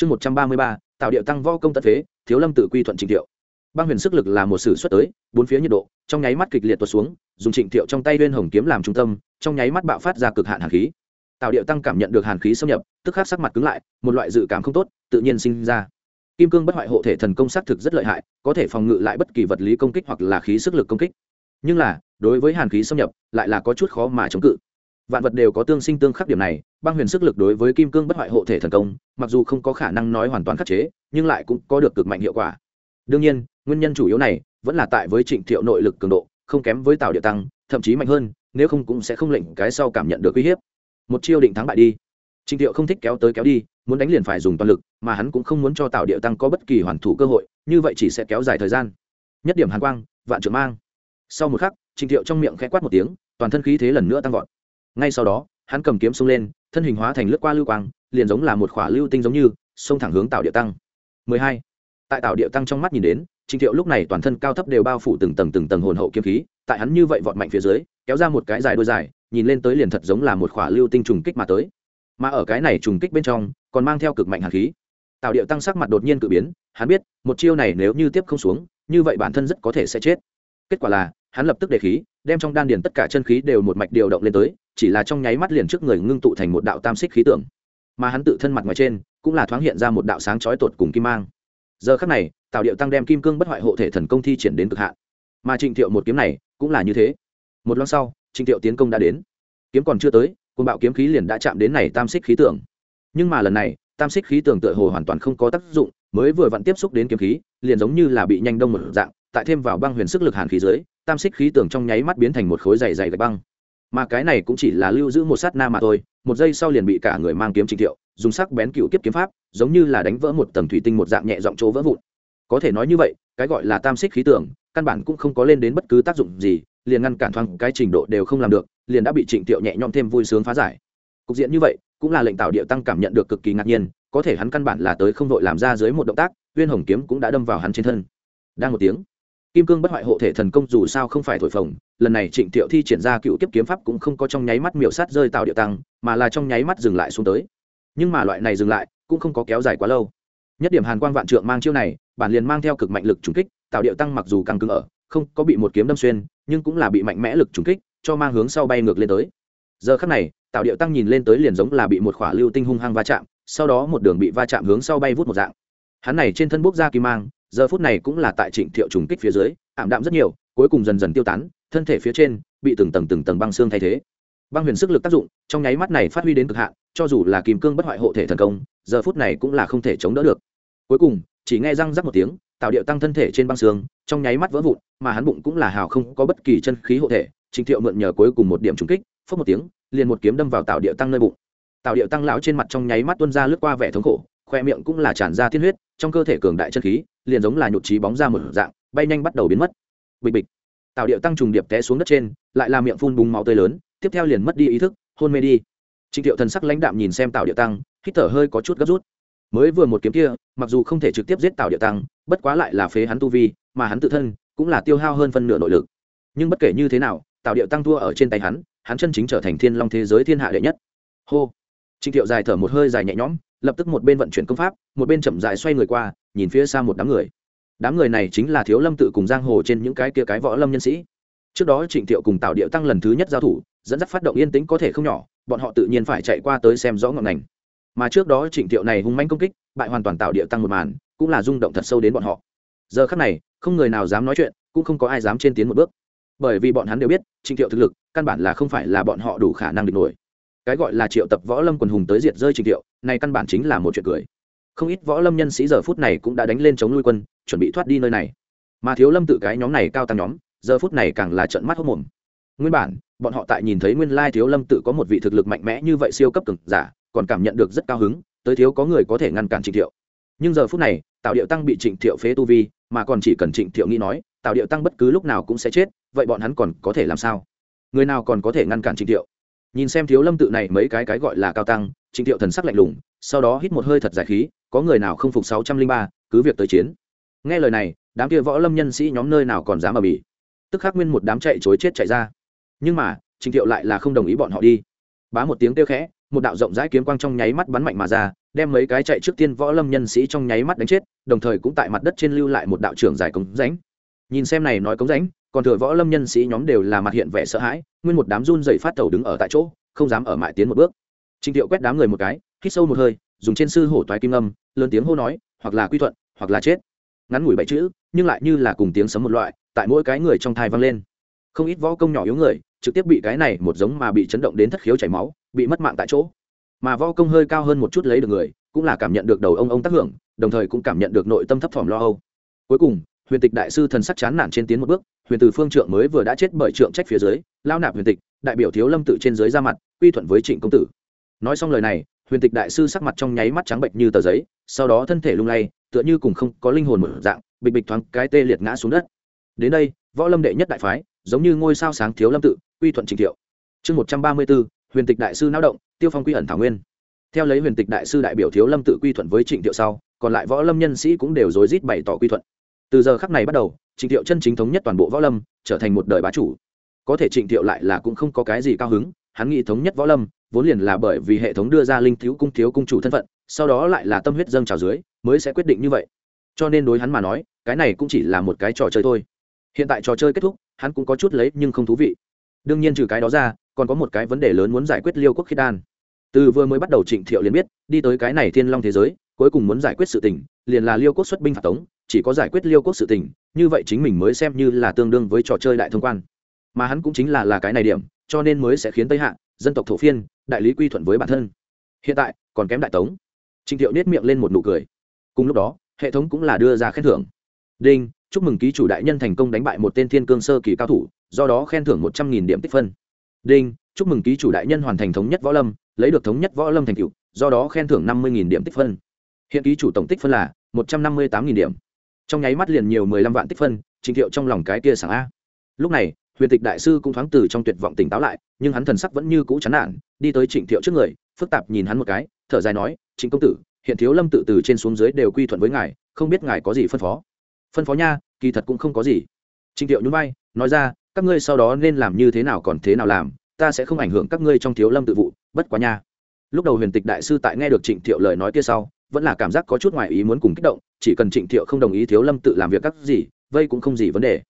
chương một trăm ba mươi ba tạo điệu tăng vo công tất thế, thiếu lâm tự quy thuận trình thiệu. Băng huyền sức lực là một sử xuất tới, bốn phía nhiệt độ, trong nháy mắt kịch liệt tuột xuống, dùng trịnh thiệu trong tay lên hồng kiếm làm trung tâm, trong nháy mắt bạo phát ra cực hạn hàn khí. Tạo điệu tăng cảm nhận được hàn khí xâm nhập, tức khắc sắc mặt cứng lại, một loại dự cảm không tốt, tự nhiên sinh ra. Kim cương bất hoại hộ thể thần công xác thực rất lợi hại, có thể phòng ngự lại bất kỳ vật lý công kích hoặc là khí sức lực công kích. Nhưng là, đối với hàn khí xâm nhập, lại là có chút khó mà chống cự vạn vật đều có tương sinh tương khắc điểm này, băng huyền sức lực đối với kim cương bất hoại hộ thể thần công, mặc dù không có khả năng nói hoàn toàn khắc chế, nhưng lại cũng có được cực mạnh hiệu quả. Đương nhiên, nguyên nhân chủ yếu này vẫn là tại với trịnh thiệu nội lực cường độ, không kém với tào địa tăng, thậm chí mạnh hơn, nếu không cũng sẽ không lệnh cái sau cảm nhận được uy hiếp. Một chiêu định thắng bại đi. Trịnh thiệu không thích kéo tới kéo đi, muốn đánh liền phải dùng toàn lực, mà hắn cũng không muốn cho tào địa tăng có bất kỳ hoàn thủ cơ hội, như vậy chỉ sẽ kéo dài thời gian. Nhất điểm hàn quang, vạn trưởng mang. Sau một khắc, trịnh thiệu trong miệng khẽ quát một tiếng, toàn thân khí thế lần nữa tăng vọt ngay sau đó, hắn cầm kiếm xông lên, thân hình hóa thành lướt qua lưu quang, liền giống là một khỏa lưu tinh giống như, xông thẳng hướng tạo địa tăng. 12. tại tạo địa tăng trong mắt nhìn đến, Trình thiệu lúc này toàn thân cao thấp đều bao phủ từng tầng từng tầng hồn hậu kiếm khí, tại hắn như vậy vọt mạnh phía dưới, kéo ra một cái dài đôi dài, nhìn lên tới liền thật giống là một khỏa lưu tinh trùng kích mà tới. Mà ở cái này trùng kích bên trong, còn mang theo cực mạnh hàn khí. Tạo điệu tăng sắc mặt đột nhiên cự biến, hắn biết, một chiêu này nếu như tiếp không xuống, như vậy bản thân rất có thể sẽ chết. Kết quả là, hắn lập tức đề khí đem trong đan điền tất cả chân khí đều một mạch điều động lên tới, chỉ là trong nháy mắt liền trước người ngưng tụ thành một đạo tam xích khí tượng. Mà hắn tự thân mặt ngoài trên, cũng là thoáng hiện ra một đạo sáng chói tột cùng kim mang. Giờ khắc này tạo điệu tăng đem kim cương bất hoại hộ thể thần công thi triển đến cực hạn. Mà trịnh thiệu một kiếm này, cũng là như thế. Một lát sau, trịnh thiệu tiến công đã đến. Kiếm còn chưa tới côn bạo kiếm khí liền đã chạm đến này tam xích khí tượng. Nhưng mà lần này, tam xích khí tượng tựa hồ hoàn toàn không có tác dụng, mới vừa vặn tiếp xúc đến kiếm khí, liền giống như là bị nhanh đông một dạng, tại thêm vào băng huyền sức lực hàn khí dưới tam xích khí tường trong nháy mắt biến thành một khối dày dày gạch băng. Mà cái này cũng chỉ là lưu giữ một sát na mà thôi một giây sau liền bị cả người mang kiếm trịnh thiệu dùng sắc bén cựu kiếp kiếm pháp giống như là đánh vỡ một tầng thủy tinh một dạng nhẹ giọng chỗ vỡ vụn. Có thể nói như vậy cái gọi là tam xích khí tưởng, căn bản cũng không có lên đến bất cứ tác dụng gì liền ngăn cản thoáng cái trình độ đều không làm được liền đã bị trịnh thiệu nhẹ nhõm thêm vui sướng phá giải. Cục diện như vậy cũng là lệnh tạo địa tăng cảm nhận được cực kỳ ngạc nhiên có thể hắn căn bản là tới không đội làm ra dưới một động tác uyên hồng kiếm cũng đã đâm vào hắn trên thân. Đang một tiếng kim cương bất hoại hộ thể thần công dù sao không phải thổi phồng, lần này trịnh thiệu thi triển ra cựu kiếp kiếm pháp cũng không có trong nháy mắt miểu sát rơi tạo địa tăng, mà là trong nháy mắt dừng lại xuống tới. Nhưng mà loại này dừng lại cũng không có kéo dài quá lâu. Nhất điểm hàn quang vạn trượng mang chiêu này, bản liền mang theo cực mạnh lực trùng kích, tạo điệu tăng mặc dù càng cứng ở, không có bị một kiếm đâm xuyên, nhưng cũng là bị mạnh mẽ lực trùng kích, cho mang hướng sau bay ngược lên tới. Giờ khắc này, tạo điệu tăng nhìn lên tới liền giống là bị một khỏa lưu tinh hung hăng va chạm, sau đó một đường bị va chạm hướng sau bay vút một dạng. Hắn này trên thân bốc ra kim mang giờ phút này cũng là tại trịnh thiệu trùng kích phía dưới, ảm đạm rất nhiều, cuối cùng dần dần tiêu tán, thân thể phía trên bị từng tầng từng tầng băng xương thay thế. Băng huyền sức lực tác dụng trong nháy mắt này phát huy đến cực hạn, cho dù là kìm cương bất hoại hộ thể thần công, giờ phút này cũng là không thể chống đỡ được. Cuối cùng, chỉ nghe răng rắc một tiếng, tạo điệu tăng thân thể trên băng xương, trong nháy mắt vỡ vụn, mà hắn bụng cũng là hào không có bất kỳ chân khí hộ thể, trịnh thiệu mượn nhờ cuối cùng một điểm trùng kích phớt một tiếng, liền một kiếm đâm vào tạo điệu tăng nơi bụng. Tạo điệu tăng lão trên mặt trong nháy mắt tuôn ra lướt qua vẻ thống khổ, khoe miệng cũng là tràn ra thiên huyết, trong cơ thể cường đại chân khí liền giống là nhụt trí bóng ra một dạng, bay nhanh bắt đầu biến mất. Bịch bịch. Tạo điệu tăng trùng điệp té xuống đất trên, lại là miệng phun bùng máu tươi lớn, tiếp theo liền mất đi ý thức, hôn mê đi. Trịnh thiệu thần sắc lãnh đạm nhìn xem tạo điệu tăng, hít thở hơi có chút gấp rút. Mới vừa một kiếm kia, mặc dù không thể trực tiếp giết tạo điệu tăng, bất quá lại là phế hắn tu vi, mà hắn tự thân cũng là tiêu hao hơn phân nửa nội lực. Nhưng bất kể như thế nào tạo điệu tăng thua ở trên tay hắn hắn chân chính trở thành thiên long thế giới thiên hạ đệ nhất. Hô. Trịnh thiệu dài thở một hơi dài nhẹ nhõm lập tức một bên vận chuyển công pháp, một bên chậm dài xoay người qua, nhìn phía xa một đám người. Đám người này chính là thiếu lâm tự cùng giang hồ trên những cái kia cái võ lâm nhân sĩ. Trước đó trịnh thiệu cùng tạo điệu tăng lần thứ nhất giao thủ, dẫn dắt phát động yên tĩnh có thể không nhỏ, bọn họ tự nhiên phải chạy qua tới xem rõ ngọn ngành. Mà trước đó trịnh thiệu này hung manh công kích, bại hoàn toàn tạo điệu tăng một màn, cũng là rung động thật sâu đến bọn họ. Giờ khắc này, không người nào dám nói chuyện, cũng không có ai dám trên tiến một bước. Bởi vì bọn hắn đều biết, trịnh thiệu thực lực, căn bản là không phải là bọn họ đủ khả năng địch nổi cái gọi là triệu tập võ lâm quần hùng tới diệt rơi trịnh thiệu, này căn bản chính là một chuyện cười. Không ít võ lâm nhân sĩ giờ phút này cũng đã đánh lên chống nuôi quân, chuẩn bị thoát đi nơi này. Mà thiếu lâm tự cái nhóm này cao tăng nhóm, giờ phút này càng là trận mắt hốc mồm. Nguyên bản, bọn họ tại nhìn thấy nguyên lai thiếu lâm tự có một vị thực lực mạnh mẽ như vậy siêu cấp cực giả, còn cảm nhận được rất cao hứng, tới thiếu có người có thể ngăn cản trịnh thiệu. Nhưng giờ phút này tạo điệu tăng bị trịnh thiệu phế tu vi, mà còn chỉ cần trịnh thiệu nghĩ nói tạo điệu tăng bất cứ lúc nào cũng sẽ chết, vậy bọn hắn còn có thể làm sao? Người nào còn có thể ngăn cản trịnh thiệu? Nhìn xem thiếu lâm tự này mấy cái cái gọi là cao tăng, trịnh thiệu thần sắc lạnh lùng, sau đó hít một hơi thật dài khí, có người nào không phục sáu trăm linh ba, cứ việc tới chiến. Nghe lời này, đám kia võ lâm nhân sĩ nhóm nơi nào còn dám ở bỉ. Tức khắc nguyên một đám chạy chối chết chạy ra. Nhưng mà, trịnh thiệu lại là không đồng ý bọn họ đi. Bá một tiếng kêu khẽ, một đạo rộng rãi kiếm quang trong nháy mắt bắn mạnh mà ra, đem mấy cái chạy trước tiên võ lâm nhân sĩ trong nháy mắt đánh chết, đồng thời cũng tại mặt đất trên lưu lại một đạo trưởng dài cống rãnh. Nhìn xem này nói cống rãnh còn thừa võ lâm nhân sĩ nhóm đều là mặt hiện vẻ sợ hãi, nguyên một đám run dày phát tàu đứng ở tại chỗ, không dám ở mại tiến một bước. Trịnh thiệu quét đám người một cái, hít sâu một hơi, dùng trên sư hổ toái kim âm lớn tiếng hô nói, hoặc là quy thuận, hoặc là chết. Ngắn ngủi bảy chữ, nhưng lại như là cùng tiếng sấm một loại, tại mỗi cái người trong thai vang lên. Không ít võ công nhỏ yếu người, trực tiếp bị cái này một giống mà bị chấn động đến thất khiếu chảy máu, bị mất mạng tại chỗ. Mà võ công hơi cao hơn một chút lấy được người, cũng là cảm nhận được đầu ông ông tác hưởng, đồng thời cũng cảm nhận được nội tâm thấp thỏm lo âu. Cuối cùng, huyền tịch đại sư thần sắc chán nản trên tiến một bước huyền từ phương trượng mới vừa đã chết bởi trượng trách phía dưới, lao nạp huyền tịch, đại biểu thiếu lâm tự trên dưới ra mặt, quy thuận với trịnh công tử. Nói xong lời này, huyền tịch đại sư sắc mặt trong nháy mắt trắng bệnh như tờ giấy, sau đó thân thể lung lay, tựa như cùng không có linh hồn một dạng, bịch bịch thoáng cái tê liệt ngã xuống đất. Đến đây, võ lâm đệ nhất đại phái, giống như ngôi sao sáng thiếu lâm tự, quy thuận trình thiệu. Chương một trăm ba mươi bốn huyền tịch đại sư náo động, tiêu phong quy ẩn thảo nguyên. Theo lấy huyền tịch đại sư đại biểu thiếu lâm tự quy thuận với trịnh thiệu sau, còn lại võ lâm nhân sĩ cũng đều rối rít bày tỏ quy thuận. Từ giờ khắc này bắt đầu trịnh thiệu chân chính thống nhất toàn bộ võ lâm, trở thành một đời bá chủ. Có thể trịnh thiệu lại là cũng không có cái gì cao hứng, hắn nghĩ thống nhất võ lâm, vốn liền là bởi vì hệ thống đưa ra linh thiếu cung thiếu cung chủ thân phận, sau đó lại là tâm huyết dâng trào dưới, mới sẽ quyết định như vậy. Cho nên đối hắn mà nói, cái này cũng chỉ là một cái trò chơi thôi. Hiện tại trò chơi kết thúc, hắn cũng có chút lấy nhưng không thú vị. Đương nhiên trừ cái đó ra, còn có một cái vấn đề lớn muốn giải quyết liêu quốc khiết đan. Từ vừa mới bắt đầu trịnh thiệu liền biết, đi tới cái này thiên long thế giới, cuối cùng muốn giải quyết sự tình, liền là liêu quốc xuất binh phạt tống chỉ có giải quyết liêu quốc sự tình, như vậy chính mình mới xem như là tương đương với trò chơi đại thông quan. Mà hắn cũng chính là là cái này điểm, cho nên mới sẽ khiến tây hạ, dân tộc thổ phiên, đại lý quy thuận với bản thân. Hiện tại, còn kém đại tống. Trịnh thiệu nết miệng lên một nụ cười. Cùng lúc đó, hệ thống cũng là đưa ra khen thưởng. Đinh, chúc mừng ký chủ đại nhân thành công đánh bại một tên thiên cương sơ kỳ cao thủ, do đó khen thưởng một trăm nghìn điểm tích phân. Đinh, chúc mừng ký chủ đại nhân hoàn thành thống nhất võ lâm, lấy được thống nhất võ lâm thành cựu do đó khen thưởng năm mươi nghìn điểm tích phân. Hiện ký chủ tổng tích phân là một trăm năm mươi tám nghìn điểm trong nháy mắt liền nhiều mười lăm vạn tích phân, trình thiệu trong lòng cái kia sảng a. Lúc này, huyền tịch đại sư cũng thoáng từ trong tuyệt vọng tỉnh táo lại, nhưng hắn thần sắc vẫn như cũ chán nản, đi tới trịnh thiệu trước người, phức tạp nhìn hắn một cái, thở dài nói, trịnh công tử, hiện thiếu lâm tự từ trên xuống dưới đều quy thuận với ngài, không biết ngài có gì phân phó? Phân phó nha, kỳ thật cũng không có gì. Trịnh thiệu nhún vai, nói ra, các ngươi sau đó nên làm như thế nào còn thế nào làm, ta sẽ không ảnh hưởng các ngươi trong thiếu lâm tự vụ, bất quá nha. Lúc đầu huyền tịch đại sư tại nghe được trịnh thiệu lời nói kia sau, vẫn là cảm giác có chút ngoài ý muốn cùng kích động chỉ cần trịnh thiệu không đồng ý thiếu lâm tự làm việc các gì, vây cũng không gì vấn đề.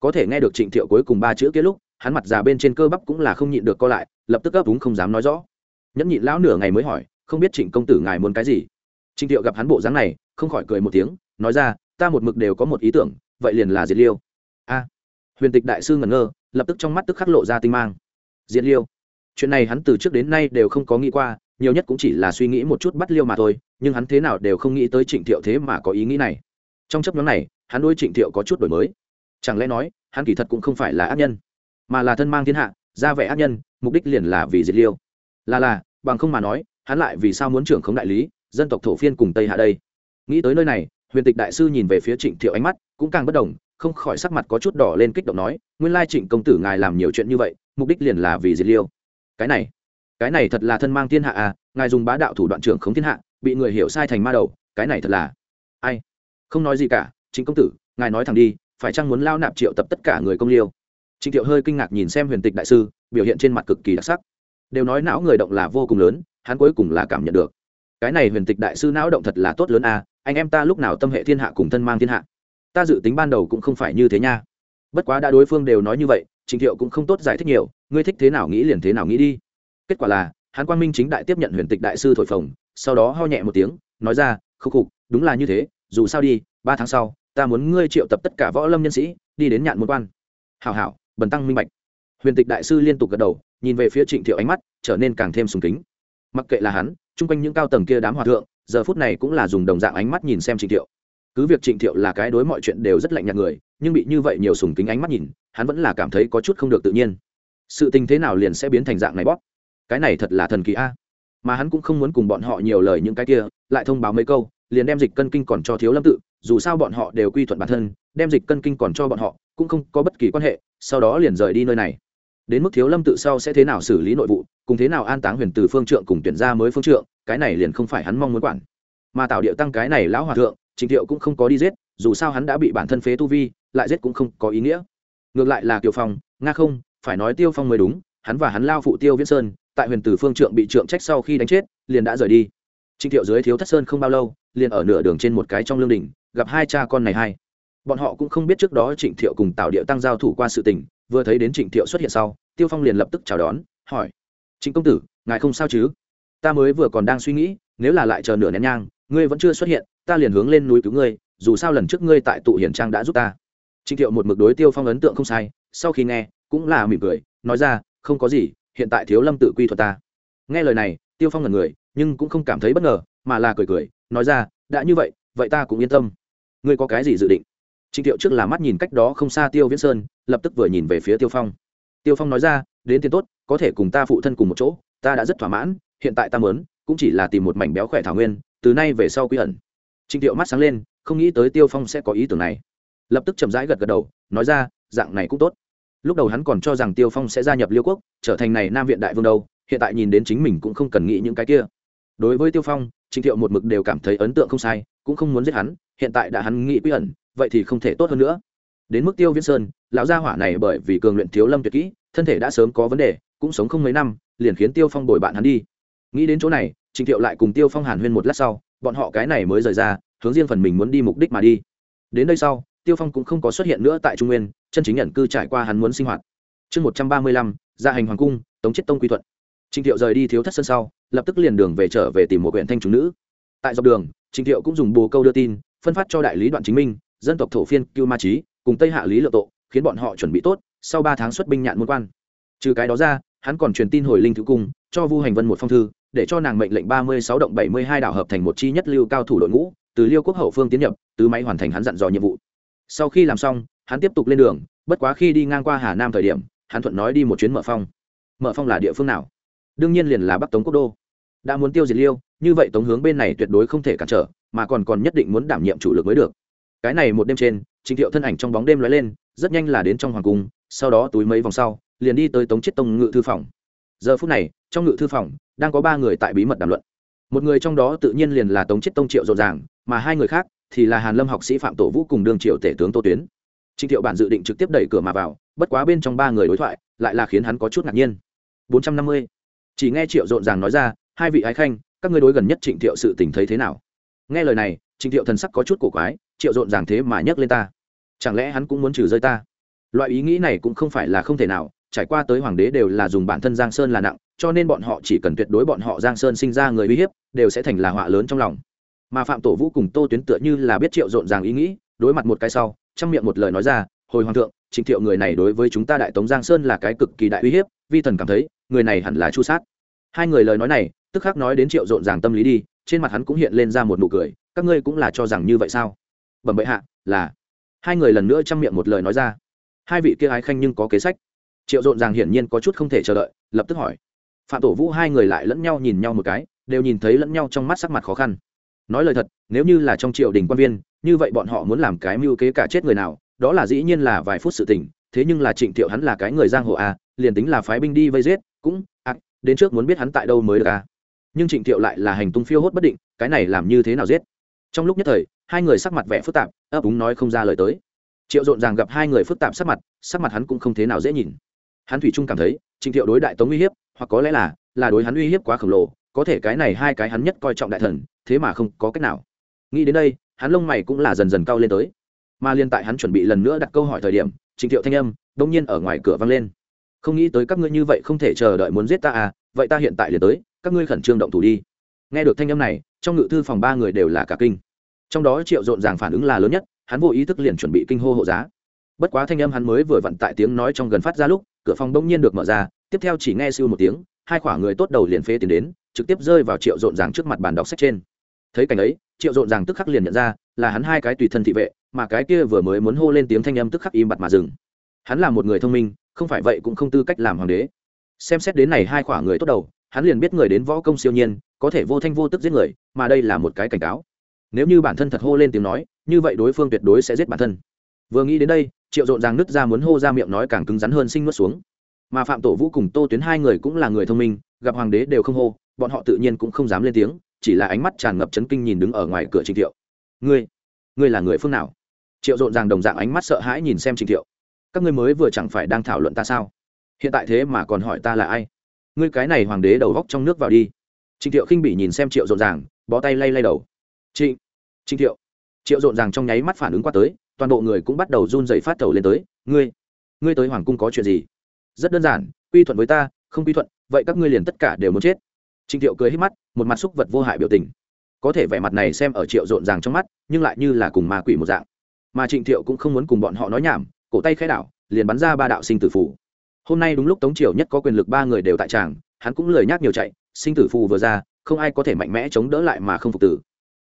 Có thể nghe được trịnh thiệu cuối cùng ba chữ kia lúc, hắn mặt già bên trên cơ bắp cũng là không nhịn được co lại, lập tức ấp úng không dám nói rõ. Nhẫn nhịn lão nửa ngày mới hỏi, không biết trịnh công tử ngài muốn cái gì? Trịnh thiệu gặp hắn bộ dáng này, không khỏi cười một tiếng, nói ra, ta một mực đều có một ý tưởng, vậy liền là diệt liêu. A. Huyền tịch đại sư ngẩn ngơ, lập tức trong mắt tức khắc lộ ra tinh mang. Diệt liêu. Chuyện này hắn từ trước đến nay đều không có nghĩ qua nhiều nhất cũng chỉ là suy nghĩ một chút bắt liêu mà thôi, nhưng hắn thế nào đều không nghĩ tới trịnh thiệu thế mà có ý nghĩ này. Trong chấp nhóm này, hắn đôi trịnh thiệu có chút đổi mới. Chẳng lẽ nói, hắn kỳ thật cũng không phải là ác nhân, mà là thân mang thiên hạ, ra vẻ ác nhân, mục đích liền là vì diệt liêu. Là là, bằng không mà nói, hắn lại vì sao muốn trưởng khống đại lý, dân tộc thổ phiên cùng tây hạ đây? Nghĩ tới nơi này, huyền tịch đại sư nhìn về phía trịnh thiệu ánh mắt cũng càng bất đồng, không khỏi sắc mặt có chút đỏ lên kích động nói, nguyên lai trịnh công tử ngài làm nhiều chuyện như vậy, mục đích liền là vì diệt liêu. Cái này cái này thật là thân mang thiên hạ à ngài dùng bá đạo thủ đoạn trưởng khống thiên hạ, bị người hiểu sai thành ma đầu, cái này thật là ai? Không nói gì cả chính công tử, ngài nói thẳng đi, phải chăng muốn lao nạp triệu tập tất cả người công liêu? Trịnh thiệu hơi kinh ngạc nhìn xem huyền tịch đại sư, biểu hiện trên mặt cực kỳ đặc sắc. Đều nói não người động là vô cùng lớn, hắn cuối cùng là cảm nhận được. Cái này huyền tịch đại sư não động thật là tốt lớn à anh em ta lúc nào tâm hệ thiên hạ cùng thân mang thiên hạ? Ta dự tính ban đầu cũng không phải như thế nha. Bất quá đã đối phương đều nói như vậy, trịnh thiệu cũng không tốt giải thích nhiều, ngươi thích thế nào nghĩ liền thế nào nghĩ đi kết quả là, hắn quang minh chính đại tiếp nhận huyền tịch đại sư thổi phồng, sau đó ho nhẹ một tiếng, nói ra, khúc khục, đúng là như thế, dù sao đi, ba tháng sau, ta muốn ngươi triệu tập tất cả võ lâm nhân sĩ, đi đến nhạn môn quan. Hảo hảo, bần tăng minh bạch. Huyền tịch đại sư liên tục gật đầu, nhìn về phía trịnh thiệu ánh mắt trở nên càng thêm sùng kính. Mặc kệ là hắn, chung quanh những cao tầng kia đám hòa thượng, giờ phút này cũng là dùng đồng dạng ánh mắt nhìn xem trịnh thiệu. Cứ việc trịnh thiệu là cái đối mọi chuyện đều rất lạnh nhạt người, nhưng bị như vậy nhiều sùng kính ánh mắt nhìn, hắn vẫn là cảm thấy có chút không được tự nhiên. Sự tình thế nào liền sẽ biến thành dạng này bóp cái này thật là thần kỳ a. Mà hắn cũng không muốn cùng bọn họ nhiều lời những cái kia, lại thông báo mấy câu, liền đem dịch cân kinh còn cho thiếu lâm tự, dù sao bọn họ đều quy thuận bản thân, đem dịch cân kinh còn cho bọn họ, cũng không có bất kỳ quan hệ, sau đó liền rời đi nơi này. Đến mức thiếu lâm tự sau sẽ thế nào xử lý nội vụ, cùng thế nào an táng huyền từ phương trượng cùng tuyển ra mới phương trượng, cái này liền không phải hắn mong muốn quản. Mà tạo điệu tăng cái này lão hòa thượng trịnh thiệu cũng không có đi giết, dù sao hắn đã bị bản thân phế tu vi, lại giết cũng không có ý nghĩa. Ngược lại là kiều phong, nga không, phải nói tiêu phong mới đúng, hắn và hắn lao phụ tiêu viễn sơn tại huyền Tử phương trượng bị trượng trách sau khi đánh chết, liền đã rời đi. Trịnh thiệu dưới thiếu thất sơn không bao lâu, liền ở nửa đường trên một cái trong lương đình gặp hai cha con này hai. Bọn họ cũng không biết trước đó trịnh thiệu cùng tạo điệu tăng giao thủ qua sự tình, vừa thấy đến trịnh thiệu xuất hiện sau, tiêu phong liền lập tức chào đón, hỏi, trịnh công tử, ngài không sao chứ? Ta mới vừa còn đang suy nghĩ, nếu là lại chờ nửa nén nhang, ngươi vẫn chưa xuất hiện, ta liền hướng lên núi cứu ngươi, dù sao lần trước ngươi tại tụ hiển trang đã giúp ta. Trịnh thiệu một mực đối tiêu phong ấn tượng không sai, sau khi nghe, cũng là mỉm cười, nói ra, không có gì hiện tại thiếu lâm tự quy thuật ta. Nghe lời này, tiêu phong là người, nhưng cũng không cảm thấy bất ngờ, mà là cười cười, nói ra, đã như vậy vậy ta cũng yên tâm. Ngươi có cái gì dự định? Trịnh thiệu trước là mắt nhìn cách đó không xa tiêu viễn sơn, lập tức vừa nhìn về phía tiêu phong. Tiêu phong nói ra, đến tiền tốt, có thể cùng ta phụ thân cùng một chỗ, ta đã rất thỏa mãn, hiện tại ta mớn cũng chỉ là tìm một mảnh béo khỏe thảo nguyên, từ nay về sau quy ẩn. Trịnh thiệu mắt sáng lên, không nghĩ tới tiêu phong sẽ có ý tưởng này. Lập tức chậm rãi gật gật đầu, nói ra, dạng này cũng tốt lúc đầu hắn còn cho rằng tiêu phong sẽ gia nhập liêu quốc, trở thành này nam viện đại vương đâu, hiện tại nhìn đến chính mình cũng không cần nghĩ những cái kia. Đối với tiêu phong, trịnh thiệu một mực đều cảm thấy ấn tượng không sai, cũng không muốn giết hắn, hiện tại đã hắn nghĩ quy ẩn, vậy thì không thể tốt hơn nữa. Đến mức tiêu viễn sơn, lão gia hỏa này bởi vì cường luyện thiếu lâm tuyệt kỹ, thân thể đã sớm có vấn đề, cũng sống không mấy năm, liền khiến tiêu phong bồi bạn hắn đi. Nghĩ đến chỗ này, trịnh thiệu lại cùng tiêu phong hàn huyên một lát sau, bọn họ cái này mới rời ra, hướng riêng phần mình muốn đi mục đích mà đi. Đến đây sau, tiêu phong cũng không có xuất hiện nữa tại trung nguyên chân chính nhận cư trải qua hắn muốn sinh hoạt. Chương một trăm ba mươi lăm gia hành hoàng cung, tống chết tông quy thuận. Trịnh thiệu rời đi thiếu thất sân sau, lập tức liền đường về trở về tìm một huyện thanh chúng nữ. Tại dọc đường, trịnh thiệu cũng dùng bồ câu đưa tin, phân phát cho đại lý đoạn chính minh, dân tộc thổ phiên cưu ma trí cùng tây hạ lý lựa tộ, khiến bọn họ chuẩn bị tốt, sau ba tháng xuất binh nhạn môn quan. Trừ cái đó ra, hắn còn truyền tin hồi linh thứ cung, cho vu hành vân một phong thư, để cho nàng mệnh lệnh ba mươi sáu động bảy mươi hai đảo hợp thành một chi nhất lưu cao thủ đội ngũ, từ liêu quốc hậu phương tiến nhập, tứ máy hoàn thành hắn dặn dò nhiệm vụ. Sau khi làm xong hắn tiếp tục lên đường, bất quá khi đi ngang qua hà nam thời điểm, hắn thuận nói đi một chuyến mở phong. Mở phong là địa phương nào? Đương nhiên liền là bắc tống quốc đô. Đã muốn tiêu diệt liêu, như vậy tống hướng bên này tuyệt đối không thể cản trở, mà còn còn nhất định muốn đảm nhiệm chủ lực mới được. Cái này một đêm trên, trình thiệu thân ảnh trong bóng đêm lóe lên, rất nhanh là đến trong hoàng cung, sau đó túi mấy vòng sau, liền đi tới tống chiết tông ngự thư phòng. Giờ phút này, trong ngự thư phòng, đang có ba người tại bí mật đàm luận. Một người trong đó tự nhiên liền là tống chiết tông triệu rộn ràng mà hai người khác thì là hàn lâm học sĩ phạm tổ vũ cùng đương triệu tể tướng tô tuyến trịnh thiệu bản dự định trực tiếp đẩy cửa mà vào, bất quá bên trong ba người đối thoại lại là khiến hắn có chút ngạc nhiên. 450. chỉ nghe triệu rộn ràng nói ra, hai vị ái khanh, các ngươi đối gần nhất trịnh thiệu sự tình thấy thế nào? Nghe lời này, trịnh thiệu thần sắc có chút cổ quái, triệu rộn ràng thế mà nhắc lên ta. Chẳng lẽ hắn cũng muốn trừ rơi ta? Loại ý nghĩ này cũng không phải là không thể nào, trải qua tới hoàng đế đều là dùng bản thân giang sơn là nặng, cho nên bọn họ chỉ cần tuyệt đối bọn họ giang sơn sinh ra người uy hiếp, đều sẽ thành là họa lớn trong lòng. Mà phạm tổ vũ cùng tô tuyến tựa như là biết triệu rộn ràng ý nghĩ, đối mặt một cái sau trong miệng một lời nói ra, hồi hoàng thượng, trịnh thiệu người này đối với chúng ta đại tống giang sơn là cái cực kỳ đại uy hiếp, vi thần cảm thấy, người này hẳn là chu sát. Hai người lời nói này, tức khắc nói đến triệu rộn ràng tâm lý đi, trên mặt hắn cũng hiện lên ra một nụ cười, các ngươi cũng là cho rằng như vậy sao? Bẩm bệ hạ, là. Hai người lần nữa chăm miệng một lời nói ra. Hai vị kia ái khanh nhưng có kế sách. Triệu rộn ràng hiển nhiên có chút không thể chờ đợi, lập tức hỏi. Phạm tổ vũ hai người lại lẫn nhau nhìn nhau một cái, đều nhìn thấy lẫn nhau trong mắt sắc mặt khó khăn nói lời thật nếu như là trong triều đình quan viên như vậy bọn họ muốn làm cái mưu kế cả chết người nào đó là dĩ nhiên là vài phút sự tình thế nhưng là trịnh thiệu hắn là cái người giang hồ à liền tính là phái binh đi vây giết cũng à, đến trước muốn biết hắn tại đâu mới được à. Nhưng trịnh thiệu lại là hành tung phiêu hốt bất định cái này làm như thế nào giết? Trong lúc nhất thời hai người sắc mặt vẻ phức tạp ấp úng nói không ra lời tới. Triệu rộn ràng gặp hai người phức tạp sắc mặt sắc mặt hắn cũng không thế nào dễ nhìn. Hắn thủy trung cảm thấy trịnh thiệu đối đại tống uy hiếp hoặc có lẽ là là đối hắn uy hiếp quá khổng lồ có thể cái này hai cái hắn nhất coi trọng đại thần, thế mà không có cách nào. Nghĩ đến đây, hắn lông mày cũng là dần dần cao lên tới. Mà liên tại hắn chuẩn bị lần nữa đặt câu hỏi thời điểm trịnh thiệu thanh âm đông nhiên ở ngoài cửa vang lên. Không nghĩ tới các ngươi như vậy không thể chờ đợi muốn giết ta à vậy ta hiện tại liền tới, các ngươi khẩn trương động thủ đi. Nghe được thanh âm này, trong ngự thư phòng ba người đều là cả kinh. Trong đó triệu rộn ràng phản ứng là lớn nhất, hắn vô ý thức liền chuẩn bị kinh hô hộ giá. Bất quá thanh âm hắn mới vừa vặn tại tiếng nói trong gần phát ra lúc, cửa phòng đông nhiên được mở ra, tiếp theo chỉ nghe siêu một tiếng hai khoảng người tốt đầu liền phế tiến đến, trực tiếp rơi vào triệu rộn ràng trước mặt bàn đọc sách trên. Thấy cảnh ấy, triệu rộn ràng tức khắc liền nhận ra là hắn hai cái tùy thân thị vệ, mà cái kia vừa mới muốn hô lên tiếng thanh âm tức khắc im bặt mà dừng. Hắn là một người thông minh, không phải vậy cũng không tư cách làm hoàng đế. Xem xét đến này hai khoảng người tốt đầu, hắn liền biết người đến võ công siêu nhiên, có thể vô thanh vô tức giết người, mà đây là một cái cảnh cáo. Nếu như bản thân thật hô lên tiếng nói, như vậy đối phương tuyệt đối sẽ giết bản thân. Vừa nghĩ đến đây, triệu rộn ràng nứt ra muốn hô ra miệng nói càng cứng rắn hơn sinh nuốt xuống mà phạm tổ vũ cùng tô tuyến hai người cũng là người thông minh, gặp hoàng đế đều không hô, bọn họ tự nhiên cũng không dám lên tiếng, chỉ là ánh mắt tràn ngập chấn kinh nhìn đứng ở ngoài cửa trịnh thiệu. Ngươi ngươi là người phương nào? Triệu rộn ràng đồng dạng ánh mắt sợ hãi nhìn xem trịnh thiệu. Các ngươi mới vừa chẳng phải đang thảo luận ta sao? Hiện tại thế mà còn hỏi ta là ai? Ngươi cái này hoàng đế đầu góc trong nước vào đi. Trịnh thiệu khinh bị nhìn xem triệu rộn ràng bó tay lay lay đầu. Trịnh trịnh thiệu. Triệu rộn ràng trong nháy mắt phản ứng qua tới, toàn bộ người cũng bắt đầu run dậy phát tẩu lên tới. Ngươi ngươi tới hoàng cung có chuyện gì? Rất đơn giản, quy thuận với ta, không quy thuận, vậy các ngươi liền tất cả đều muốn chết. Trịnh thiệu cười hết mắt, một mặt xúc vật vô hại biểu tình. Có thể vẻ mặt này xem ở triệu rộn ràng trong mắt, nhưng lại như là cùng ma quỷ một dạng. Mà trịnh thiệu cũng không muốn cùng bọn họ nói nhảm, cổ tay khai đảo, liền bắn ra ba đạo sinh tử phù. Hôm nay đúng lúc tống triều nhất có quyền lực ba người đều tại tràng, hắn cũng lời nhắc nhiều chạy, sinh tử phù vừa ra, không ai có thể mạnh mẽ chống đỡ lại mà không phục tử.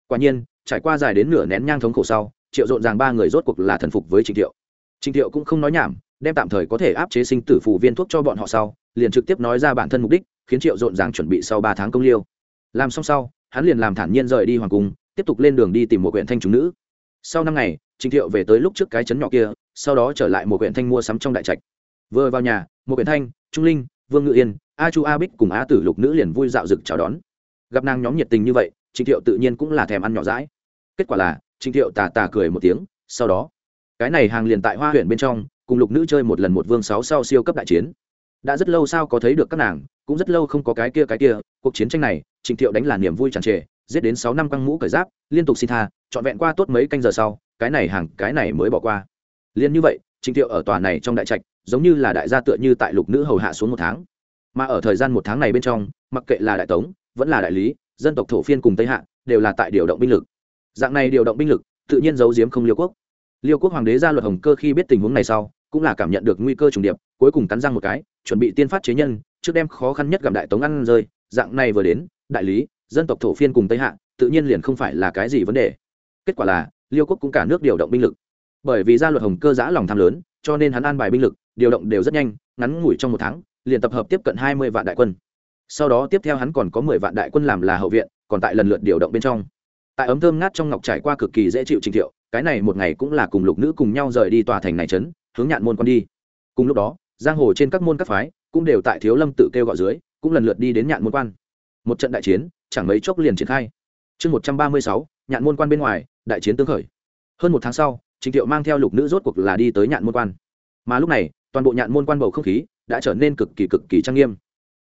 Quả nhiên, trải qua dài đến nửa nén nhang thống khổ sau, triệu rộn ràng ba người rốt cuộc là thần phục với trịnh thiệu. Trịnh thiệu cũng không nói nhảm đem tạm thời có thể áp chế sinh tử phù viên thuốc cho bọn họ sau, liền trực tiếp nói ra bản thân mục đích, khiến triệu rộn ràng chuẩn bị sau ba tháng công liêu. Làm xong sau, hắn liền làm thản nhiên rời đi hoàng cung, tiếp tục lên đường đi tìm một huyện thanh chúng nữ. Sau năm ngày trịnh thiệu về tới lúc trước cái chấn nhỏ kia, sau đó trở lại một huyện thanh mua sắm trong đại trạch. Vừa vào nhà, một huyện thanh, trung linh, vương ngự yên, a chu a bích cùng a tử lục nữ liền vui dạo rực chào đón. Gặp nàng nhóm nhiệt tình như vậy trịnh thiệu tự nhiên cũng là thèm ăn nhỏ rãi kết quả là trịnh thiệu tà tà cười một tiếng, sau đó, cái này hàng liền tại hoa huyện bên trong cùng lục nữ chơi một lần một vương sáu sau siêu cấp đại chiến. Đã rất lâu sao có thấy được các nàng, cũng rất lâu không có cái kia cái kia, cuộc chiến tranh này, trịnh thiệu đánh là niềm vui tràn trề, giết đến sáu năm căng mũ cởi giáp, liên tục xin tha, trọn vẹn qua tốt mấy canh giờ sau, cái này hàng, cái này mới bỏ qua. Liên như vậy, trịnh thiệu ở tòa này trong đại trạch, giống như là đại gia tựa như tại lục nữ hầu hạ xuống một tháng. Mà ở thời gian một tháng này bên trong, mặc kệ là đại tống, vẫn là đại lý, dân tộc thổ phiên cùng tây hạ, đều là tại điều động binh lực. Dạng này điều động binh lực, tự nhiên giấu giếm không liêu quốc liêu quốc hoàng đế ra luật hồng cơ khi biết tình huống này sau, cũng là cảm nhận được nguy cơ trùng điệp, cuối cùng cắn răng một cái, chuẩn bị tiên phát chế nhân, trước đem khó khăn nhất gặp đại tống ăn rơi. Dạng này vừa đến, đại lý, dân tộc thổ phiên cùng tây hạ, tự nhiên liền không phải là cái gì vấn đề. Kết quả là, liêu quốc cũng cả nước điều động binh lực. Bởi vì gia luật hồng cơ giã lòng tham lớn, cho nên hắn an bài binh lực, điều động đều rất nhanh, ngắn ngủi trong một tháng, liền tập hợp tiếp cận hai mươi vạn đại quân. Sau đó tiếp theo hắn còn có mười vạn đại quân làm là hậu viện, còn tại lần lượt điều động bên trong tại ấm thơm ngát trong ngọc trải qua cực kỳ dễ chịu trình thiệu, cái này một ngày cũng là cùng lục nữ cùng nhau rời đi tòa thành này trấn hướng nhạn môn con đi. Cùng lúc đó, giang hồ trên các môn các phái cũng đều tại thiếu lâm tự kêu gọi dưới, cũng lần lượt đi đến nhạn môn quan. Một trận đại chiến, chẳng mấy chốc liền triển khai. Chương một trăm ba mươi sáu, nhạn môn quan bên ngoài, đại chiến tương khởi. Hơn một tháng sau trịnh thiệu mang theo lục nữ rốt cuộc là đi tới nhạn môn quan. Mà lúc này, toàn bộ nhạn môn quan bầu không khí đã trở nên cực kỳ cực kỳ trang nghiêm.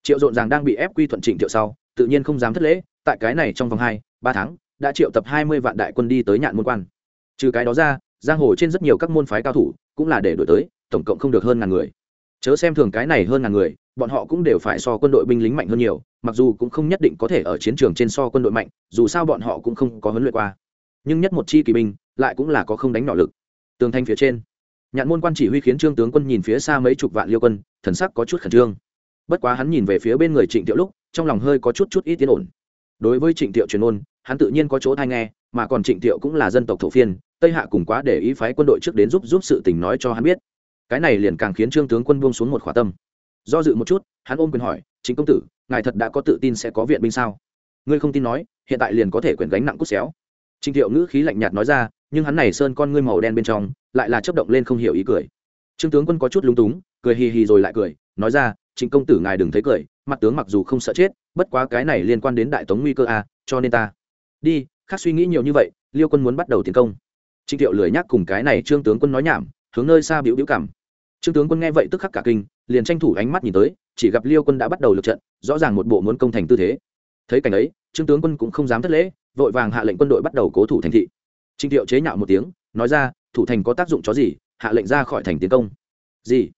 Triệu rộn ràng đang bị ép quy thuận trịnh thiệu sau, tự nhiên không dám thất lễ, tại cái này trong vòng hai, ba tháng đã triệu tập hai mươi vạn đại quân đi tới nhạn môn quan. Trừ cái đó ra, giang hồ trên rất nhiều các môn phái cao thủ cũng là để đổi tới, tổng cộng không được hơn ngàn người. Chớ xem thường cái này hơn ngàn người, bọn họ cũng đều phải so quân đội binh lính mạnh hơn nhiều, mặc dù cũng không nhất định có thể ở chiến trường trên so quân đội mạnh, dù sao bọn họ cũng không có huấn luyện qua. Nhưng nhất một chi kỳ binh, lại cũng là có không đánh nọ lực. Tường thanh phía trên, nhạn môn quan chỉ huy khiến trương tướng quân nhìn phía xa mấy chục vạn liêu quân, thần sắc có chút khẩn trương. Bất quá hắn nhìn về phía bên người trịnh tiệu lúc, trong lòng hơi có chút chút ít tiến ổn. Đối với trịnh tiệu truyền ôn hắn tự nhiên có chỗ thai nghe, mà còn trịnh tiệu cũng là dân tộc thổ phiên, tây hạ cùng quá để ý phái quân đội trước đến giúp giúp sự tình nói cho hắn biết. Cái này liền càng khiến trương tướng quân buông xuống một khỏa tâm. Do dự một chút, hắn ôm quyền hỏi chính công tử, ngài thật đã có tự tin sẽ có viện binh sao? Ngươi không tin nói, hiện tại liền có thể quyền gánh nặng cút xéo. Trịnh thiệu ngữ khí lạnh nhạt nói ra, nhưng hắn này sơn con ngươi màu đen bên trong, lại là chấp động lên không hiểu ý cười. Trương tướng quân có chút lúng túng, cười hì hì rồi lại cười, nói ra, trịnh công tử ngài đừng thấy cười, mặt tướng mặc dù không sợ chết, bất quá cái này liên quan đến đại tống nguy cơ a cho nên ta đi, khác suy nghĩ nhiều như vậy, liêu quân muốn bắt đầu tiến công. Trịnh thiệu lười nhắc cùng cái này trương tướng quân nói nhảm, hướng nơi xa biểu biểu cảm. Trương tướng quân nghe vậy tức khắc cả kinh, liền tranh thủ ánh mắt nhìn tới, chỉ gặp liêu quân đã bắt đầu lượt trận, rõ ràng một bộ muốn công thành tư thế. Thấy cảnh ấy, trương tướng quân cũng không dám thất lễ, vội vàng hạ lệnh quân đội bắt đầu cố thủ thành thị. Trịnh thiệu chế nhạo một tiếng, nói ra, thủ thành có tác dụng chó gì, hạ lệnh ra khỏi thành tiến công. Gì?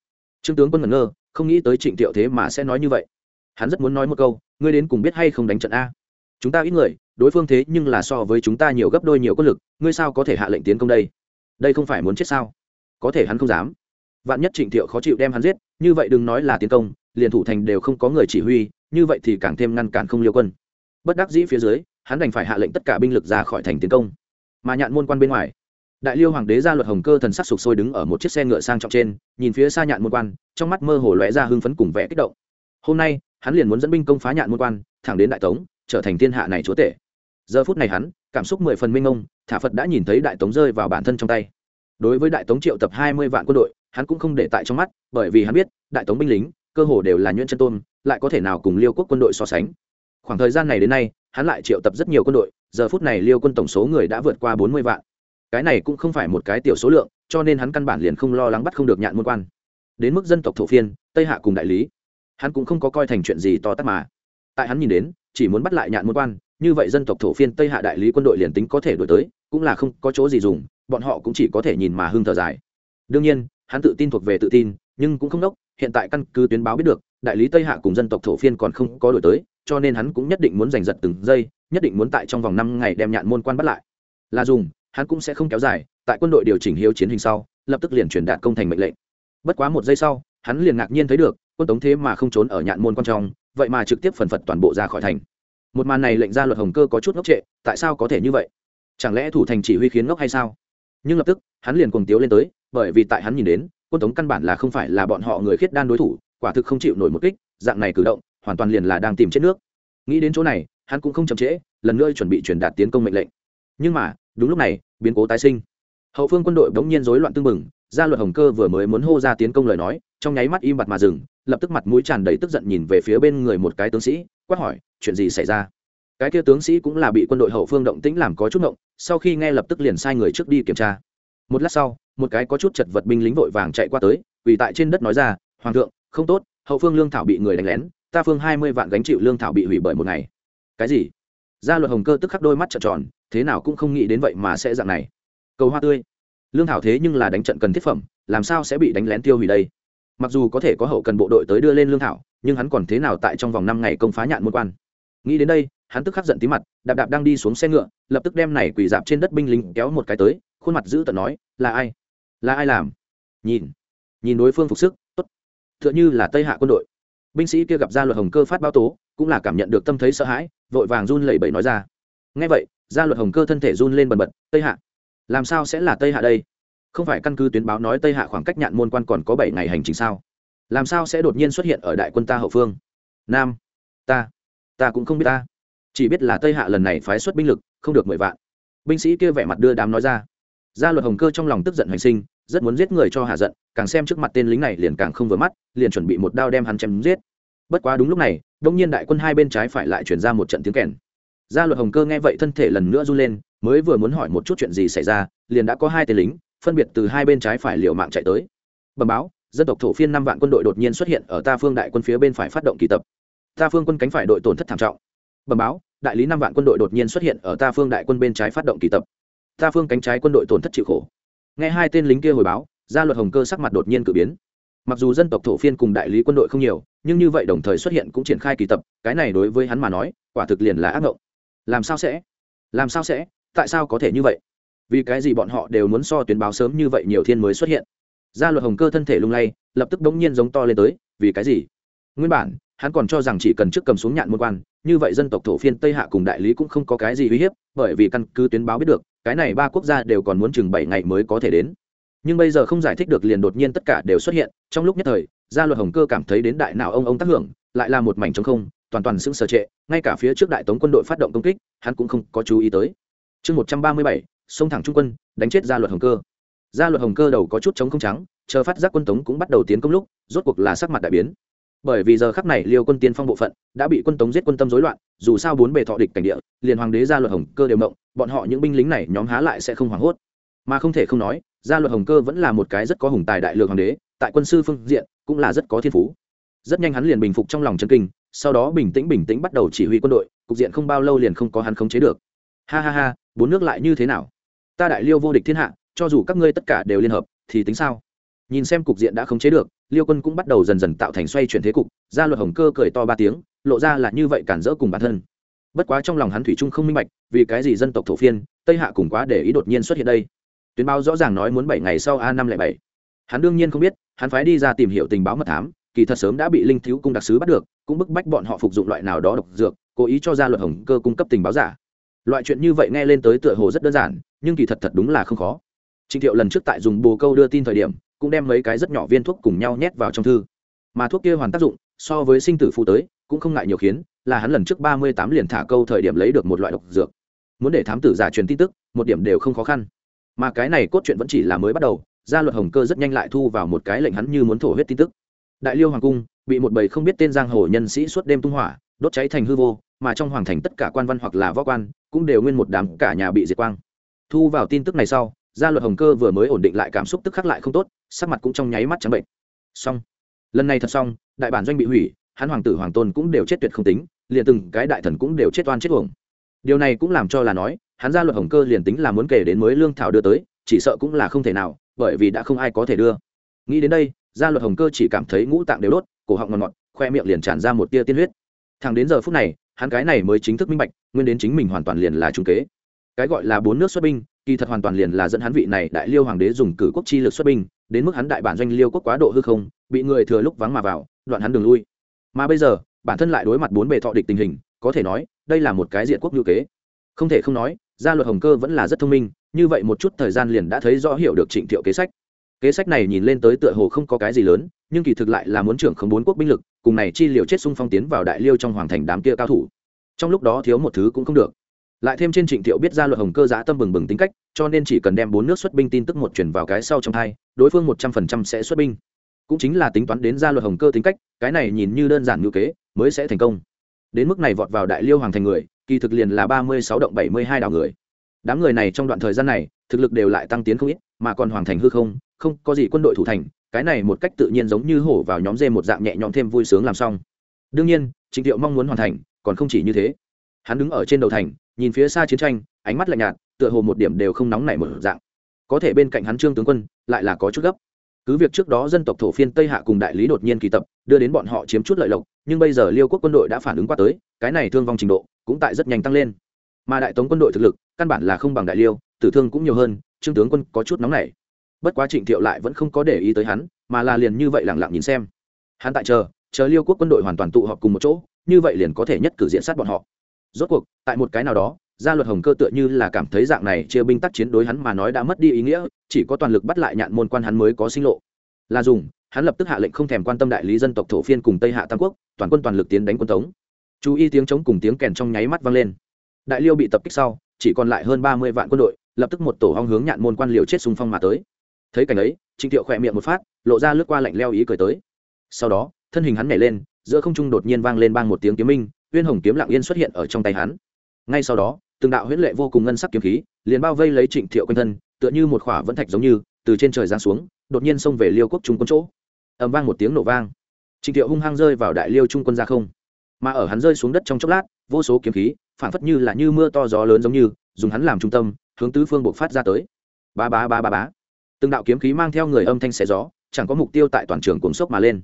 Trương tướng quân ngẩn ngơ, không nghĩ tới trịnh thiệu thế mà sẽ nói như vậy. Hắn rất muốn nói một câu, ngươi đến cùng biết hay không đánh trận a? Chúng ta ít người đối phương thế nhưng là so với chúng ta nhiều gấp đôi nhiều quân lực, ngươi sao có thể hạ lệnh tiến công đây? Đây không phải muốn chết sao? Có thể hắn không dám. Vạn nhất trịnh thiệu khó chịu đem hắn giết, như vậy đừng nói là tiến công, liền thủ thành đều không có người chỉ huy, như vậy thì càng thêm ngăn cản không liêu quân. Bất đắc dĩ phía dưới, hắn đành phải hạ lệnh tất cả binh lực ra khỏi thành tiến công. Mà nhạn môn quan bên ngoài, đại liêu hoàng đế ra luật hồng cơ thần sắc sục sôi đứng ở một chiếc xe ngựa sang trọng trên, nhìn phía xa nhạn môn quan, trong mắt mơ hồ lóe ra hưng phấn cùng vẻ kích động. Hôm nay, hắn liền muốn dẫn binh công phá nhạn môn quan, thẳng đến đại tống, trở thành thiên hạ này chúa tể giờ phút này hắn, cảm xúc mười phần minh ông thả phật đã nhìn thấy đại tống rơi vào bản thân trong tay. Đối với đại tống triệu tập hai mươi vạn quân đội, hắn cũng không để tại trong mắt, bởi vì hắn biết, đại tống binh lính, cơ hồ đều là nhuyễn chân tôn, lại có thể nào cùng liêu quốc quân đội so sánh. Khoảng thời gian này đến nay, hắn lại triệu tập rất nhiều quân đội, giờ phút này liêu quân tổng số người đã vượt qua bốn mươi vạn. Cái này cũng không phải một cái tiểu số lượng, cho nên hắn căn bản liền không lo lắng bắt không được nhạn môn quan. Đến mức dân tộc thổ phiên, tây hạ cùng đại lý, hắn cũng không có coi thành chuyện gì to tát mà. Tại hắn nhìn đến, chỉ muốn bắt lại nhạn môn quan như vậy dân tộc thổ phiên tây hạ đại lý quân đội liền tính có thể đổi tới, cũng là không có chỗ gì dùng, bọn họ cũng chỉ có thể nhìn mà hưng thở dài. Đương nhiên, hắn tự tin thuộc về tự tin, nhưng cũng không đốc, hiện tại căn cứ tuyến báo biết được, đại lý tây hạ cùng dân tộc thổ phiên còn không có đổi tới, cho nên hắn cũng nhất định muốn giành giật từng giây, nhất định muốn tại trong vòng năm ngày đem nhạn môn quan bắt lại. Là dùng, hắn cũng sẽ không kéo dài, tại quân đội điều chỉnh hiếu chiến hình sau, lập tức liền truyền đạt công thành mệnh lệnh. Bất quá một giây sau, hắn liền ngạc nhiên thấy được, quân tống thế mà không trốn ở nhạn môn quan trong, vậy mà trực tiếp phần phật toàn bộ ra khỏi thành một màn này lệnh ra luật hồng cơ có chút ngốc trệ, tại sao có thể như vậy? Chẳng lẽ thủ thành chỉ huy khiến ngốc hay sao? Nhưng lập tức, hắn liền cuồng tiếu lên tới, bởi vì tại hắn nhìn đến, quân tống căn bản là không phải là bọn họ người khiết đan đối thủ, quả thực không chịu nổi một kích, dạng này cử động, hoàn toàn liền là đang tìm chết nước. Nghĩ đến chỗ này, hắn cũng không chậm trễ, lần nữa chuẩn bị truyền đạt tiến công mệnh lệnh. Nhưng mà, đúng lúc này, biến cố tái sinh. Hậu phương quân đội bỗng nhiên rối loạn tương mừng gia luật hồng cơ vừa mới muốn hô ra tiến công lời nói, trong nháy mắt im bặt mà dừng, lập tức mặt mũi tràn đầy tức giận nhìn về phía bên người một cái tướng sĩ quát hỏi, chuyện gì xảy ra? Cái kia tướng sĩ cũng là bị quân đội hậu phương động tĩnh làm có chút động sau khi nghe lập tức liền sai người trước đi kiểm tra. Một lát sau, một cái có chút chật vật binh lính vội vàng chạy qua tới vì tại trên đất nói ra, hoàng thượng, không tốt, hậu phương lương thảo bị người đánh lén, ta phương hai mươi vạn gánh chịu lương thảo bị hủy bởi một ngày. Cái gì? Gia luật hồng cơ tức khắc đôi mắt trợn tròn, thế nào cũng không nghĩ đến vậy mà sẽ dạng này. Cầu hoa tươi, lương thảo thế nhưng là đánh trận cần thiết phẩm, làm sao sẽ bị đánh lén tiêu hủy đây? Mặc dù có thể có hậu cần bộ đội tới đưa lên lương thảo, nhưng hắn còn thế nào tại trong vòng năm ngày công phá nhạn môn quan? Nghĩ đến đây, hắn tức khắc giận tí mặt, đạp đạp đang đi xuống xe ngựa, lập tức đem này quỳ dạp trên đất binh lính kéo một cái tới, khuôn mặt giữ tận nói, là ai? Là ai làm? Nhìn nhìn đối phương phục sức, tốt t h ư ợ n h ư là tây hạ quân đội. Binh sĩ kia gặp ra luật hồng cơ phát báo tố, cũng là cảm nhận được tâm thấy sợ hãi, vội vàng run lẩy bẩy nói ra ngay vậy gia luật hồng cơ thân thể run lên bần bật, tây hạ, làm sao sẽ là tây hạ đây? Không phải căn cứ tuyến báo nói tây hạ khoảng cách nhạn môn quan còn có bảy ngày hành trình sao? Làm sao sẽ đột nhiên xuất hiện ở đại quân ta hậu phương? Nam, ta ta cũng không biết ta. Chỉ biết là tây hạ lần này phái xuất binh lực, không được mười vạn. Binh sĩ kia vẻ mặt đưa đám nói ra. Gia luật hồng cơ trong lòng tức giận hành sinh, rất muốn giết người cho hạ giận, càng xem trước mặt tên lính này liền càng không vừa mắt, liền chuẩn bị một đao đem hắn chém giết. Bất quá đúng lúc này, đông nhiên đại quân hai bên trái phải lại chuyển ra một trận tiếng kèn. Gia luật hồng cơ nghe vậy thân thể lần nữa run lên, mới vừa muốn hỏi một chút chuyện gì xảy ra, liền đã có hai tên lính phân biệt từ hai bên trái phải liều mạng chạy tới. Bẩm báo, dân tộc thổ phiên năm vạn quân đội đột nhiên xuất hiện ở ta phương đại quân phía bên phải phát động kỳ tập. Ta phương quân cánh phải đội tổn thất thảm trọng. Bẩm báo, đại lý năm vạn quân đội đột nhiên xuất hiện ở ta phương đại quân bên trái phát động kỳ tập. Ta phương cánh trái quân đội tổn thất chịu khổ. Nghe hai tên lính kia hồi báo, gia luật hồng cơ sắc mặt đột nhiên cử biến. Mặc dù dân tộc thổ phiên cùng đại lý quân đội không nhiều, nhưng như vậy đồng thời xuất hiện cũng triển khai kỳ tập, cái này đối với hắn mà nói, quả thực liền là ác ngộng. Làm sao sẽ? Làm sao sẽ? Tại sao có thể như vậy? Vì cái gì bọn họ đều muốn so tuyến báo sớm như vậy nhiều thiên mới xuất hiện. Gia luật hồng cơ thân thể lung lay, lập tức đống nhiên giống to lên tới, vì cái gì? Nguyên bản, hắn còn cho rằng chỉ cần trước cầm xuống nhạn môn quan, như vậy dân tộc thổ phiên tây hạ cùng đại lý cũng không có cái gì uy hiếp, bởi vì căn cứ tuyến báo biết được, cái này ba quốc gia đều còn muốn chừng bảy ngày mới có thể đến. Nhưng bây giờ không giải thích được liền đột nhiên tất cả đều xuất hiện, trong lúc nhất thời, gia luật hồng cơ cảm thấy đến đại nào ông ông tác hưởng, lại là một mảnh trống không, toàn toàn sững sờ trệ, ngay cả phía trước đại tống quân đội phát động công kích, hắn cũng không có chú ý tới. Chương một trăm ba mươi bảy xông thẳng trung quân, đánh chết gia luật hồng cơ. Gia luật hồng cơ đầu có chút chống không trắng, chờ phát giác quân tống cũng bắt đầu tiến công lúc, rốt cuộc là sắc mặt đại biến. Bởi vì giờ khắc này liêu quân tiên phong bộ phận đã bị quân tống giết quân tâm rối loạn, dù sao bốn bề thọ địch cảnh địa, liền hoàng đế gia luật hồng cơ đều mộng, bọn họ những binh lính này nhóm há lại sẽ không hoảng hốt. Mà không thể không nói, gia luật hồng cơ vẫn là một cái rất có hùng tài đại lược hoàng đế, tại quân sư phương diện cũng là rất có thiên phú. Rất nhanh hắn liền bình phục trong lòng chân kinh, sau đó bình tĩnh bình tĩnh bắt đầu chỉ huy quân đội, cục diện không bao lâu liền không có hắn khống chế được. Ha ha ha, bốn nước lại như thế nào? Ta đại liêu vô địch thiên hạ, cho dù các ngươi tất cả đều liên hợp, thì tính sao? Nhìn xem cục diện đã khống chế được, liêu quân cũng bắt đầu dần dần tạo thành xoay chuyển thế cục gia luật hồng cơ cười to ba tiếng, lộ ra là như vậy cản rỡ cùng bản thân. Bất quá trong lòng hắn thủy trung không minh bạch, vì cái gì dân tộc thổ phiên, tây hạ cùng quá để ý đột nhiên xuất hiện đây? Tuyến báo rõ ràng nói muốn bảy ngày sau a năm lẻ bảy. Hắn đương nhiên không biết, hắn phái đi ra tìm hiểu tình báo mật thám, kỳ thật sớm đã bị linh thiếu cung đặc sứ bắt được, cũng bức bách bọn họ phục dụng loại nào đó độc dược, cố ý cho ra luật hồng cơ cung cấp tình báo giả loại chuyện như vậy nghe lên tới tựa hồ rất đơn giản, nhưng kỳ thật thật đúng là không khó. Trịnh thiệu lần trước tại dùng bồ câu đưa tin thời điểm, cũng đem mấy cái rất nhỏ viên thuốc cùng nhau nhét vào trong thư. Mà thuốc kia hoàn tác dụng, so với sinh tử phụ tới, cũng không ngại nhiều khiến, là hắn lần trước ba mươi tám liền thả câu thời điểm lấy được một loại độc dược. Muốn để thám tử giả truyền tin tức, một điểm đều không khó khăn. Mà cái này cốt truyện vẫn chỉ là mới bắt đầu, gia luật hồng cơ rất nhanh lại thu vào một cái lệnh hắn như muốn thổ huyết tin tức. Đại liêu hoàng cung, bị một bầy không biết tên giang hồ nhân sĩ suốt đêm tung hỏa, đốt cháy thành hư vô, mà trong hoàng thành tất cả quan văn hoặc là võ quan cũng đều nguyên một đám cả nhà bị diệt quang. Thu vào tin tức này sau, gia luật hồng cơ vừa mới ổn định lại cảm xúc tức khắc lại không tốt, sắc mặt cũng trong nháy mắt trắng bệnh. Xong. Lần này thật xong, đại bản doanh bị hủy, hắn hoàng tử hoàng tôn cũng đều chết tuyệt không tính, liền từng cái đại thần cũng đều chết oan chết uổng. Điều này cũng làm cho là nói, hắn gia luật hồng cơ liền tính là muốn kể đến mới lương thảo đưa tới, chỉ sợ cũng là không thể nào, bởi vì đã không ai có thể đưa. Nghĩ đến đây, gia luật hồng cơ chỉ cảm thấy ngũ tạng đều đốt, cổ họng ngọt ngọt, khoe miệng liền tràn ra một tia tiên huyết. Thẳng đến giờ phút này hắn cái này mới chính thức minh bạch, nguyên đến chính mình hoàn toàn liền là trung kế. Cái gọi là bốn nước xuất binh, kỳ thật hoàn toàn liền là dẫn hắn vị này đại liêu hoàng đế dùng cử quốc chi lực xuất binh, đến mức hắn đại bản doanh liêu quốc quá độ hư không, bị người thừa lúc vắng mà vào, đoạn hắn đường lui. Mà bây giờ, bản thân lại đối mặt bốn bề thọ địch tình hình, có thể nói, đây là một cái diện quốc ngữ kế. Không thể không nói, gia luật hồng cơ vẫn là rất thông minh, như vậy một chút thời gian liền đã thấy rõ hiểu được trịnh thiệu kế sách. Kế sách này nhìn lên tới tựa hồ không có cái gì lớn, nhưng kỳ thực lại là muốn trưởng không bốn quốc binh lực cùng này chi liều chết xung phong tiến vào đại liêu trong hoàng thành đám kia cao thủ. Trong lúc đó thiếu một thứ cũng không được. Lại thêm trên trịnh thiệu biết ra luật hồng cơ giá tâm bừng bừng tính cách, cho nên chỉ cần đem bốn nước xuất binh tin tức một chuyển vào cái sau trong thai đối phương một trăm phần trăm sẽ xuất binh. Cũng chính là tính toán đến ra luật hồng cơ tính cách, cái này nhìn như đơn giản ngữ kế, mới sẽ thành công. Đến mức này vọt vào đại liêu hoàng thành người, kỳ thực liền là ba mươi sáu động bảy mươi hai đảo người. Đám người này trong đoạn thời gian này, thực lực đều lại tăng tiến không ít, mà còn hoàng thành hư không không có gì quân đội thủ thành cái này một cách tự nhiên giống như hổ vào nhóm dê một dạng nhẹ nhõm thêm vui sướng làm xong. Đương nhiên, trịnh thiệu mong muốn hoàn thành, còn không chỉ như thế. Hắn đứng ở trên đầu thành, nhìn phía xa chiến tranh, ánh mắt lạnh nhạt, tựa hồ một điểm đều không nóng nảy một dạng. Có thể bên cạnh hắn trương tướng quân, lại là có chút gấp. Cứ việc trước đó dân tộc thổ phiên tây hạ cùng đại lý đột nhiên kỳ tập, đưa đến bọn họ chiếm chút lợi lộc, nhưng bây giờ liêu quốc quân đội đã phản ứng qua tới, cái này thương vong trình độ cũng tại rất nhanh tăng lên. Mà đại tống quân đội thực lực, căn bản là không bằng đại liêu, tử thương cũng nhiều hơn, trương tướng quân có chút nóng nảy bất quá trịnh thiệu lại vẫn không có để ý tới hắn, mà là liền như vậy lẳng lặng nhìn xem. Hắn tại chờ chờ liêu quốc quân đội hoàn toàn tụ họp cùng một chỗ, như vậy liền có thể nhất cử diện sát bọn họ. Rốt cuộc, tại một cái nào đó, gia luật hồng cơ tựa như là cảm thấy dạng này chia binh tác chiến đối hắn mà nói đã mất đi ý nghĩa, chỉ có toàn lực bắt lại nhạn môn quan hắn mới có sinh lộ. Là dùng, hắn lập tức hạ lệnh không thèm quan tâm đại lý dân tộc thổ phiên cùng tây hạ tam quốc, toàn quân toàn lực tiến đánh quân tống. Chú ý tiếng chống cùng tiếng kèn trong nháy mắt vang lên. Đại liêu bị tập kích sau, chỉ còn lại hơn ba mươi vạn quân đội, lập tức một tổ hong hướng nhạn môn quan liều chết xung phong mà tới thấy cảnh ấy trịnh thiệu khỏe miệng một phát, lộ ra lướt qua lạnh leo ý cười tới. Sau đó, thân hình hắn nhảy lên, giữa không trung đột nhiên vang lên bang một tiếng kiếm minh, uyên hồng kiếm lặng yên xuất hiện ở trong tay hắn. Ngay sau đó, từng đạo huyễn lệ vô cùng ngân sắc kiếm khí, liền bao vây lấy trịnh thiệu quanh thân, tựa như một khỏa vẫn thạch giống như, từ trên trời giáng xuống, đột nhiên xông về liêu quốc trung quân chỗ. Ầm vang một tiếng nổ vang. Trịnh thiệu hung hăng rơi vào đại liêu trung quân ra không. Mà ở hắn rơi xuống đất trong chốc lát, vô số kiếm khí phản phất như là như mưa to gió lớn giống như, dùng hắn làm trung tâm, hướng tứ phương buộc phát ra tới. Ba ba ba ba bá từng đạo kiếm khí mang theo người âm thanh xé gió, chẳng có mục tiêu tại toàn trường cuồng sốc mà lên.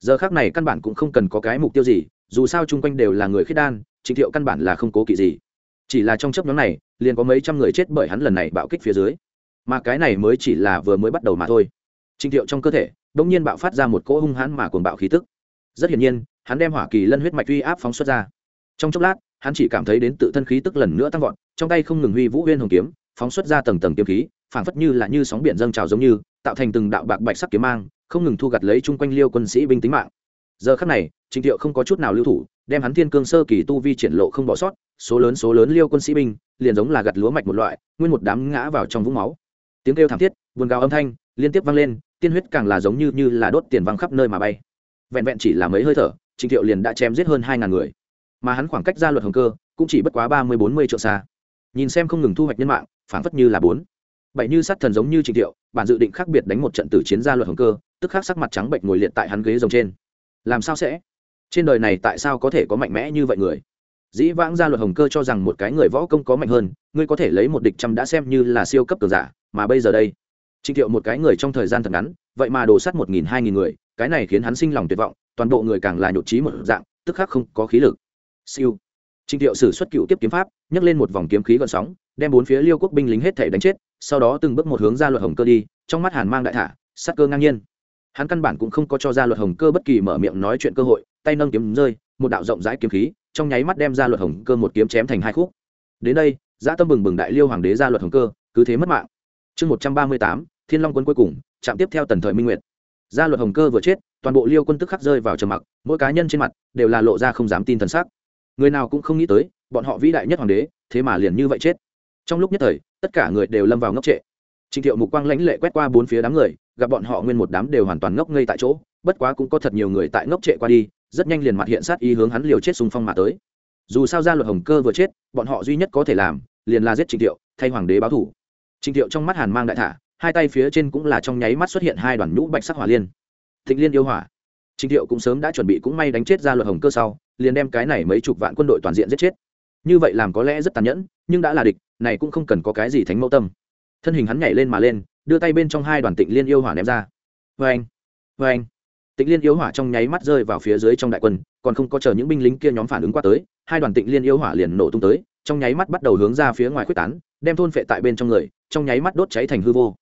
Giờ khác này căn bản cũng không cần có cái mục tiêu gì, dù sao chung quanh đều là người khiết đan, trịnh thiệu căn bản là không cố kỵ gì. Chỉ là trong chấp nhóm này, liền có mấy trăm người chết bởi hắn lần này bạo kích phía dưới. Mà cái này mới chỉ là vừa mới bắt đầu mà thôi. Trịnh thiệu trong cơ thể đ ỗ n g nhiên bạo phát ra một cỗ hung hãn mà cuồng bạo khí tức. Rất hiển nhiên, hắn đem hỏa kỳ lân huyết mạch uy áp phóng xuất ra. Trong chốc lát, hắn chỉ cảm thấy đến tự thân khí tức lần nữa tăng vọt, trong tay không ngừng huy vũ huyên hồng kiếm, phóng xuất ra tầng tầng kiếm khí phảng phất như là như sóng biển dâng trào giống như, tạo thành từng đạo bạc bạch sắc kiếm mang, không ngừng thu gặt lấy chung quanh liêu quân sĩ binh tính mạng. Giờ khắc này trịnh thiệu không có chút nào lưu thủ, đem hắn thiên cương sơ kỳ tu vi triển lộ không bỏ sót, số lớn số lớn liêu quân sĩ binh, liền giống là gặt lúa mạch một loại, nguyên một đám ngã vào trong vũng máu. Tiếng kêu thảm thiết, buồn gào âm thanh liên tiếp vang lên, tiên huyết càng là giống như như là đốt tiền văng khắp nơi mà bay. Vẹn vẹn chỉ là mấy hơi thở trịnh thiệu liền đã chém giết hơn hai ngàn người. Mà hắn khoảng cách ra luật hồng cơ cũng chỉ bất quá ba mươi bốn mươi triệu xa. Nhìn xem không ngừng thu hoạch nhân mạng, phảng phất như là bốn bảy như sát thần giống như trịnh thiệu, bản dự định khác biệt đánh một trận tử chiến gia luật hồng cơ, tức khắc sắc mặt trắng bệnh ngồi liệt tại hắn ghế rồng trên. Làm sao sẽ? Trên đời này tại sao có thể có mạnh mẽ như vậy người? Dĩ vãng gia luật hồng cơ cho rằng một cái người võ công có mạnh hơn, ngươi có thể lấy một địch trăm đã xem như là siêu cấp cường giả, mà bây giờ đây, trịnh thiệu một cái người trong thời gian thật ngắn, vậy mà đổ sát một nghìn hai nghìn người, cái này khiến hắn sinh lòng tuyệt vọng, toàn bộ người càng là nhột trí một dạng, tức khắc không có khí lực. Siêu. Trịnh thiệu sử xuất cựu tiếp kiếm pháp, nhấc lên một vòng kiếm khí gọn sóng, đem bốn phía liêu quốc binh lính hết thể đánh chết sau đó từng bước một hướng ra luật hồng cơ đi, trong mắt hàn mang đại thả, sắc cơ ngang nhiên. Hắn căn bản cũng không có cho ra luật hồng cơ bất kỳ mở miệng nói chuyện cơ hội, tay nâng kiếm rơi, một đạo rộng rãi kiếm khí, trong nháy mắt đem ra luật hồng cơ một kiếm chém thành hai khúc. Đến đây, giã tâm bừng bừng đại liêu hoàng đế ra luật hồng cơ, cứ thế mất mạng. Chương một trăm ba mươi tám, thiên long quân cuối cùng, chạm tiếp theo tần thời minh nguyệt. Gia luật hồng cơ vừa chết, toàn bộ liêu quân tức khắc rơi vào trầm mặc, mỗi cá nhân trên mặt đều là lộ ra không dám tin thần sắc. Người nào cũng không nghĩ tới, bọn họ vĩ đại nhất hoàng đế, thế mà liền như vậy chết trong lúc nhất thời tất cả người đều lâm vào ngốc trệ Trình Thiệu mục quang lãnh lệ quét qua bốn phía đám người, gặp bọn họ nguyên một đám đều hoàn toàn ngốc ngây tại chỗ, bất quá cũng có thật nhiều người tại ngốc trệ qua đi, rất nhanh liền mặt hiện sát ý hướng hắn liều chết xung phong mà tới. Dù sao gia luật hồng cơ vừa chết, bọn họ duy nhất có thể làm, liền là giết Trình Thiệu, thay hoàng đế báo thù. Trình Thiệu trong mắt hàn mang đại thả, hai tay phía trên cũng là trong nháy mắt xuất hiện hai đoàn nhũ bạch sắc hỏa liên. Thịnh Liên yêu hỏa. Trình Thiệu cũng sớm đã chuẩn bị cũng may đánh chết gia luật hồng cơ sau, liền đem cái này mấy chục vạn quân đội toàn diện giết chết. như vậy làm có lẽ rất tàn nhẫn nhưng đã là địch này cũng không cần có cái gì thánh mẫu tâm. Thân hình hắn nhảy lên mà lên, đưa tay bên trong hai đoàn tịnh liên yêu hỏa ném ra. Vê anh vê anh tịnh liên yêu hỏa trong nháy mắt rơi vào phía dưới trong đại quân, còn không có chờ những binh lính kia nhóm phản ứng qua tới, hai đoàn tịnh liên yêu hỏa liền nổ tung tới, trong nháy mắt bắt đầu hướng ra phía ngoài quyết tán, đem thôn phệ tại bên trong người, trong nháy mắt đốt cháy thành hư vô.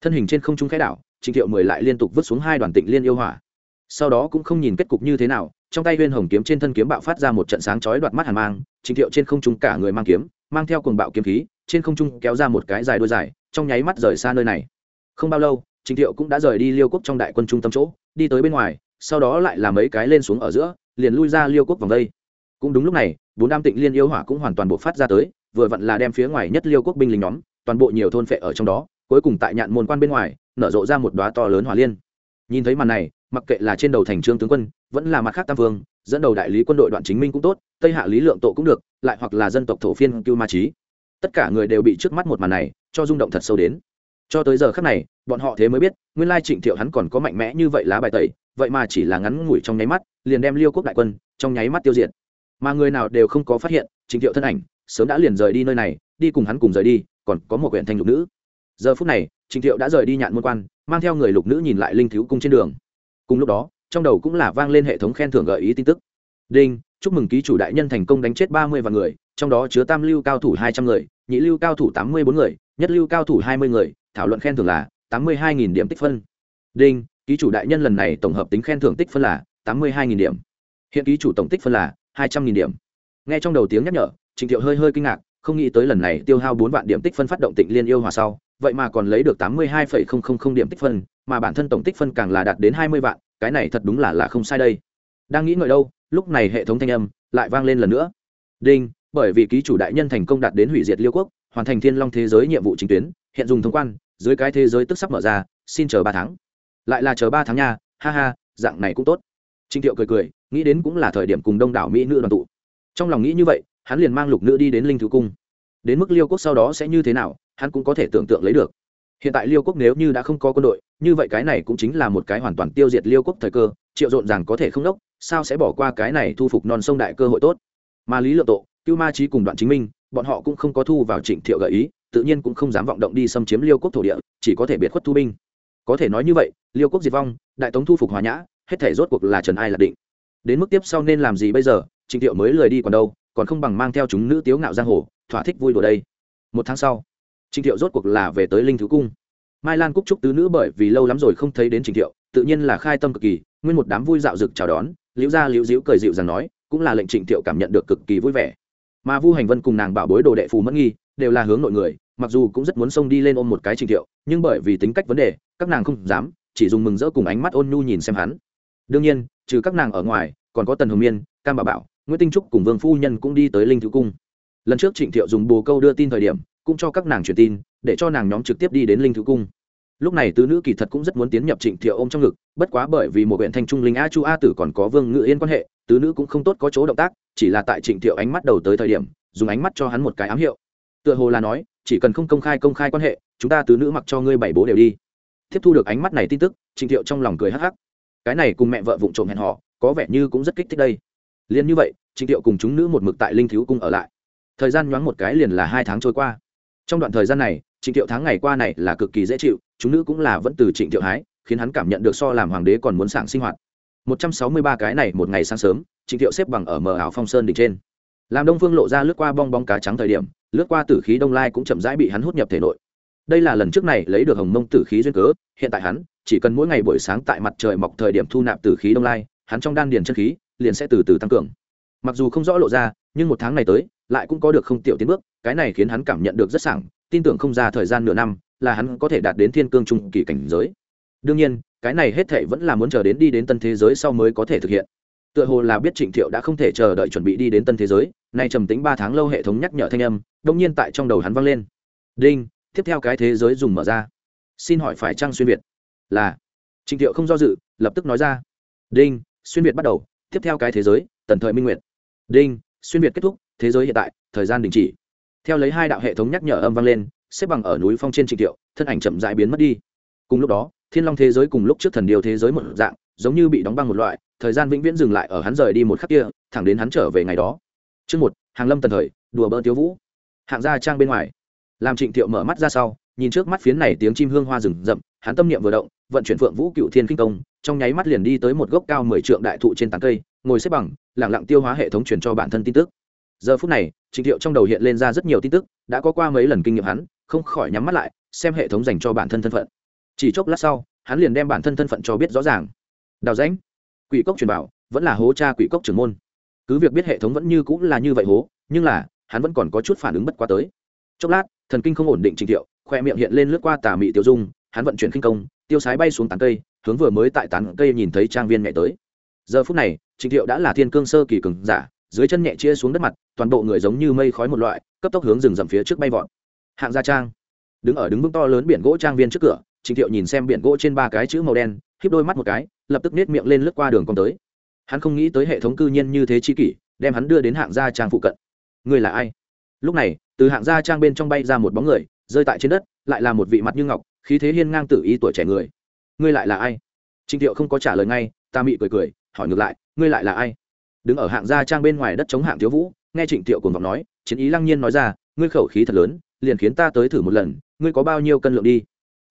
Thân hình trên không trung khẽ đảo trịnh thiệu mười lại liên tục vứt xuống hai đoàn tịnh liên yêu hỏa. Sau đó cũng không nhìn kết cục như thế nào, trong tay huyên hồng kiếm trên thân kiếm bạo phát ra một trận sáng chói đoạt mắt hàn mang trịnh thiệu trên không trung cả người mang kiếm mang theo cuồng bạo kiếm khí, trên không trung kéo ra một cái dài đôi dài, trong nháy mắt rời xa nơi này. Không bao lâu, Trình thiệu cũng đã rời đi liêu quốc trong đại quân trung tâm chỗ, đi tới bên ngoài, sau đó lại làm mấy cái lên xuống ở giữa, liền lui ra liêu quốc vòng đây. Cũng đúng lúc này, bốn đam tịnh liên yêu hỏa cũng hoàn toàn bộc phát ra tới, vừa vặn là đem phía ngoài nhất liêu quốc binh lính nhóm, toàn bộ nhiều thôn phệ ở trong đó, cuối cùng tại nhạn môn quan bên ngoài, nở rộ ra một đóa to lớn hỏa liên. Nhìn thấy màn này, mặc kệ là trên đầu thành trương tướng quân, vẫn là mặt khác tam vương dẫn đầu đại lý quân đội đoạn chính minh cũng tốt, tây hạ lý lượng tổ cũng được, lại hoặc là dân tộc thổ phiên cưu ma trí tất cả người đều bị trước mắt một màn này cho rung động thật sâu đến. Cho tới giờ khắc này, bọn họ thế mới biết, nguyên lai trịnh thiệu hắn còn có mạnh mẽ như vậy lá bài tẩy, vậy mà chỉ là ngắn ngủi trong nháy mắt, liền đem liêu quốc đại quân trong nháy mắt tiêu diệt. Mà người nào đều không có phát hiện, trịnh thiệu thân ảnh sớm đã liền rời đi nơi này, đi cùng hắn cùng rời đi, còn có một huyện thanh lục nữ. Giờ phút này, trịnh thiệu đã rời đi nhạn môn quan, mang theo người lục nữ nhìn lại linh thiếu cung trên đường. Cùng lúc đó trong đầu cũng là vang lên hệ thống khen thưởng gợi ý tin tức. Đinh, chúc mừng ký chủ đại nhân thành công đánh chết ba mươi vạn người, trong đó chứa tam lưu cao thủ hai trăm người, nhị lưu cao thủ tám mươi bốn người, nhất lưu cao thủ hai mươi người, thảo luận khen thưởng là tám mươi hai điểm tích phân. Đinh, ký chủ đại nhân lần này tổng hợp tính khen thưởng tích phân là tám mươi hai điểm. Hiện ký chủ tổng tích phân là hai trăm nghìn điểm. Nghe trong đầu tiếng nhắc nhở trịnh thiệu hơi hơi kinh ngạc, không nghĩ tới lần này tiêu hao bốn vạn điểm tích phân phát động tịnh liên yêu hòa sau, vậy mà còn lấy được tám mươi hai điểm tích phân, mà bản thân tổng tích phân càng là đạt đến hai mươi vạn cái này thật đúng là là không sai đây. Đang nghĩ ngợi đâu, lúc này hệ thống thanh âm lại vang lên lần nữa. Đinh, bởi vì ký chủ đại nhân thành công đạt đến hủy diệt liêu quốc, hoàn thành thiên long thế giới nhiệm vụ chính tuyến, hiện dùng thông quan, dưới cái thế giới tức sắp mở ra, xin chờ ba tháng. Lại là chờ ba tháng nha, ha ha, dạng này cũng tốt. Trình thiệu cười cười, nghĩ đến cũng là thời điểm cùng đông đảo mỹ nữ đoàn tụ. Trong lòng nghĩ như vậy, hắn liền mang lục nữ đi đến linh thứ cung. Đến mức liêu quốc sau đó sẽ như thế nào, hắn cũng có thể tưởng tượng lấy được hiện tại liêu quốc nếu như đã không có quân đội, như vậy cái này cũng chính là một cái hoàn toàn tiêu diệt liêu quốc thời cơ, triệu rộn rằng có thể không đốc, sao sẽ bỏ qua cái này thu phục non sông đại cơ hội tốt? Mà lý lượng tộ, cưu ma trí cùng đoạn chính minh, bọn họ cũng không có thu vào trịnh thiệu gợi ý, tự nhiên cũng không dám vọng động đi xâm chiếm liêu quốc thổ địa, chỉ có thể biệt khuất thu binh. Có thể nói như vậy, liêu quốc diệt vong, đại tống thu phục hòa nhã, hết thể rốt cuộc là trần ai lạc định. Đến mức tiếp sau nên làm gì bây giờ, trịnh thiệu mới lười đi còn đâu, còn không bằng mang theo chúng nữ tiếu ngạo giang hồ, thỏa thích vui đùa đây. Một tháng sau Trình thiệu rốt cuộc là về tới linh thứ cung. Mai lan cúc trúc tứ nữ bởi vì lâu lắm rồi không thấy đến Trình thiệu, tự nhiên là khai tâm cực kỳ, nguyên một đám vui dạo rực chào đón, liễu gia liễu diễu cười dịu rằng nói, cũng là lệnh Trình thiệu cảm nhận được cực kỳ vui vẻ. Mà vu hành vân cùng nàng bảo bối đồ đệ phù mất nghi, đều là hướng nội người, mặc dù cũng rất muốn xông đi lên ôm một cái Trình thiệu, nhưng bởi vì tính cách vấn đề, các nàng không dám, chỉ dùng mừng rỡ cùng ánh mắt ôn nhu nhìn xem hắn. Đương nhiên, trừ các nàng ở ngoài, còn có tần hồng miên, cam bà bảo, nguyễn tinh trúc cùng vương phu nhân cũng đi tới linh thứ cung. Lần trước trịnh thiệu dùng bồ câu đưa tin thời điểm cũng cho các nàng truyền tin, để cho nàng nhóm trực tiếp đi đến linh thứ cung. Lúc này tứ nữ kỳ thật cũng rất muốn tiến nhập trịnh thiệu ôm trong ngực, bất quá bởi vì một huyện thanh trung linh a chu a tử còn có vương ngự yên quan hệ, tứ nữ cũng không tốt có chỗ động tác, chỉ là tại trịnh thiệu ánh mắt đầu tới thời điểm, dùng ánh mắt cho hắn một cái ám hiệu. Tựa hồ là nói, chỉ cần không công khai công khai quan hệ, chúng ta tứ nữ mặc cho ngươi bảy bố đều đi. Tiếp thu được ánh mắt này tin tức, trịnh thiệu trong lòng cười hắc hắc. Cái này cùng mẹ vợ vụng trộm hẹn họ có vẻ như cũng rất kích thích đây. Liền như vậy, trịnh thiệu cùng chúng nữ một mực tại linh thiếu cung ở lại. Thời gian nhoáng một cái liền là hai tháng trôi qua trong đoạn thời gian này, trịnh thiệu tháng ngày qua này là cực kỳ dễ chịu, chúng nữ cũng là vẫn từ trịnh thiệu hái, khiến hắn cảm nhận được so làm hoàng đế còn muốn sảng sinh hoạt. Một trăm sáu mươi ba cái này một ngày sáng sớm, trịnh thiệu xếp bằng ở mờ ảo phong sơn đỉnh trên. Làm đông phương lộ ra lướt qua bong bóng cá trắng thời điểm, lướt qua tử khí đông lai cũng chậm rãi bị hắn hút nhập thể nội. Đây là lần trước này lấy được hồng mông tử khí duyên cớ, hiện tại hắn, chỉ cần mỗi ngày buổi sáng tại mặt trời mọc thời điểm thu nạp tử khí đông lai, hắn trong đan điền chân khí liền sẽ từ từ tăng cường. Mặc dù không rõ lộ ra nhưng một tháng này tới, lại cũng có được không tiểu tiến bước, cái này khiến hắn cảm nhận được rất sảng, tin tưởng không ra thời gian nửa năm, là hắn có thể đạt đến thiên cương trung kỳ cảnh giới. Đương nhiên, cái này hết thệ vẫn là muốn chờ đến đi đến tân thế giới sau mới có thể thực hiện. Tựa hồ là biết trịnh thiệu đã không thể chờ đợi chuẩn bị đi đến tân thế giới, nay trầm tính ba tháng lâu hệ thống nhắc nhở thanh âm đông nhiên tại trong đầu hắn vang lên. Đinh, tiếp theo cái thế giới dùng mở ra. Xin hỏi phải trăng xuyên việt? Là. Trịnh thiệu không do dự, lập tức nói ra. Đinh, xuyên việt bắt đầu, tiếp theo cái thế giới, tần thời minh nguyệt. Đinh xuyên việt kết thúc, thế giới hiện tại, thời gian đình chỉ. Theo lấy hai đạo hệ thống nhắc nhở âm vang lên, xếp bằng ở núi phong trên trịnh thiệu, thân ảnh chậm dãi biến mất đi. Cùng lúc đó, thiên long thế giới cùng lúc trước thần điều thế giới một dạng, giống như bị đóng băng một loại, thời gian vĩnh viễn dừng lại ở hắn rời đi một khắc kia, thẳng đến hắn trở về ngày đó. Chương một, hàng lâm tần thời, đùa bỡn tiếu vũ. Hạng gia trang bên ngoài. Làm trịnh thiệu mở mắt ra sau, nhìn trước mắt phiến này tiếng chim hương hoa rừng rậm, hắn tâm niệm vừa động, vận chuyển phượng vũ cựu thiên kinh công, trong nháy mắt liền đi tới một gốc cao mười trượng đại thụ trên tán cây ngồi xếp bằng, lẳng lặng tiêu hóa hệ thống truyền cho bản thân tin tức. Giờ phút này, trịnh thiệu trong đầu hiện lên ra rất nhiều tin tức, đã có qua mấy lần kinh nghiệm hắn, không khỏi nhắm mắt lại, xem hệ thống dành cho bản thân thân phận. Chỉ chốc lát sau, hắn liền đem bản thân thân phận cho biết rõ ràng. Đào rãnh, quỷ cốc truyền bảo, vẫn là hố cha quỷ cốc trưởng môn. Cứ việc biết hệ thống vẫn như cũng là như vậy hố, nhưng là, hắn vẫn còn có chút phản ứng bất quá tới. Chốc lát, thần kinh không ổn định trình thiệu, khoe miệng hiện lên lướt qua tà mị tiêu dung, hắn vận chuyển kinh công, tiêu sái bay xuống tán cây, hướng vừa mới tại tán cây nhìn thấy trang viên nhảy tới. Giờ phút này trình thiệu đã là thiên cương sơ kỳ cường giả, dưới chân nhẹ chia xuống đất mặt, toàn bộ người giống như mây khói một loại, cấp tốc hướng rừng rậm phía trước bay vọt. Hạng gia trang. Đứng ở đứng vững to lớn biển gỗ trang viên trước cửa, trình thiệu nhìn xem biển gỗ trên ba cái chữ màu đen, híp đôi mắt một cái, lập tức nết miệng lên lướt qua đường con tới. Hắn không nghĩ tới hệ thống cư nhiên như thế chi kỷ, đem hắn đưa đến hạng gia trang phụ cận. Người là ai? Lúc này, từ hạng gia trang bên trong bay ra một bóng người, rơi tại trên đất, lại là một vị mặt như ngọc, khí thế hiên ngang tự ý tuổi trẻ người. Ngươi lại là ai? Trịnh thiệu không có trả lời ngay, ta mị cười cười hỏi ngược lại, ngươi lại là ai? Đứng ở hạng gia trang bên ngoài đất chống hạng thiếu vũ, nghe trịnh thiệu cùng vọng nói, chiến ý lăng nhiên nói ra, ngươi khẩu khí thật lớn, liền khiến ta tới thử một lần, ngươi có bao nhiêu cân lượng đi?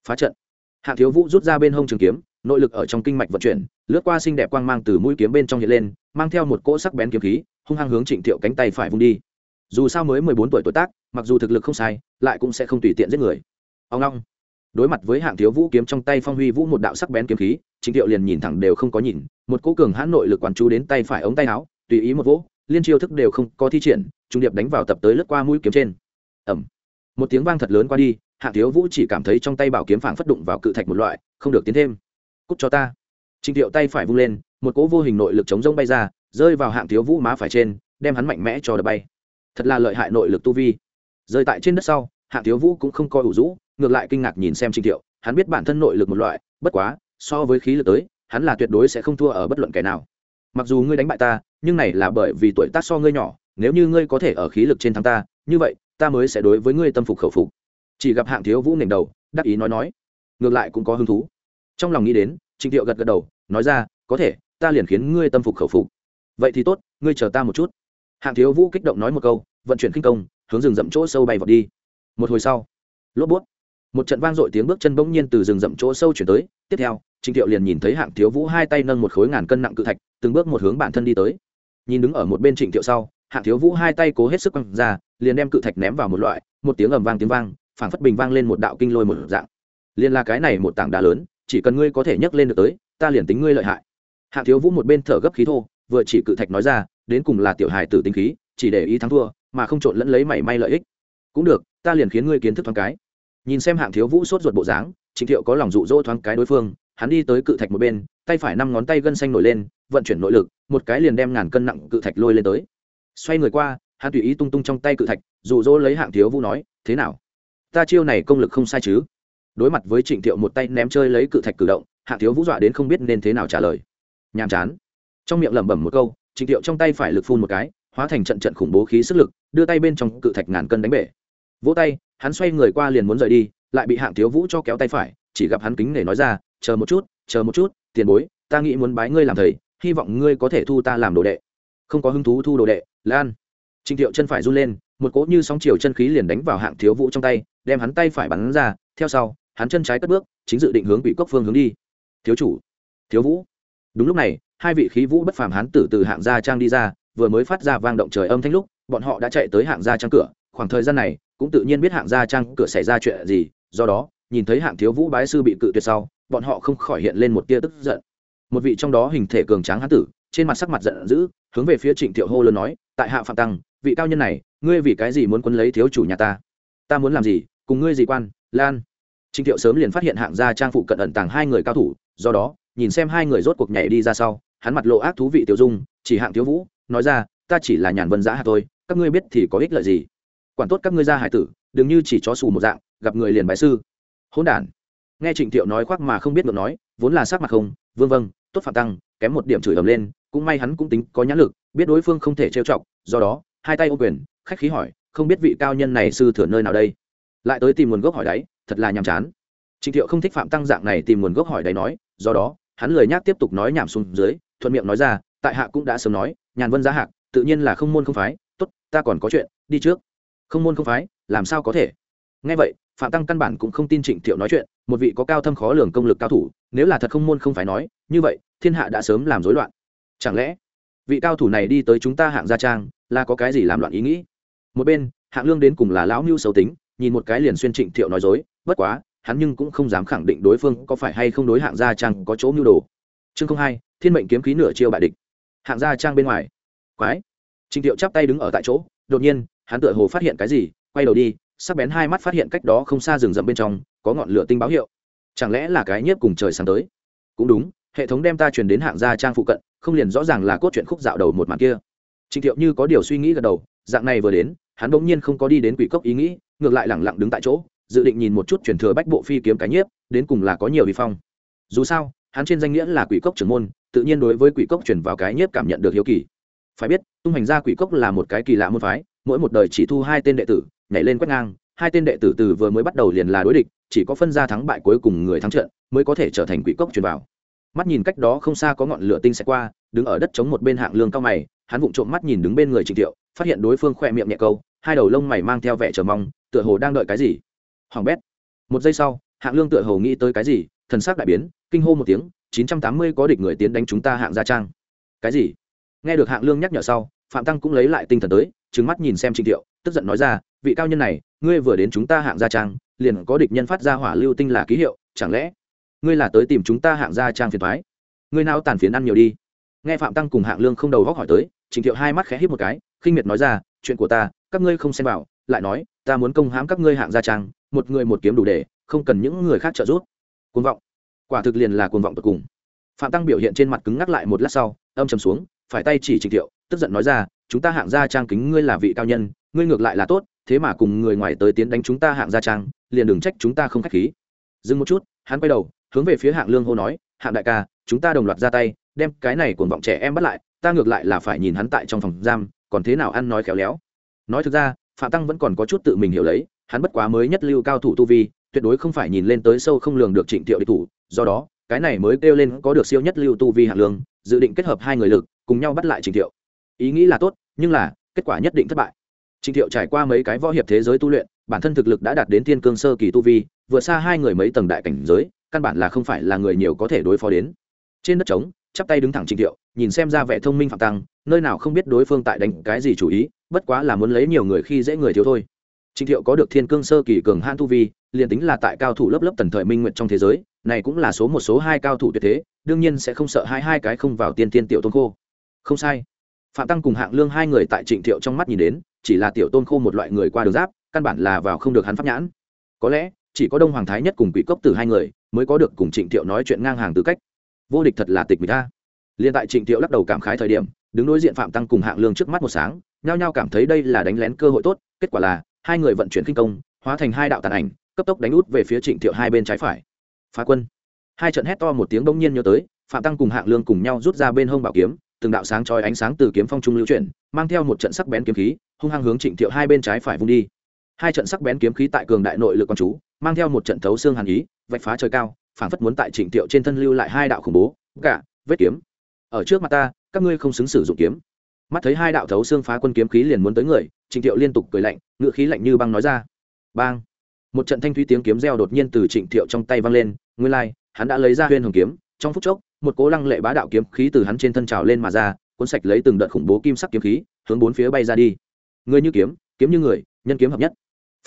Phá trận. Hạng thiếu vũ rút ra bên hông trường kiếm, nội lực ở trong kinh mạch vận chuyển, lướt qua xinh đẹp quang mang từ mũi kiếm bên trong hiện lên, mang theo một cỗ sắc bén kiếm khí, hung hăng hướng trịnh thiệu cánh tay phải vung đi. Dù sao mới mười bốn tuổi tuổi tác, mặc dù thực lực không sai, lại cũng sẽ không tùy tiện giết người. Ông long đối mặt với hạng thiếu vũ kiếm trong tay phong huy vũ một đạo sắc bén kiếm khí trịnh thiệu liền nhìn thẳng đều không có nhìn, một cỗ cường hãn nội lực quán chú đến tay phải ống tay áo, tùy ý một vỗ, liên chiêu thức đều không có thi triển, trung điệp đánh vào tập tới lướt qua mũi kiếm trên. Ẩm một tiếng vang thật lớn qua đi, hạng thiếu vũ chỉ cảm thấy trong tay bảo kiếm phảng phất đụng vào cự thạch một loại, không được tiến thêm. Cút cho ta. Trịnh thiệu tay phải vung lên, một cỗ vô hình nội lực chống rông bay ra, rơi vào hạng thiếu vũ má phải trên, đem hắn mạnh mẽ cho đập bay. Thật là lợi hại nội lực tu vi. Rơi tại trên đất sau, hạng thiếu vũ cũng không coi ủ rũ ngược lại kinh ngạc nhìn xem Trình thiệu, hắn biết bản thân nội lực một loại, bất quá, so với khí lực tới, hắn là tuyệt đối sẽ không thua ở bất luận kẻ nào. Mặc dù ngươi đánh bại ta, nhưng này là bởi vì tuổi tác so ngươi nhỏ, nếu như ngươi có thể ở khí lực trên thắng ta, như vậy, ta mới sẽ đối với ngươi tâm phục khẩu phục. Chỉ gặp hạng thiếu vũ nền đầu đáp ý nói nói, ngược lại cũng có hứng thú. Trong lòng nghĩ đến, Trình thiệu gật gật đầu, nói ra, có thể, ta liền khiến ngươi tâm phục khẩu phục. Vậy thì tốt, ngươi chờ ta một chút. Hạng thiếu vũ kích động nói một câu, vận chuyển kinh công, hướng rừng rậm chỗ sâu bay vào đi. Một hồi sau, lốp bút một trận vang dội tiếng bước chân bỗng nhiên từ rừng rậm chỗ sâu chuyển tới. Tiếp theo trịnh thiệu liền nhìn thấy hạng thiếu vũ hai tay nâng một khối ngàn cân nặng cự thạch, từng bước một hướng bản thân đi tới. Nhìn đứng ở một bên trịnh thiệu sau, hạng thiếu vũ hai tay cố hết sức quăng ra, liền đem cự thạch ném vào một loại, một tiếng ầm vang tiếng vang, phảng phất bình vang lên một đạo kinh lôi một dạng. Liền là cái này một tảng đá lớn, chỉ cần ngươi có thể nhấc lên được tới, ta liền tính ngươi lợi hại. Hạng thiếu vũ một bên thở gấp khí thô, vừa chỉ cự thạch nói ra, đến cùng là tiểu hài tử tính khí, chỉ để ý thắng thua, mà không trộn lẫn lấy mảy may lợi ích. Cũng được, ta liền khiến ngươi kiến thức thoáng cái nhìn xem hạng thiếu vũ sốt ruột bộ dáng, trịnh thiệu có lòng rụ rỗ thoáng cái đối phương, hắn đi tới cự thạch một bên, tay phải năm ngón tay gân xanh nổi lên, vận chuyển nội lực, một cái liền đem ngàn cân nặng cự thạch lôi lên tới. Xoay người qua, hắn tùy ý tung tung trong tay cự thạch rụ rỗ lấy hạng thiếu vũ nói, thế nào? Ta chiêu này công lực không sai chứ? Đối mặt với trịnh thiệu một tay ném chơi lấy cự thạch cử động, hạng thiếu vũ dọa đến không biết nên thế nào trả lời. Nhàm chán. Trong miệng lẩm bẩm một câu, trịnh thiệu trong tay phải lực phun một cái, hóa thành trận trận khủng bố khí sức lực, đưa tay bên trong cự thạch ngàn cân đánh bể. Vỗ tay hắn xoay người qua liền muốn rời đi, lại bị hạng thiếu vũ cho kéo tay phải, chỉ gặp hắn kính để nói ra, chờ một chút, chờ một chút, tiền bối, ta nghĩ muốn bái ngươi làm thầy, hy vọng ngươi có thể thu ta làm đồ đệ. Không có hứng thú thu đồ đệ, lan. Trịnh thiệu chân phải run lên, một cỗ như sóng chiều chân khí liền đánh vào hạng thiếu vũ trong tay, đem hắn tay phải bắn ra, theo sau, hắn chân trái cất bước, chính dự định hướng bị cốc phương hướng đi. Thiếu chủ, thiếu vũ. Đúng lúc này, hai vị khí vũ bất phàm hắn tử từ hạng gia trang đi ra, vừa mới phát ra vang động trời âm thanh lúc, bọn họ đã chạy tới hạng gia trang cửa, khoảng thời gian này cũng tự nhiên biết hạng gia trang cửa xảy ra chuyện gì, do đó, nhìn thấy hạng thiếu vũ bái sư bị cự tuyệt sau, bọn họ không khỏi hiện lên một tia tức giận. Một vị trong đó hình thể cường tráng hán tử, trên mặt sắc mặt giận dữ, hướng về phía trịnh thiệu hô lớn nói, tại hạ phạm tăng, vị cao nhân này, ngươi vì cái gì muốn quân lấy thiếu chủ nhà ta? Ta muốn làm gì, cùng ngươi gì quan, lan? Trịnh thiệu sớm liền phát hiện hạng gia trang phụ cận ẩn tàng hai người cao thủ, do đó, nhìn xem hai người rốt cuộc nhảy đi ra sau, hắn mặt lộ ác thú vị tiêu dung, chỉ hạng thiếu vũ, nói ra, ta chỉ là nhàn vân giã hà thôi, các ngươi biết thì có ích lợi gì? Quản tốt các ngươi ra hải tử, đừng như chỉ chó xù một dạng, gặp người liền bài sư. Hỗn đản. Nghe trịnh thiệu nói khoác mà không biết được nói, vốn là sắc mặt không, vương vâng tốt phạm tăng, kém một điểm chửi ầm lên, cũng may hắn cũng tính có nhãn lực, biết đối phương không thể trêu chọc, do đó, hai tay ô quyền, khách khí hỏi, không biết vị cao nhân này sư thừa nơi nào đây? Lại tới tìm nguồn gốc hỏi đáy thật là nhàm chán. Trịnh thiệu không thích phạm tăng dạng này tìm nguồn gốc hỏi đáy nói, do đó, hắn lời nhắc tiếp tục nói nhảm xuống dưới, thuận miệng nói ra, tại hạ cũng đã sớm nói, nhàn vân giá hạc, tự nhiên là không môn không phái, tốt, ta còn có chuyện, đi trước không môn không phái, làm sao có thể? Ngay vậy, phạm tăng căn bản cũng không tin trịnh thiệu nói chuyện, một vị có cao thâm khó lường công lực cao thủ, nếu là thật không môn không phải nói, như vậy, thiên hạ đã sớm làm rối loạn. Chẳng lẽ, vị cao thủ này đi tới chúng ta hạng gia trang, là có cái gì làm loạn ý nghĩ? Một bên, hạng lương đến cùng là lão mưu xấu tính, nhìn một cái liền xuyên trịnh thiệu nói dối, bất quá, hắn nhưng cũng không dám khẳng định đối phương có phải hay không đối hạng gia trang có chỗ mưu đồ. Chương không hai, thiên mệnh kiếm khí nửa chiêu bại địch. Hạng gia trang bên ngoài. Quái. Trịnh thiệu chắp tay đứng ở tại chỗ, đột nhiên hắn tựa hồ phát hiện cái gì, quay đầu đi, sắc bén hai mắt phát hiện cách đó không xa rừng rậm bên trong, có ngọn lửa tinh báo hiệu. Chẳng lẽ là cái nhiếp cùng trời sáng tới? Cũng đúng, hệ thống đem ta truyền đến hạng gia trang phụ cận, không liền rõ ràng là cốt truyện khúc dạo đầu một màn kia. Trịnh thiệu như có điều suy nghĩ gật đầu, dạng này vừa đến, hắn bỗng nhiên không có đi đến quỷ cốc ý nghĩ, ngược lại lẳng lặng đứng tại chỗ, dự định nhìn một chút truyền thừa bách bộ phi kiếm cái nhiếp, đến cùng là có nhiều vi phong. Dù sao, hắn trên danh nghĩa là quỷ cốc trưởng môn, tự nhiên đối với quỷ cốc truyền vào cái nhiếp cảm nhận được hiếu kỳ. Phải biết, tung hành gia quỷ cốc là một cái kỳ lạ môn phái mỗi một đời chỉ thu hai tên đệ tử, nhảy lên quét ngang, hai tên đệ tử từ vừa mới bắt đầu liền là đối địch, chỉ có phân ra thắng bại cuối cùng người thắng trận mới có thể trở thành quỷ cốc truyền vào. Mắt nhìn cách đó không xa có ngọn lửa tinh sẽ qua, đứng ở đất chống một bên hạng lương cao mày, hắn vụng trộm mắt nhìn đứng bên người trịnh thiệu, phát hiện đối phương khỏe miệng nhẹ câu, hai đầu lông mày mang theo vẻ chờ mong, tựa hồ đang đợi cái gì. Hoàng bét. Một giây sau, hạng lương tựa hồ nghĩ tới cái gì, thần sắc đại biến, kinh hô một tiếng, chín trăm tám mươi có địch người tiến đánh chúng ta hạng gia trang. Cái gì? Nghe được hạng lương nhắc nhở sau, phạm tăng cũng lấy lại tinh thần tới trừng mắt nhìn xem trịnh thiệu, tức giận nói ra, vị cao nhân này, ngươi vừa đến chúng ta hạng gia trang, liền có địch nhân phát ra hỏa lưu tinh là ký hiệu, chẳng lẽ ngươi là tới tìm chúng ta hạng gia trang phiền thoái ngươi nào tàn phiến ăn nhiều đi. Nghe phạm tăng cùng hạng lương không đầu góc hỏi tới, trịnh thiệu hai mắt khẽ hít một cái, khinh miệt nói ra, chuyện của ta, các ngươi không xem vào, lại nói, ta muốn công hãm các ngươi hạng gia trang, một người một kiếm đủ để, không cần những người khác trợ giúp. Cuồng vọng. Quả thực liền là cuồng vọng tột cùng. Phạm tăng biểu hiện trên mặt cứng ngắc lại một lát sau, âm trầm xuống, phải tay chỉ trịnh thiệu, tức giận nói ra chúng ta hạng gia trang kính ngươi là vị cao nhân, ngươi ngược lại là tốt, thế mà cùng người ngoài tới tiến đánh chúng ta hạng gia trang, liền đừng trách chúng ta không khách khí. Dừng một chút, hắn quay đầu, hướng về phía hạng lương hô nói, hạng đại ca, chúng ta đồng loạt ra tay, đem cái này cuồng vọng trẻ em bắt lại, ta ngược lại là phải nhìn hắn tại trong phòng giam, còn thế nào ăn nói khéo léo. Nói thực ra, phạm tăng vẫn còn có chút tự mình hiểu lấy, hắn bất quá mới nhất lưu cao thủ tu vi, tuyệt đối không phải nhìn lên tới sâu không lường được trịnh thiệu địch thủ, do đó, cái này mới kêu lên có được siêu nhất lưu tu vi hạng lương, dự định kết hợp hai người lực, cùng nhau bắt lại trịnh thiệu ý nghĩ là tốt, nhưng là, kết quả nhất định thất bại. Trịnh thiệu trải qua mấy cái võ hiệp thế giới tu luyện, bản thân thực lực đã đạt đến thiên cương sơ kỳ tu vi, vượt xa hai người mấy tầng đại cảnh giới, căn bản là không phải là người nhiều có thể đối phó đến. Trên đất trống, chắp tay đứng thẳng trịnh thiệu, nhìn xem ra vẻ thông minh phạm tăng, nơi nào không biết đối phương tại đánh cái gì chủ ý, bất quá là muốn lấy nhiều người khi dễ người thiếu thôi. Trịnh thiệu có được thiên cương sơ kỳ cường han tu vi, liền tính là tại cao thủ lớp lớp tần thời minh nguyện trong thế giới, này cũng là số một, số hai cao thủ tuyệt thế, đương nhiên sẽ không sợ hai hai cái không vào tiên tiên tiểu tôn khô. Không sai phạm tăng cùng hạng lương hai người tại trịnh thiệu trong mắt nhìn đến, chỉ là tiểu tôn khô một loại người qua đường giáp, căn bản là vào không được hắn pháp nhãn. Có lẽ, chỉ có đông hoàng thái nhất cùng quỷ cốc từ hai người mới có được cùng trịnh thiệu nói chuyện ngang hàng tư cách. Vô địch thật là tịch người ta liền tại trịnh thiệu lắc đầu cảm khái thời điểm, đứng đối diện phạm tăng cùng hạng lương trước mắt một sáng, nhao nhao cảm thấy đây là đánh lén cơ hội tốt, kết quả là, hai người vận chuyển kinh công, hóa thành hai đạo tàn ảnh, cấp tốc đánh út về phía trịnh thiệu hai bên trái phải. Phá quân. Hai trận hét to một tiếng bỗng nhiên nhớ tới, phạm tăng cùng hạng lương cùng nhau rút ra bên hông bảo kiếm từng đạo sáng chói ánh sáng từ kiếm phong trung lưu chuyển, mang theo một trận sắc bén kiếm khí, hung hăng hướng trịnh thiệu hai bên trái phải vung đi. Hai trận sắc bén kiếm khí tại cường đại nội lực quan chú, mang theo một trận thấu xương hàn ý, vạch phá trời cao, phảng phất muốn tại trịnh thiệu trên thân lưu lại hai đạo khủng bố cả vết kiếm. Ở trước mặt ta, các ngươi không xứng sử dụng kiếm. Mắt thấy hai đạo thấu xương phá quân kiếm khí liền muốn tới người, trịnh thiệu liên tục cười lạnh ngựa khí lạnh như băng nói ra. Bang. Một trận thanh thúy tiếng kiếm reo đột nhiên từ trịnh thiệu trong tay vang lên, nguyên lai, hắn đã lấy ra huyên hồng kiếm, trong phút chốc một cố lăng lệ bá đạo kiếm khí từ hắn trên thân trào lên mà ra, cuốn sạch lấy từng đợt khủng bố kim sắc kiếm khí, hướng bốn phía bay ra đi. Người như kiếm kiếm như người, nhân kiếm hợp nhất.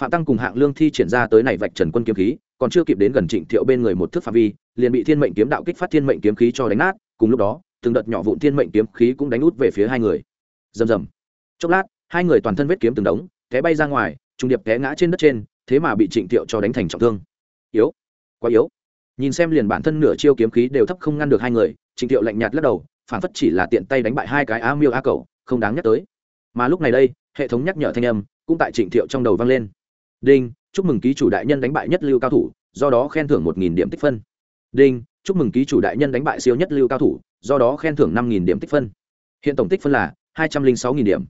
Phạm tăng cùng hạng lương thi triển ra tới này vạch trần quân kiếm khí, còn chưa kịp đến gần trịnh thiệu bên người một thước phạm vi, liền bị thiên mệnh kiếm đạo kích phát thiên mệnh kiếm khí cho đánh nát, cùng lúc đó, từng đợt nhỏ vụn thiên mệnh kiếm khí cũng đánh út về phía hai người. Rầm rầm. Chốc lát, hai người toàn thân vết kiếm từng đống, té bay ra ngoài trung điệp té ngã trên đất trên, thế mà bị trịnh thiệu cho đánh thành trọng thương. Yếu. Quá yếu nhìn xem liền bản thân nửa chiêu kiếm khí đều thấp không ngăn được hai người, trịnh thiệu lạnh nhạt lắc đầu, phản phất chỉ là tiện tay đánh bại hai cái a miêu a cầu không đáng nhắc tới. Mà lúc này đây, hệ thống nhắc nhở thanh âm cũng tại trịnh thiệu trong đầu vang lên. Đinh, chúc mừng ký chủ đại nhân đánh bại nhất lưu cao thủ, do đó khen thưởng một nghìn điểm tích phân. Đinh, chúc mừng ký chủ đại nhân đánh bại siêu nhất lưu cao thủ, do đó khen thưởng năm nghìn điểm tích phân. Hiện tổng tích phân là hai trăm linh sáu nghìn điểm.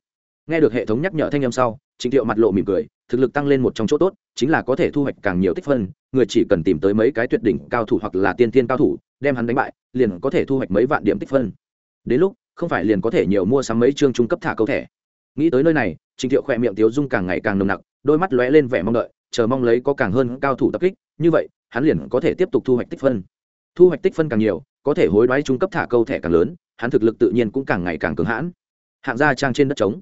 Nghe được hệ thống nhắc nhở thanh âm sau Trình thiệu mặt lộ mỉm cười, thực lực tăng lên một trong chỗ tốt, chính là có thể thu hoạch càng nhiều tích phân, người chỉ cần tìm tới mấy cái tuyệt đỉnh cao thủ hoặc là tiên tiên cao thủ, đem hắn đánh bại, liền có thể thu hoạch mấy vạn điểm tích phân. Đến lúc, không phải liền có thể nhiều mua sắm mấy chương trung cấp thả câu thẻ. Nghĩ tới nơi này, Trình thiệu khẽ miệng tiếu dung càng ngày càng nồng nặc, đôi mắt lóe lên vẻ mong đợi, chờ mong lấy có càng hơn cao thủ tập kích, như vậy, hắn liền có thể tiếp tục thu hoạch tích phân. Thu hoạch tích phân càng nhiều, có thể hối đoái trung cấp thả câu thẻ càng lớn, hắn thực lực tự nhiên cũng càng ngày càng cứng hãn. Hạng gia trang trên đất trống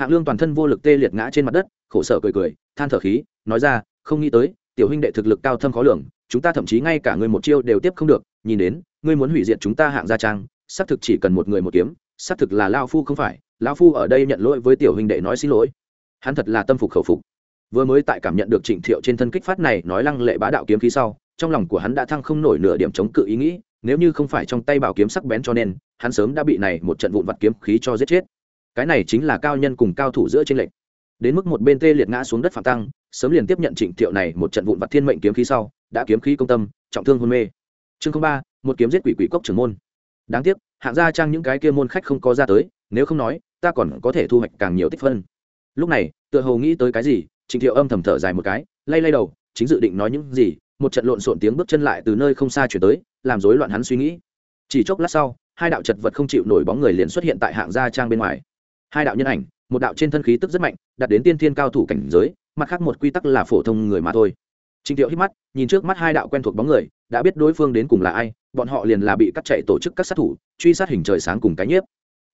hạng lương toàn thân vô lực tê liệt ngã trên mặt đất, khổ sở cười cười, than thở khí, nói ra, không nghĩ tới, tiểu huynh đệ thực lực cao thâm khó lường, chúng ta thậm chí ngay cả người một chiêu đều tiếp không được, nhìn đến, ngươi muốn hủy diệt chúng ta hạng gia trang, xác thực chỉ cần một người một kiếm, xác thực là lao phu không phải lao phu ở đây nhận lỗi với tiểu huynh đệ nói xin lỗi. Hắn thật là tâm phục khẩu phục. Vừa mới tại cảm nhận được trịnh thiệu trên thân kích phát này nói lăng lệ bá đạo kiếm khí sau, trong lòng của hắn đã thăng không nổi nửa điểm chống cự ý nghĩ, nếu như không phải trong tay bảo kiếm sắc bén cho nên, hắn sớm đã bị này một trận vụn vặt kiếm khí cho giết chết cái này chính là cao nhân cùng cao thủ giữa trên lệnh đến mức một bên tê liệt ngã xuống đất phạm tăng, sớm liền tiếp nhận trịnh thiệu này một trận vụn vặt thiên mệnh kiếm khí sau, đã kiếm khí công tâm, trọng thương hôn mê. Chương ba, một kiếm giết quỷ quỷ cốc trưởng môn. Đáng tiếc, hạng gia trang những cái kia môn khách không có ra tới, nếu không nói, ta còn có thể thu hoạch càng nhiều tích phân. Lúc này, tựa hồ nghĩ tới cái gì, trịnh thiệu âm thầm thở dài một cái, lay lay đầu, chính dự định nói những gì, một trận lộn xộn tiếng bước chân lại từ nơi không xa chuyển tới, làm rối loạn hắn suy nghĩ. Chỉ chốc lát sau, hai đạo chật vật không chịu nổi bóng người liền xuất hiện tại hạng gia trang bên ngoài hai đạo nhân ảnh, một đạo trên thân khí tức rất mạnh đặt đến tiên thiên cao thủ cảnh giới, mặt khác một quy tắc là phổ thông người mà thôi. Trịnh thiệu hít mắt, nhìn trước mắt hai đạo quen thuộc bóng người, đã biết đối phương đến cùng là ai, bọn họ liền là bị cắt chạy tổ chức các sát thủ, truy sát hình trời sáng cùng cái nhiếp.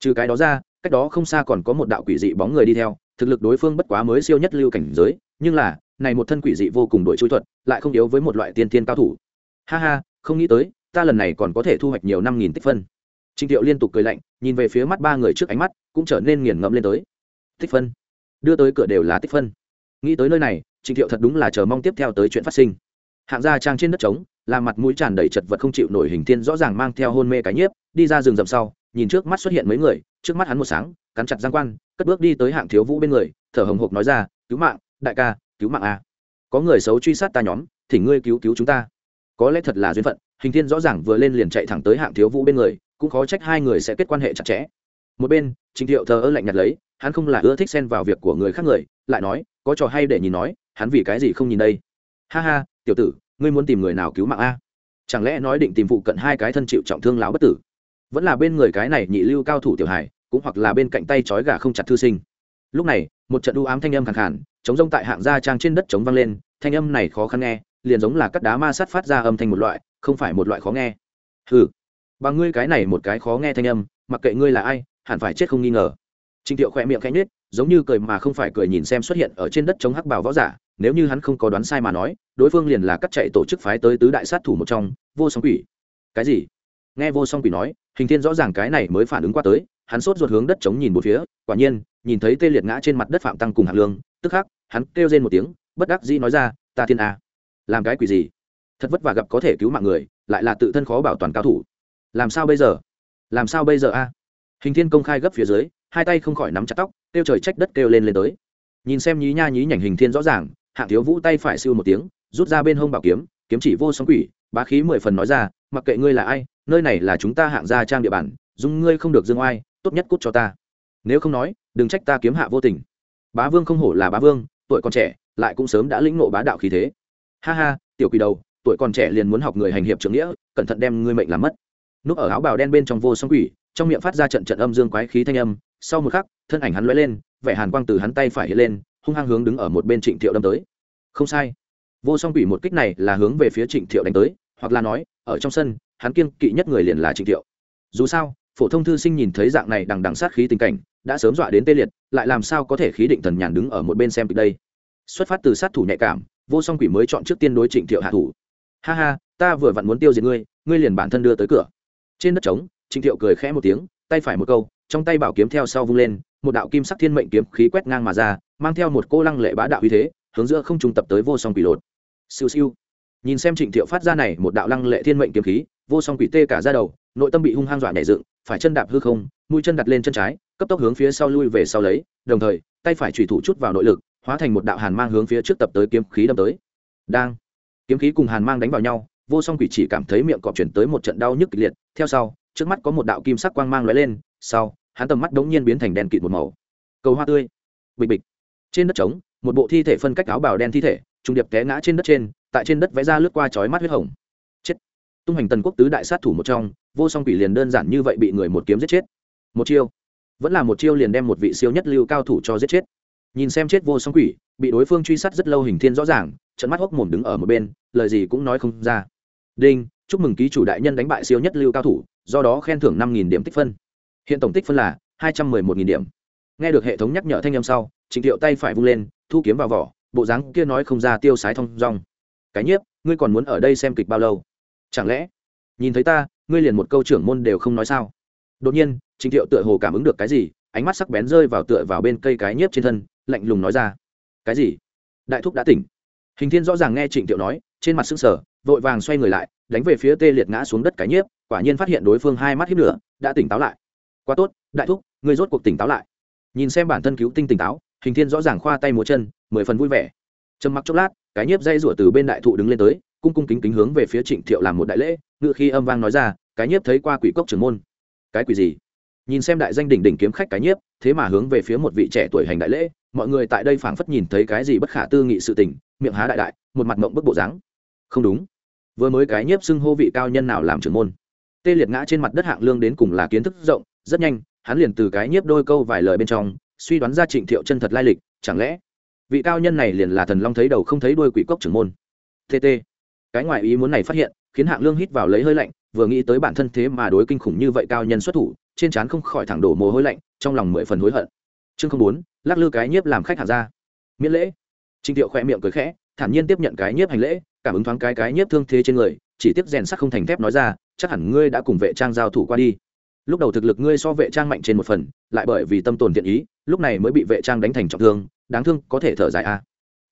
Trừ cái đó ra, cách đó không xa còn có một đạo quỷ dị bóng người đi theo, thực lực đối phương bất quá mới siêu nhất lưu cảnh giới, nhưng là, này một thân quỷ dị vô cùng đội chui thuật, lại không yếu với một loại tiên thiên cao thủ. Ha ha, không nghĩ tới, ta lần này còn có thể thu hoạch nhiều năm nghìn tích phân trịnh thiệu liên tục cười lạnh, nhìn về phía mắt ba người trước ánh mắt, cũng trở nên nghiền ngẫm lên tới. Tích phân. Đưa tới cửa đều là tích phân. Nghĩ tới nơi này trịnh thiệu thật đúng là chờ mong tiếp theo tới chuyện phát sinh. Hạng gia trang trên đất trống, là mặt mũi tràn đầy chật vật không chịu nổi hình thiên rõ ràng mang theo hôn mê cái nhiếp, đi ra rừng rậm sau, nhìn trước mắt xuất hiện mấy người, trước mắt hắn một sáng, cắn chặt giang quan, cất bước đi tới hạng thiếu vũ bên người, thở hồng hộc nói ra, cứu mạng, đại ca, cứu mạng a. Có người xấu truy sát ta nhóm thì ngươi cứu cứu chúng ta. Có lẽ thật là duyên phận. Hình thiên rõ ràng vừa lên liền chạy thẳng tới hạng thiếu vũ bên người cũng khó trách hai người sẽ kết quan hệ chặt chẽ. Một bên trịnh thiệu thờ ơ lạnh nhạt lấy, hắn không là ưa thích xen vào việc của người khác người, lại nói, có trò hay để nhìn nói, hắn vì cái gì không nhìn đây? Ha ha, tiểu tử, ngươi muốn tìm người nào cứu mạng a? Chẳng lẽ nói định tìm phụ cận hai cái thân chịu trọng thương lão bất tử? Vẫn là bên người cái này nhị lưu cao thủ tiểu hải cũng hoặc là bên cạnh tay trói gà không chặt thư sinh. Lúc này, một trận đu ám thanh âm khẳng khản chống rông tại hạng gia trang trên đất chống vang lên, thanh âm này khó khăn nghe, liền giống là cắt đá ma sát phát ra âm thanh một loại, không phải một loại khó nghe. Hừ bằng ngươi cái này một cái khó nghe thanh âm mặc kệ ngươi là ai hẳn phải chết không nghi ngờ Trình Tiệu khẽ miệng khẽ nhết giống như cười mà không phải cười nhìn xem xuất hiện ở trên đất chống hắc bảo võ giả, nếu như hắn không có đoán sai mà nói, đối phương liền là cắt chạy tổ chức phái tới tứ đại sát thủ một trong, Vô Song Quỷ. Cái gì? Nghe Vô Song Quỷ nói, Hình Thiên rõ ràng cái này mới phản ứng qua tới, hắn sốt ruột hướng đất chống nhìn một phía, quả nhiên, nhìn thấy tê liệt ngã trên mặt đất Phạm Tăng cùng Hạng Lương, tức khắc, hắn kêu rên một tiếng, bất đắc dĩ nói ra, "Ta thiên a, làm cái quỷ gì? Thật vất vả gặp có thể cứu mạng người, lại là tự thân khó bảo toàn cao thủ. Làm sao bây giờ? Làm sao bây giờ a?" Hình Thiên công khai gấp phía dưới, hai tay không khỏi nắm chặt tóc kêu trời trách đất kêu lên lên tới. Nhìn xem nhí nha nhí nhảnh hình thiên rõ ràng hạng thiếu vũ tay phải siêu một tiếng rút ra bên hông bảo kiếm kiếm chỉ vô sóng quỷ bá khí mười phần nói ra mặc kệ ngươi là ai nơi này là chúng ta hạng gia trang địa bàn dùng ngươi không được dương oai tốt nhất cút cho ta. Nếu không nói đừng trách ta kiếm hạ vô tình. Bá vương không hổ là bá vương tuổi còn trẻ lại cũng sớm đã lĩnh nộ bá đạo khí thế. Ha ha tiểu quỷ đầu tuổi còn trẻ liền muốn học người hành hiệp trưởng nghĩa cẩn thận đem ngươi mệnh làm mất núp ở áo bào đen bên trong vô song quỷ, trong miệng phát ra trận trận âm dương quái khí thanh âm, sau một khắc, thân ảnh hắn lóe lên, vẻ hàn quang từ hắn tay phải hiện lên, hung hăng hướng đứng ở một bên trịnh thiệu đâm tới. Không sai. Vô song quỷ một kích này là hướng về phía trịnh thiệu đánh tới, hoặc là nói, ở trong sân, hắn kiên kỵ nhất người liền là trịnh thiệu. Dù sao, phổ thông thư sinh nhìn thấy dạng này đằng đằng sát khí tình cảnh, đã sớm dọa đến tê liệt, lại làm sao có thể khí định thần nhàn đứng ở một bên xem kịch đây? Xuất phát từ sát thủ nhạy cảm, vô song quỷ mới chọn trước tiên đối trịnh thiệu hạ thủ. Ha ha, ta vừa vặn muốn tiêu diệt ngươi ngươi liền bản thân đưa tới cửa trên đất trống, trịnh thiệu cười khẽ một tiếng, tay phải một câu, trong tay bảo kiếm theo sau vung lên, một đạo kim sắc thiên mệnh kiếm khí quét ngang mà ra, mang theo một cô lăng lệ bá đạo uy thế, hướng giữa không trung tập tới vô song quỷ lột. Siêu siêu. Nhìn xem trịnh thiệu phát ra này một đạo lăng lệ thiên mệnh kiếm khí, vô song quỷ tê cả ra đầu, nội tâm bị hung hăng dọa nảy dựng, phải chân đạp hư không, mũi chân đặt lên chân trái, cấp tốc hướng phía sau lui về sau lấy, đồng thời, tay phải chủy thủ chút vào nội lực, hóa thành một đạo hàn mang hướng phía trước tập tới kiếm khí đâm tới. Đang. Kiếm khí cùng hàn mang đánh vào nhau, vô song quỷ chỉ cảm thấy miệng cọp chuyển tới một trận đau nhức kịch liệt theo sau, trước mắt có một đạo kim sắc quang mang lóe lên, sau, hắn tầm mắt đống nhiên biến thành đèn kịt một màu. Cầu hoa tươi. Bịch bịch. Trên đất trống, một bộ thi thể phân cách áo bào đen thi thể trung điệp té ngã trên đất trên, tại trên đất vẽ ra lướt qua chói mắt huyết hồng. Chết. Tung hành tần quốc tứ đại sát thủ một trong, vô song quỷ liền đơn giản như vậy bị người một kiếm giết chết. Một chiêu. Vẫn là một chiêu liền đem một vị siêu nhất lưu cao thủ cho giết chết. Nhìn xem chết vô song quỷ, bị đối phương truy sát rất lâu hình thiên rõ ràng trận mắt hốc mồm đứng ở một bên, lời gì cũng nói không ra. Đinh chúc mừng ký chủ đại nhân đánh bại siêu nhất lưu cao thủ, do đó khen thưởng năm điểm tích phân. Hiện tổng tích phân là hai trăm mười một điểm. Nghe được hệ thống nhắc nhở thanh âm sau, trịnh thiệu tay phải vung lên, thu kiếm vào vỏ, bộ dáng kia nói không ra tiêu sái thong dong. Cái nhiếp, ngươi còn muốn ở đây xem kịch bao lâu? Chẳng lẽ, nhìn thấy ta, ngươi liền một câu trưởng môn đều không nói sao? Đột nhiên, trịnh thiệu tựa hồ cảm ứng được cái gì, ánh mắt sắc bén rơi vào tựa vào bên cây cái nhiếp trên thân, lạnh lùng nói ra. Cái gì? Đại thúc đã tỉnh. Hình thiên rõ ràng nghe trịnh thiệu nói trên mặt sưng sờ, vội vàng xoay người lại, đánh về phía tê liệt ngã xuống đất cái nhiếp, quả nhiên phát hiện đối phương hai mắt hiếp lửa, đã tỉnh táo lại. Quá tốt, đại thúc, ngươi rốt cuộc tỉnh táo lại. Nhìn xem bản thân cứu tinh tỉnh táo, hình thiên rõ ràng khoa tay múa chân, mười phần vui vẻ. Trầm mặc chốc lát, cái nhiếp dây rủa từ bên đại thụ đứng lên tới, cung cung kính kính hướng về phía trịnh thiệu làm một đại lễ, ngự khi âm vang nói ra, cái nhiếp thấy qua quỷ cốc trưởng môn. Cái quỷ gì? Nhìn xem đại danh đỉnh đỉnh kiếm khách cái nhiếp, thế mà hướng về phía một vị trẻ tuổi hành đại lễ, mọi người tại đây phảng phất nhìn thấy cái gì bất khả tư nghị sự tình, miệng há đại đại, một mặt mộng bức bộ dáng không đúng. Vừa mới cái nhiếp xưng hô vị cao nhân nào làm trưởng môn. Tê liệt ngã trên mặt đất hạng lương đến cùng là kiến thức rộng, rất nhanh, hắn liền từ cái nhiếp đôi câu vài lời bên trong, suy đoán ra trịnh thiệu chân thật lai lịch, chẳng lẽ vị cao nhân này liền là thần long thấy đầu không thấy đuôi quỷ cốc trưởng môn? Tt cái ngoại ý muốn này phát hiện, khiến hạng lương hít vào lấy hơi lạnh, vừa nghĩ tới bản thân thế mà đối kinh khủng như vậy cao nhân xuất thủ, trên trán không khỏi thẳng đổ mồ hôi lạnh, trong lòng mười phần hối hận. Chương không bốn, lắc lư cái nhiếp làm khách hàng ra. Miễn lễ. Trịnh thiệu khỏe miệng cười khẽ, thản nhiên tiếp nhận cái nhiếp hành lễ cảm ứng thoáng cái cái nhiếp thương thế trên người, chỉ tiếp rèn sắc không thành thép nói ra, chắc hẳn ngươi đã cùng vệ trang giao thủ qua đi. Lúc đầu thực lực ngươi so vệ trang mạnh trên một phần, lại bởi vì tâm tồn thiện ý, lúc này mới bị vệ trang đánh thành trọng thương, đáng thương có thể thở dài a. À.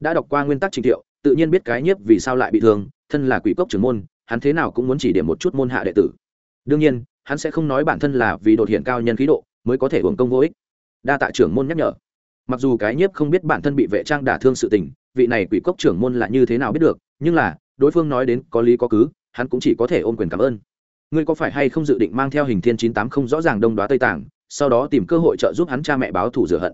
đã đọc qua nguyên tắc trình thiệu, tự nhiên biết cái nhiếp vì sao lại bị thương, thân là quỷ cốc trưởng môn, hắn thế nào cũng muốn chỉ điểm một chút môn hạ đệ tử. Đương nhiên, hắn sẽ không nói bản thân là vì đột hiện cao nhân khí độ, mới có thể hưởng công vô ích. Đa tạ trưởng môn nhắc nhở. Mặc dù cái nhiếp không biết bản thân bị vệ trang đả thương sự tình, vị này quỷ cốc trưởng môn là như thế nào biết được nhưng là, đối phương nói đến có lý có cứ, hắn cũng chỉ có thể ôm quyền cảm ơn. Ngươi có phải hay không dự định mang theo hình thiên chín tám không rõ ràng đông đoá tây tàng sau đó tìm cơ hội trợ giúp hắn cha mẹ báo thủ rửa hận?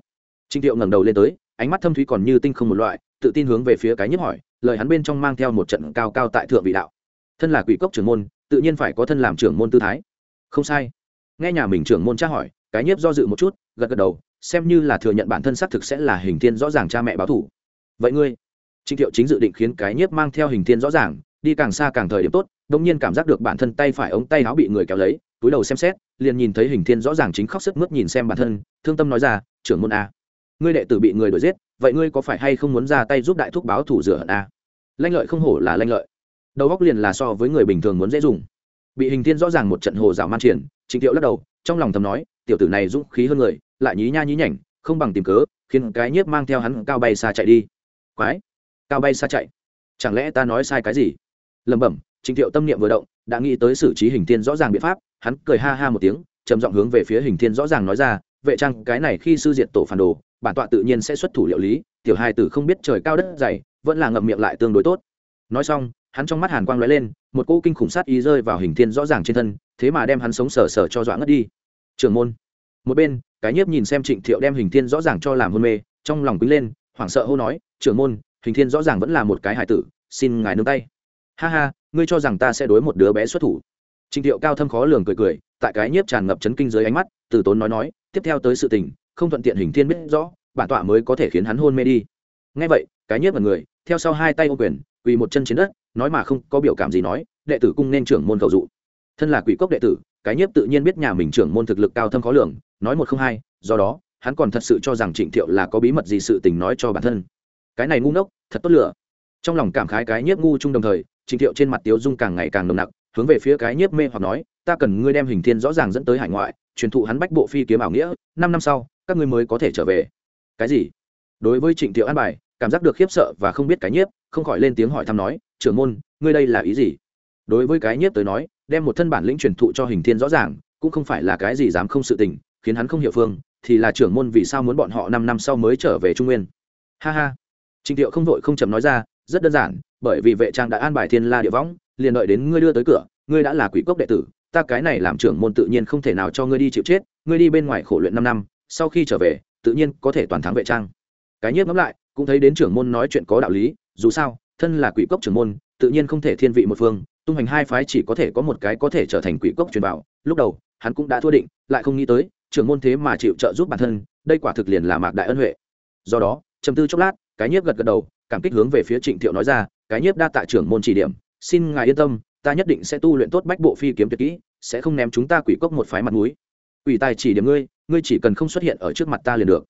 Trịnh thiệu ngẩng đầu lên tới, ánh mắt thâm thúy còn như tinh không một loại, tự tin hướng về phía cái nhiếp hỏi, lời hắn bên trong mang theo một trận cao cao tại thượng vị đạo. Thân là quỷ cốc trưởng môn, tự nhiên phải có thân làm trưởng môn tư thái. Không sai. Nghe nhà mình trưởng môn tra hỏi, cái nhiếp do dự một chút, gật gật đầu, xem như là thừa nhận bản thân xác thực sẽ là hình thiên rõ ràng cha mẹ báo thủ vậy ngươi? Trịnh thiệu chính dự định khiến cái nhiếp mang theo hình thiên rõ ràng, đi càng xa càng thời điểm tốt đông nhiên cảm giác được bản thân tay phải ống tay áo bị người kéo lấy, túi đầu xem xét, liền nhìn thấy hình thiên rõ ràng chính khóc sức mướt nhìn xem bản thân, thương tâm nói ra, trưởng môn a ngươi đệ tử bị người đuổi giết, vậy ngươi có phải hay không muốn ra tay giúp đại thúc báo thủ rửa hận a lanh lợi không hổ là lanh lợi. Đầu góc liền là so với người bình thường muốn dễ dùng. Bị hình thiên rõ ràng một trận hồ dạo man triển, trịnh thiệu lắc đầu, trong lòng thầm nói, tiểu tử này dũng khí hơn người, lại nhí nha nhí nhảnh, không bằng tìm cớ, khiến cái nhiếp mang theo hắn cao bay xa chạy đi. Quái! Cao bay xa chạy. Chẳng lẽ ta nói sai cái gì? Lẩm bẩm, trịnh thiệu tâm niệm vừa động, đã nghĩ tới xử trí hình thiên rõ ràng biện pháp, hắn cười ha ha một tiếng, trầm giọng hướng về phía hình thiên rõ ràng nói ra, vệ trang, cái này khi sư diệt tổ phản đồ, bản tọa tự nhiên sẽ xuất thủ liệu lý, tiểu hai tử không biết trời cao đất dày, vẫn là ngậm miệng lại tương đối tốt. Nói xong, hắn trong mắt hàn quang lóe lên, một cỗ kinh khủng sát ý rơi vào hình thiên rõ ràng trên thân, thế mà đem hắn sống sờ sờ cho dọa ngất đi. Trưởng môn. Một bên, cái nhiếp nhìn xem trịnh thiệu đem hình thiên rõ ràng cho làm hôn mê, trong lòng quý lên, hoảng sợ hô nói, trưởng môn hình thiên rõ ràng vẫn là một cái hải tử, xin ngài nương tay. Ha ha, ngươi cho rằng ta sẽ đối một đứa bé xuất thủ? Trình thiệu cao thâm khó lường cười cười, tại cái nhiếp tràn ngập chấn kinh dưới ánh mắt, từ tốn nói nói, tiếp theo tới sự tình, không thuận tiện hình thiên biết rõ, bản tọa mới có thể khiến hắn hôn mê đi. Ngay vậy, cái nhiếp là người, theo sau hai tay ô quyền, quỳ một chân trên đất, nói mà không có biểu cảm gì nói, đệ tử cung nên trưởng môn cầu dụ. Thân là quỷ cốc đệ tử, cái nhiếp tự nhiên biết nhà mình trưởng môn thực lực cao thâm khó lường, nói một không hai, do đó, hắn còn thật sự cho rằng trịnh thiệu là có bí mật gì sự tình nói cho bản thân cái này ngu ngốc, thật tốt lửa. Trong lòng cảm khái cái nhiếp ngu chung đồng thời trịnh thiệu trên mặt tiếu dung càng ngày càng nồng nặc, hướng về phía cái nhiếp mê hoặc nói, ta cần ngươi đem hình thiên rõ ràng dẫn tới hải ngoại, truyền thụ hắn bách bộ phi kiếm ảo nghĩa, năm năm sau, các ngươi mới có thể trở về. Cái gì? Đối với trịnh thiệu an bài, cảm giác được khiếp sợ và không biết cái nhiếp, không khỏi lên tiếng hỏi thăm nói, trưởng môn, ngươi đây là ý gì? Đối với cái nhiếp tới nói, đem một thân bản lĩnh truyền thụ cho hình thiên rõ ràng, cũng không phải là cái gì dám không sự tình, khiến hắn không hiểu phương, thì là trưởng môn vì sao muốn bọn họ năm năm sau mới trở về trung nguyên. Ha ha. Trình thiệu không vội không chậm nói ra, rất đơn giản, bởi vì vệ trang đã an bài thiên la địa võng, liền đợi đến ngươi đưa tới cửa, ngươi đã là quỷ cốc đệ tử, ta cái này làm trưởng môn tự nhiên không thể nào cho ngươi đi chịu chết, ngươi đi bên ngoài khổ luyện năm năm, sau khi trở về, tự nhiên có thể toàn thắng vệ trang. Cái nhiếp ngẫm lại, cũng thấy đến trưởng môn nói chuyện có đạo lý, dù sao, thân là quỷ cốc trưởng môn, tự nhiên không thể thiên vị một phương, tung hành hai phái chỉ có thể có một cái có thể trở thành quỷ cốc truyền bảo, lúc đầu, hắn cũng đã thua định, lại không nghĩ tới, trưởng môn thế mà chịu trợ giúp bản thân, đây quả thực liền là mạc đại ân huệ. Do đó, trầm tư chốc lát cái nhiếp gật gật đầu, cảm kích hướng về phía trịnh thiệu nói ra, cái nhiếp đa tạ trưởng môn chỉ điểm, xin ngài yên tâm, ta nhất định sẽ tu luyện tốt bách bộ phi kiếm tuyệt kỹ, sẽ không ném chúng ta quỷ cốc một phái mặt mũi. Quỷ tài chỉ điểm ngươi ngươi chỉ cần không xuất hiện ở trước mặt ta liền được.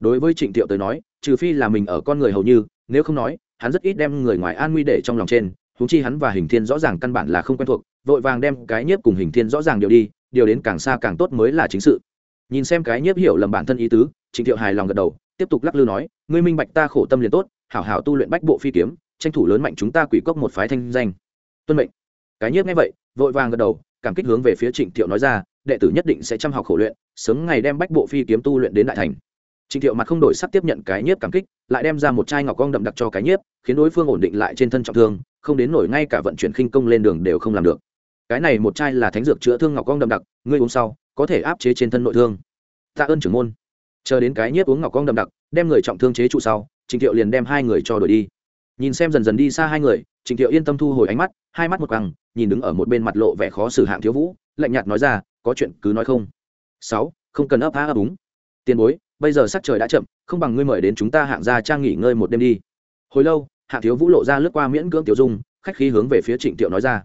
Đối với trịnh thiệu tới nói, trừ phi là mình ở con người hầu như, nếu không nói, hắn rất ít đem người ngoài an nguy để trong lòng trên húng chi hắn và hình thiên rõ ràng căn bản là không quen thuộc, vội vàng đem cái nhiếp cùng hình thiên rõ ràng điều đi, điều đến càng xa càng tốt mới là chính sự. Nhìn xem cái nhiếp hiểu lầm bản thân ý tứ, trịnh thiệu hài lòng gật đầu tiếp tục lắc lư nói, ngươi minh bạch ta khổ tâm liền tốt, hảo hảo tu luyện bách bộ phi kiếm, tranh thủ lớn mạnh chúng ta quỷ cốc một phái thanh danh. Tuân mệnh. Cái nhiếp nghe vậy, vội vàng gật đầu, cảm kích hướng về phía trịnh thiệu nói ra, đệ tử nhất định sẽ chăm học khổ luyện, sớm ngày đem bách bộ phi kiếm tu luyện đến đại thành. Trịnh thiệu mặt không đổi sắc tiếp nhận cái nhiếp cảm kích, lại đem ra một chai ngọc cong đậm đặc cho cái nhiếp, khiến đối phương ổn định lại trên thân trọng thương, không đến nổi ngay cả vận chuyển khinh công lên đường đều không làm được. Cái này một chai là thánh dược chữa thương ngọc cong đậm đặc, ngươi uống sau, có thể áp chế trên thân nội thương. Tạ ơn trưởng môn chờ đến cái nhiếp uống ngọc cong đậm đặc, đem người trọng thương chế trụ sau trịnh thiệu liền đem hai người cho đổi đi. Nhìn xem dần dần đi xa hai người trịnh thiệu yên tâm thu hồi ánh mắt, hai mắt một căng nhìn đứng ở một bên mặt lộ vẻ khó xử hạng thiếu vũ, lạnh nhạt nói ra, có chuyện cứ nói không. Sáu, không cần ấp á ấp úng. Tiền bối, bây giờ sắc trời đã chậm, không bằng ngươi mời đến chúng ta hạng gia trang nghỉ ngơi một đêm đi. Hồi lâu, hạng thiếu vũ lộ ra lướt qua miễn cưỡng tiểu dung, khách khí hướng về phía trịnh thiệu nói ra.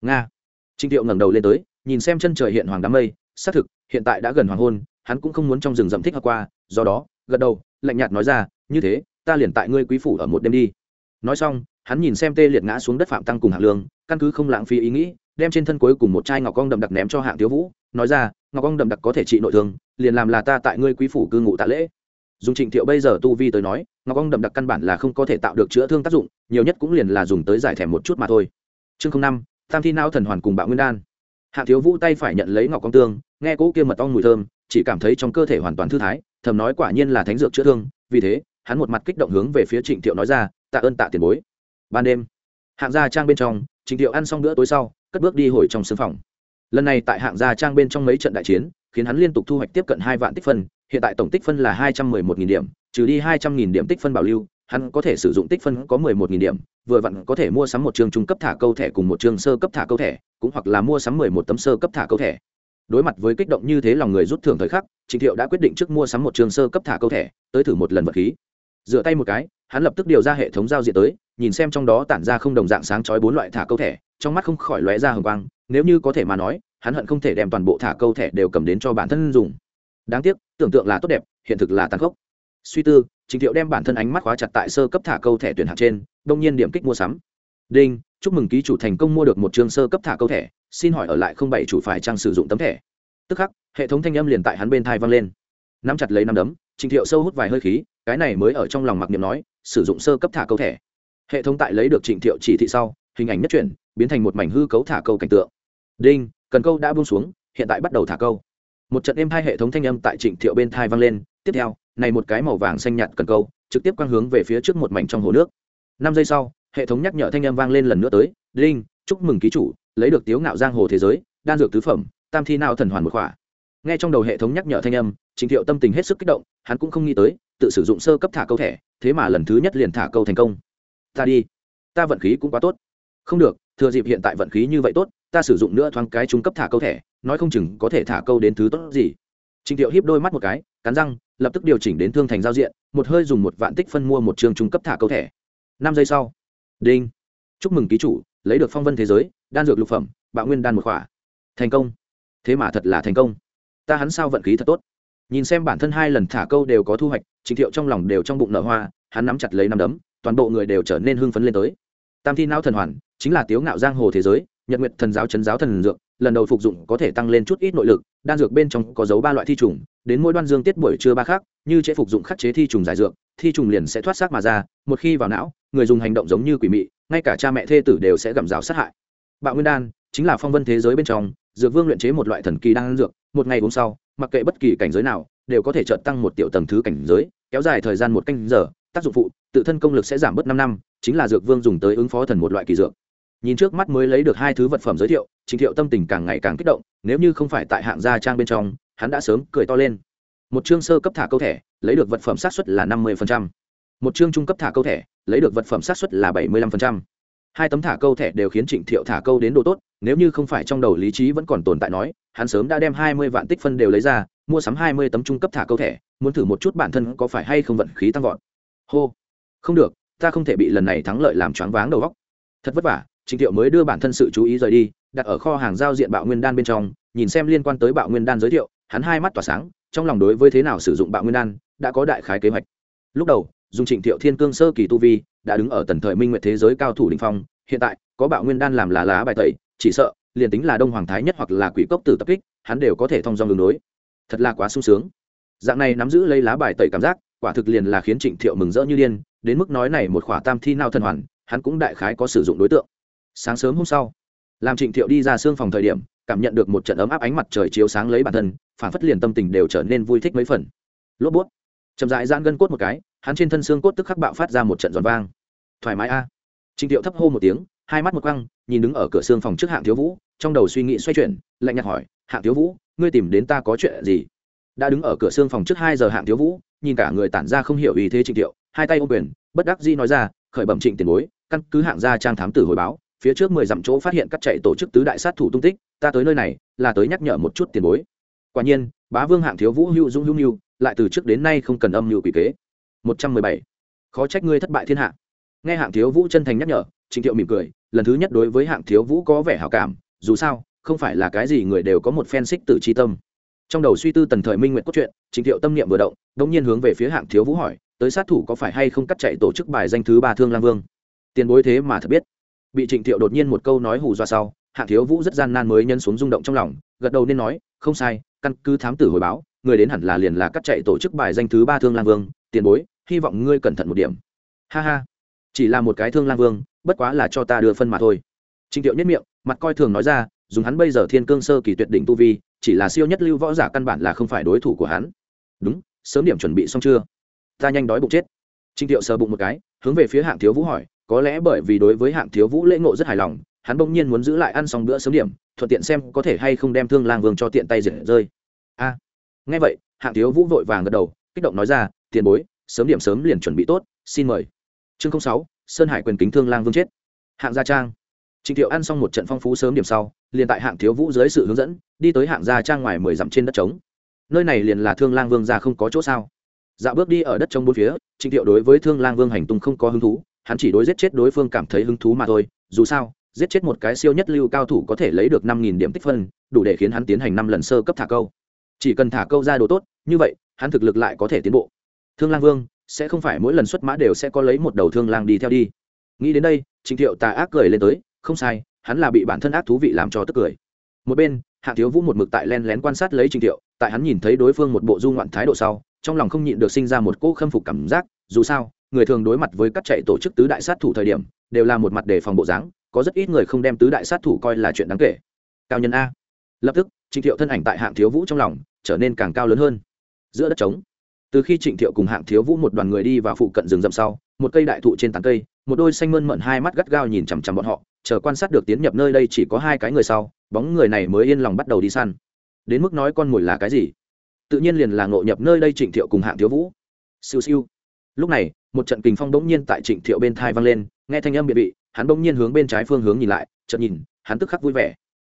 Nga. Trịnh thiệu ngẩng đầu lên tới, nhìn xem chân trời hiện hoàng đám mây, xác thực, hiện tại đã gần hoàng hôn hắn cũng không muốn trong rừng rậm thích hợp qua, do đó, gật đầu, lạnh nhạt nói ra, như thế, ta liền tại ngươi quý phủ ở một đêm đi. Nói xong, hắn nhìn xem tê liệt ngã xuống đất phạm tăng cùng hạng lương, căn cứ không lãng phí ý nghĩ, đem trên thân cuối cùng một chai ngọc cong đậm đặc ném cho hạng thiếu vũ, nói ra, ngọc cong đậm đặc có thể trị nội thương, liền làm là ta tại ngươi quý phủ cư ngụ tạ lễ. Dùng trịnh thiệu bây giờ tu vi tới nói, ngọc cong đậm đặc căn bản là không có thể tạo được chữa thương tác dụng, nhiều nhất cũng liền là dùng tới giải thèm một chút mà thôi. Chương năm, tam thi não thần hoàn cùng bạo nguyên đan. Hạng thiếu vũ tay phải nhận lấy ngọc cong tương, nghe cỗ kia mật ong mùi thơm chỉ cảm thấy trong cơ thể hoàn toàn thư thái, thầm nói quả nhiên là thánh dược chữa thương, vì thế, hắn một mặt kích động hướng về phía trịnh thiệu nói ra, tạ ơn tạ tiền bối. Ban đêm, hạng gia trang bên trong, trịnh thiệu ăn xong bữa tối sau, cất bước đi hồi trong sân phòng. Lần này tại hạng gia trang bên trong mấy trận đại chiến, khiến hắn liên tục thu hoạch tiếp cận hai vạn tích phân, hiện tại tổng tích phân là hai trăm mười một nghìn điểm, trừ đi hai trăm nghìn điểm tích phân bảo lưu, hắn có thể sử dụng tích phân có mười một nghìn điểm, vừa vặn có thể mua sắm một chương trung cấp thả câu thẻ cùng một chương sơ cấp thả câu thẻ, cũng hoặc là mua sắm mười một tấm sơ cấp thả câu thẻ đối mặt với kích động như thế lòng người rút thưởng thời khắc, trịnh thiệu đã quyết định trước mua sắm một trường sơ cấp thả câu thẻ, tới thử một lần vật khí. Dựa tay một cái, hắn lập tức điều ra hệ thống giao diện tới, nhìn xem trong đó tản ra không đồng dạng sáng chói bốn loại thả câu thẻ, trong mắt không khỏi lóe ra hồng quang, nếu như có thể mà nói, hắn hận không thể đem toàn bộ thả câu thẻ đều cầm đến cho bản thân dùng. Đáng tiếc, tưởng tượng là tốt đẹp, hiện thực là tàn khốc. Suy tư trình thiệu đem bản thân ánh mắt khóa chặt tại sơ cấp thả câu thẻ tuyển hạng trên, đông nhiên điểm kích mua sắm. Đinh, chúc mừng ký chủ thành công mua được một chương sơ cấp thả câu thẻ xin hỏi ở lại không bảy chủ phải trang sử dụng tấm thẻ? Tức khắc, hệ thống thanh âm liền tại hắn bên thai vang lên. Nắm chặt lấy nắm đấm, trình thiệu sâu hút vài hơi khí, cái này mới ở trong lòng mặc niệm nói, sử dụng sơ cấp thả câu thẻ. Hệ thống tại lấy được trịnh thiệu chỉ thị sau, hình ảnh nhất chuyển, biến thành một mảnh hư cấu thả câu cảnh tượng. Đinh, cần câu đã buông xuống, hiện tại bắt đầu thả câu. Một trận êm hai hệ thống thanh âm tại trịnh thiệu bên thai vang lên, tiếp theo, này một cái màu vàng xanh nhạt cần câu, trực tiếp quang hướng về phía trước một mảnh trong hồ nước. Năm giây sau, hệ thống nhắc nhở thanh âm vang lên lần nữa tới, đinh, chúc mừng ký chủ lấy được tiếu ngạo giang hồ thế giới đan dược tứ phẩm tam thi nào thần hoàn một khỏa. Nghe trong đầu hệ thống nhắc nhở thanh âm trình thiệu tâm tình hết sức kích động hắn cũng không nghĩ tới tự sử dụng sơ cấp thả câu thẻ thế mà lần thứ nhất liền thả câu thành công. Ta đi. Ta vận khí cũng quá tốt. Không được thừa dịp hiện tại vận khí như vậy tốt ta sử dụng nữa thoáng cái trung cấp thả câu thẻ nói không chừng có thể thả câu đến thứ tốt gì. Trình thiệu hiếp đôi mắt một cái, cắn răng, lập tức điều chỉnh đến thương thành giao diện, một hơi dùng một vạn tích phân mua một trường trung cấp thả câu thẻ. Năm giây sau, đinh, chúc mừng ký chủ, lấy được phong vân thế giới, đan dược lục phẩm, bạo nguyên đan một khỏa. Thành công. Thế mà thật là thành công. Ta hắn sao vận khí thật tốt. Nhìn xem bản thân hai lần thả câu đều có thu hoạch, Trình thiệu trong lòng đều trong bụng nở hoa, hắn nắm chặt lấy năm đấm, toàn bộ người đều trở nên hưng phấn lên tới. Tam thi não thần hoàn, chính là tiếu ngạo giang hồ thế giới, nhật nguyện thần giáo chấn giáo thần dược lần đầu phục dụng có thể tăng lên chút ít nội lực đan dược bên trong có dấu ba loại thi trùng đến mỗi đoan dương tiết buổi trưa ba khác như chế phục dụng khắc chế thi trùng giải dược thi trùng liền sẽ thoát xác mà ra một khi vào não người dùng hành động giống như quỷ mị ngay cả cha mẹ thê tử đều sẽ gặm rào sát hại. Bạo nguyên đan chính là phong vân thế giới bên trong, dược vương luyện chế một loại thần kỳ đan dược, một ngày hôm sau, mặc kệ bất kỳ cảnh giới nào, đều có thể trợ tăng một tiểu tầng thứ cảnh giới, kéo dài thời gian một canh giờ, tác dụng phụ, tự thân công lực sẽ giảm bớt năm năm, chính là dược vương dùng tới ứng phó thần một loại kỳ dược. Nhìn trước mắt mới lấy được hai thứ vật phẩm giới thiệu, trình thiệu tâm tình càng ngày càng kích động, nếu như không phải tại hạng gia trang bên trong, hắn đã sớm cười to lên. Một chương sơ cấp thả câu thẻ, lấy được vật phẩm sát xuất là năm mươi phần trăm một chương trung cấp thả câu thẻ, lấy được vật phẩm sát xuất là bảy mươi năm hai tấm thả câu thẻ đều khiến trịnh thiệu thả câu đến độ tốt, nếu như không phải trong đầu lý trí vẫn còn tồn tại nói, hắn sớm đã đem hai mươi vạn tích phân đều lấy ra, mua sắm hai mươi tấm trung cấp thả câu thẻ, muốn thử một chút bản thân có phải hay không vận khí tăng vọt. Hô. Không được, ta không thể bị lần này thắng lợi làm choáng váng đầu óc. Thật vất vả, trịnh thiệu mới đưa bản thân sự chú ý rời đi, đặt ở kho hàng giao diện bạo nguyên đan bên trong, nhìn xem liên quan tới bạo nguyên đan giới thiệu, hắn hai mắt tỏa sáng, trong lòng đối với thế nào sử dụng bạo nguyên đan, đã có đại khái kế hoạch. Lúc đầu dùng trịnh thiệu thiên cương sơ kỳ tu vi, đã đứng ở tần thời minh nguyệt thế giới cao thủ đình phong, hiện tại, có bạo nguyên đan làm là lá bài tẩy, chỉ sợ, liền tính là đông hoàng thái nhất hoặc là quỷ cốc tử tập kích, hắn đều có thể thông dong đường đối. Thật là quá sung sướng. Dạng này nắm giữ lấy lá bài tẩy cảm giác, quả thực liền là khiến trịnh thiệu mừng rỡ như điên, đến mức nói này một khỏa tam thi nao thần hoàn, hắn cũng đại khái có sử dụng đối tượng. Sáng sớm hôm sau, làm trịnh thiệu đi ra xương phòng thời điểm, cảm nhận được một trận ấm áp ánh mặt trời chiếu sáng lấy bản thân, phản phất liền tâm tình đều trở nên vui thích mấy phần. Lốp bút. Chậm dại gian gân cốt một cái hắn trên thân xương cốt tức khắc bạo phát ra một trận giòn vang. Thoải mái a. Trịnh thiệu thấp hô một tiếng, hai mắt một quăng nhìn đứng ở cửa xương phòng trước hạng thiếu vũ, trong đầu suy nghĩ xoay chuyển, lạnh nhạt hỏi, hạng thiếu vũ, ngươi tìm đến ta có chuyện gì? Đã đứng ở cửa xương phòng trước hai giờ hạng thiếu vũ, nhìn cả người tản ra không hiểu ý thế trịnh thiệu hai tay ôm quyền, bất đắc dĩ nói ra, khởi bẩm trịnh tiền bối, căn cứ hạng gia trang thám tử hồi báo, phía trước mười dặm chỗ phát hiện các chạy tổ chức tứ đại sát thủ tung tích, ta tới nơi này, là tới nhắc nhở một chút tiền bối. Quả nhiên, bá vương hạng thiếu vũ hữu dung hữu nhu, lại từ trước đến nay không cần âm mưu quỷ kế một trăm mười bảy. Khó trách ngươi thất bại thiên hạ. Nghe hạng thiếu vũ chân thành nhắc nhở trịnh thiệu mỉm cười, lần thứ nhất đối với hạng thiếu vũ có vẻ hảo cảm, dù sao, không phải là cái gì người đều có một phen xích tự chi tâm. Trong đầu suy tư tần thời minh nguyện cốt truyện trịnh thiệu tâm niệm vừa động đ ỗ n g nhiên hướng về phía hạng thiếu vũ hỏi, tới sát thủ có phải hay không cắt chạy tổ chức bài danh thứ ba thương lang vương? Tiền bối thế mà thật biết. Bị trịnh thiệu đột nhiên một câu nói hù dọa sau, hạng thiếu vũ rất gian nan mới nhân xuống rung động trong lòng, gật đầu nên nói, không sai, căn cứ thám tử hồi báo, người đến hẳn là liền là cắt chạy tổ chức bài danh thứ ba thương lang vương tiền bối hy vọng ngươi cẩn thận một điểm. Ha ha chỉ là một cái thương lang vương bất quá là cho ta đưa phân mà thôi. Trịnh thiệu nhất miệng mặt coi thường nói ra dùng hắn bây giờ thiên cương sơ kỳ tuyệt đỉnh tu vi chỉ là siêu nhất lưu võ giả căn bản là không phải đối thủ của hắn. Đúng sớm điểm chuẩn bị xong chưa? Ta nhanh đói bụng chết. Trịnh thiệu sờ bụng một cái hướng về phía hạng thiếu vũ hỏi có lẽ bởi vì đối với hạng thiếu vũ lễ ngộ rất hài lòng hắn bỗng nhiên muốn giữ lại ăn xong bữa sớm điểm thuận tiện xem có thể hay không đem thương lang vương cho tiện tay diệt rơi. A. À, nghe vậy hạng thiếu vũ vội vàng gật đầu kích động nói ra tiền bối, sớm điểm sớm liền chuẩn bị tốt, xin mời. Chương sáu, sơn hải quyền kính thương lang vương chết. Hạng gia trang. Trịnh thiệu ăn xong một trận phong phú sớm điểm sau, liền tại hạng thiếu vũ dưới sự hướng dẫn, đi tới hạng gia trang ngoài mười dặm trên đất trống. Nơi này liền là thương lang vương gia không có chỗ sao. Dạo bước đi ở đất trống bốn phía, trịnh thiệu đối với thương lang vương hành tung không có hứng thú, hắn chỉ đối giết chết đối phương cảm thấy hứng thú mà thôi, dù sao, giết chết một cái siêu nhất lưu cao thủ có thể lấy được năm nghìn điểm tích phân, đủ để khiến hắn tiến hành năm lần sơ cấp thả câu. Chỉ cần thả câu ra đồ tốt, như vậy, hắn thực lực lại có thể tiến bộ thương lang vương, sẽ không phải mỗi lần xuất mã đều sẽ có lấy một đầu thương lang đi theo đi. Nghĩ đến đây, trịnh thiệu tà ác cười lên tới, không sai, hắn là bị bản thân ác thú vị làm cho tức cười. Một bên, hạng thiếu vũ một mực tại len lén quan sát lấy trịnh thiệu, tại hắn nhìn thấy đối phương một bộ du ngoạn thái độ sau, trong lòng không nhịn được sinh ra một cỗ khâm phục cảm giác, dù sao, người thường đối mặt với các chạy tổ chức tứ đại sát thủ thời điểm, đều là một mặt đề phòng bộ dáng, có rất ít người không đem tứ đại sát thủ coi là chuyện đáng kể. Cao nhân a. Lập tức, trịnh thiệu thân ảnh tại hạng thiếu vũ trong lòng, trở nên càng cao lớn hơn. Giữa đất trống từ khi trịnh thiệu cùng hạng thiếu vũ một đoàn người đi vào phụ cận rừng rậm sau, một cây đại thụ trên tán cây, một đôi xanh mơn mận hai mắt gắt gao nhìn chằm chằm bọn họ, chờ quan sát được tiến nhập nơi đây chỉ có hai cái người sau, bóng người này mới yên lòng bắt đầu đi săn. Đến mức nói con mồi là cái gì? Tự nhiên liền là ngộ nhập nơi đây trịnh thiệu cùng hạng thiếu vũ. Siêu siêu. Lúc này, một trận kình phong bỗng nhiên tại trịnh thiệu bên thai vang lên, nghe thanh âm biệt bị hắn bỗng nhiên hướng bên trái phương hướng nhìn lại, chợt nhìn, hắn tức khắc vui vẻ.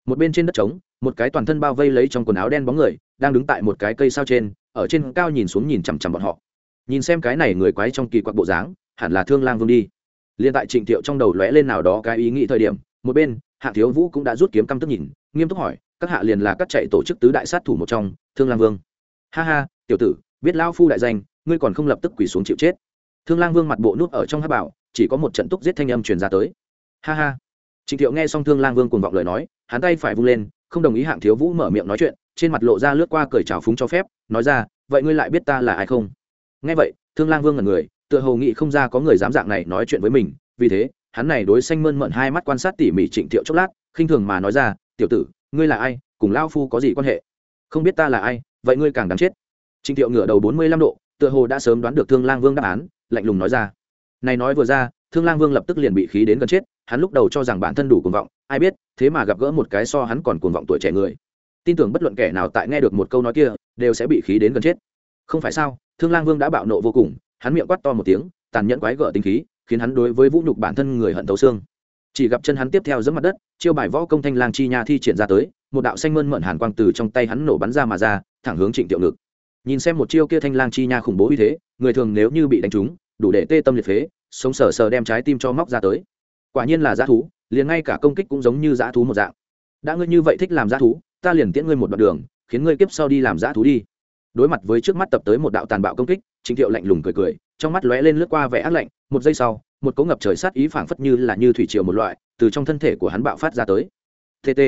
Một bên trên đất trống, một cái toàn thân bao vây lấy trong quần áo đen bóng người đang đứng tại một cái cây sao trên, ở trên cao nhìn xuống nhìn chằm chằm bọn họ. Nhìn xem cái này người quái trong kỳ quặc bộ dáng, hẳn là thương lang vương đi. Liên tại trịnh thiệu trong đầu lóe lên nào đó cái ý nghĩ thời điểm, một bên, hạ thiếu vũ cũng đã rút kiếm căm tức nhìn, nghiêm túc hỏi, các hạ liền là các chạy tổ chức tứ đại sát thủ một trong, thương lang vương? Ha ha, tiểu tử, biết lao phu đại danh, ngươi còn không lập tức quỳ xuống chịu chết. Thương lang vương mặt bộ nút ở trong hát bảo, chỉ có một trận túc giết thanh âm truyền ra tới. Ha ha. Trịnh thiệu nghe xong thương lang vương cùng vọng lời nói, hắn tay phải vung lên không đồng ý hạng thiếu vũ mở miệng nói chuyện, trên mặt lộ ra lướt qua cười trào phúng cho phép, nói ra, vậy ngươi lại biết ta là ai không? Nghe vậy, thương lang vương là người, tựa hồ nghĩ không ra có người dám dạng này nói chuyện với mình, vì thế, hắn này đối xanh mơn mận hai mắt quan sát tỉ mỉ trịnh thiệu chốc lát, khinh thường mà nói ra, tiểu tử, ngươi là ai, cùng lao phu có gì quan hệ? Không biết ta là ai, vậy ngươi càng đáng chết. Trịnh thiệu ngửa đầu bốn mươi lăm độ, tựa hồ đã sớm đoán được thương lang vương đáp án, lạnh lùng nói ra. Này nói vừa ra, thương lang vương lập tức liền bị khí đến gần chết, hắn lúc đầu cho rằng bản thân đủ cuồng vọng ai biết, thế mà gặp gỡ một cái so hắn còn cuồng vọng tuổi trẻ người. Tin tưởng bất luận kẻ nào tại nghe được một câu nói kia, đều sẽ bị khí đến gần chết. Không phải sao, thương lang vương đã bạo nộ vô cùng, hắn miệng quát to một tiếng, tàn nhẫn quái gở tính khí, khiến hắn đối với vũ nhục bản thân người hận thấu xương. Chỉ gặp chân hắn tiếp theo giẫm mặt đất, chiêu bài võ công thanh lang chi nha thi triển ra tới, một đạo xanh mơn mận hàn quang từ trong tay hắn nổ bắn ra mà ra, thẳng hướng trịnh tiệu ngực. Nhìn xem một chiêu kia thanh lang chi nha khủng bố uy thế, người thường nếu như bị đánh trúng, đủ để tê tâm liệt phế, sống sờ sờ đem trái tim cho móc ra tới quả nhiên là g thú, liền ngay cả công kích cũng giống như g thú một dạng. Đã ngươi như vậy thích làm g thú, ta liền tiễn ngươi một đoạn đường, khiến ngươi kiếp sau đi làm g thú đi. Đối mặt với trước mắt tập tới một đạo tàn bạo công kích, trịnh thiệu lạnh lùng cười cười, trong mắt lóe lên lướt qua vẻ ác lạnh, một giây sau, một cỗ ngập trời sát ý phảng phất như là như thủy triều một loại, từ trong thân thể của hắn bạo phát ra tới. Tt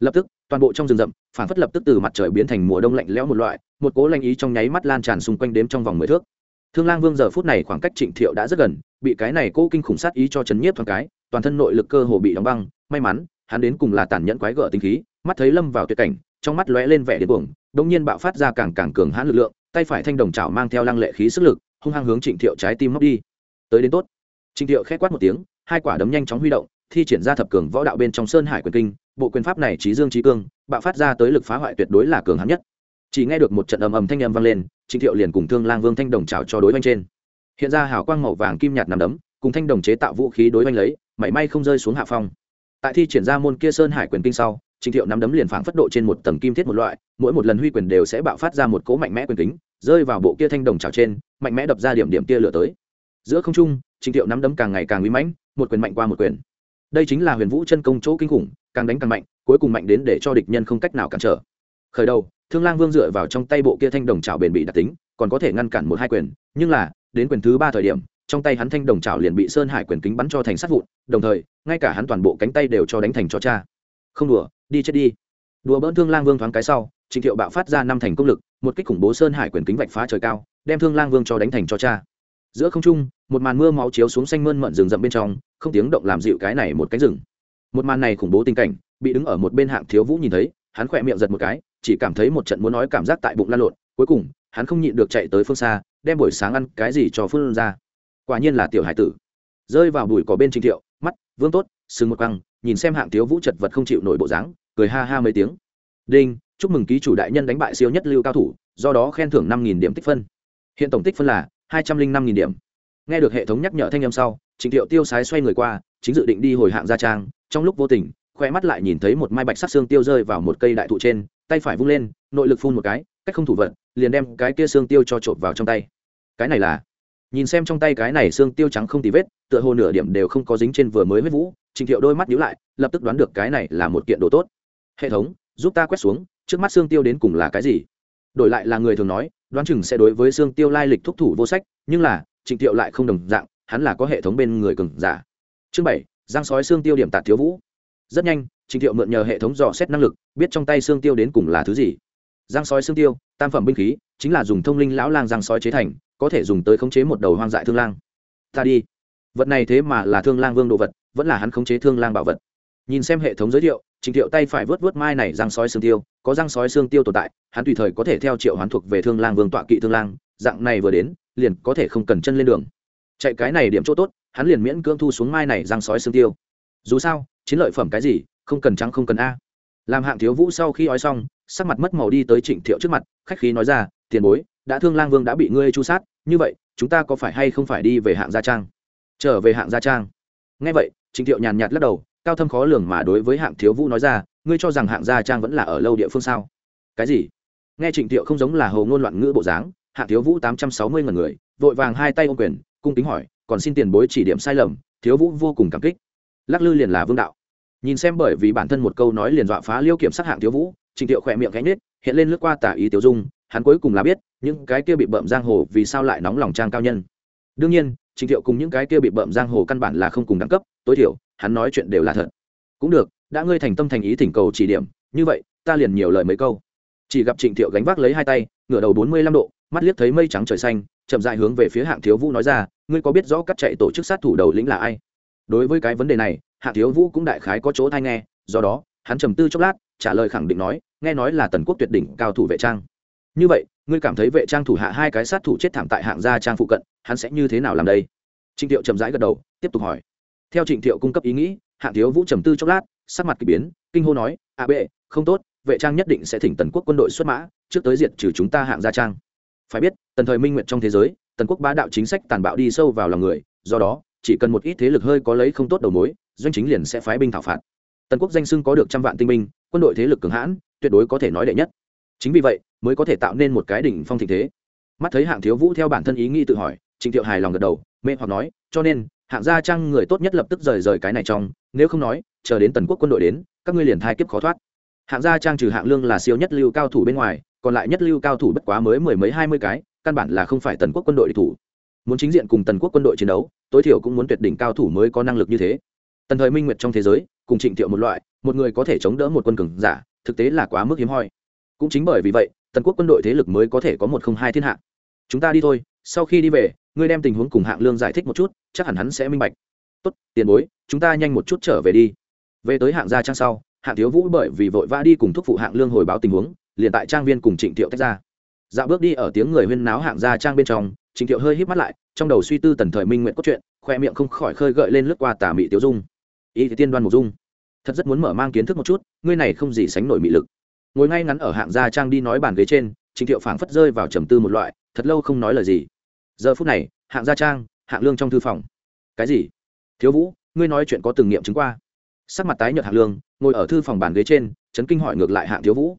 lập tức, toàn bộ trong rừng rậm, phảng phất lập tức từ mặt trời biến thành mùa đông lạnh lẽo một loại, một cỗ lanh ý trong nháy mắt lan tràn xung quanh đếm trong vòng mười thước thương lang vương giờ phút này khoảng cách trịnh thiệu đã rất gần, bị cái này cố kinh khủng sát ý cho chấn nhiếp thoáng cái, toàn thân nội lực cơ hồ bị đóng băng. May mắn, hắn đến cùng là tàn nhẫn quái gở tinh khí, mắt thấy lâm vào tuyệt cảnh, trong mắt lóe lên vẻ điên cuồng, đột nhiên bạo phát ra càng càng cường hãn lực lượng, tay phải thanh đồng chảo mang theo lăng lệ khí sức lực, hung hăng hướng trịnh thiệu trái tim móc đi. Tới đến tốt. Trịnh thiệu khẽ quát một tiếng, hai quả đấm nhanh chóng huy động, thi triển ra thập cường võ đạo bên trong sơn hải quyền kinh, bộ quyền pháp này trí dương trí cương, bạo phát ra tới lực phá hoại tuyệt đối là cường hãn nhất. Chỉ nghe được một trận ầm ầm thanh âm vang lên trịnh thiệu liền cùng thương lang vương thanh đồng chảo cho đối oanh trên. Hiện ra hào quang màu vàng kim nhạt nằm đấm, cùng thanh đồng chế tạo vũ khí đối oanh lấy, mảy may không rơi xuống hạ phong. Tại thi triển ra môn kia sơn hải quyền kinh sau, trịnh thiệu nắm đấm liền phảng phất độ trên một tầng kim thiết một loại, mỗi một lần huy quyền đều sẽ bạo phát ra một cỗ mạnh mẽ quyền kính, rơi vào bộ kia thanh đồng chảo trên, mạnh mẽ đập ra điểm điểm tia lửa tới. Giữa không trung, trịnh thiệu nắm đấm càng ngày càng uy mãnh, một quyền mạnh qua một quyền. Đây chính là huyền vũ chân công chỗ kinh khủng, càng đánh càng mạnh, cuối cùng mạnh đến để cho địch nhân không cách nào cản trở. Khởi đầu thương lang vương dựa vào trong tay bộ kia thanh đồng trào bền bị đặc tính, còn có thể ngăn cản một hai quyền, nhưng là, đến quyền thứ ba thời điểm, trong tay hắn thanh đồng trào liền bị sơn hải quyền kính bắn cho thành sát vụn, đồng thời, ngay cả hắn toàn bộ cánh tay đều cho đánh thành cho cha. Không đùa, đi chết đi. Đùa bỡn thương lang vương thoáng cái sau, trịnh thiệu bạo phát ra năm thành công lực, một kích khủng bố sơn hải quyền kính vạch phá trời cao, đem thương lang vương cho đánh thành cho cha. Giữa không trung, một màn mưa máu chiếu xuống xanh mơn mận rừng rậm bên trong, không tiếng động làm dịu cái này một cánh rừng. Một màn này khủng bố tình cảnh, bị đứng ở một bên hạng thiếu vũ nhìn thấy, hắn khỏe miệng giật một cái chỉ cảm thấy một trận muốn nói cảm giác tại bụng lan lộn, cuối cùng, hắn không nhịn được chạy tới phương xa, đem buổi sáng ăn cái gì cho phương ra. Quả nhiên là tiểu hải tử. Rơi vào bụi cỏ bên trình thiệu, mắt, vương tốt, sừng một căng nhìn xem hạng thiếu vũ chật vật không chịu nổi bộ dáng, cười ha ha mấy tiếng. Đinh, chúc mừng ký chủ đại nhân đánh bại siêu nhất lưu cao thủ, do đó khen thưởng năm nghìn điểm tích phân. Hiện tổng tích phân là hai trăm linh năm nghìn điểm. Nghe được hệ thống nhắc nhở thanh âm sau trịnh thiệu tiêu sái xoay người qua, chính dự định đi hồi hạng gia trang, trong lúc vô tình, khoe mắt lại nhìn thấy một mai bạch sắc xương tiêu rơi vào một cây đại thụ trên tay phải vung lên, nội lực phun một cái, cách không thủ vật, liền đem cái kia xương tiêu cho trộm vào trong tay. Cái này là, nhìn xem trong tay cái này xương tiêu trắng không tì vết, tựa hồ nửa điểm đều không có dính trên vừa mới huyết vũ, Trình thiệu đôi mắt nhíu lại, lập tức đoán được cái này là một kiện đồ tốt. Hệ thống, giúp ta quét xuống, trước mắt xương tiêu đến cùng là cái gì? Đổi lại là người thường nói, đoán chừng sẽ đối với xương tiêu lai lịch thúc thủ vô sách, nhưng là, Trình thiệu lại không đồng dạng, hắn là có hệ thống bên người cường giả. Chương bảy, giang sói xương tiêu điểm tạt thiếu vũ rất nhanh trịnh thiệu mượn nhờ hệ thống dò xét năng lực, biết trong tay xương tiêu đến cùng là thứ gì. Giang sói xương tiêu, tam phẩm binh khí, chính là dùng thông linh lão lang giang sói chế thành, có thể dùng tới khống chế một đầu hoang dại thương lang. Ta đi. Vật này thế mà là thương lang vương đồ vật, vẫn là hắn khống chế thương lang bảo vật. Nhìn xem hệ thống giới thiệu, trình thiệu tay phải vớt vớt mai này răng sói xương tiêu, có răng sói xương tiêu tồn tại, hắn tùy thời có thể theo triệu hoán thuộc về thương lang vương tọa kỵ thương lang, dạng này vừa đến, liền có thể không cần chân lên đường. Chạy cái này điểm chỗ tốt, hắn liền miễn cưỡng thu xuống mai này răng sói xương tiêu. Dù sao chiến lợi phẩm cái gì, không cần trắng không cần a. Làm hạng thiếu vũ sau khi ói xong, sắc mặt mất màu đi tới trịnh thiệu trước mặt, khách khí nói ra, tiền bối, đã thương lang vương đã bị ngươi chu sát, như vậy, chúng ta có phải hay không phải đi về hạng gia trang? Trở về hạng gia trang. Ngay vậy, trịnh thiệu nhàn nhạt lắc đầu, cao thâm khó lường mà đối với hạng thiếu vũ nói ra, ngươi cho rằng hạng gia trang vẫn là ở lâu địa phương sao? Cái gì? Nghe trịnh thiệu không giống là hầu ngôn loạn ngữ bộ dáng, hạng thiếu vũ tám trăm sáu mươi ngàn người, vội vàng hai tay ô quyền, cung kính hỏi, còn xin tiền bối chỉ điểm sai lầm, thiếu vũ vô cùng cảm kích. Lắc lư liền là vương đạo nhìn xem bởi vì bản thân một câu nói liền dọa phá liêu kiểm sát hạng thiếu vũ trịnh thiệu khỏe miệng gánh nết hiện lên lướt qua tả ý tiểu dung, hắn cuối cùng là biết, những cái kia bị bợm giang hồ vì sao lại nóng lòng trang cao nhân. Đương nhiên trịnh thiệu cùng những cái kia bị bợm giang hồ căn bản là không cùng đẳng cấp, tối thiểu, hắn nói chuyện đều là thật. Cũng được, đã ngươi thành tâm thành ý thỉnh cầu chỉ điểm, như vậy, ta liền nhiều lời mấy câu. Chỉ gặp trịnh thiệu gánh vác lấy hai tay, ngửa đầu bốn mươi lăm độ, mắt liếc thấy mây trắng trời xanh, chậm dại hướng về phía hạng thiếu vũ nói ra, ngươi có biết rõ cắt chạy tổ chức sát thủ đầu lĩnh là ai? Đối với cái vấn đề này hạng thiếu vũ cũng đại khái có chỗ thai nghe, do đó, hắn trầm tư chốc lát, trả lời khẳng định nói, nghe nói là tần quốc tuyệt đỉnh cao thủ vệ trang. Như vậy, ngươi cảm thấy vệ trang thủ hạ hai cái sát thủ chết thảm tại hạng gia trang phụ cận, hắn sẽ như thế nào làm đây? Trịnh thiệu chậm rãi gật đầu, tiếp tục hỏi. Theo trịnh thiệu cung cấp ý nghĩ hạng thiếu vũ trầm tư chốc lát, sắc mặt k ỳ biến, kinh hô nói, a bệ, không tốt, vệ trang nhất định sẽ thỉnh tần quốc quân đội xuất mã, trước tới diệt trừ chúng ta hạng gia trang. Phải biết, tần thời minh nguyện trong thế giới, tần quốc bá đạo chính sách tàn bạo đi sâu vào lòng người, do đó, chỉ cần một ít thế lực hơi có lấy không tốt đầu mối doanh chính liền sẽ phái binh thảo phạt. Tần quốc danh sưng có được trăm vạn tinh binh, quân đội thế lực cường hãn, tuyệt đối có thể nói đệ nhất. Chính vì vậy, mới có thể tạo nên một cái đỉnh phong thịnh thế. Mắt thấy hạng thiếu vũ theo bản thân ý nghĩ tự hỏi, trịnh thiệu hài lòng gật đầu, mê hoặc nói, cho nên, hạng gia trang người tốt nhất lập tức rời rời cái này trong, nếu không nói, chờ đến tần quốc quân đội đến, các ngươi liền thai kiếp khó thoát. Hạng gia trang trừ hạng lương là siêu nhất lưu cao thủ bên ngoài, còn lại nhất lưu cao thủ bất quá mới mười mấy hai mươi cái, căn bản là không phải tần quốc quân đội địch thủ. Muốn chính diện cùng tần quốc quân đội chiến đấu, tối thiểu cũng muốn tuyệt đỉnh cao thủ mới có năng lực như thế tần thời minh nguyệt trong thế giới, cùng trịnh thiệu một loại, một người có thể chống đỡ một quân cường giả, thực tế là quá mức hiếm hoi. Cũng chính bởi vì vậy, tần quốc quân đội thế lực mới có thể có một không hai thiên hạ. Chúng ta đi thôi, sau khi đi về, ngươi đem tình huống cùng hạng lương giải thích một chút, chắc hẳn hắn sẽ minh bạch. Tốt, tiền bối, chúng ta nhanh một chút trở về đi. Về tới hạng gia trang sau, hạng thiếu vũ bởi vì vội vã đi cùng thúc phụ hạng lương hồi báo tình huống, liền tại trang viên cùng trịnh thiệu tách ra. Dạo bước đi ở tiếng người huyên náo hạng gia trang bên trong, trịnh thiệu hơi hít mắt lại, trong đầu suy tư tần thời minh nguyện cốt truyện, khoe miệng không khỏi khơi gợi lên lướt qua tà mị tiêu dung ý thì tiên đoan mục dung. Thật rất muốn mở mang kiến thức một chút, ngươi này không gì sánh nổi mị lực. Ngồi ngay ngắn ở hạng gia trang đi nói bàn ghế trên trịnh thiệu phảng phất rơi vào trầm tư một loại, thật lâu không nói lời gì. Giờ phút này, hạng gia trang, hạng lương trong thư phòng. Cái gì? Thiếu vũ, ngươi nói chuyện có từng nghiệm chứng qua? Sắc mặt tái nhợt hạng lương, ngồi ở thư phòng bàn ghế trên, chấn kinh hỏi ngược lại hạng thiếu vũ.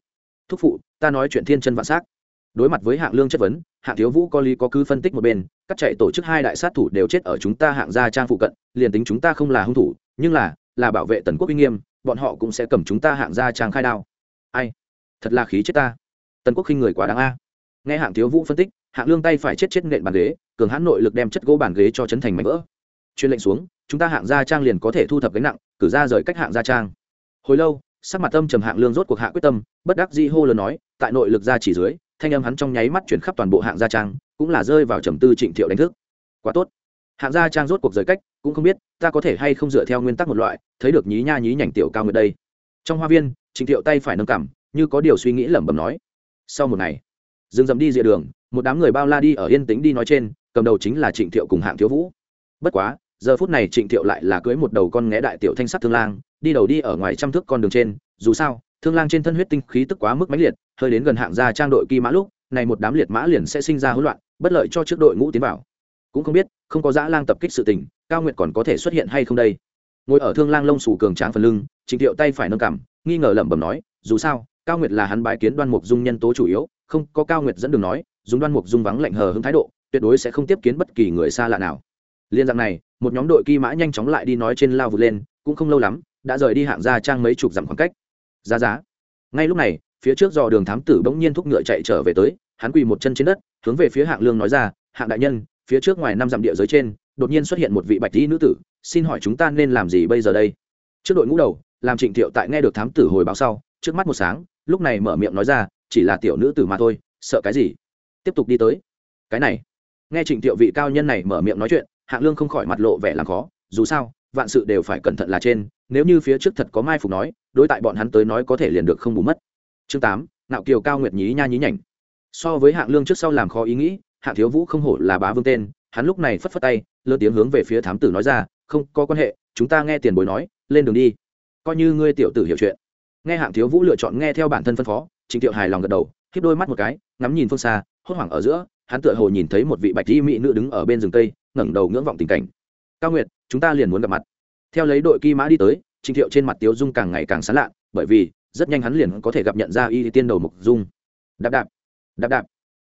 Thúc phụ, ta nói chuyện thiên chân vạn s á c đối mặt với hạng lương chất vấn, hạng thiếu vũ có lý có cứ phân tích một bên, cắt chạy tổ chức hai đại sát thủ đều chết ở chúng ta hạng gia trang phụ cận, liền tính chúng ta không là hung thủ nhưng là là bảo vệ tần quốc uy nghiêm, bọn họ cũng sẽ cầm chúng ta hạng gia trang khai đao. Ai? Thật là khí chết ta. Tần quốc khinh người quá đáng a. Nghe hạng thiếu vũ phân tích, hạng lương tay phải chết chết nện bàn ghế, cường hãn nội lực đem chất gỗ bàn ghế cho chấn thành mảnh vỡ. Chuyên lệnh xuống, chúng ta hạng gia trang liền có thể thu thập gánh nặng, cử ra rời cách hạng gia trang. Hồi lâu, sắc mặt tâm trầm hạng lương rốt cuộc hạ quyết tâm, bất đắc dĩ hô lớn nói, tại nội lực ra chỉ dưới, thanh âm hắn trong nháy mắt chuyển khắp toàn bộ hạng gia trang, cũng là rơi vào trầm tư trịnh thiệu đánh thức. Quá tốt. Hạng gia trang rốt cuộc rời cách cũng không biết, ta có thể hay không dựa theo nguyên tắc một loại, thấy được nhí nha nhí nhảnh tiểu cao nguyệt đây. Trong hoa viên, trịnh thiệu tay phải nâng cảm như có điều suy nghĩ lẩm bẩm nói. Sau một ngày dừng dầm đi dịa đường, một đám người bao la đi ở yên tĩnh đi nói trên, cầm đầu chính là trịnh thiệu cùng hạng thiếu vũ. Bất quá, giờ phút này trịnh thiệu lại là cưới một đầu con nghé đại tiểu thanh sắc thương lang, đi đầu đi ở ngoài trăm thước con đường trên, dù sao, thương lang trên thân huyết tinh khí tức quá mức mãnh liệt, hơi đến gần hạng gia trang đội kỳ mã lúc, này một đám liệt mã liền sẽ sinh ra hỗn loạn, bất lợi cho trước đội ngũ tiến vào cũng không biết, không có dã lang tập kích sự tình, cao nguyệt còn có thể xuất hiện hay không đây? Ngồi ở thương lang lông sù cường tráng phần lưng trịnh thiệu tay phải nâng cảm nghi ngờ lẩm bẩm nói, dù sao, cao nguyệt là hắn bái kiến đoan mục dung nhân tố chủ yếu, không có cao nguyệt dẫn đường nói, dùng đoan mục dung vắng lạnh hờ hững thái độ, tuyệt đối sẽ không tiếp kiến bất kỳ người xa lạ nào. Liên dạng này, một nhóm đội kỳ mã nhanh chóng lại đi nói trên lao vượt lên, cũng không lâu lắm, đã rời đi hạng gia trang mấy chục dặm khoảng cách. Giá giá. Ngay lúc này, phía trước dò đường thám tử bỗng nhiên thúc ngựa chạy trở về tới, hắn quỳ một chân trên đất, hướng về phía hạng lương nói ra, hạng đại nhân phía trước ngoài năm dặm địa giới trên, đột nhiên xuất hiện một vị bạch y nữ tử, xin hỏi chúng ta nên làm gì bây giờ đây? Trước đội ngũ đầu, làm trịnh thiệu tại nghe được thám tử hồi báo sau, trước mắt một sáng, lúc này mở miệng nói ra, chỉ là tiểu nữ tử mà thôi, sợ cái gì? Tiếp tục đi tới. Cái này. Nghe trịnh thiệu vị cao nhân này mở miệng nói chuyện, hạng lương không khỏi mặt lộ vẻ làm khó, dù sao, vạn sự đều phải cẩn thận là trên, nếu như phía trước thật có mai phục nói, đối tại bọn hắn tới nói có thể liền được không bù mất. Chương tám nạo kiều cao nguyệt nhí nha nhí nhảnh. So với hạng lương trước sau làm khó ý nghĩ hạng thiếu vũ không hổ là bá vương tên hắn lúc này phất phất tay lơ tiếng hướng về phía thám tử nói ra không có quan hệ chúng ta nghe tiền bối nói lên đường đi. Coi như ngươi tiểu tử hiểu chuyện. Nghe hạng thiếu vũ lựa chọn nghe theo bản thân phân phó trịnh thiệu hài lòng gật đầu khiếp đôi mắt một cái ngắm nhìn phương xa hốt hoảng ở giữa hắn tựa hồ nhìn thấy một vị bạch y mỹ nữ đứng ở bên rừng tây, ngẩng đầu ngưỡng vọng tình cảnh. Cao nguyệt chúng ta liền muốn gặp mặt. Theo lấy đội kỳ mã đi tới trịnh thiệu trên mặt tiếu dung càng ngày càng sán lạ bởi vì rất nhanh hắn liền có thể gặp nhận ra y tiên đầu mục dung. Đạp đạp đạp đạp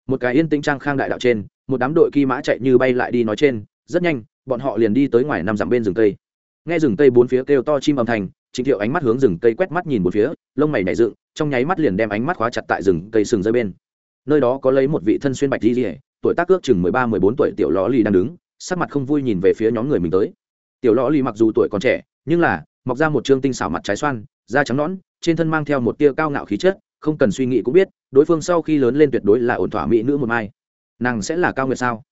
một cái yên tĩnh trang khang đại đạo trên, một đám đội kỳ mã chạy như bay lại đi nói trên, rất nhanh, bọn họ liền đi tới ngoài năm dặm bên rừng cây. Nghe rừng cây bốn phía kêu to chim âm thanh, trịnh thiệu ánh mắt hướng rừng cây quét mắt nhìn một phía, lông mày nảy dựng, trong nháy mắt liền đem ánh mắt khóa chặt tại rừng cây sừng rơi bên. Nơi đó có lấy một vị thân xuyên bạch di rỉa tuổi tác ước chừng mười ba, mười bốn tuổi tiểu ló lì đang đứng, sắc mặt không vui nhìn về phía nhóm người mình tới. Tiểu ló lì mặc dù tuổi còn trẻ, nhưng là, mọc ra một trương tinh xảo mặt trái xoan, da trắng nõn, trên thân mang theo một tia cao ngạo khí chất, không cần suy nghĩ cũng biết đối phương sau khi lớn lên tuyệt đối là ổn thỏa mỹ nữ một mai. Nàng sẽ là cao nguyệt sao?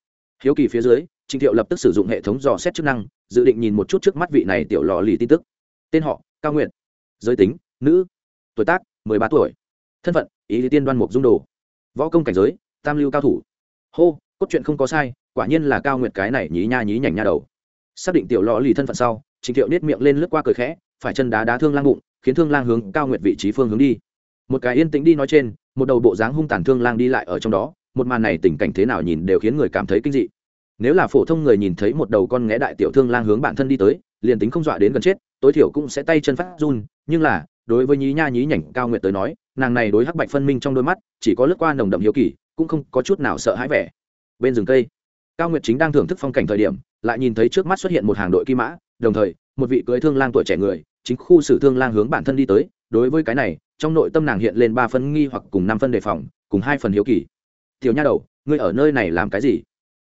Hiếu kỳ phía dưới trịnh thiệu lập tức sử dụng hệ thống dò xét chức năng, dự định nhìn một chút trước mắt vị này tiểu lò lì tin tức. Tên họ, cao nguyệt. Giới tính, nữ. Tuổi tác, mười ba tuổi. Thân phận, ý lý tiên đoan mục dung đồ. Võ công cảnh giới, tam lưu cao thủ. Hô, cốt truyện không có sai, quả nhiên là cao nguyệt cái này nhí nha nhí nhảnh nha đầu. Xác định tiểu lò lì thân phận sau trịnh thiệu nết miệng lên lướt qua cười khẽ, phải chân đá đá thương lang bụng, khiến thương lang hướng cao nguyệt vị trí phương hướng đi. Một cái yên tĩnh đi nói trên một đầu bộ dáng hung tàn thương lang đi lại ở trong đó, một màn này tình cảnh thế nào nhìn đều khiến người cảm thấy kinh dị. Nếu là phổ thông người nhìn thấy một đầu con nghé đại tiểu thương lang hướng bản thân đi tới, liền tính không dọa đến gần chết, tối thiểu cũng sẽ tay chân phát run, nhưng là, đối với nhí nha nhí nhảnh cao nguyệt tới nói, nàng này đối hắc bạch phân minh trong đôi mắt, chỉ có lướt qua nồng đậm hiếu kỳ, cũng không có chút nào sợ hãi vẻ. Bên rừng cây, cao nguyệt chính đang thưởng thức phong cảnh thời điểm, lại nhìn thấy trước mắt xuất hiện một hàng đội kim mã, đồng thời, một vị cưới thương lang tuổi trẻ người, chính khu xử thương lang hướng bản thân đi tới, đối với cái này trong nội tâm nàng hiện lên ba phân nghi hoặc cùng năm phân đề phòng, cùng hai phần hiếu kỳ. Tiểu nha đầu, ngươi ở nơi này làm cái gì?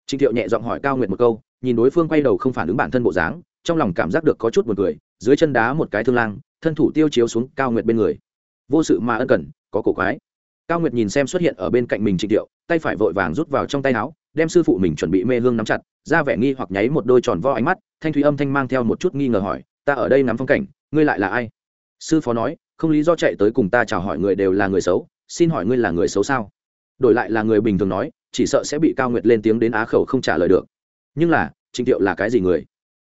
Trịnh thiệu nhẹ giọng hỏi cao nguyệt một câu, nhìn đối phương quay đầu không phản ứng bản thân bộ dáng, trong lòng cảm giác được có chút buồn cười, dưới chân đá một cái thương lang, thân thủ tiêu chiếu xuống cao nguyệt bên người. Vô sự mà ân cần, có cổ quái. Cao nguyệt nhìn xem xuất hiện ở bên cạnh mình trịnh thiệu, tay phải vội vàng rút vào trong tay áo, đem sư phụ mình chuẩn bị mê hương nắm chặt, ra vẻ nghi hoặc nháy một đôi tròn vo ánh mắt, thanh thúy âm thanh mang theo một chút nghi ngờ hỏi, ta ở đây nắm phong cảnh, ngươi lại là ai? Sư phó nói không lý do chạy tới cùng ta chào hỏi người đều là người xấu, xin hỏi ngươi là người xấu sao? Đổi lại là người bình thường nói, chỉ sợ sẽ bị cao nguyệt lên tiếng đến á khẩu không trả lời được. Nhưng là, trịnh thiệu là cái gì người?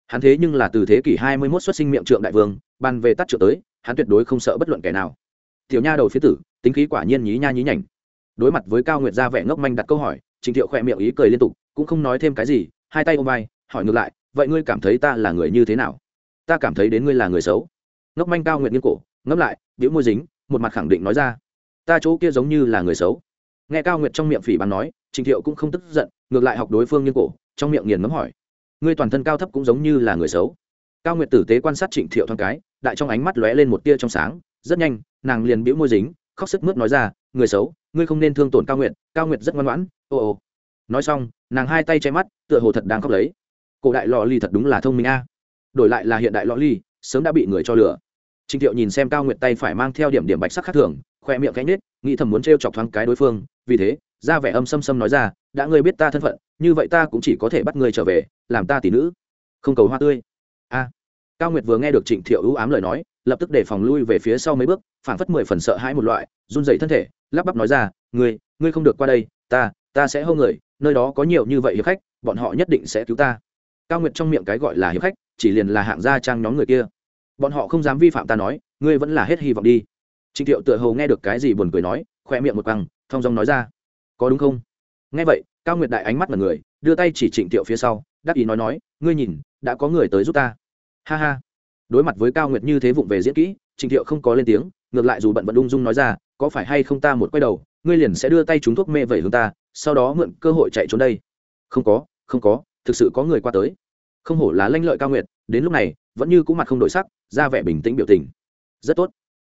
Hắn thế nhưng là từ thế kỷ hai mươi 21 xuất sinh miệng trượng đại vương, ban về tắt trượng tới, hắn tuyệt đối không sợ bất luận kẻ nào. Tiểu nha đầu phía tử, tính khí quả nhiên nhí nha nhí nhảnh. Đối mặt với cao nguyệt ra vẻ ngốc manh đặt câu hỏi, trịnh thiệu khỏe miệng ý cười liên tục, cũng không nói thêm cái gì, hai tay ôm vai, hỏi ngược lại, vậy ngươi cảm thấy ta là người như thế nào? Ta cảm thấy đến ngươi là người xấu. Ngốc manh cao nguyệt nghiêng cổ ngấp lại biểu môi dính, một mặt khẳng định nói ra, ta chỗ kia giống như là người xấu. Nghe cao nguyệt trong miệng phỉ bắn nói trịnh thiệu cũng không tức giận, ngược lại học đối phương nghiêng cổ, trong miệng nghiền ngấm hỏi, ngươi toàn thân cao thấp cũng giống như là người xấu. Cao nguyệt tử tế quan sát trịnh thiệu thoáng cái, đại trong ánh mắt lóe lên một tia trong sáng, rất nhanh, nàng liền bĩu môi dính, khóc sức mướt nói ra, người xấu, ngươi không nên thương tổn cao nguyệt cao nguyệt rất ngoan ngoãn, ô ô. Nói xong, nàng hai tay che mắt, tựa hồ thật đang khóc lấy. Cổ đại lò ly thật đúng là thông minh a. Đổi lại là hiện đại lò ly, sớm đã bị người cho lửa trịnh thiệu nhìn xem cao nguyệt tay phải mang theo điểm điểm bạch sắc khác thường, khoe miệng cánh nết nghĩ thầm muốn treo chọc thoáng cái đối phương, vì thế, ra vẻ âm xâm xâm nói ra, đã ngươi biết ta thân phận, như vậy ta cũng chỉ có thể bắt ngươi trở về, làm ta tỷ nữ. Không cầu hoa tươi. A. Cao nguyệt vừa nghe được trịnh thiệu ưu ám lời nói, lập tức để phòng lui về phía sau mấy bước, phảng phất mười phần sợ hãi một loại, run rẩy thân thể, lắp bắp nói ra, ngươi ngươi không được qua đây, ta ta sẽ hô người, nơi đó có nhiều như vậy hiệp khách, bọn họ nhất định sẽ cứu ta. Cao nguyệt trong miệng cái gọi là hiệp khách, chỉ liền là hạng gia trang nhóm người kia bọn họ không dám vi phạm ta nói, ngươi vẫn là hết hy vọng đi. Trịnh thiệu tựa hồ nghe được cái gì buồn cười nói khoe miệng một căng thong dong nói ra. Có đúng không? Nghe vậy, cao nguyệt đại ánh mắt là người, đưa tay chỉ trịnh thiệu phía sau, đắc ý nói nói, ngươi nhìn, đã có người tới giúp ta. Ha ha. Đối mặt với cao nguyệt như thế vụng về diễn kỹ, trịnh thiệu không có lên tiếng, ngược lại dù bận bận ung dung nói ra, có phải hay không ta một quay đầu, ngươi liền sẽ đưa tay trúng thuốc mê vẩy hướng ta, sau đó mượn cơ hội chạy trốn đây. Không có không có, thực sự có người qua tới. Không hổ là lanh lợi cao nguyệt, đến lúc này vẫn như cũng mặt không đổi sắc, ra vẻ bình tĩnh biểu tình. Rất tốt.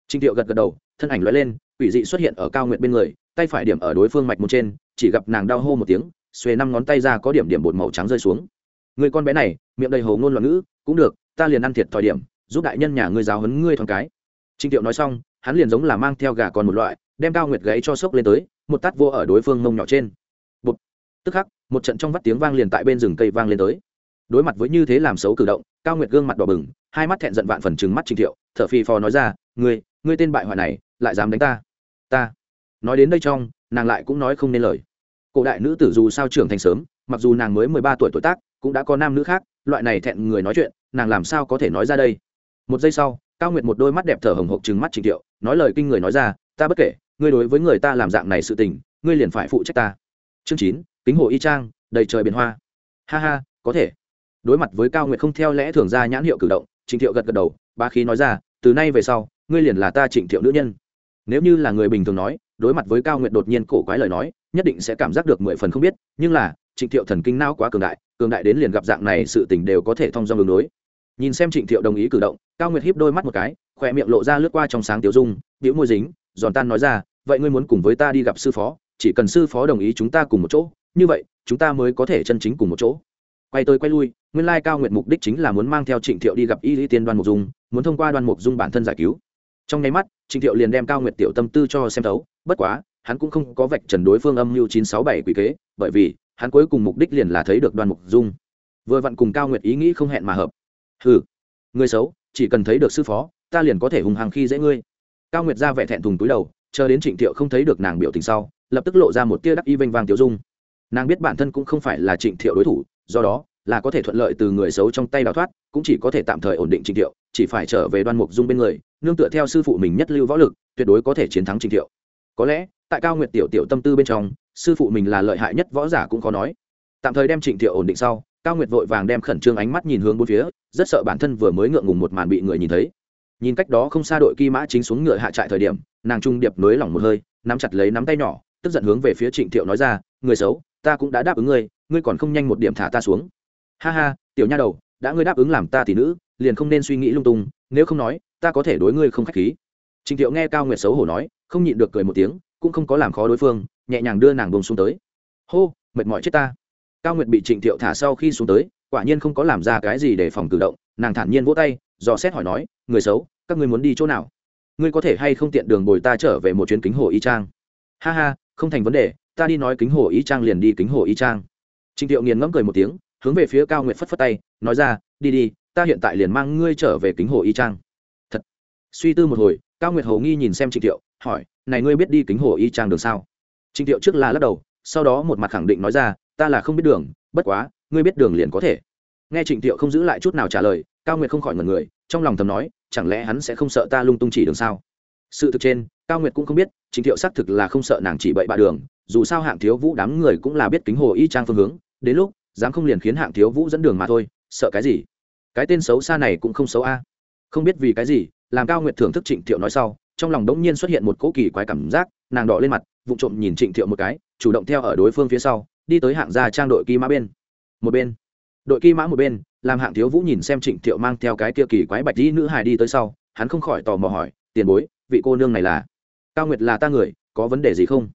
Trịnh thiệu gật gật đầu, thân ảnh loại lên, quỷ dị xuất hiện ở cao nguyệt bên người, tay phải điểm ở đối phương mạch một trên, chỉ gặp nàng đau hô một tiếng, xuề năm ngón tay ra có điểm điểm bột màu trắng rơi xuống. Người con bé này, miệng đầy hồ ngôn loạn ngữ, cũng được, ta liền ăn thiệt thòi điểm, giúp đại nhân nhà ngươi giáo hấn ngươi thoáng cái. Trịnh thiệu nói xong, hắn liền giống là mang theo gà còn một loại, đem cao nguyệt gáy cho sốc lên tới, một tát vô ở đối phương mông nhỏ trên. Bụt. tức khắc, một trận trong vắt tiếng vang liền tại bên rừng cây vang lên tới đối mặt với như thế làm xấu cử động, cao nguyệt gương mặt đỏ bừng, hai mắt thẹn giận vạn phần trừng mắt trình thiệu, thở phì phò nói ra, ngươi ngươi tên bại hoại này, lại dám đánh ta? Ta. Nói đến đây trong, nàng lại cũng nói không nên lời. Cổ đại nữ tử dù sao trưởng thành sớm, mặc dù nàng mới mười ba tuổi tuổi tác, cũng đã có nam nữ khác, loại này thẹn người nói chuyện, nàng làm sao có thể nói ra đây? Một giây sau, cao nguyệt một đôi mắt đẹp thở hồng hộc trừng mắt trình thiệu, nói lời kinh người nói ra, ta bất kể, ngươi đối với người ta làm dạng này sự tình, ngươi liền phải phụ trách ta. Chương chín, kính hồ y trang, đầy trời biển hoa. Ha ha, có thể đối mặt với cao nguyệt không theo lẽ thường ra nhãn hiệu cử động trịnh thiệu gật gật đầu ba khí nói ra, từ nay về sau, ngươi liền là ta trịnh thiệu nữ nhân. Nếu như là người bình thường nói, đối mặt với cao nguyệt đột nhiên cổ quái lời nói, nhất định sẽ cảm giác được mười phần không biết, nhưng là trịnh thiệu thần kinh não quá cường đại cường đại đến liền gặp dạng này sự tình đều có thể thông dong đường đối nhìn xem trịnh thiệu đồng ý cử động, cao nguyệt híp đôi mắt một cái, khỏe miệng lộ ra lướt qua trong sáng tiểu dung biểu môi dính, giòn tan nói ra, vậy ngươi muốn cùng với ta đi gặp sư phó, chỉ cần sư phó đồng ý chúng ta cùng một chỗ, như vậy, chúng ta mới có thể chân chính cùng một chỗ. Quay tới quay lui nguyên lai cao nguyệt mục đích chính là muốn mang theo trịnh thiệu đi gặp y lý tiên đoan mục dung, muốn thông qua đoan mục dung bản thân giải cứu. Trong nháy mắt, trịnh thiệu liền đem cao nguyệt tiểu tâm tư cho xem thấu, bất quá, hắn cũng không có vạch trần đối phương âm mưu chín sáu bảy quỷ kế, bởi vì, hắn cuối cùng mục đích liền là thấy được đoan mục dung. Vừa vặn cùng cao nguyệt ý nghĩ không hẹn mà hợp. Ừ người xấu, chỉ cần thấy được sư phó, ta liền có thể hùng hàng khi dễ ngươi. Cao nguyệt ra vẻ thẹn thùng túi đầu, chờ đến trịnh thiệu không thấy được nàng biểu tình sau, lập tức lộ ra một tia đắc y vênh vang tiểu dung. Nàng biết bản thân cũng không phải là trịnh thiệu đối thủ, do đó là có thể thuận lợi từ người xấu trong tay đào thoát, cũng chỉ có thể tạm thời ổn định trình thiệu, chỉ phải trở về đoan mục dung bên người, nương tựa theo sư phụ mình nhất lưu võ lực, tuyệt đối có thể chiến thắng trình thiệu. Có lẽ, tại cao nguyệt tiểu tiểu tâm tư bên trong, sư phụ mình là lợi hại nhất võ giả cũng khó nói. Tạm thời đem trịnh thiệu ổn định sau, cao nguyệt vội vàng đem khẩn trương ánh mắt nhìn hướng bốn phía, rất sợ bản thân vừa mới ngượng ngùng một màn bị người nhìn thấy. Nhìn cách đó không xa đội kỳ mã chính xuống ngựa hạ trại thời điểm, nàng trung điệp nới lỏng một hơi, nắm chặt lấy nắm tay nhỏ, tức giận hướng về phía trịnh thiệu nói ra, người xấu, ta cũng đã đáp ứng ngươi ngươi còn không nhanh một điểm thả ta xuống ha ha, tiểu nha đầu, đã ngươi đáp ứng làm ta tỷ nữ, liền không nên suy nghĩ lung tung, nếu không nói, ta có thể đối ngươi không k h á c h khí. Trịnh thiệu nghe cao nguyệt xấu hổ nói, không nhịn được cười một tiếng, cũng không có làm khó đối phương, nhẹ nhàng đưa nàng bông xuống tới. Hô, mệt mỏi chết ta. Cao nguyệt bị trịnh thiệu thả sau khi xuống tới, quả nhiên không có làm ra cái gì để phòng cử động, nàng thản nhiên vỗ tay, dò xét hỏi nói, người xấu, các ngươi muốn đi chỗ nào? Ngươi có thể hay không tiện đường bồi ta trở về một chuyến kính hồ y trang ha ha, không thành vấn đề, ta đi nói kính hồ y trang liền đi kính hồ y trang trịnh thiệu nghiền ngẫm cười một tiếng hướng về phía cao nguyệt phất phất tay, nói ra, đi đi, ta hiện tại liền mang ngươi trở về kính hồ y trang. Thật. Suy tư một hồi, cao nguyệt hồ nghi nhìn xem trịnh thiệu, hỏi, này ngươi biết đi kính hồ y trang đường sao? Trịnh thiệu trước là lắc đầu, sau đó một mặt khẳng định nói ra, ta là không biết đường, bất quá, ngươi biết đường liền có thể. Nghe trịnh thiệu không giữ lại chút nào trả lời, cao nguyệt không khỏi ngần người, trong lòng thầm nói, chẳng lẽ hắn sẽ không sợ ta lung tung chỉ đường sao? Sự thực trên, cao nguyệt cũng không biết, trịnh thiệu xác thực là không sợ nàng chỉ bậy bạ đường, dù sao hạng thiếu vũ đám người cũng là biết kính hồ y trang phương hướng, đến lúc dám không liền khiến hạng thiếu vũ dẫn đường mà thôi, sợ cái gì? Cái tên xấu xa này cũng không xấu a. Không biết vì cái gì, làm cao nguyệt thưởng thức trịnh thiệu nói sau, trong lòng đống nhiên xuất hiện một cỗ kỳ quái cảm giác, nàng đỏ lên mặt vụ trộm nhìn trịnh thiệu một cái, chủ động theo ở đối phương phía sau, đi tới hạng gia trang đội kỳ mã bên. Một bên. Đội kỳ mã một bên, làm hạng thiếu vũ nhìn xem trịnh thiệu mang theo cái kia kỳ quái bạch dĩ nữ hài đi tới sau, hắn không khỏi tò mò hỏi, tiền bối, vị cô nương này là? Cao nguyệt là ta người, có vấn đề gì không?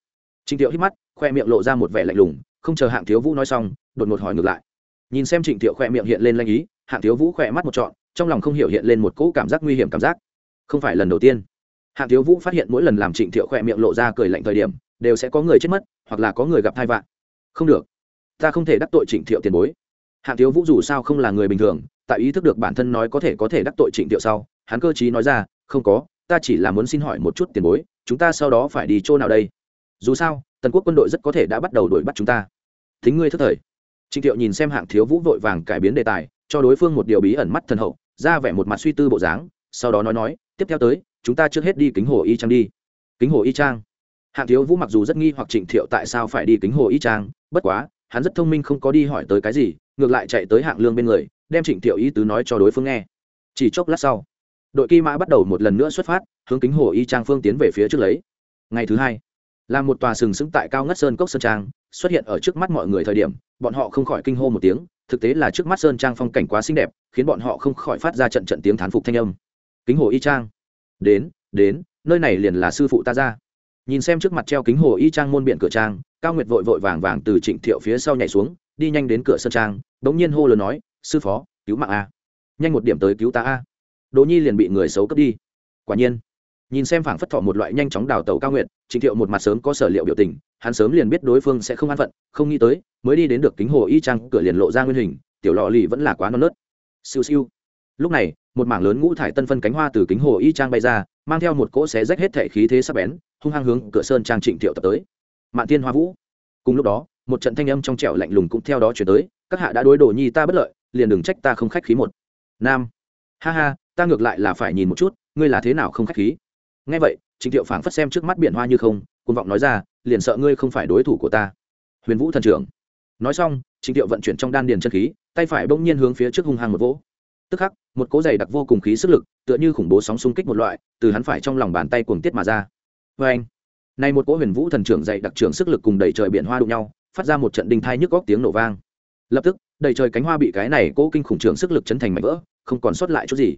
Trịnh thiệu hít mắt, khoe miệng lộ ra một vẻ lạnh lùng không chờ hạng thiếu vũ nói xong, đột ngột hỏi ngược lại. Nhìn xem trịnh thiệu khoe miệng hiện lên lanh ý, hạng thiếu vũ khoe mắt một trọn, trong lòng không hiểu hiện lên một cỗ cảm giác nguy hiểm cảm giác. Không phải lần đầu tiên. Hạng thiếu vũ phát hiện mỗi lần làm trịnh thiệu khoe miệng lộ ra cười lạnh thời điểm, đều sẽ có người chết mất, hoặc là có người gặp thai vạn không được. Ta không thể đắc tội trịnh thiệu tiền bối. Hạng thiếu vũ dù sao không là người bình thường, tại ý thức được bản thân nói có thể có thể đắc tội trịnh thiệu sau, hắn cơ chí nói ra, không có, ta chỉ là muốn xin hỏi một chút tiền bối, chúng ta sau đó phải đi chỗ nào đây? Dù sao, tần quốc quân đội rất có thể đã bắt đầu đuổi bắt chúng ta thính ngươi thất thời. Trịnh thiệu nhìn xem hạng thiếu vũ vội vàng cải biến đề tài, cho đối phương một điều bí ẩn mắt thần hậu, ra vẻ một mặt suy tư bộ dáng, sau đó nói nói, tiếp theo tới, chúng ta trước hết đi kính hồ y trang đi. Kính hồ y trang. Hạng thiếu vũ mặc dù rất nghi hoặc trịnh thiệu tại sao phải đi kính hồ y trang, bất quá, hắn rất thông minh không có đi hỏi tới cái gì, ngược lại chạy tới hạng lương bên người, đem trịnh thiệu ý tứ nói cho đối phương nghe. Chỉ chốc lát sau, đội kỳ mã bắt đầu một lần nữa xuất phát, hướng kính hồ y trang phương tiến về phía trước lấy. Ngày thứ hai, là một tòa sừng sững tại cao ngất sơn cốc sơn trang xuất hiện ở trước mắt mọi người thời điểm, bọn họ không khỏi kinh hô một tiếng, thực tế là trước mắt sơn trang phong cảnh quá xinh đẹp, khiến bọn họ không khỏi phát ra trận trận tiếng thán phục thanh âm. Kính hồ y trang. Đến đến, nơi này liền là sư phụ ta ra. Nhìn xem trước mặt treo kính hồ y trang môn biển cửa trang, cao nguyệt vội vội vàng vàng từ trịnh thiệu phía sau nhảy xuống, đi nhanh đến cửa sơn trang đ ố n g nhiên hô lớn nói, sư phó, cứu mạng a. Nhanh một điểm tới cứu ta a. Đỗ nhi liền bị người xấu cướp đi. Quả nhiên, nhìn xem phảng phất thọ một loại nhanh chóng đào tàu cao nguyệt, trịnh thiệu một mặt sớm có sở liệu biểu tình hắn sớm liền biết đối phương sẽ không an phận, không nghĩ tới, mới đi đến được kính hồ y trang cửa liền lộ ra nguyên hình, tiểu lò lì vẫn là quá non nớt. Siêu siêu. Lúc này, một mảng lớn ngũ thải tân phân cánh hoa từ kính hồ y trang bay ra, mang theo một cỗ xé rách hết thể khí thế sắp bén, hung hăng hướng cửa sơn trang trịnh thiệu tập tới. Mạn tiên hoa vũ. Cùng lúc đó, một trận thanh âm trong trẻo lạnh lùng cũng theo đó chuyển tới, các hạ đã đối đồ nhi ta bất lợi, liền đừng trách ta không khách khí một. Nam. Ha ha, ta ngược lại là phải nhìn một chút, ngươi là thế nào không khách khí? Ngay vậy, trịnh thiệu phảng phất xem trước mắt biển hoa như không côn vọng nói ra liền sợ ngươi không phải đối thủ của ta. Huyền vũ thần trưởng. Nói xong, trịnh thiệu vận chuyển trong đan điền chân khí, tay phải bỗng nhiên hướng phía trước hung hăng một vỗ. Tức khắc, một cỗ giày đặc vô cùng khí sức lực, tựa như khủng bố sóng xung kích một loại, từ hắn phải trong lòng bàn tay cuồng tiết mà ra. Vê anh này một cỗ huyền vũ thần trưởng dày đặc trưởng sức lực cùng đẩy trời biển hoa đụng nhau, phát ra một trận đình thai nhức góc tiếng nổ vang. Lập tức, đầy trời cánh hoa bị cái này cỗ kinh khủng trưởng sức lực chấn thành mảnh vỡ, không còn sót lại chút gì.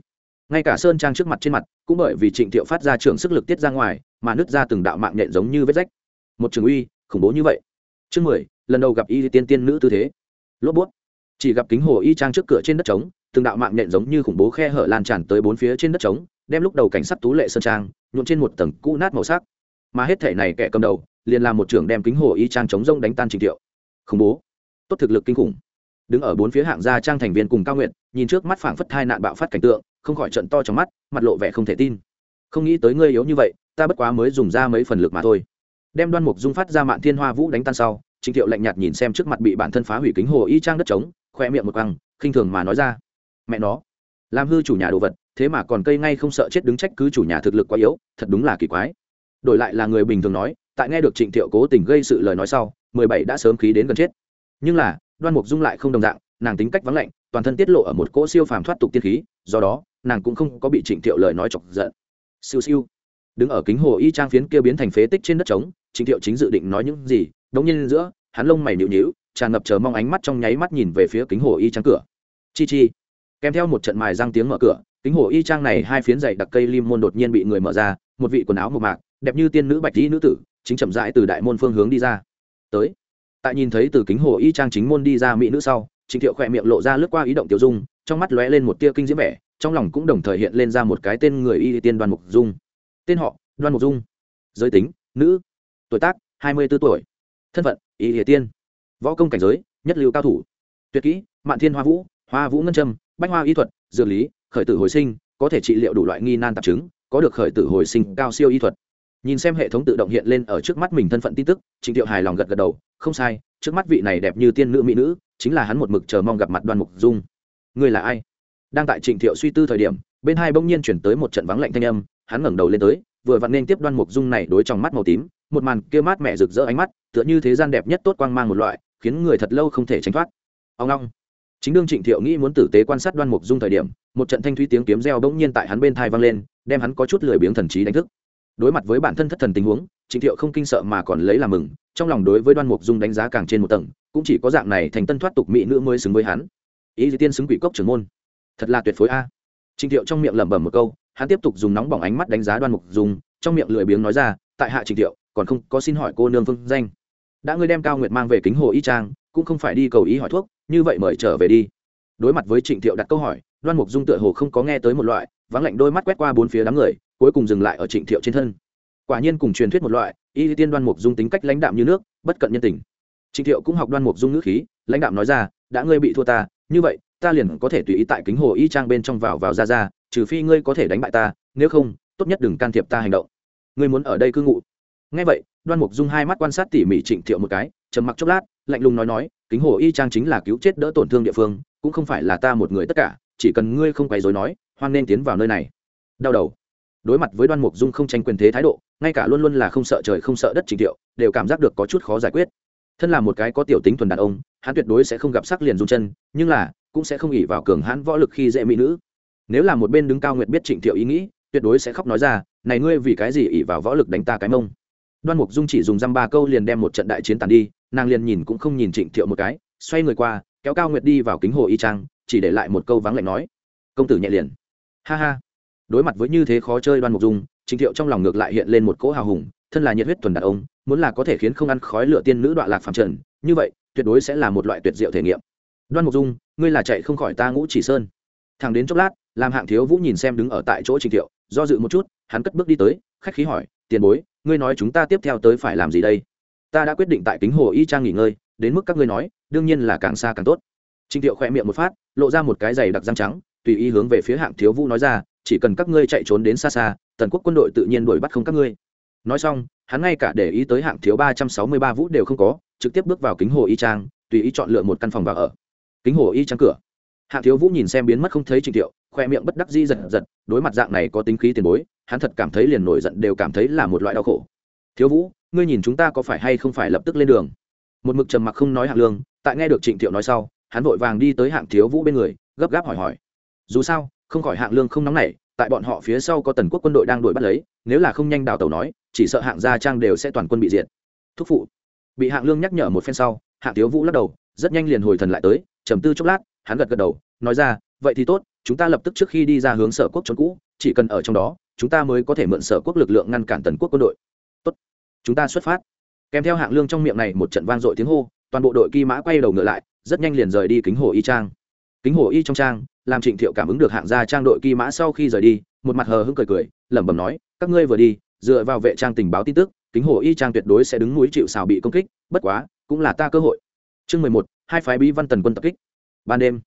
Ngay cả sơn trang trước mặt trên mặt, cũng bởi vì trịnh thiệu phát ra trưởng sức lực tiết ra ngoài, mà nứt ra từng đạo mạng nhện giống như vết rách một trường uy, khủng bố như vậy. Chương mười, lần đầu gặp y tiên tiên nữ tư thế. Lốp bút. Chỉ gặp kính hồ y trang trước cửa trên đất trống, từng đạo mạng nhện giống như khủng bố khe hở lan tràn tới bốn phía trên đất trống, đem lúc đầu cảnh sát tú lệ sơn trang, nhuộm trên một tầng cũ nát màu sắc. Mà hết thể này kẻ cầm đầu, liền làm một trưởng đem kính hồ y trang chống rông đánh tan trình thiệu. Khủng bố. Tốt thực lực kinh khủng. Đứng ở bốn phía hạng gia trang thành viên cùng cao nguyện nhìn trước mắt phảng phất thai nạn bạo phát cảnh tượng, không khỏi trận to trong mắt, mặt lộ vẻ không thể tin. Không nghĩ tới ngươi yếu như vậy, ta bất quá mới dùng ra mấy phần lực mà thôi đem đoan mục dung phát ra mạn thiên hoa vũ đánh tan sau trịnh thiệu lạnh nhạt nhìn xem trước mặt bị bản thân phá hủy kính hồ y trang đất trống khoe miệng một quăng, khinh thường mà nói ra. Mẹ nó, làm hư chủ nhà đồ vật, thế mà còn cây ngay không sợ chết đứng trách cứ chủ nhà thực lực quá yếu, thật đúng là kỳ quái. Đổi lại là người bình thường nói, tại nghe được trịnh thiệu cố tình gây sự lời nói sau, mười bảy đã sớm khí đến gần chết. Nhưng là, đoan mục dung lại không đồng dạng, nàng tính cách vắng lạnh, toàn thân tiết lộ ở một cỗ siêu phàm thoát tục tiên khí, do đó, nàng cũng không có bị trịnh thiệu lời nói chọc giận. Siêu siêu. Đứng ở kính hồ y trang phiến kia biến thành phế tích trên đất trống Chính thiệu chính dự định nói những gì, đống nhiên giữa, hắn lông mày nhịu nhịu tràn ngập chờ mong ánh mắt trong nháy mắt nhìn về phía kính hồ y trang cửa. Chi chi. Kèm theo một trận mài răng tiếng mở cửa, kính hồ y trang này hai phiến dày đặc cây lim môn đột nhiên bị người mở ra, một vị quần áo mộc mạc, đẹp như tiên nữ bạch dĩ nữ tử, chính chậm rãi từ đại môn phương hướng đi ra. Tới. Tại nhìn thấy từ kính hồ y trang chính môn đi ra mỹ nữ sau Chính thiệu khỏe miệng lộ ra lướt qua ý động tiểu dung, trong mắt lóe lên một tia kinh diễm vẻ, trong lòng cũng đồng thời hiện lên ra một cái tên người y tiên đoan mục dung. Tên họ, đoan mục dung. Giới tính, nữ tuổi tác, hai mươi b ố tuổi. Thân phận, y địa tiên. Võ công cảnh giới, nhất lưu cao thủ. Tuyệt kỹ, mạn thiên hoa vũ hoa vũ ngân trâm bách hoa y thuật, dược lý, khởi tử hồi sinh, có thể trị liệu đủ loại nghi nan tạp chứng, có được khởi tử hồi sinh cao siêu y thuật. Nhìn xem hệ thống tự động hiện lên ở trước mắt mình thân phận tin tức, trịnh thiệu hài lòng gật gật đầu, không sai, trước mắt vị này đẹp như tiên nữ mỹ nữ, chính là hắn một mực chờ mong gặp mặt đoan mục dung. Người là ai? Đang tại trịnh thiệu suy tư thời điểm, bên hai bỗng nhiên chuyển tới một trận vắng lạnh thanh âm, hắn ngẩng đầu lên tới, vừa vặn nên tiếp đoan mục dung này đối trong mắt màu tím một màn kia mát mẹ rực rỡ ánh mắt, tựa như thế gian đẹp nhất tốt quang mang một loại, khiến người thật lâu không thể tránh thoát. Ông long. Chính đương trịnh thiệu nghĩ muốn tử tế quan sát đoan mục dung thời điểm, một trận thanh thúy tiếng kiếm reo bỗng nhiên tại hắn bên thai vang lên, đem hắn có chút lười biếng thần trí đánh thức. Đối mặt với bản thân thất thần tình huống, trịnh thiệu không kinh sợ mà còn lấy làm mừng, trong lòng đối với đoan mục dung đánh giá càng trên một tầng, cũng chỉ có dạng này thành tân thoát tục mỹ nữ mới xứng với hắn. Ý gì tiên xứng quỷ cốc trưởng môn. Thật là tuyệt phối a. Trịnh thiệu trong miệng lẩm bẩm một câu, hắn tiếp tục dùng nóng bỏng ánh mắt đánh giá đoan mục dung, trong miệng lười biếng nói ra, tại hạ trịnh thiệu còn không có xin hỏi cô nương phương danh. Đã ngươi đem cao nguyệt mang về kính hồ y trang, cũng không phải đi cầu ý hỏi thuốc, như vậy mời trở về đi. Đối mặt với trịnh thiệu đặt câu hỏi đoan mục dung tựa hồ không có nghe tới một loại, vắng lạnh đôi mắt quét qua bốn phía đám người, cuối cùng dừng lại ở trịnh thiệu trên thân. Quả nhiên cùng truyền thuyết một loại, y tiên đoan mục dung tính cách lãnh đạm như nước, bất cận nhân tình. Trịnh thiệu cũng học đoan mục dung ngữ khí, lãnh đạm nói ra, đã ngươi bị thua ta, như vậy, ta liền có thể tùy ý tại kính hồ y trang bên trong vào vào ra ra, trừ phi ngươi có thể đánh bại ta, nếu không, tốt nhất đừng can thiệp ta hành động. Ngươi muốn ở đây cư ngụ ngay vậy, đoan mục dung hai mắt quan sát tỉ mỉ trịnh thiệu một cái, trầm mặc chốc lát, lạnh lùng nói nói, kính hồ y trang chính là cứu chết đỡ tổn thương địa phương, cũng không phải là ta một người tất cả, chỉ cần ngươi không quấy dối nói, hoan nên tiến vào nơi này. Đau đầu. Đối mặt với đoan mục dung không tranh quyền thế thái độ, ngay cả luôn luôn là không sợ trời không sợ đất trình thiệu, đều cảm giác được có chút khó giải quyết. Thân là một cái có tiểu tính thuần đàn ông, hắn tuyệt đối sẽ không gặp sắc liền run chân, nhưng là, cũng sẽ không ỉ vào cường hãn võ lực khi dễ mỹ nữ. Nếu là một bên đứng cao nguyệt biết trịnh thiệu ý nghĩ, tuyệt đối sẽ khóc nói ra, này ngươi vì cái gì ỉ vào võ lực đánh ta cái mông? Đoan mục dung chỉ dùng dăm ba câu liền đem một trận đại chiến tàn đi, nàng liền nhìn cũng không nhìn trịnh thiệu một cái, xoay người qua, kéo cao nguyệt đi vào kính hồ y trang, chỉ để lại một câu vắng lạnh nói. Công tử nhẹ liền. Ha ha. Đối mặt với như thế khó chơi đoan mục dung trình thiệu trong lòng ngược lại hiện lên một cỗ hào hùng, thân là nhiệt huyết thuần đàn ông, muốn là có thể khiến không ăn khói lửa tiên nữ đoạn lạc phạm trần, như vậy, tuyệt đối sẽ là một loại tuyệt diệu thể nghiệm. Đoan mục dung, ngươi là chạy không khỏi ta ngũ chỉ sơn. Thằng đến chốc lát, làm hạng thiếu vũ nhìn xem đứng ở tại chỗ trình thiệu, do dự một chút, hắn cất bước đi tới, khách khí hỏi, tiền bối ngươi nói chúng ta tiếp theo tới phải làm gì đây? Ta đã quyết định tại kính hồ y trang nghỉ ngơi, đến mức các ngươi nói, đương nhiên là càng xa càng tốt. Trình thiệu khỏe miệng một phát, lộ ra một cái giày đặc răng trắng, tùy ý hướng về phía hạng thiếu vũ nói ra, chỉ cần các ngươi chạy trốn đến xa xa, tần quốc quân đội tự nhiên đuổi bắt không các ngươi. Nói xong, hắn ngay cả để ý tới hạng thiếu ba trăm sáu mươi ba vũ đều không có, trực tiếp bước vào kính hồ y trang, tùy ý chọn lựa một căn phòng vào ở. Kính hồ y trang cửa. Hạng thiếu vũ nhìn xem biến mất không thấy trình thiệu khoe miệng bất đắc di giật giật, đối mặt dạng này có tính khí tiền bối hắn thật cảm thấy liền nổi giận đều cảm thấy là một loại đau khổ. Thiếu vũ, ngươi nhìn chúng ta có phải hay không phải lập tức lên đường? Một mực trầm mặc không nói hạng lương, tại nghe được trịnh thiệu nói sau, hắn vội vàng đi tới hạng thiếu vũ bên người, gấp gáp hỏi hỏi. Dù sao, không khỏi hạng lương không nóng nảy, tại bọn họ phía sau có tần quốc quân đội đang đuổi bắt lấy, nếu là không nhanh đào tàu nói, chỉ sợ hạng gia trang đều sẽ toàn quân bị diệt. Thúc phụ. Bị hạng lương nhắc nhở một phen sau, hạng thiếu vũ lắc đầu, rất nhanh liền hồi thần lại tới, trầm tư chốc lát, hắn gật gật đầu, nói ra, vậy thì tốt, chúng ta lập tức trước khi đi ra hướng sở quốc trốn cũ, chỉ cần ở trong đó chúng ta mới có thể mượn sở quốc lực lượng ngăn cản tần quốc quân đội. Tốt. Chúng ta xuất phát. Kèm theo hạng lương trong miệng này một trận vang dội tiếng hô, toàn bộ đội kỳ mã quay đầu ngựa lại, rất nhanh liền rời đi kính hồ y trang. Kính hồ y trong trang, làm trịnh thiệu cảm ứng được hạng gia trang đội kỳ mã sau khi rời đi, một mặt hờ hững cười cười, lẩm bẩm nói, các ngươi vừa đi, dựa vào vệ trang tình báo tin tức, kính hồ y trang tuyệt đối sẽ đứng núi chịu xào bị công kích, bất quá, cũng là ta cơ hội. Chương mười một, hai phái bí văn tần quân tập kích. Ban đêm,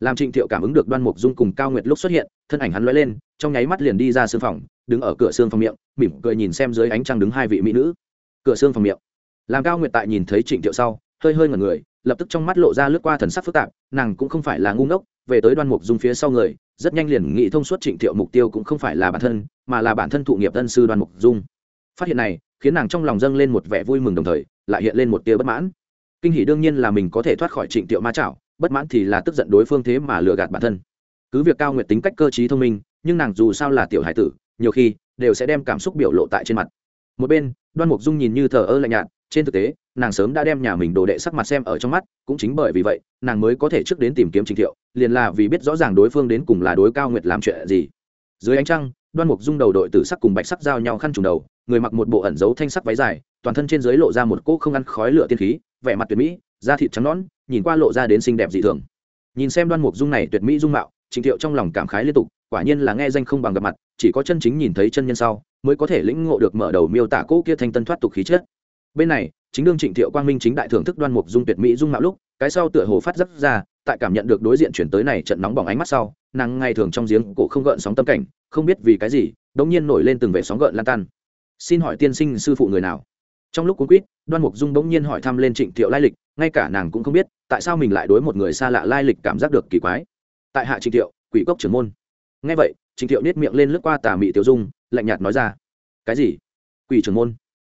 làm trịnh thiệu cảm ứng được đoan mục dung cùng cao nguyệt lúc xuất hiện thân ảnh hắn lóe lên, trong nháy mắt liền đi ra sương phòng, đứng ở cửa sương phòng miệng, mỉm cười nhìn xem dưới ánh trăng đứng hai vị mỹ nữ. Cửa sương phòng miệng. Làm cao nguyệt tại nhìn thấy trịnh thiệu sau, hơi hơi ngẩn người, lập tức trong mắt lộ ra lướt qua thần sắc phức tạp, nàng cũng không phải là ngu ngốc, về tới đoan mục dung phía sau người, rất nhanh liền nghĩ thông suốt trịnh thiệu mục tiêu cũng không phải là bản thân, mà là bản thân thụ nghiệp tân sư đoan mục dung. Phát hiện này, khiến nàng trong lòng dâng lên một vẻ vui mừng đồng thời, lại hiện lên một tia bất mãn. Kinh hỷ đương nhiên là mình có thể thoát khỏi trịnh thiệu ma chảo, bất mãn thì là tức giận đối phương thế mà lừa gạt bản thân cứ việc cao nguyệt tính cách cơ t thông minh, nhưng nàng dù sao là tiểu hải tử, nhiều khi đều sẽ đem cảm xúc biểu lộ tại trên mặt. Một bên, đoan mục dung nhìn như thờ ơ lạnh nhạt, trên thực tế, nàng sớm đã đem nhà mình đồ đệ sắc mặt xem ở trong mắt, cũng chính bởi vì vậy, nàng mới có thể trước đến tìm kiếm trình thiệu, liền là vì biết rõ ràng đối phương đến cùng là đối cao nguyệt làm chuyện gì. Dưới ánh trăng, đoan mục dung đầu đội tử sắc cùng bạch sắc giao nhau khăn trùng đầu, người mặc một bộ ẩn dấu thanh sắc váy dài, toàn thân trên dưới lộ ra một cỗ không ăn khói lửa tiên khí, vẻ mặt tuyệt mỹ, da thịt trắng nõn, nhìn qua lộ ra đến xinh đẹp dị thường. Nhìn xem đoan mục dung này tuyệt mỹ dung mạo trình thiệu trong lòng cảm khái liên tục, quả nhiên là nghe danh không bằng gặp mặt, chỉ có chân chính nhìn thấy chân nhân sau, mới có thể lĩnh ngộ được mở đầu miêu tả cỗ kia thanh tân thoát tục khí chất. Bên này, chính đương trịnh thiệu quang minh chính đại thưởng thức đoan mục dung tuyệt mỹ dung mạo lúc, cái sau tựa hồ phát dấp ra, tại cảm nhận được đối diện chuyển tới này trận nóng bỏng ánh mắt sau, nàng ngày thường trong giếng cổ không gợn sóng tâm cảnh, không biết vì cái gì, đống nhiên nổi lên từng vẻ sóng gợn lan tan. Xin hỏi tiên sinh sư phụ người nào? Trong lúc cuốn quýt, đoan mục dung bỗng nhiên hỏi thăm lên trịnh thiệu lai lịch, ngay cả nàng cũng không biết, tại sao mình lại đối một người xa lạ lai lịch cảm giác được kỳ quái tại hạ trịnh thiệu, quỷ cốc trưởng môn. Nghe vậy trịnh thiệu nết miệng lên lướt qua tà mị tiểu dung, lạnh nhạt nói ra, cái gì? Quỷ trưởng môn?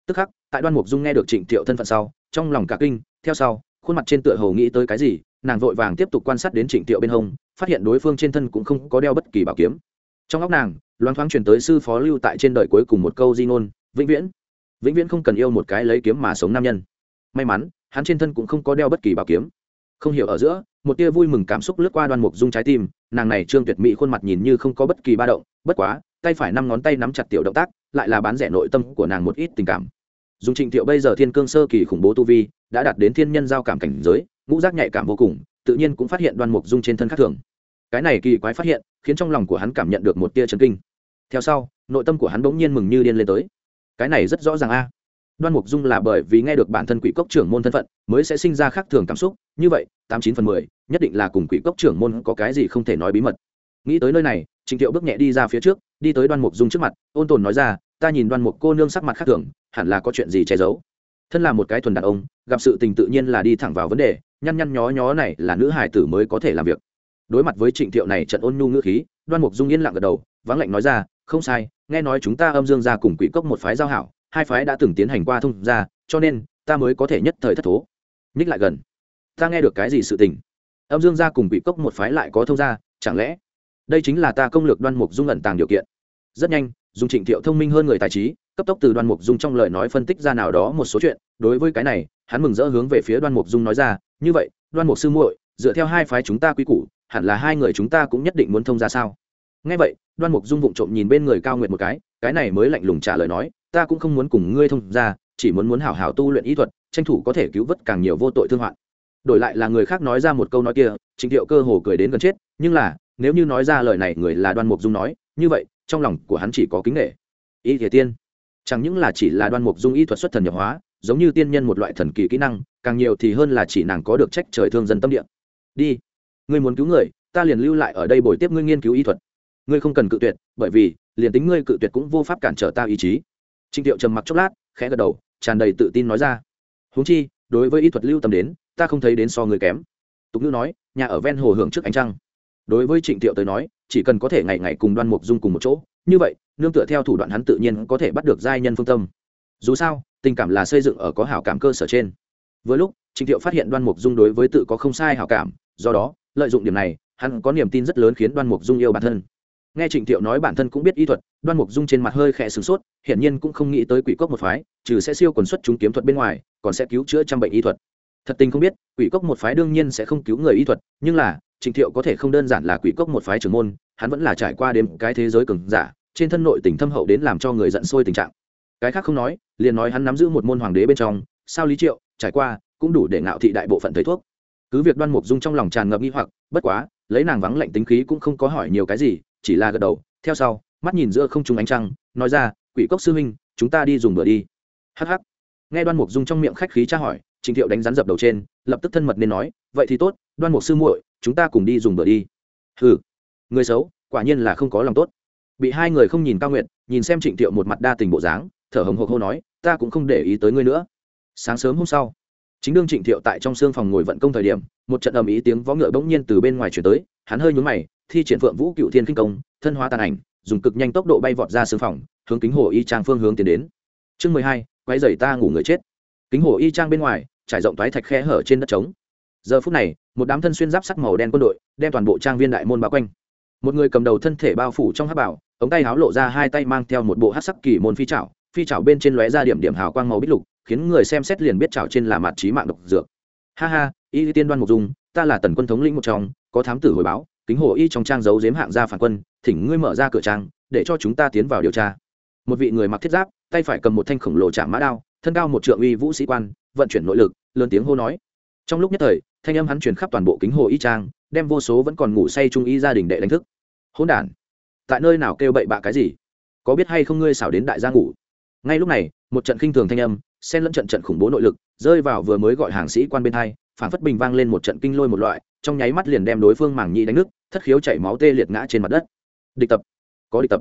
Tức khắc, tại đoan mục dung nghe được trịnh thiệu thân phận sau, trong lòng cả kinh. Theo sau, khuôn mặt trên tựa hầu nghĩ tới cái gì, nàng vội vàng tiếp tục quan sát đến trịnh thiệu bên hông, phát hiện đối phương trên thân cũng không có đeo bất kỳ bảo kiếm. Trong óc nàng, loáng thoáng chuyển tới sư phó lưu tại trên đời cuối cùng một câu di ngôn, vĩnh viễn vĩnh viễn không cần yêu một cái lấy kiếm mà sống nam nhân. May mắn, hắn trên thân cũng không có đeo bất kỳ bảo kiếm. Không hiểu ở giữa một tia vui mừng cảm xúc lướt qua đoan mục dung trái tim, nàng này trương tuyệt mỹ khuôn mặt nhìn như không có bất kỳ ba động, bất quá, tay phải năm ngón tay nắm chặt tiểu động tác, lại là bán rẻ nội tâm của nàng một ít tình cảm. Dùng trịnh thiệu bây giờ thiên cương sơ kỳ khủng bố tu vi, đã đạt đến thiên nhân giao cảm cảnh giới, ngũ giác nhạy cảm vô cùng, tự nhiên cũng phát hiện đoan mục dung trên thân khác thường. Cái này kỳ quái phát hiện, khiến trong lòng của hắn cảm nhận được một tia chấn kinh. Theo sau, nội tâm của hắn bỗng nhiên mừng như điên lên tới. Cái này rất rõ ràng a đoan mục dung là bởi vì nghe được bản thân quỷ cốc trưởng môn thân phận, mới sẽ sinh ra khác thường cảm xúc. Như vậy, tám chín phần mười, nhất định là cùng quỷ cốc trưởng môn có cái gì không thể nói bí mật. Nghĩ tới nơi này trịnh thiệu bước nhẹ đi ra phía trước, đi tới đoan mục dung trước mặt, ôn tồn nói ra, ta nhìn đoan mục cô nương sắc mặt khác thường, hẳn là có chuyện gì che giấu? Thân là một cái thuần đàn ông, gặp sự tình tự nhiên là đi thẳng vào vấn đề, nhăn nhăn nhó nhó này là nữ hải tử mới có thể làm việc. Đối mặt với trịnh thiệu này trận ôn nhu ngữ khí, đoan mục dung yên lặng gật đầu, vắng lạnh nói ra, không sai, nghe nói chúng ta âm dương ra cùng quỷ cốc một phái giao hảo hai phái đã từng tiến hành qua thông ra cho nên ta mới có thể nhất thời thất thố. Nhích lại gần. Ta nghe được cái gì sự tình? Âm dương Gia cùng bị cốc một phái lại có thông gia, chẳng lẽ đây chính là ta công lược đoan mục dung ẩn tàng điều kiện? Rất nhanh dùng trịnh thiệu thông minh hơn người tài trí cấp tốc từ đoan mục dung trong lời nói phân tích ra nào đó một số chuyện. Đối với cái này hắn mừng rỡ hướng về phía đoan mục dung nói ra như vậy đoan mục sư muội dựa theo hai phái chúng ta quy củ hẳn là hai người chúng ta cũng nhất định muốn thông ra sao? Nghe vậy đoan mục dung vụng trộm nhìn bên người cao nguyệt một cái cái này mới lạnh lùng trả lời nói ta cũng không muốn cùng ngươi thông ra chỉ muốn muốn hảo hảo tu luyện y thuật, tranh thủ có thể cứu vớt càng nhiều vô tội thương hoạn. Đổi lại là người khác nói ra một câu nói kia, trịnh thiệu cơ hồ cười đến gần chết, nhưng là, nếu như nói ra lời này, người là đoan mục dung nói, như vậy, trong lòng của hắn chỉ có kính nghệ y thể tiên, chẳng những là chỉ là đoan mục dung y thuật xuất thần nhập hóa, giống như tiên nhân một loại thần kỳ kỹ năng, càng nhiều thì hơn là chỉ nàng có được trách trời thương dân tâm địa. Đi, ngươi muốn cứu người, ta liền lưu lại ở đây bồi tiếp ngươi nghiên cứu y thuật. Ngươi không cần cự tuyệt, bởi vì, liền tính ngươi cự tuyệt cũng vô pháp cản trở ta ý chí trịnh thiệu trầm mặc chốc lát, khẽ gật đầu, tràn đầy tự tin nói ra. Huống chi, đối với y thuật lưu tâm đến, ta không thấy đến so người kém. Tục ngữ nói, nhà ở ven hồ hưởng trước ánh trăng. Đối với trịnh thiệu tới nói, chỉ cần có thể ngày ngày cùng đoan mục dung cùng một chỗ, như vậy, nương tựa theo thủ đoạn hắn tự nhiên có thể bắt được giai nhân phương tâm. Dù sao, tình cảm là xây dựng ở có hảo cảm cơ sở trên. Vừa lúc, trịnh thiệu phát hiện đoan mục dung đối với tự có không sai hảo cảm, do đó, lợi dụng điểm này, hắn có niềm tin rất lớn khiến đoan mục dung yêu bản thân nghe trịnh thiệu nói bản thân cũng biết y thuật, đoan mục dung trên mặt hơi khẽ sửng sốt, hiển nhiên cũng không nghĩ tới quỷ cốc một phái, trừ sẽ siêu quần xuất chúng kiếm thuật bên ngoài, còn sẽ cứu chữa trăm bệnh y thuật. Thật tình không biết, quỷ cốc một phái đương nhiên sẽ không cứu người y thuật, nhưng là, trịnh thiệu có thể không đơn giản là quỷ cốc một phái trưởng môn, hắn vẫn là trải qua đêm cái thế giới cường giả, trên thân nội tình thâm hậu đến làm cho người giận sôi tình trạng. Cái khác không nói, liền nói hắn nắm giữ một môn hoàng đế bên trong, sao lý triệu, trải qua, cũng đủ để ngạo thị đại bộ phận thầy thuốc. Cứ việc đoan mục dung trong lòng tràn ngập nghi hoặc, bất quá, lấy nàng vắng lạnh tính khí cũng không có hỏi nhiều cái gì chỉ là gật đầu, theo sau, mắt nhìn giữa không trung ánh trăng, nói ra, quỷ cốc sư huynh, chúng ta đi dùng bữa đi. Hh nghe đoan mục dung trong miệng khách khí tra hỏi trịnh thiệu đánh rắn dập đầu trên, lập tức thân mật nên nói, vậy thì tốt, đoan mục sư muội, chúng ta cùng đi dùng bữa đi. Hừ. Người xấu, quả nhiên là không có lòng tốt. Bị hai người không nhìn cao nguyện nhìn xem trịnh thiệu một mặt đa tình bộ dáng, thở hồng hộc hô nói, ta cũng không để ý tới ngươi nữa. Sáng sớm hôm sau, chính đương trịnh thiệu tại trong xương phòng ngồi vận công thời điểm, một trận ầm ý tiếng võ ngựa bỗng nhiên từ bên ngoài chuyển tới, hắn hơi nhún mày thi triển phượng vũ cựu thiên kinh công, thân hóa tàn ảnh, dùng cực nhanh tốc độ bay vọt ra xương phòng, hướng kính hồ y trang phương hướng tiến đến. Chương mười hai quay dày ta ngủ người chết. Kính hồ y trang bên ngoài, trải rộng toái thạch khe hở trên đất trống. Giờ phút này, một đám thân xuyên giáp sắc màu đen quân đội, đem toàn bộ trang viên đại môn bao quanh. Một người cầm đầu thân thể bao phủ trong hát bảo, ống tay háo lộ ra hai tay mang theo một bộ hát sắc kỳ môn phi trảo phi trảo bên trên lóe ra điểm điểm hào quang màu bích lục, khiến người xem xét liền biết trảo trên là mặt trí mạng độc dược. Ha ha, y tiên đoan mục dung, ta là tần quân thống lĩnh một trong, có thám tử hồi báo kính hồ y trong trang giấu giếm hạng gia phản quân, thỉnh ngươi mở ra cửa trang, để cho chúng ta tiến vào điều tra. Một vị người mặc thiết giáp, tay phải cầm một thanh khổng lồ chạm mã đao, thân cao một trượng uy vũ sĩ quan, vận chuyển nội lực, lớn tiếng hô nói. Trong lúc nhất thời, thanh âm hắn chuyển khắp toàn bộ kính hồ y trang, đem vô số vẫn còn ngủ say trung y gia đình đệ đánh thức. Hỗn đản, tại nơi nào kêu bậy bạ cái gì? Có biết hay không ngươi xảo đến đại gia ngủ? Ngay lúc này, một trận khinh thường thanh âm, xen lẫn trận trận khủng bố nội lực, rơi vào vừa mới gọi hàng sĩ quan bên hai, phản phất bình vang lên một trận kinh lôi một loại trong nháy mắt liền đem đối phương mảng nhị đánh nước thất khiếu chảy máu tê liệt ngã trên mặt đất. Địch tập. Có địch tập.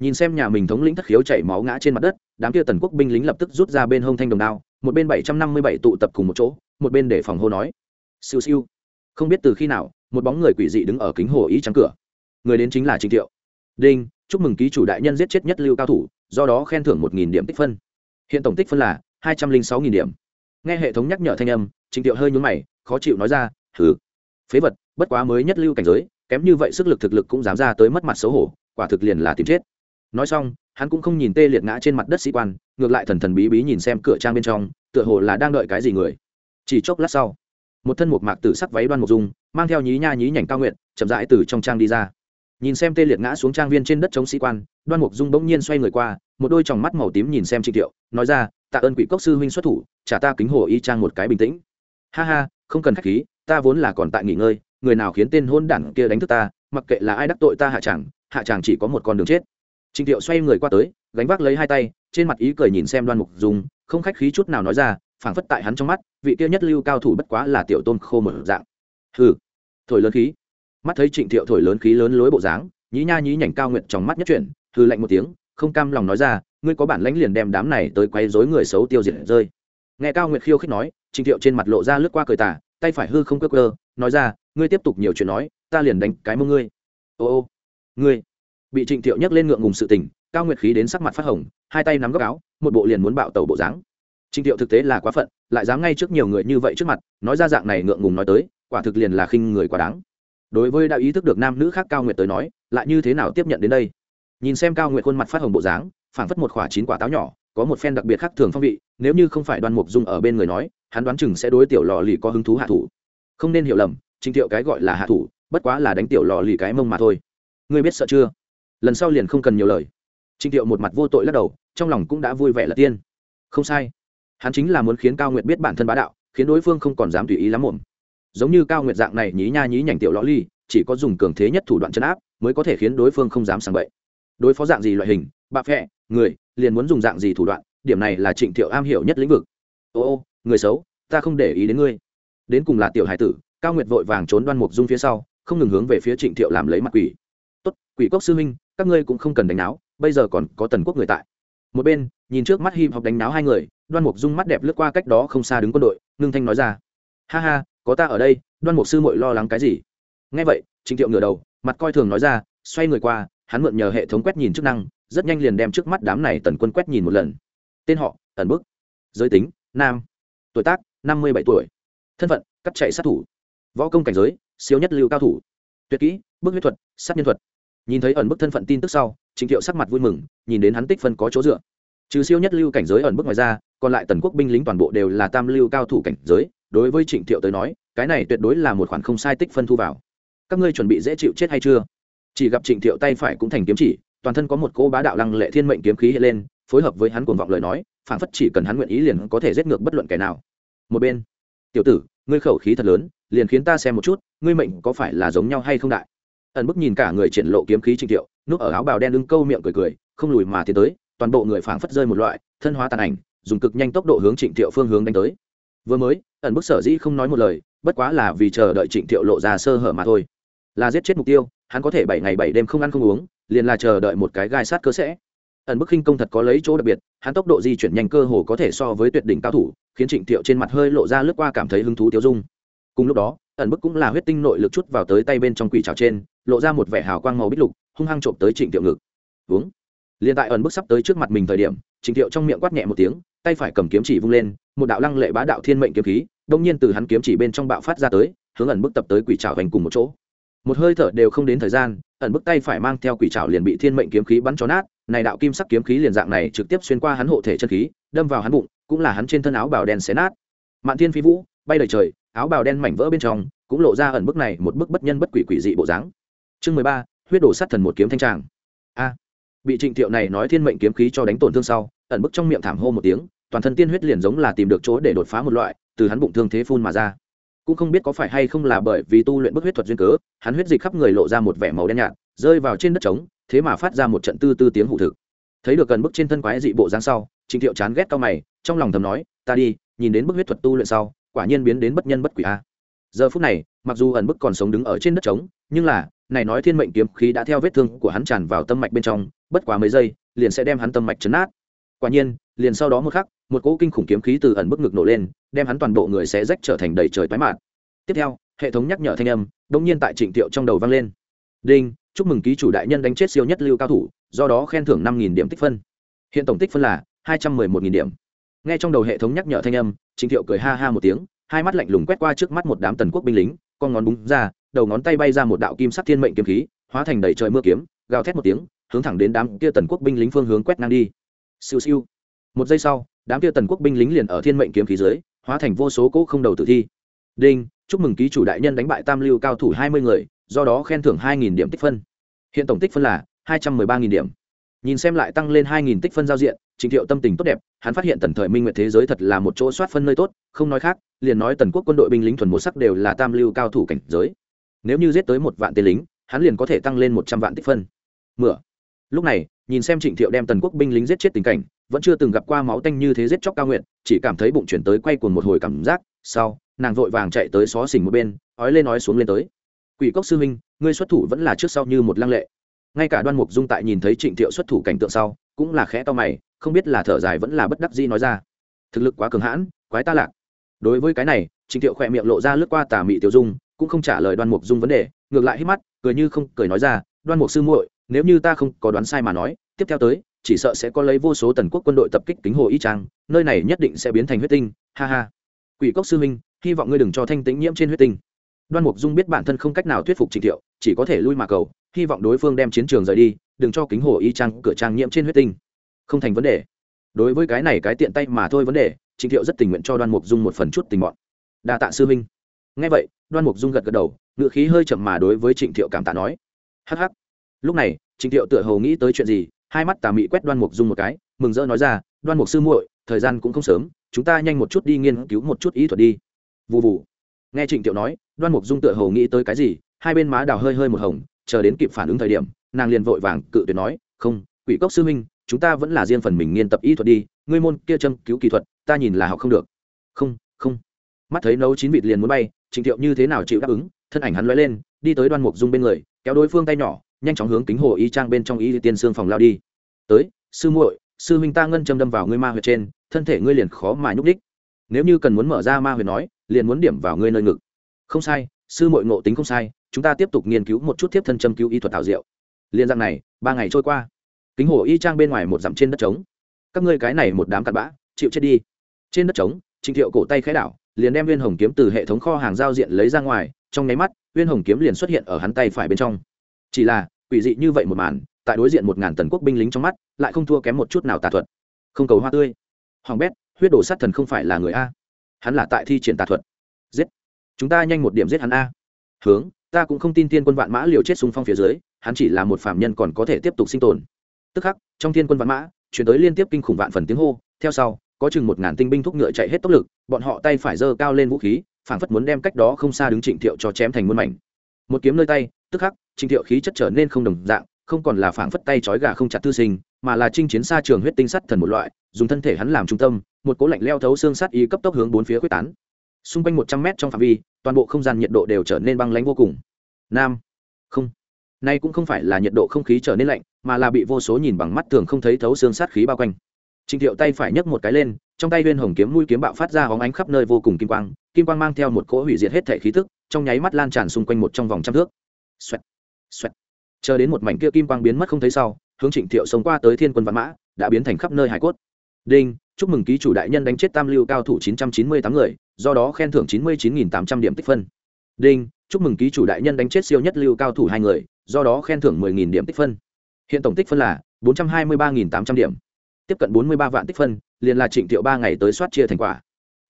Nhìn xem nhà mình thống lĩnh thất khiếu chảy máu ngã trên mặt đất, đám kia tần quốc binh lính lập tức rút ra bên hông thanh đồng đao, một bên bảy trăm năm mươi bảy tụ tập cùng một chỗ, một bên để phòng hô nói. Siêu siêu. Không biết từ khi nào, một bóng người quỷ dị đứng ở kính hồ ý trắng cửa. Người đến chính là trịnh thiệu. Đinh, chúc mừng ký chủ đại nhân giết chết nhất lưu cao thủ, do đó khen thưởng một nghìn điểm tích phân. Hiện tổng tích phân là hai trăm linh sáu nghìn điểm. Nghe hệ thống nhắc nhở thanh âm trịnh thiệu hơi nhún mày, khó chịu nói ra thử phế vật, bất quá mới nhất lưu cảnh giới, kém như vậy sức lực thực lực cũng dám ra tới mất mặt xấu hổ, quả thực liền là tìm chết. Nói xong, hắn cũng không nhìn tê liệt ngã trên mặt đất sĩ quan, ngược lại thần thần bí bí nhìn xem cửa trang bên trong, tựa hồ là đang đợi cái gì người. Chỉ chốc lát sau, một thân một mạc tử sắc váy đoan mục dung, mang theo nhí nha nhí nhảnh cao nguyện chậm rãi từ trong trang đi ra. Nhìn xem tê liệt ngã xuống trang viên trên đất chống sĩ quan, đoan mục dung bỗng nhiên xoay người qua, một đôi tròng mắt màu tím nhìn xem trịnh thiệu, nói ra, tạ ơn quỷ cốc sư huynh xuất thủ, trả ta kính hồ y trang một cái bình tĩnh. Ha ha, không cần khách khí ta vốn là còn tại nghỉ ngơi người nào khiến tên hôn đản kia đánh thức ta mặc kệ là ai đắc tội ta hạ chẳng hạ chẳng chỉ có một con đường chết. Trịnh thiệu xoay người qua tới gánh vác lấy hai tay trên mặt ý cười nhìn xem đoan mục dùng, không khách khí chút nào nói ra phảng phất tại hắn trong mắt vị kia nhất lưu cao thủ bất quá là tiểu tôn khô mở dạng. Hừ thổi lớn khí. Mắt thấy trịnh thiệu thổi lớn khí lớn lối bộ dáng nhí nha nhí nhảnh cao nguyện trong mắt nhất chuyển hừ lạnh một tiếng không cam lòng nói ra ngươi có bản lãnh liền đem đám này tới quấy rối người xấu tiêu diệt rơi. Nghe cao nguyệt khiêu khích nói trịnh thiệu trên mặt lộ ra lướt qua cười tà tay phải hư không cơ cơ nói ra, ngươi tiếp tục nhiều chuyện nói, ta liền đánh cái mông ngươi. Ô ô, ngươi? Bị trịnh thiệu nhấc lên ngượng ngùng sự tình, cao nguyệt khí đến sắc mặt phát hồng, hai tay nắm góc áo, một bộ liền muốn bạo tàu bộ dáng. Trịnh thiệu thực tế là quá phận, lại dám ngay trước nhiều người như vậy trước mặt, nói ra dạng này ngượng ngùng nói tới, quả thực liền là khinh người quá đáng. Đối với đã ý thức được nam nữ khác cao nguyệt tới nói, lại như thế nào tiếp nhận đến đây? Nhìn xem cao nguyệt khuôn mặt phát hồng bộ dáng, phảng phất một khỏa chín quả táo nhỏ có một phen đặc biệt khác thường phong vị, nếu như không phải đoan mục dung ở bên người nói, hắn đoán chừng sẽ đối tiểu lò lì có hứng thú hạ thủ. Không nên hiểu lầm, trình thiệu cái gọi là hạ thủ, bất quá là đánh tiểu lò lì cái mông mà thôi. Ngươi biết sợ chưa? Lần sau liền không cần nhiều lời. Trình thiệu một mặt vô tội lắc đầu, trong lòng cũng đã vui vẻ là tiên. Không sai. Hắn chính là muốn khiến cao nguyệt biết bản thân bá đạo, khiến đối phương không còn dám tùy ý lắm mồm giống như cao nguyệt dạng này nhí nha nhí nhảnh tiểu lò lì, chỉ có dùng cường thế nhất thủ đoạn chấn áp, mới có thể khiến đối phương không dám sang bậy. Đối phó dạng gì loại hình? Bạ phẹ người liền muốn dùng dạng gì thủ đoạn, điểm này là trịnh thiệu am hiểu nhất lĩnh vực. Ô ô, người xấu, ta không để ý đến ngươi. Đến cùng là tiểu hải tử, cao nguyệt vội vàng trốn đoan mục dung phía sau, không ngừng hướng về phía trịnh thiệu làm lấy mặt quỷ. Tốt, quỷ cốc sư minh các ngươi cũng không cần đánh náo, bây giờ còn có tần quốc người tại. Một bên, nhìn trước mắt him học đánh náo hai người, đoan mục dung mắt đẹp lướt qua cách đó không xa đứng quân đội, ngưng thanh nói ra. Ha ha, có ta ở đây, đoan mục sư mội lo lắng cái gì? Nghe vậy, trịnh thiệu ngửa đầu, mặt coi thường nói ra, xoay người qua, hắn mượn nhờ hệ thống quét nhìn chức năng rất nhanh liền đem trước mắt đám này tần quân quét nhìn một lần. Tên họ ẩn bức. Giới tính, nam. Tuổi tác, năm mươi bảy tuổi. Thân phận, cắt chạy sát thủ. Võ công cảnh giới, siêu nhất lưu cao thủ. Tuyệt kỹ, bức huyết thuật, sát nhân thuật. Nhìn thấy ẩn bức thân phận tin tức sau, trịnh thiệu sắc mặt vui mừng, nhìn đến hắn tích phân có chỗ dựa. Trừ siêu nhất lưu cảnh giới ẩn bức ngoài ra, còn lại tần quốc binh lính toàn bộ đều là tam lưu cao thủ cảnh giới. Đối với trịnh thiệu tới nói, cái này tuyệt đối là một khoản không sai tích phân thu vào. Các ngươi chuẩn bị dễ chịu chết hay chưa? Chỉ gặp trịnh thiệu tay phải cũng thành kiếm chỉ toàn thân có một cô bá đạo lăng lệ thiên mệnh kiếm khí hiện lên phối hợp với hắn cuồng vọng lời nói phảng phất chỉ cần hắn nguyện ý liền có thể giết ngược bất luận kẻ nào. Một bên tiểu tử ngươi khẩu khí thật lớn liền khiến ta xem một chút ngươi mệnh có phải là giống nhau hay không đại? Ẩn bức nhìn cả người triển lộ kiếm khí trịnh tiệu, núp ở áo bào đen lưng câu miệng cười cười không lùi mà tiến tới toàn bộ người phảng phất rơi một loại thân hóa tàn ảnh dùng cực nhanh tốc độ hướng trịnh tiệu phương hướng đánh tới. Vừa mới ẩn bức sở dĩ không nói một lời bất quá là vì chờ đợi trịnh tiệu lộ ra sơ hở mà thôi. Là giết chết mục tiêu hắn có thể bảy ngày bảy đêm không ăn không uống liền là chờ đợi một cái gai sát cơ sẽ. Ẩn bức khinh công thật có lấy chỗ đặc biệt, hắn tốc độ di chuyển nhanh cơ hồ có thể so với tuyệt đỉnh cao thủ, khiến trịnh thiệu trên mặt hơi lộ ra lướt qua cảm thấy hứng thú tiêu dung. Cùng lúc đó, ẩn bức cũng là huyết tinh nội lực chút vào tới tay bên trong quỷ trào trên, lộ ra một vẻ hào quang màu bích lục, hung hăng trộm tới trịnh thiệu ngực. Uống. Liền tại ẩn bức sắp tới trước mặt mình thời điểm, trịnh thiệu trong miệng quát nhẹ một tiếng, tay phải cầm kiếm chỉ vung lên, một đạo lăng lệ bá đạo thiên mệnh kiếm khí, đông nhiên từ hắn kiếm chỉ bên trong bạo phát ra tới, hướng ẩn bức tập tới quỷ trào hành cùng một chỗ một hơi thở đều không đến thời gian, ẩn bức tay phải mang theo quỷ trào liền bị thiên mệnh kiếm khí bắn cho nát, này đạo kim sắc kiếm khí liền dạng này trực tiếp xuyên qua hắn hộ thể chân khí, đâm vào hắn bụng, cũng là hắn trên thân áo bào đen xé nát. Mạn thiên phi vũ, bay đời trời, áo bào đen mảnh vỡ bên trong, cũng lộ ra ẩn bức này một bức bất nhân bất quỷ quỷ dị bộ dáng. Chương mười ba, huyết đổ sát thần một kiếm thanh tràng. A. Bị trịnh thiệu này nói thiên mệnh kiếm khí cho đánh tổn thương sau, ẩn bức trong miệng thảm hô một tiếng, toàn thân tiên huyết liền giống là tìm được chỗ để đột phá một loại, từ hắn bụng thương thế phun mà ra cũng không biết có phải hay không là bởi vì tu luyện bức huyết thuật duyên cớ, hắn huyết dịch khắp người lộ ra một vẻ màu đen nhạt, rơi vào trên đất trống, thế mà phát ra một trận tư tư tiếng hụ thực. Thấy được gần bức trên thân quái dị bộ dáng sau, trịnh thiệu chán ghét cao mày, trong lòng thầm nói, ta đi, nhìn đến bức huyết thuật tu luyện sau, quả nhiên biến đến bất nhân bất quỷ a. Giờ phút này, mặc dù ẩn bức còn sống đứng ở trên đất trống, nhưng là, này nói thiên mệnh kiếm khí đã theo vết thương của hắn tràn vào tâm mạch bên trong, bất quá mấy giây, liền sẽ đem hắn tâm mạch chấn nát. Quả nhiên, liền sau đó một khắc một cỗ kinh khủng kiếm khí từ ẩn bức ngực nổ lên, đem hắn toàn bộ người sẽ rách trở thành đầy trời tái mạn tiếp theo, hệ thống nhắc nhở thanh âm đông nhiên tại trịnh tiệu trong đầu vang lên. Đinh, chúc mừng ký chủ đại nhân đánh chết siêu nhất lưu cao thủ, do đó khen thưởng năm điểm tích phân. Hiện tổng tích phân là hai trăm mười một điểm. Nghe trong đầu hệ thống nhắc nhở thanh âm, trịnh tiệu cười ha ha một tiếng, hai mắt lạnh lùng quét qua trước mắt một đám tần quốc binh lính, con ngón búng ra, đầu ngón tay bay ra một đạo kim sắc thiên mệnh kiếm khí, hóa thành đầy trời mưa kiếm, gào thét một tiếng, hướng thẳng đến đám kia tần quốc binh lính phương hướng quét ngang đi. Siêu siêu. Một giây sau đám kia tần quốc binh lính liền ở thiên mệnh kiếm khí dưới, hóa thành vô số cỗ không đầu tử thi. Đinh, chúc mừng ký chủ đại nhân đánh bại tam lưu cao thủ hai mươi người, do đó khen thưởng hai nghìn điểm tích phân. Hiện tổng tích phân là hai trăm mười ba nghìn điểm. Nhìn xem lại tăng lên hai nghìn tích phân giao diện, trình thiệu tâm tình tốt đẹp, hắn phát hiện tần thời minh nguyện thế giới thật là một chỗ soát phân nơi tốt, không nói khác, liền nói tần quốc quân đội binh lính thuần một sắc đều là tam lưu cao thủ cảnh giới. Nếu như giết tới một vạn tên lính, hắn liền có thể tăng lên một trăm vạn tích phân. Mửa lúc này, nhìn xem trịnh thiệu đem tần quốc binh lính giết chết tình cảnh, vẫn chưa từng gặp qua máu tanh như thế giết chóc cao nguyện, chỉ cảm thấy bụng chuyển tới quay cuồng một hồi cảm giác. Sau, nàng vội vàng chạy tới xó xỉnh một bên, ói lên ói xuống lên tới. Quỷ cốc sư huynh, ngươi xuất thủ vẫn là trước sau như một lăng lệ. Ngay cả đoan mục dung tại nhìn thấy trịnh thiệu xuất thủ cảnh tượng sau, cũng là khẽ to mày, không biết là thở dài vẫn là bất đắc dĩ nói ra. Thực lực quá cường hãn, quái ta lạc. Đối với cái này, trịnh thiệu khỏe miệng lộ ra lướt qua tà mị tiểu dung, cũng không trả lời đoan mục dung vấn đề, ngược lại hít mắt, cười như không cười nói ra, đoan mục sư muội nếu như ta không có đoán sai mà nói, tiếp theo tới, chỉ sợ sẽ có lấy vô số tần quốc quân đội tập kích kính hồ y trang, nơi này nhất định sẽ biến thành huyết tinh, ha ha. Quỷ cốc sư huynh, hy vọng ngươi đừng cho thanh tĩnh nhiễm trên huyết tinh. Đoan mục dung biết bản thân không cách nào thuyết phục trịnh thiệu, chỉ có thể lui mà cầu, hy vọng đối phương đem chiến trường rời đi, đừng cho kính hồ y trang cửa trang nhiễm trên huyết tinh. Không thành vấn đề. Đối với cái này cái tiện tay mà thôi vấn đề, trịnh thiệu rất tình nguyện cho đoan mục dung một phần chút tình bọn đa tạ sư huynh. Ngay vậy, đoan mục dung gật gật đầu ngựa khí hơi chậm mà đối với trịnh thiệu cảm tạ nói. Hh lúc này trịnh thiệu tựa hồ nghĩ tới chuyện gì, hai mắt tà mị quét đoan mục dung một cái, mừng rỡ nói ra, đoan mục sư muội, thời gian cũng không sớm, chúng ta nhanh một chút đi nghiên cứu một chút ý thuật đi. Vụ vụ nghe trịnh thiệu nói, đoan mục dung tựa hồ nghĩ tới cái gì, hai bên má đào hơi hơi một hồng, chờ đến kịp phản ứng thời điểm, nàng liền vội vàng cự tuyệt nói, không, quỷ cốc sư minh chúng ta vẫn là riêng phần mình nghiên tập ý thuật đi, ngươi môn kia châm cứu kỹ thuật, ta nhìn là học không được. Không không. Mắt thấy nấu chín vịt liền muốn bay trịnh thiệu như thế nào chịu đáp ứng, thân ảnh hắn lóe lên, đi tới đoan mục dung bên người, kéo đối phương tay nhỏ nhanh chóng hướng kính hồ y trang bên trong y tiên xương phòng lao đi. Tới, sư muội, sư huynh ta ngân châm đâm vào ngươi ma huyệt trên, thân thể ngươi liền khó mà nhúc đích nếu như cần muốn mở ra ma huyệt nói, liền muốn điểm vào ngươi nơi ngực. Không sai, sư muội ngộ tính không sai, chúng ta tiếp tục nghiên cứu một chút tiếp thân châm cứu y thuật thảo diệu. Liên dạng này, ba ngày trôi qua. Kính hồ y trang bên ngoài một dặm trên đất trống. Các ngươi cái này một đám cặn bã, chịu chết đi. Trên đất trống, trịnh thiệu cổ tay khẽ đảo, liền đem viên hồng kiếm từ hệ thống kho hàng giao diện lấy ra ngoài, trong nháy mắt, viên hồng kiếm liền xuất hiện ở hắn tay phải bên trong chỉ là, quỷ dị như vậy một màn, tại đối diện một ngàn tần quốc binh lính trong mắt, lại không thua kém một chút nào tà thuật. Không cầu hoa tươi. Hoàng bét, huyết đổ sát thần không phải là người a. Hắn là tại thi triển tà thuật. Giết. Chúng ta nhanh một điểm giết hắn a. Hướng, ta cũng không tin tiên quân vạn mã liều chết xung phong phía dưới, hắn chỉ là một phạm nhân còn có thể tiếp tục sinh tồn. Tức khắc, trong thiên quân vạn mã chuyển tới liên tiếp kinh khủng vạn phần tiếng hô. Theo sau, có chừng một ngàn tinh binh thúc ngựa chạy hết tốc lực, bọn họ tay phải giơ cao lên vũ khí, phảng phất muốn đem cách đó không xa đứng trịnh thiệu cho chém thành muôn mảnh. Một kiếm nơi tay, tức khắc trịnh thiệu khí chất trở nên không đồng dạng không còn là phảng phất tay trói gà không chặt tư sinh mà là chinh chiến xa trường huyết tinh sắt thần một loại dùng thân thể hắn làm trung tâm một cố lạnh leo thấu xương sắt y cấp tốc hướng bốn phía quyết tán. Xung quanh một trăm mét trong phạm vi toàn bộ không gian nhiệt độ đều trở nên băng lãnh vô cùng. Nam không. Nay cũng không phải là nhiệt độ không khí trở nên lạnh mà là bị vô số nhìn bằng mắt thường không thấy thấu xương sát khí bao quanh. Trình Thiệu tay phải nhấc một cái lên, trong tay Huyên Hồng kiếm mũi kiếm bạo phát ra hóng ánh khắp nơi vô cùng kim quang, kim quang mang theo một cỗ hủy diệt hết thể khí tức, trong nháy mắt lan tràn xung quanh một trong vòng trăm thước. Xoẹt, xoẹt. Chờ đến một mảnh kia kim quang biến mất không thấy sau, hướng Trịnh Thiệu xông qua tới Thiên Quân Vạn Mã, đã biến thành khắp nơi hải cốt. Đinh, chúc mừng ký chủ đại nhân đánh chết Tam Lưu cao thủ chín chín mươi tám người, do đó khen thưởng chín chín mươi nghìn tám trăm điểm tích phân. đinh chúc mừng ký chủ đại nhân đánh chết siêu nhất lưu cao thủ hai người do đó khen thưởng mười nghìn điểm tích phân hiện tổng tích phân là bốn trăm hai mươi ba nghìn tám trăm điểm tiếp cận bốn mươi ba vạn tích phân liền là trịnh thiệu ba ngày tới soát chia thành quả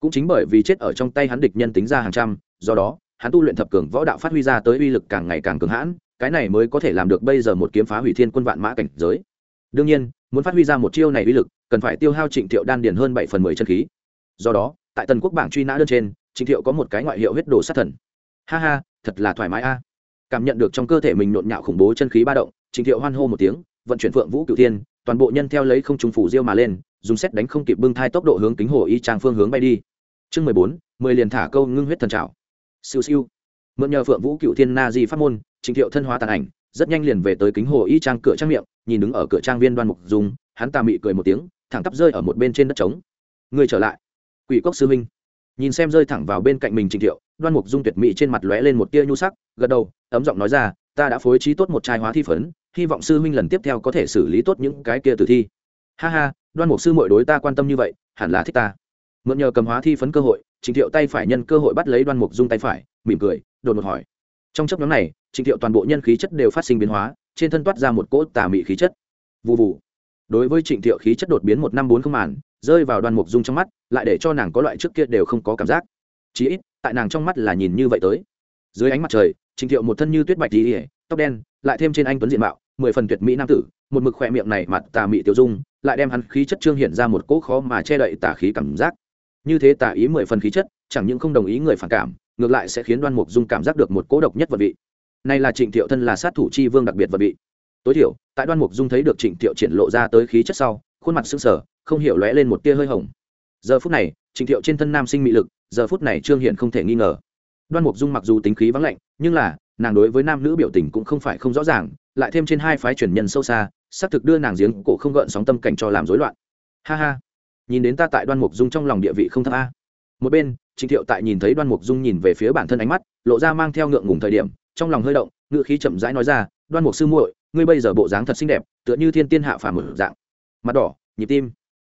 cũng chính bởi vì chết ở trong tay hắn địch nhân tính ra hàng trăm do đó hắn tu luyện thập cường võ đạo phát huy ra tới uy lực càng ngày càng cường hãn cái này mới có thể làm được bây giờ một kiếm phá hủy thiên quân vạn mã cảnh giới. Đương nhiên, muốn phát huy ra một chiêu này uy lực, cần phải tiêu hao trịnh thiệu đan điền hơn bảy phần mười chân khí. Do đó, tại tần quốc bảng truy nã đơn trên, trịnh thiệu có một cái ngoại hiệu huyết đồ sát thần. Ha ha, thật là thoải mái a. Cảm nhận được trong cơ thể mình nộn nhạo khủng bố chân khí ba động, trịnh thiệu hoan hô một tiếng, vận chuyển phượng vũ cửu thiên, toàn bộ nhân theo lấy không trùng phủ diêu mà lên, dùng xét đánh không kịp bưng thai tốc độ hướng kính hồ y trang phương hướng bay đi. Chương mười bốn, mười liền thả câu ngưng huyết thần trào siêu siêu. Mượn nhờ phượng vũ cựu thiên na di pháp môn trình thiệu thân hóa tàn ảnh, rất nhanh liền về tới kính hồ y trang cửa trang miệng, nhìn đứng ở cửa trang viên đoan mục dung hắn ta mị cười một tiếng, thẳng tắp rơi ở một bên trên đất trống. Người trở lại. Quỷ cốc sư huynh. Nhìn xem rơi thẳng vào bên cạnh mình trình thiệu, đoan mục dung tuyệt mỹ trên mặt lóe lên một tia nhu sắc, gật đầu, ấm giọng nói ra, ta đã phối trí tốt một trai hóa thi phấn, hy vọng sư huynh lần tiếp theo có thể xử lý tốt những cái kia tử thi. Ha ha, đoan mục sư muội đối ta quan tâm như vậy, hẳn là thích ta. Mượn nhờ cầm hóa thi phấn cơ hội, Trình thiệu tay phải nhân cơ hội bắt lấy đoan mục dung tay phải, mỉm cười, đột ngột hỏi. Trong chốc ngắn này trịnh thiệu toàn bộ nhân khí chất đều phát sinh biến hóa, trên thân toát ra một cỗ tà mị khí chất. Vù vù. đối với trịnh thiệu khí chất đột biến một năm bốn không màn, rơi vào đoan mục dung trong mắt, lại để cho nàng có loại trước kia đều không có cảm giác. Chí ít, tại nàng trong mắt là nhìn như vậy tới. Dưới ánh mặt trời, trịnh thiệu một thân như tuyết bạch tỉ tóc đen, lại thêm trên anh tuấn diện mạo, mười phần tuyệt mỹ nam tử, một mực khỏe miệng này mặt tà mị tiêu dung, lại đem hắn khí chất trương hiện ra một cỗ khó mà che đậy tà khí cảm giác. Như thế tà ý mười phần khí chất, chẳng những không đồng ý người phản cảm, ngược lại sẽ khiến đoan mục dung cảm giác được một cỗ độc nhất vật vị này là trịnh thiệu thân là sát thủ chi vương đặc biệt vật bị tối thiểu, tại đoan mục dung thấy được trịnh thiệu triển lộ ra tới khí chất sau, khuôn mặt sưng sờ, không hiểu lóe lên một tia hơi hồng. Giờ phút này, trịnh thiệu trên thân nam sinh mị lực, giờ phút này trương hiện không thể nghi ngờ. Đoan mục dung mặc dù tính khí vắng lạnh, nhưng là, nàng đối với nam nữ biểu tình cũng không phải không rõ ràng, lại thêm trên hai phái truyền nhân sâu xa, xác thực đưa nàng giếng cổ không gợn sóng tâm cảnh cho làm rối loạn. Ha ha. Nhìn đến ta tại đoan mục dung trong lòng địa vị không thấp a. Một bên, trịnh thiệu tại nhìn thấy đoan mục dung nhìn về phía bản thân ánh mắt, lộ ra mang theo ngượng ngùng thời điểm trong lòng hơi động ngựa khí chậm rãi nói ra, đoan mục sư muội, ngươi bây giờ bộ dáng thật xinh đẹp, tựa như thiên tiên hạ phàm một dạng. Mặt đỏ, nhịp tim.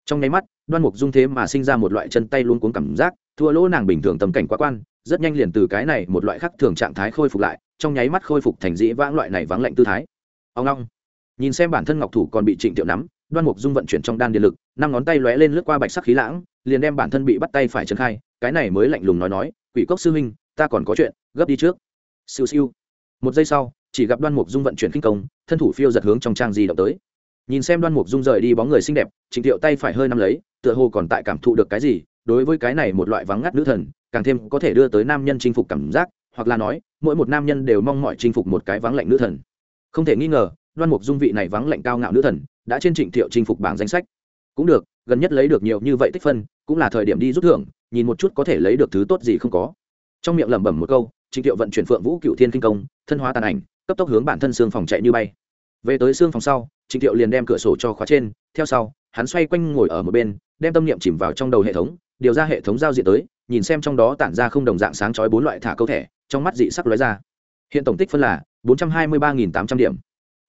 Trong nháy mắt, đoan mục dung thế mà sinh ra một loại chân tay luôn cuốn cảm giác, thua lỗ nàng bình thường tầm cảnh quá quan, rất nhanh liền từ cái này một loại khác thường trạng thái khôi phục lại, trong nháy mắt khôi phục thành dĩ vãng loại này vắng lạnh tư thái. Ông long. Nhìn xem bản thân ngọc thủ còn bị trịnh tiệu nắm, đoan mục dung vận chuyển trong đan điện lực, năm ngón tay lóe lên lướt qua bạch sắc khí lãng, liền đem bản thân bị bắt tay phải trấn khai, cái này mới lạnh lùng nói nói, quỷ cốc sư huynh, ta còn có chuyện, gấp đi trước siêu siêu. Một giây sau, chỉ gặp đoan mục dung vận chuyển kinh công, thân thủ phiêu giật hướng trong trang di động tới. Nhìn xem đoan mục dung rời đi bóng người xinh đẹp trịnh thiệu tay phải hơi nắm lấy, tựa hồ còn tại cảm thụ được cái gì, đối với cái này một loại vắng ngắt nữ thần, càng thêm có thể đưa tới nam nhân chinh phục cảm giác, hoặc là nói, mỗi một nam nhân đều mong mọi chinh phục một cái vắng lạnh nữ thần. Không thể nghi ngờ, đoan mục dung vị này vắng lạnh cao ngạo nữ thần, đã trên trịnh thiệu chinh phục bảng danh sách. Cũng được, gần nhất lấy được nhiều như vậy tích phân, cũng là thời điểm đi rút thưởng, nhìn một chút có thể lấy được thứ tốt gì không có. Trong miệng lẩm bẩm một câu trịnh thiệu vận chuyển phượng vũ cựu thiên kinh công, thân hóa tàn ảnh, cấp tốc hướng bản thân xương phòng chạy như bay. Về tới xương phòng sau trịnh thiệu liền đem cửa sổ cho khóa trên, theo sau, hắn xoay quanh ngồi ở một bên, đem tâm niệm chìm vào trong đầu hệ thống, điều ra hệ thống giao diện tới, nhìn xem trong đó tản ra không đồng dạng sáng chói bốn loại thả câu thẻ, trong mắt dị sắc lóe ra. Hiện tổng tích phân là bốn trăm hai mươi ba tám trăm điểm.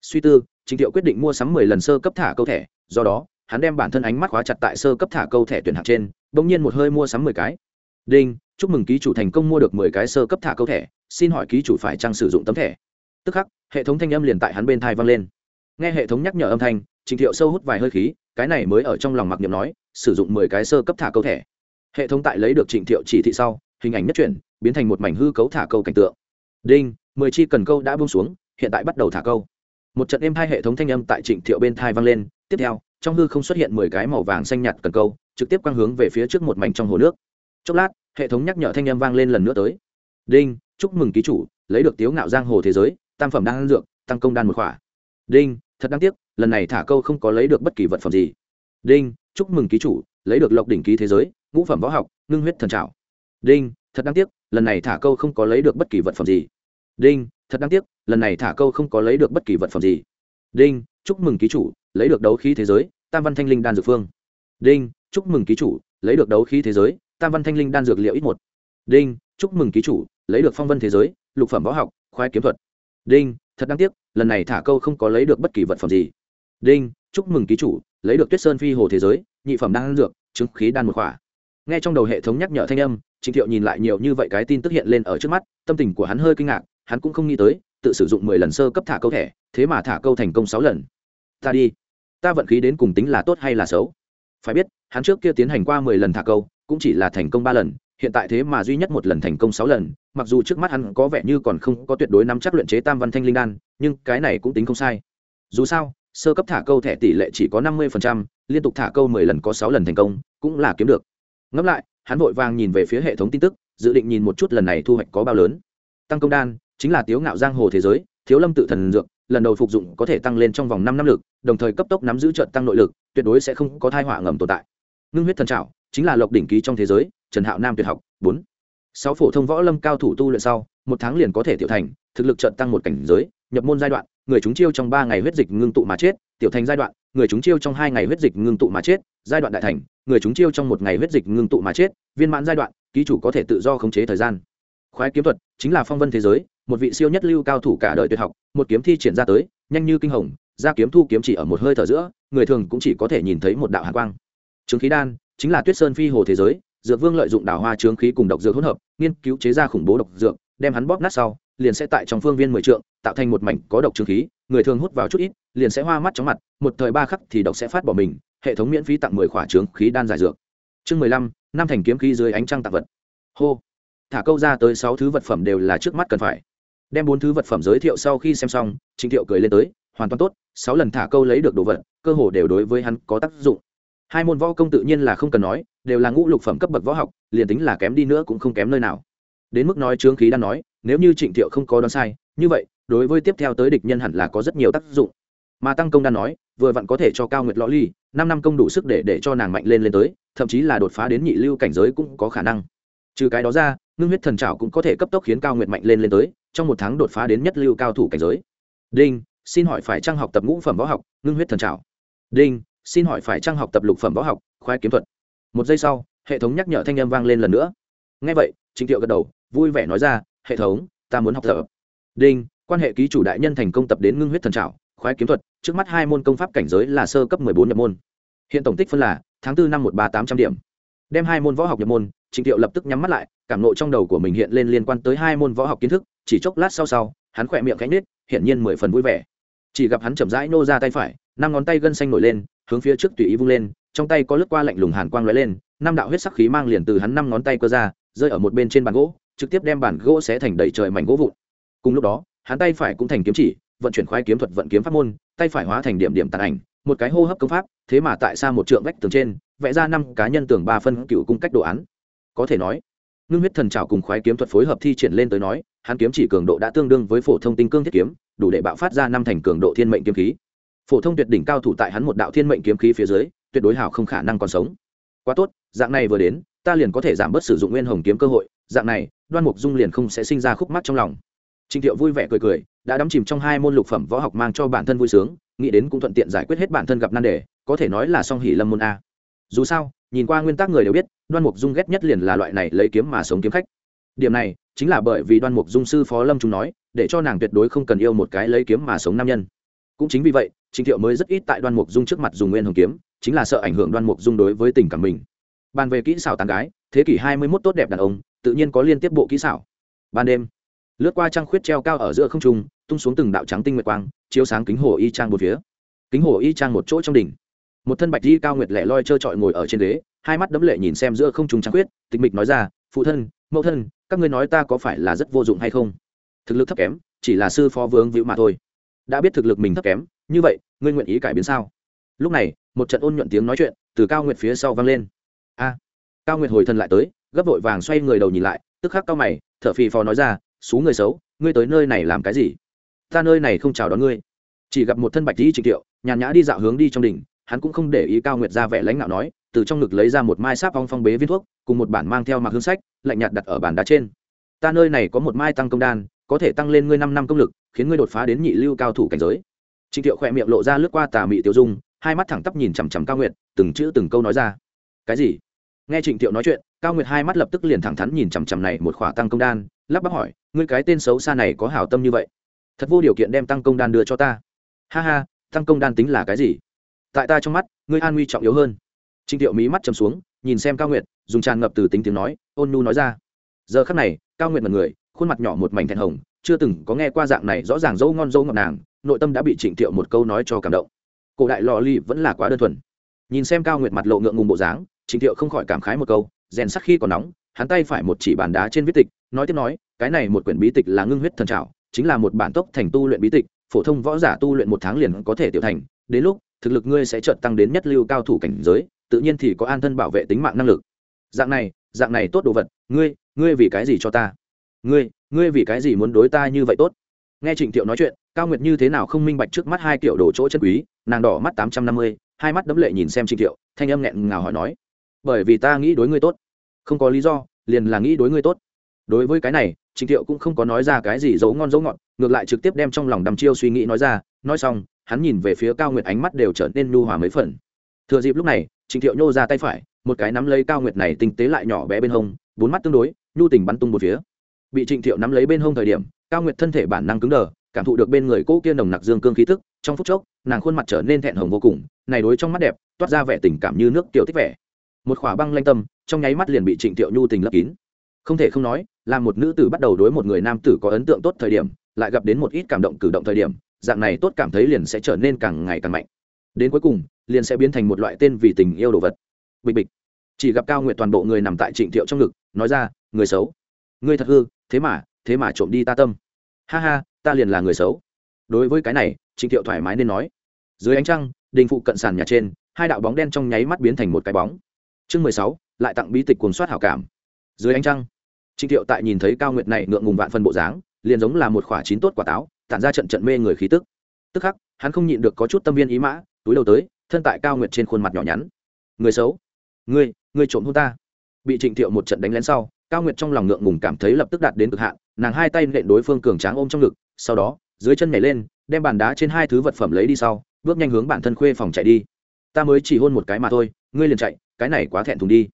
Suy tư trịnh thiệu quyết định mua sắm mười lần sơ cấp thả câu thẻ, do đó, hắn đem bản thân ánh mắt khóa chặt tại sơ cấp thả câu thẻ tuyển hạng trên, bỗng nhiên một hơi mua sắm mười cái. Đinh chúc mừng ký chủ thành công mua được mười cái sơ cấp thả câu thẻ, xin hỏi ký chủ phải trang sử dụng tấm thẻ? Tức khắc, hệ thống thanh âm liền tại hắn bên thai vang lên. Nghe hệ thống nhắc nhở âm thanh trịnh thiệu sâu hút vài hơi khí, cái này mới ở trong lòng mặc niệm nói, sử dụng mười cái sơ cấp thả câu thẻ. Hệ thống tại lấy được trịnh thiệu chỉ thị sau, hình ảnh nhất chuyển, biến thành một mảnh hư cấu thả câu cảnh tượng. Đinh, mười chi cần câu đã bung xuống, hiện tại bắt đầu thả câu. Một trận êm hai hệ thống thanh âm tại trịnh thiệu bên thai vang lên, tiếp theo, trong hư không xuất hiện mười cái màu vàng xanh nhạt cần câu, trực tiếp quang hướng về phía trước một mảnh trong hồ nước. Chốc lát hệ thống nhắc nhở thanh âm vang lên lần nữa tới. Đinh, chúc mừng ký chủ, lấy được tiếu ngạo giang hồ thế giới, tam phẩm đan dược, tăng công đan một khỏa. Đinh, thật đáng tiếc, lần này thả câu không có lấy được bất kỳ vật phẩm gì. Đinh, chúc mừng ký chủ, lấy được lộc đỉnh ký thế giới, ngũ phẩm võ học, ngưng huyết thần trào đinh, thật đáng tiếc, lần này thả câu không có lấy được bất kỳ vật phẩm gì. Đinh, thật đáng tiếc, lần này thả câu không có lấy được bất kỳ vật phẩm gì. Đinh, chúc mừng ký chủ, lấy được đấu khí thế giới, tam văn thanh linh đan dược phương. Đinh, chúc mừng ký chủ, lấy được đấu khí thế giới tam văn thanh linh đan dược liệu ít một. Đinh, chúc mừng ký chủ, lấy được phong vân thế giới, lục phẩm võ học, khoái kiếm thuật. Đinh, thật đáng tiếc, lần này thả câu không có lấy được bất kỳ vật phẩm gì. Đinh, chúc mừng ký chủ, lấy được tuyết sơn phi hồ thế giới, nhị phẩm đan dược, chứng khí đan một khỏa. Nghe trong đầu hệ thống nhắc nhở thanh âm, trịnh thiệu nhìn lại nhiều như vậy cái tin tức hiện lên ở trước mắt, tâm tình của hắn hơi kinh ngạc, hắn cũng không nghĩ tới, tự sử dụng mười lần sơ cấp thả câu thẻ, thế mà thả câu thành công sáu lần. Ta đi. Ta vận khí đến cùng tính là tốt hay là xấu? Phải biết, hắn trước kia tiến hành qua mười lần thả câu cũng chỉ là thành công ba lần, hiện tại thế mà duy nhất một lần thành công sáu lần, mặc dù trước mắt hắn có vẻ như còn không có tuyệt đối nắm chắc luyện chế tam văn thanh linh đan, nhưng cái này cũng tính không sai. Dù sao, sơ cấp thả câu thẻ tỷ lệ chỉ có năm mươi liên tục thả câu mười lần có sáu lần thành công, cũng là kiếm được. Ngẫm lại, hắn vội vàng nhìn về phía hệ thống tin tức, dự định nhìn một chút lần này thu hoạch có bao lớn. Tăng công đan, chính là tiếu ngạo giang hồ thế giới, thiếu lâm tự thần dược, lần đầu phục dụng có thể tăng lên trong vòng năm năm lực, đồng thời cấp tốc nắm giữ trận tăng nội lực, tuyệt đối sẽ không có thai họa ngầm tồn tại. Ngưng huyết thần trảo chính là lộc đỉnh ký trong thế giới, trần hạo nam tuyệt học, bốn. Sáu phổ thông võ lâm cao thủ tu luyện sau, một tháng liền có thể tiểu thành, thực lực trận tăng một cảnh giới, nhập môn giai đoạn, người chúng chiêu trong ba ngày huyết dịch ngưng tụ mà chết, tiểu thành giai đoạn, người chúng chiêu trong hai ngày huyết dịch ngưng tụ mà chết, giai đoạn đại thành, người chúng chiêu trong một ngày huyết dịch ngưng tụ mà chết, viên mãn giai đoạn, ký chủ có thể tự do khống chế thời gian. Khoái kiếm thuật, chính là phong vân thế giới, một vị siêu nhất lưu cao thủ cả đời tuyệt học, một kiếm thi triển ra tới, nhanh như kinh hồng, ra kiếm thu kiếm chỉ ở một hơi thở giữa, người thường cũng chỉ có thể nhìn thấy một đạo hàn quang. Chứng khí đan chính là tuyết sơn phi hồ thế giới, dược vương lợi dụng đào hoa trướng khí cùng độc dược hỗn hợp, nghiên cứu chế ra khủng bố độc dược, đem hắn bóp nát sau, liền sẽ tại trong phương viên mười trượng, tạo thành một mảnh có độc trướng khí, người thường hút vào chút ít, liền sẽ hoa mắt chóng mặt, một thời ba khắc thì độc sẽ phát bỏ mình, hệ thống miễn phí tặng mười khỏa trướng khí đan giải dược. Chương mười lăm, năm thành kiếm khí dưới ánh trăng tạp vật. Hô. Thả câu ra tới sáu thứ vật phẩm đều là trước mắt cần phải. Đem bốn thứ vật phẩm giới thiệu sau khi xem xong, trịnh thiệu cười lên tới, hoàn toàn tốt, sáu lần thả câu lấy được đồ vật, cơ hồ đều đối với hắn có tác dụng hai môn võ công tự nhiên là không cần nói, đều là ngũ lục phẩm cấp bậc võ học, liền tính là kém đi nữa cũng không kém nơi nào. Đến mức nói trướng khí đang nói, nếu như trịnh thiệu không có đoán sai, như vậy, đối với tiếp theo tới địch nhân hẳn là có rất nhiều tác dụng. Mà tăng công đang nói, vừa vặn có thể cho cao nguyệt lõ ly, năm năm công đủ sức để để cho nàng mạnh lên lên tới, thậm chí là đột phá đến nhị lưu cảnh giới cũng có khả năng. Trừ cái đó ra, ngưng huyết thần trảo cũng có thể cấp tốc khiến cao nguyệt mạnh lên lên tới, trong một tháng đột phá đến nhất lưu cao thủ cảnh giới. Đinh, xin hỏi phải trang học tập ngũ phẩm võ học, ngưng huyết thần trảo? Đinh xin hỏi phải trang học tập lục phẩm võ học, khoái kiếm thuật? Một giây sau, hệ thống nhắc nhở thanh â m vang lên lần nữa. Ngay vậy, trịnh thiệu gật đầu, vui vẻ nói ra, hệ thống, ta muốn học tập. Đinh, quan hệ ký chủ đại nhân thành công tập đến ngưng huyết thần trảo, khoái kiếm thuật, trước mắt hai môn công pháp cảnh giới là sơ cấp mười bốn nhập môn. Hiện tổng tích phân là tháng bốn năm một ba tám trăm điểm. Đem hai môn võ học nhập môn, trịnh thiệu lập tức nhắm mắt lại, cảm nộ trong đầu của mình hiện lên liên quan tới hai môn võ học kiến thức, chỉ chốc lát sau sau, hắn khỏe miệng cánh nết hiển nhiên mười phần vui vẻ. Chỉ gặp hắn chậm rãi nô ra tay phải năm ngón tay gân xanh nổi lên, hướng phía trước tùy ý vung lên, trong tay có lướt qua lạnh lùng hàn quang lóe lên, năm đạo huyết sắc khí mang liền từ hắn năm ngón tay cơ ra, rơi ở một bên trên bàn gỗ, trực tiếp đem bàn gỗ xé thành đầy trời mảnh gỗ vụn. Cùng lúc đó, hắn tay phải cũng thành kiếm chỉ, vận chuyển khoái kiếm thuật vận kiếm pháp môn, tay phải hóa thành điểm điểm tàn ảnh, một cái hô hấp công pháp, thế mà tại xa một trượng vách tường trên, vẽ ra năm cá nhân tường ba phân cựu cung cách đồ án. Có thể nói, ngưng huyết thần trào cùng khoái kiếm thuật phối hợp thi triển lên tới nói, hắn kiếm chỉ cường độ đã tương đương với phổ thông tinh cương thiết kiếm, đủ để bạo phát ra năm thành cường độ thiên mệnh kiếm khí phổ thông tuyệt đỉnh cao thủ tại hắn một đạo thiên mệnh kiếm khí phía dưới, tuyệt đối hảo không khả năng còn sống. Quá tốt, dạng này vừa đến, ta liền có thể giảm bớt sử dụng nguyên hồng kiếm cơ hội, dạng này, đoan mục dung liền không sẽ sinh ra khúc mắt trong lòng. Trịnh thiệu vui vẻ cười cười, đã đắm chìm trong hai môn lục phẩm võ học mang cho bản thân vui sướng, nghĩ đến cũng thuận tiện giải quyết hết bản thân gặp nan đề, có thể nói là song hỉ lâm môn a. Dù sao, nhìn qua nguyên tắc người đều biết, đoan mục dung ghét nhất liền là loại này lấy kiếm mà sống kiếm khách. Điểm này, chính là bởi vì đoan mục dung sư phó lâm chúng nói, để cho nàng tuyệt đối không cần yêu một cái lấy kiếm mà sống nam nhân. Cũng chính vì vậy Trình thiệu mới rất ít tại đoan mục dung trước mặt dùng nguyên hồng kiếm, chính là sợ ảnh hưởng đoan mục dung đối với tình cảm mình. Bàn về kỹ xảo tán gái, thế kỷ hai mươi 21 tốt đẹp đàn ông, tự nhiên có liên tiếp bộ kỹ xảo. Ban đêm, lướt qua trăng khuyết treo cao ở giữa không trung, tung xuống từng đạo trắng tinh nguyệt quang, chiếu sáng kính hồ y trang một phía. Kính hồ y trang một chỗ trong đỉnh. Một thân bạch y cao nguyệt lẻ loi trơ trọi ngồi ở trên ghế, hai mắt đấm lệ nhìn xem giữa không trung trăng khuyết, tịch mịch nói ra, phụ thân, mẫu thân, các ngươi nói ta có phải là rất vô dụng hay không? Thực lực thấp kém, chỉ là sư phó vướng víu mà thôi. Đã biết thực lực mình thấp kém như vậy, ngươi nguyện ý cải biến sao? Lúc này, một trận ôn nhuận tiếng nói chuyện từ cao nguyệt phía sau vang lên. A. Cao nguyệt hồi thân lại tới, gấp vội vàng xoay người đầu nhìn lại, tức khắc cao mày, thở phì phò nói ra, xú người xấu, ngươi tới nơi này làm cái gì? Ta nơi này không chào đón ngươi. Chỉ gặp một thân bạch dĩ trịnh tiệu, nhàn nhã đi dạo hướng đi trong đỉnh, hắn cũng không để ý cao nguyệt ra vẻ lãnh đạo nói, từ trong ngực lấy ra một mai sáp ong phong bế viên thuốc, cùng một bản mang theo mặc hương sách, lạnh nhạt đặt ở bàn đá trên. Ta nơi này có một mai tăng công đan, có thể tăng lên ngươi năm năm công lực, khiến ngươi đột phá đến nhị lưu cao thủ cảnh giới trịnh thiệu khỏe miệng lộ ra lướt qua tà mị tiêu dung, hai mắt thẳng tắp nhìn chằm chằm cao nguyệt, từng chữ từng câu nói ra. Cái gì? Nghe trịnh thiệu nói chuyện, cao nguyệt hai mắt lập tức liền thẳng thắn nhìn chằm chằm này một khỏa tăng công đan, lắp bắp hỏi, ngươi cái tên xấu xa này có hảo tâm như vậy? Thật vô điều kiện đem tăng công đan đưa cho ta. Ha ha, tăng công đan tính là cái gì? Tại ta trong mắt, ngươi an nguy trọng yếu hơn. Trịnh thiệu mí mắt chầm xuống, nhìn xem cao nguyệt, dùng tràn ngập từ tính tiếng nói, ôn nhu nói ra. Giờ khắc này, cao nguyệt mật người khuôn mặt nhỏ một mảnh thẹn hồng, chưa từng có nghe qua dạng này rõ ràng dâu ngon dâu ngọt nàng nội tâm đã bị trịnh thiệu một câu nói cho cảm động. Cổ đại lò ly vẫn là quá đơn thuần. Nhìn xem cao nguyệt mặt lộ ngượng ngùng bộ dáng, trịnh thiệu không khỏi cảm khái một câu, rèn sắc khi còn nóng, hắn tay phải một chỉ bàn đá trên viết tịch, nói tiếp nói, cái này một quyển bí tịch là ngưng huyết thần trào chính là một bản tốc thành tu luyện bí tịch, phổ thông võ giả tu luyện một tháng liền có thể tiểu thành, đến lúc, thực lực ngươi sẽ chợt tăng đến nhất lưu cao thủ cảnh giới, tự nhiên thì có an thân bảo vệ tính mạng năng lực. Dạng này dạng này tốt đồ vật, ngươi ngươi vì cái gì cho ta? Ngươi ngươi vì cái gì muốn đối ta như vậy tốt? Nghe trịnh thiệu nói chuyện, cao nguyệt như thế nào không minh bạch trước mắt hai kiểu đồ chỗ chân quý, nàng đỏ mắt tám trăm năm mươi, hai mắt đấm lệ nhìn xem trịnh thiệu, thanh âm nghẹn ngào hỏi nói, bởi vì ta nghĩ đối ngươi tốt. Không có lý do, liền là nghĩ đối ngươi tốt. Đối với cái này, trịnh thiệu cũng không có nói ra cái gì giấu ngon giấu ngọt, ngược lại trực tiếp đem trong lòng đăm chiêu suy nghĩ nói ra, nói xong, hắn nhìn về phía cao nguyệt ánh mắt đều trở nên nhu hòa mấy phần. Thừa dịp lúc này, trịnh thiệu nhô ra tay phải, một cái nắm lấy cao nguyệt này tinh tế lại nhỏ bé bên hông, bốn mắt tương đối, nhu tình bắn tung một phía. Bị trịnh thiệu nắm lấy bên hông thời điểm cao nguyệt thân thể bản năng cứng đờ, cảm thụ được bên người cô kia nồng nặc dương cương khí tức, trong phút chốc, nàng khuôn mặt trở nên thẹn hồng vô cùng, này đối trong mắt đẹp, toát ra vẻ tình cảm như nước tiểu tích vẻ. Một khỏa băng lanh tâm, trong nháy mắt liền bị trịnh thiệu nhu tình lấp kín. Không thể không nói, là một nữ tử bắt đầu đối một người nam tử có ấn tượng tốt thời điểm, lại gặp đến một ít cảm động cử động thời điểm, dạng này tốt cảm thấy liền sẽ trở nên càng ngày càng mạnh. Đến cuối cùng, liền sẽ biến thành một loại tên vì tình yêu đồ vật. Bịch bịch. Chỉ gặp cao nguyệt toàn bộ người nằm tại trịnh thiệu trong ngực, nói ra, người xấu. Người thật hư, thế mà thế mà trộm đi ta tâm. Ha ha, ta liền là người xấu. Đối với cái này, trịnh thiệu thoải mái nên nói. Dưới ánh trăng, đình phụ cận sàn nhà trên, hai đạo bóng đen trong nháy mắt biến thành một cái bóng. Chương mười sáu, lại tặng bí tịch cuồng soát hảo cảm. Dưới ánh trăng, trịnh thiệu tại nhìn thấy cao nguyệt này ngượng ngùng vạn phân bộ dáng, liền giống là một quả chín tốt quả táo, tản ra trận trận mê người khí tức. Tức khắc, hắn không nhịn được có chút tâm viên ý mã, túi đầu tới, thân tại cao nguyệt trên khuôn mặt nhỏ nhắn. Người xấu, ngươi ngươi trộm hôn ta. Bị trịnh thiệu một trận đánh lén sau cao nguyệt trong lòng ngượng ngùng cảm thấy lập tức đạt đến cực hạn, nàng hai tay nện đối phương cường tráng ôm trong ngực, sau đó, dưới chân nhảy lên, đem bàn đá trên hai thứ vật phẩm lấy đi sau, bước nhanh hướng bản thân khuê phòng chạy đi. Ta mới chỉ hôn một cái mà thôi, ngươi liền chạy, cái này quá thẹn thùng đi.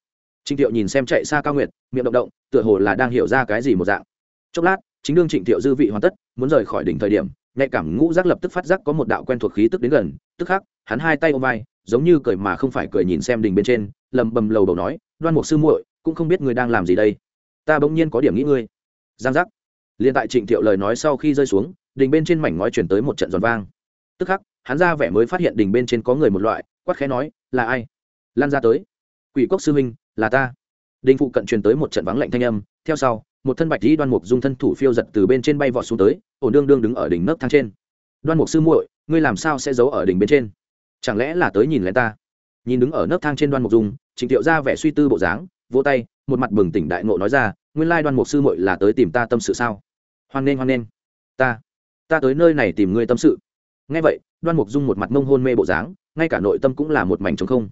Trịnh thiệu nhìn xem chạy xa cao nguyệt, miệng động động, tựa hồ là đang hiểu ra cái gì một dạng. Chốc lát, chính đương trịnh thiệu dư vị hoàn tất, muốn rời khỏi đỉnh thời điểm, nhạy cảm ngũ giác lập tức phát giác có một đạo quen thuộc khí tức đến gần, tức khắc, hắn hai tay ôm vai, giống như cười mà không phải cười nhìn xem đỉnh bên trên, lầm bầm lầu đầu nói, đoan mục sư muội, cũng không biết người đang làm gì đây ta bỗng nhiên có điểm nghĩ ngươi. Giang giác. Liền tại trịnh thiệu lời nói sau khi rơi xuống đỉnh bên trên mảnh ngói chuyển tới một trận giòn vang. Tức khắc, hắn ra vẻ mới phát hiện đỉnh bên trên có người một loại, quát khẽ nói, là ai? Lan ra tới. Quỷ cốc sư huynh, là ta. Đình phụ cận truyền tới một trận vắng lạnh thanh âm, theo sau, một thân bạch dĩ đoan mục dung thân thủ phiêu giật từ bên trên bay vọt xuống tới, ổn đương đương đứng ở đỉnh nấc thang trên. Đoan mục sư muội, ngươi làm sao sẽ giấu ở đỉnh bên trên? Chẳng lẽ là tới nhìn lén ta? Nhìn đứng ở nấc thang trên đoan mục dung, trịnh thiệu ra vẻ suy tư bộ dáng vỗ tay, một mặt bừng tỉnh đại ngộ nói ra, nguyên lai đoan mục sư muội là tới tìm ta tâm sự sao? Hoan nghênh hoan nghênh. Ta ta tới nơi này tìm ngươi tâm sự. Nghe vậy, đoan mục dung một mặt mông hôn mê bộ dáng, ngay cả nội tâm cũng là một mảnh trống không.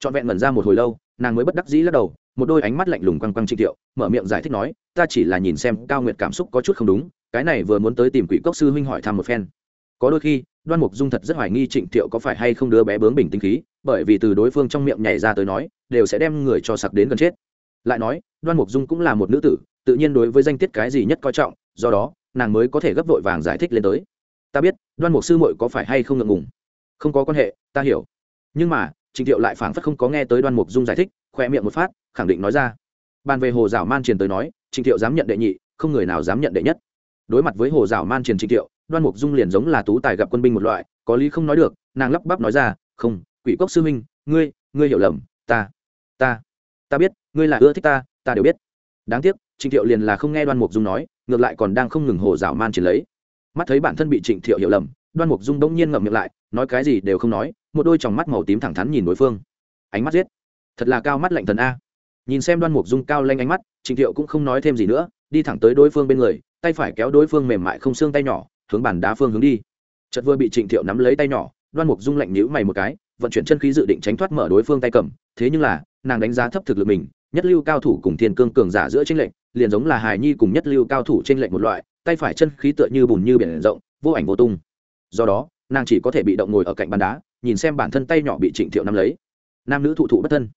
Trọn vẹn ngẩn ra một hồi lâu, nàng mới bất đắc dĩ lắc đầu, một đôi ánh mắt lạnh lùng quăng quăng trịnh thiệu, mở miệng giải thích nói, ta chỉ là nhìn xem cao nguyệt cảm xúc có chút không đúng, cái này vừa muốn tới tìm quỷ cốc sư huynh hỏi thăm một phen có đôi khi, đoan mục dung thật rất hoài nghi trịnh thiệu có phải hay không đứa bé bướng bình tinh khí, bởi vì từ đối phương trong miệng nhảy ra tới nói, đều sẽ đem người cho sặc đến gần chết. Lại nói, đoan mục dung cũng là một nữ tử, tự nhiên đối với danh tiết cái gì nhất coi trọng, do đó, nàng mới có thể gấp vội vàng giải thích lên tới. Ta biết, đoan mục sư Mội có phải hay không ngượng ngùng? Không có quan hệ, ta hiểu. Nhưng mà, trịnh thiệu lại phảng phất không có nghe tới đoan mục dung giải thích khoe miệng một phát, khẳng định nói ra. Bàn về hồ dạo man truyền tới nói, trịnh thiệu dám nhận đệ nhị, không người nào dám nhận đệ nhất. Đối mặt với hồ dạo man truyền trịnh thiệu đoan mục dung liền giống là tú tài gặp quân binh một loại, có lý không nói được, nàng lắp bắp nói ra, không, quỷ cốc sư minh, ngươi ngươi hiểu lầm, ta ta ta biết, ngươi là ưa thích ta ta đều biết. Đáng tiếc, trịnh thiệu liền là không nghe đoan mục dung nói, ngược lại còn đang không ngừng hồ dạo man chỉ lấy. Mắt thấy bản thân bị trịnh thiệu hiểu lầm, đoan mục dung bỗng nhiên ngậm miệng lại, nói cái gì đều không nói, một đôi tròng mắt màu tím thẳng thắn nhìn đối phương. Ánh mắt giết. Thật là cao mắt lạnh thần a. Nhìn xem đoan mục dung cao lanh ánh mắt, trịnh thiệu cũng không nói thêm gì nữa, đi thẳng tới đối phương bên người, tay phải kéo đối phương mềm mại không xương tay nhỏ hướng bàn đá phương hướng đi. Chợt vừa bị trịnh thiệu nắm lấy tay nhỏ, đoan mục dung lạnh nhữ mày một cái, vận chuyển chân khí dự định tránh thoát mở đối phương tay cầm, thế nhưng là, nàng đánh giá thấp thực lực mình, nhất lưu cao thủ cùng thiên cương cường giả giữa tranh lệnh liền giống là hài nhi cùng nhất lưu cao thủ tranh lệnh một loại, tay phải chân khí tựa như bùn như biển rộng, vô ảnh vô tung. Do đó, nàng chỉ có thể bị động ngồi ở cạnh bàn đá, nhìn xem bản thân tay nhỏ bị trịnh thiệu nắm lấy. Nam nữ thụ thụ bất thân.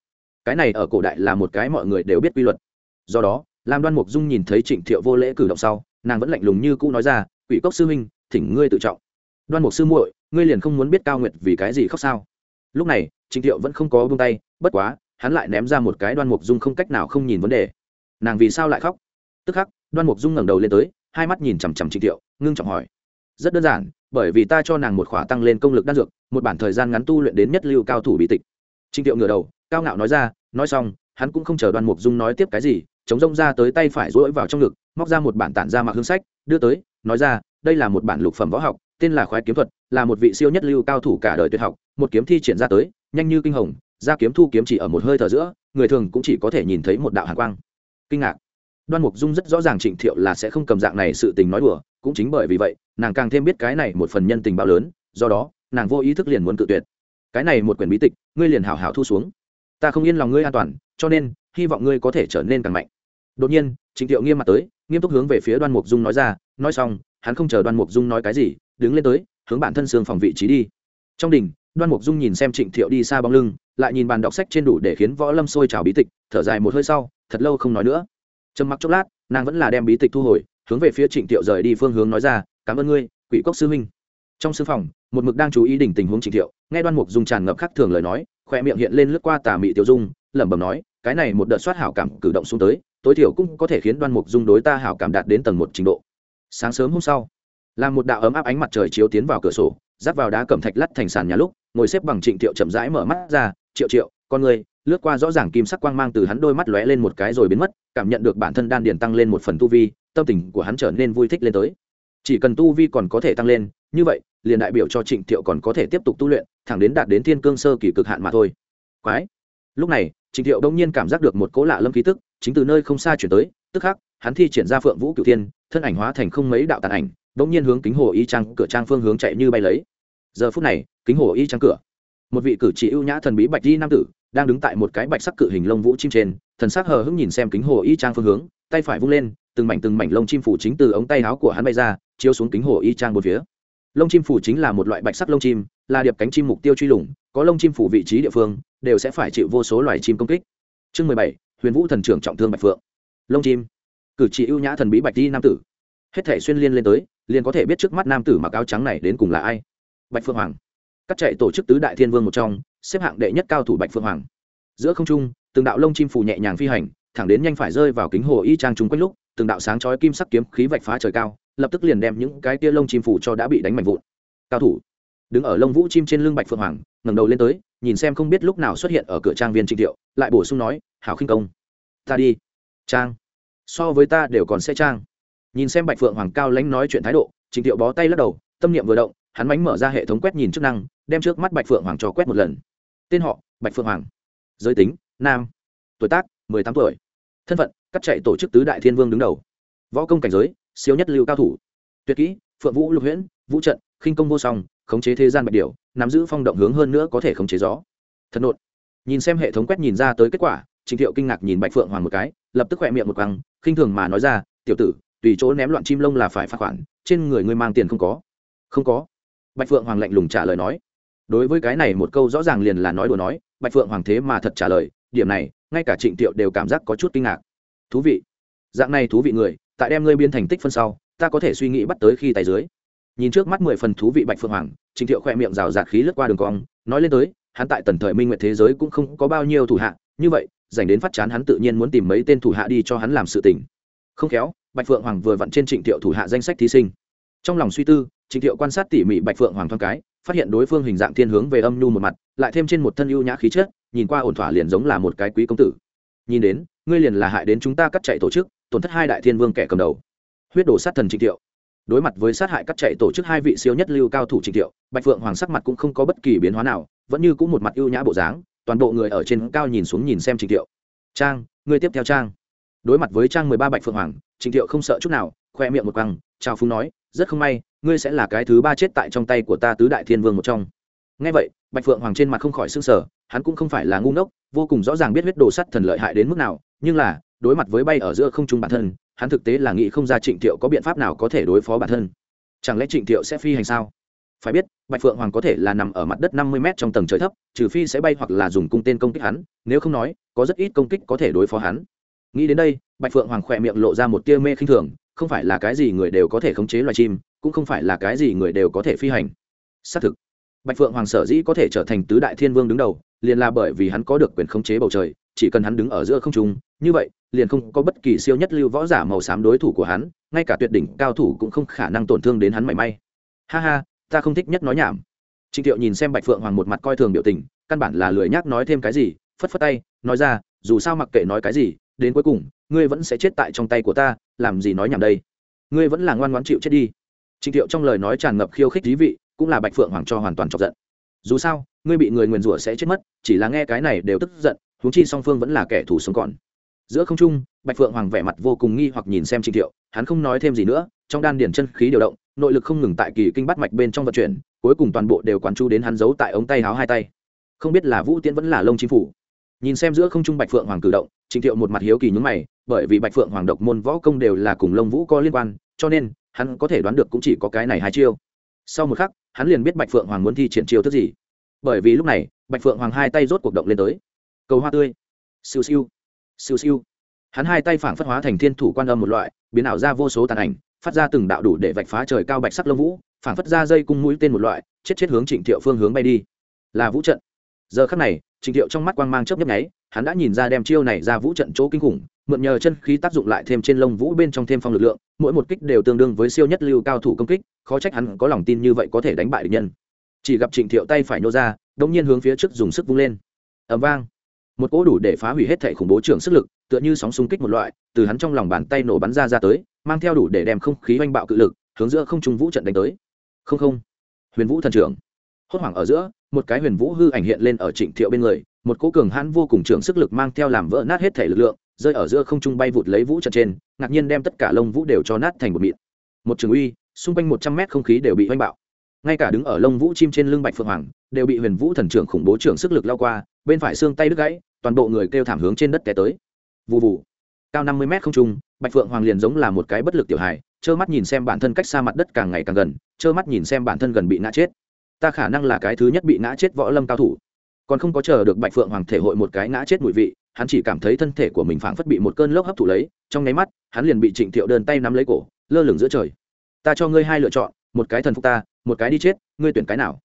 Cái này ở cổ đại là một cái mọi người đều biết quy luật. Do đó, làm đoan mục dung nhìn thấy trịnh thiệu vô lễ cử động sau nàng vẫn lạnh lùng như cũ nói ra, quỷ cốc sư huynh, thỉnh ngươi tự trọng. Đoan mục sư muội, ngươi liền không muốn biết cao nguyệt vì cái gì khóc sao? Lúc này trịnh thiệu vẫn không có buông tay, bất quá, hắn lại ném ra một cái đoan mục dung không cách nào không nhìn vấn đề. Nàng vì sao lại khóc? Tức khắc, đoan mục dung ngẩng đầu lên tới, hai mắt nhìn chằm chằm trịnh thiệu, ngưng trọng hỏi. Rất đơn giản, bởi vì ta cho nàng một khỏa tăng lên công lực đan dược, một bản thời gian ngắn tu luyện đến nhất lưu cao thủ bị tịch. Trịnh thiệu ngửa đầu, cao ngạo nói ra, nói xong, hắn cũng không chờ đoan mục dung nói tiếp cái gì, chống rông ra tới tay phải rỗi vào trong ngực móc ra một bản tản ra mặc hương sách, đưa tới, nói ra, đây là một bản lục phẩm võ học, tên là khoái kiếm thuật, là một vị siêu nhất lưu cao thủ cả đời tuyệt học, một kiếm thi triển ra tới, nhanh như kinh hồng, ra kiếm thu kiếm chỉ ở một hơi thở giữa, người thường cũng chỉ có thể nhìn thấy một đạo hàn quang. Kinh ngạc. Đoan mục dung rất rõ ràng trịnh thiệu là sẽ không cầm dạng này sự tình nói đùa, cũng chính bởi vì vậy, nàng càng thêm biết cái này một phần nhân tình bao lớn, do đó, nàng vô ý thức liền muốn cự tuyệt. Cái này một quyển bí tịch, ngươi liền hảo hảo thu xuống. Ta không yên lòng ngươi an toàn, cho nên, hy vọng ngươi có thể trở nên càng mạnh đột nhiên, trịnh thiệu nghiêm mặt tới, nghiêm túc hướng về phía đoan mục dung nói ra, nói xong, hắn không chờ đoan mục dung nói cái gì, đứng lên tới, hướng bản thân xương phòng vị trí đi. Trong đình, đoan mục dung nhìn xem trịnh thiệu đi xa bóng lưng, lại nhìn bàn đọc sách trên đủ để khiến võ lâm sôi trào bí tịch, thở dài một hơi sau, thật lâu không nói nữa. Trầm mặc chốc lát, nàng vẫn là đem bí tịch thu hồi, hướng về phía trịnh thiệu rời đi phương hướng nói ra, cảm ơn ngươi, quỷ cốc sư huynh. Trong sư phòng, một mực đang chú ý đỉnh tình huống trịnh thiệu nghe đoan mục dung tràn ngập khắc thường lời nói khoe miệng hiện lên lướt qua tà mị tiêu dung lẩm bẩm nói, cái này một đợt soát hảo cảm cử động xuống tới, tối thiểu cũng có thể khiến đoan mục dung đối ta hảo cảm đạt đến tầng một trình độ. Sáng sớm hôm sau là một đạo ấm áp ánh mặt trời chiếu tiến vào cửa sổ dắt vào đá cẩm thạch lắt thành sàn nhà lúc, ngồi xếp bằng trịnh thiệu chậm rãi mở mắt ra, triệu triệu, con người, lướt qua rõ ràng kim sắc quang mang từ hắn đôi mắt lóe lên một cái rồi biến mất, cảm nhận được bản thân đan điền tăng lên một phần tu vi, tâm tình của hắn trở nên vui thích lên tới. Chỉ cần tu vi còn có thể tăng lên, như vậy, liền đại biểu cho trịnh thiệu còn có thể tiếp tục tu luyện, thẳng đến đạt đến thiên cương sơ kỳ cực hạn mà thôi. Quái. Lúc này trịnh thiệu đông nhiên cảm giác được một cỗ lạ lâm khí tức, chính từ nơi không xa chuyển tới, tức khắc, hắn thi triển ra phượng vũ cửu thiên, thân ảnh hóa thành không mấy đạo tàn ảnh đông nhiên hướng kính hồ y trang, cửa trang phương hướng chạy như bay lấy. Giờ phút này, kính hồ y trang cửa. Một vị cử chỉ ưu nhã thần bí bạch y nam tử, đang đứng tại một cái bạch sắc cự hình lông vũ chim trên, thần sắc hờ hững nhìn xem kính hồ y trang phương hướng, tay phải vung lên, từng mảnh từng mảnh lông chim phủ chính từ ống tay áo của hắn bay ra, chiếu xuống kính hồ y trang một phía. Lông chim phủ chính là một loại bạch sắc lông chim, là điệp cánh chim mục tiêu truy lùng, có lông chim phủ vị trí địa phương đều sẽ phải chịu vô số loài chim công kích. Chương mười bảy, huyền vũ thần trưởng trọng thương bạch phượng. Lông chim. Cử chỉ ưu nhã thần bí bạch di nam tử. Hết thể xuyên liên lên tới, liền có thể biết trước mắt nam tử mặc áo trắng này đến cùng là ai. Bạch phượng hoàng. Các chạy tổ chức tứ đại thiên vương một trong, xếp hạng đệ nhất cao thủ bạch phượng hoàng. Giữa không trung, từng đạo lông chim phủ nhẹ nhàng phi hành, thẳng đến nhanh phải rơi vào kính hồ y trang trùng quanh lúc, từng đạo sáng chói kim sắc kiếm khí vạch phá trời cao, lập tức liền đem những cái tia lông chim phủ cho đã bị đánh mạnh vụn. Cao thủ đứng ở lông vũ chim trên lưng bạch phượng hoàng, ngẩng đầu lên tới, nhìn xem không biết lúc nào xuất hiện ở cửa trang viên trịnh thiệu, lại bổ sung nói, hảo khinh công, ta đi. Trang? So với ta đều còn sẽ trang. Nhìn xem bạch phượng hoàng cao lãnh nói chuyện thái độ, trịnh thiệu bó tay lắc đầu, tâm niệm vừa động, hắn mánh mở ra hệ thống quét nhìn chức năng, đem trước mắt bạch phượng hoàng cho quét một lần. Tên họ, bạch phượng hoàng. Giới tính, nam. Tuổi tác, mười tám tuổi. Thân phận, cắt chạy tổ chức tứ đại thiên vương đứng đầu. Võ công cảnh giới, siêu nhất lưu cao thủ. Tuyệt kỹ, phượng vũ lục huyễn, vũ trận, khinh công vô song khống chế thế gian bạch điều nắm giữ phong động hướng hơn nữa có thể khống chế gió. Thật nộn. Nhìn xem hệ thống quét nhìn ra tới kết quả trịnh thiệu kinh ngạc nhìn bạch phượng hoàng một cái, lập tức khỏe miệng một căng khinh thường mà nói ra, tiểu tử, tùy chỗ ném loạn chim lông là phải phạt khoản, trên người ngươi mang tiền không có. Không có. Bạch phượng hoàng lạnh lùng trả lời nói. Đối với cái này một câu rõ ràng liền là nói đùa nói, bạch phượng hoàng thế mà thật trả lời, điểm này, ngay cả trịnh thiệu đều cảm giác có chút kinh ngạc. Thú vị. Dạng này thú vị người, tại đem ngươi biên thành tích phân sau, ta có thể suy nghĩ bắt tới khi tay dưới nhìn trước mắt mười phần thú vị bạch phượng hoàng trịnh thiệu khoe miệng rào rạt khí lướt qua đường cong, nói lên tới, hắn tại tần thời minh nguyện thế giới cũng không có bao nhiêu thủ hạ, như vậy, dành đến phát chán hắn tự nhiên muốn tìm mấy tên thủ hạ đi cho hắn làm sự tình. Không khéo, bạch phượng hoàng vừa vặn trên trịnh thiệu thủ hạ danh sách thí sinh. Trong lòng suy tư trịnh thiệu quan sát tỉ mỉ bạch phượng hoàng thoáng cái, phát hiện đối phương hình dạng thiên hướng về âm nhu một mặt, lại thêm trên một thân ưu nhã khí chất, nhìn qua ổn thỏa liền giống là một cái quý công tử. Nhìn đến, ngươi liền là hại đến chúng ta cắt chạy tổ chức, tổn thất hai đại thiên vương kẻ cầm đầu. Huyết đổ sát thần trịnh thiệu đối mặt với sát hại cắt chạy tổ chức hai vị siêu nhất lưu cao thủ trình thiệu, bạch phượng hoàng sắc mặt cũng không có bất kỳ biến hóa nào, vẫn như cũng một mặt ưu nhã bộ dáng, toàn bộ người ở trên cao nhìn xuống nhìn xem trình thiệu. Trang, ngươi tiếp theo trang. Đối mặt với trang mười ba bạch phượng hoàng, trình thiệu không sợ chút nào, khoe miệng một quăng, chào phúng nói, rất không may, ngươi sẽ là cái thứ ba chết tại trong tay của ta tứ đại thiên vương một trong. Ngay vậy, bạch phượng hoàng trên mặt không khỏi s ư n g sở hắn cũng không phải là ngu ngốc, vô cùng rõ ràng biết huyết đồ sắt thần lợi hại đến mức nào, nhưng là, đối mặt với bay ở giữa không trung bản thân hắn thực tế là nghĩ không ra trịnh thiệu có biện pháp nào có thể đối phó bản thân. Chẳng lẽ trịnh thiệu sẽ phi hành sao? Phải biết, bạch phượng hoàng có thể là nằm ở mặt đất năm mươi m trong tầng trời thấp, trừ phi sẽ bay hoặc là dùng cung tên công kích hắn, nếu không nói, có rất ít công kích có thể đối phó hắn. Nghĩ đến đây, bạch phượng hoàng khỏe miệng lộ ra một tia mê khinh thường, không phải là cái gì người đều có thể khống chế loài chim, cũng không phải là cái gì người đều có thể phi hành. Xác thực, bạch phượng hoàng sở dĩ có thể trở thành tứ đại thiên vương đứng đầu, liền là bởi vì hắn có được quyền khống chế bầu trời, chỉ cần hắn đứng ở giữa không trung, như vậy liền không có bất kỳ siêu nhất lưu võ giả màu xám đối thủ của hắn, ngay cả tuyệt đỉnh cao thủ cũng không khả năng tổn thương đến hắn mảy may. Ha ha, ta không thích nhất nói nhảm. Trịnh thiệu nhìn xem bạch phượng hoàng một mặt coi thường biểu tình, căn bản là lười nhác nói thêm cái gì, phất phất tay, nói ra, dù sao mặc kệ nói cái gì, đến cuối cùng, ngươi vẫn sẽ chết tại trong tay của ta, làm gì nói nhảm đây? Ngươi vẫn là ngoan ngoãn chịu chết đi. Trịnh thiệu trong lời nói tràn ngập khiêu khích thí vị, cũng là bạch phượng hoàng cho hoàn toàn chọc giận. Dù sao, ngươi bị người nguyền rủa sẽ chết mất, chỉ là nghe cái này đều tức giận, huống chi song phương vẫn là kẻ thù sống còn giữa không trung, bạch phượng hoàng vẻ mặt vô cùng nghi hoặc nhìn xem trịnh thiệu, hắn không nói thêm gì nữa, trong đan điển chân khí điều động, nội lực không ngừng tại kỳ kinh bắt mạch bên trong vận chuyển, cuối cùng toàn bộ đều quán chú đến hắn giấu tại ống tay háo hai tay. Không biết là vũ tiễn vẫn là lông chính phủ. Nhìn xem giữa không trung bạch phượng hoàng cử động trịnh thiệu một mặt hiếu kỳ nhúng mày, bởi vì bạch phượng hoàng độc môn võ công đều là cùng lông vũ có liên quan, cho nên hắn có thể đoán được cũng chỉ có cái này hai chiêu. Sau một khắc, hắn liền biết bạch phượng hoàng muốn thi triển chiêu thức gì. Bởi vì lúc này, bạch phượng hoàng hai tay rốt cuộc động lên tới. Cầu hoa tươi. Siêu siêu siêu siêu. Hắn hai tay phảng phất hóa thành thiên thủ quan âm một loại, biến ảo ra vô số tàn ảnh, phát ra từng đạo đủ để vạch phá trời cao bạch sắc lông vũ, phảng phất ra dây cung mũi tên một loại, chết chết hướng trịnh thiệu phương hướng bay đi. Là vũ trận. Giờ khắc này, trịnh thiệu trong mắt quang mang chớp nhấp nháy, hắn đã nhìn ra đem chiêu này ra vũ trận chỗ kinh khủng, mượn nhờ chân khí tác dụng lại thêm trên lông vũ bên trong thêm phong lực lượng, mỗi một kích đều tương đương với siêu nhất lưu cao thủ công kích, khó trách hắn có lòng tin như vậy có thể đánh bại địch nhân. Chỉ gặp trịnh thiệu tay phải nô ra đông nhiên hướng phía trước dùng sức vung lên. Ẩm vang một cỗ đủ để phá hủy hết thảy khủng bố trưởng sức lực, tựa như sóng xung kích một loại, từ hắn trong lòng bàn tay nổ bắn ra ra tới, mang theo đủ để đem không khí oanh bạo cự lực, hướng giữa không trung vũ trận đánh tới. Không không. Huyền vũ thần trưởng. Hốt hoảng ở giữa, một cái huyền vũ hư ảnh hiện lên ở trịnh thiệu bên người, một cỗ cường hãn vô cùng trưởng sức lực mang theo làm vỡ nát hết thể lực lượng, rơi ở giữa không trung bay vụt lấy vũ trận trên, ngạc nhiên đem tất cả lông vũ đều cho nát thành một mịn. Một trường uy, xung quanh một trăm mét không khí đều bị oanh bạo. Ngay cả đứng ở lông vũ chim trên lưng bạch phượng hoàng, đều bị huyền vũ thần trưởng khủng bố trưởng sức lực lao qua, bên phải xương tay đứt gãy toàn bộ người kêu thảm hướng trên đất té tới. Vụ vụ cao năm mươi mét không trung, bạch phượng hoàng liền giống là một cái bất lực tiểu hài, trơ mắt nhìn xem bản thân cách xa mặt đất càng ngày càng gần, trơ mắt nhìn xem bản thân gần bị ngã chết. Ta khả năng là cái thứ nhất bị ngã chết võ lâm cao thủ. Còn không có chờ được bạch phượng hoàng thể hội một cái ngã chết mùi vị, hắn chỉ cảm thấy thân thể của mình phảng phất bị một cơn lốc hấp thụ lấy, trong nháy mắt, hắn liền bị trịnh thiệu đơn tay nắm lấy cổ, lơ lửng giữa trời. Ta cho ngươi hai lựa chọn, một cái thần phục ta, một cái đi chết, ngươi tuyển cái nào?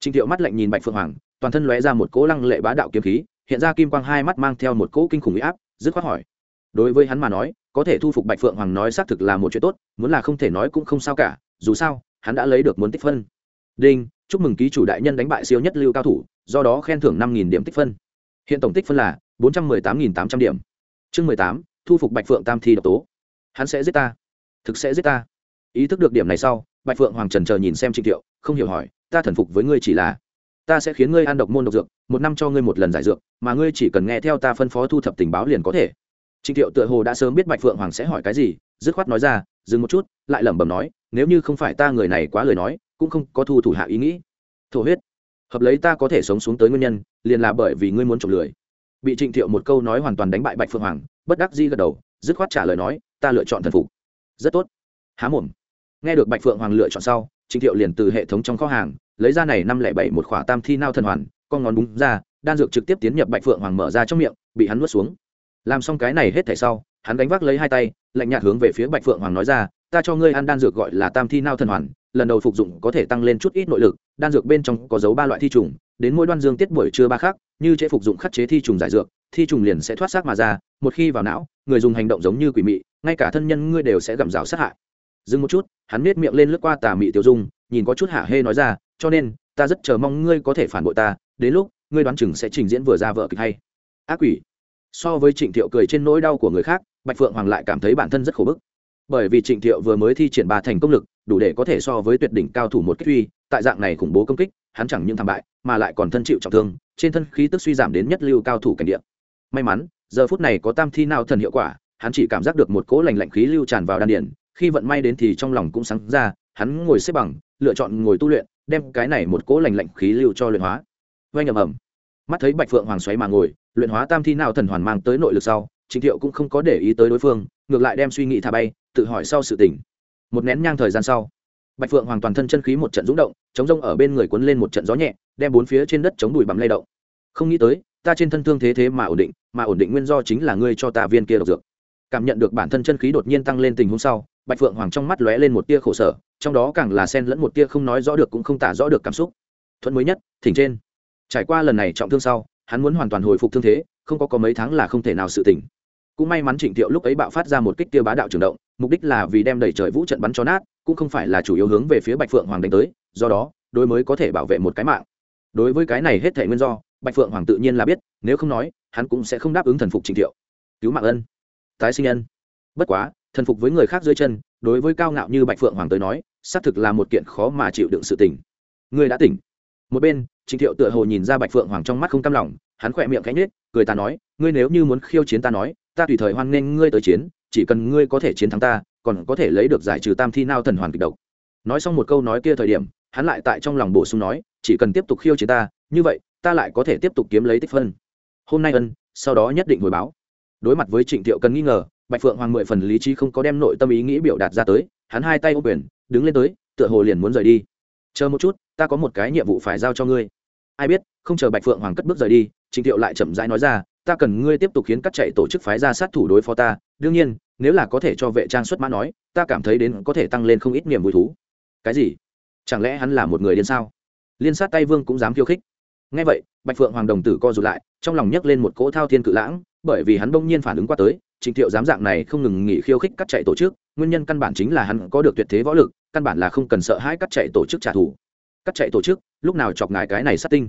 Trịnh thiệu mắt lạnh nhìn bạch phượng hoàng, toàn thân lóe ra một cỗ lăng lệ bá đạo kiếm khí hiện ra kim quang hai mắt mang theo một cỗ kinh khủng huy áp, dứt khoát hỏi. Đối với hắn mà nói, có thể thu phục bạch phượng hoàng nói xác thực là một chuyện tốt, muốn là không thể nói cũng không sao cả, dù sao, hắn đã lấy được muốn tích phân. Đinh, chúc mừng ký chủ đại nhân đánh bại siêu nhất lưu cao thủ, do đó khen thưởng năm điểm tích phân. Hiện tổng tích phân là bốn trăm mười tám nghìn tám trăm điểm. Chương mười tám, thu phục bạch phượng tam thi độc tố. Hắn sẽ giết ta. Thực sẽ giết ta. Ý thức được điểm này sau, bạch phượng hoàng trần chờ nhìn xem trịnh thiệu, không hiểu hỏi, ta thần phục với ngươi chỉ là ta sẽ khiến ngươi ăn độc môn độc dược, một năm cho ngươi một lần giải dược, mà ngươi chỉ cần nghe theo ta phân phó thu thập tình báo liền có thể. Trịnh thiệu tựa hồ đã sớm biết bạch phượng hoàng sẽ hỏi cái gì, dứt khoát nói ra, dừng một chút, lại lẩm bẩm nói, nếu như không phải ta người này quá lời nói, cũng không có thu thủ hạ ý nghĩ. Thổ huyết, hợp lấy ta có thể sống xuống tới nguyên nhân, liền là bởi vì ngươi muốn trộm lười. Bị trịnh thiệu một câu nói hoàn toàn đánh bại bạch phượng hoàng, bất đắc di gật đầu, dứt khoát trả lời nói, ta lựa chọn thần phục. Rất tốt. Há mồm. Nghe được bạch phượng hoàng lựa chọn sau, trịnh thiệu liền từ hệ thống trong kho hàng lấy ra này năm lẻ bảy một khỏa tam thi nao thần hoàn, con ngón búng ra, đan dược trực tiếp tiến nhập bạch phượng hoàng mở ra trong miệng, bị hắn nuốt xuống. Làm xong cái này hết thảy sau, hắn đánh vác lấy hai tay, lạnh nhạt hướng về phía bạch phượng hoàng nói ra, ta cho ngươi ăn đan dược gọi là tam thi nao thần hoàn, lần đầu phục dụng có thể tăng lên chút ít nội lực, đan dược bên trong có dấu ba loại thi trùng, đến mỗi đoan dương tiết buổi trưa ba khác như chế phục dụng khắc chế thi trùng giải dược, thi trùng liền sẽ thoát xác mà ra, một khi vào não, người dùng hành động giống như quỷ mị, ngay cả thân nhân ngươi đều sẽ gặm rào sát hại. Dừng một chút, hắn nết miệng lên lướt qua tà mị tiêu dung, nhìn có chút hạ hê nói ra cho nên, ta rất chờ mong ngươi có thể phản bội ta, đến lúc, ngươi đoán chừng sẽ trình diễn vừa ra vợ kịch hay. Ác quỷ. So với trịnh thiệu cười trên nỗi đau của người khác, bạch phượng hoàng lại cảm thấy bản thân rất khổ bức. Bởi vì trịnh thiệu vừa mới thi triển ba thành công lực, đủ để có thể so với tuyệt đỉnh cao thủ một kích uy, tại dạng này khủng bố công kích, hắn chẳng những thảm bại, mà lại còn thân chịu trọng thương, trên thân khí tức suy giảm đến nhất lưu cao thủ cảnh địa. May mắn, giờ phút này có tam thi nào thần hiệu quả, hắn chỉ cảm giác được một cỗ lành lạnh khí lưu tràn vào đan điển khi vận may đến thì trong lòng cũng sáng ra, hắn ngồi xếp bằng, lựa chọn ngồi tu luyện đem cái này một cỗ lành lạnh khí lưu cho luyện hóa. Oanh ầm ầm. Mắt thấy bạch phượng hoàng xoáy mà ngồi, luyện hóa tam thi nào thần hoàn mang tới nội lực sau, trịnh thiệu cũng không có để ý tới đối phương, ngược lại đem suy nghĩ thả bay, tự hỏi sau sự tỉnh một nén nhang thời gian sau, bạch phượng hoàng toàn thân chân khí một trận rúng động, chống rông ở bên người cuốn lên một trận gió nhẹ, đem bốn phía trên đất chống đùi bằm lay động. Không nghĩ tới, ta trên thân thương thế thế mà ổn định, mà ổn định nguyên do chính là ngươi cho ta viên kia độc dược. Cảm nhận được bản thân chân khí đột nhiên tăng lên tình huống sau, bạch phượng hoàng trong mắt lóe lên một tia khổ sở trong đó càng là sen lẫn một tia không nói rõ được cũng không tả rõ được cảm xúc. Thuận mới nhất, thỉnh trên. Trải qua lần này trọng thương sau, hắn muốn hoàn toàn hồi phục thương thế, không có có mấy tháng là không thể nào sự tỉnh. Cũng may mắn trịnh thiệu lúc ấy bạo phát ra một kích tiêu bá đạo trường động, mục đích là vì đem đẩy trời vũ trận bắn cho nát, cũng không phải là chủ yếu hướng về phía bạch phượng hoàng đánh tới, do đó, đối mới có thể bảo vệ một cái mạng. Đối với cái này hết thể nguyên do, bạch phượng hoàng tự nhiên là biết, nếu không nói, hắn cũng sẽ không đáp ứng thần phục trịnh thiệu. Cứu mạng ân. Tái sinh ân. Bất quá, thần phục với người khác dưới chân, đối với cao ngạo như bạch phượng hoàng tới nói xác thực là một kiện khó mà chịu đựng sự tỉnh ngươi đã tỉnh. Một bên, trịnh thiệu tựa hồ nhìn ra bạch phượng hoàng trong mắt không cam lòng, hắn khỏe miệng cánh nết cười ta nói, ngươi nếu như muốn khiêu chiến ta nói, ta tùy thời hoan nghênh ngươi tới chiến, chỉ cần ngươi có thể chiến thắng ta, còn có thể lấy được giải trừ tam thi nao thần hoàn kịch độc. Nói xong một câu nói kia thời điểm, hắn lại tại trong lòng bổ sung nói, chỉ cần tiếp tục khiêu chiến ta, như vậy, ta lại có thể tiếp tục kiếm lấy tích phân. Hôm nay ân, sau đó nhất định hồi báo. Đối mặt với trịnh thiệu cần nghi ngờ, bạch phượng hoàng mười phần lý trí không có đem nội tâm ý nghĩ biểu đạt ra tới, hắn hai tay ô quyền đứng lên tới, tựa hồ liền muốn rời đi. Chờ một chút, ta có một cái nhiệm vụ phải giao cho ngươi. Ai biết, không chờ bạch phượng hoàng cất bước rời đi trịnh thiệu lại chậm rãi nói ra, ta cần ngươi tiếp tục khiến các chạy tổ chức phái ra sát thủ đối phó ta. Đương nhiên, nếu là có thể cho vệ trang xuất mã nói, ta cảm thấy đến có thể tăng lên không ít niềm vui thú. Cái gì? Chẳng lẽ hắn là một người điên sao? Liên sát tay vương cũng dám khiêu khích. Ngay vậy, bạch phượng hoàng đồng tử co rụt lại, trong lòng nhấc lên một cỗ thao thiên cự lãng, bởi vì hắn bỗng nhiên phản ứng qua tới trịnh thiệu dám dạng này không ngừng nghỉ khiêu khích cắt chạy tổ chức, nguyên nhân căn bản chính là hắn có được tuyệt thế võ lực căn bản là không cần sợ hãi cắt chạy tổ chức trả thù. Cắt chạy tổ chức, lúc nào chọc ngài cái này sát tinh?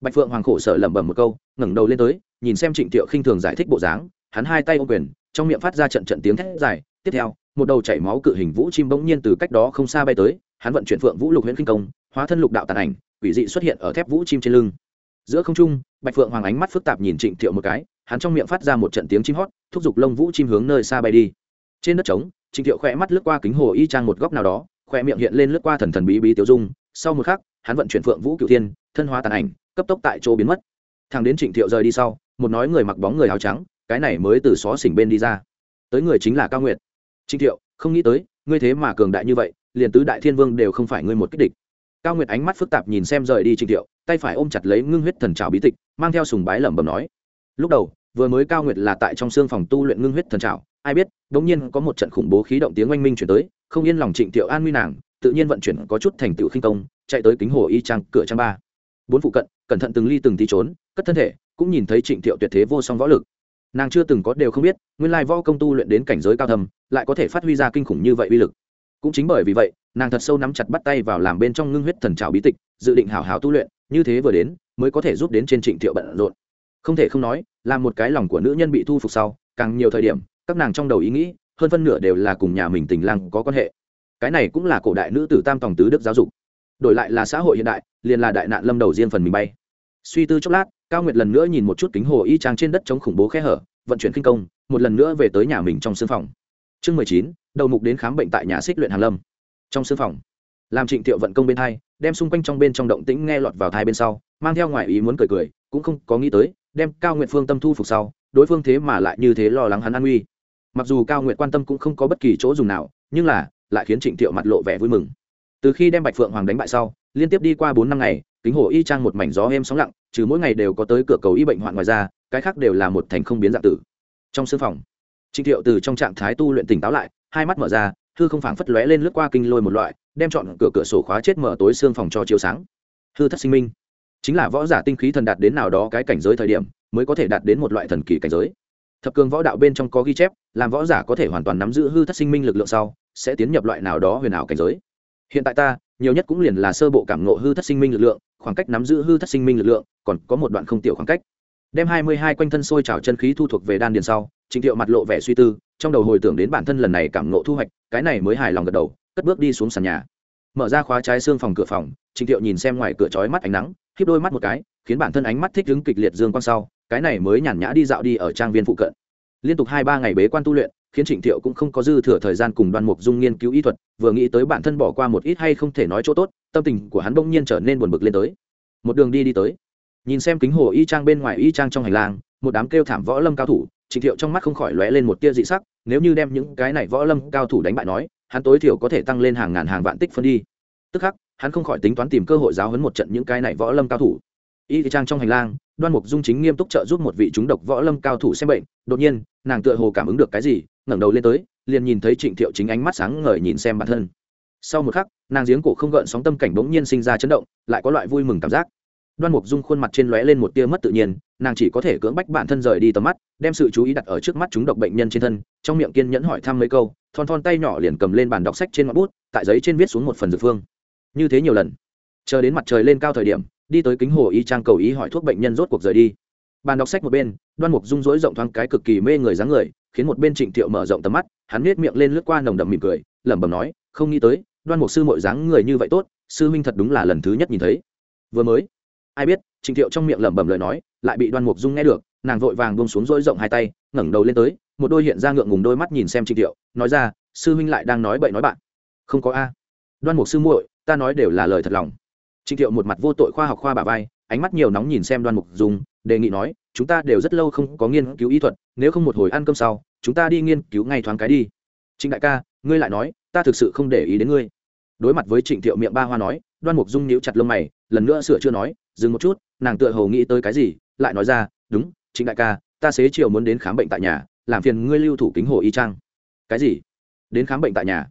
Bạch phượng hoàng khổ sở lẩm bẩm một câu, ngẩng đầu lên tới, nhìn xem trịnh thiệu khinh thường giải thích bộ dáng, hắn hai tay ô quyền, trong miệng phát ra trận trận tiếng thét dài. Tiếp theo, một đầu chảy máu cự hình vũ chim bỗng nhiên từ cách đó không xa bay tới, hắn vận chuyển phượng vũ lục huyễn kinh công, hóa thân lục đạo tàn ảnh, quỷ dị xuất hiện ở thép vũ chim trên lưng. Giữa không trung, bạch phượng hoàng ánh mắt phức tạp nhìn trịnh thiệu một cái, hắn trong miệng phát ra một trận tiếng chim hót, thúc giục lông vũ chim hướng nơi xa bay đi. Trên đất trống, trịnh thiệu khỏe mắt lướt qua kính hồ y trang một góc nào đó khỏe miệng hiện lên lướt qua thần thần bí bí tiêu dung, sau một khắc, hắn vận chuyển phượng vũ cựu thiên, thân hóa tàn ảnh, cấp tốc tại chỗ biến mất. Thằng đến trịnh thiệu rời đi sau, một nói người mặc bóng người áo trắng, cái này mới từ xó xỉnh bên đi ra. Tới người chính là cao nguyệt. Trịnh thiệu, không nghĩ tới, ngươi thế mà cường đại như vậy, liền tứ đại thiên vương đều không phải ngươi một kích địch. Cao nguyệt ánh mắt phức tạp nhìn xem rời đi trịnh thiệu, tay phải ôm chặt lấy ngưng huyết thần trào bí tịch, mang theo sùng bái lẩm bẩm nói. Lúc đầu, vừa mới cao nguyệt là tại trong xương phòng tu luyện ngưng huyết thần trào ai biết bỗng nhiên có một trận khủng bố khí động tiếng oanh minh chuyển tới, không yên lòng trịnh thiệu an nguy nàng, tự nhiên vận chuyển có chút thành tựu khinh công, chạy tới kính hồ y trang cửa trang ba. Bốn phụ cận, cẩn thận từng ly từng tí trốn, cất thân thể, cũng nhìn thấy trịnh thiệu tuyệt thế vô song võ lực. Nàng chưa từng có đều không biết, nguyên lai võ công tu luyện đến cảnh giới cao thầm lại có thể phát huy ra kinh khủng như vậy uy lực. Cũng chính bởi vì vậy, nàng thật sâu nắm chặt bắt tay vào làm bên trong ngưng huyết thần trào bí tịch, dự định hào hào tu luyện, như thế vừa đến, mới có thể giúp đến trên trịnh thiệu bận rộn. Không thể không nói, là một cái lòng của nữ nhân bị thu phục sau, càng nhiều thời điểm các nàng trong đầu ý nghĩ, hơn phân nửa đều là cùng nhà mình tình lăng có quan hệ. Cái này cũng là cổ đại nữ tử tam tòng tứ đức giáo dục. Đổi lại là xã hội hiện đại, liền là đại nạn lâm đầu riêng phần mình bay. Suy tư chốc lát, cao nguyệt lần nữa nhìn một chút kính hồ y trang trên đất chống khủng bố khe hở, vận chuyển kinh công, một lần nữa về tới nhà mình trong sưng phòng. Chương mười chín, đầu mục đến khám bệnh tại nhà xích luyện hàn lâm. Trong sưng phòng làm trịnh thiệu vận công bên thai đem xung quanh trong bên trong động tĩnh nghe lọt vào thai bên sau, mang theo ngoại ý muốn cười cười, cũng không có nghĩ tới, đem cao nguyện phương tâm thu phục sau, đối phương thế mà lại như thế lo lắng hắn an nguy mặc dù cao nguyện quan tâm cũng không có bất kỳ chỗ dùng nào, nhưng là lại khiến trịnh thiệu mặt lộ vẻ vui mừng. Từ khi đem bạch phượng hoàng đánh bại sau, liên tiếp đi qua bốn năm ngày, kính hồ y trang một mảnh gió êm sóng lặng, trừ mỗi ngày đều có tới cửa cầu y bệnh hoạn ngoài ra, cái khác đều là một thành không biến dạng tử. Trong sư phòng, trịnh thiệu từ trong trạng thái tu luyện tỉnh táo lại, hai mắt mở ra thư không phảng phất lóe lên lướt qua kinh lôi một loại, đem chọn cửa cửa sổ khóa chết mở tối xương phòng cho chiếu sáng. Hư thất sinh minh, chính là võ giả tinh khí thần đạt đến nào đó cái cảnh giới thời điểm, mới có thể đạt đến một loại thần kỳ cảnh giới thập cường võ đạo bên trong có ghi chép, làm võ giả có thể hoàn toàn nắm giữ hư thất sinh minh lực lượng sau, sẽ tiến nhập loại nào đó huyền ảo cảnh giới. Hiện tại ta, nhiều nhất cũng liền là sơ bộ cảm ngộ hư thất sinh minh lực lượng, khoảng cách nắm giữ hư thất sinh minh lực lượng, còn có một đoạn không tiểu khoảng cách. Đem hai mươi hai quanh thân sôi trào chân khí thu thuộc về đan điền sau, Trình thiệu mặt lộ vẻ suy tư, trong đầu hồi tưởng đến bản thân lần này cảm ngộ thu hoạch, cái này mới hài lòng gật đầu, cất bước đi xuống sàn nhà. Mở ra khóa trái xương phòng cửa phòng, Trình thiệu nhìn xem ngoài cửa chói mắt ánh nắng khiếp đôi mắt một cái khiến bản thân ánh mắt thích ứng kịch liệt dương quang sau, cái này mới nhàn nhã đi dạo đi ở trang viên phụ cận. Liên tục hai ba ngày bế quan tu luyện, khiến trịnh thiệu cũng không có dư thừa thời gian cùng đoan mục dung nghiên cứu y thuật, vừa nghĩ tới bản thân bỏ qua một ít hay không thể nói chỗ tốt, tâm tình của hắn bỗng nhiên trở nên buồn bực lên tới. Một đường đi đi tới, nhìn xem kính hồ y trang bên ngoài y trang trong hành lang, một đám kêu thảm võ lâm cao thủ, trịnh thiệu trong mắt không khỏi lóe lên một tia dị sắc, nếu như đem những cái này võ lâm cao thủ đánh bại nói, hắn tối thiểu có thể tăng lên hàng ngàn hàng vạn tích phân đi. Tức khắc, hắn không khỏi tính toán tìm cơ hội giáo hấn một trận những cái này võ lâm cao thủ y trang trong hành lang, đoan mục dung chính nghiêm túc trợ giúp một vị chúng độc võ lâm cao thủ xem bệnh, đột nhiên, nàng tựa hồ cảm ứng được cái gì, ngẩng đầu lên tới, liền nhìn thấy trịnh thiệu chính ánh mắt sáng ngời nhìn xem bản thân. Sau một khắc, nàng giếng cổ không gợn sóng tâm cảnh bỗng nhiên sinh ra chấn động, lại có loại vui mừng cảm giác. Đoan mục dung khuôn mặt trên lóe lên một tia mất tự nhiên, nàng chỉ có thể cưỡng bách bản thân rời đi tầm mắt, đem sự chú ý đặt ở trước mắt chúng độc bệnh nhân trên thân, trong miệng kiên nhẫn hỏi thăm mấy câu, thon thon tay nhỏ liền cầm lên bàn đọc sách trên ngọn bút, tại giấy trên viết xuống một phần dược phương. Như thế nhiều lần, chờ đến mặt trời lên cao thời điểm đi tới kính hồ y trang cầu ý hỏi thuốc bệnh nhân rốt cuộc rời đi. Bàn đọc sách một bên, đoan mục rung rỗi rộng thoáng cái cực kỳ mê người dáng người, khiến một bên trịnh thiệu mở rộng tầm mắt, hắn nết miệng lên lướt qua nồng đậm mỉm cười, lẩm bẩm nói, không nghĩ tới, đoan mục sư mội dáng người như vậy tốt, sư huynh thật đúng là lần thứ nhất nhìn thấy. Vừa mới, ai biết, trịnh thiệu trong miệng lẩm bẩm lời nói, lại bị đoan mục dung nghe được, nàng vội vàng buông xuống rỗi rộng hai tay, ngẩng đầu lên tới, một đôi hiện ra ngượng ngùng đôi mắt nhìn xem trịnh thiệu, nói ra, sư huynh lại đang nói bậy nói bạn. Không có a. Đoan mục sư muội, ta nói đều là lời thật lòng trịnh thiệu một mặt vô tội khoa học khoa bà vai, ánh mắt nhiều nóng nhìn xem đoan mục dung, đề nghị nói, chúng ta đều rất lâu không có nghiên cứu y thuật, nếu không một hồi ăn cơm sau, chúng ta đi nghiên cứu ngay thoáng cái đi. Trịnh đại ca, ngươi lại nói, ta thực sự không để ý đến ngươi. Đối mặt với trịnh thiệu miệng ba hoa nói, đoan mục dung nhíu chặt lông mày, lần nữa sửa chưa nói, dừng một chút, nàng tựa hồ nghĩ tới cái gì, lại nói ra, đúng, trịnh đại ca, ta xế chiều muốn đến khám bệnh tại nhà, làm phiền ngươi lưu thủ kính hồ y trang cái gì? Đến khám bệnh tại nhà?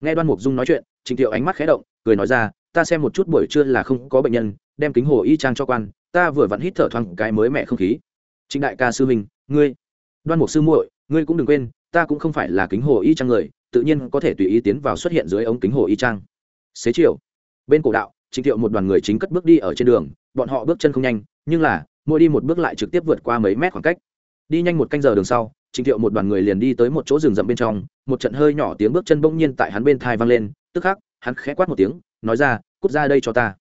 Nghe đoan mục dung nói chuyện, trịnh thiệu ánh mắt khé động, cười nói ra ta xem một chút buổi trưa là không có bệnh nhân, đem kính hồ y trang cho quan, ta vừa vặn hít thở thoáng cái mới mẹ không khí. Trịnh đại ca sư minh ngươi, đoan mục sư muội, ngươi cũng đừng quên, ta cũng không phải là kính hồ y trang người, tự nhiên có thể tùy ý tiến vào xuất hiện dưới ống kính hồ y trang. Xế chiều, bên cổ đạo, trịnh thiệu một đoàn người chính cất bước đi ở trên đường, bọn họ bước chân không nhanh, nhưng là, mỗi đi một bước lại trực tiếp vượt qua mấy mét khoảng cách. Đi nhanh một canh giờ đường sau, trịnh thiệu một đoàn người liền đi tới một chỗ rừng rậm bên trong, một trận hơi nhỏ tiếng bước chân bỗng nhiên tại hắn bên thai vang lên, tức khắc, hắn khẽ quát một tiếng nói ra, cút ra đây cho ta.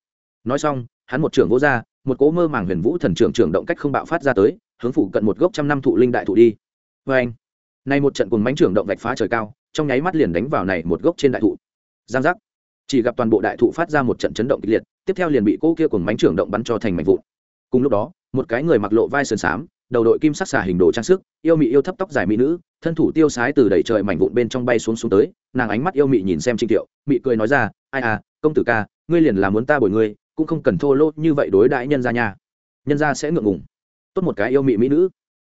Nói xong, hắn một trưởng vỗ ra, một cỗ mơ màng huyền vũ thần trưởng trưởng động cách không bạo phát ra tới, hướng phủ cận một gốc trăm năm thụ linh đại thụ đi. Vê anh, nay một trận cùng mánh trưởng động vạch phá trời cao, trong nháy mắt liền đánh vào này một gốc trên đại thụ. Giang giác. Chỉ gặp toàn bộ đại thụ phát ra một trận chấn động kịch liệt, tiếp theo liền bị cỗ kia cùng mánh trưởng động bắn cho thành mảnh vụn. Cùng lúc đó, một cái người mặc lộ vai sườn xám, đầu đội kim sắc xà hình đồ trang sức, yêu mị yêu thấp tóc dài mỹ nữ, thân thủ tiêu sái từ đầy trời mảnh vụn bên trong bay xuống xuống tới, nàng ánh mắt yêu mị nhìn xem trinh tiệu, mị cười nói ra, ai à công tử ca, ngươi liền là muốn ta bồi ngươi, cũng không cần thô lỗ như vậy đối đãi nhân gia nhà. nhân gia sẽ ngượng ngùng. Tốt một cái yêu mị mỹ nữ.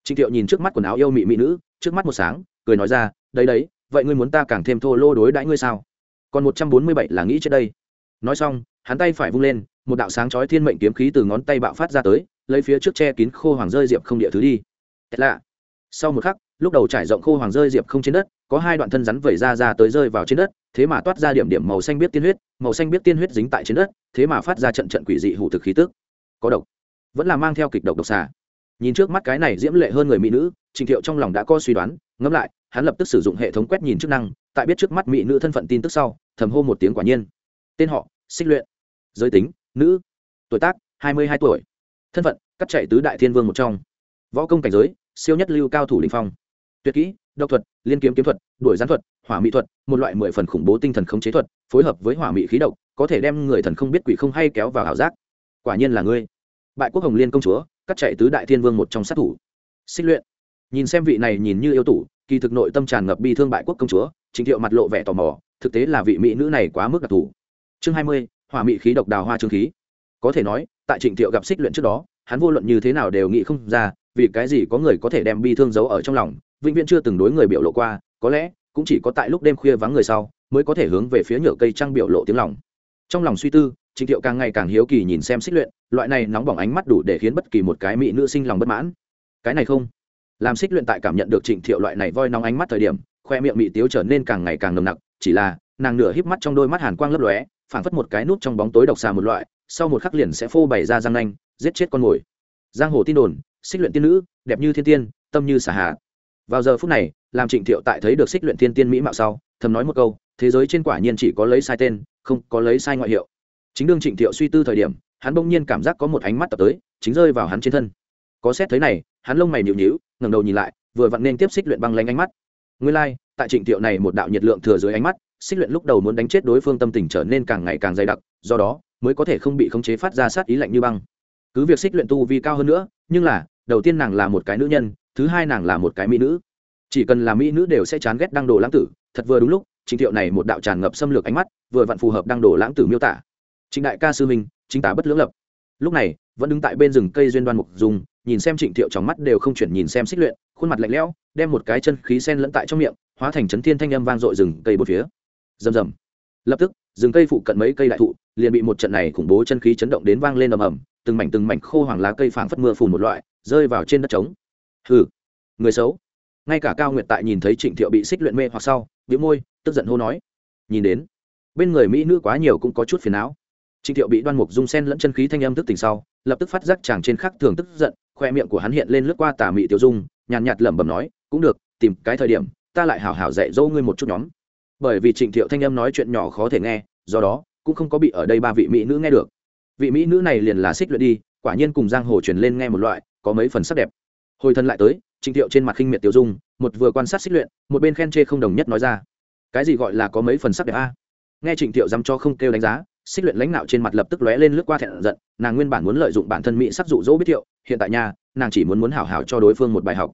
Trịnh thiệu nhìn trước mắt quần áo yêu mị mỹ nữ, trước mắt một sáng, cười nói ra, đấy đấy, vậy ngươi muốn ta càng thêm thô lô đối đãi ngươi sao? Còn một trăm bốn mươi bảy là nghĩ trước đây. Nói xong, hắn tay phải vung lên, một đạo sáng chói thiên mệnh kiếm khí từ ngón tay bạo phát ra tới, lấy phía trước che kín khô hoàng rơi diệp không địa thứ đi. Thật lạ. Sau một khắc, lúc đầu trải rộng khô hoàng rơi diệp không trên đất có hai đoạn thân rắn vẩy ra ra tới rơi vào trên đất, thế mà toát ra điểm điểm màu xanh biết tiên huyết, màu xanh biết tiên huyết dính tại trên đất, thế mà phát ra trận trận quỷ dị hủ thực khí tức. Có độc. Vẫn là mang theo kịch độc độc xà nhìn trước mắt cái này diễm lệ hơn người mỹ nữ, trình thiệu trong lòng đã có suy đoán, ngẫm lại, hắn lập tức sử dụng hệ thống quét nhìn chức năng, tại biết trước mắt mỹ nữ thân phận tin tức sau, thầm hô một tiếng quả nhiên. Tên họ, xích luyện. Giới tính, nữ. Tuổi tác, hai mươi hai tuổi. Thân phận, cắt chạy tứ đại thiên vương một trong. Võ công cảnh giới, siêu nhất lưu cao thủ đình phong. Tuyệt kỹ độc thuật, liên kiếm kiếm thuật, đuổi gián thuật, hỏa mỹ thuật, một loại mười phần khủng bố tinh thần khống chế thuật, phối hợp với hỏa mỹ khí độc, có thể đem người thần không biết quỷ không hay kéo vào ảo giác. Quả nhiên là ngươi. Bại quốc hồng liên công chúa, cắt chạy tứ đại thiên vương một trong sát thủ. Xích luyện. Nhìn xem vị này nhìn như yêu tủ kỳ thực nội tâm tràn ngập bi thương bại quốc công chúa, trình thiệu mặt lộ vẻ tò mò, thực tế là vị mỹ nữ này quá mức đặc thù. Chương hai mươi, hỏa mỹ khí độc đào hoa trương khí. Có thể nói, tại trịnh thiệu gặp xích luyện trước đó, hắn vô luận như thế nào đều nghĩ không ra, vì cái gì có người có thể đem bi thương giấu ở trong lòng vĩnh viễn chưa từng đối người biểu lộ qua, có lẽ cũng chỉ có tại lúc đêm khuya vắng người sau mới có thể hướng về phía nhựa cây trăng biểu lộ tiếng lòng. Trong lòng suy tư, trịnh thiệu càng ngày càng hiếu kỳ nhìn xem xích luyện, loại này nóng bỏng ánh mắt đủ để khiến bất kỳ một cái mỹ nữ sinh lòng bất mãn. Cái này không. Làm xích luyện tại cảm nhận được trịnh thiệu loại này voi nóng ánh mắt thời điểm, khoe miệng mỹ tiếu trở nên càng ngày càng nồng nặc, chỉ là, nàng nửa híp mắt trong đôi mắt hàn quang lấp lóe, phảng phất một cái nút trong bóng tối độc xà một loại, sau một khắc liền sẽ phô bày ra răng nanh, giết chết con mồi. Giang hồ tin đồn, xích luyện tiên nữ, đẹp như thiên tiên, tâm như xả hạ vào giờ phút này làm trịnh thiệu tại thấy được xích luyện thiên tiên mỹ mạo sau thầm nói một câu thế giới trên quả nhiên chỉ có lấy sai tên không có lấy sai ngoại hiệu. Chính đương trịnh thiệu suy tư thời điểm hắn bỗng nhiên cảm giác có một ánh mắt tập tới chính rơi vào hắn trên thân. Có xét thấy này hắn lông mày nhịu nhịu ngẩng đầu nhìn lại vừa vặn nên tiếp xích luyện băng lanh ánh mắt. Nguyên lai、like, tại trịnh thiệu này một đạo nhiệt lượng thừa dưới ánh mắt xích luyện lúc đầu muốn đánh chết đối phương tâm tình trở nên càng ngày càng dày đặc do đó mới có thể không bị khống chế phát ra sát ý lạnh như băng. Cứ việc xích luyện tu vi cao hơn nữa nhưng là đầu tiên nàng là một cái nữ nhân thứ hai nàng là một cái mỹ nữ. Chỉ cần là mỹ nữ đều sẽ chán ghét đăng đồ lãng tử. Thật vừa đúng lúc, trình thiệu này một đạo tràn ngập xâm lược ánh mắt, vừa vặn phù hợp đăng đồ lãng tử miêu tả. Trịnh đại ca sư minh chính tả bất lưỡng lập. Lúc này, vẫn đứng tại bên rừng cây duyên đoan mục dùng, nhìn xem trịnh thiệu trong mắt đều không chuyển nhìn xem xích luyện, khuôn mặt lạnh lẽo, đem một cái chân khí sen lẫn tại trong miệng, hóa thành chấn thiên thanh âm vang dội rừng cây một phía. Rầm rầm. Lập tức, rừng cây phụ cận mấy cây đại thụ liền bị một trận này khủng bố chân khí chấn động đến vang lên ầm ầm, từng mảnh từng mảnh khô hoàng lá cây phảng phất mưa phùn một loại, rơi vào trên đất trống hừ, người xấu. Ngay cả cao nguyệt tại nhìn thấy trịnh thiệu bị xích luyện mê hoặc sau biếu môi, tức giận hô nói. Nhìn đến, bên người mỹ nữ quá nhiều cũng có chút phiền não. Trịnh thiệu bị đoan mục dung sen lẫn chân khí thanh âm thức tỉnh sau, lập tức phát giác chàng trên khắc thường tức giận, khoe miệng của hắn hiện lên lướt qua tà mị tiểu dung, nhàn nhạt lẩm bẩm nói, cũng được, tìm cái thời điểm, ta lại hảo hảo dạy dỗ ngươi một chút nhóm. Bởi vì trịnh thiệu thanh âm nói chuyện nhỏ khó thể nghe, do đó, cũng không có bị ở đây ba vị mỹ nữ nghe được. Vị mỹ nữ này liền là xích luyện đi, quả nhiên cùng giang hồ truyền lên nghe một loại, có mấy phần sắc đẹp hồi thân lại tới trịnh thiệu trên mặt khinh miệt tiêu dung, một vừa quan sát xích luyện, một bên khen chê không đồng nhất nói ra. Cái gì gọi là có mấy phần sắc đẹp a? Nghe trịnh thiệu dăm cho không kêu đánh giá, xích luyện lãnh đạo trên mặt lập tức lóe lên lướt qua thẹn giận, nàng nguyên bản muốn lợi dụng bản thân mỹ sắc dụ dỗ biết thiệu, hiện tại nhà nàng chỉ muốn muốn hảo hảo cho đối phương một bài học.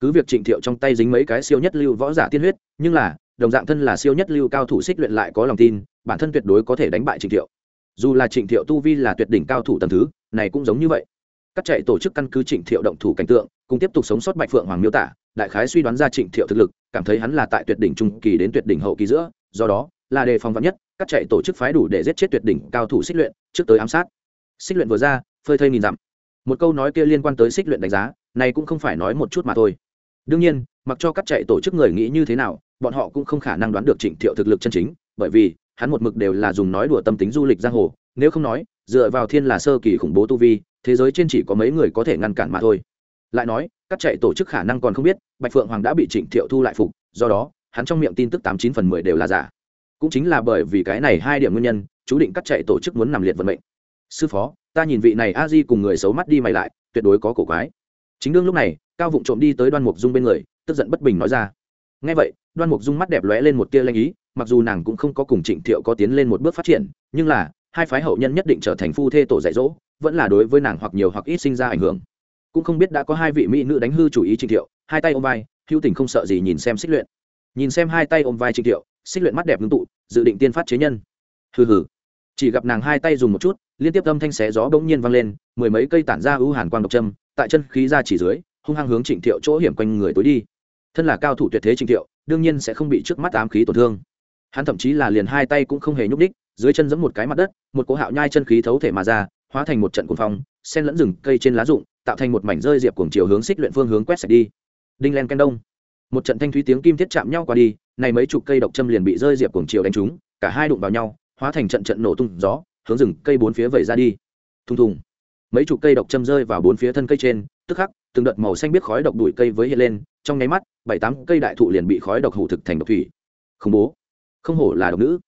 Cứ việc trịnh thiệu trong tay dính mấy cái siêu nhất lưu võ giả tiên huyết, nhưng là, đồng dạng thân là siêu nhất lưu cao thủ xích luyện lại có lòng tin, bản thân tuyệt đối có thể đánh bại trịnh thiệu. Dù là trịnh thiệu tu vi là tuyệt đỉnh cao thủ tầm thứ, này cũng giống như vậy các chạy tổ chức căn cứ trịnh thiệu động thủ cảnh tượng, cùng tiếp tục sống sót bạch phượng hoàng miêu tả, đại khái suy đoán ra trịnh thiệu thực lực, cảm thấy hắn là tại tuyệt đỉnh trung kỳ đến tuyệt đỉnh hậu kỳ giữa, do đó, là đề phòng vắn nhất, các chạy tổ chức phái đủ để giết chết tuyệt đỉnh cao thủ xích luyện, trước tới ám sát. Xích luyện vừa ra, phơi thây nghìn dặm. Một câu nói kia liên quan tới xích luyện đánh giá, này cũng không phải nói một chút mà thôi. Đương nhiên, mặc cho các chạy tổ chức người nghĩ như thế nào, bọn họ cũng không khả năng đoán được trịnh thiệu thực lực chân chính, bởi vì, hắn một mực đều là dùng nói đùa tâm tính du lịch giang hồ, nếu không nói, dựa vào thiên là sơ kỳ khủng bố tu vi thế giới trên chỉ có mấy người có thể ngăn cản mà thôi. Lại nói, các chạy tổ chức khả năng còn không biết, bạch phượng hoàng đã bị trịnh thiệu thu lại phục, do đó, hắn trong miệng tin tức tám chín phần mười đều là giả. Cũng chính là bởi vì cái này hai điểm nguyên nhân, chú định các chạy tổ chức muốn nằm liệt vận mệnh. Sư phó, ta nhìn vị này a di cùng người xấu mắt đi mày lại, tuyệt đối có cổ quái. Chính đương lúc này, cao vụng trộm đi tới đoan mục dung bên người, tức giận bất bình nói ra. Ngay vậy, đoan mục dung mắt đẹp lóe lên một tia lanh ý, mặc dù nàng cũng không có cùng trịnh thiệu có tiến lên một bước phát triển, nhưng là, hai phái hậu nhân nhất định trở thành phu thê tổ dạy dỗ vẫn là đối với nàng hoặc nhiều hoặc ít sinh ra ảnh hưởng. Cũng không biết đã có hai vị mỹ nữ đánh hư chủ ý trịnh thiệu, hai tay ôm vai, hữu tình không sợ gì nhìn xem xích luyện. Nhìn xem hai tay ôm vai trịnh thiệu, xích luyện mắt đẹp ngưng tụ, dự định tiên phát chế nhân. Hừ hừ. Chỉ gặp nàng hai tay dùng một chút, liên tiếp âm thanh xé gió bỗng nhiên vang lên, mười mấy cây tản ra ưu hàn quang độc châm, tại chân khí ra chỉ dưới, hung hăng hướng trịnh thiệu chỗ hiểm quanh người tối đi. Thân là cao thủ tuyệt thế trịnh thiệu, đương nhiên sẽ không bị trước mắt ám khí tổn thương. Hắn thậm chí là liền hai tay cũng không hề nhúc đích dưới chân giẫm một cái mặt đất, một cỗ hạo nhai chân khí thấu thể mà ra hóa thành một trận cuồng phong, sen lẫn rừng cây trên lá rụng, tạo thành một mảnh rơi diệp cuồng chiều hướng xích luyện phương hướng quét sạch đi. Đinh len ken đông. Một trận thanh thúy tiếng kim thiết chạm nhau qua đi, này mấy chục cây độc châm liền bị rơi diệp cuồng chiều đánh trúng, cả hai đụng vào nhau, hóa thành trận trận nổ tung gió, hướng rừng cây bốn phía vẩy ra đi. Thùng thùng. Mấy chục cây độc châm rơi vào bốn phía thân cây trên, tức khắc, từng đợt màu xanh biết khói độc đuổi cây với hiện lên, trong nháy mắt, bảy tám cây đại thụ liền bị khói độc hủ thực thành độc thủy. Khủng bố. Không hổ là độc nữ.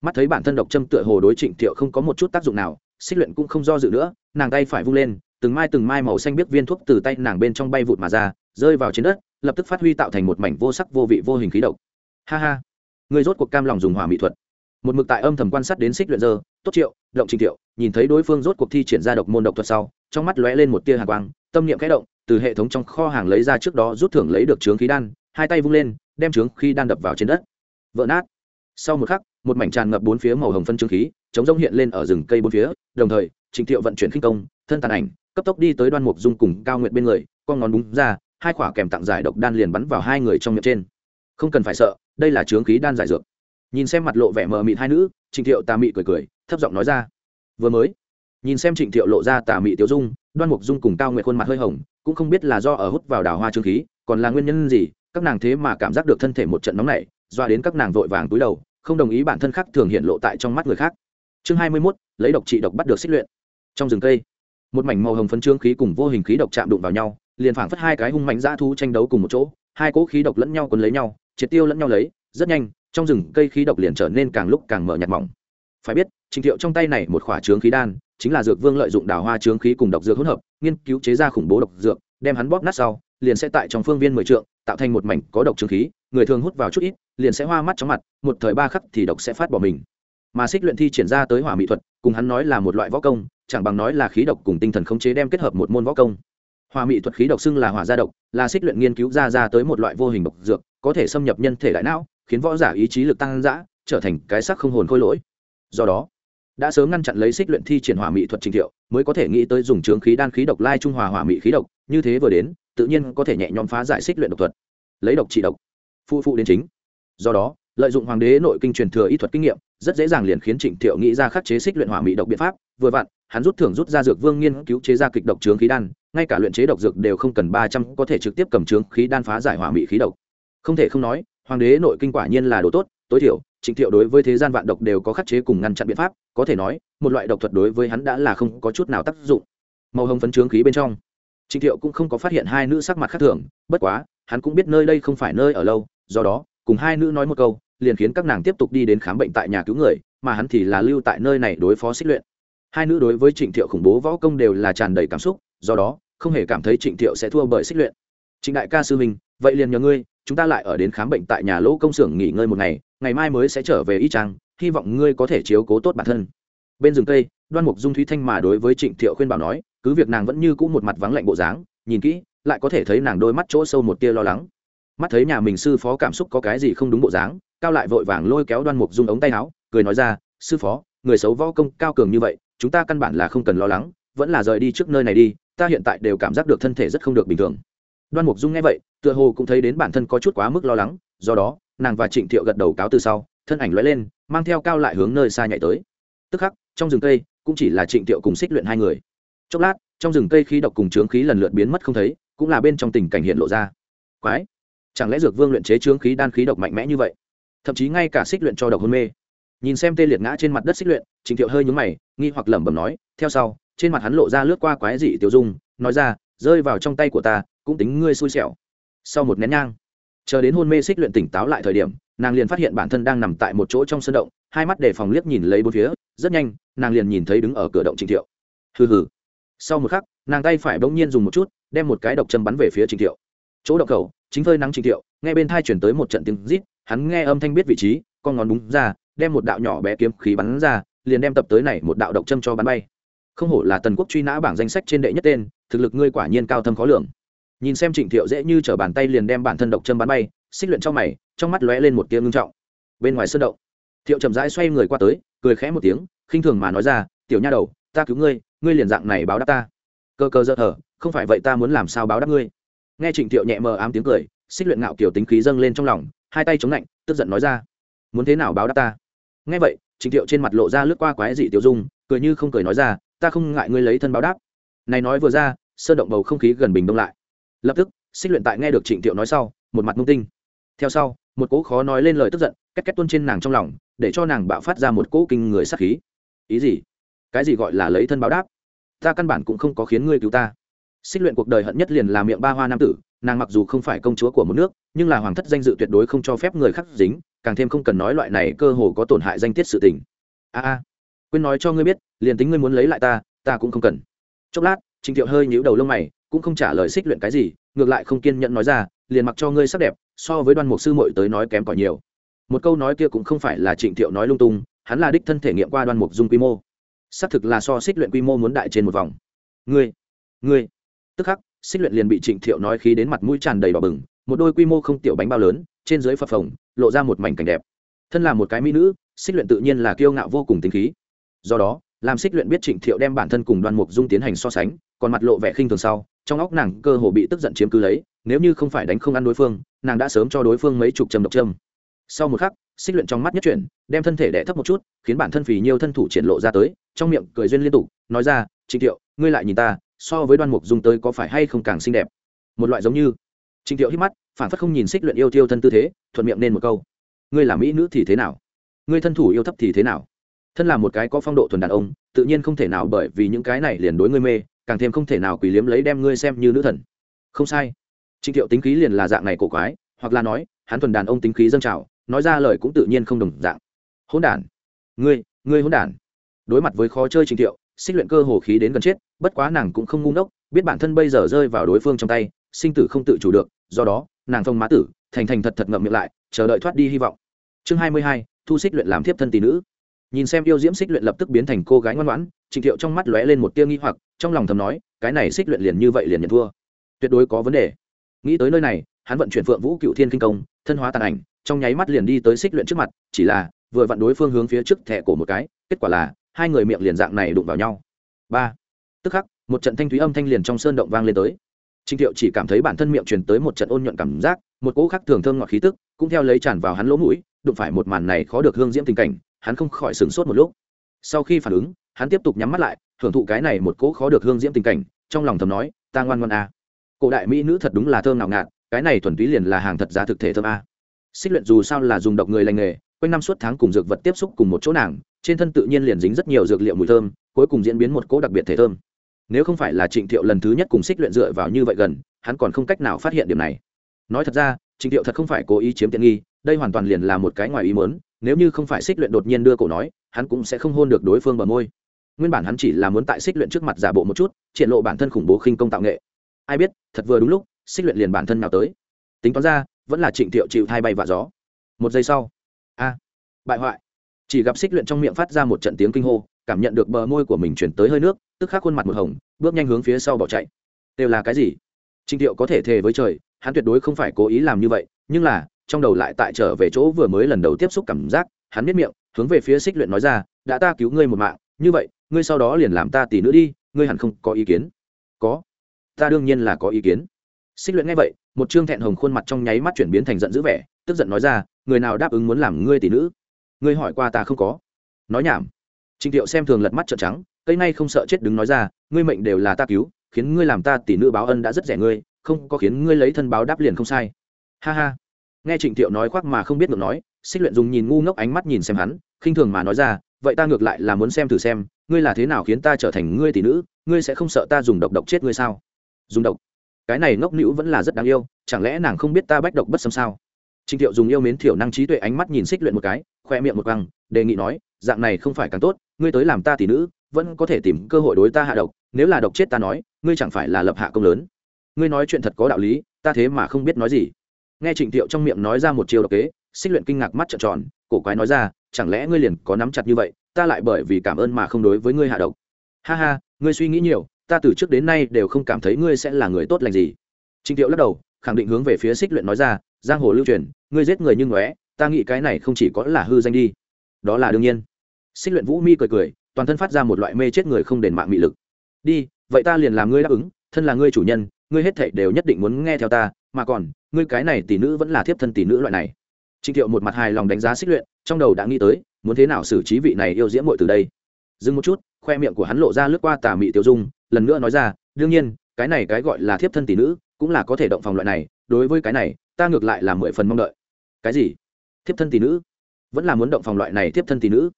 Mắt thấy bản thân độc châm tựa hồ đối trịnh thiệu không có một chút tác dụng nào xích luyện cũng không do dự nữa, nàng tay phải vung lên, từng mai từng mai màu xanh biết viên thuốc từ tay nàng bên trong bay vụt mà ra, rơi vào trên đất, lập tức phát huy tạo thành một mảnh vô sắc vô vị vô hình khí độc. Ha ha, người rốt cuộc cam lòng dùng hỏa mỹ thuật. Một mực tại âm thầm quan sát đến xích luyện dơ tốt triệu, động trình thiệu, nhìn thấy đối phương rốt cuộc thi triển ra độc môn độc thuật sau, trong mắt lóe lên một tia hàng quang, tâm niệm kẽ động, từ hệ thống trong kho hàng lấy ra trước đó rút thưởng lấy được trướng khí đan, hai tay vung lên, đem trướng khí đan đập vào trên đất. Vỡ nát. Sau một khắc một mảnh tràn ngập bốn phía màu hồng phân trương khí, chống rông hiện lên ở rừng cây bốn phía, đồng thời trịnh thiệu vận chuyển khinh công, thân tàn ảnh, cấp tốc đi tới đoan mục dung cùng cao nguyện bên người, con ngón búng ra, hai quả kèm tặng giải độc đan liền bắn vào hai người trong miệng trên. Không cần phải sợ, đây là trướng khí đan giải dược. Nhìn xem mặt lộ vẻ mờ mịt hai nữ trịnh thiệu tà mị cười cười, thấp giọng nói ra. Vừa mới, nhìn xem trịnh thiệu lộ ra tà mị tiêu dung, đoan mục dung cùng cao nguyệt khuôn mặt hơi hồng, cũng không biết là do ở hút vào đào hoa trương khí, còn là nguyên nhân gì, các nàng thế mà cảm giác được thân thể một trận nóng này doa đến các nàng vội vàng túi đầu không đồng ý bản thân khác thường hiện lộ tại trong mắt người khác. Chương hai mươi 21, lấy độc trị độc bắt được xích luyện. Trong rừng cây một mảnh màu hồng phấn trương khí cùng vô hình khí độc chạm đụng vào nhau liền phảng phất hai cái hung mạnh dã thú tranh đấu cùng một chỗ hai cỗ khí độc lẫn nhau quấn lấy nhau triệt tiêu lẫn nhau lấy rất nhanh trong rừng cây khí độc liền trở nên càng lúc càng mở nhạt mỏng. Phải biết trình thiệu trong tay này một khỏa trướng khí đan chính là dược vương lợi dụng đào hoa trướng khí cùng độc dược hỗn hợp nghiên cứu chế ra khủng bố độc dược đem hắn bóp nát sau liền sẽ tại trong phương viên mười trượng tạo thành một mảnh có độc trướng khí người thường hút vào chút ít, liền sẽ hoa mắt chóng mặt, một thời ba khắc thì độc sẽ phát bỏ mình. Mà xích luyện thi triển ra tới hỏa mỹ thuật, cùng hắn nói là một loại võ công, chẳng bằng nói là khí độc cùng tinh thần khống chế đem kết hợp một môn võ công. Hỏa mỹ thuật khí độc xưng là hỏa gia độc, là xích luyện nghiên cứu ra ra tới một loại vô hình độc dược, có thể xâm nhập nhân thể đại não, khiến võ giả ý chí lực tăng dã, trở thành cái sắc không hồn khôi lỗi. Do đó, đã sớm ngăn chặn lấy xích luyện thi triển hỏa mỹ thuật trình thiệu, mới có thể nghĩ tới dùng trướng khí đan khí độc lai trung hòa hỏa mỹ khí độc, như thế vừa đến, tự nhiên có thể nhẹ nhõm phá giải xích luyện độc thuật. Lấy độc trị độc phụ phụ đến chính. Do đó, lợi dụng hoàng đế nội kinh truyền thừa y thuật kinh nghiệm, rất dễ dàng liền khiến trịnh thiệu nghĩ ra khắc chế xích luyện hỏa mỹ độc biện pháp. Vừa vặn, hắn rút thưởng rút ra dược vương nghiên cứu chế ra kịch độc trướng khí đan, ngay cả luyện chế độc dược đều không cần ba trăm, có thể trực tiếp cầm trướng khí đan phá giải hỏa mỹ khí độc. Không thể không nói, hoàng đế nội kinh quả nhiên là đồ tốt. Tối thiểu, trịnh thiệu đối với thế gian vạn độc đều có khắc chế cùng ngăn chặn biện pháp, có thể nói, một loại độc thuật đối với hắn đã là không có chút nào tác dụng. Màu hồng phấn trướng khí bên trong, trịnh thiệu cũng không có phát hiện hai nữ sắc mặt khác thường, bất quá, hắn cũng biết nơi đây không phải nơi ở lâu do đó, cùng hai nữ nói một câu, liền khiến các nàng tiếp tục đi đến khám bệnh tại nhà cứu người, mà hắn thì là lưu tại nơi này đối phó xích luyện. Hai nữ đối với trịnh thiệu khủng bố võ công đều là tràn đầy cảm xúc, do đó, không hề cảm thấy trịnh thiệu sẽ thua bởi xích luyện. Trịnh đại ca sư minh vậy liền nhờ ngươi, chúng ta lại ở đến khám bệnh tại nhà lỗ công xưởng nghỉ ngơi một ngày ngày mai mới sẽ trở về y trang hy vọng ngươi có thể chiếu cố tốt bản thân. Bên rừng cây đoan mục dung thúy thanh mà đối với trịnh thiệu khuyên bảo nói, cứ việc nàng vẫn như cũ một mặt vắng lạnh bộ dáng, nhìn kỹ, lại có thể thấy nàng đôi mắt chỗ sâu một tia lo lắng mắt thấy nhà mình sư phó cảm xúc có cái gì không đúng bộ dáng, cao lại vội vàng lôi kéo đoan mục dung ống tay áo, cười nói ra, sư phó, người xấu võ công cao cường như vậy, chúng ta căn bản là không cần lo lắng, vẫn là rời đi trước nơi này đi, ta hiện tại đều cảm giác được thân thể rất không được bình thường. Đoan mục dung nghe vậy, tựa hồ cũng thấy đến bản thân có chút quá mức lo lắng, do đó, nàng và trịnh thiệu gật đầu cáo từ sau, thân ảnh lóe lên, mang theo cao lại hướng nơi xa nhảy tới. Tức khắc, trong rừng cây, cũng chỉ là trịnh thiệu cùng xích luyện hai người. Chốc lát, trong rừng cây khí độc cùng trướng khí lần lượt biến mất không thấy, cũng là bên trong tình cảnh hiện lộ ra. Quái! Chẳng lẽ dược vương luyện chế trướng khí đan khí độc mạnh mẽ như vậy? Thậm chí ngay cả xích luyện cho độc hôn mê. Nhìn xem tê liệt ngã trên mặt đất xích luyện trịnh thiệu hơi nhúng mày, nghi hoặc lẩm bẩm nói, theo sau, trên mặt hắn lộ ra lướt qua quái dị tiêu dung, nói ra, rơi vào trong tay của ta, cũng tính ngươi xui xẻo. Sau một nén nhang, chờ đến hôn mê xích luyện tỉnh táo lại thời điểm, nàng liền phát hiện bản thân đang nằm tại một chỗ trong sân động, hai mắt để phòng liếc nhìn lấy bốn phía, rất nhanh, nàng liền nhìn thấy đứng ở cửa động trịnh thiệu. Hừ hừ. Sau một khắc, nàng tay phải bỗng nhiên dùng một chút, đem một cái độc châm bắn về phía trịnh thiệu. Chỗ độc cầu chính phơi nắng trình thiệu nghe bên thai chuyển tới một trận tiếng rít, hắn nghe âm thanh biết vị trí, con ngón đúng ra, đem một đạo nhỏ bé kiếm khí bắn ra, liền đem tập tới này một đạo độc châm cho bắn bay. Không hổ là tần quốc truy nã bảng danh sách trên đệ nhất tên, thực lực ngươi quả nhiên cao thâm khó lường. Nhìn xem trịnh thiệu dễ như t bàn tay liền đem bản thân độc châm bắn bay, xích luyện trong mày, trong mắt lóe lên một tia ngưng trọng. Bên ngoài sơn động, thiệu chậm rãi xoay người qua tới, cười khẽ một tiếng, khinh thường mà nói ra, tiểu nha đầu, ta cứu ngươi ngươi liền dạng này báo đáp ta. Cơ cơ dơ thở, không phải vậy ta muốn làm sao báo đáp ngươi? Nghe trịnh thiệu nhẹ mờ ám tiếng cười, xích luyện ngạo kiểu tính khí dâng lên trong lòng, hai tay chống lạnh, tức giận nói ra, muốn thế nào báo đáp ta? Nghe vậy, trịnh thiệu trên mặt lộ ra lướt qua quái dị tiểu dung, cười như không cười nói ra, ta không ngại ngươi lấy thân báo đáp. Này nói vừa ra, sơn động bầu không khí gần bình đông lại. Lập tức, xích luyện tại nghe được trịnh thiệu nói sau, một mặt mông tinh. Theo sau, một cỗ khó nói lên lời tức giận cách cách tuôn trên nàng trong lòng, để cho nàng bạo phát ra một cỗ kinh người sát khí. Ý gì? Cái gì gọi là lấy thân báo đáp? Ta căn bản cũng không có khiến ngươi cứu ta xích luyện cuộc đời hận nhất liền là miệng ba hoa nam tử, nàng mặc dù không phải công chúa của một nước, nhưng là hoàng thất danh dự tuyệt đối không cho phép người khác dính, càng thêm không cần nói loại này cơ hồ có tổn hại danh tiết sự tình. A a, quên nói cho ngươi biết, liền tính ngươi muốn lấy lại ta ta cũng không cần. Chốc lát trịnh thiệu hơi nhíu đầu lông mày, cũng không trả lời xích luyện cái gì, ngược lại không kiên nhẫn nói ra, liền mặc cho ngươi sắc đẹp, so với đoan mục sư muội tới nói kém cỏi nhiều. Một câu nói kia cũng không phải là trịnh thiệu nói lung tung, hắn là đích thân thể nghiệm qua đoan mục dung quy mô. Xác thực là so xích luyện quy mô muốn đại trên một vòng. Ngươi ngươi tức khắc, xích luyện liền bị trịnh thiệu nói khí đến mặt mũi tràn đầy đỏ bừng, một đôi quy mô không tiểu bánh bao lớn, trên dưới phập phồng, lộ ra một mảnh cảnh đẹp. Thân là một cái mỹ nữ, xích luyện tự nhiên là kiêu ngạo vô cùng tính khí. Do đó, làm xích luyện biết trịnh thiệu đem bản thân cùng đoan mục dung tiến hành so sánh, còn mặt lộ vẻ khinh thường sau, trong óc nàng cơ hồ bị tức giận chiếm cứ lấy, nếu như không phải đánh không ăn đối phương, nàng đã sớm cho đối phương mấy chục châm độc châm. Sau một khắc, xích luyện trong mắt nhất chuyển, đem thân thể đẻ thấp một chút, khiến bản thân phì nhiều thân thủ triển lộ ra tới, trong miệng cười duyên liên tục, nói ra, trịnh thiệu, ngươi lại nhìn ta so với đoan mục dung tới có phải hay không càng xinh đẹp? Một loại giống như. Trịnh thiệu hít mắt, phản phất không nhìn xích luyện yêu tiêu thân tư thế, thuận miệng nên một câu. Ngươi là mỹ nữ thì thế nào? Ngươi thân thủ yêu thấp thì thế nào? Thân là một cái có phong độ thuần đàn ông, tự nhiên không thể nào bởi vì những cái này liền đối ngươi mê, càng thêm không thể nào quỳ liếm lấy đem ngươi xem như nữ thần. Không sai. Trịnh thiệu tính khí liền là dạng này cổ quái, hoặc là nói, hắn thuần đàn ông tính khí dâng trào, nói ra lời cũng tự nhiên không đồng dạng. Hỗn đản. Ngươi ngươi hỗn đản. Đối mặt với khó chơi trịnh thiệu xích luyện cơ hồ khí đến gần chết, bất quá nàng cũng không ngu ngốc, biết bản thân bây giờ rơi vào đối phương trong tay, sinh tử không tự chủ được, do đó, nàng thông má tử, thành thành thật thật ngậm miệng lại, chờ đợi thoát đi hy vọng. Chương hai mươi hai, thu xích luyện làm thiếp thân tỷ nữ. Nhìn xem yêu diễm xích luyện lập tức biến thành cô gái ngoan ngoãn, trịnh thiệu trong mắt lóe lên một tia nghi hoặc, trong lòng thầm nói, cái này xích luyện liền như vậy liền nhận thua. Tuyệt đối có vấn đề. Nghĩ tới nơi này, hắn vận chuyển phượng vũ cựu thiên kinh công, thân hóa tàn ảnh, trong nháy mắt liền đi tới xích luyện trước mặt, chỉ là vừa vặn đối phương hướng phía trước thẻ cổ một cái, kết quả là hai người miệng liền dạng này đụng vào nhau. Ba. Tức khắc, một trận thanh thúy âm thanh liền trong sơn động vang lên tới. Trịnh thiệu chỉ cảm thấy bản thân miệng truyền tới một trận ôn nhuận cảm giác, một cỗ khác thường thơm ngọt khí tức cũng theo lấy tràn vào hắn lỗ mũi, đụng phải một màn này khó được hương diễm tình cảnh, hắn không khỏi sửng sốt một lúc. Sau khi phản ứng, hắn tiếp tục nhắm mắt lại hưởng thụ cái này một cỗ khó được hương diễm tình cảnh, trong lòng thầm nói, ta ngoan ngoan a. À. cổ đại mỹ nữ thật đúng là thơm ngào ngạt, cái này thuần túy liền là hàng thật giá thực thể thơm a. Xích luyện dù sao là dùng độc người lành nghề, quanh năm suốt tháng cùng dược vật tiếp xúc cùng một chỗ nàng trên thân tự nhiên liền dính rất nhiều dược liệu mùi thơm, cuối cùng diễn biến một cỗ đặc biệt thể thơm. Nếu không phải là trịnh thiệu lần thứ nhất cùng xích luyện dựa vào như vậy gần, hắn còn không cách nào phát hiện điểm này. Nói thật ra, trịnh thiệu thật không phải cố ý chiếm tiện nghi, đây hoàn toàn liền là một cái ngoài ý mớn nếu như không phải xích luyện đột nhiên đưa cổ nói, hắn cũng sẽ không hôn được đối phương bờ môi. Nguyên bản hắn chỉ là muốn tại xích luyện trước mặt giả bộ một chút, triển lộ bản thân khủng bố khinh công tạo nghệ. Ai biết, thật vừa đúng lúc xích luyện liền bản thân nào tới. Tính toán ra, vẫn là trịnh thiệu chịu thay bay và gió. Một giây sau, a, bại hoại chỉ gặp xích luyện trong miệng phát ra một trận tiếng kinh hô, cảm nhận được bờ môi của mình chuyển tới hơi nước, tức khắc khuôn mặt một hồng, bước nhanh hướng phía sau bỏ chạy. Đều là cái gì? Trịnh thiệu có thể thề với trời, hắn tuyệt đối không phải cố ý làm như vậy, nhưng là, trong đầu lại tại trở về chỗ vừa mới lần đầu tiếp xúc cảm giác, hắn biết miệng, hướng về phía xích luyện nói ra, đã ta cứu ngươi một mạng, như vậy, ngươi sau đó liền làm ta tỷ nữ đi, ngươi hẳn không có ý kiến. Có. Ta đương nhiên là có ý kiến. Xích luyện nghe vậy, một trương thẹn hồng khuôn mặt trong nháy mắt chuyển biến thành giận dữ vẻ, tức giận nói ra, người nào đáp ứng muốn làm ngươi tỷ nữ? Ngươi hỏi qua ta không có. Nói nhảm. Trịnh thiệu xem thường lật mắt trợn trắng, cây nay không sợ chết đứng nói ra, ngươi mệnh đều là ta cứu, khiến ngươi làm ta tỷ nữ báo ân đã rất rẻ ngươi, không có khiến ngươi lấy thân báo đáp liền không sai. Ha ha. Nghe trịnh thiệu nói khoác mà không biết được nói, xích luyện dùng nhìn ngu ngốc ánh mắt nhìn xem hắn, khinh thường mà nói ra, vậy ta ngược lại là muốn xem thử xem, ngươi là thế nào khiến ta trở thành ngươi tỷ nữ, ngươi sẽ không sợ ta dùng độc độc chết ngươi sao? Dùng độc. Cái này ngốc nữ vẫn là rất đáng yêu, chẳng lẽ nàng không biết ta bách độc bất xâm sao? Trịnh thiệu dùng yêu mến thiểu năng trí tuệ ánh mắt nhìn xích luyện một cái khoe miệng một quăng, đề nghị nói, dạng này không phải càng tốt, ngươi tới làm ta tỷ nữ, vẫn có thể tìm cơ hội đối ta hạ độc, nếu là độc chết ta nói, ngươi chẳng phải là lập hạ công lớn. Ngươi nói chuyện thật có đạo lý, ta thế mà không biết nói gì. Nghe trịnh thiệu trong miệng nói ra một chiều độc kế, xích luyện kinh ngạc mắt trợn tròn, cổ quái nói ra, chẳng lẽ ngươi liền có nắm chặt như vậy, ta lại bởi vì cảm ơn mà không đối với ngươi hạ độc? Ha ha, ngươi suy nghĩ nhiều, ta từ trước đến nay đều không cảm thấy ngươi sẽ là người tốt lành gì. Trịnh thiệu lắc đầu, khẳng định hướng về phía xích luyện nói ra, giang hồ lưu truyền, ngươi giết người như ngóe ta nghĩ cái này không chỉ có là hư danh đi. Đó là đương nhiên. Xích luyện vũ mi cười cười, toàn thân phát ra một loại mê chết người không đền mạng mị lực. Đi, vậy ta liền làm ngươi đáp ứng, thân là ngươi chủ nhân, ngươi hết thảy đều nhất định muốn nghe theo ta, mà còn, ngươi cái này tỷ nữ vẫn là thiếp thân tỷ nữ loại này. Trịnh thiệu một mặt hài lòng đánh giá xích luyện, trong đầu đã nghĩ tới, muốn thế nào xử trí vị này yêu diễm muội từ đây. Dừng một chút, khoe miệng của hắn lộ ra lướt qua tà mị tiêu dung, lần nữa nói ra, đương nhiên, cái này cái gọi là thiếp thân tỷ nữ, cũng là có thể động phòng loại này, đối với cái này, ta ngược lại là mười phần mong đợi. Cái gì? Thiếp thân tỷ nữ. Vẫn là muốn động phòng loại này thiếp thân tỷ nữ.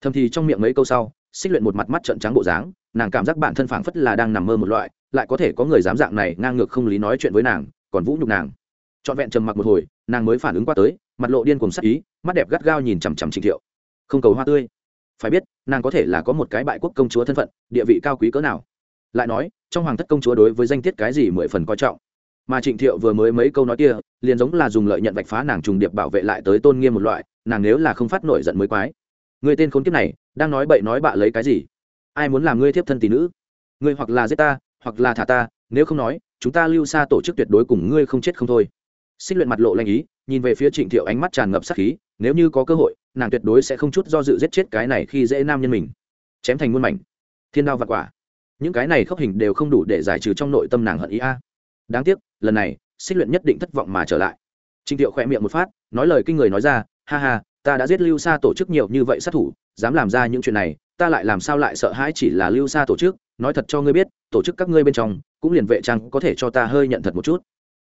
Thầm thì trong miệng mấy câu sau, xích luyện một mặt mắt trận trắng bộ dáng, nàng cảm giác bản thân phảng phất là đang nằm mơ một loại, lại có thể có người dám dạng này ngang ngược không lý nói chuyện với nàng, còn vũ nhục nàng. Trọn vẹn trầm mặc một hồi, nàng mới phản ứng qua tới, mặt lộ điên cùng sắc ý, mắt đẹp gắt gao nhìn chằm chằm trịnh thiệu. Không cầu hoa tươi. Phải biết, nàng có thể là có một cái bại quốc công chúa thân phận, địa vị cao quý cỡ nào. Lại nói, trong hoàng thất công chúa đối với danh tiết cái gì mười phần coi trọng mà trịnh thiệu vừa mới mấy câu nói kia, liền giống là dùng lợi nhận vạch phá nàng trùng điệp bảo vệ lại tới tôn nghiêm một loại, nàng nếu là không phát nổi giận mới quái. Người tên khốn kiếp này, đang nói bậy nói bạ lấy cái gì? Ai muốn làm ngươi thiếp thân tỷ nữ? Ngươi hoặc là giết ta, hoặc là thả ta, nếu không nói, chúng ta lưu xa tổ chức tuyệt đối cùng ngươi không chết không thôi. Xích luyện mặt lộ lanh ý, nhìn về phía trịnh thiệu ánh mắt tràn ngập sắc khí, nếu như có cơ hội, nàng tuyệt đối sẽ không chút do dự giết chết cái này khi dễ nam nhân mình. Chém thành muôn mảnh. Thiên đao vặt quả. Những cái này khốc hình đều không đủ để giải trừ trong nội tâm nàng hận ý a. Đáng tiếc lần này, xích luyện nhất định thất vọng mà trở lại. Trịnh thiệu khỏe miệng một phát, nói lời kinh người nói ra, ha ha, ta đã giết lưu xa tổ chức nhiều như vậy sát thủ, dám làm ra những chuyện này, ta lại làm sao lại sợ hãi chỉ là lưu xa tổ chức, nói thật cho ngươi biết, tổ chức các ngươi bên trong, cũng liền vệ trang có thể cho ta hơi nhận thật một chút.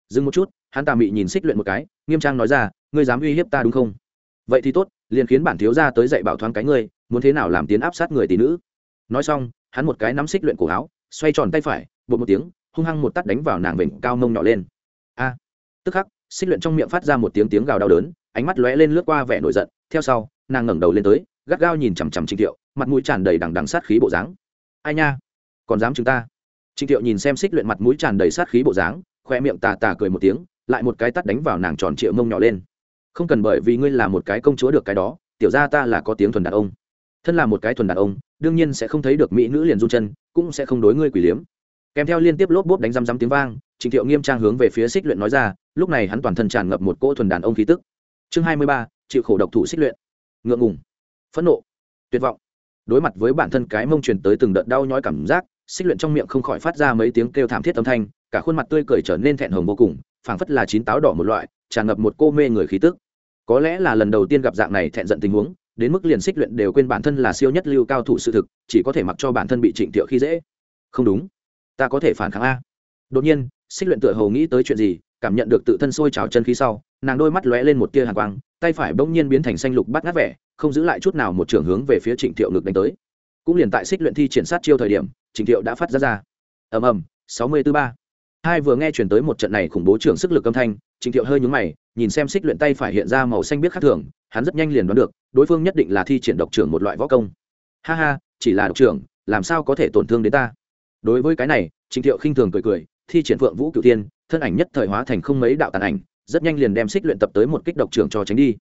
Dừng một chút, hắn tà mị nhìn xích luyện một cái, nghiêm trang nói ra, ngươi dám uy hiếp ta đúng không? Vậy thì tốt, liền khiến bản thiếu ra tới dạy bảo thoáng cái ngươi, muốn thế nào làm tiến áp sát người tỷ nữ. Nói xong, hắn một cái nắm xích luyện cổ áo, xoay tròn tay phải, bột một tiếng hung hăng một tắt đánh vào nàng vịnh cao mông nhỏ lên. A! Tức khắc, xích luyện trong miệng phát ra một tiếng tiếng gào đau đớn, ánh mắt lóe lên lướt qua vẻ nổi giận. Theo sau, nàng ngẩng đầu lên tới, gắt gao nhìn chằm chằm trịnh thiệu, mặt mũi tràn đầy đằng đằng sát khí bộ dáng. Ai nha? Còn dám chúng ta? Trịnh thiệu nhìn xem xích luyện mặt mũi tràn đầy sát khí bộ dáng, khoe miệng tà tà cười một tiếng, lại một cái tắt đánh vào nàng tròn triệu mông nhỏ lên. Không cần bởi vì ngươi là một cái công chúa được cái đó, tiểu ra ta là có tiếng thuần đàn ông. Thân là một cái thuần đàn ông, đương nhiên sẽ không thấy được mỹ nữ liền run chân, cũng sẽ không đối ngươi quỷ liếm kèm theo liên tiếp lốp bốp đánh răm răm tiếng vang trịnh thiệu nghiêm trang hướng về phía xích luyện nói ra, lúc này hắn toàn thân tràn ngập một cỗ thuần đàn ông khí tức. Chương hai mươi ba, chịu khổ độc thủ xích luyện. Ngượng ngùng. Phẫn nộ. Tuyệt vọng. Đối mặt với bản thân cái mông truyền tới từng đợt đau nhói cảm giác xích luyện trong miệng không khỏi phát ra mấy tiếng kêu thảm thiết âm thanh, cả khuôn mặt tươi cười trở nên thẹn hồng vô cùng, phảng phất là chín táo đỏ một loại, tràn ngập một cô mê người khí tức. Có lẽ là lần đầu tiên gặp dạng này thẹn giận tình huống, đến mức liền xích luyện đều quên bản thân là siêu nhất lưu cao thủ sự thực, chỉ có thể mặc cho bản thân bị trịnh thiệu khi dễ. Không đúng ta có thể phản kháng a. Đột nhiên, xích luyện tựa hầu nghĩ tới chuyện gì, cảm nhận được tự thân sôi trào chân khí sau, nàng đôi mắt lóe lên một tia hàn quang, tay phải bỗng nhiên biến thành xanh lục bắt ngát vẻ, không giữ lại chút nào một trường hướng về phía trịnh thiệu ngực đánh tới. Cũng liền tại xích luyện thi triển sát chiêu thời điểm, trịnh thiệu đã phát ra ra. Ầm ầm, sáu mươi tư ba. Hai vừa nghe chuyển tới một trận này khủng bố trưởng sức lực âm thanh, trịnh thiệu hơi nhúng mày, nhìn xem xích luyện tay phải hiện ra màu xanh biết khác thường, hắn rất nhanh liền đoán được, đối phương nhất định là thi triển độc trưởng một loại võ công. Ha ha, chỉ là độc trưởng, làm sao có thể tổn thương đến ta? Đối với cái này trịnh thiệu khinh thường cười cười thi triển phượng vũ cựu tiên thân ảnh nhất thời hóa thành không mấy đạo tàn ảnh rất nhanh liền đem xích luyện tập tới một kích độc trưởng cho tránh đi.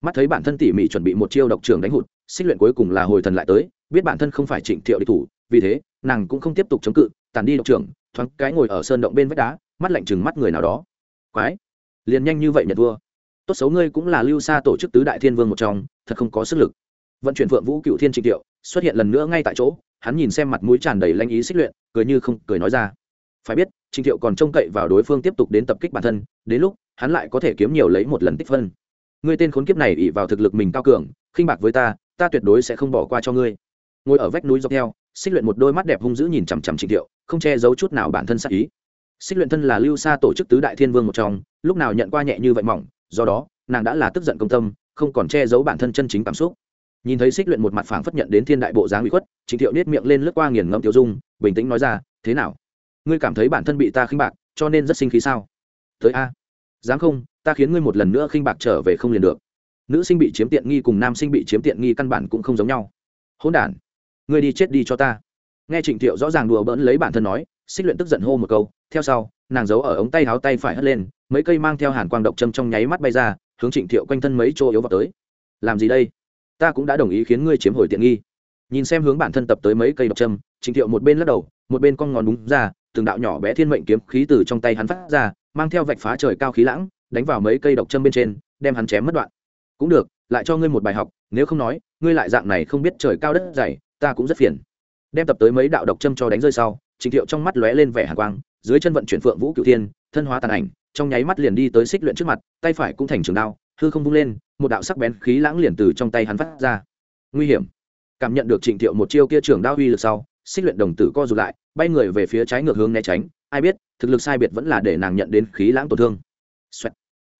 Mắt thấy bản thân tỉ mỉ chuẩn bị một chiêu độc trưởng đánh hụt xích luyện cuối cùng là hồi thần lại tới biết bản thân không phải trịnh thiệu địch thủ vì thế nàng cũng không tiếp tục chống cự tàn đi độc trưởng thoáng cái ngồi ở sơn động bên vách đá mắt lạnh chừng mắt người nào đó. Quái! Liền nhanh như vậy nhận vua, tốt xấu ngươi cũng là lưu xa tổ chức tứ đại thiên vương một trong thật không có sức lực. Vận chuyển phượng vũ cựu thiên trịnh thiệu xuất hiện lần nữa ngay tại chỗ hắn nhìn xem mặt mũi tràn đầy lanh ý xích luyện, cười như không cười nói ra. Phải biết trịnh thiệu còn trông cậy vào đối phương tiếp tục đến tập kích bản thân, đến lúc, hắn lại có thể kiếm nhiều lấy một lần tích phân. Ngươi tên khốn kiếp này ỉ vào thực lực mình cao cường, khinh bạc với ta ta tuyệt đối sẽ không bỏ qua cho ngươi. Ngồi ở vách núi dọc theo, xích luyện một đôi mắt đẹp hung dữ nhìn chằm chằm trịnh thiệu, không che giấu chút nào bản thân sắc ý. Xích luyện thân là lưu xa tổ chức tứ đại thiên vương một trong, lúc nào nhận qua nhẹ như vậy mỏng, do đó, nàng đã là tức giận công tâm, không còn che giấu bản thân chân chính cảm xúc nhìn thấy xích luyện một mặt phảng phất nhận đến thiên đại bộ dáng bị khuất, trịnh thiệu nết miệng lên lướt qua nghiền ngẫm tiêu dung, bình tĩnh nói ra, thế nào? Ngươi cảm thấy bản thân bị ta khinh bạc, cho nên rất sinh khí sao? Tới a. Dám không? Ta khiến ngươi một lần nữa khinh bạc trở về không liền được. Nữ sinh bị chiếm tiện nghi cùng nam sinh bị chiếm tiện nghi căn bản cũng không giống nhau. Hỗn đản, ngươi đi chết đi cho ta. Nghe trịnh thiệu rõ ràng đùa bỡn lấy bản thân nói, xích luyện tức giận hô một câu, theo sau, nàng giấu ở ống tay háo tay phải hất lên, mấy cây mang theo hàn quang độc châm trong nháy mắt bay ra, hướng trịnh thiệu quanh thân mấy chỗ yếu vào tới. Làm gì đây? Ta cũng đã đồng ý khiến ngươi chiếm hồi tiện nghi. Nhìn xem hướng bản thân tập tới mấy cây độc châm, trình thiệu một bên lắc đầu, một bên con ngón đúng ra, từng đạo nhỏ bé thiên mệnh kiếm khí từ trong tay hắn phát ra, mang theo vạch phá trời cao khí lãng, đánh vào mấy cây độc châm bên trên, đem hắn chém mất đoạn. Cũng được, lại cho ngươi một bài học, nếu không nói, ngươi lại dạng này không biết trời cao đất dày, ta cũng rất phiền. Đem tập tới mấy đạo độc châm cho đánh rơi sau, trình thiệu trong mắt lóe lên vẻ hàn quang, dưới chân vận chuyển phượng vũ cửu thiên, thân hóa tàn ảnh, trong nháy mắt liền đi tới xích luyện trước mặt, tay phải cũng thành trường đao, hư không vung lên một đạo sắc bén khí lãng liền từ trong tay hắn phát ra. Nguy hiểm. Cảm nhận được trịnh thiệu một chiêu kia trường đao uy lực sau, xích luyện đồng tử co rụt lại, bay người về phía trái ngược hướng né tránh. Ai biết, thực lực sai biệt vẫn là để nàng nhận đến khí lãng tổn thương、Xoẹt.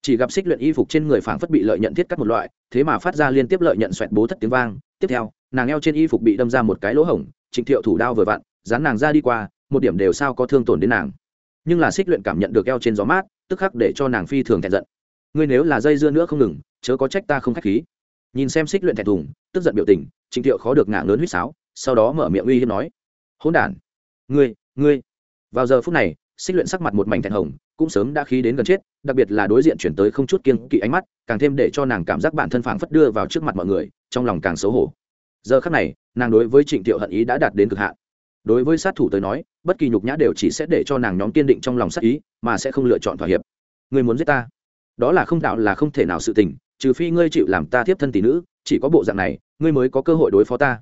chỉ gặp xích luyện y phục trên người phảng phất bị lợi nhận thiết cắt một loại, thế mà phát ra liên tiếp lợi nhận xoẹt bố thất tiếng vang. Tiếp theo, nàng eo trên y phục bị đâm ra một cái lỗ hổng, trịnh thiệu thủ đao vừa vặn, dán nàng ra đi qua, một điểm đều sao có thương tổn đến nàng. Nhưng là xích luyện cảm nhận được eo trên gió mát, tức khắc để cho nàng phi thường thẹn giận. Ngươi nếu là dây dưa nữa không ngừng chớ có trách ta không khách khí. Nhìn xem xích luyện thẹn thùng, tức giận biểu tình, trịnh thiệu khó được ngả lớn huýt sáo, sau đó mở miệng uy hiếp nói, hỗn đản, ngươi ngươi. Vào giờ phút này, xích luyện sắc mặt một mảnh thẹn hồng, cũng sớm đã khí đến gần chết, đặc biệt là đối diện chuyển tới không chút kiên kỵ ánh mắt, càng thêm để cho nàng cảm giác bản thân phảng phất đưa vào trước mặt mọi người, trong lòng càng xấu hổ. Giờ khắc này, nàng đối với trịnh thiệu hận ý đã đạt đến cực hạn. Đối với sát thủ tới nói, bất kỳ nhục nhã đều chỉ sẽ để cho nàng nhóm kiên định trong lòng sát ý, mà sẽ không lựa chọn thỏa hiệp. Ngươi muốn giết ta? Đó là không đạo là không thể nào sự tình trừ phi ngươi chịu làm ta tiếp thân tỷ nữ, chỉ có bộ dạng này, ngươi mới có cơ hội đối phó ta.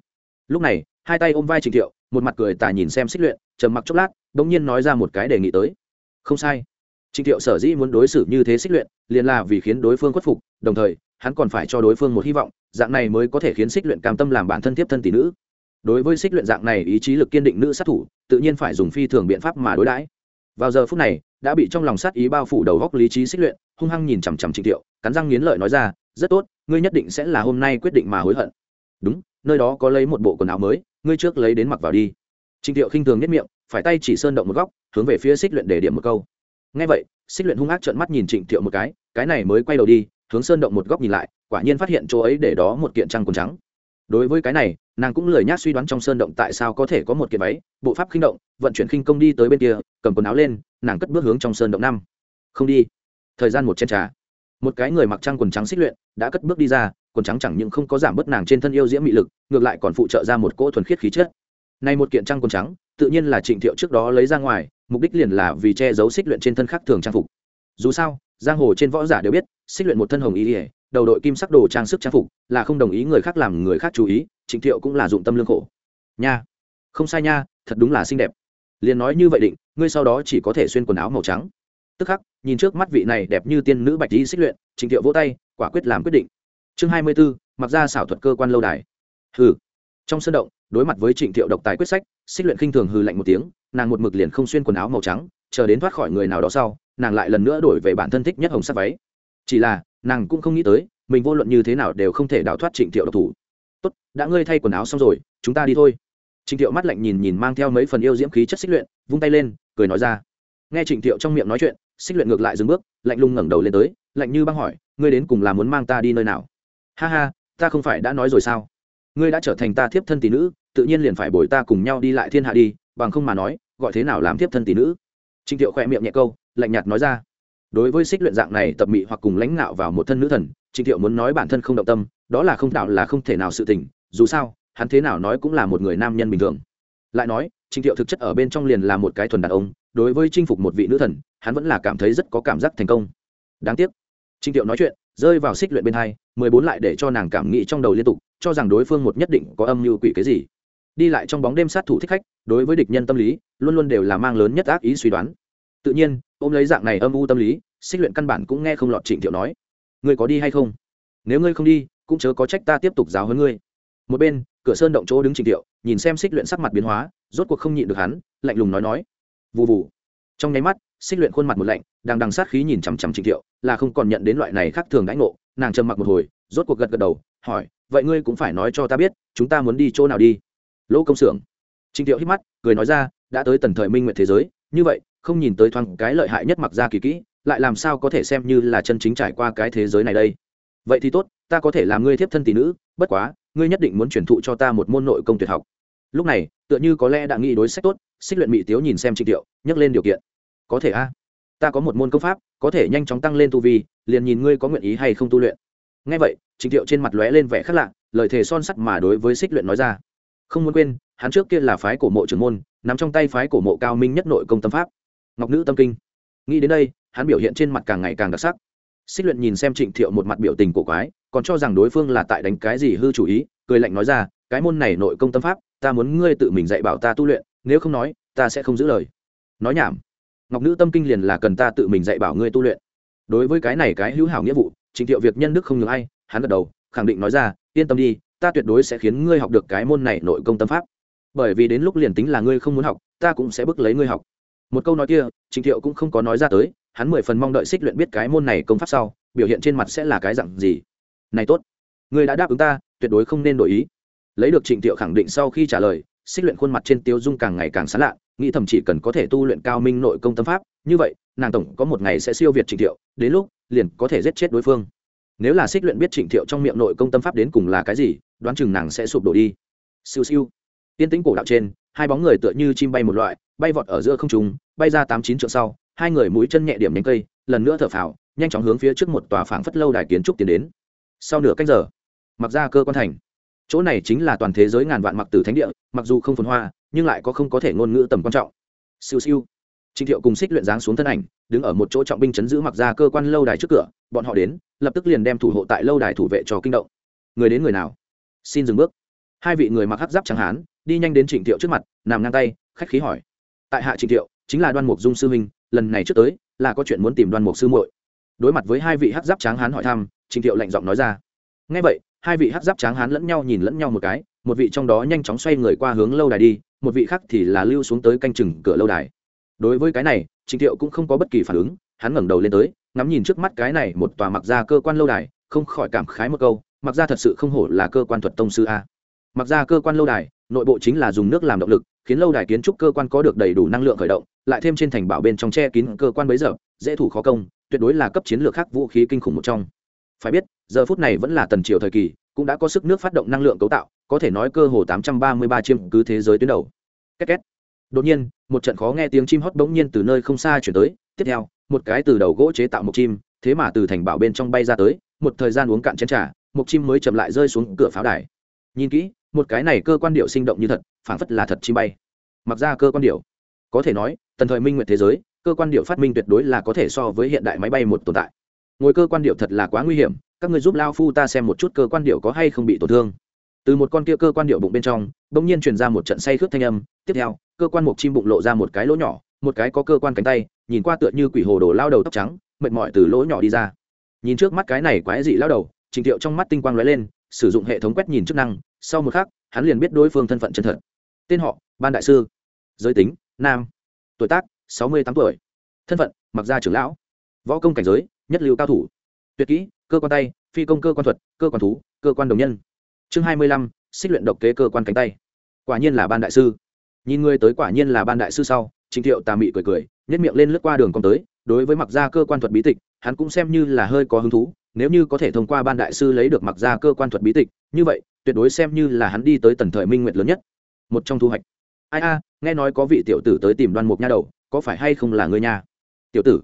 Lúc này, hai tay ôm vai Trình thiệu, một mặt cười tà nhìn xem xích luyện, trầm mặc chốc lát bỗng nhiên nói ra một cái đề nghị tới. Không sai. Trình thiệu sở dĩ muốn đối xử như thế xích luyện, liền là vì khiến đối phương khuất phục, đồng thời, hắn còn phải cho đối phương một hy vọng, dạng này mới có thể khiến xích luyện cam tâm làm bản thân tiếp thân tỷ nữ. Đối với xích luyện dạng này ý chí lực kiên định nữ sát thủ, tự nhiên phải dùng phi thường biện pháp mà đối đãi. Vào giờ phút này đã bị trong lòng sát ý bao phủ đầu góc lý trí xích luyện, hung hăng nhìn chằm chằm trịnh thiệu, cắn răng nghiến lợi nói ra, rất tốt, ngươi nhất định sẽ là hôm nay quyết định mà hối hận. Đúng, nơi đó có lấy một bộ quần áo mới, ngươi trước lấy đến mặc vào đi. Trịnh thiệu khinh thường nhất miệng, phải tay chỉ sơn động một góc, hướng về phía xích luyện để điểm một câu. Ngay vậy, xích luyện hung ác trợn mắt nhìn trịnh thiệu một cái cái này mới quay đầu đi, hướng sơn động một góc nhìn lại, quả nhiên phát hiện chỗ ấy để đó một kiện trăng quần trắng. Đối với cái này, nàng cũng lười nhác suy đoán trong sơn động tại sao có thể có một kiện váy, bộ pháp khinh động, vận chuyển khinh công đi tới bên kia cầm quần áo lên, nàng cất bước hướng trong sơn động năm. Không đi. Thời gian một chén trà. Một cái người mặc trang quần trắng xích luyện đã cất bước đi ra, quần trắng chẳng những không có giảm bớt nàng trên thân yêu diễm mị lực, ngược lại còn phụ trợ ra một cỗ thuần khiết khí chất. Này một kiện trang quần trắng, tự nhiên là trịnh thiệu trước đó lấy ra ngoài, mục đích liền là vì che giấu xích luyện trên thân khác thường trang phục. Dù sao, giang hồ trên võ giả đều biết, xích luyện một thân hồng ý ỉa đầu đội kim sắc đồ trang sức trang phục, là không đồng ý người khác làm người khác chú ý, trịnh thiệu cũng là dụng tâm lương khổ. Nha. Không sai nha, thật đúng là xinh đẹp. Liền nói như vậy định ngươi sau đó chỉ có thể xuyên quần áo màu trắng. Tức khắc nhìn trước mắt vị này đẹp như tiên nữ bạch di xích luyện trịnh thiệu vỗ tay quả quyết làm quyết định. Chương hai mươi 24, mặc ra xảo thuật cơ quan lâu đài. Hừ. Trong sân động đối mặt với trịnh thiệu độc tài quyết sách xích luyện khinh thường hừ lạnh một tiếng nàng một mực liền không xuyên quần áo màu trắng chờ đến thoát khỏi người nào đó sau nàng lại lần nữa đổi về bản thân thích nhất hồng sắc váy. Chỉ là nàng cũng không nghĩ tới mình vô luận như thế nào đều không thể đào thoát trịnh thiệu độc thủ. Tốt đã ngươi thay quần áo xong rồi chúng ta đi thôi trịnh thiệu mắt lạnh nhìn nhìn mang theo mấy phần yêu diễm khí chất xích luyện, vung tay lên, cười nói ra. Nghe trịnh thiệu trong miệng nói chuyện, xích luyện ngược lại dừng bước, lạnh lùng ngẩng đầu lên tới, lạnh như băng hỏi, ngươi đến cùng là muốn mang ta đi nơi nào? Ha ha, ta không phải đã nói rồi sao? Ngươi đã trở thành ta thiếp thân tỷ nữ, tự nhiên liền phải bồi ta cùng nhau đi lại thiên hạ đi, bằng không mà nói, gọi thế nào làm thiếp thân tỷ nữ? Trịnh thiệu khỏe miệng nhẹ câu, lạnh nhạt nói ra. Đối với xích luyện dạng này tập mị hoặc cùng lãnh nạo vào một thân nữ thần, trịnh thiệu muốn nói bản thân không động tâm, đó là không đạo là không thể nào sự tình, dù sao hắn thế nào nói cũng là một người nam nhân bình thường. Lại nói trịnh thiệu thực chất ở bên trong liền là một cái thuần đàn ông, đối với chinh phục một vị nữ thần, hắn vẫn là cảm thấy rất có cảm giác thành công. Đáng tiếc trịnh thiệu nói chuyện, rơi vào xích luyện bên hai, mười bốn lại để cho nàng cảm nghĩ trong đầu liên tục, cho rằng đối phương một nhất định có âm mưu quỷ cái gì. Đi lại trong bóng đêm sát thủ thích khách, đối với địch nhân tâm lý, luôn luôn đều là mang lớn nhất ác ý suy đoán. Tự nhiên, ôm lấy dạng này âm u tâm lý, xích luyện căn bản cũng nghe không lọt trịnh thiệu nói. Ngươi có đi hay không? Nếu ngươi không đi, cũng chớ có trách ta tiếp tục giáo hơn ngươi. Một bên cửa sơn động chỗ đứng trình thiệu nhìn xem xích luyện sắc mặt biến hóa, rốt cuộc không nhịn được hắn, lạnh lùng nói nói. Vụ vụ trong nháy mắt, xích luyện khuôn mặt một lạnh, đang đằng sát khí nhìn chằm chằm trình thiệu là không còn nhận đến loại này khác thường đãi ngộ, nàng trầm mặc một hồi, rốt cuộc gật gật đầu, hỏi, vậy ngươi cũng phải nói cho ta biết, chúng ta muốn đi chỗ nào đi? Lỗ công xưởng. Trình thiệu hít mắt, cười nói ra, đã tới tần thời minh nguyện thế giới, như vậy, không nhìn tới thoáng cái lợi hại nhất mặc ra kỳ kỹ, lại làm sao có thể xem như là chân chính trải qua cái thế giới này đây? Vậy thì tốt, ta có thể làm ngươi thiếp thân tỷ nữ, bất quá ngươi nhất định muốn truyền thụ cho ta một môn nội công tuyệt học. Lúc này, tựa như có lẽ đã nghĩ đối sách tốt, xích luyện mỹ tiếu nhìn xem trịnh thiệu nhắc lên điều kiện. Có thể a, ta có một môn công pháp, có thể nhanh chóng tăng lên tu vi, liền nhìn ngươi có nguyện ý hay không tu luyện. Ngay vậy, trịnh thiệu trên mặt lóe lên vẻ khác lạ, lời thề son sắt mà đối với xích luyện nói ra. Không muốn quên, hắn trước kia là phái cổ mộ trưởng môn nằm trong tay phái cổ mộ cao minh nhất nội công tâm pháp. Ngọc nữ tâm kinh. Nghĩ đến đây, hắn biểu hiện trên mặt càng ngày càng đặc sắc. Xích luyện nhìn xem trịnh thiệu một mặt biểu tình cổ quái còn cho rằng đối phương là tại đánh cái gì hư chủ ý, cười lạnh nói ra, cái môn này nội công tâm pháp, ta muốn ngươi tự mình dạy bảo ta tu luyện, nếu không nói, ta sẽ không giữ lời. Nói nhảm. Ngọc nữ tâm kinh liền là cần ta tự mình dạy bảo ngươi tu luyện. Đối với cái này cái hữu hảo nghĩa vụ trình thiệu việc nhân đức không nhường ai, hắn gật đầu, khẳng định nói ra, yên tâm đi, ta tuyệt đối sẽ khiến ngươi học được cái môn này nội công tâm pháp. Bởi vì đến lúc liền tính là ngươi không muốn học, ta cũng sẽ bức lấy ngươi học. Một câu nói kia trình thiệu cũng không có nói ra tới, hắn mười phần mong đợi xích luyện biết cái môn này công pháp sau, biểu hiện trên mặt sẽ là cái dặn gì này tốt, ngươi đã đáp ứng ta, tuyệt đối không nên đổi ý. Lấy được trịnh thiệu khẳng định sau khi trả lời, xích luyện khuôn mặt trên tiêu dung càng ngày càng sán lạ, nghĩ thậm chỉ cần có thể tu luyện cao minh nội công tâm pháp, như vậy, nàng tổng có một ngày sẽ siêu việt trịnh thiệu đến lúc, liền có thể giết chết đối phương. Nếu là xích luyện biết trịnh thiệu trong miệng nội công tâm pháp đến cùng là cái gì, đoán chừng nàng sẽ sụp đổ đi. Siêu siêu. Tiên tĩnh cổ đạo trên, hai bóng người tựa như chim bay một loại, bay vọt ở giữa không trung, bay ra tám chín trượng sau, hai người mũi chân nhẹ điểm nhánh cây, lần nữa thở phào, nhanh chóng hướng phía trước một tòa phảng phất lâu đài kiến trúc tiến đến sau nửa canh giờ, mặc ra cơ quan thành. Chỗ này chính là toàn thế giới ngàn vạn mặc tử thánh địa, mặc dù không phồn hoa, nhưng lại có không có thể ngôn ngữ tầm quan trọng. Siêu siêu. Trịnh thiệu cùng xích luyện dáng xuống thân ảnh, đứng ở một chỗ trọng binh chấn giữ mặc ra cơ quan lâu đài trước cửa, bọn họ đến, lập tức liền đem thủ hộ tại lâu đài thủ vệ cho kinh động. Người đến người nào? Xin dừng bước. Hai vị người mặc hắc giáp trắng hán, đi nhanh đến trịnh thiệu trước mặt, nằm ngang tay, khách khí hỏi. Tại hạ trịnh thiệu, chính là đoan mục dung sư huynh, lần này trước tới, là có chuyện muốn tìm đoan mục sư muội. Đối mặt với hai vị hắc giáp tráng hán hỏi thăm Trình thiệu lạnh giọng nói ra. Ngay vậy, hai vị hắc giáp tráng hán lẫn nhau nhìn lẫn nhau một cái, một vị trong đó nhanh chóng xoay người qua hướng lâu đài đi, một vị khác thì là lưu xuống tới canh chừng cửa lâu đài. Đối với cái này, Trình thiệu cũng không có bất kỳ phản ứng, hắn ngẩng đầu lên tới, ngắm nhìn trước mắt cái này một tòa mặc ra cơ quan lâu đài, không khỏi cảm khái một câu, mặc ra thật sự không hổ là cơ quan thuật tông sư a. Mặc ra cơ quan lâu đài, nội bộ chính là dùng nước làm động lực, khiến lâu đài kiến trúc cơ quan có được đầy đủ năng lượng khởi động, lại thêm trên thành bảo bên trong che kín cơ quan bấy giờ, dễ thủ khó công, tuyệt đối là cấp chiến lược khác vũ khí kinh khủng một trong phải biết, giờ phút này vẫn là tần triều thời kỳ, cũng đã có sức nước phát động năng lượng cấu tạo, có thể nói cơ hồ 833 chiêm cứ thế giới tuyến đầu. Két két. Đột nhiên, một trận khó nghe tiếng chim hót bỗng nhiên từ nơi không xa chuyển tới, tiếp theo, một cái từ đầu gỗ chế tạo một chim, thế mà từ thành bảo bên trong bay ra tới, một thời gian uống cạn chén trà một chim mới chậm lại rơi xuống cửa pháo đài. Nhìn kỹ, một cái này cơ quan điệu sinh động như thật, phảng phất là thật chim bay. Mặc ra cơ quan điệu. Có thể nói, tần thời minh nguyện thế giới, cơ quan điệu phát minh tuyệt đối là có thể so với hiện đại máy bay một tồn tại ngồi cơ quan điệu thật là quá nguy hiểm, các người giúp lao phu ta xem một chút cơ quan điệu có hay không bị tổn thương. Từ một con kia cơ quan điệu bụng bên trong, bỗng nhiên truyền ra một trận say khướt thanh âm, tiếp theo, cơ quan mục chim bụng lộ ra một cái lỗ nhỏ, một cái có cơ quan cánh tay, nhìn qua tựa như quỷ hồ đồ lao đầu tóc trắng, mệt mỏi từ lỗ nhỏ đi ra. Nhìn trước mắt cái này quái dị lao đầu, trình thiệu trong mắt tinh quang lóe lên, sử dụng hệ thống quét nhìn chức năng, sau một khắc, hắn liền biết đối phương thân phận chân thật. Tên họ, ban đại sư. Giới tính, nam. Tuổi tác, sáu mươi tám tuổi. Thân phận, mặc gia trưởng lão. Võ công cảnh giới nhất lưu cao thủ. Tuyệt kỹ, cơ quan tay, phi công cơ quan thuật, cơ quan thú, cơ quan đồng nhân. Chương hai mươi lăm, xích luyện độc kế cơ quan cánh tay. Quả nhiên là ban đại sư. Nhìn người tới quả nhiên là ban đại sư sau, trình thiệu tà mị cười cười nhất miệng lên lướt qua đường con tới, đối với mặc gia cơ quan thuật bí tịch, hắn cũng xem như là hơi có hứng thú, nếu như có thể thông qua ban đại sư lấy được mặc gia cơ quan thuật bí tịch, như vậy, tuyệt đối xem như là hắn đi tới tần thời minh nguyệt lớn nhất. Một trong thu hoạch. Ai a, nghe nói có vị tiểu tử tới tìm đoan mục nha đầu, có phải hay không là người nhà? Tiểu tử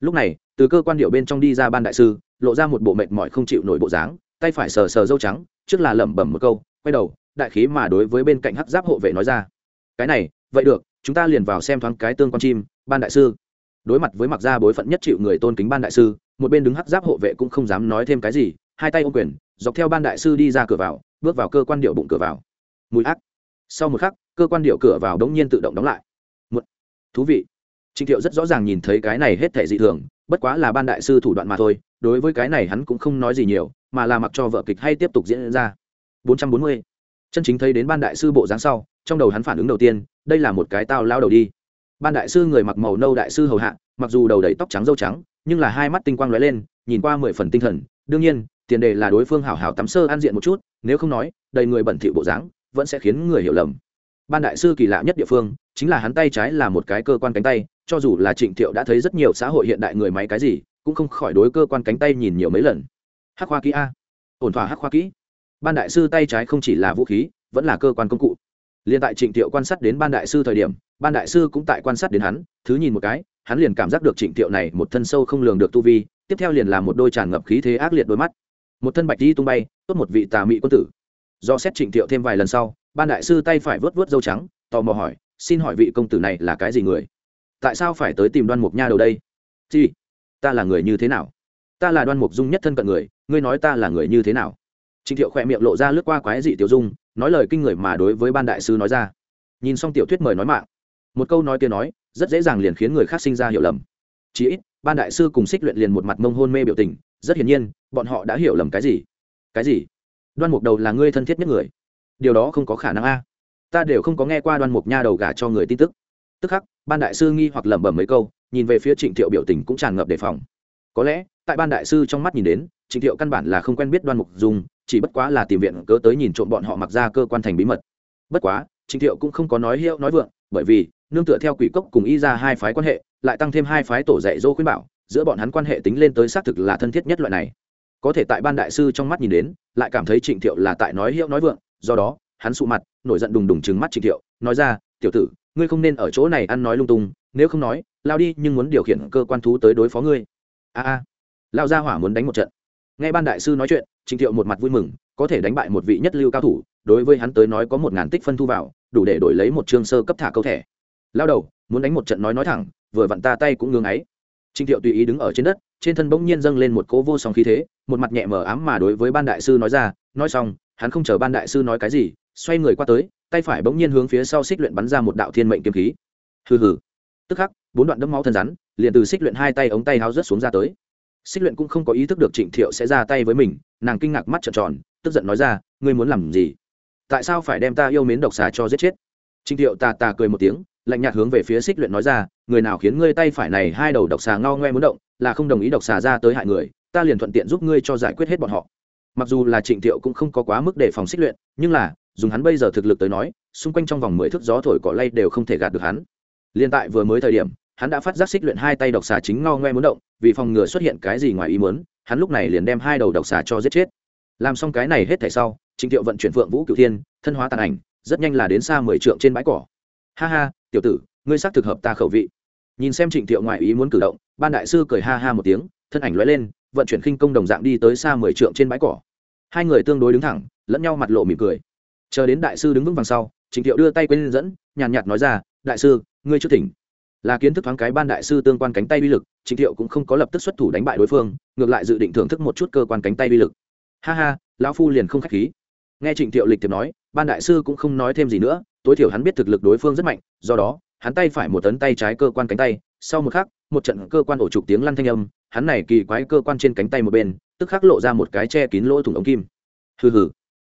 lúc này, từ cơ quan điệu bên trong đi ra ban đại sư, lộ ra một bộ mệt mỏi không chịu nổi bộ dáng, tay phải sờ sờ dâu trắng, trước là lẩm bẩm một câu, quay đầu, đại khí mà đối với bên cạnh hắc giáp hộ vệ nói ra. Cái này, vậy được, chúng ta liền vào xem thoáng cái tương con chim, ban đại sư. Đối mặt với mặc gia bối phận nhất chịu người tôn kính ban đại sư, một bên đứng hắc giáp hộ vệ cũng không dám nói thêm cái gì, hai tay ô quyền, dọc theo ban đại sư đi ra cửa vào, bước vào cơ quan điệu bụng cửa vào. Mùi ác. Sau một khắc, cơ quan điệu cửa vào đống nhiên tự động đóng lại. Một. Thú vị. Trình thiệu rất rõ ràng nhìn thấy cái này hết thể dị thường, bất quá là ban đại sư thủ đoạn mà thôi, đối với cái này hắn cũng không nói gì nhiều, mà là mặc cho vợ kịch hay tiếp tục diễn ra. 440. chân chính thấy đến ban đại sư bộ dáng sau, trong đầu hắn phản ứng đầu tiên, đây là một cái tao lao đầu đi. Ban đại sư người mặc màu nâu đại sư hầu hạ, mặc dù đầu đầy tóc trắng râu trắng, nhưng là hai mắt tinh quang lóe lên, nhìn qua mười phần tinh thần. Đương nhiên, tiền đề là đối phương hảo hảo tắm sơ an diện một chút, nếu không nói, đầy người bẩn thỉu bộ dáng, vẫn sẽ khiến người hiểu lầm. Ban đại sư kỳ lạ nhất địa phương, chính là hắn tay trái là một cái cơ quan cánh tay cho dù là trịnh thiệu đã thấy rất nhiều xã hội hiện đại người máy cái gì, cũng không khỏi đối cơ quan cánh tay nhìn nhiều mấy lần. Hắc khoa kỹ a. Ổn thỏa hắc khoa kỹ. Ban đại sư tay trái không chỉ là vũ khí, vẫn là cơ quan công cụ. Liền tại trịnh thiệu quan sát đến ban đại sư thời điểm, ban đại sư cũng tại quan sát đến hắn, thứ nhìn một cái, hắn liền cảm giác được trịnh thiệu này một thân sâu không lường được tu vi, tiếp theo liền là một đôi tràn ngập khí thế ác liệt đôi mắt. Một thân bạch đi tung bay, tốt một vị tà mị quân tử. Do xét trịnh thiệu thêm vài lần sau, ban đại sư tay phải vớt vớt dâu trắng, tò mò hỏi, xin hỏi vị công tử này là cái gì người? Tại sao phải tới tìm đoan mục nha đầu đây? Chi, ta là người như thế nào? Ta là đoan mục dung nhất thân cận người, ngươi nói ta là người như thế nào? Trịnh thiệu khỏe miệng lộ ra lướt qua quái dị tiểu dung, nói lời kinh người mà đối với ban đại sư nói ra. Nhìn xong tiểu thuyết mời nói mạng. Một câu nói kia nói, rất dễ dàng liền khiến người khác sinh ra hiểu lầm. Chí ít, ban đại sư cùng xích luyện liền một mặt mông hôn mê biểu tình, rất hiển nhiên, bọn họ đã hiểu lầm cái gì? Cái gì? Đoan mục đầu là ngươi thân thiết nhất người. Điều đó không có khả năng a. Ta đều không có nghe qua đoan mục nha đầu gả cho người tin tức tức khắc, ban đại sư nghi hoặc lẩm bẩm mấy câu, nhìn về phía trịnh thiệu biểu tình cũng tràn ngập đề phòng. Có lẽ, tại ban đại sư trong mắt nhìn đến, trịnh thiệu căn bản là không quen biết đoan mục dùng chỉ bất quá là tìm viện cớ tới nhìn trộm bọn họ mặc ra cơ quan thành bí mật. Bất quá, trịnh thiệu cũng không có nói hiệu nói vượng, bởi vì, nương tựa theo quỷ cốc cùng y ra hai phái quan hệ, lại tăng thêm hai phái tổ dạy dỗ khuyên bảo, giữa bọn hắn quan hệ tính lên tới xác thực là thân thiết nhất loại này. Có thể tại ban đại sư trong mắt nhìn đến, lại cảm thấy trịnh thiệu là tại nói hiệu nói vượng, do đó, hắn sụ mặt, nổi giận đùng đùng trừng mắt trịnh thiệu, nói ra, tiểu tử ngươi không nên ở chỗ này ăn nói lung tung, nếu không nói, lao đi, nhưng muốn điều khiển cơ quan thú tới đối phó ngươi. A a. Lao ra hỏa muốn đánh một trận. Nghe ban đại sư nói chuyện trịnh thiệu một mặt vui mừng, có thể đánh bại một vị nhất lưu cao thủ, đối với hắn tới nói có một ngàn tích phân thu vào, đủ để đổi lấy một chương sơ cấp thả câu thẻ. Lao đầu, muốn đánh một trận nói nói thẳng, vừa vặn ta tay cũng ngưng ấy. Trịnh thiệu tùy ý đứng ở trên đất, trên thân bỗng nhiên dâng lên một cỗ vô song khí thế, một mặt nhẹ mờ ám mà đối với ban đại sư nói ra, nói xong, hắn không chờ ban đại sư nói cái gì, xoay người qua tới tay phải bỗng nhiên hướng phía sau xích luyện bắn ra một đạo thiên mệnh kiếm khí. Hừ hừ. Tức khắc, bốn đoạn đấm máu thân rắn, liền từ xích luyện hai tay ống tay háo rớt xuống ra tới. Xích luyện cũng không có ý thức được trịnh thiệu sẽ ra tay với mình, nàng kinh ngạc mắt trợn tròn, tức giận nói ra, ngươi muốn làm gì? Tại sao phải đem ta yêu mến độc xà cho giết chết? Trịnh thiệu tà tà cười một tiếng, lạnh nhạt hướng về phía xích luyện nói ra, người nào khiến ngươi tay phải này hai đầu độc xà ngao ngoe muốn động, là không đồng ý độc xà ra tới hại người, ta liền thuận tiện giúp ngươi cho giải quyết hết bọn họ. Mặc dù là trịnh thiệu cũng không có quá mức đề phòng xích luyện, nhưng là dùng hắn bây giờ thực lực tới nói, xung quanh trong vòng mười thước gió thổi cỏ lay đều không thể gạt được hắn. Liên tại vừa mới thời điểm, hắn đã phát giác xích luyện hai tay độc xà chính ngao ngoe muốn động, vì phòng ngừa xuất hiện cái gì ngoài ý muốn, hắn lúc này liền đem hai đầu độc xà cho giết chết. Làm xong cái này hết thảy sau, trịnh thiệu vận chuyển phượng vũ cửu thiên, thân hóa tàn ảnh, rất nhanh là đến xa mười trượng trên bãi cỏ. Ha ha, tiểu tử, ngươi xác thực hợp ta khẩu vị. Nhìn xem trịnh thiệu ngoại ý muốn cử động, ban đại sư cười ha ha một tiếng, thân ảnh lóe lên, vận chuyển khinh công đồng dạng đi tới xa mười trượng trên bãi cỏ. Hai người tương đối đứng thẳng, lẫn nhau mặt lộ mỉm cười chờ đến đại sư đứng vững vàng sau trịnh thiệu đưa tay quên dẫn nhàn nhạt nói ra đại sư ngươi chưa thỉnh, là kiến thức thoáng cái ban đại sư tương quan cánh tay uy lực trịnh thiệu cũng không có lập tức xuất thủ đánh bại đối phương ngược lại dự định thưởng thức một chút cơ quan cánh tay uy lực. Ha ha lão phu liền không k h á c h khí. Nghe trịnh thiệu lịch thiệp nói ban đại sư cũng không nói thêm gì nữa tối thiểu hắn biết thực lực đối phương rất mạnh do đó hắn tay phải một tấn tay trái cơ quan cánh tay sau một khắc một trận cơ quan ổ trục tiếng lăn thanh âm hắn này kỳ quái cơ quan trên cánh tay một bên tức khắc lộ ra một cái che kín lỗ thủng ống kim. Hừ hừ.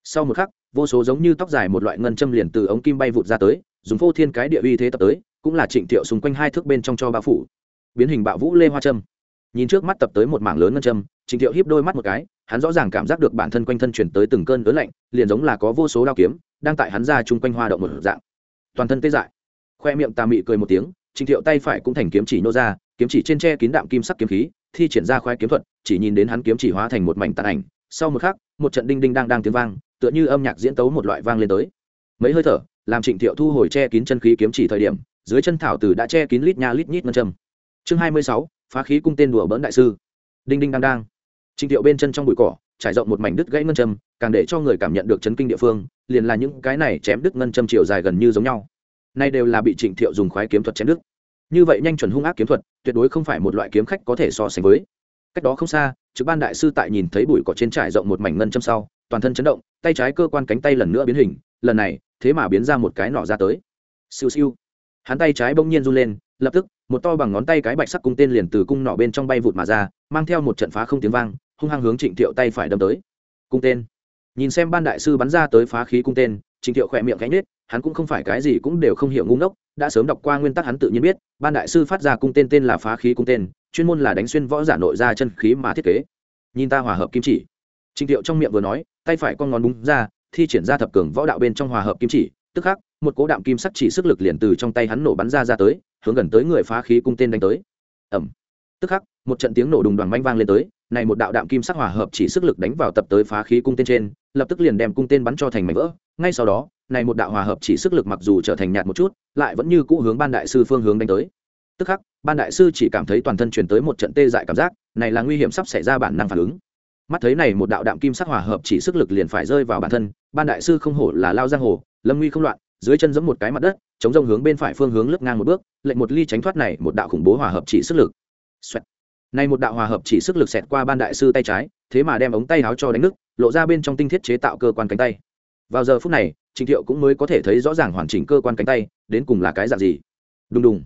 Sau một khắc vô số giống như tóc dài một loại ngân châm liền từ ống kim bay vụt ra tới, dùng phô thiên cái địa uy thế tập tới, cũng là trịnh thiệu xung quanh hai thước bên trong cho bao phủ. Biến hình bạo vũ lê hoa châm nhìn trước mắt tập tới một mảng lớn ngân châm, trịnh thiệu híp đôi mắt một cái, hắn rõ ràng cảm giác được bản thân quanh thân chuyển tới từng cơn lớn lạnh, liền giống là có vô số đao kiếm, đang tại hắn ra chung quanh hoa động một dạng. Toàn thân tê dại. Khoe miệng tà mị cười một tiếng, trịnh thiệu tay phải cũng thành kiếm chỉ nô ra, kiếm chỉ trên tre kín đạm kim sắc kiếm khí, thi triển ra khoái kiếm thuật, chỉ nhìn đến hắn kiếm chỉ hóa thành một mảnh tàn ảnh. Sau một khắc, một trận đinh đinh đang đang tiếng vang tựa như âm nhạc diễn tấu một loại vang lên tới. Mấy hơi thở, làm trịnh thiệu thu hồi che kín chân khí kiếm chỉ thời điểm, dưới chân thảo tử đã che kín lít nha lít nhít ngân châm. Chương hai mươi sáu, phá khí cung tên đùa bỡn đại sư. Đinh đinh đang đang trịnh thiệu bên chân trong bụi cỏ, trải rộng một mảnh đứt gãy ngân châm, càng để cho người cảm nhận được chấn kinh địa phương, liền là những cái này chém đứt ngân châm chiều dài gần như giống nhau. Nay đều là bị trịnh thiệu dùng khoái kiếm thuật chém đứt. Như vậy nhanh chuẩn hung ác kiếm thuật, tuyệt đối không phải một loại kiếm khách có thể so sánh với. Cách đó không xa, trực ban đại sư tại nhìn thấy bụi cỏ trên trải rộng một mảnh ngân châm sau toàn thân chấn động, tay trái cơ quan cánh tay lần nữa biến hình, lần này, thế mà biến ra một cái nỏ ra tới. Siêu siêu. Hắn tay trái bỗng nhiên run lên, lập tức, một to bằng ngón tay cái bạch sắc cung tên liền từ cung nỏ bên trong bay vụt mà ra, mang theo một trận phá không tiếng vang, hung hăng hướng trịnh thiệu tay phải đâm tới. Cung tên. Nhìn xem ban đại sư bắn ra tới phá khí cung tên, trịnh thiệu khỏe miệng cánh nết hắn cũng không phải cái gì cũng đều không hiểu ngu ngốc, đã sớm đọc qua nguyên tắc hắn tự nhiên biết, ban đại sư phát ra cung tên tên là phá khí cung tên, chuyên môn là đánh xuyên võ giả nội ra chân khí mà thiết kế. Nhìn ta hòa hợp kim chỉ. Trình Tiệu trong miệng vừa nói, tay phải con ngón búng ra, thi triển ra thập cường võ đạo bên trong hòa hợp kim chỉ, tức khắc, một cỗ đạm kim sắc chỉ sức lực liền từ trong tay hắn nổ bắn ra ra tới, hướng gần tới người phá khí cung tên đánh tới. Ầm! tức khắc, một trận tiếng nổ đùng đoàng manh vang lên tới, này một đạo đạm kim sắc hòa hợp chỉ sức lực đánh vào tập tới phá khí cung tên trên, lập tức liền đem cung tên bắn cho thành mảnh vỡ. Ngay sau đó, này một đạo hòa hợp chỉ sức lực mặc dù trở thành nhạt một chút, lại vẫn như cũ hướng ban đại sư phương hướng đánh tới. Tức khắc, ban đại sư chỉ cảm thấy toàn thân truyền tới một trận tê dại cảm giác, này là nguy hiểm sắp xảy ra bản năng phản ứng mắt thấy này một đạo đạm kim sắc hòa hợp chỉ sức lực liền phải rơi vào bản thân, ban đại sư không hổ là lao giang hồ, lâm nguy không loạn, dưới chân giẫm một cái mặt đất, chống rông hướng bên phải phương hướng lướt ngang một bước, lệnh một ly tránh thoát này một đạo khủng bố hòa hợp chỉ sức lực. Xoẹt. này một đạo hòa hợp chỉ sức lực xẹt qua ban đại sư tay trái, thế mà đem ống tay áo cho đánh nứt, lộ ra bên trong tinh thiết chế tạo cơ quan cánh tay. Vào giờ phút này, trình thiệu cũng mới có thể thấy rõ ràng hoàn chỉnh cơ quan cánh tay, đến cùng là cái dạng gì. Đùng đùng.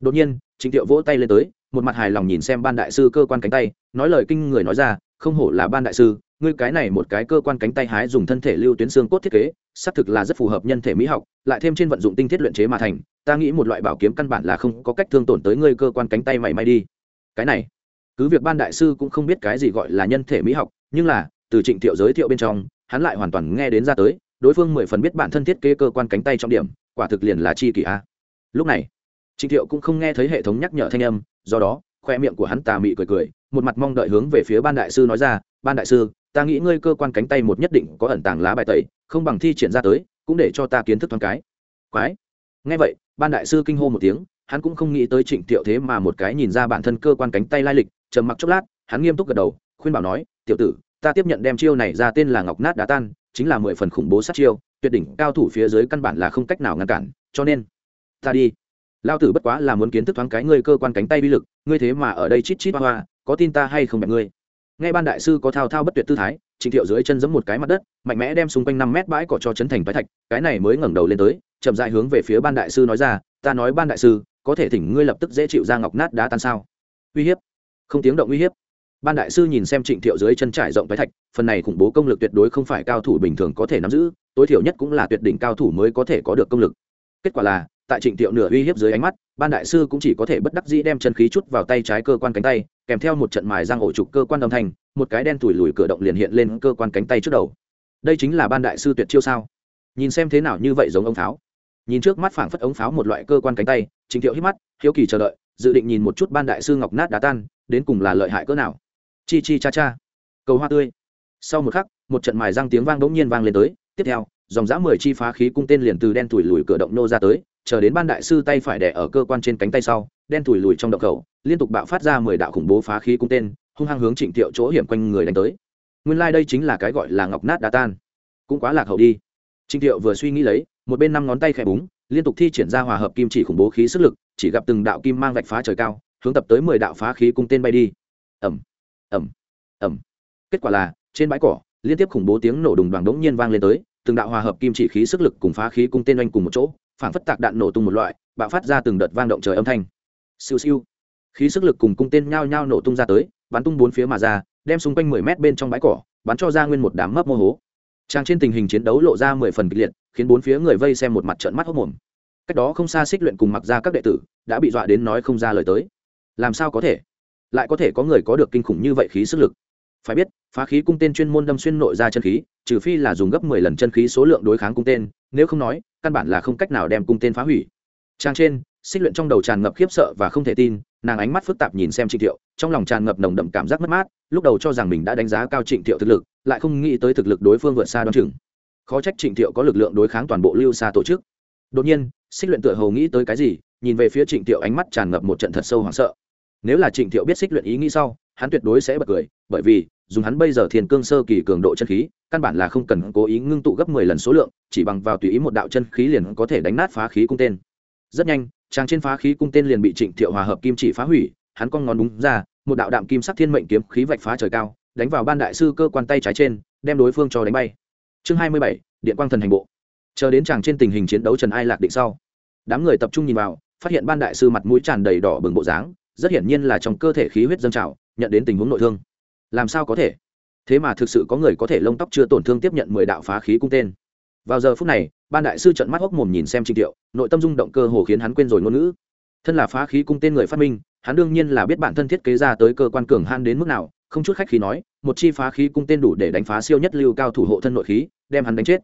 Đột nhiên, trình thiệu vỗ tay lên tới, một mặt hài lòng nhìn xem ban đại sư cơ quan cánh tay, nói lời kinh người nói ra không hổ là ban đại sư, ngươi cái này một cái cơ quan cánh tay hái dùng thân thể lưu tuyến xương cốt thiết kế, xác thực là rất phù hợp nhân thể mỹ học, lại thêm trên vận dụng tinh thiết luyện chế mà thành, ta nghĩ một loại bảo kiếm căn bản là không có cách thương tổn tới ngươi cơ quan cánh tay mảy may đi. Cái này, cứ việc ban đại sư cũng không biết cái gì gọi là nhân thể mỹ học, nhưng là, từ trịnh thiệu giới thiệu bên trong, hắn lại hoàn toàn nghe đến ra tới, đối phương mười phần biết bản thân thiết kế cơ quan cánh tay trọng điểm, quả thực liền là chi kỷ a. Lúc này, trịnh thiệu cũng không nghe thấy hệ thống nhắc nhở thanh âm, do đó khoe miệng của hắn tà mị cười cười, một mặt mong đợi hướng về phía ban đại sư nói ra, ban đại sư, ta nghĩ ngươi cơ quan cánh tay một nhất định có ẩn tàng lá bài tẩy, không bằng thi triển ra tới, cũng để cho ta kiến thức thoáng cái. Quái? Nghe vậy, ban đại sư kinh hô một tiếng, hắn cũng không nghĩ tới trịnh thiệu thế mà một cái nhìn ra bản thân cơ quan cánh tay lai lịch, trầm mặc chốc lát, hắn nghiêm túc gật đầu, khuyên bảo nói, tiểu tử, ta tiếp nhận đem chiêu này ra tên là ngọc nát đá tan, chính là mười phần khủng bố sát chiêu, tuyệt đỉnh cao thủ phía dưới căn bản là không cách nào ngăn cản, cho nên, ta đi lao tử bất quá là muốn kiến thức thoáng cái ngươi cơ quan cánh tay bi lực, ngươi thế mà ở đây chít chít hoa hoa, có tin ta hay không mẹ ngươi? Nghe ban đại sư có thao thao bất tuyệt tư thái trịnh thiệu dưới chân giẫm một cái mặt đất, mạnh mẽ đem xung quanh năm mét bãi cỏ cho chấn thành bãi thạch, cái này mới ngẩng đầu lên tới, chậm dại hướng về phía ban đại sư nói ra, ta nói ban đại sư, có thể thỉnh ngươi lập tức dễ chịu ra ngọc nát đá tan sao? Uy hiếp. Không tiếng động uy hiếp. Ban đại sư nhìn xem trịnh thiệu dưới chân trải rộng bãi thạch, phần này khủng bố công lực tuyệt đối không phải cao thủ bình thường có thể nắm giữ, tối thiểu nhất cũng là tuyệt đỉnh cao thủ mới có thể có được công lực. Kết quả là tại trịnh thiệu nửa uy hiếp dưới ánh mắt, ban đại sư cũng chỉ có thể bất đắc dĩ đem chân khí chút vào tay trái cơ quan cánh tay, kèm theo một trận mài răng ổ trục cơ quan âm thanh, một cái đen thủi lùi cửa động liền hiện lên cơ quan cánh tay trước đầu. Đây chính là ban đại sư tuyệt chiêu sao? Nhìn xem thế nào như vậy giống ống pháo. Nhìn trước mắt phảng phất ống pháo một loại cơ quan cánh tay, trịnh thiệu hít mắt, hiếu kỳ chờ đợi, dự định nhìn một chút ban đại sư ngọc nát đá tan, đến cùng là lợi hại cỡ nào. Chi chi cha cha. Cầu hoa tươi. Sau một khắc, một trận mài răng tiếng vang bỗng nhiên vang lên tới, tiếp theo, dòng dã mười chi phá khí cung tên liền từ đen thủi lùi cửa động nô ra tới chờ đến ban đại sư tay phải đẻ ở cơ quan trên cánh tay sau, đen thùi lùi trong động khẩu, liên tục bạo phát ra mười đạo khủng bố phá khí cung tên, hung hăng hướng trịnh thiệu chỗ hiểm quanh người đánh tới. Nguyên lai、like、đây chính là cái gọi là ngọc nát đá tan. Cũng quá lạc hậu đi. Trịnh thiệu vừa suy nghĩ lấy, một bên năm ngón tay khẽ búng, liên tục thi triển ra hòa hợp kim chỉ khủng bố khí sức lực, chỉ gặp từng đạo kim mang vạch phá trời cao, hướng tập tới mười đạo phá khí cung tên bay đi. Ẩm ẩm ẩm kết quả là, trên bãi cỏ, liên tiếp khủng bố tiếng nổ đùng đoàn đống nhiên vang lên tới, từng đạo hòa hợp kim chỉ khí sức lực cùng phá khí cung tên oanh cùng một chỗ phản phất tạc đạn nổ tung một loại, bạo phát ra từng đợt vang động trời âm thanh. Siêu siêu. Khí sức lực cùng cung tên nhao nhao nổ tung ra tới, bắn tung bốn phía mà ra, đem xung quanh mười mét bên trong bãi cỏ, bắn cho ra nguyên một đám mấp mô hố. Trang trên tình hình chiến đấu lộ ra mười phần kịch liệt, khiến bốn phía người vây xem một mặt trợn mắt hốc mồm cách đó không xa xích luyện cùng mặc ra các đệ tử, đã bị dọa đến nói không ra lời tới. Làm sao có thể? Lại có thể có người có được kinh khủng như vậy khí sức lực. Phải biết, phá khí cung tên chuyên môn đâm xuyên nội ra chân khí, trừ phi là dùng gấp mười lần chân khí số lượng đối kháng cung tên, nếu không nói căn bản là không cách nào đem cung tên phá hủy. Trang trên, xích luyện trong đầu tràn ngập khiếp sợ và không thể tin, nàng ánh mắt phức tạp nhìn xem trịnh thiệu, trong lòng tràn ngập nồng đậm cảm giác mất mát, lúc đầu cho rằng mình đã đánh giá cao trịnh thiệu thực lực, lại không nghĩ tới thực lực đối phương vượt xa đ o á n chừng. Khó trách trịnh thiệu có lực lượng đối kháng toàn bộ lưu xa tổ chức. Đột nhiên, xích luyện tựa hầu nghĩ tới cái gì, nhìn về phía trịnh thiệu ánh mắt tràn ngập một trận thật sâu hoảng sợ. Nếu là trịnh thiệu biết xích luyện ý nghĩ sau, hắn tuyệt đối sẽ bật cười, bởi vì dùng hắn bây giờ thiền cương sơ kỳ cường độ chân khí, căn bản là không cần cố ý ngưng tụ gấp mười lần số lượng, chỉ bằng vào tùy ý một đạo chân khí liền có thể đánh nát phá khí cung tên. Rất nhanh trang trên phá khí cung tên liền bị trịnh thiệu hòa hợp kim chỉ phá hủy, hắn con ngón đúng ra, một đạo đạm kim sắc thiên mệnh kiếm khí vạch phá trời cao, đánh vào ban đại sư cơ quan tay trái trên, đem đối phương cho đánh bay. Chương hai mươi bảy, điện quang thần hành bộ. Chờ đến chàng trên tình hình chiến đấu trần ai lạc định sau, đám người tập trung nhìn vào, phát hiện ban đại sư mặt mũi tràn đầy đỏ bừng bộ dáng, rất hiển nhiên là trong cơ thể khí huyết dâng trào, nhận đến tình huống nội thương làm sao có thể? Thế mà thực sự có người có thể lông tóc chưa tổn thương tiếp nhận mười đạo phá khí cung tên. Vào giờ phút này, ban đại sư trận mắt hốc mồm nhìn xem trịnh thiệu nội tâm dung động cơ hồ khiến hắn quên rồi ngôn ngữ. Thân là phá khí cung tên người phát minh, hắn đương nhiên là biết bản thân thiết kế ra tới cơ quan cường han đến mức nào, không chút khách khí nói, một chi phá khí cung tên đủ để đánh phá siêu nhất lưu cao thủ hộ thân nội khí, đem hắn đánh chết.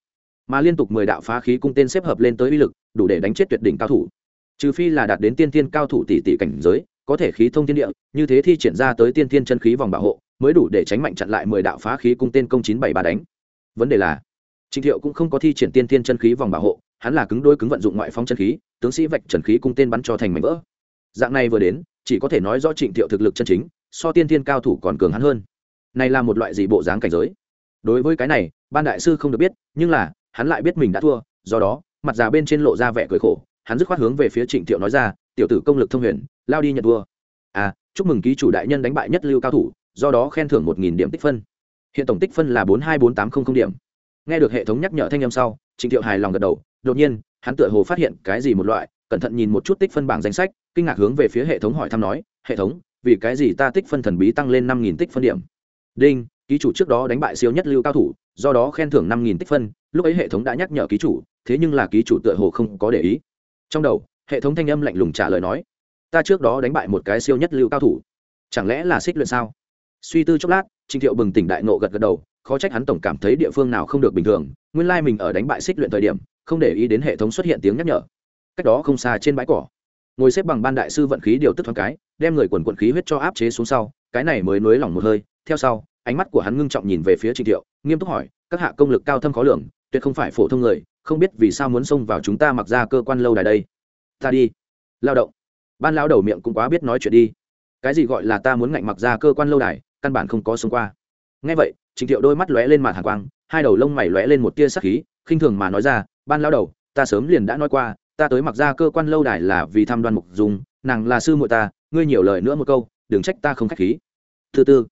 Mà liên tục mười đạo phá khí cung tên xếp hợp lên tới uy lực, đủ để đánh chết tuyệt đỉnh cao thủ. Trừ phi là đạt đến tiên tiên cao thủ tỷ tỷ cảnh giới, có thể khí thông thiên địa, như thế thi triển ra tới tiên tiên chân khí vòng bảo hộ mới đủ để tránh mạnh chặn lại mười đạo phá khí cung tên công chín bảy ba đánh vấn đề là Trịnh Thiệu cũng không có thi triển tiên tiên chân khí vòng bảo hộ, hắn là cứng đôi cứng vận dụng ngoại phong chân khí, tướng sĩ vạch trần khí cung tên bắn cho thành mảnh vỡ. Dạng này vừa đến, chỉ có thể nói do Trịnh Thiệu thực lực chân chính, so tiên tiên cao thủ còn cường hắn hơn. Này là một loại gì bộ dáng cảnh giới? Đối với cái này, ban đại sư không được biết, nhưng là, hắn lại biết mình đã thua, do đó, mặt già bên trên lộ ra vẻ cười khổ, hắn dứt khoát hướng về phía Trịnh Thiệu nói ra, tiểu tử công lực thông huyền, lao đi nhận thua. À, chúc mừng ký chủ đại nhân đánh bại nhất lưu cao thủ, do đó khen thưởng một nghìn điểm tích phân. Hiện tổng tích phân là bốn hai bốn tám 424800 điểm. Nghe được hệ thống nhắc nhở thanh âm sau, trịnh thiệu hài lòng gật đầu, đột nhiên, hắn tựa hồ phát hiện cái gì một loại, cẩn thận nhìn một chút tích phân bảng danh sách, kinh ngạc hướng về phía hệ thống hỏi thăm nói, hệ thống, vì cái gì ta tích phân thần bí tăng lên năm nghìn tích phân điểm? Đinh, ký chủ trước đó đánh bại siêu nhất lưu cao thủ, do đó khen thưởng năm nghìn tích phân, lúc ấy hệ thống đã nhắc nhở ký chủ, thế nhưng là ký chủ tựa hồ không có để ý. Trong đầu, hệ thống thanh âm lạnh lùng trả lời nói, ta trước đó đánh bại một cái siêu nhất lưu cao thủ, chẳng lẽ là xích luyện sao? Suy tư chốc lát trịnh thiệu bừng tỉnh đại nộ gật gật đầu, khó trách hắn tổng cảm thấy địa phương nào không được bình thường, nguyên lai mình ở đánh bại xích luyện thời điểm, không để ý đến hệ thống xuất hiện tiếng nhắc nhở. Cách đó không xa trên bãi cỏ, ngồi xếp bằng ban đại sư vận khí điều tức thoáng cái, đem người quần quận khí huyết cho áp chế xuống sau, cái này mới nới lỏng một hơi, theo sau, ánh mắt của hắn ngưng trọng nhìn về phía trịnh thiệu, nghiêm túc hỏi, các hạ công lực cao thâm khó lường, tuyệt không phải phổ thông người, không biết vì sao muốn xông vào chúng ta mặc ra cơ quan lâu đài đây. Ta đi. Lao động. Ban lao đầu miệng cũng quá biết nói chuyện đi. Cái gì gọi là ta muốn ngạnh mặc ra cơ quan lâu đài căn bản không có xông qua ngay vậy trịnh Thiệu đôi mắt lóe lên mặt hàn quang, hai đầu lông mày lóe lên một tia sắc khí, khinh thường mà nói ra, "Ban lão đầu, ta sớm liền đã nói qua, ta tới mặc ra cơ quan lâu đài là vì thăm Đoan Mục Dung, nàng là sư muội ta, ngươi nhiều lời nữa một câu, đừng trách ta không khách khí." Thứ tư,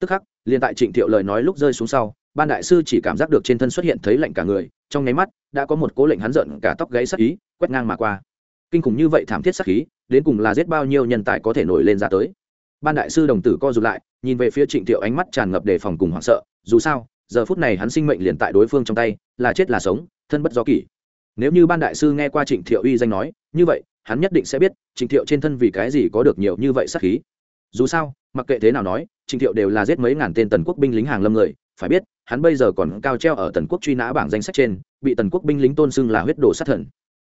tức khắc, liền tại Trịnh Thiệu lời nói lúc rơi xuống sau, ban đại sư chỉ cảm giác được trên thân xuất hiện thấy lạnh cả người, trong nháy mắt, đã có một cố lệnh hắn giận cả tóc gáy sắc ý, quét ngang mà qua. Kinh khủng như vậy thảm thiết sắc khí, đến cùng là giết bao nhiêu nhân tài có thể nổi lên ra tới. Ban đại sư đồng tử co rụt lại, nhìn về phía Trịnh Thiệu ánh mắt tràn ngập đề phòng cùng hoảng sợ, dù sao giờ phút này hắn sinh mệnh liền tại đối phương trong tay là chết là sống thân bất do kỷ. Nếu như ban đại sư nghe qua trịnh thiệu uy danh nói như vậy hắn nhất định sẽ biết trịnh thiệu trên thân vì cái gì có được nhiều như vậy sát khí. Dù sao mặc kệ thế nào nói trịnh thiệu đều là giết mấy ngàn tên tần quốc binh lính hàng lâm người phải biết hắn bây giờ còn cao treo ở tần quốc truy nã bảng danh sách trên bị tần quốc binh lính tôn xưng là huyết đồ sát thần.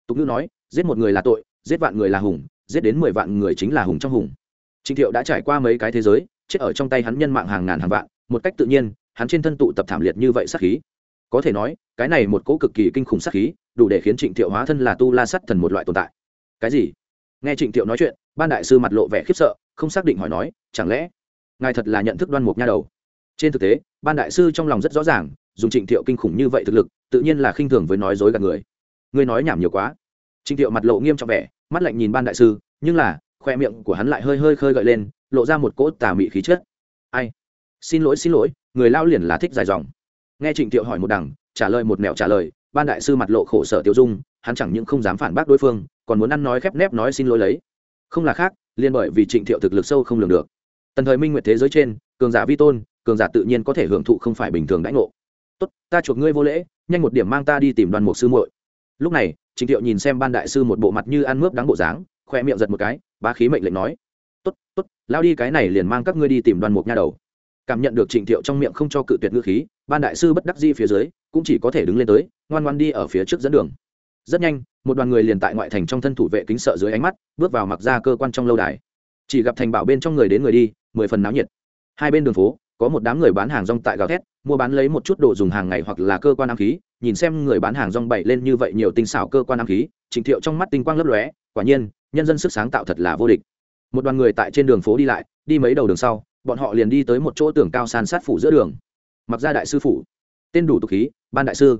Tục ngữ nói giết một người là tội giết vạn người là hùng giết đến mười vạn người chính là hùng trong hùng trịnh thiệu đã trải qua mấy cái thế giới, chết ở trong tay hắn nhân mạng hàng ngàn hàng vạn, một cách tự nhiên, hắn trên thân tụ tập thảm liệt như vậy sát khí. Có thể nói, cái này một cỗ cực kỳ kinh khủng sát khí, đủ để khiến trịnh thiệu hóa thân là tu la sắt thần một loại tồn tại. Cái gì? Nghe trịnh thiệu nói chuyện, ban đại sư mặt lộ vẻ khiếp sợ, không xác định hỏi nói, chẳng lẽ ngài thật là nhận thức đoan mục nha đầu? Trên thực tế, ban đại sư trong lòng rất rõ ràng, dùng trịnh thiệu kinh khủng như vậy thực lực, tự nhiên là khinh thường với nói dối gạt người. Ngươi nói nhảm nhiều quá. Trịnh thiệu mặt lộ nghiêm trọng vẻ, mắt lạnh nhìn ban đại sư, nhưng là khoe miệng của hắn lại hơi hơi khơi gợi lên, lộ ra một cỗ tà mị khí chất. Ai? Xin lỗi xin lỗi, người lao liền là thích dài dòng. Nghe trịnh thiệu hỏi một đằng, trả lời một mẹo trả lời, ban đại sư mặt lộ khổ sở tiêu dung, hắn chẳng những không dám phản bác đối phương, còn muốn ăn nói khép nép nói xin lỗi lấy. Không là khác liên bởi vì trịnh thiệu thực lực sâu không lường được. Tần thời minh nguyệt thế giới trên, cường giả vi tôn, cường giả tự nhiên có thể hưởng thụ không phải bình thường đãi ngộ. Tốt, ta chuộc ngươi vô lễ, nhanh một điểm mang ta đi tìm đoàn mục sư muội. Lúc này, trịnh thiệu nhìn xem ban đại sư một bộ mặt như ăn mướp đắng bộ dáng, khoe miệng giật một cái bá khí mệnh lệnh nói, tốt tốt, lao đi, cái này liền mang các ngươi đi tìm đoàn mục nha đầu. Cảm nhận được trịnh thiệu trong miệng không cho cự tuyệt ngữ khí, ban đại sư bất đắc di phía dưới, cũng chỉ có thể đứng lên tới, ngoan ngoan đi ở phía trước dẫn đường. Rất nhanh, một đoàn người liền tại ngoại thành trong thân thủ vệ kính sợ dưới ánh mắt, bước vào mặc ra cơ quan trong lâu đài. Chỉ gặp thành bảo bên trong người đến người đi, mười phần náo nhiệt. Hai bên đường phố, có một đám người bán hàng rong tại gào thét, mua bán lấy một chút đồ dùng hàng ngày hoặc là cơ quan ám khí, nhìn xem người bán hàng rong bày lên như vậy nhiều tinh xảo cơ quan ám khí, trịnh thiệu trong mắt tinh quang lấp lóe, quả nhiên nhân dân sức sáng tạo thật là vô địch. Một đoàn người tại trên đường phố đi lại, đi mấy đầu đường sau, bọn họ liền đi tới một chỗ tường cao san sát phủ giữa đường. Mặc ra đại sư phủ, tên đủ tục khí, ban đại sư.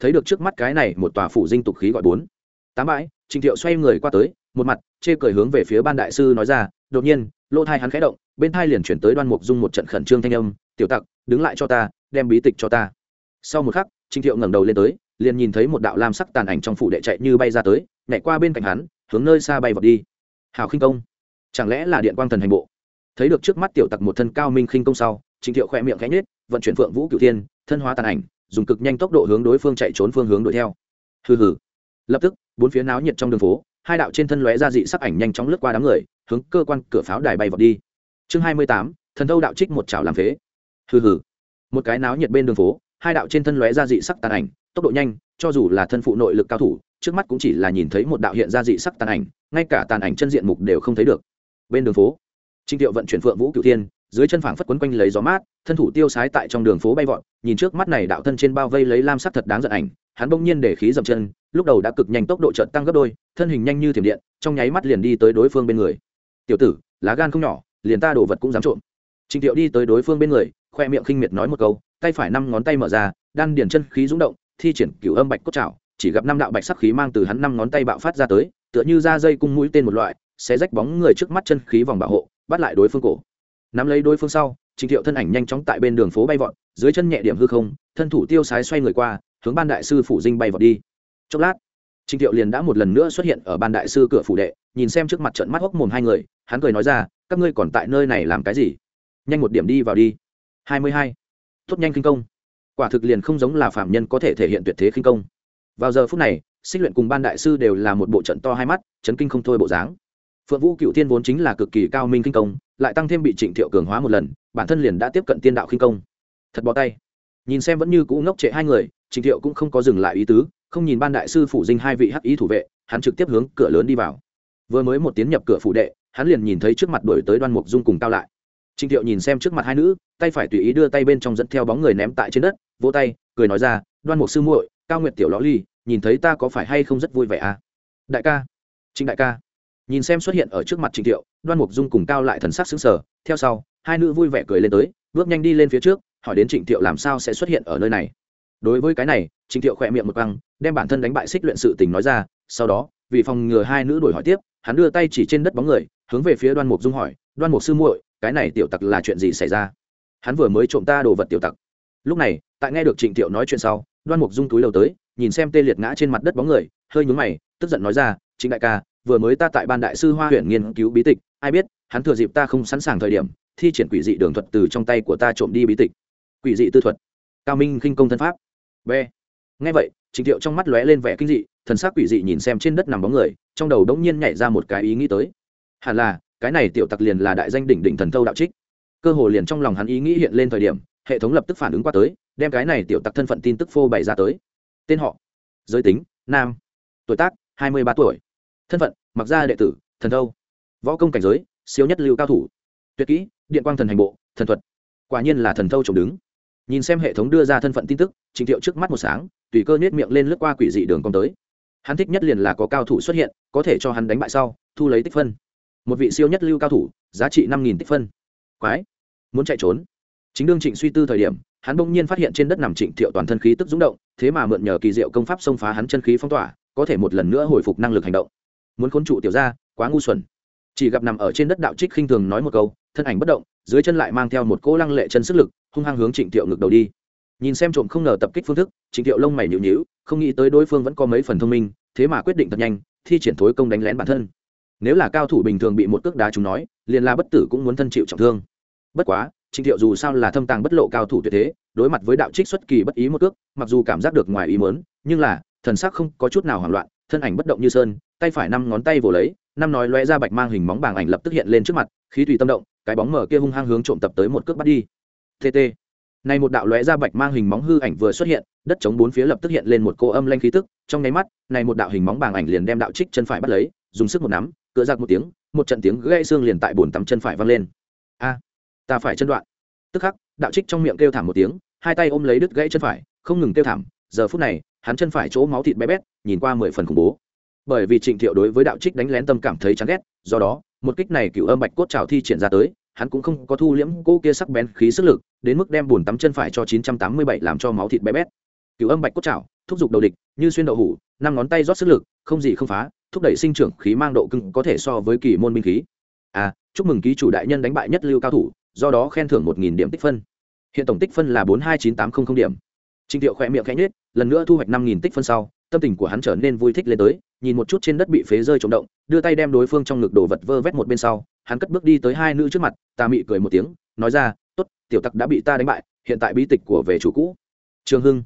Thấy được trước mắt cái này một tòa phủ dinh tục khí gọi bốn. Tám bãi, Trình thiệu xoay người qua tới, một mặt, chê cười hướng về phía ban đại sư nói ra, đột nhiên, lỗ thai hắn khẽ động, bên thai liền chuyển tới đoan mục dung một trận khẩn trương thanh âm, tiểu tặc, đứng lại cho ta, đem bí tịch cho ta. Sau một khắc, Trình thiệu ngẩng đầu lên tới, liền nhìn thấy một đạo lam sắc tàn ảnh trong phủ đệ chạy như bay ra tới, nhảy qua bên cạnh hắn hướng nơi xa bay vọt đi. Hào khinh công, chẳng lẽ là điện quang thần hành bộ? Thấy được trước mắt tiểu tặc một thân cao minh khinh công sau, trịnh thiệu khỏe miệng khẽ nhết vận chuyển phượng vũ cửu thiên, thân hóa tàn ảnh, dùng cực nhanh tốc độ hướng đối phương chạy trốn phương hướng đuổi theo. Hừ hừ. Lập tức, bốn phía náo nhiệt trong đường phố, hai đạo trên thân lóe ra dị sắc ảnh nhanh chóng lướt qua đám người, hướng cơ quan cửa pháo đài bay vọt đi. Chương hai mươi tám, thần thâu đạo trích một chảo làm phế. Hừ hừ. Một cái náo nhiệt bên đường phố, hai đạo trên thân lóe ra dị sắc tàn ảnh, tốc độ nhanh, cho dù là thân phụ nội lực cao thủ trước mắt cũng chỉ là nhìn thấy một đạo hiện ra dị sắc tàn ảnh, ngay cả tàn ảnh chân diện mục đều không thấy được. Bên đường phố trinh tiệu vận chuyển phượng vũ cửu thiên, dưới chân phảng phất quấn quanh lấy gió mát, thân thủ tiêu sái tại trong đường phố bay vọt, nhìn trước mắt này đạo thân trên bao vây lấy lam sắc thật đáng giận ảnh, hắn bỗng nhiên để khí dậm chân, lúc đầu đã cực nhanh tốc độ chợt tăng gấp đôi, thân hình nhanh như thiểm điện, trong nháy mắt liền đi tới đối phương bên người. Tiểu tử, lá gan không nhỏ, liền ta đồ vật cũng dám trộm. Trịnh tiệu đi tới đối phương bên người, khoe miệng khinh miệt nói một câu, tay phải năm ngón tay mở ra, đan điền chân khí rúng động, thi triển cửu âm bạch cốt trảo chỉ gặp năm đạo bạch sắc khí mang từ hắn năm ngón tay bạo phát ra tới, tựa như da dây cung mũi tên một loại, sẽ rách bóng người trước mắt chân khí vòng bảo hộ, bắt lại đối phương cổ. Nắm lấy đối phương sau, trình thiệu thân ảnh nhanh chóng tại bên đường phố bay vọt, dưới chân nhẹ điểm hư không, thân thủ tiêu sái xoay người qua, hướng ban đại sư phủ dinh bay vọt đi. Chốc lát, trình thiệu liền đã một lần nữa xuất hiện ở ban đại sư cửa phủ đệ, nhìn xem trước mặt trận mắt hốc mồm hai người, hắn cười nói ra, các ngươi còn tại nơi này làm cái gì? Nhanh một điểm đi vào đi. Hai mươi hai. Tốt nhanh kinh công. Quả thực liền không giống là phạm nhân có thể thể hiện tuyệt thế khinh công vào giờ phút này, xích luyện cùng ban đại sư đều là một bộ trận to hai mắt, chấn kinh không thôi bộ dáng. Phượng vũ cựu thiên vốn chính là cực kỳ cao minh kinh công, lại tăng thêm bị trịnh thiệu cường hóa một lần, bản thân liền đã tiếp cận tiên đạo khinh công. Thật bó tay. Nhìn xem vẫn như cũ ngốc trệ hai người, trịnh thiệu cũng không có dừng lại ý tứ, không nhìn ban đại sư phủ dinh hai vị hắc ý thủ vệ, hắn trực tiếp hướng cửa lớn đi vào. Vừa mới một tiến nhập cửa phủ đệ, hắn liền nhìn thấy trước mặt đổi tới đoan mục dung cùng cao lại. Trịnh thiệu nhìn xem trước mặt hai nữ, tay phải tùy ý đưa tay bên trong dẫn theo bóng người ném tại trên đất, vỗ tay, cười nói ra, đoan mục sư muội, cao nguyệt tiểu ló ly nhìn thấy ta có phải hay không rất vui vẻ à? Đại ca. Trịnh đại ca. Nhìn xem xuất hiện ở trước mặt trịnh thiệu, đoan mục dung cùng cao lại thần sắc xứng sở theo sau, hai nữ vui vẻ cười lên tới, bước nhanh đi lên phía trước, hỏi đến trịnh thiệu làm sao sẽ xuất hiện ở nơi này. Đối với cái này, trịnh thiệu khỏe miệng một băng đem bản thân đánh bại xích luyện sự tình nói ra. Sau đó, vì phòng ngừa hai nữ đổi hỏi tiếp, hắn đưa tay chỉ trên đất bóng người, hướng về phía đoan mục dung hỏi, đoan mục sư muội, cái này tiểu tặc là chuyện gì xảy ra? Hắn vừa mới trộm ta đồ vật tiểu tặc. Lúc này, tại nghe được trịnh thiệu nói chuyện sau, đoan mục dung túi đầu tới nhìn xem tê liệt ngã trên mặt đất bóng người, hơi nhún mày, tức giận nói ra chính đại ca, vừa mới ta tại ban đại sư hoa huyện nghiên cứu bí tịch, ai biết, hắn thừa dịp ta không sẵn sàng thời điểm, thi triển quỷ dị đường thuật từ trong tay của ta trộm đi bí tịch. Quỷ dị tư thuật. Cao minh khinh công thân pháp. B. Ngay vậy trình thiệu trong mắt lóe lên vẻ kinh dị, thần sắc quỷ dị nhìn xem trên đất nằm bóng người, trong đầu đống nhiên nhảy ra một cái ý nghĩ tới. Hẳn là, cái này tiểu tặc liền là đại danh đỉnh đỉnh thần thâu đạo trích. Cơ hồ liền trong lòng hắn ý nghĩ hiện lên thời điểm, hệ thống lập tức phản ứng qua tới, đem cái này tiểu tặc thân phận tin tức phô bày ra tới tên họ, giới tính, nam, tuổi tác, hai mươi ba tuổi, thân phận, mặc gia đệ tử, thần thâu, võ công cảnh giới, siêu nhất lưu cao thủ, tuyệt kỹ, điện quang thần hành bộ, thần thuật, quả nhiên là thần thâu trồng đứng. Nhìn xem hệ thống đưa ra thân phận tin tức, trình thiệu trước mắt một sáng, tùy cơ nhét miệng lên lướt qua quỷ dị đường công tới. Hắn thích nhất liền là có cao thủ xuất hiện, có thể cho hắn đánh bại sau, thu lấy tích phân. Một vị siêu nhất lưu cao thủ, giá trị năm nghìn tích phân. Quái! Muốn chạy trốn. Chính đương trịnh suy tư thời điểm hắn bỗng nhiên phát hiện trên đất nằm trịnh thiệu toàn thân khí tức rúng động, thế mà mượn nhờ kỳ diệu công pháp xông phá hắn chân khí phong tỏa, có thể một lần nữa hồi phục năng lực hành động. Muốn khốn trụ tiểu ra quá ngu xuẩn. Chỉ gặp nằm ở trên đất đạo trích khinh thường nói một câu, thân ảnh bất động, dưới chân lại mang theo một cỗ lăng lệ chân sức lực, hung hăng hướng trịnh thiệu ngực đầu đi. Nhìn xem trộm không ngờ tập kích phương thức, trịnh thiệu lông mày nhịu nhịu không nghĩ tới đối phương vẫn có mấy phần thông minh, thế mà quyết định thật nhanh, thi triển thối công đánh lén bản thân. Nếu là cao thủ bình thường bị một cước đá chúng nói, liền là bất tử cũng muốn thân chịu trọng thương. Bất quá trịnh thiệu dù sao là thâm tàng bất lộ cao thủ tuyệt thế, đối mặt với đạo trích xuất kỳ bất ý một cước, mặc dù cảm giác được ngoài ý mớn nhưng là, thần sắc không có chút nào hoảng loạn, thân ảnh bất động như sơn, tay phải năm ngón tay vồ lấy, năm nói lóe ra bạch mang hình móng bảng ảnh lập tức hiện lên trước mặt, khí tùy tâm động, cái bóng mở kia hung hăng hướng trộm tập tới một cước bắt đi. Tt này một đạo lóe ra bạch mang hình móng hư ảnh vừa xuất hiện, đất chống bốn phía lập tức hiện lên một cô âm lanh khí tức, trong nháy mắt, này một đạo hình móng bàng ảnh liền đem đạo trích chân phải bắt lấy, dùng sức một nắm, cựa giặc một tiếng, một trận tiếng gãy xương liền tại bồn tắm chân phải vang lên. A ta phải chân đoạn. Tức khắc, đạo trích trong miệng kêu thảm một tiếng, hai tay ôm lấy đứt gãy chân phải, không ngừng kêu thảm. Giờ phút này, hắn chân phải chỗ máu thịt bé bét, nhìn qua mười phần khủng bố. Bởi vì trịnh thiệu đối với đạo trích đánh lén tâm cảm thấy chán ghét, do đó, một kích này cựu âm bạch cốt trào thi triển ra tới, hắn cũng không có thu liễm cô kia sắc bén khí sức lực, đến mức đem bùn tắm chân phải cho 987 làm cho máu thịt bé bét. Cựu âm bạch cốt trào, thúc giục đầu địch, như xuyên đậu hủ, năm ngón tay rót sức lực, không gì không phá, thúc đẩy sinh trưởng khí mang độ cưng có thể so với kỳ môn binh khí. À chúc mừng ký chủ đại nhân đánh bại nhất lưu cao thủ do đó khen thưởng một nghìn điểm tích phân. Hiện tổng tích phân là bốn hai chín tám trăm linh điểm. Trịnh thiệu khỏe miệng khẽ nhết lần nữa thu hoạch năm nghìn tích phân sau, tâm tình của hắn trở nên vui thích lên tới, nhìn một chút trên đất bị phế rơi trống động, đưa tay đem đối phương trong ngực đồ vật vơ vét một bên sau, hắn cất bước đi tới hai nữ trước mặt ta mị cười một tiếng, nói ra, tốt, tiểu tặc đã bị ta đánh bại, hiện tại bí tịch của về chủ cũ. Trường hưng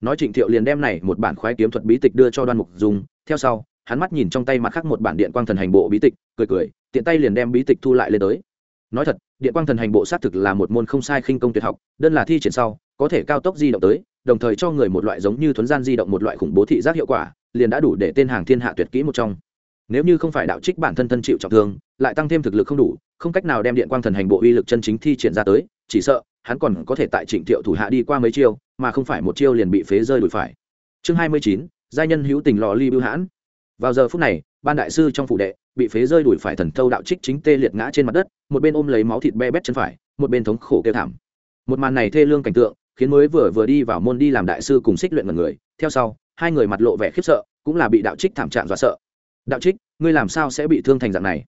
nói trịnh thiệu liền đem này một bản khoái kiếm thuật bí tịch đưa cho đoan mục dùng theo sau, hắn mắt nhìn trong tay mặt khác một bản điện quang thần hành bộ bí tịch, cười cười, tiện tay liền đem bí tịch thu lại lên tới nói thật, điện quang thần hành bộ xác thực là một môn không sai khinh công tuyệt học, đơn là thi triển sau, có thể cao tốc di động tới, đồng thời cho người một loại giống như thuấn gian di động một loại khủng bố thị giác hiệu quả, liền đã đủ để tên hàng thiên hạ tuyệt kỹ một trong. Nếu như không phải đạo trích bản thân thân chịu trọng thương, lại tăng thêm thực lực không đủ, không cách nào đem điện quang thần hành bộ uy lực chân chính thi triển ra tới, chỉ sợ, hắn còn có thể tại trịnh thiệu thủ hạ đi qua mấy chiêu, mà không phải một chiêu liền bị phế rơi đùi phải. Chương hai mươi chín, giai nhân hữu tình lò ly bưu hãn. Vào giờ phút này, ban đại sư trong phủ đệ bị phế rơi đuổi phải thần thâu đạo trích chính tê liệt ngã trên mặt đất, một bên ôm lấy máu thịt be bét chân phải, một bên thống khổ kêu thảm. Một màn này thê lương cảnh tượng, khiến mới vừa vừa đi vào môn đi làm đại sư cùng xích luyện mật người. Theo sau, hai người mặt lộ vẻ khiếp sợ, cũng là bị đạo trích thảm trạng dọa sợ. Đạo trích, ngươi làm sao sẽ bị thương thành dạng này?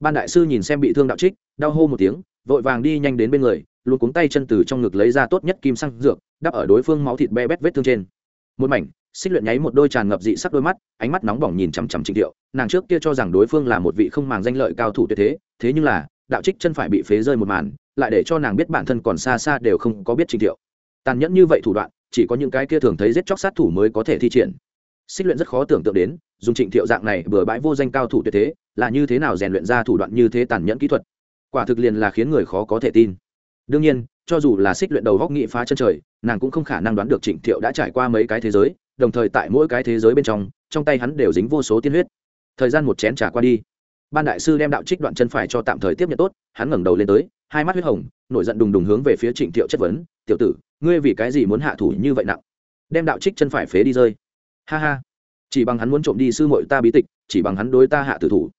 Ban đại sư nhìn xem bị thương đạo trích, đau hô một tiếng, vội vàng đi nhanh đến bên người, luôn cuống tay chân từ trong ngực lấy ra tốt nhất kim xăng dược, đắp ở đối phương máu thịt be bét vết thương trên một mảnh, xích luyện nháy một đôi tràn ngập dị sắc đôi mắt, ánh mắt nóng bỏng nhìn chằm chằm trịnh thiệu. Nàng trước kia cho rằng đối phương là một vị không màng danh lợi cao thủ tuyệt thế thế nhưng là, đạo trích chân phải bị phế rơi một màn, lại để cho nàng biết bản thân còn xa xa đều không có biết trịnh thiệu. Tàn nhẫn như vậy thủ đoạn, chỉ có những cái kia thường thấy giết chóc sát thủ mới có thể thi triển. Xích luyện rất khó tưởng tượng đến, dùng trịnh thiệu dạng này bừa bãi vô danh cao thủ tuyệt thế, là như thế nào rèn luyện ra thủ đoạn như thế tàn nhẫn kỹ thuật. Quả thực liền là khiến người khó có thể tin. Đương nhiên, cho dù là xích luyện đầu góc nghị phá chân trời nàng cũng không khả năng đoán được trịnh thiệu đã trải qua mấy cái thế giới, đồng thời tại mỗi cái thế giới bên trong trong tay hắn đều dính vô số tiên huyết. Thời gian một chén trả qua đi, ban đại sư đem đạo trích đoạn chân phải cho tạm thời tiếp nhận tốt, hắn ngẩng đầu lên tới, hai mắt huyết hồng, nổi giận đùng đùng hướng về phía trịnh thiệu chất vấn, tiểu tử, ngươi vì cái gì muốn hạ thủ như vậy nặng? Đem đạo trích chân phải phế đi rơi. Ha ha, chỉ bằng hắn muốn trộm đi sư mội ta bí tịch, chỉ bằng hắn đối ta hạ tử thủ.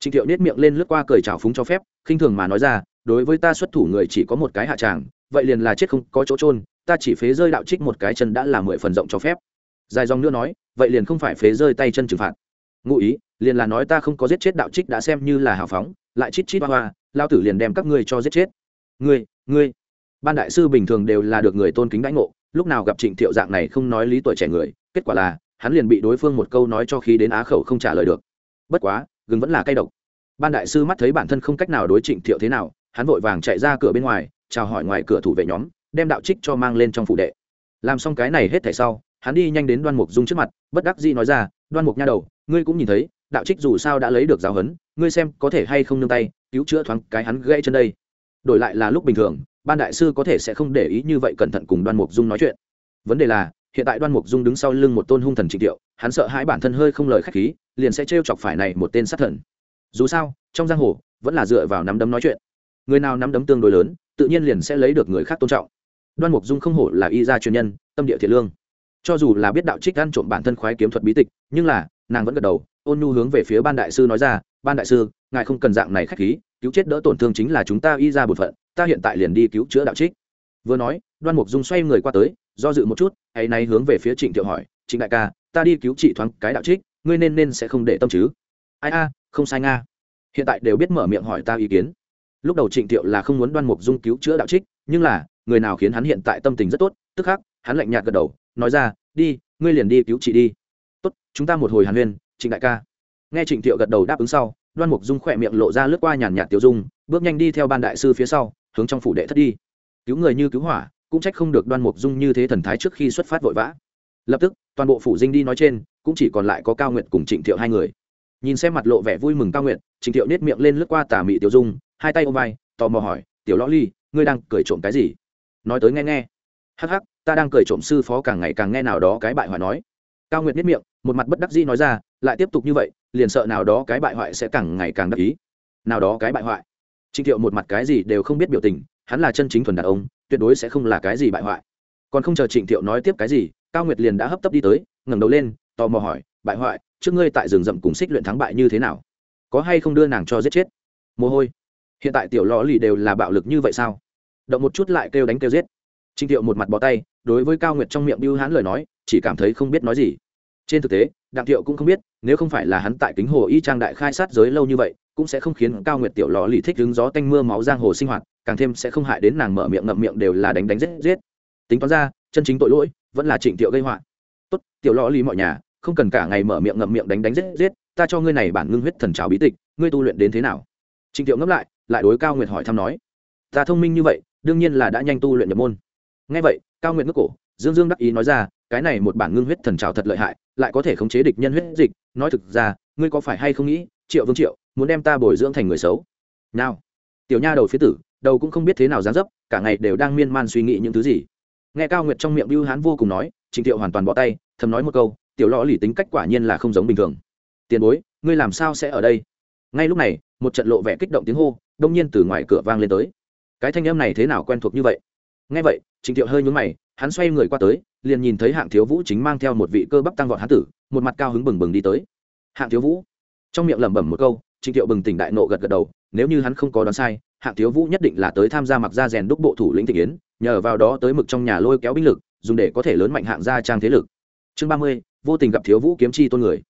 Trịnh thiệu nết miệng lên lướt qua cười trào phúng cho phép, khinh thường mà nói ra, đối với ta xuất thủ người chỉ có một cái hạ tràng, vậy liền là chết không có chỗ trôn ta chỉ phế rơi đạo trích một cái chân đã là mười phần rộng cho phép. Dài dòng nữa nói, vậy liền không phải phế rơi tay chân trừng phạt. Ngụ ý, liền là nói ta không có giết chết đạo trích đã xem như là hào phóng, lại chít chít hoa hoa lao tử liền đem các ngươi cho giết chết. Ngươi ngươi. Ban đại sư bình thường đều là được người tôn kính đãi ngộ, lúc nào gặp trịnh thiệu dạng này không nói lý tuổi trẻ người, kết quả là, hắn liền bị đối phương một câu nói cho khí đến á khẩu không trả lời được. Bất quá, gừng vẫn là cay độc. Ban đại sư mắt thấy bản thân không cách nào đối trịnh thiệu thế nào, hắn vội vàng chạy ra cửa bên ngoài, chào hỏi ngoài cửa thủ vệ nhóm đem đạo trích cho mang lên trong phủ đệ. Làm xong cái này hết thảy sau, hắn đi nhanh đến đoan mục dung trước mặt, bất đắc dĩ nói ra, đoan mục nha đầu, ngươi cũng nhìn thấy, đạo trích dù sao đã lấy được giáo huấn, ngươi xem có thể hay không nương tay, cứu chữa thoáng cái hắn gãy chân đây. Đổi lại là lúc bình thường, ban đại sư có thể sẽ không để ý như vậy cẩn thận cùng đoan mục dung nói chuyện. Vấn đề là, hiện tại đoan mục dung đứng sau lưng một tôn hung thần trịnh tiệu hắn sợ hãi bản thân hơi không lời k h á c h khí, liền sẽ t chọc phải này một tên sát thần. Dù sao, trong giang hồ, vẫn là dựa vào nắm đấm nói chuyện. Người nào nắm đấm tương đối lớn, tự nhiên liền sẽ lấy được người khác tôn trọng đoan mục dung không hổ là y gia truyền nhân, tâm địa thiện lương. Cho dù là biết đạo trích ăn trộm bản thân khoái kiếm thuật bí tịch, nhưng là, nàng vẫn gật đầu, ôn nhu hướng về phía ban đại sư nói ra, ban đại sư, ngài không cần dạng này k h á c h khí, cứu chết đỡ tổn thương chính là chúng ta y ra bột phận, ta hiện tại liền đi cứu chữa đạo trích. Vừa nói, đoan mục dung xoay người qua tới, do dự một chút hãy nay hướng về phía trịnh thiệu hỏi, trịnh đại ca, ta đi cứu trị thoáng cái đạo trích, ngươi nên nên sẽ không để tâm chứ? Ai a, không sai nga. Hiện tại đều biết mở miệng hỏi ta ý kiến. Lúc đầu trịnh thiệu là không muốn đoan mục dung cứu chữa đạo trích, nhưng là người nào khiến hắn hiện tại tâm tình rất tốt, tức khắc, hắn lạnh nhạt gật đầu, nói ra, đi, ngươi liền đi cứu chị đi. Tốt, chúng ta một hồi hàn huyên, trịnh đại ca. Nghe trịnh thiệu gật đầu đáp ứng sau, đoan mục dung khỏe miệng lộ ra lướt qua nhàn nhạt tiểu dung, bước nhanh đi theo ban đại sư phía sau, hướng trong phủ đệ thất đi. Cứu người như cứu hỏa, cũng trách không được đoan mục dung như thế thần thái trước khi xuất phát vội vã. Lập tức, toàn bộ phủ dinh đi nói trên, cũng chỉ còn lại có cao nguyệt cùng trịnh thiệu hai người. Nhìn xem mặt lộ vẻ vui mừng cao nguyệt, trịnh thiệu nết miệng lên lướt qua tà mị tiểu dung, hai tay ôm vai, tò mò hỏi, tiểu lõ ly, ngươi đang cười trộm cái gì? Nói tới nghe nghe. Hắc hắc, ta đang cười trộm sư phó càng ngày càng nghe nào đó cái bại hoại nói. Cao nguyệt nhất miệng, một mặt bất đắc dĩ nói ra, lại tiếp tục như vậy, liền sợ nào đó cái bại hoại sẽ càng ngày càng đắc ý. Nào đó cái bại hoại. Trịnh thiệu một mặt cái gì đều không biết biểu tình, hắn là chân chính thuần đàn ông, tuyệt đối sẽ không là cái gì bại hoại. Còn không chờ trịnh thiệu nói tiếp cái gì, cao nguyệt liền đã hấp tấp đi tới, ngẩng đầu lên, tò mò hỏi, bại hoại, trước ngươi tại rừng rậm cùng xích luyện thắng bại như thế nào? Có hay không đưa nàng cho giết chết? Mồ hôi, hiện tại tiểu lò lì đều là bạo lực như vậy sao? Động một chút lại kêu đánh kêu giết. Trịnh thiệu một mặt bó tay, đối với cao nguyệt trong miệng biêu hãn lời nói, chỉ cảm thấy không biết nói gì. Trên thực tế, đặng thiệu cũng không biết, nếu không phải là hắn tại kính hồ y trang đại khai sát giới lâu như vậy, cũng sẽ không khiến cao nguyệt tiểu lò lì thích đứng gió tanh mưa máu giang hồ sinh hoạt, càng thêm sẽ không hại đến nàng mở miệng ngậm miệng đều là đánh đánh giết giết. Tính toán ra, chân chính tội lỗi vẫn là trịnh thiệu gây họa. Tốt, tiểu lò lì mọi nhà, không cần cả ngày mở miệng ngậm miệng đánh đánh giết giết, ta cho ngươi này bản ngưng huyết thần trào bí tịch, ngươi tu luyện đến thế nào? Trịnh thiệu ngẫm lại lại đối cao nguyệt hỏi thăm nói, ta thông minh như vậy đương nhiên là đã nhanh tu luyện nhập môn. Ngay vậy, cao nguyệt ngước cổ, dương dương đắc ý nói ra, cái này một bản ngưng huyết thần trào thật lợi hại, lại có thể khống chế địch nhân huyết dịch. Nói thực ra, ngươi có phải hay không nghĩ, triệu vương triệu, muốn đem ta bồi dưỡng thành người xấu? Nào. Tiểu nha đầu phía tử, đầu cũng không biết thế nào dán dấp, cả ngày đều đang miên man suy nghĩ những thứ gì. Nghe cao nguyệt trong miệng biêu hán vô cùng nói trịnh thiệu hoàn toàn bỏ tay, thầm nói một câu, tiểu lõ lì tính cách quả nhiên là không giống bình thường. Tiền bối, ngươi làm sao sẽ ở đây? Ngay lúc này, một trận lộ vẻ kích động tiếng hô, đông nhiên từ ngoài cửa vang lên tới cái thanh âm này thế nào quen thuộc như vậy? Nghe vậy trịnh thiệu hơi nhún mày, hắn xoay người qua tới, liền nhìn thấy hạng thiếu vũ chính mang theo một vị cơ bắp tăng vọt hán tử, một mặt cao hứng bừng bừng đi tới. Hạng thiếu vũ? Trong miệng lẩm bẩm một câu trịnh thiệu bừng tỉnh đại nộ gật gật đầu, nếu như hắn không có đoán sai, hạng thiếu vũ nhất định là tới tham gia mặc gia rèn đúc bộ thủ lĩnh thị yến, nhờ vào đó tới mực trong nhà lôi kéo binh lực, dùng để có thể lớn mạnh hạng gia trang thế lực. Chương ba mươi, vô tình gặp thiếu vũ kiếm chi tôn người.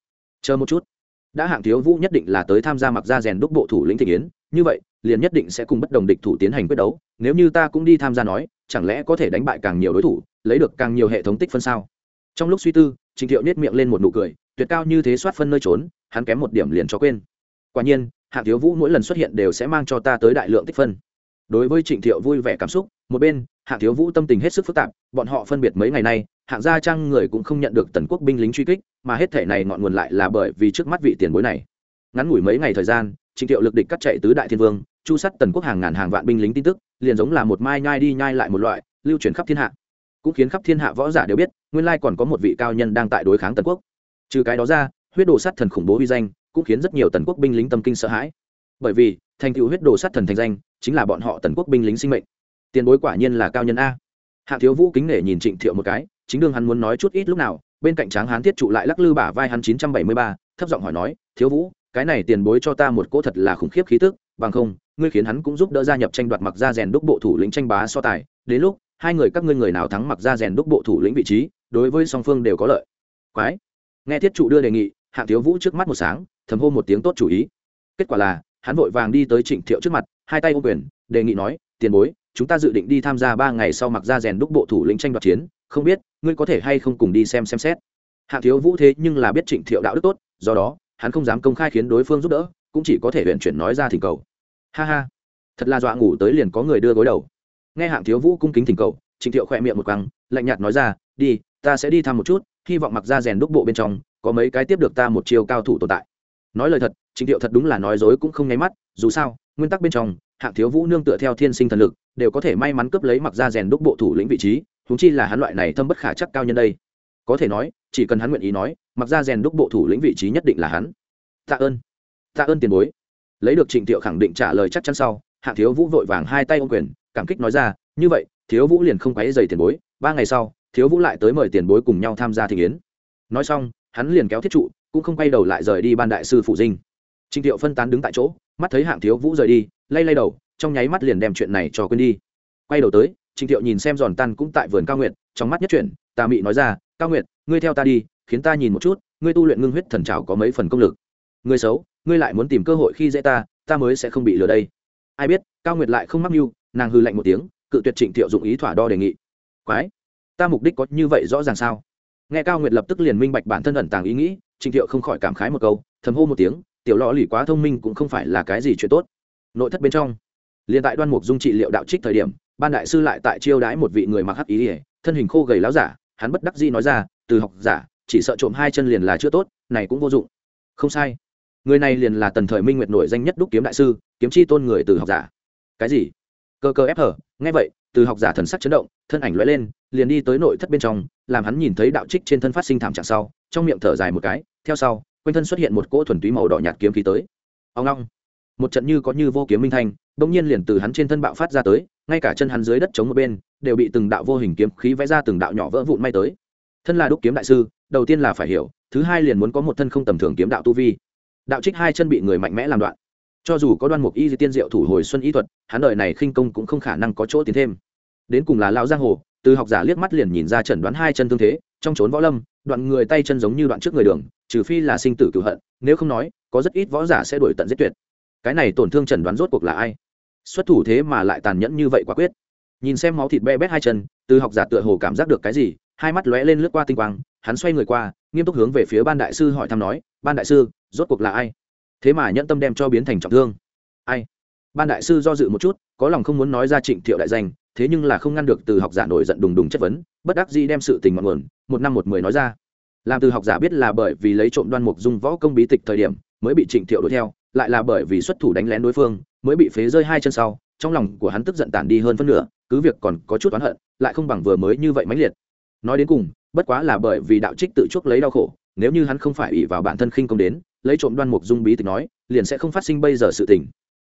Chờ một chút đã hạng thiếu vũ nhất định là tới tham gia mặc ra rèn đúc bộ thủ lĩnh thị yến như vậy, liền nhất định sẽ cùng bất đồng địch thủ tiến hành quyết đấu, nếu như ta cũng đi tham gia nói, chẳng lẽ có thể đánh bại càng nhiều đối thủ, lấy được càng nhiều hệ thống tích phân sao? Trong lúc suy tư trịnh thiệu nết miệng lên một nụ cười, tuyệt cao như thế soát phân nơi trốn, hắn kém một điểm liền cho quên. Quả nhiên, hạng thiếu vũ mỗi lần xuất hiện đều sẽ mang cho ta tới đại lượng tích phân. Đối với trịnh thiệu vui vẻ cảm xúc, một bên, hạng thiếu vũ tâm tình hết sức phức tạp, bọn họ phân biệt mấy ngày nay hạng gia trang người cũng không nhận được tần quốc binh lính truy kích, mà hết thể này ngọn nguồn lại là bởi vì trước mắt vị tiền bối này. Ngắn ngủi mấy ngày thời gian, trịnh thiệu lực địch cắt chạy tứ đại thiên vương, chu sắt tần quốc hàng ngàn hàng vạn binh lính tin tức, liền giống là một mai nhai đi nhai lại một loại, lưu truyền khắp thiên hạ. Cũng khiến khắp thiên hạ võ giả đều biết, nguyên lai còn có một vị cao nhân đang tại đối kháng tần quốc. Trừ cái đó ra, huyết đồ sát thần khủng bố uy danh, cũng khiến rất nhiều tần quốc binh lính tâm kinh sợ hãi. Bởi vì, thành tựu huyết đồ sát thần thành danh, chính là bọn họ tần quốc binh lính sinh mệnh. Tiền bối quả nhiên là cao nhân a. Hạ thiếu vũ kính nể nhìn trịnh thiệu một cái chính đương hắn muốn nói chút ít lúc nào, bên cạnh tráng hán thiết trụ lại lắc lư bả vai hắn chín trăm bảy mươi ba, thấp giọng hỏi nói, thiếu vũ, cái này tiền bối cho ta một cỗ thật là khủng khiếp khí tức, bằng không, ngươi khiến hắn cũng giúp đỡ gia nhập tranh đoạt mặc ra rèn đúc bộ thủ lĩnh tranh bá so tài, đến lúc, hai người các ngươi người nào thắng mặc ra rèn đúc bộ thủ lĩnh vị trí, đối với song phương đều có lợi. Quái. Nghe thiết trụ đưa đề nghị, hạng thiếu vũ trước mắt một sáng, thầm hô một tiếng tốt chủ ý. Kết quả là, hắn vội vàng đi tới trịnh thiệu trước mặt, hai tay ô quyền, đề nghị nói, tiền bối, chúng ta dự định đi tham gia ba ngày sau mặc ra rèn đúc bộ thủ lĩnh tranh đoạt chiến, không biết ngươi có thể hay không cùng đi xem xem xét? Hạng thiếu vũ thế nhưng là biết trịnh thiệu đạo đức tốt, do đó, hắn không dám công khai khiến đối phương giúp đỡ, cũng chỉ có thể huyện chuyển nói ra thỉnh cầu. Ha ha, thật là dọa ngủ tới liền có người đưa gối đầu. Nghe hạng thiếu vũ cung kính thỉnh cầu, trịnh thiệu khỏe miệng một căng lạnh nhạt nói ra, đi, ta sẽ đi thăm một chút, hy vọng mặc ra rèn đúc bộ bên trong, có mấy cái tiếp được ta một chiều cao thủ tồn tại. Nói lời thật, trịnh thiệu thật đúng là nói dối cũng không nháy mắt, dù sao, nguyên tắc bên trong, hạng thiếu vũ nương tựa theo thiên sinh thần lực, đều có thể may mắn cướp lấy mặc ra rèn đúc bộ thủ lĩnh vị trí huống chi là hắn loại này thâm bất khả chắc cao nhân đây. Có thể nói, chỉ cần hắn nguyện ý nói, mặc ra rèn đúc bộ thủ lĩnh vị trí nhất định là hắn. Tạ ơn. Tạ ơn tiền bối. Lấy được trịnh thiệu khẳng định trả lời chắc chắn sau hạng thiếu vũ vội vàng hai tay ô quyền, cảm kích nói ra, như vậy, thiếu vũ liền không quấy dày tiền bối, ba ngày sau, thiếu vũ lại tới mời tiền bối cùng nhau tham gia thị kiến nói xong, hắn liền kéo thiết trụ, cũng không quay đầu lại rời đi ban đại sư phụ dinh. Trịnh thiệu phân tán đứng tại chỗ, mắt thấy hạng thiếu vũ rời đi, lay lay đầu, trong nháy mắt liền đem chuyện này cho quên đi. Quay đầu tới trịnh thiệu nhìn xem giòn tan cũng tại vườn cao Nguyệt, trong mắt nhất chuyển tà mị nói ra cao Nguyệt, ngươi theo ta đi khiến ta nhìn một chút ngươi tu luyện ngưng huyết thần trào có mấy phần công lực. Ngươi xấu ngươi lại muốn tìm cơ hội khi dễ ta ta mới sẽ không bị lừa đây. Ai biết cao nguyệt lại không mắc mưu nàng hư lạnh một tiếng cự tuyệt trịnh thiệu dụng ý thỏa đo đề nghị. Quái ta mục đích có như vậy rõ ràng sao? Nghe cao nguyệt lập tức liền minh bạch bản thân ẩn tàng ý nghĩ trịnh thiệu không khỏi cảm khái một câu thầm hô một tiếng tiểu lò lì quá thông minh cũng không phải là cái gì chuyện tốt. Nội thất bên trong liền tại đoan mục dung trị liệu đạo trích thời điểm, ban đại sư lại tại chiêu đãi một vị người mặc hắc ý ỉa thân hình khô gầy láo giả, hắn bất đắc dĩ nói ra, từ học giả, chỉ sợ trộm hai chân liền là chưa tốt, này cũng vô dụng. Không sai. Người này liền là tần thời minh nguyệt nổi danh nhất đúc kiếm đại sư, kiếm chi tôn người từ học giả. Cái gì? Cơ cơ ép hở. Nghe vậy, từ học giả thần sắc chấn động, thân ảnh lóe lên, liền đi tới nội thất bên trong, làm hắn nhìn thấy đạo trích trên thân phát sinh thảm trạng sau, trong miệng thở dài một cái, theo sau, quanh thân xuất hiện một cỗ thuần túy màu đỏ nhạt kiếm khí tới. Ông long một trận như có như vô kiếm minh thanh bỗng nhiên liền từ hắn trên thân bạo phát ra tới, ngay cả chân hắn dưới đất chống một bên, đều bị từng đạo vô hình kiếm khí vẽ ra từng đạo nhỏ vỡ vụn may tới. Thân là đúc kiếm đại sư, đầu tiên là phải hiểu, thứ hai liền muốn có một thân không tầm thường kiếm đạo tu vi. Đạo trích hai chân bị người mạnh mẽ làm đoạn. Cho dù có đoan mục y di tiên diệu thủ hồi xuân y thuật, hắn đời này khinh công cũng không khả năng có chỗ tiến thêm. Đến cùng là lao giang hồ, từ học giả liếc mắt liền nhìn ra chẩn đoán hai chân thương thế, trong trốn võ lâm, đoạn người tay chân giống như đoạn trước người đường, trừ phi là sinh tử cựu hận, nếu không nói, có rất ít võ giả sẽ đổi tận giết tuyệt cái này tổn thương trần đoán rốt cuộc là ai? Xuất thủ thế mà lại tàn nhẫn như vậy quả quyết. Nhìn xem máu thịt be bét hai chân, từ học giả tựa hồ cảm giác được cái gì, hai mắt lóe lên lướt qua tinh quang, hắn xoay người qua, nghiêm túc hướng về phía ban đại sư hỏi thăm nói, ban đại sư, rốt cuộc là ai? Thế mà nhẫn tâm đem cho biến thành trọng thương. Ai? Ban đại sư do dự một chút, có lòng không muốn nói ra trịnh thiệu đại danh, thế nhưng là không ngăn được từ học giả nổi giận đùng đùng chất vấn, bất đắc dĩ đem sự tình mọn nguồn, một năm một mười nói ra. Làm từ học giả biết là bởi vì lấy trộm đoan mục dung võ công bí tịch thời điểm, mới bị trịnh thiệu đuổi theo lại là bởi vì xuất thủ đánh lén đối phương, mới bị phế rơi hai chân sau, trong lòng của hắn tức giận tản đi hơn phân nửa, cứ việc còn có chút oán hận, lại không bằng vừa mới như vậy mãnh liệt. Nói đến cùng, bất quá là bởi vì đạo trích tự chuốc lấy đau khổ, nếu như hắn không phải ỷ vào bản thân khinh công đến, lấy trộm đoan mục dung bí tịch nói, liền sẽ không phát sinh bây giờ sự tình.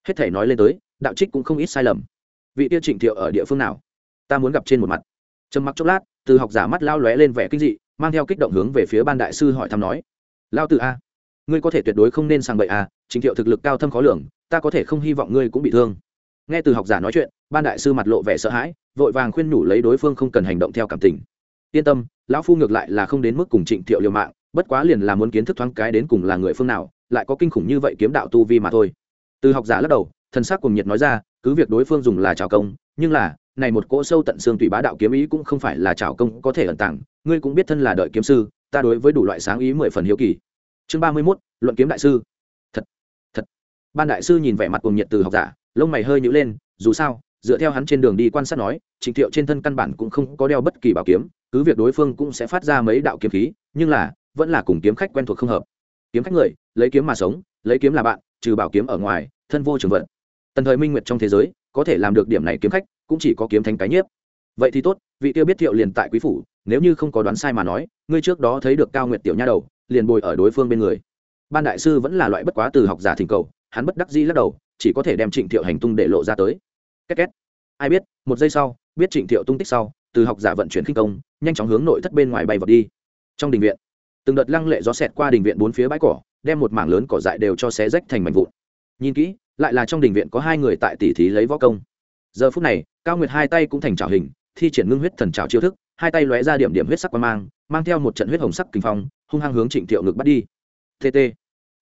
Hết thể nói lên tới, đạo trích cũng không ít sai lầm. Vị tiêu trịnh thiệu ở địa phương nào? Ta muốn gặp trên một mặt. Trầm mặc chốc lát, từ học giả mắt lao lóe lên vẻ kinh dị, mang theo kích động hướng về phía ban đại sư hỏi thăm nói. Lao từ a ngươi có thể tuyệt đối không nên sang bậy à? trịnh thiệu thực lực cao thâm khó lường, ta có thể không hy vọng ngươi cũng bị thương. Nghe từ học giả nói chuyện, ban đại sư mặt lộ vẻ sợ hãi, vội vàng khuyên nhủ lấy đối phương không cần hành động theo cảm tình. Yên tâm, lão phu ngược lại là không đến mức cùng trịnh thiệu liều mạng, bất quá liền là muốn kiến thức thoáng cái đến cùng là người phương nào, lại có kinh khủng như vậy kiếm đạo tu vi mà thôi. Từ học giả lắc đầu thân xác cùng nhiệt nói ra, cứ việc đối phương dùng là trào công, nhưng là, này một cỗ sâu tận xương tùy bá đạo kiếm ý cũng không phải là trào công có thể ẩn tàng, ngươi cũng biết thân là đợi kiếm sư, ta đối với đủ loại sáng ý mười phần hiếu kỳ chương ba mươi mốt, luận kiếm đại sư. Thật thật. Ban đại sư nhìn vẻ mặt cùng nhiệt từ học giả, lông mày hơi nhữ lên, dù sao, dựa theo hắn trên đường đi quan sát nói trịnh thiệu trên thân căn bản cũng không có đeo bất kỳ bảo kiếm, cứ việc đối phương cũng sẽ phát ra mấy đạo kiếm khí, nhưng là, vẫn là cùng kiếm khách quen thuộc không hợp. Kiếm khách người, lấy kiếm mà sống, lấy kiếm là bạn, trừ bảo kiếm ở ngoài, thân vô trường vận. Tần thời minh nguyệt trong thế giới, có thể làm được điểm này kiếm khách, cũng chỉ có kiếm thành cái nhiếp. Vậy thì tốt, vị tiêu biết thiệu liền tại quý phủ, nếu như không có đoán sai mà nói, ngươi trước đó thấy được cao nguyệt tiểu nha đầu liền bồi ở đối phương bên người. Ban đại sư vẫn là loại bất quá từ học giả thỉnh cầu, hắn bất đắc dĩ lắc đầu, chỉ có thể đem trịnh thiệu hành tung để lộ ra tới. Két két. Ai biết, một giây sau, biết trịnh thiệu tung tích sau, từ học giả vận chuyển khinh công, nhanh chóng hướng nội thất bên ngoài bay vào đi. Trong đình viện, từng đợt lăng lệ gió xẹt qua đình viện bốn phía bãi cỏ, đem một mảng lớn cỏ dại đều cho xé rách thành mảnh vụn. Nhìn kỹ, lại là trong đình viện có hai người tại tỉ thí lấy võ công. Giờ phút này, cao nguyệt hai tay cũng thành trào hình, thi triển ngưng huyết thần trào chiêu thức, hai tay lóe ra điểm điểm huyết sắc qua mang mang theo một trận huyết hồng sắc kinh phong, hung hăng hướng trịnh thiệu ngực bắt đi. Tt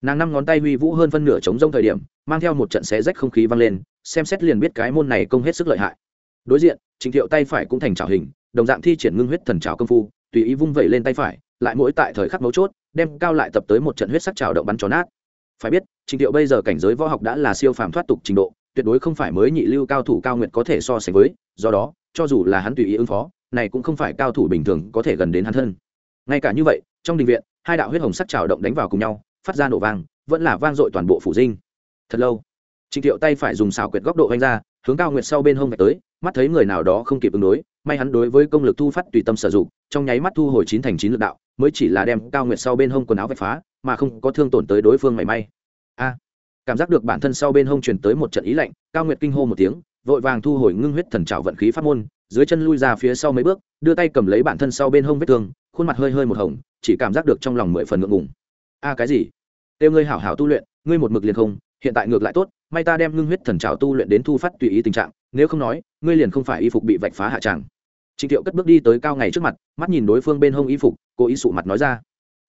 nàng năm ngón tay huy vũ hơn phân nửa chống rông thời điểm, mang theo một trận xé rách không khí vang lên, xem xét liền biết cái môn này công hết sức lợi hại. Đối diện, trịnh thiệu tay phải cũng thành trào hình, đồng dạng thi triển ngưng huyết thần trào công phu, tùy ý vung vẩy lên tay phải, lại mỗi tại thời khắc mấu chốt, đem cao lại tập tới một trận huyết sắc trào động bắn tròn nát. Phải biết, trịnh thiệu bây giờ cảnh giới võ học đã là siêu phàm thoát tục trình độ, tuyệt đối không phải mới nhị lưu cao thủ cao nguyệt có thể so sánh với, do đó, cho dù là hắn tùy ý ứng phó này cũng không phải cao thủ bình thường có thể gần đến hắn thân. Ngay cả như vậy, trong đình viện, hai đạo huyết hồng sắc trào động đánh vào cùng nhau, phát ra nổ vang, vẫn là vang dội toàn bộ phủ dinh. Thật lâu, trịnh thiệu tay phải dùng xảo quyệt góc độ vanh ra, hướng cao nguyệt sau bên hông vạch tới, mắt thấy người nào đó không kịp ứng đối, may hắn đối với công lực thu phát tùy tâm sử dụng, trong nháy mắt thu hồi chín thành chín lực đạo, mới chỉ là đem cao nguyệt sau bên hông quần áo vạch phá, mà không có thương tổn tới đối phương mảy may. A, cảm giác được bản thân sau bên hông truyền tới một trận ý lạnh, cao nguyệt kinh hô một tiếng vội vàng thu hồi ngưng huyết thần trảo vận khí pháp môn, dưới chân lui ra phía sau mấy bước, đưa tay cầm lấy bản thân sau bên hông vết thương, khuôn mặt hơi hơi một hồng, chỉ cảm giác được trong lòng mười phần ngượng ngùng. A, cái gì? Têu ngươi hảo hảo tu luyện, ngươi một mực liền không, hiện tại ngược lại tốt, may ta đem ngưng huyết thần trảo tu luyện đến thu phát tùy ý tình trạng, nếu không nói, ngươi liền không phải y phục bị vạch phá hạ tràng. Trịnh thiệu cất bước đi tới cao ngày trước mặt, mắt nhìn đối phương bên hông y phục, cố ý sụ mặt nói ra.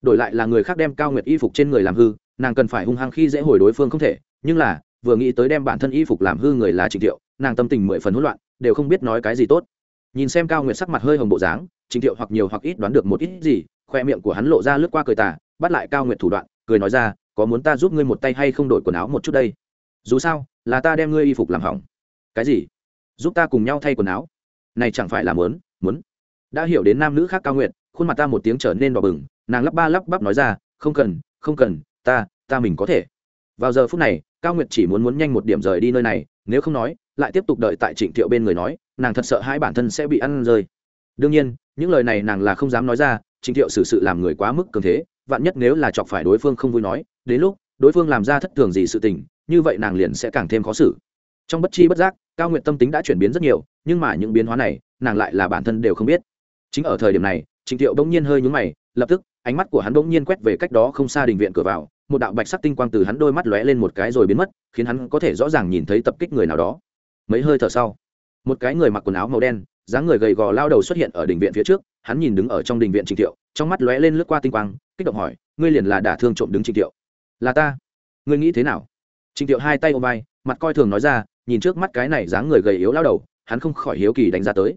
Đổi lại là người khác đem cao nguyệt y phục trên người làm hư, nàng cần phải hung hăng khi dễ hồi đối phương không thể, nhưng là, vừa nghĩ tới đem bản thân y phục làm hư người là trịnh thiệu nàng tâm tình mười phần hỗn loạn đều không biết nói cái gì tốt. Nhìn xem cao nguyệt sắc mặt hơi hồng bộ dáng trình thiệu hoặc nhiều hoặc ít đoán được một ít gì khoe miệng của hắn lộ ra lướt qua cười tà bắt lại cao nguyệt thủ đoạn cười nói ra có muốn ta giúp ngươi một tay hay không đổi quần áo một chút đây? Dù sao là ta đem ngươi y phục làm hỏng. Cái gì? Giúp ta cùng nhau thay quần áo? Này chẳng phải là muốn muốn? Đã hiểu đến nam nữ khác cao nguyệt, khuôn mặt ta một tiếng trở nên đỏ bừng nàng lắp ba lắp bắp nói ra không cần không cần ta ta mình có thể. Vào giờ phút này cao nguyệt chỉ muốn muốn nhanh một điểm rời đi nơi này nếu không nói lại tiếp tục đợi tại trịnh thiệu bên người nói, nàng thật sợ hai bản thân sẽ bị ăn rơi. Đương nhiên, những lời này nàng là không dám nói ra, trịnh thiệu xử sự làm người quá mức cường thế, vạn nhất nếu là chọc phải đối phương không vui nói, đến lúc đối phương làm ra thất thường gì sự tình, như vậy nàng liền sẽ càng thêm khó xử. Trong bất chi bất giác, cao nguyện tâm tính đã chuyển biến rất nhiều, nhưng mà những biến hóa này, nàng lại là bản thân đều không biết. Chính ở thời điểm này, trịnh thiệu bỗng nhiên hơi nhúng mày, lập tức, ánh mắt của hắn bỗng nhiên quét về cách đó không xa đình viện cửa vào, một đạo bạch sắc tinh quang từ hắn đôi mắt lóe lên một cái rồi biến mất, khiến hắn có thể rõ ràng nhìn thấy tập kích người nào đó mấy hơi thở sau, một cái người mặc quần áo màu đen, dáng người gầy gò lao đầu xuất hiện ở đình viện phía trước, hắn nhìn đứng ở trong đình viện trịnh thiệu, trong mắt lóe lên lướt qua tinh quang, kích động hỏi, ngươi liền là đả thương trộm đứng trịnh thiệu? Là ta. Ngươi nghĩ thế nào? Trịnh thiệu hai tay ôm vai, mặt coi thường nói ra, nhìn trước mắt cái này dáng người gầy yếu lao đầu, hắn không khỏi hiếu kỳ đánh giá tới.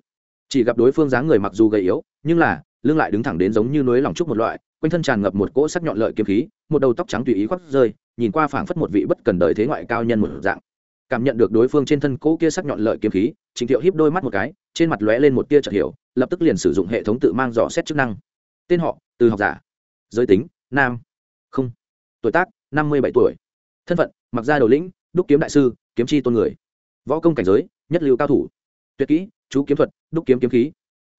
Chỉ gặp đối phương dáng người mặc dù gầy yếu, nhưng là, lưng lại đứng thẳng đến giống như núi lòng trúc một loại, quanh thân tràn ngập một cỗ sắc nhọn lợi kiếm khí, một đầu tóc trắng tùy ý khoác rơi, nhìn qua phảng phất một vị bất cần đời thế ngoại cao nhân một dạng cảm nhận được đối phương trên thân cỗ kia sắc nhọn lợi kiếm khí trịnh thiệu híp đôi mắt một cái, trên mặt lóe lên một tia chợt hiểu, lập tức liền sử dụng hệ thống tự mang dò xét chức năng. Tên họ, từ học giả. Giới tính, nam. Không. Tuổi tác, năm mươi bảy tuổi. Thân phận, mặc gia đầu lĩnh, đúc kiếm đại sư, kiếm chi tôn người. Võ công cảnh giới, nhất lưu cao thủ. Tuyệt kỹ, chú kiếm thuật, đúc kiếm kiếm khí.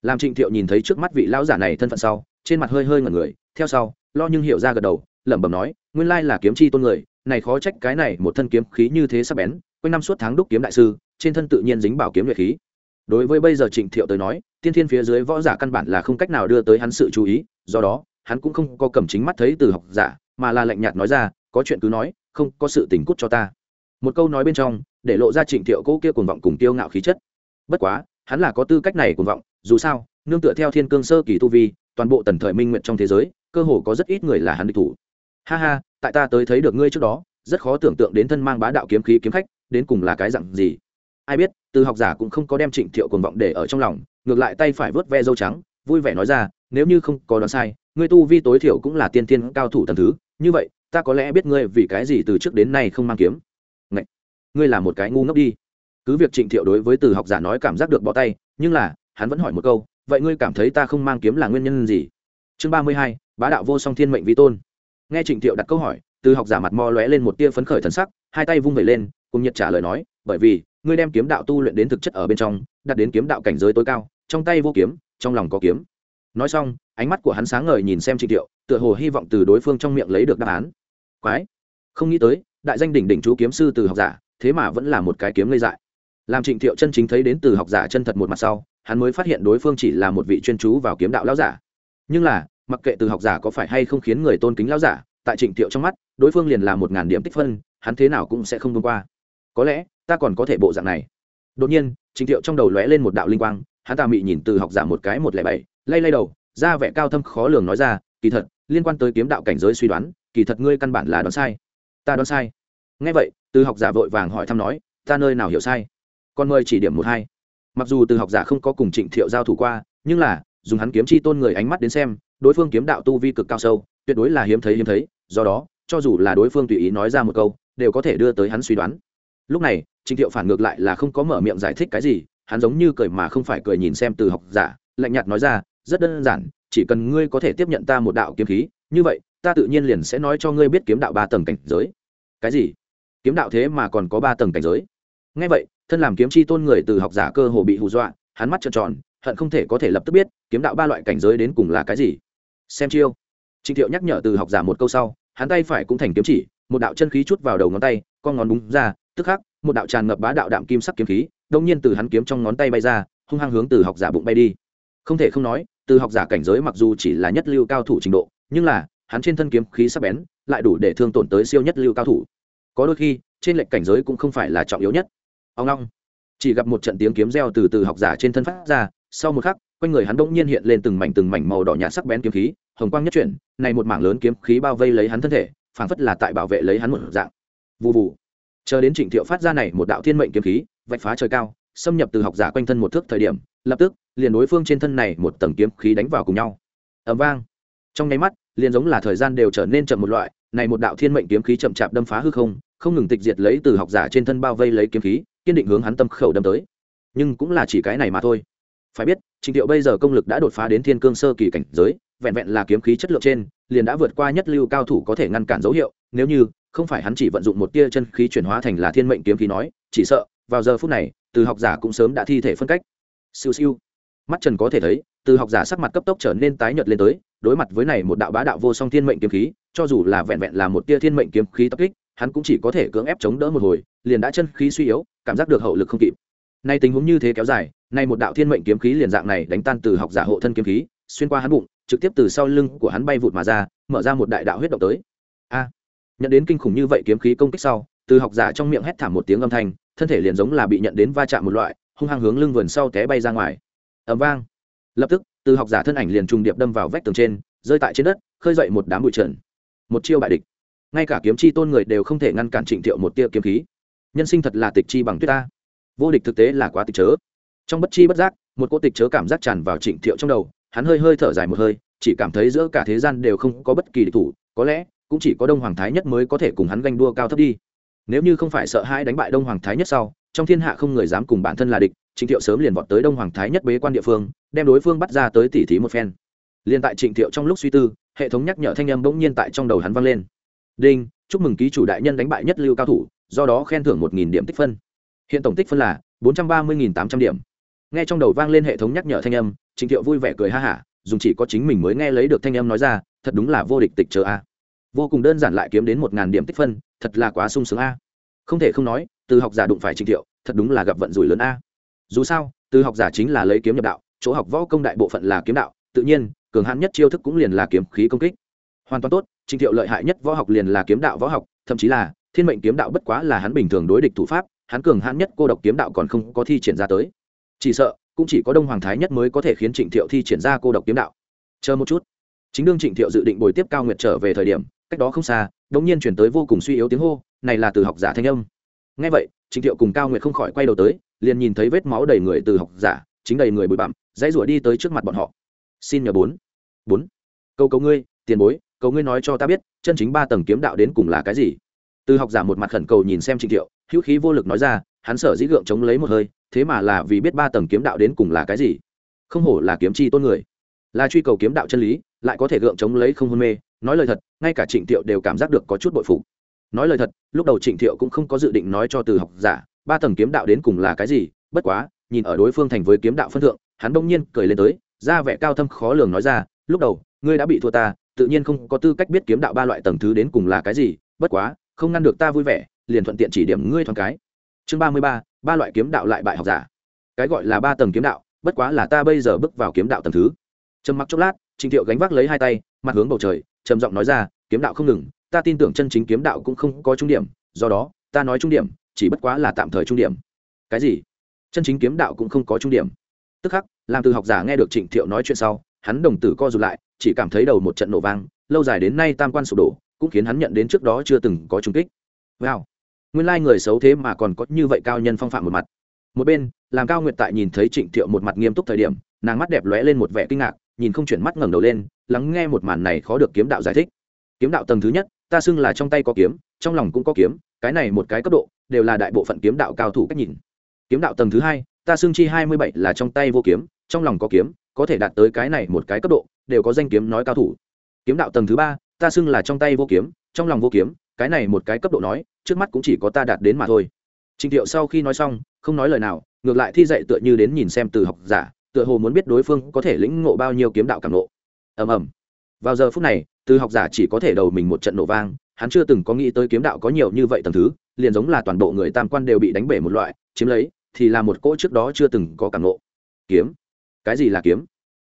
Làm trịnh thiệu nhìn thấy trước mắt vị lão giả này thân phận sau, trên mặt hơi hơi ngẩn người, theo sau, lo nhưng hiểu ra gật đầu, lẩm bẩm nói, nguyên lai là kiếm chi tôn người, này khó trách cái này một thân kiếm khí như thế sắp bén quanh năm suốt tháng đúc kiếm đại sư, trên thân tự nhiên dính bảo kiếm luyện khí. Đối với bây giờ trịnh thiệu tới nói, tiên thiên phía dưới võ giả căn bản là không cách nào đưa tới hắn sự chú ý, do đó, hắn cũng không có cầm chính mắt thấy từ học giả, mà là lạnh nhạt nói ra, có chuyện cứ nói, không có sự tình cút cho ta. Một câu nói bên trong, để lộ ra trịnh thiệu cỗ kia cuồng vọng cùng tiêu ngạo khí chất. Bất quá, hắn là có tư cách này cuồng vọng, dù sao, nương tựa theo thiên cương sơ kỳ tu vi, toàn bộ tần thời minh nguyện trong thế giới, cơ hồ có rất ít người là hắn địch thủ. Ha ha, tại ta tới thấy được ngươi trước đó, rất khó tưởng tượng đến thân mang bá đạo kiếm khí kiếm khách đến cùng là cái dặn gì? Ai biết, từ học giả cũng không có đem trịnh thiệu cuồng vọng để ở trong lòng, ngược lại tay phải vớt ve dâu trắng, vui vẻ nói ra, nếu như không có đoán sai, ngươi tu vi tối thiểu cũng là tiên thiên cao thủ tầm thứ, như vậy, ta có lẽ biết ngươi vì cái gì từ trước đến nay không mang kiếm. Ngậy! ngươi là một cái ngu ngốc đi. Cứ việc trịnh thiệu đối với từ học giả nói cảm giác được bỏ tay, nhưng là, hắn vẫn hỏi một câu, vậy ngươi cảm thấy ta không mang kiếm là nguyên nhân gì? Chương ba mươi hai, bá đạo vô song thiên mệnh vi tôn. Nghe trịnh thiệu đặt câu hỏi từ học giả mặt mo lóe lên một tia phấn khởi thần sắc, hai tay vung vẩy lên, cùng nhiệt trả lời nói, bởi vì, ngươi đem kiếm đạo tu luyện đến thực chất ở bên trong đặt đến kiếm đạo cảnh giới tối cao, trong tay vô kiếm, trong lòng có kiếm. Nói xong, ánh mắt của hắn sáng ngời nhìn xem trịnh thiệu, tựa hồ hy vọng từ đối phương trong miệng lấy được đáp án. Quái! Không nghĩ tới, đại danh đỉnh đỉnh chú kiếm sư từ học giả, thế mà vẫn là một cái kiếm ngây dại. Làm trịnh thiệu chân chính thấy đến từ học giả chân thật một mặt sau, hắn mới phát hiện đối phương chỉ là một vị chuyên chú vào kiếm đạo lão giả. Nhưng là, mặc kệ từ học giả có phải hay không khiến người tôn kính lão giả, tại trịnh thiệu trong mắt đối phương liền là một ngàn điểm tích phân, hắn thế nào cũng sẽ không vượt qua. Có lẽ, ta còn có thể bộ dạng này. Đột nhiên trịnh thiệu trong đầu lóe lên một đạo linh quang, hắn ta mị nhìn từ học giả một cái một lẻ bảy, lay lay đầu, ra vẻ cao thâm khó lường nói ra, kỳ thật, liên quan tới kiếm đạo cảnh giới suy đoán, kỳ thật ngươi căn bản là đoán sai. Ta đoán sai? Ngay vậy, từ học giả vội vàng hỏi thăm nói, ta nơi nào hiểu sai? Con mời chỉ điểm một hai. Mặc dù từ học giả không có cùng trịnh thiệu giao thủ qua, nhưng là, dùng hắn kiếm chi tôn người ánh mắt đến xem, đối phương kiếm đạo tu vi cực cao sâu, tuyệt đối là hiếm thấy hiếm thấy, do đó cho dù là đối phương tùy ý nói ra một câu, đều có thể đưa tới hắn suy đoán. Lúc này trịnh thiệu phản ngược lại là không có mở miệng giải thích cái gì, hắn giống như cười mà không phải cười nhìn xem từ học giả, lạnh nhạt nói ra, rất đơn giản, chỉ cần ngươi có thể tiếp nhận ta một đạo kiếm khí, như vậy, ta tự nhiên liền sẽ nói cho ngươi biết kiếm đạo ba tầng cảnh giới. Cái gì? Kiếm đạo thế mà còn có ba tầng cảnh giới? Ngay vậy, thân làm kiếm chi tôn người từ học giả cơ hồ bị hù dọa, hắn mắt trợn tròn, hận không thể có thể lập tức biết, kiếm đạo ba loại cảnh giới đến cùng là cái gì. Xem chiêu. Trịnh thiệu nhắc nhở từ học giả một câu sau hắn tay phải cũng thành kiếm chỉ, một đạo chân khí chút vào đầu ngón tay, con ngón búng ra, tức khắc, một đạo tràn ngập bá đạo đạm kim sắc kiếm khí, đông nhiên từ hắn kiếm trong ngón tay bay ra, hung hăng hướng từ học giả bụng bay đi. Không thể không nói, từ học giả cảnh giới mặc dù chỉ là nhất lưu cao thủ trình độ, nhưng là, hắn trên thân kiếm khí sắc bén, lại đủ để thương tổn tới siêu nhất lưu cao thủ. Có đôi khi, trên lệnh cảnh giới cũng không phải là trọng yếu nhất. Ông long. Chỉ gặp một trận tiếng kiếm reo từ từ học giả trên thân phát ra, sau một khắc, quanh người hắn đ ỗ n g nhiên hiện lên từng mảnh từng mảnh màu đỏ nhạt sắc bén kiếm khí hồng quang nhất chuyển, này một mảng lớn kiếm khí bao vây lấy hắn thân thể, phảng phất là tại bảo vệ lấy hắn một dạng. Vụ vụ chờ đến trịnh thiệu phát ra này một đạo thiên mệnh kiếm khí, vạch phá trời cao, xâm nhập từ học giả quanh thân một thước thời điểm, lập tức, liền đối phương trên thân này một tầng kiếm khí đánh vào cùng nhau. Ẩm vang. Trong nháy mắt, liền giống là thời gian đều trở nên chậm một loại, này một đạo thiên mệnh kiếm khí chậm chạp đâm phá hư không không ngừng tịch diệt lấy từ học giả trên thân bao vây lấy kiếm khí, kiên định hướng hắn tâm khẩu đâm tới. Nhưng cũng là chỉ cái này mà thôi. Phải biết trình thiệu bây giờ công lực đã đột phá đến thiên cương sơ kỳ cảnh giới vẹn vẹn là kiếm khí chất lượng trên, liền đã vượt qua nhất lưu cao thủ có thể ngăn cản dấu hiệu, nếu như không phải hắn chỉ vận dụng một tia chân khí chuyển hóa thành là thiên mệnh kiếm khí nói, chỉ sợ, vào giờ phút này, từ học giả cũng sớm đã thi thể phân cách. Siêu siêu. Mắt trần có thể thấy, từ học giả sắc mặt cấp tốc trở nên tái nhợt lên tới, đối mặt với này một đạo bá đạo vô song thiên mệnh kiếm khí, cho dù là vẹn vẹn là một tia thiên mệnh kiếm khí tập kích, hắn cũng chỉ có thể cưỡng ép chống đỡ một hồi, liền đã chân khí suy yếu, cảm giác được hậu lực không kịp. Nay tình huống như thế kéo dài, nay một đạo thiên mệnh kiếm khí liền dạng này đánh tan từ học giả hộ thân kiếm khí, xuyên qua hắn bụng trực tiếp từ sau lưng của hắn bay vụt mà ra, mở ra một đại đạo huyết động tới. A! Nhận đến kinh khủng như vậy kiếm khí công kích sau, từ học giả trong miệng hét thảm một tiếng âm thanh, thân thể liền giống là bị nhận đến va chạm một loại, hung hăng hướng lưng vườn sau té bay ra ngoài. Ẩm vang! Lập tức, từ học giả thân ảnh liền trùng điệp đâm vào vách tường trên, rơi tại trên đất, khơi dậy một đám bụi trần. Một chiêu bại địch. Ngay cả kiếm chi tôn người đều không thể ngăn cản trịnh thiệu một tia kiếm khí. Nhân sinh thật là tịch chi bằng tuyết ta. Vô địch thực tế là quá tịch chớ. Trong bất chi bất giác, một cô tịch chớ cảm giác tràn vào trịnh thiệu trong đầu hắn hơi hơi thở dài một hơi, chỉ cảm thấy giữa cả thế gian đều không có bất kỳ địch thủ, có lẽ cũng chỉ có đông hoàng thái nhất mới có thể cùng hắn ganh đua cao thấp đi. Nếu như không phải sợ hãi đánh bại đông hoàng thái nhất sau, trong thiên hạ không người dám cùng bản thân là địch, trịnh thiệu sớm liền vọt tới đông hoàng thái nhất bế quan địa phương, đem đối phương bắt ra tới tỉ thí một phen. Liền tại trịnh thiệu trong lúc suy tư, hệ thống nhắc nhở thanh âm bỗng nhiên tại trong đầu hắn vang lên. Đinh, chúc mừng ký chủ đại nhân đánh bại nhất lưu cao thủ, do đó khen thưởng một điểm tích phân. Hiện tổng tích phân là bốn trăm ba mươi tám trăm điểm. Nghe trong đầu vang lên hệ thống nhắc nhở thanh âm Trình thiệu vui vẻ cười ha hả, dùng chỉ có chính mình mới nghe lấy được thanh âm nói ra, thật đúng là vô địch tịch chờ a. Vô cùng đơn giản lại kiếm đến một ngàn điểm tích phân, thật là quá sung sướng a. Không thể không nói, từ học giả đụng phải Trình thiệu, thật đúng là gặp vận rủi lớn a. Dù sao, từ học giả chính là lấy kiếm nhập đạo, chỗ học võ công đại bộ phận là kiếm đạo, tự nhiên, cường hãn nhất chiêu thức cũng liền là kiếm khí công kích. Hoàn toàn tốt, Trình thiệu lợi hại nhất võ học liền là kiếm đạo võ học, thậm chí là, thiên mệnh kiếm đạo bất quá là hắn bình thường đối địch thủ pháp, hắn cường hãn nhất cô độc kiếm đạo còn không có thi triển ra tới. Chỉ sợ cũng chỉ có đông hoàng thái nhất mới có thể khiến trịnh thiệu thi triển ra cô độc kiếm đạo. Chờ một chút. Chính đương trịnh thiệu dự định bồi tiếp cao nguyệt trở về thời điểm, cách đó không xa đống nhiên chuyển tới vô cùng suy yếu tiếng hô, này là từ học giả thanh âm. Ngay vậy, trịnh thiệu cùng cao nguyệt không khỏi quay đầu tới, liền nhìn thấy vết máu đầy người từ học giả, chính đầy người bụi bặm, dãy rủa đi tới trước mặt bọn họ. Xin nhờ bốn. Bốn. Câu cầu ngươi, tiền bối, cầu ngươi nói cho ta biết, chân chính ba tầng kiếm đạo đến cùng là cái gì? Từ học giả một mặt khẩn cầu nhìn xem trịnh thiệu, hữu khí vô lực nói ra, hắn sở dĩ gượng chống lấy một hơi thế mà là vì biết ba tầng kiếm đạo đến cùng là cái gì. Không hổ là kiếm chi tôn người. Là truy cầu kiếm đạo chân lý, lại có thể gượng chống lấy không hôn mê. Nói lời thật, ngay cả trịnh thiệu đều cảm giác được có chút bội phục. Nói lời thật, lúc đầu trịnh thiệu cũng không có dự định nói cho từ học giả, ba tầng kiếm đạo đến cùng là cái gì, bất quá, nhìn ở đối phương thành với kiếm đạo phân thượng, hắn bỗng nhiên cười lên tới, ra vẻ cao thâm khó lường nói ra, lúc đầu, ngươi đã bị thua ta, tự nhiên không có tư cách biết kiếm đạo ba loại tầng thứ đến cùng là cái gì, bất quá, không ngăn được ta vui vẻ, liền thuận tiện chỉ điểm ngươi thoáng cái. Chương ba mươi ba ba loại kiếm đạo lại bại học giả. Cái gọi là ba tầng kiếm đạo, bất quá là ta bây giờ bước vào kiếm đạo tầng thứ. Trầm mặc chốc lát trịnh thiệu gánh vác lấy hai tay, mặt hướng bầu trời, trầm giọng nói ra, kiếm đạo không ngừng, ta tin tưởng chân chính kiếm đạo cũng không có trung điểm, do đó, ta nói trung điểm, chỉ bất quá là tạm thời trung điểm. Cái gì? Chân chính kiếm đạo cũng không có trung điểm. Tức khắc, làm từ học giả nghe được trịnh thiệu nói chuyện sau, hắn đồng tử co rụt lại, chỉ cảm thấy đầu một trận nổ vang, lâu dài đến nay tam quan sụp đổ, cũng khiến hắn nhận đến trước đó chưa từng có trung kích. Wow! Nguyên lai người xấu thế mà còn có như vậy cao nhân phong phạm một mặt. Một bên, làm cao nguyệt tại nhìn thấy trịnh thiệu một mặt nghiêm túc thời điểm, nàng mắt đẹp lóe lên một vẻ kinh ngạc, nhìn không chuyển mắt ngẩng đầu lên, lắng nghe một màn này khó được kiếm đạo giải thích. Kiếm đạo tầng thứ nhất, ta xưng là trong tay có kiếm, trong lòng cũng có kiếm, cái này một cái cấp độ, đều là đại bộ phận kiếm đạo cao thủ cách nhìn. Kiếm đạo tầng thứ hai, ta xưng chi hai mươi bảy là trong tay vô kiếm, trong lòng có kiếm, có thể đạt tới cái này một cái cấp độ, đều có danh kiếm nói cao thủ. Kiếm đạo tầng thứ ba, ta xưng là trong tay vô kiếm, trong lòng vô kiếm cái này một cái cấp độ nói trước mắt cũng chỉ có ta đạt đến mà thôi Trình Tiệu sau khi nói xong, không nói lời nào, ngược lại thi dạy tựa như đến nhìn xem từ học giả, tựa hồ muốn biết đối phương có thể lĩnh ngộ bao nhiêu kiếm đạo cảm ngộ. Ầm ầm. Vào giờ phút này, từ học giả chỉ có thể đầu mình một trận nổ vang, hắn chưa từng có nghĩ tới kiếm đạo có nhiều như vậy tầng thứ, liền giống là toàn bộ người tam quan đều bị đánh bể một loại, chiếm lấy, thì là một cỗ trước đó chưa từng có cảm ngộ. Kiếm? Cái gì là kiếm?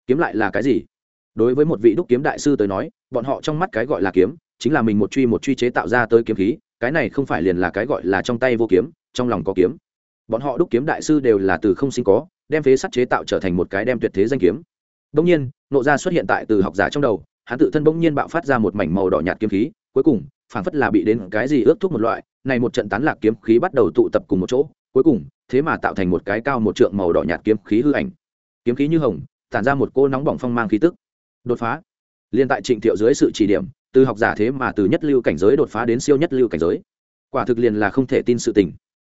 Kiếm lại là cái gì? Đối với một vị đúc kiếm đại sư tới nói, bọn họ trong mắt cái gọi là kiếm, chính là mình một truy một truy chế tạo ra tới kiếm khí, cái này không phải liền là cái gọi là trong tay vô kiếm, trong lòng có kiếm. Bọn họ đúc kiếm đại sư đều là từ không sinh có đem phế sắt chế tạo trở thành một cái đem tuyệt thế danh kiếm. Bỗng nhiên nộ ra xuất hiện tại từ học giả trong đầu hắn tự thân bỗng nhiên bạo phát ra một mảnh màu đỏ nhạt kiếm khí cuối cùng phảng phất là bị đến cái gì ước thúc một loại này một trận tán lạc kiếm khí bắt đầu tụ tập cùng một chỗ cuối cùng thế mà tạo thành một cái cao một trượng màu đỏ nhạt kiếm khí hư ảnh. Kiếm khí như hồng tản ra một cô nóng bỏng phong mang khí tức. Đột phá. Liên tại trịnh thiệu dưới sự chỉ điểm từ học giả thế mà từ nhất lưu cảnh giới đột phá đến siêu nhất lưu cảnh giới. Quả thực liền là không thể tin sự tình.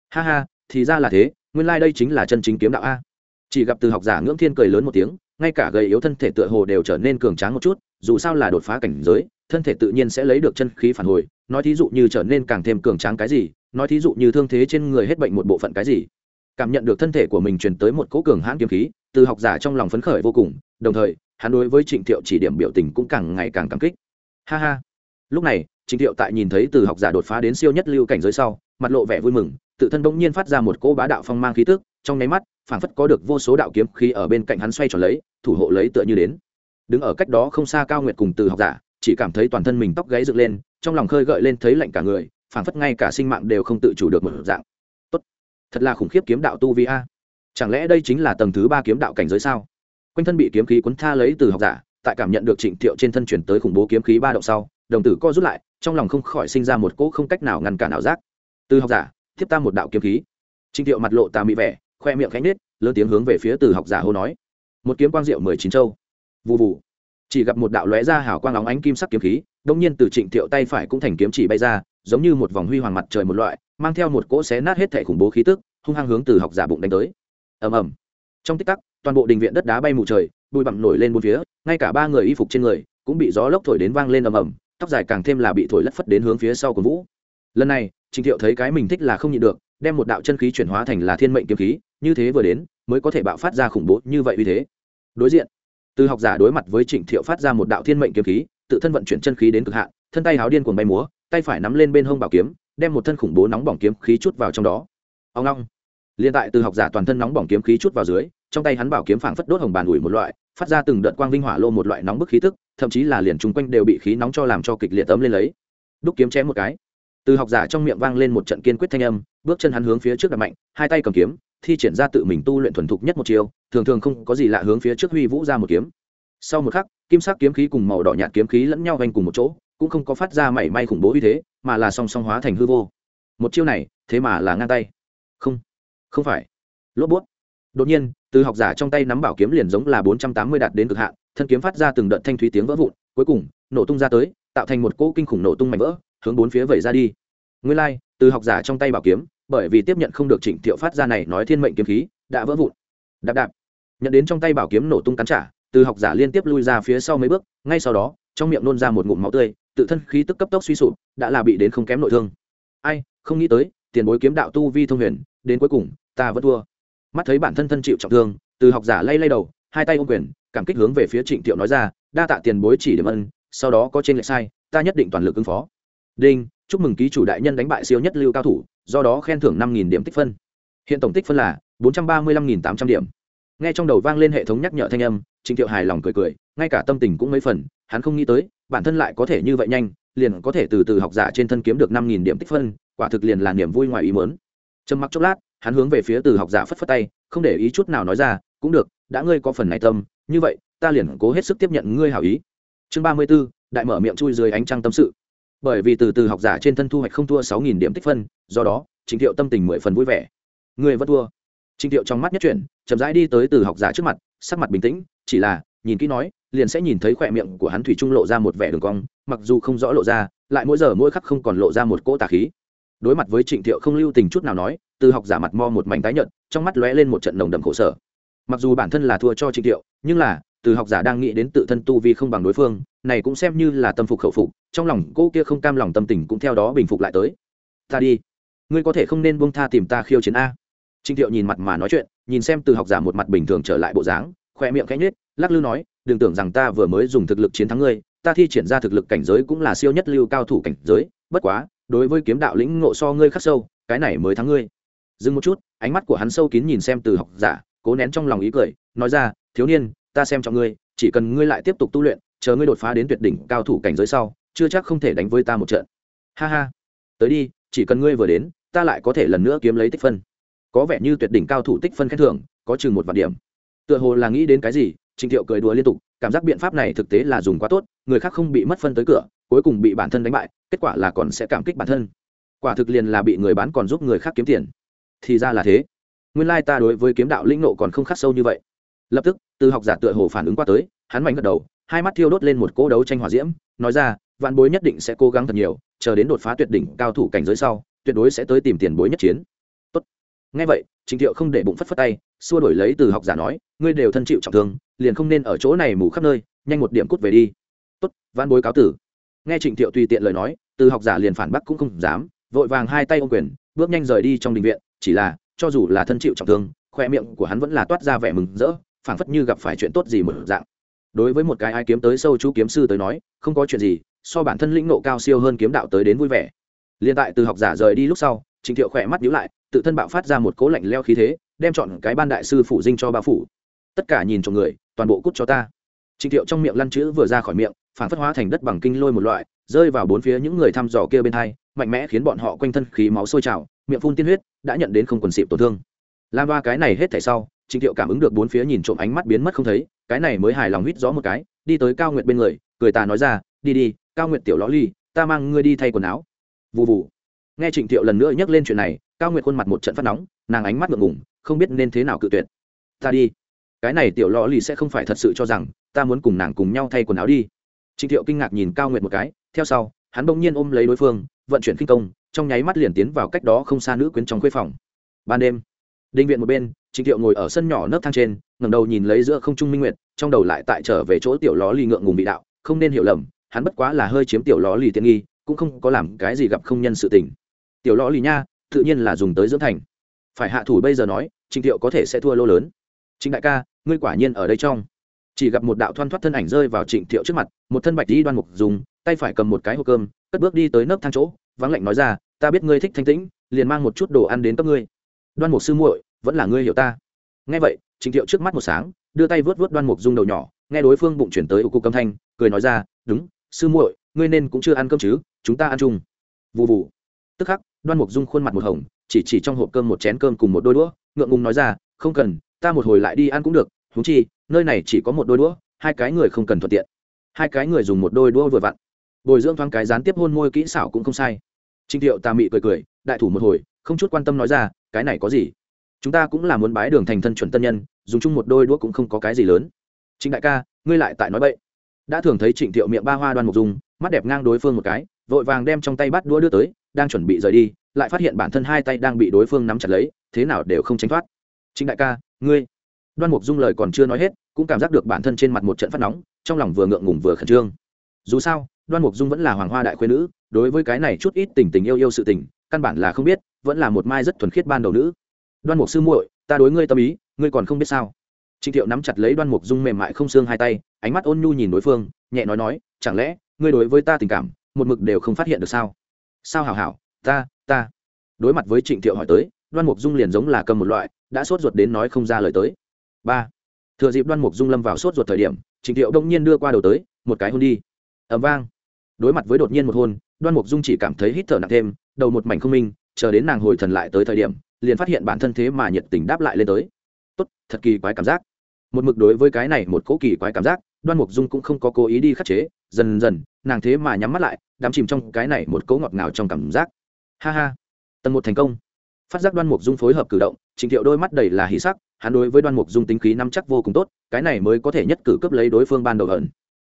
Ha ha, thì ra là thế, nguyên lai、like、đây chính là chân chính kiếm đạo a. Chỉ gặp từ học giả ngưỡng thiên cười lớn một tiếng, ngay cả gầy yếu thân thể tựa hồ đều trở nên cường tráng một chút, dù sao là đột phá cảnh giới, thân thể tự nhiên sẽ lấy được chân khí phản hồi, nói thí dụ như trở nên càng thêm cường tráng cái gì, nói thí dụ như thương thế trên người hết bệnh một bộ phận cái gì. Cảm nhận được thân thể của mình truyền tới một cỗ cường hãn kiếm khí, từ học giả trong lòng phấn khởi vô cùng, đồng thời, hắn đối với trịnh thiệu chỉ điểm biểu tình cũng càng ngày càng cảm kích ha ha. Lúc này trịnh thiệu tại nhìn thấy từ học giả đột phá đến siêu nhất lưu cảnh giới sau, mặt lộ vẻ vui mừng, tự thân bỗng nhiên phát ra một cỗ bá đạo phong mang khí tức, trong nháy mắt, phảng phất có được vô số đạo kiếm khí ở bên cạnh hắn xoay tròn lấy, thủ hộ lấy tựa như đến. Đứng ở cách đó không xa cao nguyệt cùng từ học giả, chỉ cảm thấy toàn thân mình tóc gáy dựng lên, trong lòng khơi gợi lên thấy lạnh cả người, phảng phất ngay cả sinh mạng đều không tự chủ được một dạng. Tốt. Thật là khủng khiếp kiếm đạo tu vi a. Chẳng lẽ đây chính là tầng thứ ba kiếm đạo cảnh giới sao? Quanh thân bị kiếm khí cuốn tha lấy từ học giả tại cảm nhận được trịnh thiệu trên thân chuyển tới khủng bố kiếm khí ba động sau, đồng tử co rút lại, trong lòng không khỏi sinh ra một cỗ không cách nào ngăn cản ảo giác. Từ học giả tiếp ta một đạo kiếm khí. Trịnh thiệu mặt lộ tà mị vẻ, khoe miệng khánh nết lớn tiếng hướng về phía từ học giả hô nói. Một kiếm quang diệu mười chín châu. Vụ vụ chỉ gặp một đạo lóe ra hào quang óng ánh kim sắc kiếm khí, đông nhiên từ trịnh thiệu tay phải cũng thành kiếm chỉ bay ra, giống như một vòng huy hoàng mặt trời một loại, mang theo một cỗ xé nát hết thể khủng bố khí tức, hung hăng hướng từ học giả bụng đánh tới. Ầm ầm. Trong tích tắc, toàn bộ đình viện đất đá bay mù trời bụi bặm nổi lên bốn phía, ngay cả ba người y phục trên người cũng bị gió lốc thổi đến vang lên ầm ầm, tóc dài càng thêm là bị thổi lất phất đến hướng phía sau của vũ. Lần này trịnh thiệu thấy cái mình thích là không nhịn được, đem một đạo chân khí chuyển hóa thành là thiên mệnh kiếm khí, như thế vừa đến, mới có thể bạo phát ra khủng bố như vậy uy thế. Đối diện, từ học giả đối mặt với trịnh thiệu phát ra một đạo thiên mệnh kiếm khí, tự thân vận chuyển chân khí đến cực hạn, thân tay háo điên cuồng bay múa, tay phải nắm lên bên hông bảo kiếm, đem một thân khủng bố nóng bỏng kiếm khí chút vào trong đó. Ông long. Liên tại từ học giả toàn thân nóng bỏng kiếm khí chút vào dưới, trong tay hắn bảo kiếm phảng phất đốt hồng bàn ủi một loại phát ra từng đợt quang vinh hỏa lô một loại nóng bức khí tức, thậm chí là liền chung quanh đều bị khí nóng cho làm cho kịch liệt tấm lên lấy. Đúc kiếm chém một cái. Từ học giả trong miệng vang lên một trận kiên quyết thanh âm, bước chân hắn hướng phía trước đặt mạnh, hai tay cầm kiếm, thi triển ra tự mình tu luyện thuần thục nhất một chiều thường thường không có gì lạ hướng phía trước huy vũ ra một kiếm. Sau một khắc, kim sắc kiếm khí cùng màu đỏ nhạt kiếm khí lẫn nhau vanh cùng một chỗ, cũng không có phát ra mảy may khủng bố uy thế, mà là song song hóa thành hư vô. Một chiêu này, thế mà là ngang tay. Không không phải. Lốp bút đột nhiên từ học giả trong tay nắm bảo kiếm liền giống là bốn trăm tám mươi đạt đến cực hạn thân kiếm phát ra từng đợt thanh thúy tiếng vỡ vụn cuối cùng nổ tung ra tới tạo thành một cỗ kinh khủng nổ tung mạnh vỡ hướng bốn phía vẩy ra đi. Nguyên lai、like, từ học giả trong tay bảo kiếm bởi vì tiếp nhận không được trịnh thiệu phát ra này nói thiên mệnh kiếm khí đã vỡ vụn. Đạp đạp. Nhận đến trong tay bảo kiếm nổ tung cắn trả từ học giả liên tiếp lui ra phía sau mấy bước ngay sau đó trong miệng nôn ra một ngụm máu tươi tự thân khí tức cấp tốc suy sụp đã là bị đến không kém nội thương. Ai không nghĩ tới tiền bối kiếm đạo tu vi thông huyền đến cuối cùng ta vẫn thua mắt thấy bản thân thân chịu trọng thương, từ học giả lay lay đầu, hai tay ôm quyền, cảm kích hướng về phía trịnh thiệu nói ra, đa tạ tiền bối chỉ điểm ân, sau đó có trên lệch sai, ta nhất định toàn lực ứng phó. Đinh, chúc mừng ký chủ đại nhân đánh bại siêu nhất lưu cao thủ, do đó khen thưởng năm điểm tích phân. Hiện tổng tích phân là bốn trăm ba mươi năm tám trăm điểm. Nghe trong đầu vang lên hệ thống nhắc nhở thanh âm, trịnh thiệu hài lòng cười cười, ngay cả tâm tình cũng mấy phần, hắn không nghĩ tới, bản thân lại có thể như vậy nhanh, liền có thể từ từ học giả trên thân kiếm được năm nghìn điểm tích phân, quả thực liền là niềm vui ngoài ý mớn trầm mặc chốc lát hắn hướng về phía từ học giả phất phất tay, không để ý chút nào nói ra, cũng được, đã ngươi có phần này tâm, như vậy, ta liền cố hết sức tiếp nhận ngươi hảo ý. Chương ba mươi b ố đại mở miệng chui dưới ánh trăng tâm sự. Bởi vì từ từ học giả trên thân thu hoạch không thua sáu nghìn điểm tích phân, do đó trịnh thiệu tâm tình mười phần vui vẻ. Ngươi vẫn thua. Trịnh thiệu trong mắt nhất chuyển, chậm rãi đi tới từ học giả trước mặt, sắc mặt bình tĩnh, chỉ là, nhìn kỹ nói, liền sẽ nhìn thấy khỏe miệng của hắn thủy trung lộ ra một vẻ đường cong, mặc dù không rõ lộ ra, lại mỗi giờ mỗi khắc không còn lộ ra một cỗ tà khí. Đối mặt với trịnh thiệu không lưu tình chút nào nói từ học giả mặt mo một mảnh tái nhợt, trong mắt lóe lên một trận nồng đậm khổ sở. Mặc dù bản thân là thua cho trịnh thiệu, nhưng là, từ học giả đang nghĩ đến tự thân tu vi không bằng đối phương, này cũng xem như là tâm phục khẩu phục, trong lòng cô kia không cam lòng tâm tình cũng theo đó bình phục lại tới. Ta đi. Ngươi có thể không nên buông tha tìm ta khiêu chiến a. Trịnh thiệu nhìn mặt mà nói chuyện, nhìn xem từ học giả một mặt bình thường trở lại bộ dáng khoe miệng khẽ nhếch, lắc lư nói, đừng tưởng rằng ta vừa mới dùng thực lực chiến thắng ngươi, ta thi triển ra thực lực cảnh giới cũng là siêu nhất lưu cao thủ cảnh giới, bất quá, đối với kiếm đạo lĩnh ngộ so ngươi khắc sâu, cái này mới thắng ngươi dừng một chút, ánh mắt của hắn sâu kín nhìn xem từ học giả, cố nén trong lòng ý cười, nói ra, thiếu niên, ta xem trọng ngươi, chỉ cần ngươi lại tiếp tục tu luyện, chờ ngươi đột phá đến tuyệt đỉnh cao thủ cảnh giới sau, chưa chắc không thể đánh với ta một trận. Ha ha, tới đi, chỉ cần ngươi vừa đến, ta lại có thể lần nữa kiếm lấy tích phân. Có vẻ như tuyệt đỉnh cao thủ tích phân khen thưởng, có chừng một vạn điểm. Tựa hồ là nghĩ đến cái gì trịnh thiệu cười đùa liên tục, cảm giác biện pháp này thực tế là dùng quá tốt, người khác không bị mất phân tới cửa, cuối cùng bị bản thân đánh bại, kết quả là còn sẽ cảm kích bản thân. Quả thực liền là bị người bán còn giúp người khác kiếm tiền thì ra là thế. Nguyên lai ta đối với kiếm đạo lĩnh nộ còn không khắc sâu như vậy. Lập tức, từ học giả tựa hồ phản ứng qua tới, hắn mạnh gật đầu, hai mắt thiêu đốt lên một cỗ đấu tranh hỏa diễm, nói ra, vạn bối nhất định sẽ cố gắng thật nhiều, chờ đến đột phá tuyệt đỉnh cao thủ cảnh giới sau, tuyệt đối sẽ tới tìm tiền bối nhất chiến. Tốt. Ngay vậy trịnh thiệu không để bụng phất phất tay, xua đổi lấy từ học giả nói, ngươi đều thân chịu trọng thương, liền không nên ở chỗ này mù khắp nơi, nhanh một điểm cút về đi. Tốt, vạn bối cáo tử. Nghe trịnh thiệu tùy tiện lời nói, từ học giả liền phản bác cũng không dám, vội vàng hai tay ô quyền, bước nhanh rời đi trong đình viện chỉ là, cho dù là thân chịu trọng thương, khoe miệng của hắn vẫn là toát ra vẻ mừng rỡ, phảng phất như gặp phải chuyện tốt gì một dạng. Đối với một cái ai kiếm tới sâu chú kiếm sư tới nói, không có chuyện gì, so bản thân lĩnh nộ cao siêu hơn kiếm đạo tới đến vui vẻ. Liên tại từ học giả rời đi lúc sau trịnh thiệu khỏe mắt nhíu lại, tự thân bạo phát ra một cố lạnh leo khí thế, đem chọn cái ban đại sư phủ dinh cho ba phủ. Tất cả nhìn trong người, toàn bộ cút cho ta. Trịnh thiệu trong miệng lăn chữ vừa ra khỏi miệng phản phất hóa thành đất bằng kinh lôi một loại, rơi vào bốn phía những người thăm dò kia bên hai, mạnh mẽ khiến bọn họ quanh thân khí máu sôi trào miệng phun tiên huyết, đã nhận đến không quần xịp tổn thương. Làm ba cái này hết thảy sau, trịnh thiệu cảm ứng được bốn phía nhìn trộm ánh mắt biến mất không thấy, cái này mới hài lòng huýt gió một cái, đi tới cao nguyệt bên người, cười ta nói ra, đi đi, cao nguyệt tiểu ló ly, ta mang ngươi đi thay quần áo. Vụ vụ nghe trịnh thiệu lần nữa nhắc lên chuyện này, cao nguyệt khuôn mặt một trận phát nóng, nàng ánh mắt ngượng ngùng, không biết nên thế nào cự tuyệt. Ta đi. Cái này tiểu lõ ly sẽ không phải thật sự cho rằng, ta muốn cùng nàng cùng nhau thay quần áo đi. Trịnh thiệu kinh ngạc nhìn cao nguyệt một cái, theo sau, hắn bỗng nhiên ôm lấy đối phương, vận chuyển kinh công trong nháy mắt liền tiến vào cách đó không xa nữ quyến trong khuê phòng. Ban đêm định viện một bên, trịnh thiệu ngồi ở sân nhỏ nấc thang trên, ngẩng đầu nhìn lấy giữa không trung minh nguyệt, trong đầu lại tại trở về chỗ tiểu ló lì ngượng ngùng bị đạo, không nên hiểu lầm, hắn bất quá là hơi chiếm tiểu ló lì tiện nghi, cũng không có làm cái gì gặp không nhân sự tình. Tiểu ló lì nha, tự nhiên là dùng tới dưỡng thành. Phải hạ thủ bây giờ nói, trịnh thiệu có thể sẽ thua lô lớn. Trịnh đại ca, ngươi quả nhiên ở đây trong. Chỉ gặp một đạo thoăn thoắt thân ảnh rơi vào trịnh thiệu trước mặt, một thân bạch đi đoan mục dùng, tay phải cầm một cái hộp cơm, cất bước đi tới nấc thang chỗ vắng lạnh nói ra, ta biết ngươi thích thanh tĩnh, liền mang một chút đồ ăn đến cấp ngươi. Đoan mục sư muội, vẫn là ngươi hiểu ta. Nghe vậy trịnh thiệu trước mắt một sáng, đưa tay vớt vớt đoan mục dung đầu nhỏ, nghe đối phương bụng chuyển tới ưu cục âm thanh, cười nói ra, đúng, sư muội, ngươi nên cũng chưa ăn cơm chứ, chúng ta ăn chung. Vụ vụ tức khắc, đoan mục dung khuôn mặt một hồng, chỉ chỉ trong hộp cơm một chén cơm cùng một đôi đũa, ngượng ngùng nói ra, không cần, ta một hồi lại đi ăn cũng được húng chi, nơi này chỉ có một đôi đũa, hai cái người không cần thuận tiện. Hai cái người dùng một đôi đũa vừa vặn bồi dưỡng thoáng cái gián tiếp hôn môi kỹ xảo cũng không sai. Trịnh thiệu tà mị cười cười, đại thủ một hồi, không chút quan tâm nói ra, cái này có gì? Chúng ta cũng là muốn bái đường thành thân chuẩn tân nhân, dùng chung một đôi đũa cũng không có cái gì lớn. Trịnh đại ca, ngươi lại tại nói bậy. Đã thường thấy trịnh thiệu miệng ba hoa đoan mục dung, mắt đẹp ngang đối phương một cái, vội vàng đem trong tay bắt đũa đưa tới, đang chuẩn bị rời đi, lại phát hiện bản thân hai tay đang bị đối phương nắm chặt lấy, thế nào đều không tránh thoát. Trịnh đại ca, ngươi. Đoan mục dung lời còn chưa nói hết, cũng cảm giác được bản thân trên mặt một trận phát nóng, trong lòng vừa ngượng ngùng vừa khẩn trương. Dù sao đoan mục dung vẫn là hoàng hoa đại khuyên nữ, đối với cái này chút ít tình tình yêu yêu sự tình, căn bản là không biết, vẫn là một mai rất thuần khiết ban đầu nữ. Đoan mục sư muội, ta đối ngươi tâm ý, ngươi còn không biết sao? Trịnh thiệu nắm chặt lấy đoan mục dung mềm mại không xương hai tay, ánh mắt ôn nhu nhìn đối phương, nhẹ nói nói, chẳng lẽ, ngươi đối với ta tình cảm, một mực đều không phát hiện được sao? Sao hảo hảo, ta ta. Đối mặt với trịnh thiệu hỏi tới, đoan mục dung liền giống là cầm một loại, đã sốt ruột đến nói không ra lời tới. Ba. Thừa dịp đoan mục dung lâm vào sốt ruột thời điểm, trịnh thiệu đông nhiên đưa qua đầu tới, một cái hôn đi. Ẩm vang đối mặt với đột nhiên một hôn, đoan mục dung chỉ cảm thấy hít thở nặng thêm, đầu một mảnh không minh, chờ đến nàng hồi thần lại tới thời điểm, liền phát hiện bản thân thế mà nhiệt tình đáp lại lên tới. Tốt, thật kỳ quái cảm giác. Một mực đối với cái này một cỗ kỳ quái cảm giác, đoan mục dung cũng không có cố ý đi khắc chế, dần dần, nàng thế mà nhắm mắt lại, đắm chìm trong cái này một cỗ ngọt ngào trong cảm giác. Ha ha. Tầng một thành công. Phát giác đoan mục dung phối hợp cử động, trình thiệu đôi mắt đầy là hí sắc, hắn đối với đoan mục dung tính khí năm chắc vô cùng tốt, cái này mới có thể nhất cử cấp lấy đối phương ban đầu ẩn.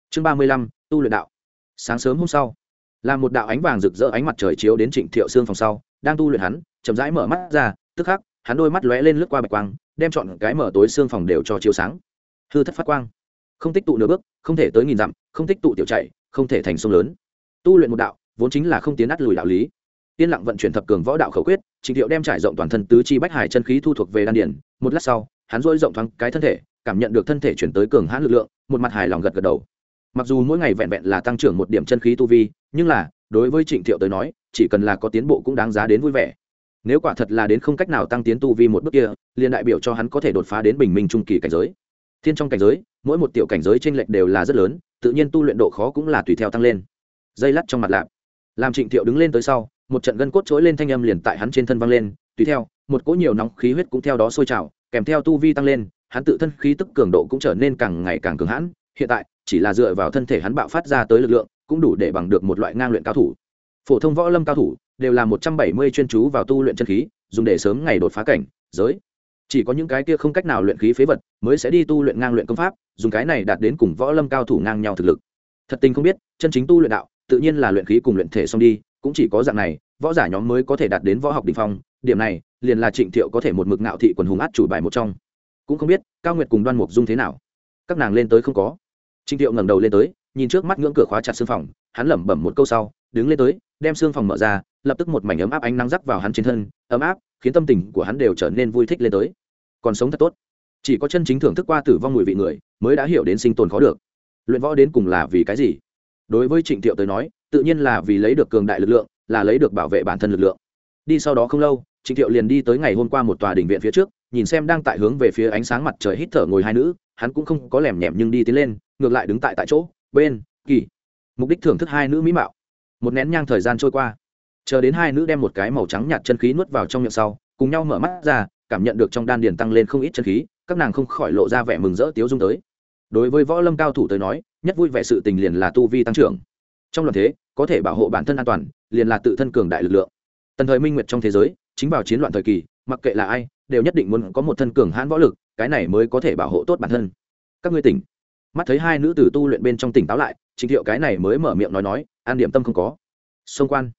Chương ba mươi lăm, tu luyện đạo sáng sớm hôm sau, là một đạo ánh vàng rực rỡ ánh mặt trời chiếu đến trịnh thiệu xương phòng sau, đang tu luyện hắn, chậm rãi mở mắt ra, tức khắc, hắn đôi mắt lóe lên lướt qua bạch quang, đem chọn cái mở tối xương phòng đều cho chiếu sáng. Hư thất phát quang. Không tích tụ nửa bước, không thể tới nghìn dặm, không tích tụ tiểu chạy, không thể thành sông lớn. Tu luyện một đạo, vốn chính là không tiến át lùi đạo lý. Yên lặng vận chuyển thập cường võ đạo khẩu quyết, trịnh thiệu đem trải rộng toàn thân tứ chi bách hải chân khí thu thuộc về đan điển một lát sau, hắn dỗi rộng thoáng cái thân thể, cảm nhận được thân thể chuyển tới cường hãn lực lượng, một mặt hài lòng gật gật đầu mặc dù mỗi ngày vẹn vẹn là tăng trưởng một điểm chân khí tu vi, nhưng là, đối với trịnh thiệu tới nói, chỉ cần là có tiến bộ cũng đáng giá đến vui vẻ. Nếu quả thật là đến không cách nào tăng tiến tu vi một bước kia, liền đại biểu cho hắn có thể đột phá đến bình minh trung kỳ cảnh giới. Thiên trong cảnh giới, mỗi một tiểu cảnh giới t r ê n lệch đều là rất lớn, tự nhiên tu luyện độ khó cũng là tùy theo tăng lên. Dây lắt trong mặt lạp, làm trịnh thiệu đứng lên tới sau, một trận gân cốt trỗi lên thanh âm liền tại hắn trên thân văng lên, tùy theo, một cỗ nhiều nóng khí huyết cũng theo đó sôi trào, kèm theo tu vi tăng lên, hắn tự thân khí tức cường độ cũng trở nên càng ngày càng cường hãn hiện tại, chỉ là dựa vào thân thể hắn bạo phát ra tới lực lượng, cũng đủ để bằng được một loại ngang luyện cao thủ. Phổ thông võ lâm cao thủ đều là một trăm bảy mươi chuyên chú vào tu luyện chân khí, dùng để sớm ngày đột phá cảnh, giới. Chỉ có những cái kia không cách nào luyện khí phế vật mới sẽ đi tu luyện ngang luyện công pháp, dùng cái này đạt đến cùng võ lâm cao thủ ngang nhau thực lực. Thật tình không biết, chân chính tu luyện đạo, tự nhiên là luyện khí cùng luyện thể xong đi, cũng chỉ có dạng này, võ giả nhóm mới có thể đạt đến võ học đ ỉ n h phong, điểm này, liền là trịnh thiệu có thể một mực ngạo thị quần hùng át chủ bài một trong. Cũng không biết, cao nguyệt cùng đoan mục dung thế nào? Các nàng lên tới không có trịnh thiệu ngẩng đầu lên tới, nhìn trước mắt ngưỡng cửa khóa chặt xương phòng, hắn lẩm bẩm một câu sau, đứng lên tới, đem xương phòng mở ra, lập tức một mảnh ấm áp ánh nắng rắc vào hắn trên thân, ấm áp, khiến tâm tình của hắn đều trở nên vui thích lên tới. Còn sống thật tốt. Chỉ có chân chính thưởng thức qua tử vong mùi vị người, mới đã hiểu đến sinh tồn khó được. Luyện võ đến cùng là vì cái gì? Đối với trịnh thiệu tới nói, tự nhiên là vì lấy được cường đại lực lượng, là lấy được bảo vệ bản thân lực lượng. Đi sau đó không lâu, trịnh thiệu liền đi tới ngày hôm qua một tòa đình viện phía trước, nhìn xem đang tại hướng về phía ánh sáng mặt trời hít thở ngồi hai nữ hắn cũng không có lẻm nhèm nhưng đi tiến lên, ngược lại đứng tại tại chỗ, bên, kỳ. Mục đích thưởng thức hai nữ mỹ mạo. Một nén nhang thời gian trôi qua. Chờ đến hai nữ đem một cái màu trắng nhạt chân khí nuốt vào trong miệng sau, cùng nhau mở mắt ra, cảm nhận được trong đan điền tăng lên không ít chân khí, các nàng không khỏi lộ ra vẻ mừng rỡ tiếu dung tới. Đối với võ lâm cao thủ tới nói, nhất vui vẻ sự tình liền là tu vi tăng trưởng. Trong loạn thế, có thể bảo hộ bản thân an toàn, liền là tự thân cường đại lực lượng. Tần thời minh nguyệt trong thế giới, chính vào chiến loạn thời kỳ, mặc kệ là ai, đều nhất định muốn có một thân cường hãn võ lực cái này mới có thể bảo hộ tốt bản thân. Các ngươi tỉnh. Mắt thấy hai nữ tử tu luyện bên trong tỉnh táo lại, trình thiệu cái này mới mở miệng nói nói, an điểm tâm không có. Xông quan.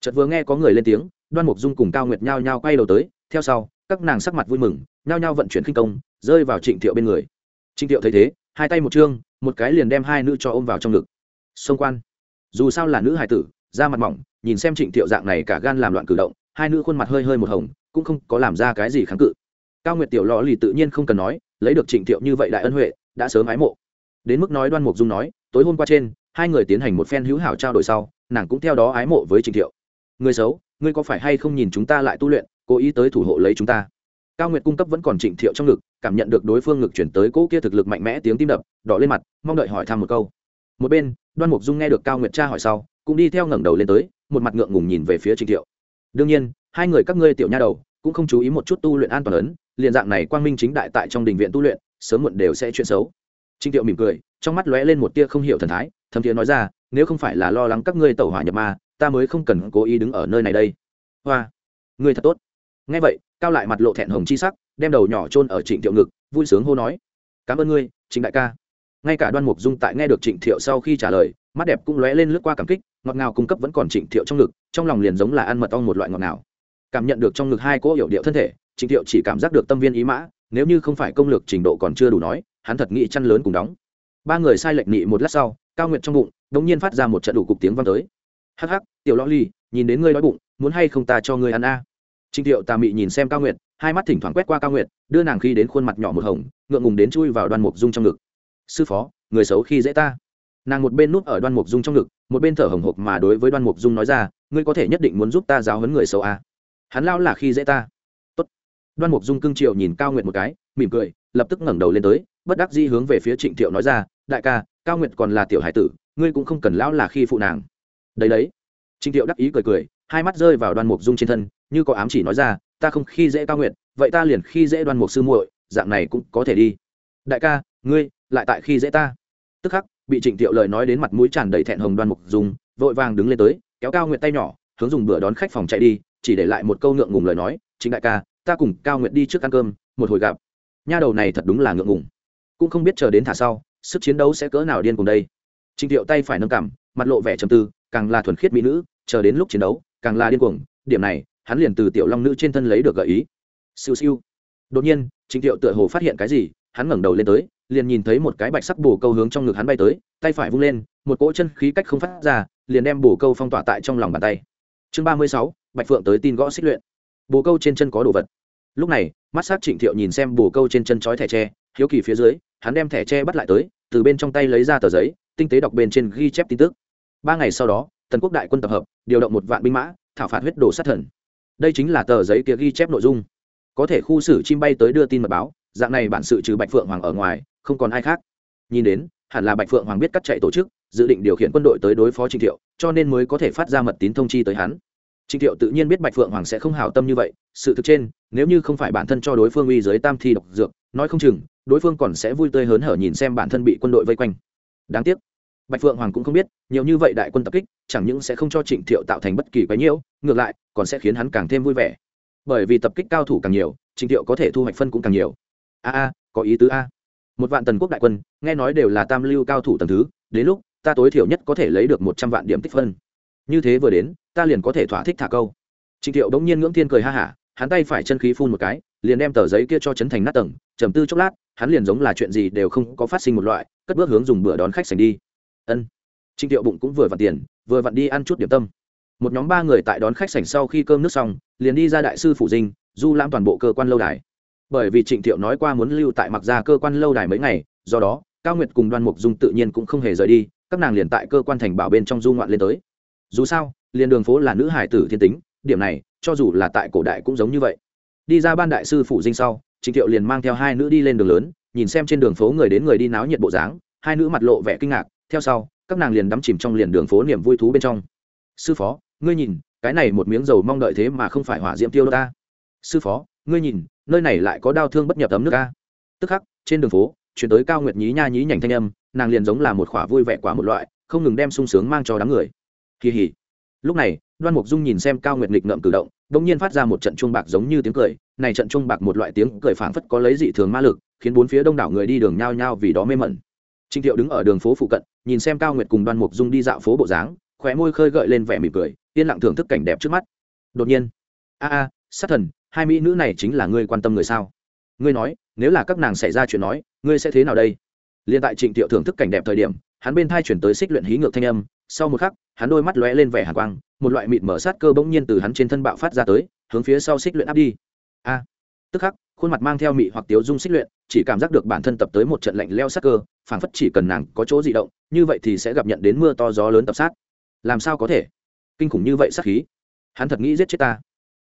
Chợt vừa nghe có người lên tiếng, đoan mục dung cùng cao nguyệt nhao nhao quay đầu tới, theo sau, các nàng sắc mặt vui mừng, nhao nhao vận chuyển khinh công, rơi vào trịnh thiệu bên người. Trịnh thiệu thấy thế, hai tay một chương một cái liền đem hai nữ cho ôm vào trong ngực. Xông quan. Dù sao là nữ hải tử, da mặt mỏng, nhìn xem trịnh thiệu dạng này cả gan làm loạn cử động, hai nữ khuôn mặt hơi hơi một hồng, cũng không có làm ra cái gì kháng cự cao nguyệt tiểu lò lì tự nhiên không cần nói, lấy được trịnh thiệu như vậy đại ân huệ, đã sớm ái mộ. Đến mức nói đoan mục dung nói, tối hôm qua trên, hai người tiến hành một phen hữu hảo trao đổi sau, nàng cũng theo đó ái mộ với trịnh thiệu. Người xấu, ngươi có phải hay không nhìn chúng ta lại tu luyện, cố ý tới thủ hộ lấy chúng ta? Cao nguyệt cung cấp vẫn còn trịnh thiệu trong ngực, cảm nhận được đối phương ngực chuyển tới cỗ kia thực lực mạnh mẽ tiếng tim đập, đỏ lên mặt, mong đợi hỏi thăm một câu. Một bên, đoan mục dung nghe được cao nguyệt tra hỏi sau, cũng đi theo ngẩng đầu lên tới, một mặt ngượng ngùng nhìn về phía trịnh thiệu. Đương nhiên, hai người các ngươi tiểu nha đầu, cũng không chú ý một chút tu luyện an toàn ấn liền dạng này quang minh chính đại tại trong đình viện tu luyện, sớm muộn đều sẽ chuyện xấu. Trịnh thiệu mỉm cười, trong mắt lóe lên một tia không hiểu thần thái thâm thiế nói ra, nếu không phải là lo lắng các ngươi tẩu hỏa nhập ma, ta mới không cần cố ý đứng ở nơi này đây. Hoa, ngươi thật tốt. Nghe vậy, cao lại mặt lộ thẹn hồng chi sắc, đem đầu nhỏ chôn ở trịnh thiệu ngực, vui sướng hô nói, cảm ơn ngươi, trịnh đại ca. Ngay cả đoan mục dung tại nghe được trịnh thiệu sau khi trả lời, mắt đẹp cũng lóe lên lướt qua cảm kích, ngọt ngào cung cấp vẫn còn trịnh thiệu trong ngực, trong lòng liền giống là ăn mật ong một loại ngọt ngào. Cảm nhận được trong ngực hai cỗ hiệu điệu thân thể trịnh thiệu chỉ cảm giác được tâm viên ý mã, nếu như không phải công lược trình độ còn chưa đủ nói, hắn thật nghĩ chăn lớn cùng đóng. Ba người sai lệch nghị một lát sau, cao nguyện trong bụng đống nhiên phát ra một trận đủ cục tiếng vang tới. Hắc hắc, tiểu lõ ly, nhìn đến ngươi đói bụng, muốn hay không ta cho ngươi ăn a? À. trịnh thiệu tà mị nhìn xem cao nguyệt, hai mắt thỉnh thoảng quét qua cao nguyệt, đưa nàng khi đến khuôn mặt nhỏ một hồng, ngượng ngùng đến chui vào đoan mục dung trong ngực. Sư phó, người xấu khi dễ ta. Nàng một bên núp ở đoan mục dung trong ngực, một bên thở hồng hộc mà đối với đoan mục dung nói ra, ngươi có thể nhất định muốn giúp ta giáo huấn người xấu à. hắn lao là khi dễ ta đoan mục dung cưng triệu nhìn cao nguyệt một cái mỉm cười lập tức ngẩng đầu lên tới bất đắc dĩ hướng về phía trịnh thiệu nói ra đại ca cao nguyệt còn là tiểu hải tử ngươi cũng không cần lão là khi phụ nàng. Đấy đấy. Trịnh thiệu đắc ý cười cười hai mắt rơi vào đoan mục dung trên thân như có ám chỉ nói ra ta không khi dễ cao nguyệt vậy ta liền khi dễ đoan mục sư muội dạng này cũng có thể đi. Đại ca ngươi lại tại khi dễ ta? Tức khắc bị trịnh thiệu lời nói đến mặt mũi tràn đầy thẹn hồng đoan mục Dung, vội vàng đứng lên tới kéo cao nguyện tay nhỏ hướng dùng bữa đón khách phòng chạy đi chỉ để lại một câu ngượng ngùng lời nói chính đại ca ta cùng cao nguyện đi trước ăn cơm, một hồi gặp. Nha đầu này thật đúng là ngượng ngùng. Cũng không biết chờ đến thả sau, sức chiến đấu sẽ cỡ nào điên cùng đây. Trịnh thiệu tay phải nâng cảm mặt lộ vẻ trầm tư, càng là thuần khiết mỹ nữ, chờ đến lúc chiến đấu, càng là điên cuồng, điểm này, hắn liền từ tiểu long nữ trên thân lấy được gợi ý. Siêu siêu. Đột nhiên trịnh thiệu tựa hồ phát hiện cái gì, hắn ngẩng đầu lên tới, liền nhìn thấy một cái bạch sắc bổ câu hướng trong ngực hắn bay tới, tay phải vung lên, một cỗ chân khí cách không phát ra, liền đem bổ câu phong tỏa tại trong lòng bàn tay. Chương ba mươi sáu, bạch phượng tới tin gõ xích luyện bồ câu trên chân có đồ vật. Lúc này, mắt s á c trịnh thiệu nhìn xem bồ câu trên chân trói thẻ tre, hiếu kỳ phía dưới, hắn đem thẻ tre bắt lại tới, từ bên trong tay lấy ra tờ giấy, tinh tế đọc bên trên ghi chép tin tức. Ba ngày sau đó, tần quốc đại quân tập hợp, điều động một vạn binh mã, thảo phạt huyết đồ sát thần. Đây chính là tờ giấy kia ghi chép nội dung. Có thể khu xử chim bay tới đưa tin mật báo, dạng này bản sự trừ bạch phượng hoàng ở ngoài, không còn ai khác. Nhìn đến, hẳn là bạch phượng hoàng biết cắt chạy tổ chức, dự định điều khiển quân đội tới đối phó trịnh thiệu, cho nên mới có thể phát ra mật tín thông chi tới hắn trịnh thiệu tự nhiên biết bạch phượng hoàng sẽ không hào tâm như vậy, sự thực trên, nếu như không phải bản thân cho đối phương uy giới tam thi độc dược, nói không chừng, đối phương còn sẽ vui tươi hớn hở nhìn xem bản thân bị quân đội vây quanh. Đáng tiếc, bạch phượng hoàng cũng không biết, nhiều như vậy đại quân tập kích, chẳng những sẽ không cho trịnh thiệu tạo thành bất kỳ quái nhiễu, ngược lại, còn sẽ khiến hắn càng thêm vui vẻ. Bởi vì tập kích cao thủ càng nhiều, trịnh thiệu có thể thu hoạch phân cũng càng nhiều. A a, có ý tứ a. Một vạn tần quốc đại quân, nghe nói đều là tam lưu cao thủ tầm thứ, đến lúc, ta tối thiểu nhất có thể lấy được một trăm vạn điểm tích phân như thế vừa đến, ta liền có thể thỏa thích thả câu. Trịnh thiệu đống nhiên ngưỡng thiên cười ha hả, hắn tay phải chân khí phun một cái, liền đem tờ giấy kia cho chấn thành nát tầng, trầm tư chốc lát, hắn liền giống là chuyện gì đều không có phát sinh một loại, cất bước hướng dùng bữa đón khách sành đi. Ân. Trịnh thiệu bụng cũng vừa vặn tiền, vừa vặn đi ăn chút điểm tâm. Một nhóm ba người tại đón khách sảnh sau khi cơm nước xong, liền đi ra đại sư phủ dinh, du lãm toàn bộ cơ quan lâu đài. Bởi vì trịnh thiệu nói qua muốn lưu tại mặc ra cơ quan lâu đài mấy ngày, do đó, cao nguyệt cùng đoan mục dung tự nhiên cũng không hề rời đi, các nàng liền tại cơ quan thành bảo bên trong du ngoạn lên tới dù sao, liền đường phố là nữ hải tử thiên tính, điểm này, cho dù là tại cổ đại cũng giống như vậy. Đi ra ban đại sư phủ dinh sau, trịnh thiệu liền mang theo hai nữ đi lên đường lớn, nhìn xem trên đường phố người đến người đi náo nhiệt bộ dáng, hai nữ mặt lộ vẻ kinh ngạc, theo sau, các nàng liền đắm chìm trong liền đường phố niềm vui thú bên trong. Sư phó, ngươi nhìn, cái này một miếng dầu mong đợi thế mà không phải hỏa diễm tiêu ta. Sư phó, ngươi nhìn, nơi này lại có đau thương bất nhập tấm nước ta. Tức khắc, trên đường phố, chuyển tới cao nguyệt nhí nha nhí nhảnh thanh âm, nàng liền giống là một khỏa vui vẻ quá một loại, không ngừng đem sung sướng mang cho đám người kỳ hỉ. Lúc này, đoan mục dung nhìn xem cao nguyệt nghịch ngợm cử động đ ỗ n g nhiên phát ra một trận chuông bạc giống như tiếng cười. Này trận chuông bạc một loại tiếng cười phảng phất có lấy dị thường ma lực, khiến bốn phía đông đảo người đi đường nhao nhao vì đó mê mẩn. Trịnh thiệu đứng ở đường phố phụ cận, nhìn xem cao nguyệt cùng đoan mục dung đi dạo phố bộ dáng, khóe môi khơi gợi lên vẻ mỉm cười, yên lặng thưởng thức cảnh đẹp trước mắt. Đột nhiên, a a, sát thần, hai mỹ nữ này chính là ngươi quan tâm người sao? Ngươi nói, nếu là các nàng xảy ra chuyện nói, ngươi sẽ thế nào đây? Liền tại trịnh thiệu thưởng thức cảnh đẹp thời điểm, hắn bên thai chuyển tới xích luyện hí ngược thanh âm sau một khắc, hắn đôi mắt lóe lên vẻ hàn quang, một loại mịt mở sát cơ bỗng nhiên từ hắn trên thân bạo phát ra tới, hướng phía sau xích luyện áp đi. A! Tức khắc, khuôn mặt mang theo mị hoặc tiếu dung xích luyện, chỉ cảm giác được bản thân tập tới một trận lạnh leo sát cơ, phảng phất chỉ cần nàng có chỗ di động, như vậy thì sẽ gặp nhận đến mưa to gió lớn tập sát. Làm sao có thể? Kinh khủng như vậy sát khí. Hắn thật nghĩ giết chết ta.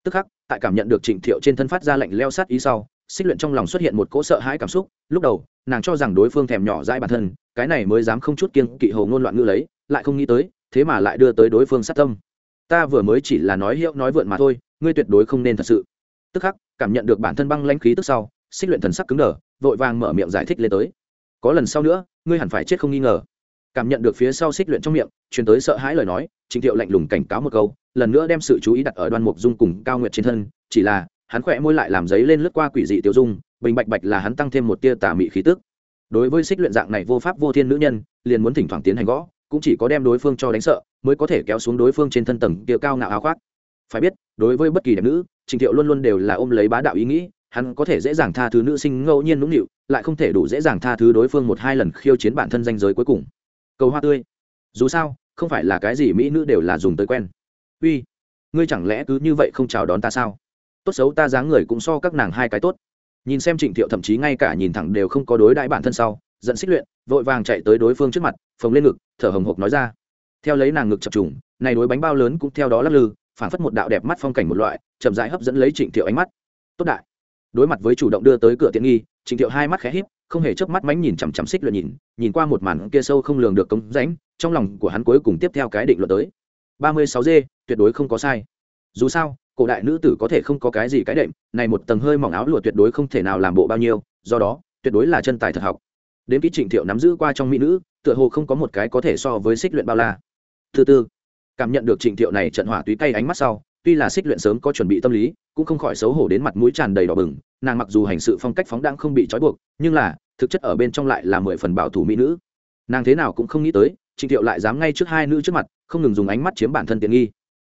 Tức khắc, tại cảm nhận được trịnh thiệu trên thân phát ra lạnh leo sát ý sau, xích luyện trong lòng xuất hiện một cỗ sợ hãi cảm xúc, lúc đầu, nàng cho rằng đối phương thèm nhỏ dãi bản thân, cái này mới dám không chút kiên kỵ hồ ngôn loạn ngữ lấy lại không nghĩ tới, thế mà lại đưa tới đối phương sát tâm. Ta vừa mới chỉ là nói hiệu nói vượn mà thôi, ngươi tuyệt đối không nên thật sự. Tức khắc, cảm nhận được bản thân băng lãnh khí tức sau, xích luyện thần sắc cứng đờ, vội vàng mở miệng giải thích lên tới. Có lần sau nữa, ngươi hẳn phải chết không nghi ngờ. Cảm nhận được phía sau xích luyện trong miệng, truyền tới sợ hãi lời nói, trịnh thiệu lạnh lùng cảnh cáo một câu, lần nữa đem sự chú ý đặt ở đoan mục dung cùng cao nguyệt trên thân, chỉ là, hắn khỏe môi lại làm giấy lên lướt qua quỷ dị tiêu dung, bình bạch bạch là hắn tăng thêm một tia tà mị khí tức. Đối với xích luyện dạng này vô pháp vô thiên nữ nhân, liền muốn thỉnh thoảng tiến hành gõ cũng chỉ có đem đối phương cho đánh sợ, mới có thể kéo xuống đối phương trên thân tầng kia cao ngạo áo khoác. Phải biết, đối với bất kỳ đẹp nữ, trình thiệu luôn luôn đều là ôm lấy bá đạo ý nghĩ, hắn có thể dễ dàng tha thứ nữ sinh ngẫu nhiên nũng nịu, lại không thể đủ dễ dàng tha thứ đối phương một hai lần khiêu chiến bản thân danh giới cuối cùng. Cầu hoa tươi. Dù sao, không phải là cái gì mỹ nữ đều là dùng tới quen. Uy, ngươi chẳng lẽ cứ như vậy không chào đón ta sao? Tốt xấu ta dáng người cũng so các nàng hai cái tốt. Nhìn xem trịnh thiệu thậm chí ngay cả nhìn thẳng đều không có đối đãi bản thân sau dẫn xích luyện, vội vàng chạy tới đối phương trước mặt, phồng lên ngực, thở hồng hộc nói ra. Theo lấy nàng ngực chập trùng, này đối bánh bao lớn cũng theo đó lắc lư phản phất một đạo đẹp mắt phong cảnh một loại, chậm rãi hấp dẫn lấy trịnh thiệu ánh mắt. Tốt đại. Đối mặt với chủ động đưa tới cửa tiện nghi, trịnh thiệu hai mắt khẽ híp, không hề chớp mắt mánh nhìn chằm chằm xích luyện nhìn nhìn qua một màn kia sâu không lường được cống rãnh, trong lòng của hắn cuối cùng tiếp theo cái định luật tới. Ba mươi sáu d tuyệt đối không có sai. Dù sao, cổ đại nữ tử có thể không có cái gì cái đệm, này một tầng hơi mỏng áo lụa tuyệt đối không thể nào làm bộ bao nhiêu, do đó, tuyệt đối là chân tài thật học đến ký trịnh thiệu nắm giữ qua trong mỹ nữ, tựa hồ không có một cái có thể so với xích luyện bao la. Thứ tư cảm nhận được trịnh thiệu này trận hỏa túy cay ánh mắt sau, tuy là xích luyện sớm có chuẩn bị tâm lý, cũng không khỏi xấu hổ đến mặt mũi tràn đầy đỏ bừng, nàng mặc dù hành sự phong cách phóng đãng không bị trói buộc, nhưng là, thực chất ở bên trong lại là mười phần bảo thủ mỹ nữ. Nàng thế nào cũng không nghĩ tới, trịnh thiệu lại dám ngay trước hai nữ trước mặt, không ngừng dùng ánh mắt chiếm bản thân tiện nghi.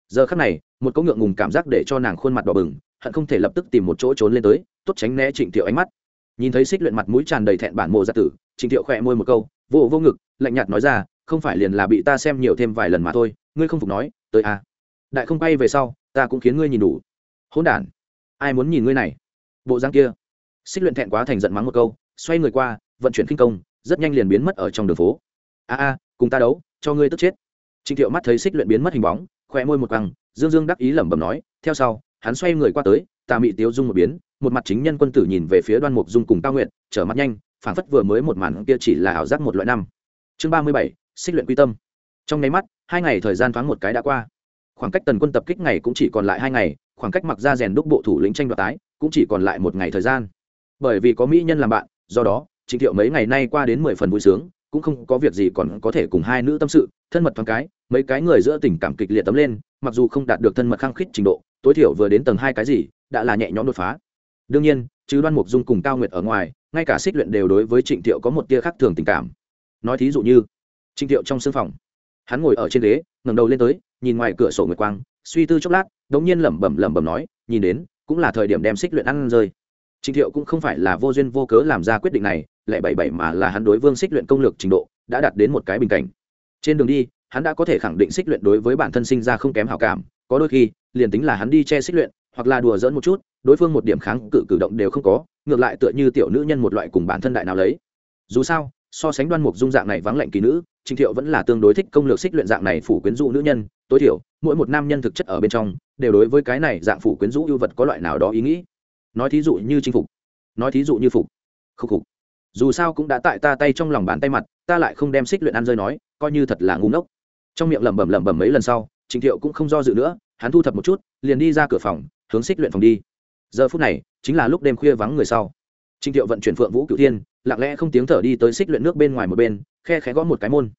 Giờ khắc này, một câu ngượng ngùng cảm giác để cho nàng khuôn mặt đỏ bừng, hận không thể lập tức tìm một chỗ trốn lên tới, tốt tránh né trịnh thiệu ánh mắt. Nhìn thấy xích luyện mặt mũi tràn đầy thẹn bản mộ gia tử trịnh thiệu khỏe môi một câu, vô vô ngực, lạnh nhạt nói ra, không phải liền là bị ta xem nhiều thêm vài lần mà thôi, ngươi không phục nói, tới à. Đại không bay về sau, ta cũng khiến ngươi nhìn đủ. Hỗn đản, ai muốn nhìn ngươi này? Bộ dáng kia. Xích luyện thẹn quá thành giận mắng một câu, xoay người qua, vận chuyển kinh công, rất nhanh liền biến mất ở trong đường phố. A a, cùng ta đấu, cho ngươi tức chết. Trịnh thiệu mắt thấy xích luyện biến mất hình bóng khoe môi một căng dương dương đắc ý lẩm bẩm nói, theo sau, hắn xoay người qua tới tà mị tiêu dung một biến, một mặt chính nhân quân tử nhìn về phía đoan mục dung cùng cao nguyện trở mặt nhanh phảng phất vừa mới một màn kia chỉ là ảo giác một loại năm. Chương ba mươi bảy, xích luyện quy tâm. Trong nháy mắt, hai ngày thời gian thoáng một cái đã qua. Khoảng cách tần quân tập kích ngày cũng chỉ còn lại hai ngày, khoảng cách mặc ra rèn đúc bộ thủ lĩnh tranh đoạt tái cũng chỉ còn lại một ngày thời gian. Bởi vì có mỹ nhân làm bạn, do đó, trịnh thiệu mấy ngày nay qua đến mười phần vui sướng, cũng không có việc gì còn có thể cùng hai nữ tâm sự, thân mật thoáng cái, mấy cái người giữa tình cảm kịch liệt tấm lên, mặc dù không đạt được thân mật khăng khít trình độ, tối thiểu vừa đến tầng hai cái gì, đã là nhẹ nhõm đột phá. Đương nhiên, chứ đoan mục dung cùng cao nguyệt ở ngoài ngay cả xích luyện đều đối với trịnh thiệu có một tia khác thường tình cảm. Nói thí dụ như, trịnh thiệu trong sương phòng, hắn ngồi ở trên ghế, ngẩng đầu lên tới, nhìn ngoài cửa sổ nguyệt quang, suy tư chốc lát, đống nhiên lẩm bẩm lẩm bẩm nói, nhìn đến, cũng là thời điểm đem xích luyện ăn rơi. Trịnh thiệu cũng không phải là vô duyên vô cớ làm ra quyết định này, lại bảy bảy mà là hắn đối vương xích luyện công lược trình độ, đã đạt đến một cái bình cảnh. Trên đường đi, hắn đã có thể khẳng định xích luyện đối với bản thân sinh ra không kém hảo cảm, có đôi khi, liền tính là hắn đi che xích luyện, hoặc là đùa dỡn một chút, đối phương một điểm kháng cự cử động đều không có ngược lại tựa như tiểu nữ nhân một loại cùng bản thân đại nào lấy. Dù sao, so sánh đoan mục dung dạng này vắng lạnh kỳ nữ, trịnh thiệu vẫn là tương đối thích công lược xích luyện dạng này phủ quyến rũ nữ nhân. Tối thiểu, mỗi một nam nhân thực chất ở bên trong, đều đối với cái này dạng phủ quyến rũ ưu vật có loại nào đó ý nghĩ. Nói thí dụ như chinh phục. Nói thí dụ như phục. Khúc khục. Dù sao cũng đã tại ta tay trong lòng bàn tay mặt, ta lại không đem xích luyện ăn rơi nói, coi như thật là ngu ngốc. Trong miệng lẩm bẩm lẩm bẩm mấy lần sau, trịnh thiệu cũng không do dự nữa, hắn thu thập một chút, liền đi ra cửa phòng, hướng xích luyện phòng đi giờ phút này, chính là lúc đêm khuya vắng người sau. Trịnh thiệu vận chuyển phượng vũ Cựu thiên, lặng lẽ không tiếng thở đi tới xích luyện nước bên ngoài một bên, khe khẽ gõ một cái môn.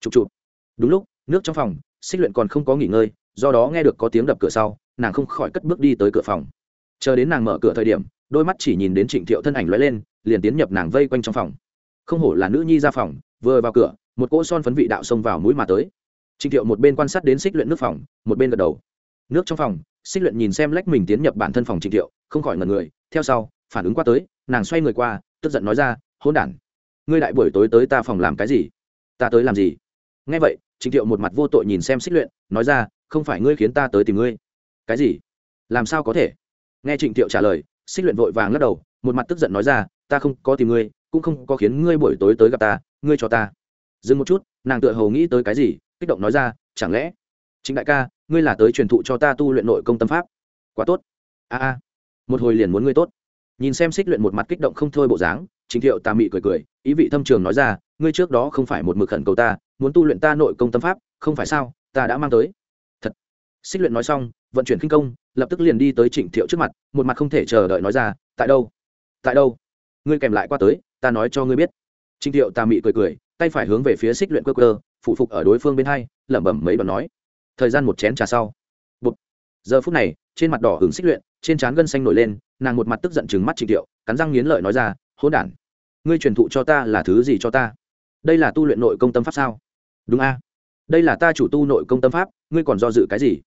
Chụp chụp. Đúng lúc, nước trong phòng, xích luyện còn không có nghỉ ngơi, do đó nghe được có tiếng đập cửa sau, nàng không khỏi cất bước đi tới cửa phòng. Chờ đến nàng mở cửa thời điểm, đôi mắt chỉ nhìn đến trịnh thiệu thân ảnh lóe lên, liền tiến nhập nàng vây quanh trong phòng. Không hổ là nữ nhi ra phòng, vừa vào cửa, một cỗ son phấn vị đạo xông vào mũi mà tới. Trịnh thiệu một bên quan sát đến xích luyện nước phòng, một bên gật đầu. Nước trong phòng xích luyện nhìn xem lách mình tiến nhập bản thân phòng trịnh thiệu, không khỏi ngần người, theo sau, phản ứng qua tới, nàng xoay người qua, tức giận nói ra hôn đản, ngươi đại buổi tối tới ta phòng làm cái gì? Ta tới làm gì? Nghe vậy, trịnh thiệu một mặt vô tội nhìn xem xích luyện, nói ra, không phải ngươi khiến ta tới tìm ngươi. Cái gì? Làm sao có thể? Nghe trịnh thiệu trả lời, xích luyện vội vàng lắc đầu, một mặt tức giận nói ra, ta không có tìm ngươi, cũng không có khiến ngươi buổi tối tới gặp ta, ngươi cho ta. Dừng một chút, nàng tựa hầu nghĩ tới cái gì, kích động nói ra, chẳng lẽ chính đại ca, ngươi là tới truyền thụ cho ta tu luyện nội công tâm pháp. Quá tốt. A a. Một hồi liền muốn ngươi tốt. Nhìn xem xích luyện một mặt kích động không thôi bộ dáng chính thiệu tà mị cười cười, ý vị thâm trường nói ra, ngươi trước đó không phải một mực khẩn cầu ta, muốn tu luyện ta nội công tâm pháp, không phải sao, ta đã mang tới. Thật. Xích luyện nói xong, vận chuyển kinh công, lập tức liền đi tới trịnh thiệu trước mặt, một mặt không thể chờ đợi nói ra, tại đâu? Tại đâu? Ngươi kèm lại qua tới, ta nói cho ngươi biết. Trịnh thiệu tà mị cười cười, tay phải hướng về phía xích luyện cơ cơ phụ phục ở đối phương bên hai, lẩm bẩm mấy đoạn nói thời gian một chén trà sau. Bụt. giờ phút này, trên mặt đỏ hứng xích luyện, trên trán gân xanh nổi lên, nàng một mặt tức giận chừng mắt trịnh thiệu, cắn răng nghiến lợi nói ra, hỗn đản, ngươi truyền thụ cho ta là thứ gì cho ta? Đây là tu luyện nội công tâm pháp sao? Đúng a. Đây là ta chủ tu nội công tâm pháp, ngươi còn do dự cái gì?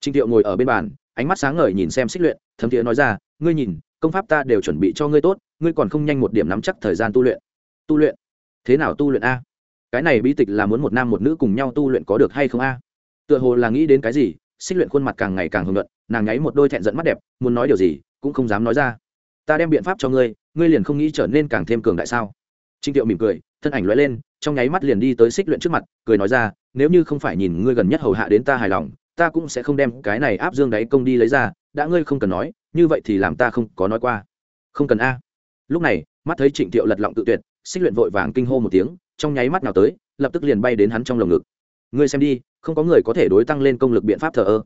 Trịnh thiệu ngồi ở bên bàn, ánh mắt sáng ngời nhìn xem xích luyện, thấm thiế nói ra, ngươi nhìn, công pháp ta đều chuẩn bị cho ngươi tốt, ngươi còn không nhanh một điểm nắm chắc thời gian tu luyện. Tu luyện? Thế nào tu luyện a? Cái này bí tịch là muốn một nam một nữ cùng nhau tu luyện có được hay không a? Tựa hồ là nghĩ đến cái gì, xích luyện khuôn mặt càng ngày càng hưởng luận nàng nháy một đôi thẹn dẫn mắt đẹp, muốn nói điều gì, cũng không dám nói ra. Ta đem biện pháp cho ngươi ngươi liền không nghĩ trở nên càng thêm cường đại sao? Trinh tiệu mỉm cười, thân ảnh lóe lên, trong nháy mắt liền đi tới xích luyện trước mặt, cười nói ra, nếu như không phải nhìn ngươi gần nhất hầu hạ đến ta hài lòng, ta cũng sẽ không đem cái này áp dương đáy công đi lấy ra, đã ngươi không cần nói, như vậy thì làm ta không có nói qua. Không cần a. Lúc này, mắt thấy trịnh tiệu lật lọng tự tuyệt, xích luyện vội vàng kinh hô một tiếng, trong nháy mắt nào tới, lập tức liền bay đến hắn trong lồng ngực ngươi xem đi, không có người có thể đối tăng lên công lực biện pháp thờ ơ.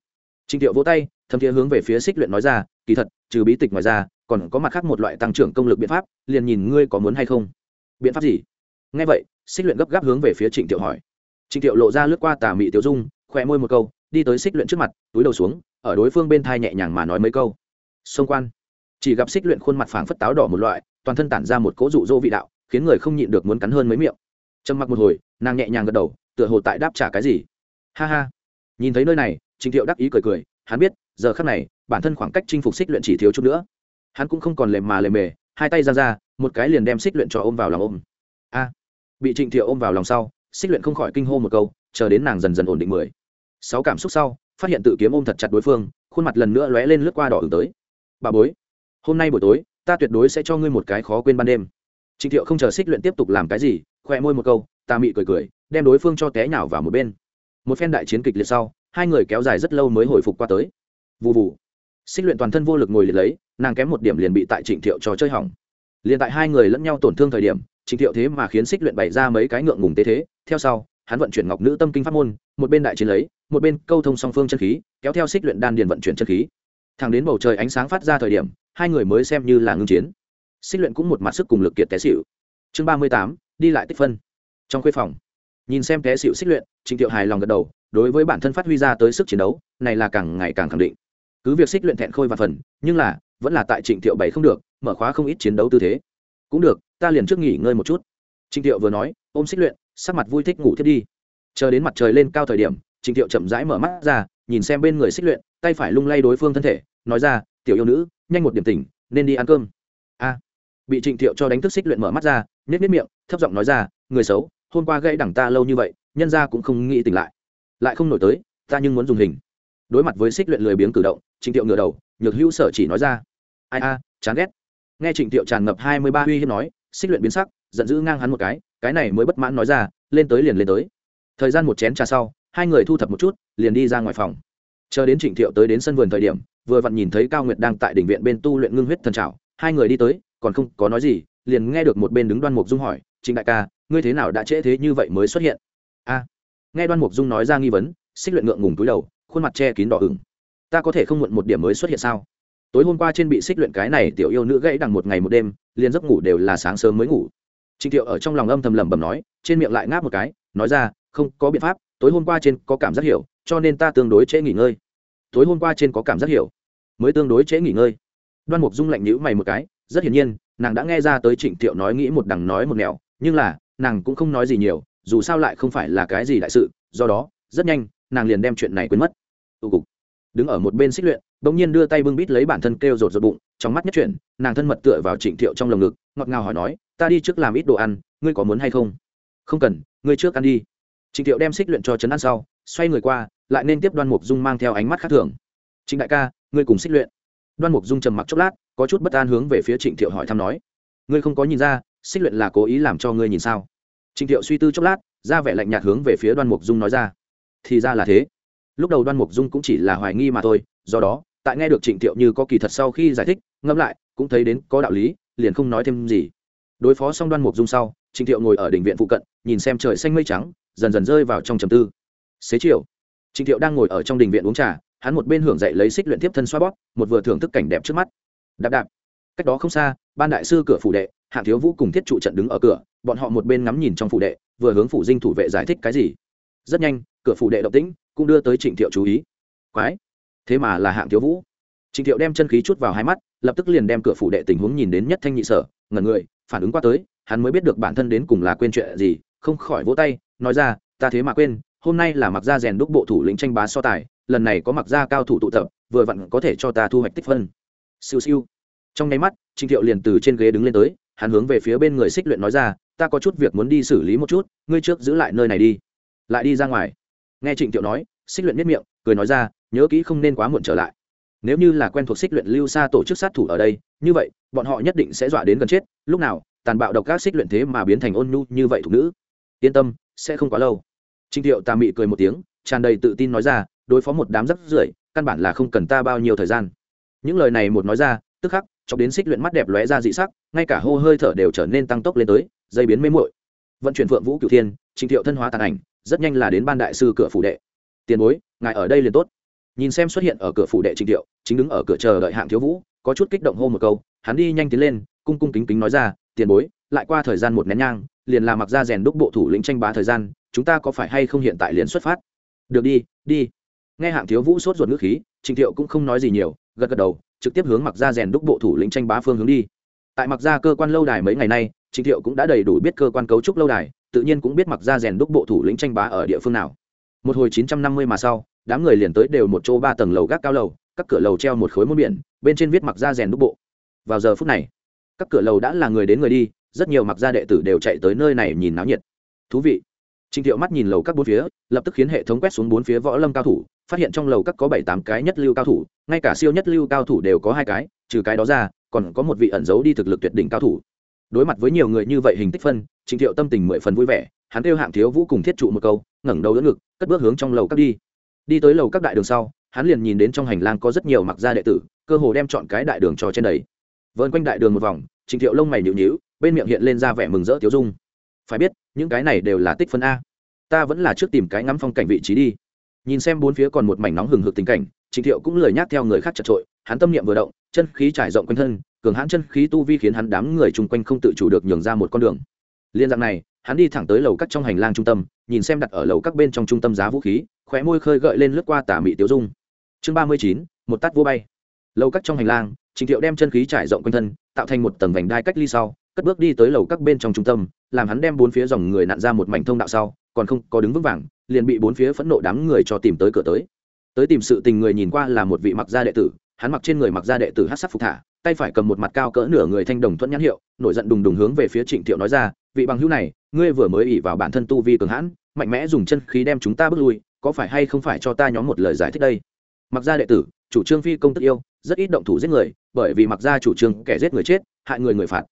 Trịnh tiệu vỗ tay, thâm thiế hướng về phía xích luyện nói ra, kỳ thật, trừ bí tịch ngoài ra, còn có mặt khác một loại tăng trưởng công lực biện pháp, liền nhìn ngươi có muốn hay không. Biện pháp gì? Nghe vậy, xích luyện gấp gáp hướng về phía trịnh tiệu hỏi. Trịnh tiệu lộ ra lướt qua tà mị tiểu dung khỏe môi một câu, đi tới xích luyện trước mặt, túi đầu xuống, ở đối phương bên thai nhẹ nhàng mà nói mấy câu. Xông quan. Chỉ gặp xích luyện khuôn mặt phảng phất táo đỏ một loại, toàn thân tản ra một cỗ rụ rỗ vị đạo, khiến người không nhịn được muốn cắn hơn mấy miệng. Trầm mặc một hồi, nàng nhẹ nhàng gật đầu tựa hồ tại đáp trả cái gì. Ha ha. Nhìn thấy nơi này trịnh thiệu đắc ý cười cười, hắn biết, giờ khắc này, bản thân khoảng cách chinh phục xích luyện chỉ thiếu chút nữa. Hắn cũng không còn lề mà lề mề, hai tay ra ra, một cái liền đem xích luyện cho ôm vào lòng ôm. A. Bị trịnh thiệu ôm vào lòng sau, xích luyện không khỏi kinh hô một câu, chờ đến nàng dần dần ổn định mười. Sáu cảm xúc sau, phát hiện tự kiếm ôm thật chặt đối phương, khuôn mặt lần nữa lóe lên lướt qua đỏ ứng tới. Bà bối, hôm nay buổi tối, ta tuyệt đối sẽ cho ngươi một cái khó quên ban đêm. Trịnh thiệu không chờ xích luyện tiếp tục làm cái gì khoe môi một câu, ta mị cười cười đem đối phương cho té nhào vào một bên. Một phen đại chiến kịch liệt sau, hai người kéo dài rất lâu mới hồi phục qua tới. Vụ vụ xích luyện toàn thân vô lực ngồi liệt lấy, nàng kém một điểm liền bị tại trịnh thiệu cho chơi hỏng. Liền tại hai người lẫn nhau tổn thương thời điểm, trịnh thiệu thế mà khiến xích luyện bày ra mấy cái ngượng ngùng tế thế, theo sau, hắn vận chuyển ngọc nữ tâm kinh pháp môn, một bên đại chiến lấy, một bên câu thông song phương chân khí, kéo theo xích luyện đan điền vận chuyển chân khí. Thẳng đến bầu trời ánh sáng phát ra thời điểm, hai người mới xem như là ngưng chiến. Xích luyện cũng một mặt sức cùng lực kiệt té xịu chương ba mươi tám, đi lại tích phân. Trong khuê phòng nhìn xem té xịu xích luyện trịnh thiệu hài lòng gật đầu, đối với bản thân phát huy ra tới sức chiến đấu, này là càng ngày càng khẳng định. Cứ việc xích luyện thẹn khôi và phần, nhưng là, vẫn là tại trịnh thiệu bảy không được, mở khóa không ít chiến đấu tư thế. Cũng được, ta liền trước nghỉ ngơi một chút. Trịnh thiệu vừa nói, ôm xích luyện, sắc mặt vui thích ngủ thiết đi. Chờ đến mặt trời lên cao thời điểm trịnh thiệu chậm rãi mở mắt ra, nhìn xem bên người xích luyện, tay phải lung lay đối phương thân thể, nói ra, tiểu yêu nữ, nhanh một điểm tỉnh, nên đi ăn cơm. A. Bị trịnh thiệu cho đánh thức xích luyện mở mắt ra nếp nếp miệng, thấp giọng nói ra, người xấu hôm qua gãy đẳng ta lâu như vậy, nhân ra cũng không nghĩ tỉnh lại. Lại không nổi tới, ta nhưng muốn dùng hình. Đối mặt với xích luyện lười biếng cử động, trịnh thiệu ngửa đầu, nhược hữu sở chỉ nói ra. Ai a, chán ghét. Nghe trịnh thiệu tràn ngập hai mươi ba uy hiếp nói, xích luyện biến sắc, giận dữ ngang hắn một cái cái này mới bất mãn nói ra, lên tới liền lên tới. Thời gian một chén trà sau, hai người thu thập một chút, liền đi ra ngoài phòng. Chờ đến trịnh thiệu tới đến sân vườn thời điểm, vừa vặn nhìn thấy cao nguyệt đang tại đỉnh viện bên tu luyện ngưng huyết thần trào hai người đi tới, còn không có nói gì, liền nghe được một bên đứng đoan mục dung hỏi, trịnh đại ca ngươi thế nào đã trễ thế như vậy mới xuất hiện? A. Nghe đoan mục dung nói ra nghi vấn, xích luyện ngượng ngùng túi đầu, khuôn mặt che kín đỏ ửng. Ta có thể không muộn một điểm mới xuất hiện sao? Tối hôm qua trên bị xích luyện cái này tiểu yêu nữ gãy đằng một ngày một đêm, liền giấc ngủ đều là sáng sớm mới ngủ. Trịnh thiệu ở trong lòng âm thầm lẩm bẩm nói, trên miệng lại ngáp một cái, nói ra, không, có biện pháp, tối hôm qua trên có cảm giác hiểu, cho nên ta tương đối trễ nghỉ ngơi. Tối hôm qua trên có cảm giác hiểu, mới tương đối trễ nghỉ ngơi. Đoan mục dung lạnh nhữ mày một cái, rất hiển nhiên, nàng đã nghe ra tới trịnh thiệu nói nghĩ một đằng nói một nẻo, nhưng là nàng cũng không nói gì nhiều, dù sao lại không phải là cái gì đại sự, do đó, rất nhanh, nàng liền đem chuyện này quên mất. Tụ cục. Đứng ở một bên xích luyện, bỗng nhiên đưa tay bưng bít lấy bản thân kêu rột rột bụng, trong mắt nhất chuyển, nàng thân mật tựa vào trịnh thiệu trong lồng ngực, ngọt ngào hỏi nói, ta đi trước làm ít đồ ăn, ngươi có muốn hay không? Không cần, ngươi trước ăn đi. Trịnh thiệu đem xích luyện cho trấn ăn sau, xoay người qua, lại nên tiếp đoan mục dung mang theo ánh mắt khác thường. Trịnh đại ca, ngươi cùng xích luyện. Đoan mục dung trầm mặc chốc lát, có chút bất an hướng về phía trịnh thiệu hỏi thăm nói, ngươi không có nhìn ra xích luyện là cố ý làm cho ngươi nhìn sao? Trịnh thiệu suy tư chốc lát, ra vẻ lạnh nhạt hướng về phía đoan mục dung nói ra. Thì ra là thế. Lúc đầu đoan mục dung cũng chỉ là hoài nghi mà thôi, do đó, tại nghe được trịnh thiệu như có kỳ thật sau khi giải thích, ngẫm lại, cũng thấy đến có đạo lý, liền không nói thêm gì. Đối phó xong đoan mục dung sau trịnh thiệu ngồi ở đỉnh viện phụ cận, nhìn xem trời xanh mây trắng, dần dần rơi vào trong trầm tư. Xế chiều trịnh thiệu đang ngồi ở trong đình viện uống trà, hắn một bên hưởng dậy lấy xích luyện tiếp thân xoa bóp, một vừa thưởng thức cảnh đẹp trước mắt. Đạp đạp. Cách đó không xa, ban đại sư cửa phủ đệ hạng thiếu vũ cùng thiết trụ trận đứng ở cửa, bọn họ một bên ngắm nhìn trong phủ đệ, vừa hướng phủ dinh thủ vệ giải thích cái gì. Rất nhanh, cửa phủ đệ động tĩnh cũng đưa tới trịnh thiệu chú ý. Quái, thế mà là hạng thiếu vũ. Trịnh thiệu đem chân khí chút vào hai mắt, lập tức liền đem cửa phủ đệ tình huống nhìn đến nhất thanh nhị sở, ngẩn người, phản ứng qua tới, hắn mới biết được bản thân đến cùng là quên chuyện gì, không khỏi vỗ tay, nói ra, ta thế mà quên, hôm nay là mặc gia rèn đúc bộ thủ lĩnh tranh bá so tài, lần này có mặc gia cao thủ tụ tập, vừa vặn có thể cho ta thu hoạch tích phân. Siêu siêu. Trong nháy mắt, trịnh thiệu liền từ trên ghế đứng lên tới hắn hướng về phía bên người xích luyện nói ra, ta có chút việc muốn đi xử lý một chút, ngươi trước giữ lại nơi này đi. Lại đi ra ngoài. Nghe trịnh thiệu nói, xích luyện miết miệng, cười nói ra, nhớ kỹ không nên quá muộn trở lại. Nếu như là quen thuộc xích luyện lưu xa tổ chức sát thủ ở đây, như vậy, bọn họ nhất định sẽ dọa đến gần chết, lúc nào, tàn bạo độc các xích luyện thế mà biến thành ôn nhu như vậy thủ nữ. Yên tâm, sẽ không quá lâu. Trịnh thiệu tà mị cười một tiếng, tràn đầy tự tin nói ra, đối phó một đám rắc rưởi, căn bản là không cần ta bao nhiêu thời gian. Những lời này một nói ra tức khắc, chọc đến xích luyện mắt đẹp lóe ra dị sắc, ngay cả hô hơi thở đều trở nên tăng tốc lên tới, dây biến mê muội. Vận chuyển phượng vũ cửu thiên trình thiệu thân hóa tàn ảnh, rất nhanh là đến ban đại sư cửa phủ đệ. Tiền bối, ngài ở đây liền tốt. Nhìn xem xuất hiện ở cửa phủ đệ trình thiệu, chính đứng ở cửa chờ đợi hạng thiếu vũ, có chút kích động hô một câu, hắn đi nhanh tiến lên, cung cung kính kính nói ra, tiền bối, lại qua thời gian một nén nhang, liền là mặc ra rèn đúc bộ thủ lĩnh tranh bá thời gian, chúng ta có phải hay không hiện tại liền xuất phát? Được đi đi. Nghe hạng thiếu vũ sốt ruột ngữ khí trình thiệu cũng không nói gì nhiều gật gật đầu trực tiếp hướng mặc ra rèn đúc bộ thủ lĩnh tranh bá phương hướng đi. Tại mặc ra cơ quan lâu đài mấy ngày nay trịnh thiệu cũng đã đầy đủ biết cơ quan cấu trúc lâu đài tự nhiên cũng biết mặc ra rèn đúc bộ thủ lĩnh tranh bá ở địa phương nào. Một hồi chín trăm năm mươi mà sau đám người liền tới đều một chỗ ba tầng lầu gác cao lầu các cửa lầu treo một khối môn biển bên trên viết mặc ra rèn đúc bộ. Vào giờ phút này các cửa lầu đã là người đến người đi rất nhiều mặc gia đệ tử đều chạy tới nơi này nhìn náo nhiệt. Thú vị. Trình Thiệu mắt nhìn lầu các bốn phía, lập tức khiến hệ thống quét xuống bốn phía võ lâm cao thủ, phát hiện trong lầu các có bảy tám cái nhất lưu cao thủ, ngay cả siêu nhất lưu cao thủ đều có hai cái, trừ cái đó ra, còn có một vị ẩn giấu đi thực lực tuyệt đỉnh cao thủ. Đối mặt với nhiều người như vậy hình tích phân, Trình Thiệu tâm tình mười phần vui vẻ, hắn kêu hạng thiếu vũ cùng thiết trụ một câu, ngẩng đầu đỡ ngực, cất bước hướng trong lầu các đi. Đi tới lầu các đại đường sau, hắn liền nhìn đến trong hành lang có rất nhiều mặc gia đệ tử, cơ hồ đem chọn cái đại đường trò trên đầy. Vờn quanh đại đường một vòng, Trình Thiệu lông mày nhíu nhíu, bên miệng hiện lên ra vẻ mừng rỡ thiếu dung phải biết những cái này đều là tích phân a ta vẫn là trước tìm cái ngắm phong cảnh vị trí đi nhìn xem bốn phía còn một mảnh nóng hừng hực tình cảnh, trịnh thiệu cũng lười nhắc theo người khác chật trội, hắn tâm niệm vừa động, chân khí trải rộng quanh thân, cường hãn chân khí tu vi khiến hắn đám người chung quanh không tự chủ được nhường ra một con đường. Liên dạng này, hắn đi thẳng tới lầu các trong hành lang trung tâm, nhìn xem đặt ở lầu các bên trong trung tâm giá vũ khí, khóe môi khơi gợi lên lướt qua tà mị tiêu dung. Chương ba mươi chín, một tắt vô bay. Lầu các trong hành lang, trịnh thiệu đem chân khí trải rộng quanh thân, tạo thành một tầng vành đai cách ly sau, cất bước đi tới lầu các bên trong trung tâm, làm hắn đem bốn phía dòng người nặn ra một mảnh thông đạo sau, còn không có đứng vững vàng liền bị bốn phía phẫn nộ đám người cho tìm tới cửa tới. Tới tìm sự tình người nhìn qua là một vị mặc gia đệ tử, hắn mặc trên người mặc gia đệ tử hát sắc phục thả, tay phải cầm một mặt cao cỡ nửa người thanh đồng thuẫn nhãn hiệu, nổi giận đùng đùng hướng về phía trịnh thiệu nói ra, vị bằng hữu này, ngươi vừa mới ỉ vào bản thân tu vi cường hãn, mạnh mẽ dùng chân khí đem chúng ta bước lui, có phải hay không phải cho ta nhóm một lời giải thích đây? Mặc gia đệ tử, chủ trương phi công tức yêu, rất ít động thủ giết người, bởi vì mặc gia chủ trương kẻ giết người chết, hại người người phạt.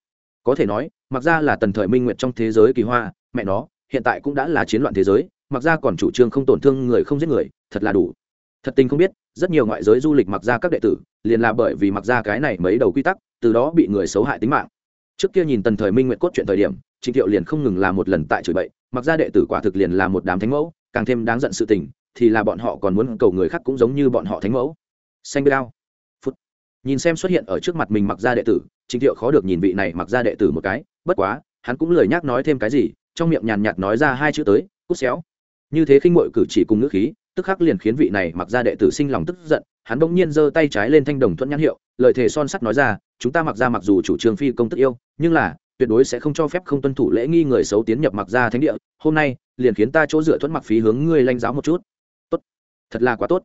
Có thể nói, mặc gia là tần thời minh nguyện trong thế giới kỳ hoa, mẹ nó, hiện tại cũng đã là chiến loạn thế giới mặc ra còn chủ trương không tổn thương người không giết người, thật là đủ. Thật tình không biết, rất nhiều ngoại giới du lịch mặc ra các đệ tử, liền là bởi vì mặc ra cái này mấy đầu quy tắc, từ đó bị người xấu hại tính mạng. Trước kia nhìn tần thời minh nguyện cốt chuyện thời điểm, trịnh thiệu liền không ngừng là một lần tại chửi bậy, mặc ra đệ tử quả thực liền là một đám thánh mẫu, càng thêm đáng giận sự tình, thì là bọn họ còn muốn cầu người khác cũng giống như bọn họ thánh mẫu. Xanh bê đao. Phút. Nhìn xem xuất hiện ở trước mặt mình mặc ra đệ tử, trịnh thiệu khó được nhìn vị này mặc ra đệ tử một cái, bất quá, hắn cũng lời nhắc nói thêm cái gì, trong miệng nhàn nhạt nói ra hai chữ tới, cút xéo như thế khinh mội cử chỉ cùng ngữ khí, tức khắc liền khiến vị này mặc gia đệ tử sinh lòng tức giận, hắn bỗng nhiên giơ tay trái lên thanh đồng thuận nhãn hiệu, lời thề son sắt nói ra, chúng ta mặc ra mặc dù chủ trương phi công tức yêu, nhưng là, tuyệt đối sẽ không cho phép không tuân thủ lễ nghi người xấu tiến nhập mặc ra thánh địa. Hôm nay, liền khiến ta chỗ dựa thuẫn mặc phí hướng ngươi lanh giáo một chút. Tốt, thật là quá tốt.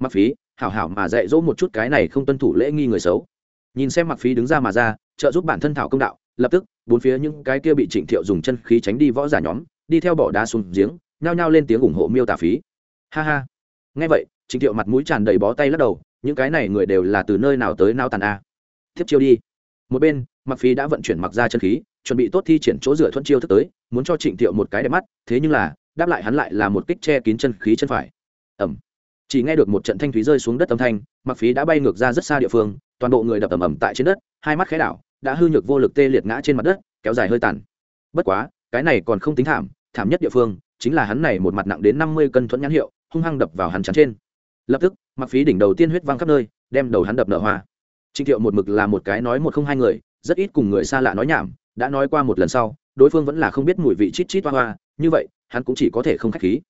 Mặc phí, hảo hảo mà dạy dỗ một chút cái này không tuân thủ lễ nghi người xấu. Nhìn xem mặc phí đứng ra mà ra, trợ giúp bản thân thảo công đạo, lập tức, bốn phía những cái kia bị trịnh thiệu dùng chân khí tránh đi võ giả nhóm, đi theo bỏ đá xuống giếng nhao nhao lên tiếng ủng hộ miêu tả phí. Ha ha. Nghe vậy trịnh thiệu mặt mũi tràn đầy bó tay lắc đầu, những cái này người đều là từ nơi nào tới nao tàn a? Tiếp chiêu đi. Một bên mặc phí đã vận chuyển mặc ra chân khí, chuẩn bị tốt thi triển chỗ dựa thuận chiêu thức tới, muốn cho trịnh thiệu một cái đẹp mắt, thế nhưng là, đáp lại hắn lại là một kích che kín chân khí chân phải. Ẩm chỉ nghe được một trận thanh thúy rơi xuống đất âm thanh mặc phí đã bay ngược ra rất xa địa phương, toàn bộ người đập ầm ầm tại trên đất, hai mắt khẽ đảo, đã hư nhược vô lực tê liệt ngã trên mặt đất, kéo dài hơi tàn. Bất quá, cái này còn không tính thảm thảm nhất địa phương chính là hắn này một mặt nặng đến năm mươi cân thuẫn nhãn hiệu, hung hăng đập vào hắn chắn trên. Lập tức, mặc phí đỉnh đầu tiên huyết văng khắp nơi, đem đầu hắn đập nở hoa. Trịnh thiệu một mực là một cái nói một không hai người, rất ít cùng người xa lạ nói nhảm, đã nói qua một lần sau, đối phương vẫn là không biết mùi vị chít chít hoa hoa, như vậy, hắn cũng chỉ có thể không k h á c h khí.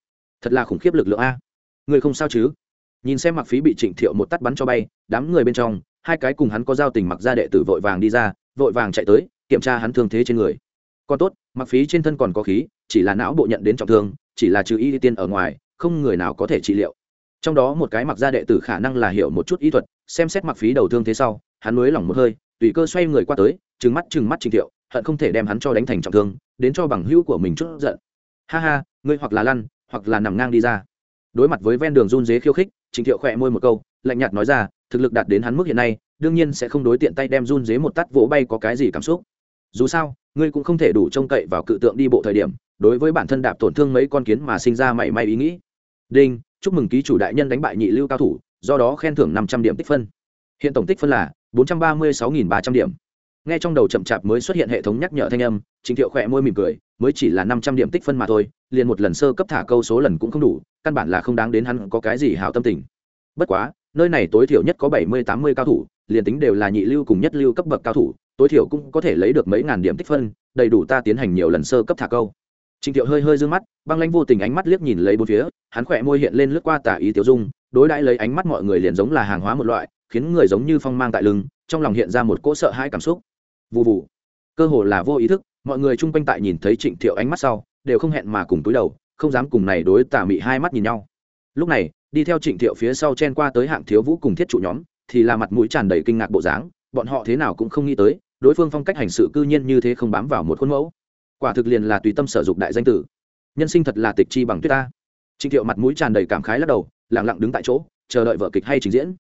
Thật là khủng khiếp lực lượng a. Người không sao chứ? Nhìn xem mặc phí bị trịnh thiệu một tắt bắn cho bay, đám người bên trong, hai cái cùng hắn có giao tình mặc ra đệ tử vội vàng đi ra, vội vàng chạy tới, kiểm tra hắn thương thế trên người còn tốt, mặc phí trên thân còn có khí, chỉ là não bộ nhận đến trọng thương, chỉ là trừ y tiên ở ngoài, không người nào có thể trị liệu. Trong đó một cái mặc gia đệ tử khả năng là hiểu một chút y thuật, xem xét mặc phí đầu thương thế sau, hắn mới lỏng một hơi, tùy cơ xoay người qua tới, trừng mắt trừng mắt trình thiệu, hận không thể đem hắn cho đánh thành trọng thương, đến cho bằng hữu của mình chút giận. Ha ha, ngươi hoặc là lăn, hoặc là nằm ngang đi ra. Đối mặt với ven đường run dế khiêu khích, trình thiệu khỏe môi một câu, lạnh nhạt nói ra, thực lực đạt đến hắn mức hiện nay, đương nhiên sẽ không đối tiện tay đem run dế một tắt vỗ bay có cái gì cảm xúc dù sao, ngươi cũng không thể đủ trông cậy vào cự tượng đi bộ thời điểm, đối với bản thân đạp tổn thương mấy con kiến mà sinh ra mảy may ý nghĩ. Đinh, chúc mừng ký chủ đại nhân đánh bại nhị lưu cao thủ, do đó khen thưởng năm trăm điểm tích phân. Hiện tổng tích phân là bốn trăm ba mươi sáu nghìn ba trăm điểm. Nghe trong đầu chậm chạp mới xuất hiện hệ thống nhắc nhở thanh âm, trình thiệu khỏe môi mỉm cười, mới chỉ là năm trăm điểm tích phân mà thôi, liền một lần sơ cấp thả câu số lần cũng không đủ, căn bản là không đáng đến hắn có cái gì hảo tâm tình. Bất quá, nơi này tối thiểu nhất có bảy mươi tám mươi cao thủ, liền tính đều là nhị lưu cùng nhất lưu cấp bậc cao thủ tối thiểu cũng có thể lấy được mấy ngàn điểm tích phân đầy đủ ta tiến hành nhiều lần sơ cấp thả câu Trình Tiệu hơi hơi dương mắt, băng lãnh vô tình ánh mắt liếc nhìn lấy bốn phía, hắn khỏe môi hiện lên lướt qua tà ý tiểu dung, đối đãi lấy ánh mắt mọi người liền giống là hàng hóa một loại, khiến người giống như phong mang tại lưng, trong lòng hiện ra một cỗ sợ hãi cảm xúc. Vù vù. Cơ hồ là vô ý thức, mọi người chung quanh tại nhìn thấy Trịnh Tiệu ánh mắt sau, đều không hẹn mà cùng túi đầu, không dám cùng này đối tà mị hai mắt nhìn nhau. Lúc này, đi theo Trịnh Tiệu phía sau chen qua tới hạng thiếu vũ cùng thiết trụ nhóm, thì là mặt mũi tràn đầy kinh ngạc bộ dáng, bọn họ thế nào cũng không nghĩ tới, đối phương phong cách hành sự cư nhiên như thế không bám vào một khuôn mẫu. Quả thực liền là tùy tâm sở dục đại danh tử. Nhân sinh thật là tịch chi bằng tuyết ta. Trịnh thiệu mặt mũi tràn đầy cảm khái lắc đầu lẳng lặng đứng tại chỗ chờ đợi vở kịch hay trình diễn.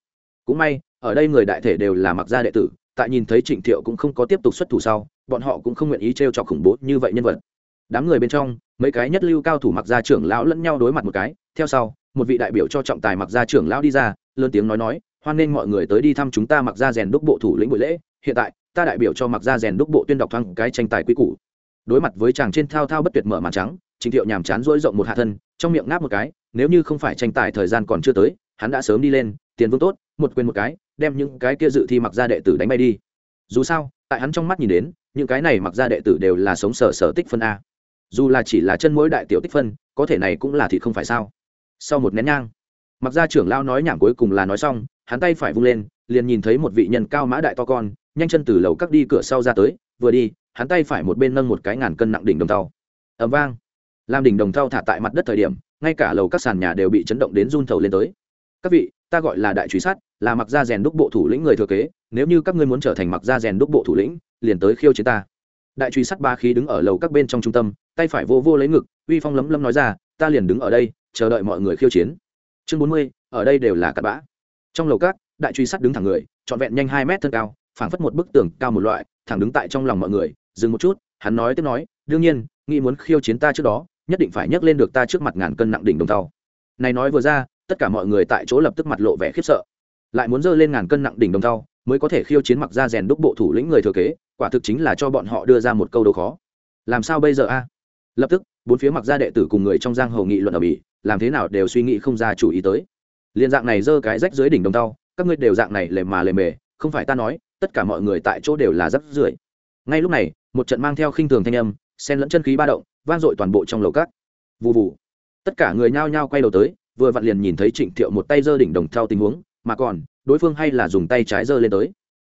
Cũng may ở đây người đại thể đều là mặc gia đệ tử tại nhìn thấy trịnh thiệu cũng không có tiếp tục xuất thủ sau bọn họ cũng không nguyện ý t r khủng bố như vậy nhân vật. Đám người bên trong mấy cái nhất lưu cao thủ mặc gia trưởng lão lẫn nhau đối mặt một cái theo sau một vị đại biểu cho trọng tài mặc gia trưởng lão đi ra lớn tiếng nói nói hoan nên mọi người tới đi thăm chúng ta mặc gia rèn đúc bộ thủ lĩnh buổi lễ. Hiện tại, ta đại biểu cho mặc gia rèn đúc bộ tuyên đọc thoáng cái tranh tài quy củ. Đối mặt với chàng trên thao thao bất tuyệt mở màn trắng, trình thiệu nhàm chán rỗi rộng một hạ thân, trong miệng ngáp một cái, nếu như không phải tranh tài thời gian còn chưa tới, hắn đã sớm đi lên, tiền vương tốt, một quên một cái, đem những cái kia dự thi mặc ra đệ tử đánh bay đi. Dù sao, tại hắn trong mắt nhìn đến, những cái này mặc ra đệ tử đều là sống sở sở tích phân a. Dù là chỉ là chân mỗi đại tiểu tích phân, có thể này cũng là thì không phải sao. Sau một nén nhang, mặc ra trưởng lao nói nhảm cuối cùng là nói xong hắn tay phải vung lên, liền nhìn thấy một vị nhân cao mã đại to con, nhanh chân từ lầu các đi cửa sau ra tới, vừa đi, hắn tay phải một bên nâng một cái ngàn cân nặng đỉnh đồng thau. Ẩm vang. Làm đỉnh đồng thau thả tại mặt đất thời điểm, ngay cả lầu các sàn nhà đều bị chấn động đến run thầu lên tới. Các vị, ta gọi là đại truy sát, là mặc gia rèn đúc bộ thủ lĩnh người thừa kế, nếu như các ngươi muốn trở thành mặc gia rèn đúc bộ thủ lĩnh, liền tới khiêu chiến ta. Đại truy sát ba khí đứng ở lầu các bên trong trung tâm, tay phải vô vô lấy ngực, uy phong lấm lấm nói ra, ta liền đứng ở đây, chờ đợi mọi người khiêu chiến. Chương bốn mươi, ở đây đều là cặn bã trong lầu các, đại truy sát đứng thẳng người, trọn vẹn nhanh hai mét thân cao, phảng phất một bức tường cao một loại, thẳng đứng tại trong lòng mọi người, dừng một chút, hắn nói tiếp nói, đương nhiên, nghĩ muốn khiêu chiến ta trước đó, nhất định phải nhấc lên được ta trước mặt ngàn cân nặng đỉnh đồng tàu. Này nói vừa ra, tất cả mọi người tại chỗ lập tức mặt lộ vẻ khiếp sợ. Lại muốn dơ lên ngàn cân nặng đỉnh đồng tàu, mới có thể khiêu chiến mặc ra rèn đúc bộ thủ lĩnh người thừa kế, quả thực chính là cho bọn họ đưa ra một câu đồ khó. Làm sao bây giờ a? Lập tức, bốn phía mặc ra đệ tử cùng người trong giang hồ nghị luận ở bỉ, làm thế nào đều suy nghĩ không ra chủ ý tới liên dạng này giơ cái rách dưới đỉnh đồng tao, các ngươi đều dạng này lề mà lề mề, không phải ta nói, tất cả mọi người tại chỗ đều là rắp rưởi. Ngay lúc này, một trận mang theo khinh thường thanh âm, xen lẫn chân khí ba động, vang dội toàn bộ trong lầu cát vụ vụ tất cả người nhao nhao quay đầu tới, vừa vặn liền nhìn thấy trịnh thiệu một tay giơ đỉnh đồng theo tình huống, mà còn, đối phương hay là dùng tay trái giơ lên tới.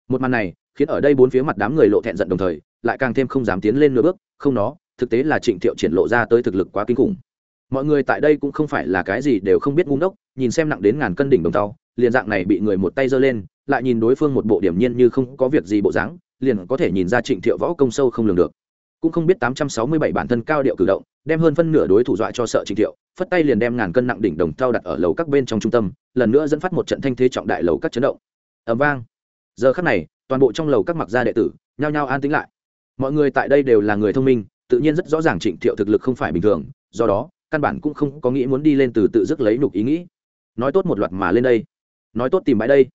Một màn này, khiến ở đây bốn phía mặt đám người lộ thẹn giận đồng thời, lại càng thêm không dám tiến lên nửa bước, không nó, thực tế là trịnh thiệu triển lộ ra tới thực lực quá kinh khủng. Mọi người tại đây cũng không phải là cái gì đều không biết ngu ngốc nhìn xem nặng đến ngàn cân đỉnh đồng tàu liền dạng này bị người một tay giơ lên, lại nhìn đối phương một bộ điểm nhiên như không có việc gì bộ dáng, liền có thể nhìn ra trịnh thiệu võ công sâu không lường được. Cũng không biết tám trăm sáu mươi bảy bản thân cao điệu cử động, đem hơn phân nửa đối thủ dọa cho sợ trịnh thiệu, phất tay liền đem ngàn cân nặng đỉnh đồng thau đặt ở lầu các bên trong trung tâm, lần nữa dẫn phát một trận thanh thế trọng đại lầu các chấn động. Ẩm vang. Giờ khắc này, toàn bộ trong lầu các mặc gia đệ tử, nhao nhao an tính lại. Mọi người tại đây đều là người thông minh, tự nhiên rất rõ ràng trịnh thiệu thực lực không phải bình thường, do đó, căn bản cũng không có nghĩ muốn đi lên từ tự dứt lấy nục ý nghĩ nói tốt một loạt mà lên đây. Nói tốt tìm bãi đây.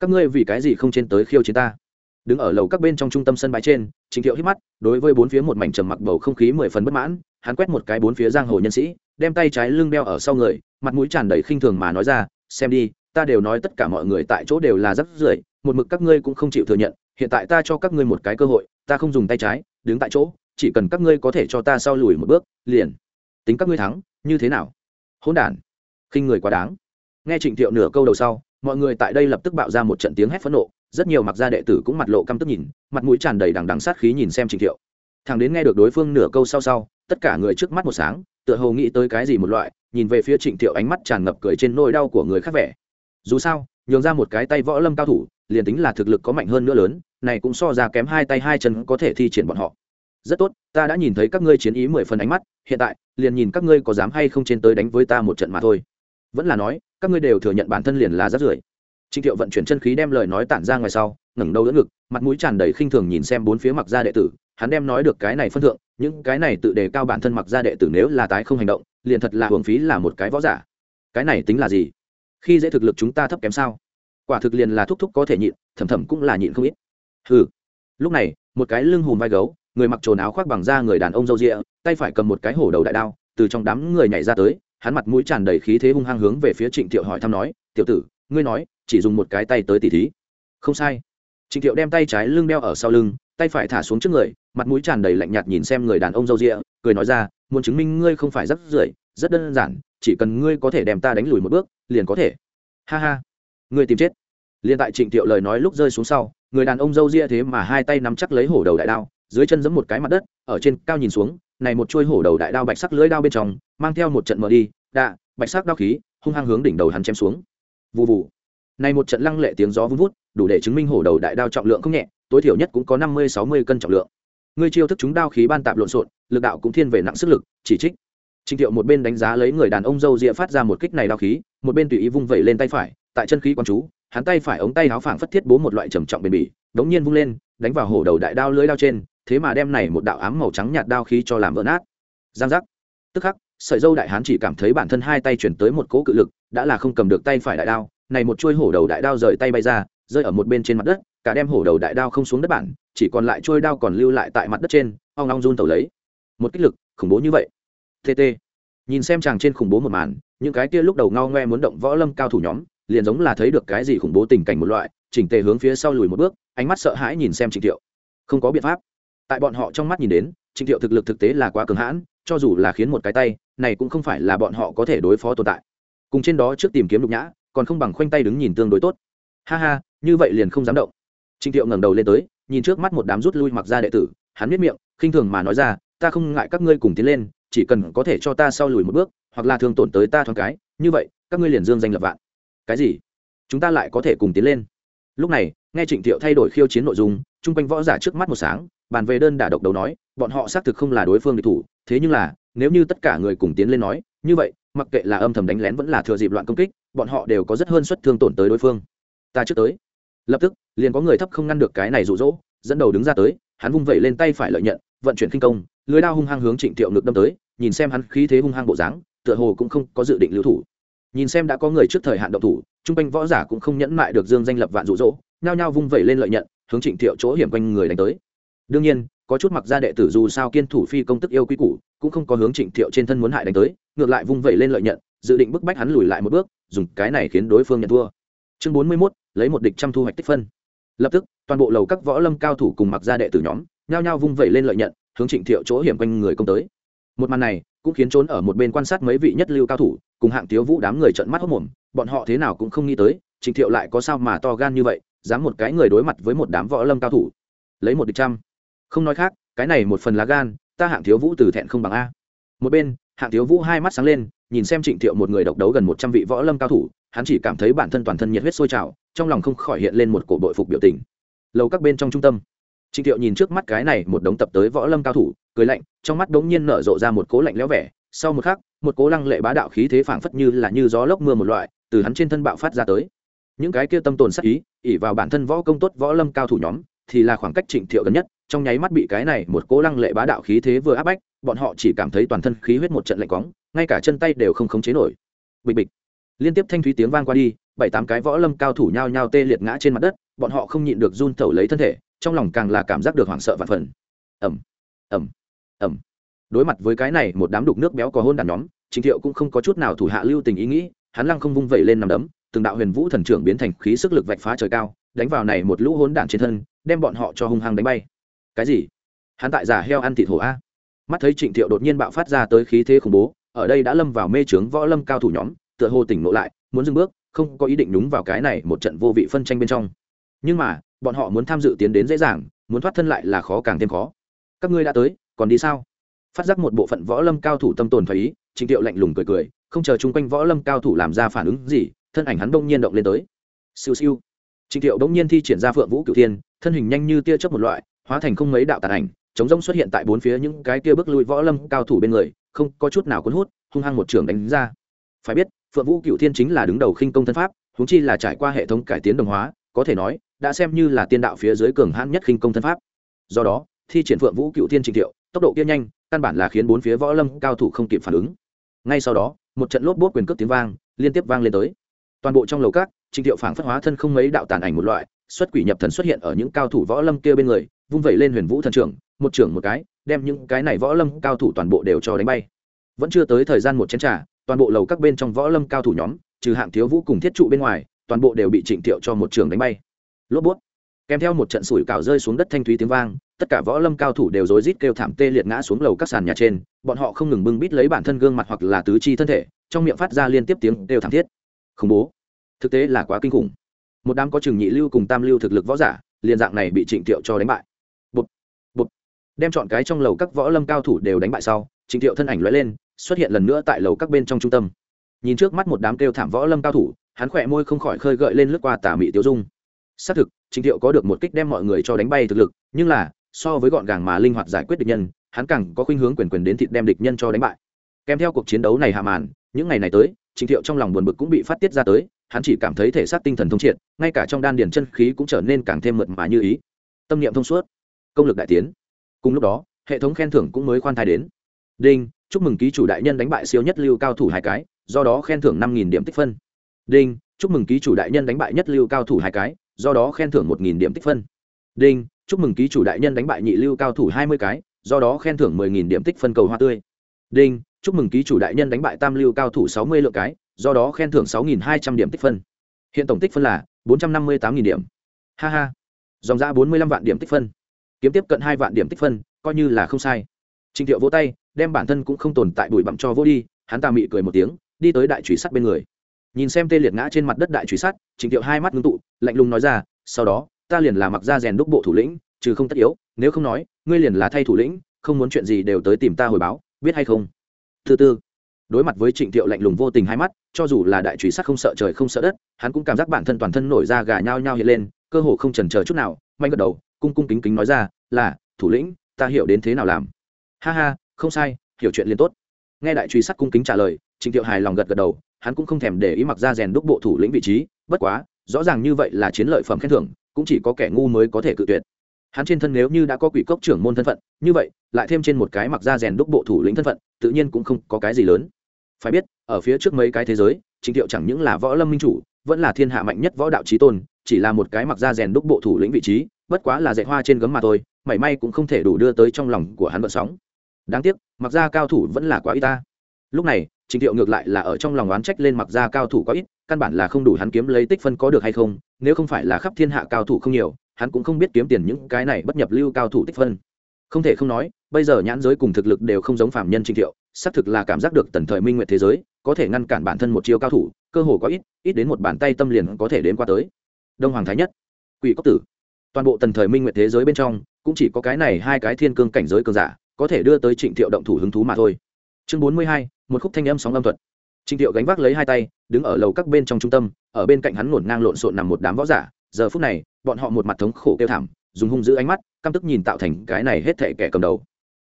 Các ngươi vì cái gì không trên tới khiêu chiến ta? Đứng ở lầu các bên trong trung tâm sân bãi trên chính thiệu hít mắt, đối với bốn phía một mảnh trầm mặc bầu không khí mười phần bất mãn, hắn quét một cái bốn phía giang hồ nhân sĩ, đem tay trái lưng đeo ở sau người, mặt mũi tràn đầy khinh thường mà nói ra, xem đi, ta đều nói tất cả mọi người tại chỗ đều là rắc rưởi, một mực các ngươi cũng không chịu thừa nhận, hiện tại ta cho các ngươi một cái cơ hội, ta không dùng tay trái, đứng tại chỗ, chỉ cần các ngươi có thể cho ta sau lùi một bước, liền. Tính các ngươi thắng, như thế nào? Hỗn đản. Khinh người quá đáng nghe trịnh thiệu nửa câu đầu sau, mọi người tại đây lập tức bạo ra một trận tiếng hét phẫn nộ, rất nhiều mặc gia đệ tử cũng mặt lộ căm tức nhìn, mặt mũi tràn đầy đằng đằng sát khí nhìn xem trịnh thiệu. Thằng đến nghe được đối phương nửa câu sau sau, tất cả người trước mắt một sáng, tựa hồ nghĩ tới cái gì một loại, nhìn về phía trịnh thiệu ánh mắt tràn ngập cười trên nỗi đau của người khác vẻ. Dù sao, nhường ra một cái tay võ lâm cao thủ, liền tính là thực lực có mạnh hơn nữa lớn, này cũng so ra kém hai tay hai chân có thể thi triển bọn họ. Rất tốt, ta đã nhìn thấy các ngươi chiến ý mười phần ánh mắt, hiện tại, liền nhìn các ngươi có dám hay không trên tới đánh với ta một trận mà thôi vẫn là nói, các ngươi đều thừa nhận bản thân liền là rác rưởi. Trịnh thiệu vận chuyển chân khí đem lời nói tản ra ngoài sau, ngẩng đầu đỡ ngực, mặt mũi tràn đầy khinh thường nhìn xem bốn phía mặc gia đệ tử. Hắn đem nói được cái này phân thượng, những cái này tự đề cao bản thân mặc gia đệ tử nếu là tái không hành động, liền thật là hưởng phí là một cái võ giả. Cái này tính là gì? Khi dễ thực lực chúng ta thấp kém sao? Quả thực liền là thúc thúc có thể nhịn, thầm thầm cũng là nhịn không ít. Ừ lúc này, một cái lưng hùm vai gấu, người mặc trồn áo khoác bằng da người đàn ông râu rịa, tay phải cầm một cái hổ đầu đại đao, từ trong đám người nhảy ra tới hắn mặt mũi tràn đầy khí thế hung hăng hướng về phía trịnh thiệu hỏi thăm nói, tiểu tử, ngươi nói, chỉ dùng một cái tay tới tỉ thí. Không sai. Trịnh thiệu đem tay trái lưng đeo ở sau lưng, tay phải thả xuống trước người, mặt mũi tràn đầy lạnh nhạt nhìn xem người đàn ông râu rịa cười nói ra, muốn chứng minh ngươi không phải rất rưởi, rất đơn giản, chỉ cần ngươi có thể đem ta đánh lùi một bước, liền có thể. Ha ha, ngươi tìm chết. Liền tại trịnh thiệu lời nói lúc rơi xuống sau, người đàn ông râu ria thế mà hai tay nắm chắc lấy hổ đầu đại đao, dưới chân giẫm một cái mặt đất, ở trên cao nhìn xuống này một chuôi hổ đầu đại đao bạch sắc lưỡi đao bên trong mang theo một trận mở đi đạ bạch sắc đao khí hung hăng hướng đỉnh đầu hắn chém xuống. Vụ vụ này một trận lăng lệ tiếng gió vun vút đủ để chứng minh hổ đầu đại đao trọng lượng không nhẹ tối thiểu nhất cũng có năm mươi sáu mươi cân trọng lượng. Ngươi chiêu thức chúng đao khí ban tạp lộn xộn lực đạo cũng thiên về nặng sức lực chỉ trích. Trình Thiệu một bên đánh giá lấy người đàn ông râu ria phát ra một kích này đao khí, một bên tùy ý vung vẩy lên tay phải, tại chân khí quan chú, hắn tay phải ống tay áo phảng phất thiết bố một loại trầm trọng bền bỉ, đống nhiên vung lên, đánh vào hổ đầu đại đao lưới đao trên, thế mà đem này một đạo ám màu trắng nhạt đao khí cho làm vỡ nát. Giang giác. Tức khắc, sợi dâu đại hán chỉ cảm thấy bản thân hai tay chuyển tới một cỗ cự lực, đã là không cầm được tay phải đại đao, này một chuôi hổ đầu đại đao rời tay bay ra, rơi ở một bên trên mặt đất, cả đem hổ đầu đại đao không xuống đất bản, chỉ còn lại chuôi đao còn lưu lại tại mặt đất trên, ong ong run tẩu lấy. Một kích lực khủng bố như vậy. TT. Nhìn xem chàng trên khủng bố một màn, những cái kia lúc đầu ngao ngoe muốn động võ lâm cao thủ nhóm, liền giống là thấy được cái gì khủng bố tình cảnh một loại, chỉnh tề hướng phía sau lùi một bước, ánh mắt sợ hãi nhìn xem Trịnh thiệu Không có biện pháp. Tại bọn họ trong mắt nhìn đến, Trịnh Tiệu thực lực thực tế là quá cường hãn, cho dù là khiến một cái tay, này cũng không phải là bọn họ có thể đối phó tồn tại. Cùng trên đó trước tìm kiếm lục nhã, còn không bằng khoanh tay đứng nhìn tương đối tốt. Ha ha, như vậy liền không dám động. Trịnh Tiệu ngẩng đầu lên tới, nhìn trước mắt một đám rút lui mặc ra đệ tử, hắn biết miệng khinh thường mà nói ra ta không ngại các ngươi cùng tiến lên chỉ cần có thể cho ta sau lùi một bước hoặc là thương tổn tới ta thoáng cái như vậy các ngươi liền dương danh lập vạn cái gì chúng ta lại có thể cùng tiến lên lúc này, nghe trịnh thiệu thay đổi khiêu chiến nội dung, chung quanh võ giả trước mắt một sáng, bàn về đơn đả độc đấu nói, bọn họ xác thực không là đối phương địch thủ, thế nhưng là, nếu như tất cả người cùng tiến lên nói, như vậy, mặc kệ là âm thầm đánh lén vẫn là thừa dịp loạn công kích, bọn họ đều có rất hơn suất thương tổn tới đối phương. Ta trước tới. Lập tức, liền có người thấp không ngăn được cái này rụ rỗ dẫn đầu đứng ra tới, hắn vung vẩy lên tay phải lợi nhận, vận chuyển kinh công, lưới đao hung hăng hướng trịnh thiệu ngực đâm tới, nhìn xem hắn khí thế hung hăng bộ dáng, tựa hồ cũng không có dự định lưu thủ. Nhìn xem đã có người trước thời hạn động thủ chung quanh võ giả cũng không nhẫn mại được dương danh lập vạn rụ rỗ nhao nhao vung vẩy lên lợi nhận hướng trịnh thiệu chỗ hiểm quanh người đánh tới. Đương nhiên có chút mặc ra đệ tử dù sao kiên thủ phi công tức yêu quý củ cũng không có hướng trịnh thiệu trên thân muốn hại đánh tới ngược lại vung vẩy lên lợi nhận dự định bức bách hắn lùi lại một bước dùng cái này khiến đối phương nhận thua. Chương bốn mươi 41, lấy một địch trăm thu hoạch tích phân. Lập tức toàn bộ lầu các võ lâm cao thủ cùng mặc ra đệ tử nhóm nhao nhao vung vẩy lên lợi nhận hướng trịnh thiệu chỗ hiểm quanh người công tới. Một màn này cũng khiến trốn ở một bên quan sát mấy vị nhất lưu cao thủ cùng hạng thiếu vũ đám người trợn mắt hốc mồm bọn họ thế nào cũng không nghĩ tới trịnh thiệu lại có sao mà to gan như vậy, dám một cái người đối mặt với một đám võ lâm cao thủ. Lấy một địch trăm. Không nói khác, cái này một phần lá gan, ta hạng thiếu vũ từ thẹn không bằng a. Một bên, hạng thiếu vũ hai mắt sáng lên, nhìn xem trịnh thiệu một người độc đấu gần một trăm vị võ lâm cao thủ, hắn chỉ cảm thấy bản thân toàn thân nhiệt huyết sôi trào, trong lòng không khỏi hiện lên một cổ bội phục biểu tình. Lầu các bên trong trung tâm, trịnh thiệu nhìn trước mắt cái này một đống tập tới võ lâm cao thủ, cười lạnh, trong mắt đống nhiên nở rộ ra một cố lạnh lẽo vẻ, sau một khắc một cố lăng lệ bá đạo khí thế phảng phất như là như gió lốc mưa một loại, từ hắn trên thân bạo phát ra tới. Những cái kia tâm tồn sắc ý ỉ vào bản thân võ công tốt võ lâm cao thủ nhóm, thì là khoảng cách trịnh thiệu gần nhất, trong nháy mắt bị cái này một cố lăng lệ bá đạo khí thế vừa áp bách, bọn họ chỉ cảm thấy toàn thân khí huyết một trận lạnh quóng ngay cả chân tay đều không khống chế nổi. Bịch bịch. Liên tiếp thanh thúy tiếng vang qua đi, bảy tám cái võ lâm cao thủ nhao nhao tê liệt ngã trên mặt đất, bọn họ không nhịn được run thẩu lấy thân thể, trong lòng càng là cảm giác được hoảng sợ và phần. Ẩm ẩm ẩm đối mặt với cái này, một đám đục nước béo có hôn đàn nhóm chính thiệu cũng không có chút nào thủ hạ lưu tình ý nghĩ, hắn lăng không vung vẩy lên nằm đấm, từng đạo huyền vũ thần trưởng biến thành khí sức lực vạch phá trời cao, đánh vào này một lũ hôn đản trên thân, đem bọn họ cho hung hăng đánh bay. Cái gì? Hắn tại giả heo ăn thịt hổ a? Mắt thấy trịnh thiệu đột nhiên bạo phát ra tới khí thế khủng bố, ở đây đã lâm vào mê trướng võ lâm cao thủ nhóm, tựa hồ tỉnh ngộ lại, muốn dừng bước, không có ý định đúng vào cái này một trận vô vị phân tranh bên trong. Nhưng mà, bọn họ muốn tham dự tiến đến dễ dàng, muốn thoát thân lại là khó càng thêm khó. Các ngươi đã tới, còn đi sao? Phát giác một bộ phận võ lâm cao thủ tâm tồn phải ý trịnh thiệu lạnh lùng cười cười, không chờ chung quanh võ lâm cao thủ làm ra phản ứng gì, thân ảnh hắn đông nhiên động lên tới. Siêu siêu. Trịnh thiệu đông nhiên thi triển ra phượng vũ cửu thiên, thân hình nhanh như tia chớp một loại, hóa thành không mấy đạo tàn ảnh, chống rông xuất hiện tại bốn phía những cái kia bước lui võ lâm cao thủ bên người, không có chút nào cuốn hút, hung hăng một trường đánh ra. Phải biết, phượng vũ cửu thiên chính là đứng đầu khinh công thân pháp húng chi là trải qua hệ thống cải tiến đồng hóa, có thể nói, đã xem như là tiên đạo phía dưới cường hãn nhất khinh công thân pháp. Do đó, thi triển phượng vũ cựu thiên trình thiệu tốc độ kia nhanh căn bản là khiến bốn phía võ lâm cao thủ không kịp phản ứng. Ngay sau đó, một trận lốp bốt quyền cước tiếng vang liên tiếp vang lên tới. Toàn bộ trong lầu các, trình thiệu phảng phất hóa thân không mấy đạo tàn ảnh một loại, xuất quỷ nhập thần xuất hiện ở những cao thủ võ lâm kia bên người, vung vẩy lên huyền vũ thần trưởng, một trưởng một cái, đem những cái này võ lâm cao thủ toàn bộ đều cho đánh bay. Vẫn chưa tới thời gian một chén trà, toàn bộ lầu các bên trong võ lâm cao thủ nhóm, trừ hạng thiếu vũ cùng thiết trụ bên ngoài, toàn bộ đều bị trịnh thiệu cho một trường đánh bay. Lốp bút kèm theo một trận sủi cảo rơi xuống đất thanh thúy tiếng vang, tất cả võ lâm cao thủ đều rối rít kêu thảm tê liệt ngã xuống lầu các sàn nhà trên, bọn họ không ngừng bưng bít lấy bản thân gương mặt hoặc là tứ chi thân thể, trong miệng phát ra liên tiếp tiếng đều thảm thiết. Khủng bố. Thực tế là quá kinh khủng. Một đám có trường nhị lưu cùng tam lưu thực lực võ giả, liền dạng này bị trịnh thiệu cho đánh bại. Bụt bụt đem chọn cái trong lầu các võ lâm cao thủ đều đánh bại sau, trịnh thiệu thân ảnh lóe lên, xuất hiện lần nữa tại lầu các bên trong trung tâm. Nhìn trước mắt một đám kêu thảm võ lâm cao thủ, hắn khỏe môi không khỏi khơi gợi lên lướt qua tà mị tiêu dung. Xác thực Trình thiệu có được một kích đem mọi người cho đánh bay thực lực, nhưng là, so với gọn gàng mà linh hoạt giải quyết địch nhân, hắn càng có khuynh hướng quyền quyền đến thịt đem địch nhân cho đánh bại. Kèm theo cuộc chiến đấu này hạ màn, những ngày này tới, Trình thiệu trong lòng buồn bực cũng bị phát tiết ra tới, hắn chỉ cảm thấy thể xác tinh thần thông triệt, ngay cả trong đan điền chân khí cũng trở nên càng thêm mượt mà như ý. Tâm niệm thông suốt, công lực đại tiến. Cùng lúc đó, hệ thống khen thưởng cũng mới khoan thai đến. Đinh, chúc mừng ký chủ đại nhân đánh bại siêu nhất lưu cao thủ hai cái, do đó khen thưởng năm điểm tích phân. Đinh, chúc mừng ký chủ đại nhân đánh bại nhất lưu cao thủ hai cái do đó khen thưởng một điểm tích phân. Đinh chúc mừng ký chủ đại nhân đánh bại nhị lưu cao thủ hai mươi cái do đó khen thưởng mười nghìn điểm tích phân cầu hoa tươi. Đinh chúc mừng ký chủ đại nhân đánh bại tam lưu cao thủ sáu mươi lượng cái do đó khen thưởng sáu nghìn hai trăm điểm tích phân. Hiện tổng tích phân là bốn trăm năm mươi tám nghìn điểm. Ha ha. Dòng ra bốn mươi lăm vạn điểm tích phân. Kiếm tiếp cận hai vạn điểm tích phân coi như là không sai. Trình Thiệu vỗ tay, đem bản thân cũng không tồn tại bụi bặm cho vô đi, hắn ta mị cười một tiếng, đi tới đại chủy sắt bên người. Nhìn xem tê liệt ngã trên mặt đất đại truy sát trịnh Thiệu hai mắt ngưng tụ, lạnh lùng nói ra, sau đó, ta liền là mặc ra rèn đúc bộ thủ lĩnh, trừ không tất yếu nếu không nói ngươi liền là thay thủ lĩnh không muốn chuyện gì đều tới tìm ta hồi báo biết hay không? Thứ tư đối mặt với trịnh thiệu lạnh lùng vô tình hai mắt cho dù là đại truy sát không sợ trời không sợ đất hắn cũng cảm giác bản thân toàn thân nổi ra gà nhao nhao hiện lên cơ hồ không chần chờ chút nào mạnh gật đầu cung cung kính kính nói ra là thủ lĩnh ta hiểu đến thế nào làm. Ha ha không sai hiểu chuyện liền tốt. Nghe đại truy sát cung kính trả lời trịnh thiệu hài lòng gật gật đầu hắn cũng không thèm để ý mặc ra rèn đúc bộ thủ lĩnh vị trí, bất quá, rõ ràng như vậy là chiến lợi phẩm khen thưởng, cũng chỉ có kẻ ngu mới có thể cự tuyệt. Hắn trên thân nếu như đã có quỷ cốc trưởng môn thân phận, như vậy, lại thêm trên một cái mặc ra rèn đúc bộ thủ lĩnh thân phận, tự nhiên cũng không có cái gì lớn. Phải biết, ở phía trước mấy cái thế giới, trịnh thiệu chẳng những là võ lâm minh chủ, vẫn là thiên hạ mạnh nhất võ đạo trí tôn, chỉ là một cái mặc ra rèn đúc bộ thủ lĩnh vị trí, bất quá là dạy hoa trên gấm mà thôi, mảy may cũng không thể đủ đưa tới trong lòng của hắn vận sóng. Đáng tiếc, mặc ra cao thủ vẫn là quá ít ta. Lúc này Trình thiệu ngược lại là ở trong lòng oán trách lên mặc ra cao thủ quá ít, căn bản là không đủ hắn kiếm lấy tích phân có được hay không, nếu không phải là khắp thiên hạ cao thủ không nhiều, hắn cũng không biết kiếm tiền những cái này bất nhập lưu cao thủ tích phân. Không thể không nói, bây giờ nhãn giới cùng thực lực đều không giống phạm nhân Trình thiệu, xác thực là cảm giác được tần thời minh nguyệt thế giới, có thể ngăn cản bản thân một chiêu cao thủ, cơ hồ có ít ít đến một bàn tay tâm liền có thể đến qua tới. Đông hoàng thái nhất, quỷ cốc tử. Toàn bộ tần thời minh nguyệt thế giới bên trong, cũng chỉ có cái này hai cái thiên cương cảnh giới cường giả, có thể đưa tới trịnh thiệu động thủ hứng thú mà thôi chương bốn mươi hai, một khúc thanh âm sóng âm thuật. Trịnh thiệu gánh vác lấy hai tay, đứng ở lầu các bên trong trung tâm, ở bên cạnh hắn ngổn ngang lộn xộn nằm một đám võ giả. Giờ phút này, bọn họ một mặt thống khổ kêu thảm, dùng hung dữ ánh mắt, căm tức nhìn tạo thành cái này hết thể kẻ cầm đầu.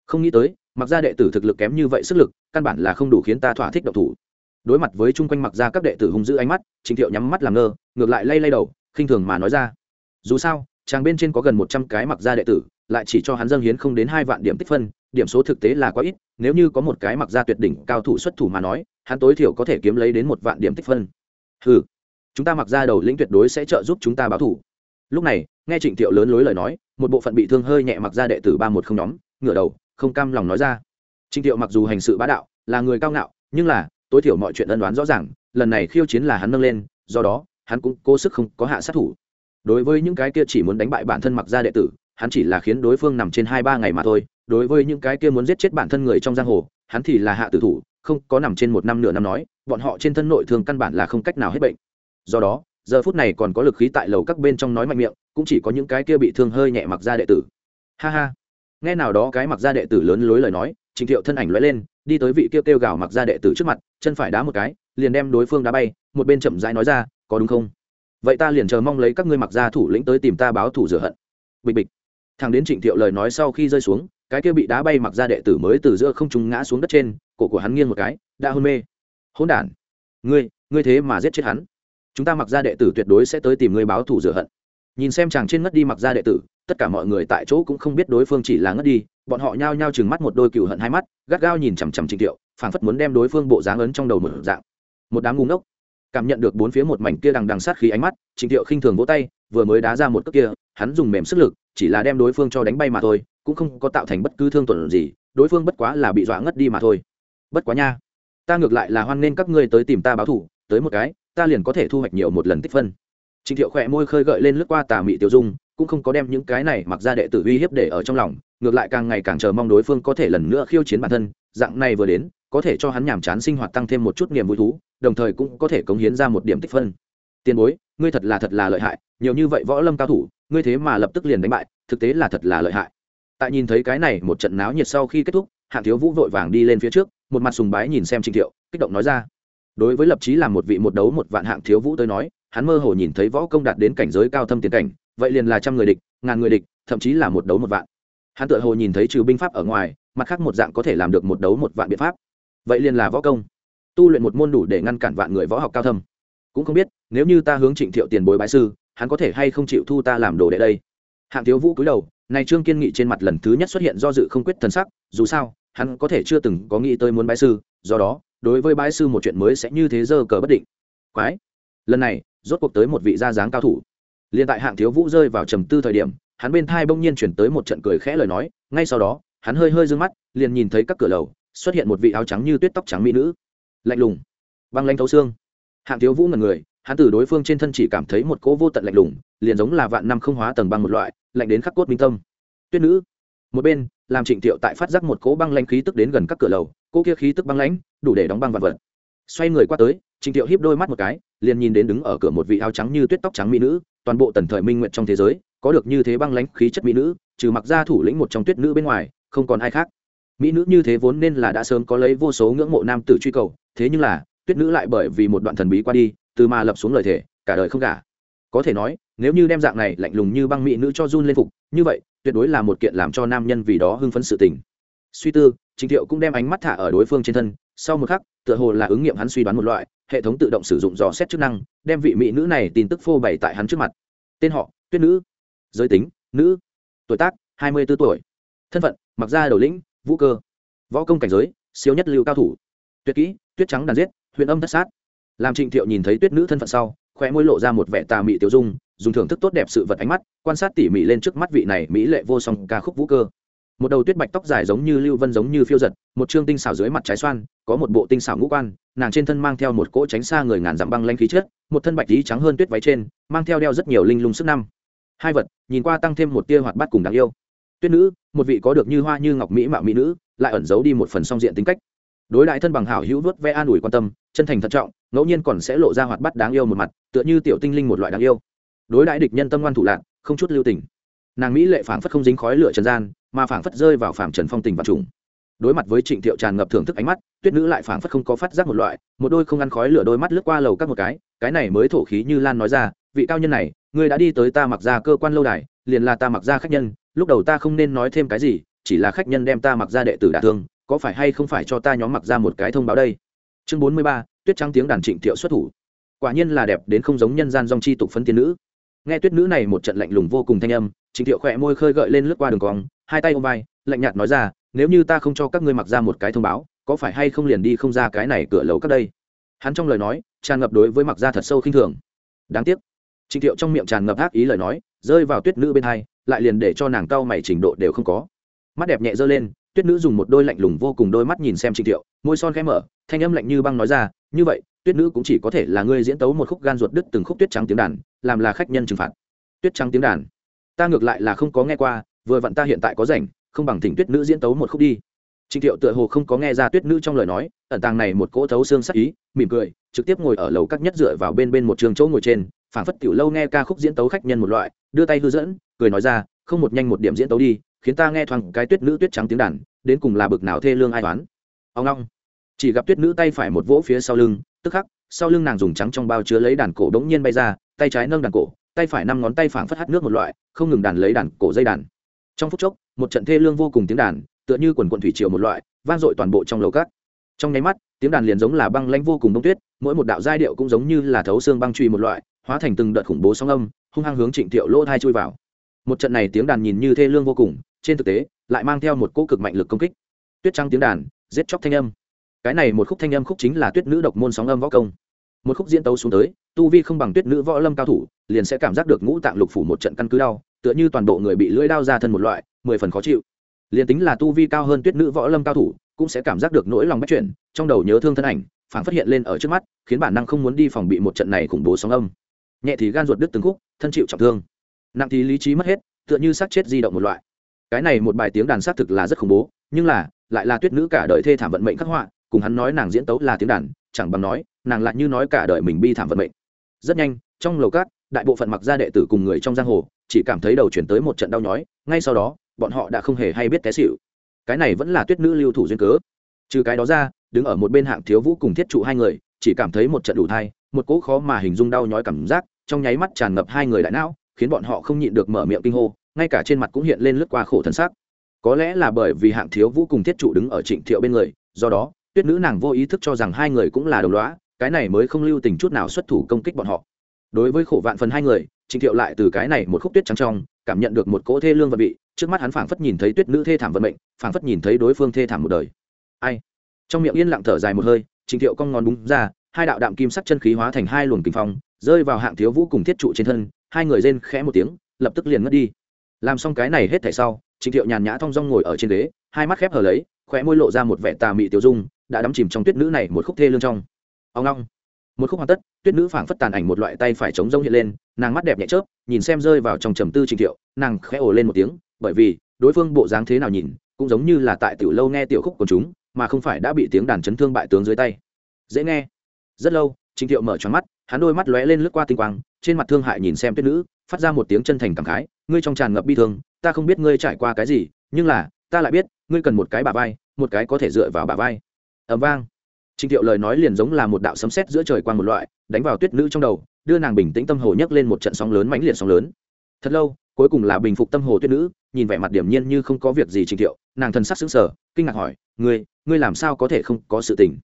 Không nghĩ tới, mặc ra đệ tử thực lực kém như vậy sức lực, căn bản là không đủ khiến ta thỏa thích độc thủ. Đối mặt với chung quanh mặc ra các đệ tử hung dữ ánh mắt, trịnh thiệu nhắm mắt làm ngơ, ngược lại lay lay đầu, khinh thường mà nói ra. Dù sao, chàng bên trên có gần một trăm cái mặc ra đệ tử, lại chỉ cho hắn dâng hiến không đến hai vạn điểm tích phân điểm số thực tế là quá ít, nếu như có một cái mặc ra tuyệt đỉnh cao thủ xuất thủ mà nói, hắn tối thiểu có thể kiếm lấy đến một vạn điểm tích phân. Ừ chúng ta mặc ra đầu lĩnh tuyệt đối sẽ trợ giúp chúng ta báo thủ. Lúc này, nghe trịnh thiệu lớn lối lời nói, một bộ phận bị thương hơi nhẹ mặc ra đệ tử ba một không nhóm, ngửa đầu, không cam lòng nói ra. Trịnh thiệu mặc dù hành sự bá đạo, là người cao ngạo, nhưng là, tối thiểu mọi chuyện ân đoán rõ ràng, lần này khiêu chiến là hắn nâng lên, do đó, hắn cũng cố sức không có hạ sát thủ. Đối với những cái kia chỉ muốn đánh bại bản thân mặc ra đệ tử hắn chỉ là khiến đối phương nằm trên hai ba ngày mà thôi, đối với những cái kia muốn giết chết bản thân người trong giang hồ, hắn thì là hạ tử thủ, không có nằm trên một năm nửa năm nói, bọn họ trên thân nội thương căn bản là không cách nào hết bệnh. Do đó, giờ phút này còn có lực khí tại lầu các bên trong nói mạnh miệng, cũng chỉ có những cái kia bị thương hơi nhẹ mặc ra đệ tử. Ha ha. Nghe nào đó cái mặc ra đệ tử lớn lối lời nói, trình thiệu thân ảnh lóe lên, đi tới vị kia kêu gào mặc ra đệ tử trước mặt, chân phải đá một cái, liền đem đối phương đá bay, một bên chậm rãi nói ra, có đúng không? Vậy ta liền chờ mong lấy các ngươi mặc ra thủ lĩnh tới tìm ta báo thủ rửa hận. Bịch bịch thằng đến trịnh thiệu lời nói sau khi rơi xuống, cái kia bị đá bay mặc ra đệ tử mới từ giữa không trung ngã xuống đất trên, cổ của hắn nghiêng một cái, đã hôn mê. Hôn đản! Ngươi ngươi thế mà giết chết hắn. Chúng ta mặc ra đệ tử tuyệt đối sẽ tới tìm ngươi báo thù rửa hận. Nhìn xem chàng trên ngất đi mặc ra đệ tử, tất cả mọi người tại chỗ cũng không biết đối phương chỉ là ngất đi, bọn họ nhao nhao chừng mắt một đôi cừu hận hai mắt, gắt gao nhìn chằm chằm trịnh thiệu, phảng phất muốn đem đối phương bộ dáng ấn trong đầu một dạng. Một đám ngu ngốc. Cảm nhận được bốn phía một mảnh kia đằng đằng sát khí ánh mắt, trịnh thiệu khinh thường vỗ tay, vừa mới đá ra một cước kia, hắn dùng mềm sức lực chỉ là đem đối phương cho đánh bay mà thôi, cũng không có tạo thành bất cứ thương tổn gì, đối phương bất quá là bị dọa ngất đi mà thôi. Bất quá nha, ta ngược lại là hoan nên các ngươi tới tìm ta báo thủ tới một cái, ta liền có thể thu hoạch nhiều một lần tích phân. Trịnh thiệu khỏe môi khơi gợi lên lướt qua tà mị tiêu dung, cũng không có đem những cái này mặc ra đệ tử uy hiếp để ở trong lòng, ngược lại càng ngày càng chờ mong đối phương có thể lần nữa khiêu chiến bản thân, dạng này vừa đến, có thể cho hắn nhàm chán sinh hoạt tăng thêm một chút niềm vui thú, đồng thời cũng có thể cống hiến ra một điểm tích phân. Tiền bối ngươi thật là thật là lợi hại, nhiều như vậy võ lâm cao thủ, ngươi thế mà lập tức liền đánh bại, thực tế là thật là lợi hại. Tại nhìn thấy cái này một trận náo nhiệt sau khi kết thúc, hạng thiếu vũ vội vàng đi lên phía trước, một mặt sùng bái nhìn xem trịnh thiệu, kích động nói ra. Đối với lập chí làm một vị một đấu một vạn hạng thiếu vũ tới nói, hắn mơ hồ nhìn thấy võ công đạt đến cảnh giới cao thâm tiền cảnh, vậy liền là trăm người địch, ngàn người địch, thậm chí là một đấu một vạn. Hắn tự hồ nhìn thấy trừ binh pháp ở ngoài, mặt khác một dạng có thể làm được một đấu một vạn biện pháp. Vậy liền là võ công. Tu luyện một môn đủ để ngăn cản vạn người võ học cao thâm cũng không biết, nếu như ta hướng trịnh thiệu tiền bối bái sư, hắn có thể hay không chịu thu ta làm đồ đệ đây? Hạng thiếu vũ cúi đầu, này trương kiên nghị trên mặt lần thứ nhất xuất hiện do dự không quyết thần sắc, dù sao, hắn có thể chưa từng có nghĩ tới muốn bái sư, do đó, đối với bái sư một chuyện mới sẽ như thế giờ cờ bất định. Quái! Lần này, rốt cuộc tới một vị gia dáng cao thủ. Liền tại hạng thiếu vũ rơi vào trầm tư thời điểm, hắn bên thai bỗng nhiên chuyển tới một trận cười khẽ lời nói, ngay sau đó, hắn hơi hơi d ư ơ n g mắt, liền nhìn thấy các cửa lầu, xuất hiện một vị áo trắng như tuyết tóc trắng mỹ nữ. Lạnh lùng. Băng lanh thấu xương hạng thiếu vũ ngần người, hắn từ đối phương trên thân chỉ cảm thấy một cỗ vô tận lạnh lùng, liền giống là vạn năm không hóa tầng băng một loại, lạnh đến khắc cốt minh tâm. Tuyết nữ, một bên, làm trịnh thiệu tại phát giác một cỗ băng lanh khí tức đến gần các cửa lầu, cỗ kia khí tức băng lãnh, đủ để đóng băng vật vật. Xoay người qua tới, trịnh thiệu hiếp đôi mắt một cái, liền nhìn đến đứng ở cửa một vị áo trắng như tuyết tóc trắng mỹ nữ, toàn bộ tần thời minh nguyện trong thế giới, có được như thế băng lãnh khí chất mỹ nữ, trừ mặc gia thủ lĩnh một trong tuyết nữ bên ngoài, không còn ai khác. Mỹ nữ như thế vốn nên là đã sớm có lấy vô số ngưỡng mộ nam tử truy cầu, thế nhưng là tuyết nữ lại bởi vì một đoạn thần bí qua đi, từ mà lập xuống lời thề, cả đời không cả có thể nói, nếu như đem dạng này lạnh lùng như băng mỹ nữ cho run lên phục, như vậy, tuyệt đối là một kiện làm cho nam nhân vì đó hưng phấn sự tình. Suy tư chính thiệu cũng đem ánh mắt thả ở đối phương trên thân, sau một khắc, tựa hồ là ứng nghiệm hắn suy đoán một loại, hệ thống tự động sử dụng dò xét chức năng, đem vị mỹ nữ này tin tức phô bày tại hắn trước mặt. Tên họ, tuyết nữ. Giới tính, nữ. Tuổi tác, hai mươi b ố tuổi. Thân phận, mặc ra đầu lĩnh, vũ cơ. Võ công cảnh giới, siêu nhất lưu cao thủ. Tuyệt kỹ tuyết trắng đàn giết huyện âm thất sát. Làm trịnh thiệu nhìn thấy tuyết nữ thân phận sau khoe môi lộ ra một vẻ tà mị tiêu dung, dùng thưởng thức tốt đẹp sự vật ánh mắt, quan sát tỉ mỉ lên trước mắt vị này mỹ lệ vô song ca khúc vũ cơ. Một đầu tuyết bạch tóc dài giống như lưu vân giống như phiêu giật, một chương tinh xảo dưới mặt trái xoan, có một bộ tinh xảo ngũ quan, nàng trên thân mang theo một cỗ tránh xa người ngàn dặm băng lanh khí chất, một thân bạch lý trắng hơn tuyết váy trên, mang theo đeo rất nhiều linh lung sức năm. Hai vật, nhìn qua tăng thêm một tia hoạt bát cùng đáng yêu. Tuyết nữ, một vị có được như hoa như ngọc mỹ mạo mỹ nữ, lại ẩn giấu đi một phần song diện tính cách đối đại thân bằng hảo hữu vớt ve an ủi quan tâm, chân thành thận trọng, ngẫu nhiên còn sẽ lộ ra hoạt bát đáng yêu một mặt, tựa như tiểu tinh linh một loại đáng yêu. Đối đại địch nhân tâm ngoan thủ lạc, không chút lưu tình. Nàng mỹ lệ phảng phất không dính khói lửa trần gian, mà phảng phất rơi vào phảng trần phong tình và trùng. Đối mặt với trịnh thiệu tràn ngập thưởng thức ánh mắt, tuyết nữ lại phảng phất không có phát giác một loại, một đôi không ăn khói lửa đôi mắt lướt qua lầu các một cái cái này mới thổ khí như lan nói ra, vị cao nhân này, ngươi đã đi tới ta mặc ra cơ quan lâu đài, liền là ta mặc ra khách nhân, lúc đầu ta không nên nói thêm cái gì, chỉ là khách nhân đem ta mặc ra đệ tử đả thương có phải hay không phải cho ta nhóm mặc ra một cái thông báo đây? Chương bốn mươi ba, tuyết trắng tiếng đàn trịnh thiệu xuất thủ. Quả nhiên là đẹp đến không giống nhân gian dong chi tục phân tiên nữ. Nghe tuyết nữ này một trận lạnh lùng vô cùng thanh âm, trịnh thiệu khỏe môi khơi gợi lên lướt qua đường cong, hai tay ôm vai, lạnh nhạt nói ra, nếu như ta không cho các ngươi mặc ra một cái thông báo, có phải hay không liền đi không ra cái này cửa lầu các đây? Hắn trong lời nói, tràn ngập đối với mặc ra thật sâu khinh thường. Đáng tiếc. Trịnh thiệu trong miệng tràn ngập ác ý lời nói, rơi vào tuyết nữ bên hai, lại liền để cho nàng cau mày trình độ đều không có. Mắt đẹp nhẹ dơ lên tuyết nữ dùng một đôi lạnh lùng vô cùng đôi mắt nhìn xem trịnh thiệu, môi son khẽ mở, thanh âm lạnh như băng nói ra, như vậy, tuyết nữ cũng chỉ có thể là ngươi diễn tấu một khúc gan ruột đứt từng khúc tuyết trắng tiếng đàn, làm là khách nhân trừng phạt. Tuyết trắng tiếng đàn? Ta ngược lại là không có nghe qua, vừa vặn ta hiện tại có rảnh, không bằng thỉnh tuyết nữ diễn tấu một khúc đi. Trịnh thiệu tựa hồ không có nghe ra tuyết nữ trong lời nói, ẩn tàng này một cỗ thấu xương sắc ý, mỉm cười, trực tiếp ngồi ở lầu các nhất dựa vào bên bên một trường chỗ ngồi trên, phảng phất tiểu lâu nghe ca khúc diễn tấu khách nhân một loại, đưa tay hư dẫn, cười nói ra không một nhanh một điểm diễn tấu đi, khiến ta nghe thoáng cái tuyết nữ tuyết trắng tiếng đàn, đến cùng là bực nào thê lương ai toán ông long chỉ gặp tuyết nữ tay phải một vỗ phía sau lưng, tức khắc, sau lưng nàng dùng trắng trong bao chứa lấy đàn cổ đống nhiên bay ra, tay trái nâng đàn cổ, tay phải năm ngón tay phảng phất hắt nước một loại, không ngừng đàn lấy đàn cổ dây đàn. Trong phút chốc, một trận thê lương vô cùng tiếng đàn, tựa như quần quận thủy triều một loại, vang dội toàn bộ trong lầu cát trong nháy mắt, tiếng đàn liền giống là băng lanh vô cùng bông tuyết, mỗi một đạo giai điệu cũng giống như là thấu xương băng truy một loại, hóa thành từng đợt khủng bố sóng âm, hung hăng hướng trịnh thiệu lỗ thai chui vào một trận này tiếng đàn nhìn như thê lương vô cùng, trên thực tế, lại mang theo một cỗ cực mạnh lực công kích. Tuyết trăng tiếng đàn, giết chóc thanh âm. Cái này một khúc thanh âm khúc chính là tuyết nữ độc môn sóng âm võ công. Một khúc diễn tấu xuống tới, tu vi không bằng tuyết nữ võ lâm cao thủ, liền sẽ cảm giác được ngũ tạng lục phủ một trận căn cứ đau, tựa như toàn bộ người bị lưỡi đao ra thân một loại, mười phần khó chịu. Liền tính là tu vi cao hơn tuyết nữ võ lâm cao thủ, cũng sẽ cảm giác được nỗi lòng bất chuyển, trong đầu nhớ thương thân ảnh phản phát hiện lên ở trước mắt, khiến bản năng không muốn đi phòng bị một trận này khủng bố sóng âm. Nhẹ thì gan ruột đứt từng khúc, thân chịu trọng thương nặng thì lý trí mất hết, tựa như xác chết di động một loại. Cái này một bài tiếng đàn xác thực là rất khủng bố, nhưng là, lại là tuyết nữ cả đời thê thảm vận mệnh khắc họa, cùng hắn nói nàng diễn tấu là tiếng đàn, chẳng bằng nói, nàng lại như nói cả đời mình bi thảm vận mệnh. Rất nhanh, trong lầu cát, đại bộ phận mặc gia đệ tử cùng người trong giang hồ, chỉ cảm thấy đầu chuyển tới một trận đau nhói, ngay sau đó, bọn họ đã không hề hay biết té xịu cái này vẫn là tuyết nữ lưu thủ duyên cớ. Trừ cái đó ra, đứng ở một bên hạng thiếu vũ cùng thiết trụ hai người, chỉ cảm thấy một trận đủ thai, một cỗ khó mà hình dung đau nhói cảm giác, trong nháy mắt tràn ngập hai người đại não khiến bọn họ không nhịn được mở miệng kinh hô ngay cả trên mặt cũng hiện lên lướt qua khổ thân xác có lẽ là bởi vì hạng thiếu vũ cùng thiết trụ đứng ở trịnh thiệu bên người do đó tuyết nữ nàng vô ý thức cho rằng hai người cũng là đồng loá cái này mới không lưu tình chút nào xuất thủ công kích bọn họ. Đối với khổ vạn phần hai người trịnh thiệu lại từ cái này một khúc tuyết trắng trong cảm nhận được một cỗ thê lương vật bị, trước mắt hắn phảng phất nhìn thấy tuyết nữ thê thảm vận mệnh phảng phất nhìn thấy đối phương thê thảm một đời. Ai? Trong miệng yên lặng thở dài một hơi trịnh thiệu cong ngón đúng ra hai đạo đạm kim sắc chân khí hóa thành hai luồng kinh phong rơi vào hạng thiếu vũ cùng thiết trụ trên thân hai người rên khẽ một tiếng, lập tức liền ngất đi. Làm xong cái này hết thảy sau, trịnh thiệu nhàn nhã thong dong ngồi ở trên ghế, hai mắt khép hờ lấy, khóe môi lộ ra một vẻ tà mị tiểu dung, đã đắm chìm trong tuyết nữ này một khúc thê lương trong. Ông long một khúc hoàn tất, tuyết nữ phảng phất tàn ảnh một loại tay phải chống rông hiện lên, nàng mắt đẹp nhẹ chớp, nhìn xem rơi vào trong trầm tư trịnh thiệu, nàng khẽ ồ lên một tiếng, bởi vì, đối phương bộ dáng thế nào nhìn, cũng giống như là tại tiểu lâu nghe tiểu khúc của chúng, mà không phải đã bị tiếng đàn chấn thương bại tướng dưới tay. Dễ nghe. Rất lâu, trịnh thiệu mở tròn mắt hắn đôi mắt lóe lên lướt qua tinh quang trên mặt thương hại nhìn xem tuyết nữ phát ra một tiếng chân thành cảm khái ngươi trong tràn ngập bi thương ta không biết ngươi trải qua cái gì nhưng là ta lại biết ngươi cần một cái bà vai một cái có thể dựa vào bà vai ẩm vang Trình Thiệu lời nói liền giống là một đạo sấm sét giữa trời quang một loại, đánh vào Tuyết Nữ trong đầu, đưa nàng bình tĩnh tâm hồ nhấc lên một trận sóng lớn mãnh liệt sóng lớn. Thật lâu, cuối cùng là bình phục tâm hồ Tuyết Nữ, nhìn vẻ mặt điểm nhiên như không có việc gì Trình Thiệu, nàng thần sắc sững sờ, kinh ngạc hỏi, "Ngươi, ngươi làm sao có thể không có sự tình?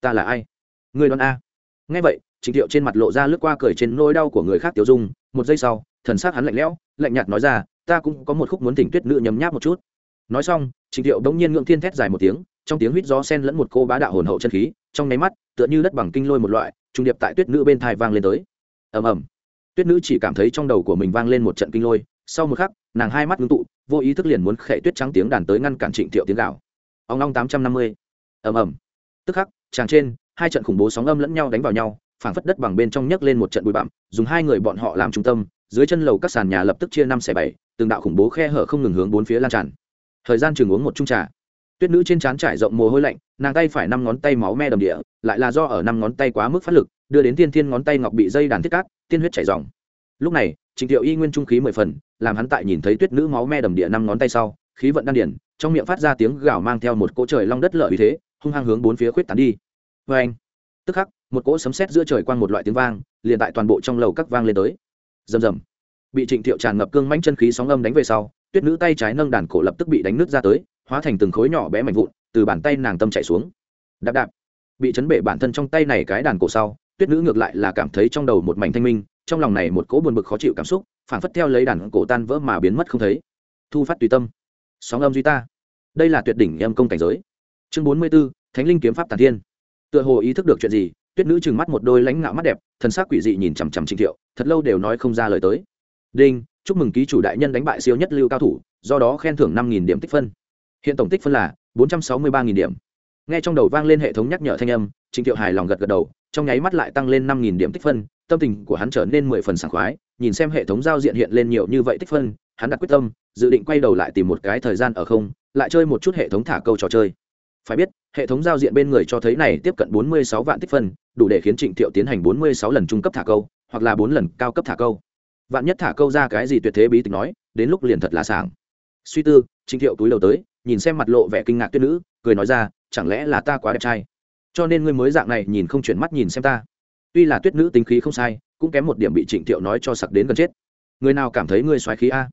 Ta là ai?" "Ngươi đoán a?" Nghe vậy, Trình Thiệu trên mặt lộ ra lướt qua cười trên nỗi đau của người khác tiêu dung, một giây sau, thần sắc hắn lạnh lẽo, lạnh nhạt nói ra, "Ta cũng có một khúc muốn tỉnh Tuyết Nữ nhấm nháp một chút." Nói xong, Trình Thiệu đống nhiên ngượng thiên thét dài một tiếng, trong tiếng huýt gió sen lẫn một cô bá đạo hồn hậu chân khí, trong nháy mắt, tựa như đất bằng kinh lôi một loại trung điệp tại tuyết nữ bên thai vang lên tới. Ầm ầm. Tuyết nữ chỉ cảm thấy trong đầu của mình vang lên một trận kinh lôi sau một khắc nàng hai mắt ngưng tụ vô ý thức liền muốn khệ tuyết trắng tiếng đàn tới ngăn cản trịnh thiệu tiếng gạo ông long tám trăm năm mươi. Ầm ầm. Tức khắc tràng trên hai trận khủng bố sóng âm lẫn nhau đánh vào nhau phảng phất đất bằng bên trong nhấc lên một trận bụi bặm, dùng hai người bọn họ làm trung tâm, dưới chân lầu các sàn nhà lập tức chia năm xẻ bảy, từng đạo khủng bố khe hở không ngừng hướng bốn phía lan tràn. Thời gian chừng uống một chung trà. Tuyết nữ trên trán trải rộng mồ hôi lạnh, nàng tay phải năm ngón tay máu me đầm địa, lại là do ở năm ngón tay quá mức phát lực, đưa đến tiên thiên ngón tay ngọc bị dây đàn thiết cát, tiên huyết chảy dòng lúc này, trịnh thiệu y nguyên trung khí mười phần, làm hắn tại nhìn thấy tuyết nữ máu me đầm địa năm ngón tay sau, khí vận đan điển, trong miệng phát ra tiếng gào mang theo một cỗ trời long đất lợi vì thế, hung hăng hướng bốn phía khuyết tán đi. Vê anh. Tức khắc một cỗ sấm sét giữa trời quang một loại tiếng vang, liền tại toàn bộ trong lầu các vang lên tới. Rầm rầm. Bị trịnh thiệu tràn ngập cương mãnh chân khí sóng âm đánh về sau, tuyết nữ tay trái nâng đàn cổ lập tức bị đánh nứt ra tới, hóa thành từng khối nhỏ bé mảnh vụn, từ bàn tay nàng tâm chạy xuống. Đạp đạp. Bị chấn bể bản thân trong tay này cái đàn cổ sau, tuyết nữ ngược lại là cảm thấy trong đầu một mảnh thanh minh, trong lòng này một cỗ buồn bực khó chịu cảm xúc, phản phất theo lấy đàn cổ tan vỡ mà biến mất không thấy. Thu phát tùy tâm. Sóng âm duy ta. Đây là tuyệt đỉnh âm công cảnh giới. Chương bốn mươi b ố thánh linh kiếm pháp tàn thiên. Tựa hồ ý thức được chuyện gì tuyết nữ trừng mắt một đôi lãnh ngạo mắt đẹp, thần sắc quỷ dị nhìn chằm chằm trịnh thiệu, thật lâu đều nói không ra lời tới. Đinh, chúc mừng ký chủ đại nhân đánh bại siêu nhất lưu cao thủ, do đó khen thưởng năm điểm tích phân. Hiện tổng tích phân là bốn trăm sáu mươi ba điểm. Nghe trong đầu vang lên hệ thống nhắc nhở thanh âm, trịnh thiệu hài lòng gật gật đầu, trong nháy mắt lại tăng lên năm điểm tích phân, tâm tình của hắn trở nên mười phần sảng khoái, nhìn xem hệ thống giao diện hiện lên nhiều như vậy tích phân, hắn đặt quyết tâm, dự định quay đầu lại tìm một cái thời gian ở không, lại chơi một chút hệ thống thả câu trò chơi phải biết, hệ thống giao diện bên người cho thấy này tiếp cận bốn mươi sáu vạn tích phân, đủ để khiến trịnh thiệu tiến hành bốn mươi sáu lần trung cấp thả câu, hoặc là bốn lần cao cấp thả câu. Vạn nhất thả câu ra cái gì tuyệt thế bí tịch nói, đến lúc liền thật là sảng. Suy tư, trịnh thiệu túi đầu tới, nhìn xem mặt lộ vẻ kinh ngạc tuyết nữ, cười nói ra, chẳng lẽ là ta quá đẹp trai? Cho nên ngươi mới dạng này nhìn không chuyển mắt nhìn xem ta. Tuy là tuyết nữ tính khí không sai, cũng kém một điểm bị trịnh thiệu nói cho sặc đến gần chết. Người nào cảm thấy ngươi xoáy khí a?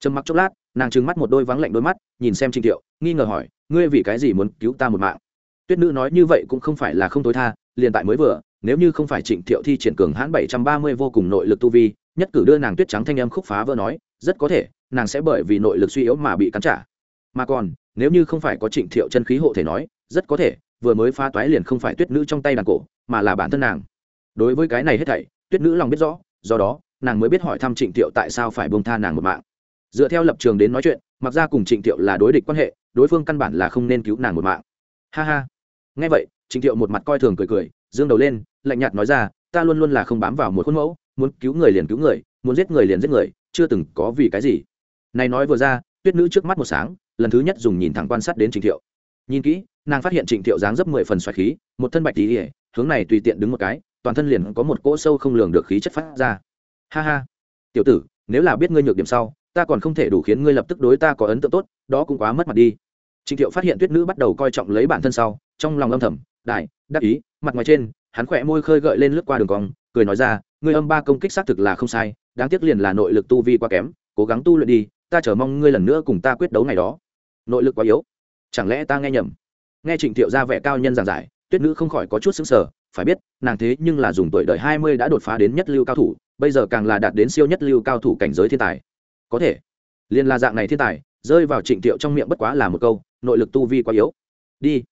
Trầm mặc chốc lát nàng trừng mắt một đôi vắng lạnh đôi mắt, nhìn xem trịnh thiệu, nghi ngờ hỏi, ngươi vì cái gì muốn cứu ta một mạng? Tuyết nữ nói như vậy cũng không phải là không tối tha, liền tại mới vừa, nếu như không phải trịnh thiệu thi triển cường hãn bảy trăm ba mươi vô cùng nội lực tu vi, nhất cử đưa nàng tuyết trắng thanh âm khúc phá vỡ nói, rất có thể, nàng sẽ bởi vì nội lực suy yếu mà bị cắn trả. Mà còn, nếu như không phải có trịnh thiệu chân khí hộ thể nói, rất có thể, vừa mới phá toái liền không phải tuyết nữ trong tay đàn cổ, mà là bản thân nàng. Đối với cái này hết thảy, tuyết nữ lòng biết rõ, do đó, nàng mới biết hỏi thăm trịnh thiệu tại sao phải bông tha nàng một mạng dựa theo lập trường đến nói chuyện mặc ra cùng trịnh thiệu là đối địch quan hệ, đối phương căn bản là không nên cứu nàng một mạng. Ha ha. Nghe vậy, trịnh thiệu một mặt coi thường cười cười, dương đầu lên, lạnh nhạt nói ra, ta luôn luôn là không bám vào một khuôn mẫu, muốn cứu người liền cứu người, muốn giết người liền giết người, chưa từng có vì cái gì. Này nói vừa ra, tuyết nữ trước mắt một sáng, lần thứ nhất dùng nhìn thẳng quan sát đến trịnh thiệu. Nhìn kỹ, nàng phát hiện trịnh thiệu dáng dấp mười phần xoài khí, một thân bạch tí ỉa hướng này tùy tiện đứng một cái, toàn thân liền có một cỗ sâu không lường được khí chất phát ra. Ha ha. Tiểu tử, nếu là biết ngươi nhược điểm sau ta còn không thể đủ khiến ngươi lập tức đối ta có ấn tượng tốt, đó cũng quá mất mặt đi. Trịnh thiệu phát hiện tuyết nữ bắt đầu coi trọng lấy bản thân sau, trong lòng âm thầm, đại, đắc ý. Mặt ngoài trên, hắn khỏe môi khơi gợi lên lướt qua đường cong, cười nói ra, ngươi âm ba công kích xác thực là không sai, đáng tiếc liền là nội lực tu vi quá kém, cố gắng tu luyện đi, ta chờ mong ngươi lần nữa cùng ta quyết đấu ngày đó. Nội lực quá yếu? Chẳng lẽ ta nghe nhầm? Nghe trịnh thiệu ra vẻ cao nhân giảng giải, tuyết nữ không khỏi có chút xứng sở phải biết, nàng thế nhưng là dùng tuổi đời hai mươi đã đột phá đến nhất lưu cao thủ, bây giờ càng là đạt đến siêu nhất lưu cao thủ cảnh giới thiên tài có thể. Liên la dạng này thiên tài, rơi vào trịnh thiệu trong miệng bất quá là một câu, nội lực tu vi quá yếu. Đi.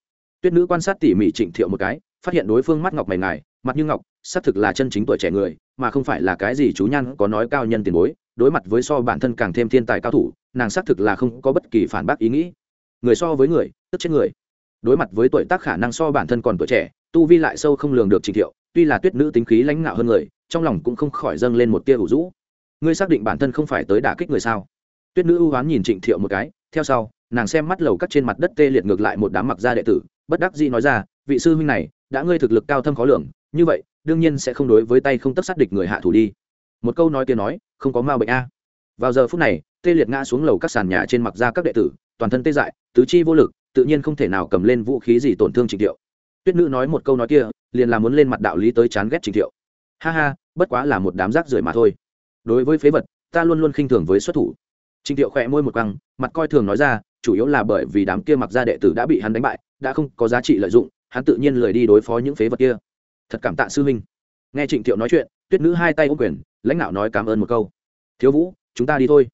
Tuyết nữ quan sát tỉ mỉ trịnh thiệu một cái, phát hiện đối phương mắt ngọc mày ngài, mặt như ngọc, xác thực là chân chính tuổi trẻ người, mà không phải là cái gì chú nhan có nói cao nhân tiền bối, đối mặt với so bản thân càng thêm thiên tài cao thủ, nàng xác thực là không có bất kỳ phản bác ý nghĩ. Người so với người, tức chết người. Đối mặt với tuổi tác khả năng so bản thân còn tuổi trẻ, tu vi lại sâu không lường được trình thiệu, tuy là tuyết nữ tính khí lãnh ngạo hơn người, trong lòng cũng không khỏi dâng lên một tia ủ rũ ngươi xác định bản thân không phải tới đả kích người sao? Tuyết nữ ưu hoán nhìn trịnh thiệu một cái, theo sau, nàng xem mắt lầu cắt trên mặt đất tê liệt ngược lại một đám mặc gia đệ tử, bất đắc dĩ nói ra, vị sư huynh này, đã ngươi thực lực cao thâm khó lường, như vậy, đương nhiên sẽ không đối với tay không tất sát địch người hạ thủ đi. Một câu nói kia nói, không có ma bệnh a. Vào giờ phút này, tê liệt ngã xuống lầu các sàn nhà trên mặt ra các đệ tử, toàn thân tê dại, tứ chi vô lực, tự nhiên không thể nào cầm lên vũ khí gì tổn thương trịnh thiệu. Tuyết nữ nói một câu nói kia, liền là muốn lên mặt đạo lý tới chán ghét trịnh thiệu. Ha ha, bất quá là một đám rác rưởi mà thôi đối với phế vật, ta luôn luôn khinh thường với xuất thủ. Trịnh thiệu khẽ môi một căng mặt coi thường nói ra, chủ yếu là bởi vì đám kia mặc ra đệ tử đã bị hắn đánh bại, đã không có giá trị lợi dụng, hắn tự nhiên lười đi đối phó những phế vật kia. Thật cảm tạ sư huynh. Nghe trịnh thiệu nói chuyện, tuyết nữ hai tay ô quyền, lãnh đạo nói cảm ơn một câu. Thiếu vũ, chúng ta đi thôi.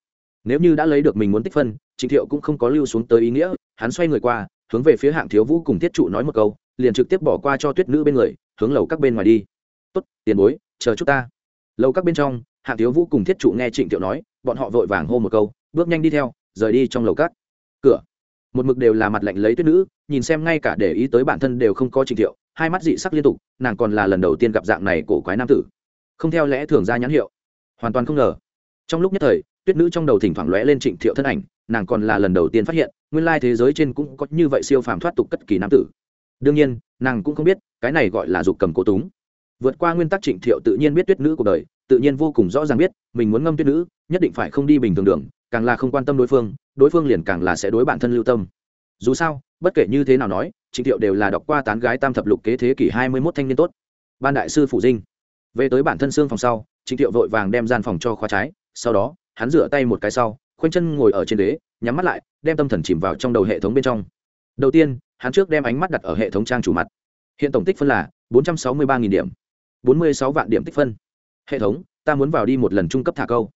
Nếu như đã lấy được mình muốn tích phân trịnh thiệu cũng không có lưu xuống tới ý nghĩa, hắn xoay người qua, hướng về phía hạng thiếu vũ cùng thiết trụ nói một câu, liền trực tiếp bỏ qua cho tuyết nữ bên người, hướng lầu các bên ngoài đi. Tốt, tiền bối, chờ chút ta. Lầu các bên trong hạng thiếu vũ cùng thiết trụ nghe trịnh thiệu nói, bọn họ vội vàng hô một câu, bước nhanh đi theo, rời đi trong lầu cát. Cửa. Một mực đều là mặt lạnh lấy tuyết nữ, nhìn xem ngay cả để ý tới bản thân đều không có trịnh thiệu, hai mắt dị sắc liên tục, nàng còn là lần đầu tiên gặp dạng này cổ quái nam tử. Không theo lẽ thường ra nhãn hiệu. Hoàn toàn không ngờ. Trong lúc nhất thời, tuyết nữ trong đầu thỉnh thoảng lóe lên trịnh thiệu thân ảnh, nàng còn là lần đầu tiên phát hiện, nguyên lai thế giới trên cũng có như vậy siêu phàm thoát tục cất kỳ nam tử. Đương nhiên, nàng cũng không biết, cái này gọi là dục cầm cố túng vượt qua nguyên tắc trịnh thiệu tự nhiên biết tuyết nữ cuộc đời, tự nhiên vô cùng rõ ràng biết, mình muốn ngâm tuyết nữ, nhất định phải không đi bình thường đường, càng là không quan tâm đối phương đối phương liền càng là sẽ đối bản thân lưu tâm. Dù sao, bất kể như thế nào nói, trịnh thiệu đều là đọc qua tán gái tam thập lục kế thế kỷ hai mươi mốt thanh niên tốt. Ban đại sư phủ dinh. Về tới bản thân xương phòng sau, trịnh thiệu vội vàng đem gian phòng cho khóa trái, sau đó, hắn rửa tay một cái sau, khoanh chân ngồi ở trên đế nhắm mắt lại, đem tâm thần chìm vào trong đầu hệ thống bên trong. Đầu tiên, hắn trước đem ánh mắt đặt ở hệ thống trang chủ mặt. Hiện tổng tích phân là bốn trăm sáu mươi ba điểm bốn mươi sáu vạn điểm tích phân. Hệ thống, ta muốn vào đi một lần trung cấp thả câu.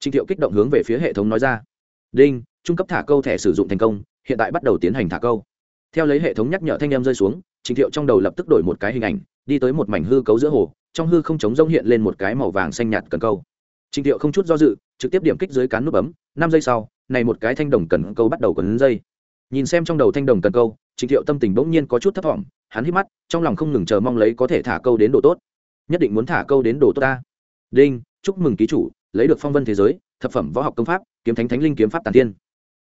Trịnh thiệu kích động hướng về phía hệ thống nói ra. Đinh, trung cấp thả câu thẻ sử dụng thành công, hiện tại bắt đầu tiến hành thả câu. Theo lấy hệ thống nhắc nhở thanh em rơi xuống trịnh thiệu trong đầu lập tức đổi một cái hình ảnh, đi tới một mảnh hư cấu giữa hồ, trong hư không chống rông hiện lên một cái màu vàng xanh nhạt cần câu. Trịnh thiệu không chút do dự, trực tiếp điểm kích dưới cán nút bấm, năm giây sau, này một cái thanh đồng cần câu bắt đầu quấn dây. Nhìn xem trong đầu thanh đồng cần câu trịnh thiệu tâm tình bỗng nhiên có chút thấp vọng hắn hít mắt, trong lòng không ngừng chờ mong lấy có thể thả câu đến độ tốt nhất định muốn thả câu đến đồ tốt ta. Đinh, chúc mừng ký chủ, lấy được phong vân thế giới, thập phẩm võ học công pháp, kiếm thánh thánh linh kiếm pháp tàn thiên.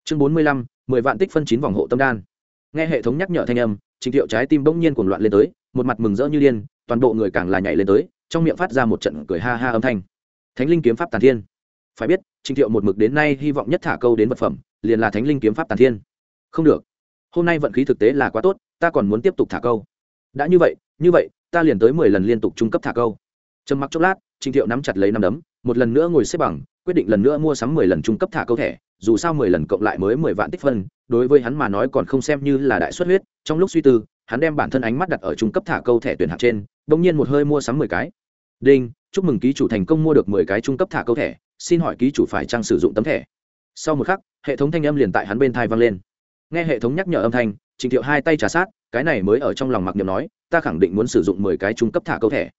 Chương bốn mươi lăm, mười vạn tích phân chín vòng hộ tâm đan. Nghe hệ thống nhắc nhở thanh âm, trình thiệu trái tim bỗng nhiên cuồng loạn lên tới, một mặt mừng rỡ như điên, toàn bộ người càng là nhảy lên tới, trong miệng phát ra một trận cười ha ha âm thanh. Thánh linh kiếm pháp tàn thiên. Phải biết, trình thiệu một mực đến nay hy vọng nhất thả câu đến vật phẩm, liền là thánh linh kiếm pháp tàn thiên. Không được. Hôm nay vận khí thực tế là quá tốt, ta còn muốn tiếp tục thả câu. Đã như vậy như vậy ta liền tới mười lần liên tục trung cấp thả câu. Trầm mặc chốc lát trịnh thiệu nắm chặt lấy năm đấm, một lần nữa ngồi xếp bằng, quyết định lần nữa mua sắm mười lần trung cấp thả câu thẻ, dù sao mười lần cộng lại mới mười vạn tích phân, đối với hắn mà nói còn không xem như là đại xuất huyết, trong lúc suy tư, hắn đem bản thân ánh mắt đặt ở trung cấp thả câu thẻ tuyển hạng trên bỗng nhiên một hơi mua sắm mười cái. Đinh, chúc mừng ký chủ thành công mua được mười cái trung cấp thả câu thẻ, xin hỏi ký chủ phải trang sử dụng tấm thẻ? Sau một khắc, hệ thống thanh âm liền tại hắn bên thai vang lên. Nghe hệ thống nhắc nhở âm thanh, trình thiệu hai tay trả sát cái này mới ở trong lòng mặc niệm nói, ta khẳng định muốn sử dụng mười cái trung cấp thả câu thẻ.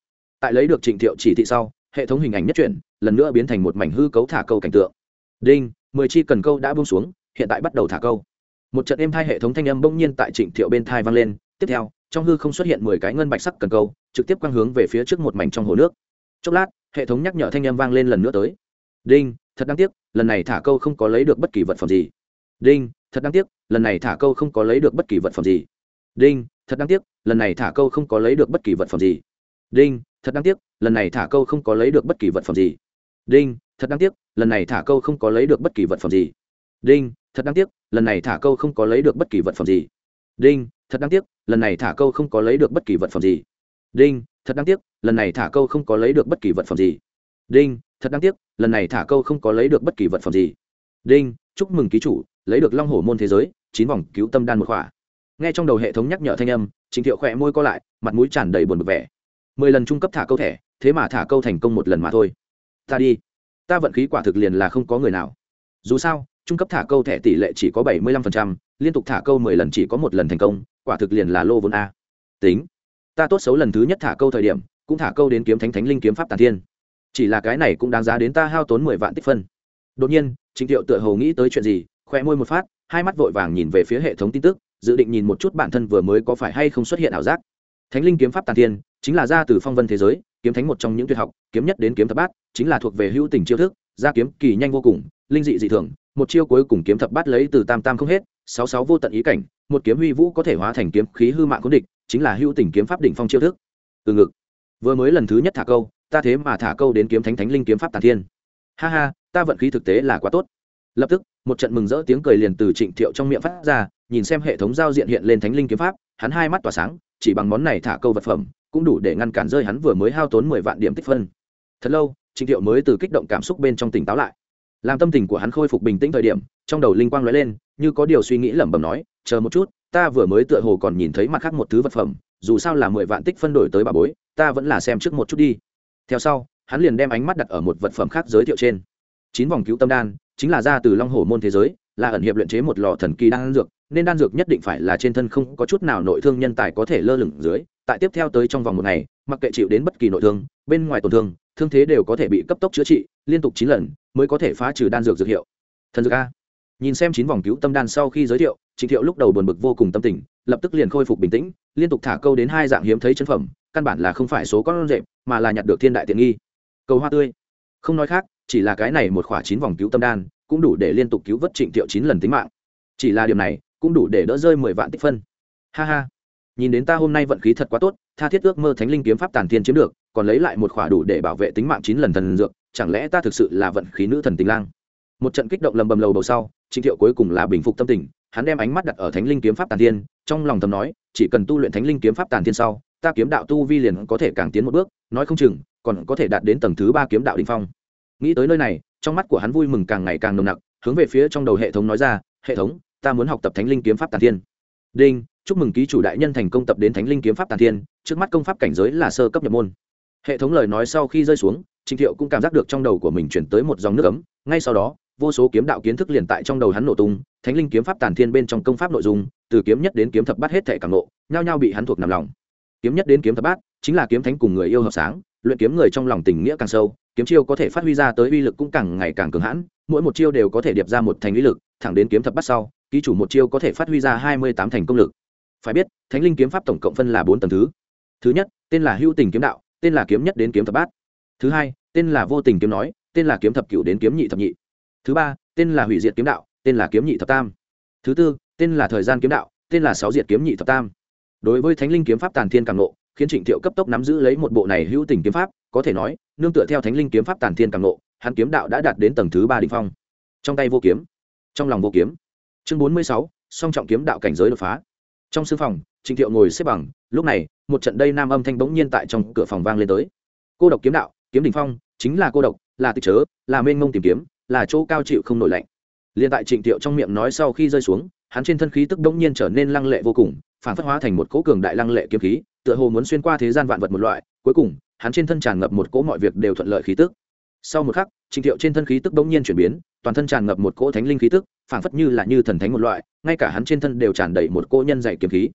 Tại lấy được trịnh thiệu chỉ thị sau, hệ thống hình ảnh nhất chuyển, lần nữa biến thành một mảnh hư cấu thả câu cảnh tượng. Đinh, mười chi cần câu đã bông xuống, hiện tại bắt đầu thả câu. Một trận êm thai hệ thống thanh âm bỗng nhiên tại trịnh thiệu bên thai vang lên, tiếp theo, trong hư không xuất hiện mười cái ngân bạch sắc cần câu, trực tiếp quang hướng về phía trước một mảnh trong hồ nước. Chốc lát, hệ thống nhắc nhở thanh âm vang lên lần nữa tới. Đinh, thật đáng tiếc, lần này thả câu không có lấy được bất kỳ vật phẩm gì. Đinh, thật đáng tiếc, lần này thả câu không có lấy được bất kỳ vật phẩm gì đinh, thật đáng tiếc, lần này thả câu không có lấy được bất kỳ vật phẩm gì. Đinh, thật đáng tiếc, lần này thả câu không có lấy được bất kỳ vật phẩm gì. Đinh, thật đáng tiếc, lần này thả câu không có lấy được bất kỳ vật phẩm gì. Đinh, thật đáng tiếc, lần này thả câu không có lấy được bất kỳ vật phẩm gì. Đinh, thật đáng tiếc, lần này thả câu không có lấy được bất kỳ vật phẩm gì. Đinh, thật đáng tiếc, lần này thả câu không có lấy được bất kỳ vật phẩm gì. Đinh, thật đáng tiếc, lần này thả câu không có lấy được bất kỳ vật phẩm gì. Đinh, chúc mừng ký chủ, lấy được long hổ môn thế giới, chín vòng cứu tâm đan một khỏa nghe trong đầu hệ thống nhắc nhở thanh âm, trình thiệu khỏe môi co lại, mặt mũi tràn đầy buồn bực vẻ. Mười lần trung cấp thả câu thẻ, thế mà thả câu thành công một lần mà thôi. Ta đi. Ta vận khí quả thực liền là không có người nào. Dù sao, trung cấp thả câu thẻ tỷ lệ chỉ có bảy mươi lăm phần trăm, liên tục thả câu mười lần chỉ có một lần thành công, quả thực liền là lô vốn a. Tính. Ta tốt xấu lần thứ nhất thả câu thời điểm, cũng thả câu đến kiếm thánh thánh linh kiếm pháp tàn thiên. Chỉ là cái này cũng đáng giá đến ta hao tốn mười vạn tích phân. Đột nhiên trịnh thiệu tựa hồ nghĩ tới chuyện gì khoe môi một phát, hai mắt vội vàng nhìn về phía hệ thống tin tức dự định nhìn một chút bản thân vừa mới có phải hay không xuất hiện ảo giác. Thánh linh kiếm pháp tàn thiên, chính là ra từ phong vân thế giới, kiếm thánh một trong những tuyệt học, kiếm nhất đến kiếm thập bát, chính là thuộc về hữu tình chiêu thức, ra kiếm kỳ nhanh vô cùng, linh dị dị thường, một chiêu cuối cùng kiếm thập bát lấy từ tam tam không hết, sáu sáu vô tận ý cảnh, một kiếm huy vũ có thể hóa thành kiếm khí hư mạng cố địch, chính là hữu tình kiếm pháp đỉnh phong chiêu thức. Từ ngực. Vừa mới lần thứ nhất thả câu, ta thế mà thả câu đến kiếm thánh thánh linh kiếm pháp tàn thiên. Ha ha, ta vận khí thực tế là quá tốt. Lập tức, một trận mừng rỡ tiếng cười liền từ trịnh thiệu trong miệng phát ra nhìn xem hệ thống giao diện hiện lên thánh linh kiếm pháp, hắn hai mắt tỏa sáng, chỉ bằng món này thả câu vật phẩm, cũng đủ để ngăn cản rơi hắn vừa mới hao tốn mười vạn điểm tích phân. Thật lâu, trịnh thiệu mới từ kích động cảm xúc bên trong tỉnh táo lại. Làm tâm tình của hắn khôi phục bình tĩnh thời điểm, trong đầu linh quang lóe lên, như có điều suy nghĩ lẩm bẩm nói, chờ một chút, ta vừa mới tựa hồ còn nhìn thấy mặt khác một thứ vật phẩm, dù sao là mười vạn tích phân đổi tới bà bối, ta vẫn là xem trước một chút đi. Theo sau, hắn liền đem ánh mắt đặt ở một vật phẩm khác giới thiệu trên. Chín vòng cứu tâm đan, chính là ra từ long hồ môn thế giới là ẩn hiệp luyện chế một lò thần kỳ đan dược, nên đan dược nhất định phải là trên thân không có chút nào nội thương nhân tài có thể lơ lửng dưới, tại tiếp theo tới trong vòng một ngày, mặc kệ chịu đến bất kỳ nội thương, bên ngoài tổn thương thương thế đều có thể bị cấp tốc chữa trị, liên tục chín lần mới có thể phá trừ đan dược dược hiệu. Thần dược a. Nhìn xem chín vòng cứu tâm đan sau khi giới thiệu, trịnh thiệu lúc đầu buồn bực vô cùng tâm tình, lập tức liền khôi phục bình tĩnh, liên tục thả câu đến hai dạng hiếm thấy chân phẩm, căn bản là không phải số con rệp, mà là nhặt được thiên đại tiện nghi. Cầu hoa tươi. Không nói khác, chỉ là cái này một khỏa chín vòng cứu tâm đan cũng đủ để liên tục cứu vớt trịnh thiệu chín lần tính mạng. Chỉ là điều này, cũng đủ để đỡ rơi mười vạn tích phân. Ha ha. Nhìn đến ta hôm nay vận khí thật quá tốt, tha thiết ước mơ thánh linh kiếm pháp tàn thiên chiếm được, còn lấy lại một khỏa đủ để bảo vệ tính mạng chín lần thần dược, chẳng lẽ ta thực sự là vận khí nữ thần tình lang? Một trận kích động lầm bầm lầu đầu sau, trịnh thiệu cuối cùng là bình phục tâm tình, hắn đem ánh mắt đặt ở thánh linh kiếm pháp tàn thiên, trong lòng thầm nói, chỉ cần tu luyện thánh linh kiếm pháp tàn thiên sau, ta kiếm đạo tu vi liền có thể càng tiến một bước, nói không chừng, còn có thể đạt đến tầng thứ ba kiếm đạo đình phong. Nghĩ tới nơi này trong mắt của hắn vui mừng càng ngày càng nồng nặc, hướng về phía trong đầu hệ thống nói ra, hệ thống, ta muốn học tập thánh linh kiếm pháp tàn thiên. Đinh, chúc mừng ký chủ đại nhân thành công tập đến thánh linh kiếm pháp tàn thiên, trước mắt công pháp cảnh giới là sơ cấp nhập môn. Hệ thống lời nói sau khi rơi xuống trịnh thiệu cũng cảm giác được trong đầu của mình chuyển tới một dòng nước ấm, ngay sau đó, vô số kiếm đạo kiến thức liền tại trong đầu hắn nổ tung, thánh linh kiếm pháp tàn thiên bên trong công pháp nội dung, từ kiếm nhất đến kiếm thập bát hết thể càng nộ nhao nhao bị hắn thuộc nằm lòng. Kiếm nhất đến kiếm thập bát, chính là kiếm thánh cùng người yêu hợp sáng luyện kiếm người trong lòng tình nghĩa càng sâu, kiếm chiêu có thể phát huy ra tới uy lực cũng càng ngày càng cường hãn, mỗi một chiêu đều có thể điệp ra một thành uy lực, thẳng đến kiếm thập bát sau, ký chủ một chiêu có thể phát huy ra hai mươi tám thành công lực. Phải biết, thánh linh kiếm pháp tổng cộng phân là bốn tầng thứ. Thứ nhất, tên là hữu tình kiếm đạo, tên là kiếm nhất đến kiếm thập bát. Thứ hai, tên là vô tình kiếm nói, tên là kiếm thập cửu đến kiếm nhị thập nhị. Thứ ba, tên là hủy diệt kiếm đạo, tên là kiếm nhị thập tam. Thứ tư, tên là thời gian kiếm đạo, tên là sáu diệt kiếm nhị thập tam. Đối với thánh linh kiếm pháp tàn thiên càng nộ khiến trịnh thiệu cấp tốc nắm giữ lấy một bộ này hữu tình kiếm pháp, có thể nói, nương tựa theo thánh linh kiếm pháp tản thiên càng nộ hắn kiếm đạo đã đạt đến tầng thứ ba đỉnh phong. Trong tay vô kiếm, trong lòng vô kiếm. Chương bốn mươi sáu, song trọng kiếm đạo cảnh giới đột phá. Trong sư phòng, trịnh thiệu ngồi xếp bằng, lúc này, một trận đây nam âm thanh bỗng nhiên tại trong cửa phòng vang lên tới. Cô độc kiếm đạo, kiếm đỉnh phong, chính là cô độc, là tự chớ, là mênh mông tìm kiếm, là chỗ cao chịu không nổi lạnh. Liền tại trịnh thiệu trong miệng nói sau khi rơi xuống, hắn trên thân khí tức bỗng nhiên trở nên lăng lệ vô cùng phản phất hóa thành một cỗ cường đại lăng lệ kiếm khí, tựa hồ muốn xuyên qua thế gian vạn vật một loại, cuối cùng, hắn trên thân tràn ngập một cỗ mọi việc đều thuận lợi khí tức. Sau một khắc, Trình thiệu trên thân khí tức bỗng nhiên chuyển biến, toàn thân tràn ngập một cỗ thánh linh khí tức, phảng phất như là như thần thánh một loại, ngay cả hắn trên thân đều tràn đầy một cỗ nhân dạy kiếm khí.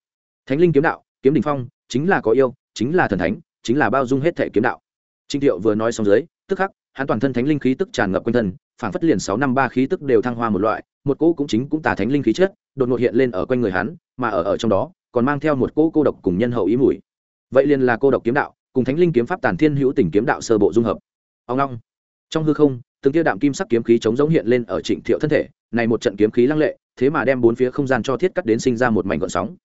Thánh linh kiếm đạo, kiếm đình phong, chính là có yêu, chính là thần thánh, chính là bao dung hết thể kiếm đạo. Trình thiệu vừa nói xong dưới, tức khắc, hắn toàn thân thánh linh khí tức tràn ngập quanh thân, phảng phất liền sáu năm ba khí tức đều thăng hoa một loại một cỗ cũng chính cũng tà thánh linh khí chất, đột ngột hiện lên ở quanh người hắn, mà ở ở trong đó, còn mang theo một cỗ cô độc cùng nhân hậu ý mùi. Vậy liền là cô độc kiếm đạo, cùng thánh linh kiếm pháp tàn thiên hữu tình kiếm đạo sơ bộ dung hợp. Ông long. Trong hư không, từng tiêu đạm kim sắc kiếm khí chống giống hiện lên ở trịnh thiệu thân thể, này một trận kiếm khí lăng lệ, thế mà đem bốn phía không gian cho thiết cắt đến sinh ra một mảnh gọn sóng.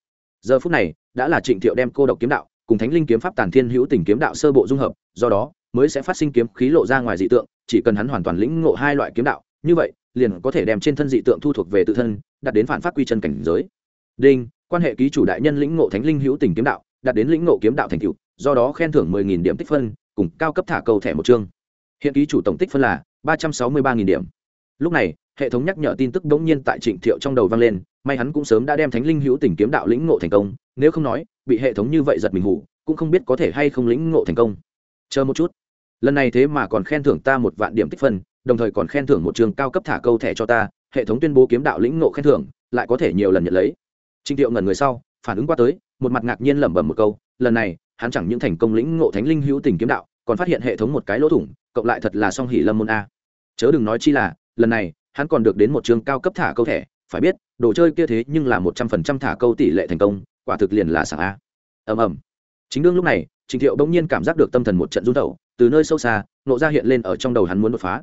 Giờ phút này, đã là trịnh thiệu đem cô độc kiếm đạo, cùng thánh linh kiếm pháp tàn thiên hữu tình kiếm đạo sơ bộ dung hợp, do đó, mới sẽ phát sinh kiếm khí lộ ra ngoài dị tượng, chỉ cần hắn hoàn toàn lĩnh ngộ hai loại kiếm đạo, như vậy liền có thể đem trên thân dị tượng thu thuộc về tự thân đặt đến phản phát quy chân cảnh giới. Đinh, quan hệ ký chủ đại nhân lĩnh ngộ thánh linh hữu tình kiếm đạo, đạt đến lĩnh ngộ kiếm đạo thành cựu do đó khen thưởng mười nghìn điểm tích phân, cùng cao cấp thả cầu thẻ một chương. Hiện ký chủ tổng tích phân là ba trăm sáu mươi ba nghìn điểm. Lúc này, hệ thống nhắc nhở tin tức bỗng nhiên tại trịnh thiệu trong đầu vang lên, may hắn cũng sớm đã đem thánh linh hữu tình kiếm đạo lĩnh ngộ thành công, nếu không nói, bị hệ thống như vậy giật mình hủ, cũng không biết có thể hay không lĩnh ngộ thành công. Chờ một chút. Lần này thế mà còn khen thưởng ta một vạn điểm tích phân đồng thời còn khen thưởng một trường cao cấp thả câu thẻ cho ta, hệ thống tuyên bố kiếm đạo lĩnh ngộ khen thưởng, lại có thể nhiều lần nhận lấy. Trịnh thiệu ngẩn người sau, phản ứng qua tới, một mặt ngạc nhiên lẩm bẩm một câu, lần này, hắn chẳng những thành công lĩnh ngộ thánh linh hữu tình kiếm đạo, còn phát hiện hệ thống một cái lỗ thủng, cộng lại thật là song hỉ lâm môn a. Chớ đừng nói chi là, lần này, hắn còn được đến một trường cao cấp thả câu thẻ, phải biết, đồ chơi kia thế nhưng là một trăm phần trăm thả câu tỷ lệ thành công, quả thực liền là sảng a. Ầm ầm. Chính đương lúc này, trình thiệu bỗng nhiên cảm giác được tâm thần một trận run đầu từ nơi sâu xa nộ ra hiện lên ở trong đầu hắn muốn đột phá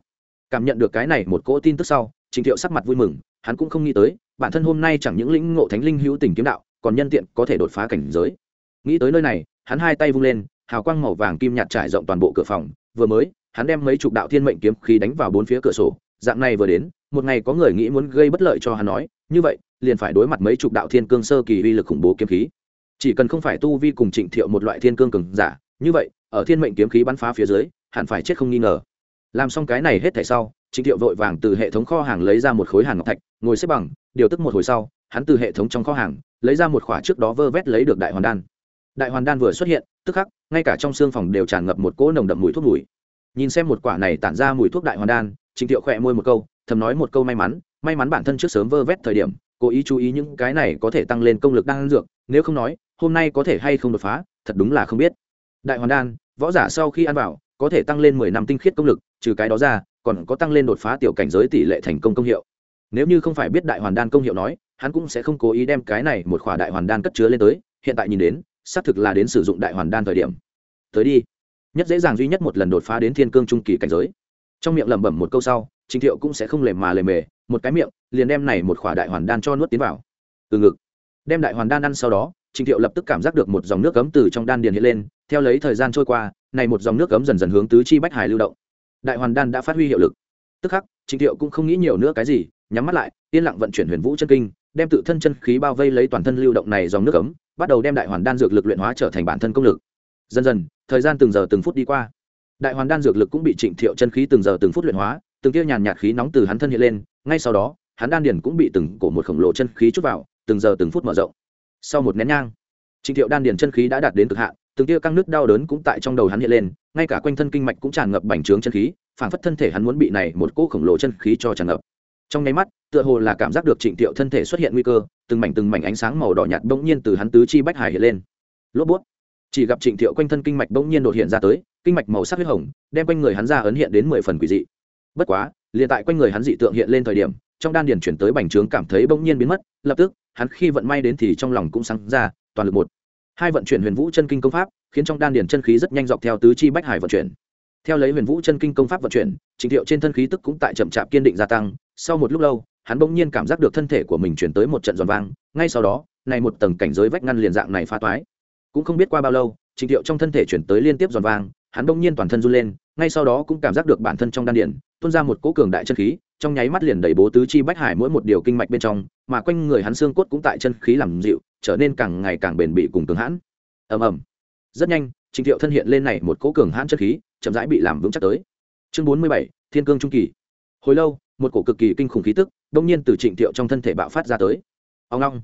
cảm nhận được cái này một cỗ tin tức sau, trình thiệu sắc mặt vui mừng, hắn cũng không nghĩ tới, bản thân hôm nay chẳng những lĩnh ngộ thánh linh hữu tình kiếm đạo, còn nhân tiện có thể đột phá cảnh giới. Nghĩ tới nơi này, hắn hai tay vung lên, hào quang màu vàng kim nhạt trải rộng toàn bộ cửa phòng, vừa mới, hắn đem mấy chục đạo thiên mệnh kiếm khí đánh vào bốn phía cửa sổ, dạng này vừa đến, một ngày có người nghĩ muốn gây bất lợi cho hắn nói, như vậy, liền phải đối mặt mấy chục đạo thiên cương sơ kỳ uy lực khủng bố kiếm khí. Chỉ cần không phải tu vi cùng trịnh thiệu một loại thiên cương cường giả, như vậy, ở thiên mệnh kiếm khí bắn phá phía dưới, hẳn phải chết không nghi ngờ làm xong cái này hết thảy sau, trịnh thiệu vội vàng từ hệ thống kho hàng lấy ra một khối hàng ngọc thạch, ngồi xếp bằng, điều tức một hồi sau, hắn từ hệ thống trong kho hàng, lấy ra một khỏa trước đó vơ vét lấy được đại hoàn đan. Đại hoàn đan vừa xuất hiện, tức khắc, ngay cả trong xương phòng đều tràn ngập một cỗ nồng đậm mùi thuốc mùi. Nhìn xem một quả này tản ra mùi thuốc đại hoàn đan, trịnh thiệu khỏe môi một câu, thầm nói một câu may mắn may mắn bản thân trước sớm vơ vét thời điểm, cố ý chú ý những cái này có thể tăng lên công lực đan dược, nếu không nói, hôm nay có thể hay không đột phá, thật đúng là không biết. Đại hoàn đan, võ giả sau khi ăn vào có thể tăng lên mười năm tinh khiết công lực, trừ cái đó ra, còn có tăng lên đột phá tiểu cảnh giới tỷ lệ thành công công hiệu. Nếu như không phải biết đại hoàn đan công hiệu nói, hắn cũng sẽ không cố ý đem cái này một khỏa đại hoàn đan cất chứa lên tới, hiện tại nhìn đến, xác thực là đến sử dụng đại hoàn đan thời điểm. Tới đi. Nhất dễ dàng duy nhất một lần đột phá đến thiên cương trung kỳ cảnh giới. Trong miệng lẩm bẩm một câu sau, trình thiệu cũng sẽ không lề mà lề mề, một cái miệng, liền đem này một khỏa đại hoàn đan cho nuốt tiến vào. Từ ngực. Đem đại hoàn đan ăn sau đó, trình thiệu lập tức cảm giác được một dòng nước cấm từ trong đan điền hiện lên, theo lấy thời gian trôi qua này một dòng nước cấm dần dần hướng tứ chi bách hải lưu động. Đại hoàn đan đã phát huy hiệu lực. Tức khắc, trịnh thiệu cũng không nghĩ nhiều nữa cái gì, nhắm mắt lại, yên lặng vận chuyển huyền vũ chân kinh, đem tự thân chân khí bao vây lấy toàn thân lưu động này dòng nước cấm bắt đầu đem đại hoàn đan dược lực luyện hóa trở thành bản thân công lực. Dần dần, thời gian từng giờ từng phút đi qua. Đại hoàn đan dược lực cũng bị trịnh thiệu chân khí từng giờ từng phút luyện hóa, từng tia nhàn nhạt khí nóng từ hắn thân hiện lên, ngay sau đó, hắn đan điền cũng bị từng cổ một khổng lồ chân khí chút vào, từng giờ từng phút mở rộng. Sau một nén nhang, trịnh thiệu đan điền chân khí đã đạt đến cực hạn từng tia căng nước đau đớn cũng tại trong đầu hắn hiện lên, ngay cả quanh thân kinh mạch cũng tràn ngập bành trướng chân khí, phảng phất thân thể hắn muốn bị này một cỗ khổng lồ chân khí cho tràn ngập. Trong nháy mắt, tựa hồ là cảm giác được trịnh thiệu thân thể xuất hiện nguy cơ, từng mảnh từng mảnh ánh sáng màu đỏ nhạt bỗng nhiên từ hắn tứ chi bách hải hiện lên. Lốp bút. Chỉ gặp trịnh thiệu quanh thân kinh mạch bỗng nhiên đột hiện ra tới, kinh mạch màu sắc huyết hồng, đem quanh người hắn ra ấn hiện đến mười phần quỷ dị. Bất quá, liền tại quanh người hắn dị tượng hiện lên thời điểm, trong đan điền chuyển tới bành trướng cảm thấy bỗng nhiên biến mất, lập tức, hắn khi vận may đến thì trong lòng cũng sáng ra, toàn lực một hai vận chuyển huyền vũ chân kinh công pháp, khiến trong đan điền chân khí rất nhanh dọc theo tứ chi bách hải vận chuyển. Theo lấy huyền vũ chân kinh công pháp vận chuyển, trình thiệu trên thân khí tức cũng tại chậm chạp kiên định gia tăng. Sau một lúc lâu, hắn bỗng nhiên cảm giác được thân thể của mình chuyển tới một trận giòn vang. Ngay sau đó, này một tầng cảnh giới vách ngăn liền dạng này phá toái. Cũng không biết qua bao lâu, trình thiệu trong thân thể chuyển tới liên tiếp giòn vang, hắn bỗng nhiên toàn thân run lên, ngay sau đó cũng cảm giác được bản thân trong đan điền, tuôn ra một cỗ cường đại chân khí, trong nháy mắt liền đẩy bố tứ chi bách hải mỗi một điều kinh mạch bên trong, mà quanh người hắn xương cốt cũng tại chân khí làm dịu trở nên càng ngày càng bền bỉ cùng cường hãn. Ầm ầm. Rất nhanh, trình thiệu thân hiện lên này một cỗ cường hãn chân khí, chậm rãi bị làm vững chắc tới. Chương bốn mươi bảy, thiên cương trung kỳ. Hồi lâu, một cổ cực kỳ kinh khủng khí tức đông nhiên từ trịnh thiệu trong thân thể bạo phát ra tới. Ông long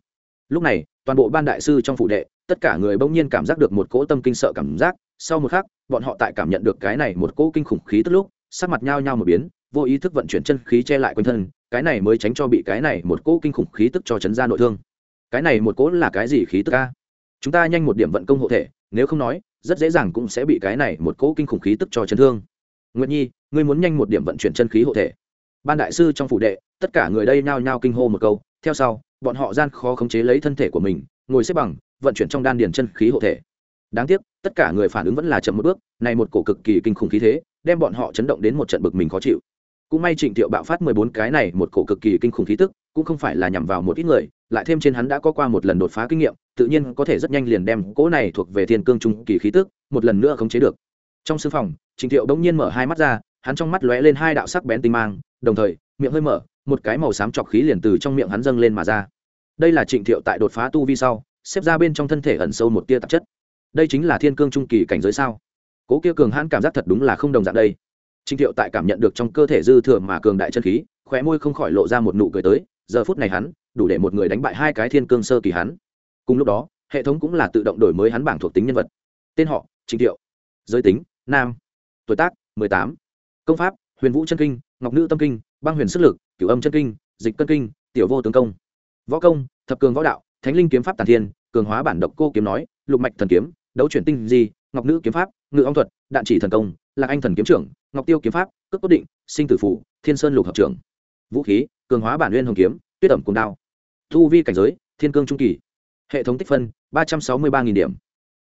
lúc này, toàn bộ ban đại sư trong phủ đệ, tất cả người bỗng nhiên cảm giác được một cỗ tâm kinh sợ cảm giác. Sau một khắc, bọn họ tại cảm nhận được cái này một cỗ kinh khủng khí tức lúc, sắc mặt nhao nhao một biến, vô ý thức vận chuyển chân khí che lại quanh thân, cái này mới tránh cho bị cái này một cỗ kinh khủng khí tức cho chấn ra nội thương cái này một cỗ là cái gì khí tức a? Chúng ta nhanh một điểm vận công hộ thể, nếu không nói, rất dễ dàng cũng sẽ bị cái này một cỗ kinh khủng khí tức cho chấn thương. Nguyện nhi, ngươi muốn nhanh một điểm vận chuyển chân khí hộ thể. Ban đại sư trong phủ đệ, tất cả người đây nhao nhao kinh hô một câu, theo sau, bọn họ gian khó khống chế lấy thân thể của mình, ngồi xếp bằng, vận chuyển trong đan điền chân khí hộ thể. Đáng tiếc, tất cả người phản ứng vẫn là chậm một bước, này một cổ cực kỳ kinh khủng khí thế, đem bọn họ chấn động đến một trận bực mình khó chịu cũng may trịnh thiệu bạo phát mười bốn cái này một cổ cực kỳ kinh khủng khí tức, cũng không phải là nhằm vào một ít người, lại thêm trên hắn đã có qua một lần đột phá kinh nghiệm, tự nhiên có thể rất nhanh liền đem cỗ này thuộc về thiên cương trung kỳ khí tức, một lần nữa khống chế được. Trong sư phòng, trịnh thiệu đông nhiên mở hai mắt ra, hắn trong mắt lóe lên hai đạo sắc bén tinh mang, đồng thời, miệng hơi mở, một cái màu xám chọc khí liền từ trong miệng hắn dâng lên mà ra. Đây là trịnh thiệu tại đột phá tu vi sau, xếp ra bên trong thân thể ẩn sâu một tia tạp chất. Đây chính là thiên cương trung kỳ cảnh giới sao? Cố kia cường hãn cảm giác thật đúng là không đồng dạng đây. Trình thiệu tại cảm nhận được trong cơ thể dư thừa mà cường đại chân khí, khóe môi không khỏi lộ ra một nụ cười tới, giờ phút này hắn đủ để một người đánh bại hai cái thiên cương sơ kỳ hắn. Cùng lúc đó, hệ thống cũng là tự động đổi mới hắn bảng thuộc tính nhân vật. Tên họ, Trình thiệu. Giới tính, nam. Tuổi tác, mười tám. Công pháp, huyền vũ chân kinh, ngọc nữ tâm kinh, băng huyền sức lực, cửu âm chân kinh, dịch cân kinh, tiểu vô tướng công. Võ công, thập cường võ đạo, thánh linh kiếm pháp tản thiên, cường hóa bản độc cô kiếm nói, lục mạch thần kiếm, đấu chuyển tinh di, ngọc nữ kiếm pháp, ngự ong thuật, đạn chỉ thần công lạc anh thần kiếm trưởng, ngọc tiêu kiếm pháp, cước cốt định, sinh tử phủ, thiên sơn lục hợp trưởng. Vũ khí, cường hóa bản nguyên hồng kiếm, tuyết ẩm cùng đao. Thu vi cảnh giới, thiên cương trung kỳ. Hệ thống tích phân, ba trăm sáu mươi ba điểm.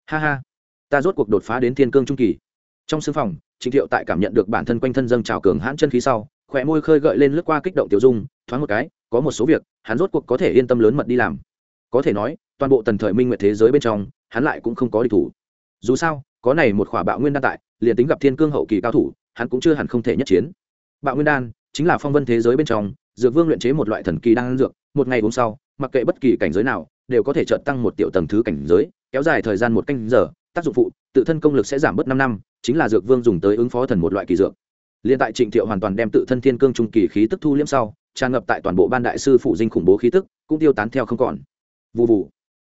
Ha ha. Ta rốt cuộc đột phá đến thiên cương trung kỳ. Trong sưng phòng, trịnh thiệu tại cảm nhận được bản thân quanh thân dâng trào cường hãn chân khí sau, khỏe môi khơi gợi lên lướt qua kích động tiểu dung, thoáng một cái, có một số việc, hắn rốt cuộc có thể yên tâm lớn mật đi làm. Có thể nói, toàn bộ tần thời minh nguyện thế giới bên trong, hắn lại cũng không có địch thủ. Dù sao, có này một khỏa bạo nguyên đa tại liền tính gặp thiên cương hậu kỳ cao thủ, hắn cũng chưa hẳn không thể nhất chiến. Bạo nguyên đan chính là phong vân thế giới bên trong, dược vương luyện chế một loại thần kỳ đan dược, một ngày hôm sau, mặc kệ bất kỳ cảnh giới nào, đều có thể trợ tăng một tiểu tầng thứ cảnh giới, kéo dài thời gian một canh giờ, tác dụng phụ, tự thân công lực sẽ giảm bớt năm năm, chính là dược vương dùng tới ứng phó thần một loại kỳ dược. Liên tại trịnh thiệu hoàn toàn đem tự thân thiên cương trung kỳ khí tức thu liễm sau, tràn ngập tại toàn bộ ban đại sư phụ dinh khủng bố khí tức, cũng tiêu tán theo không còn. Vụ vụ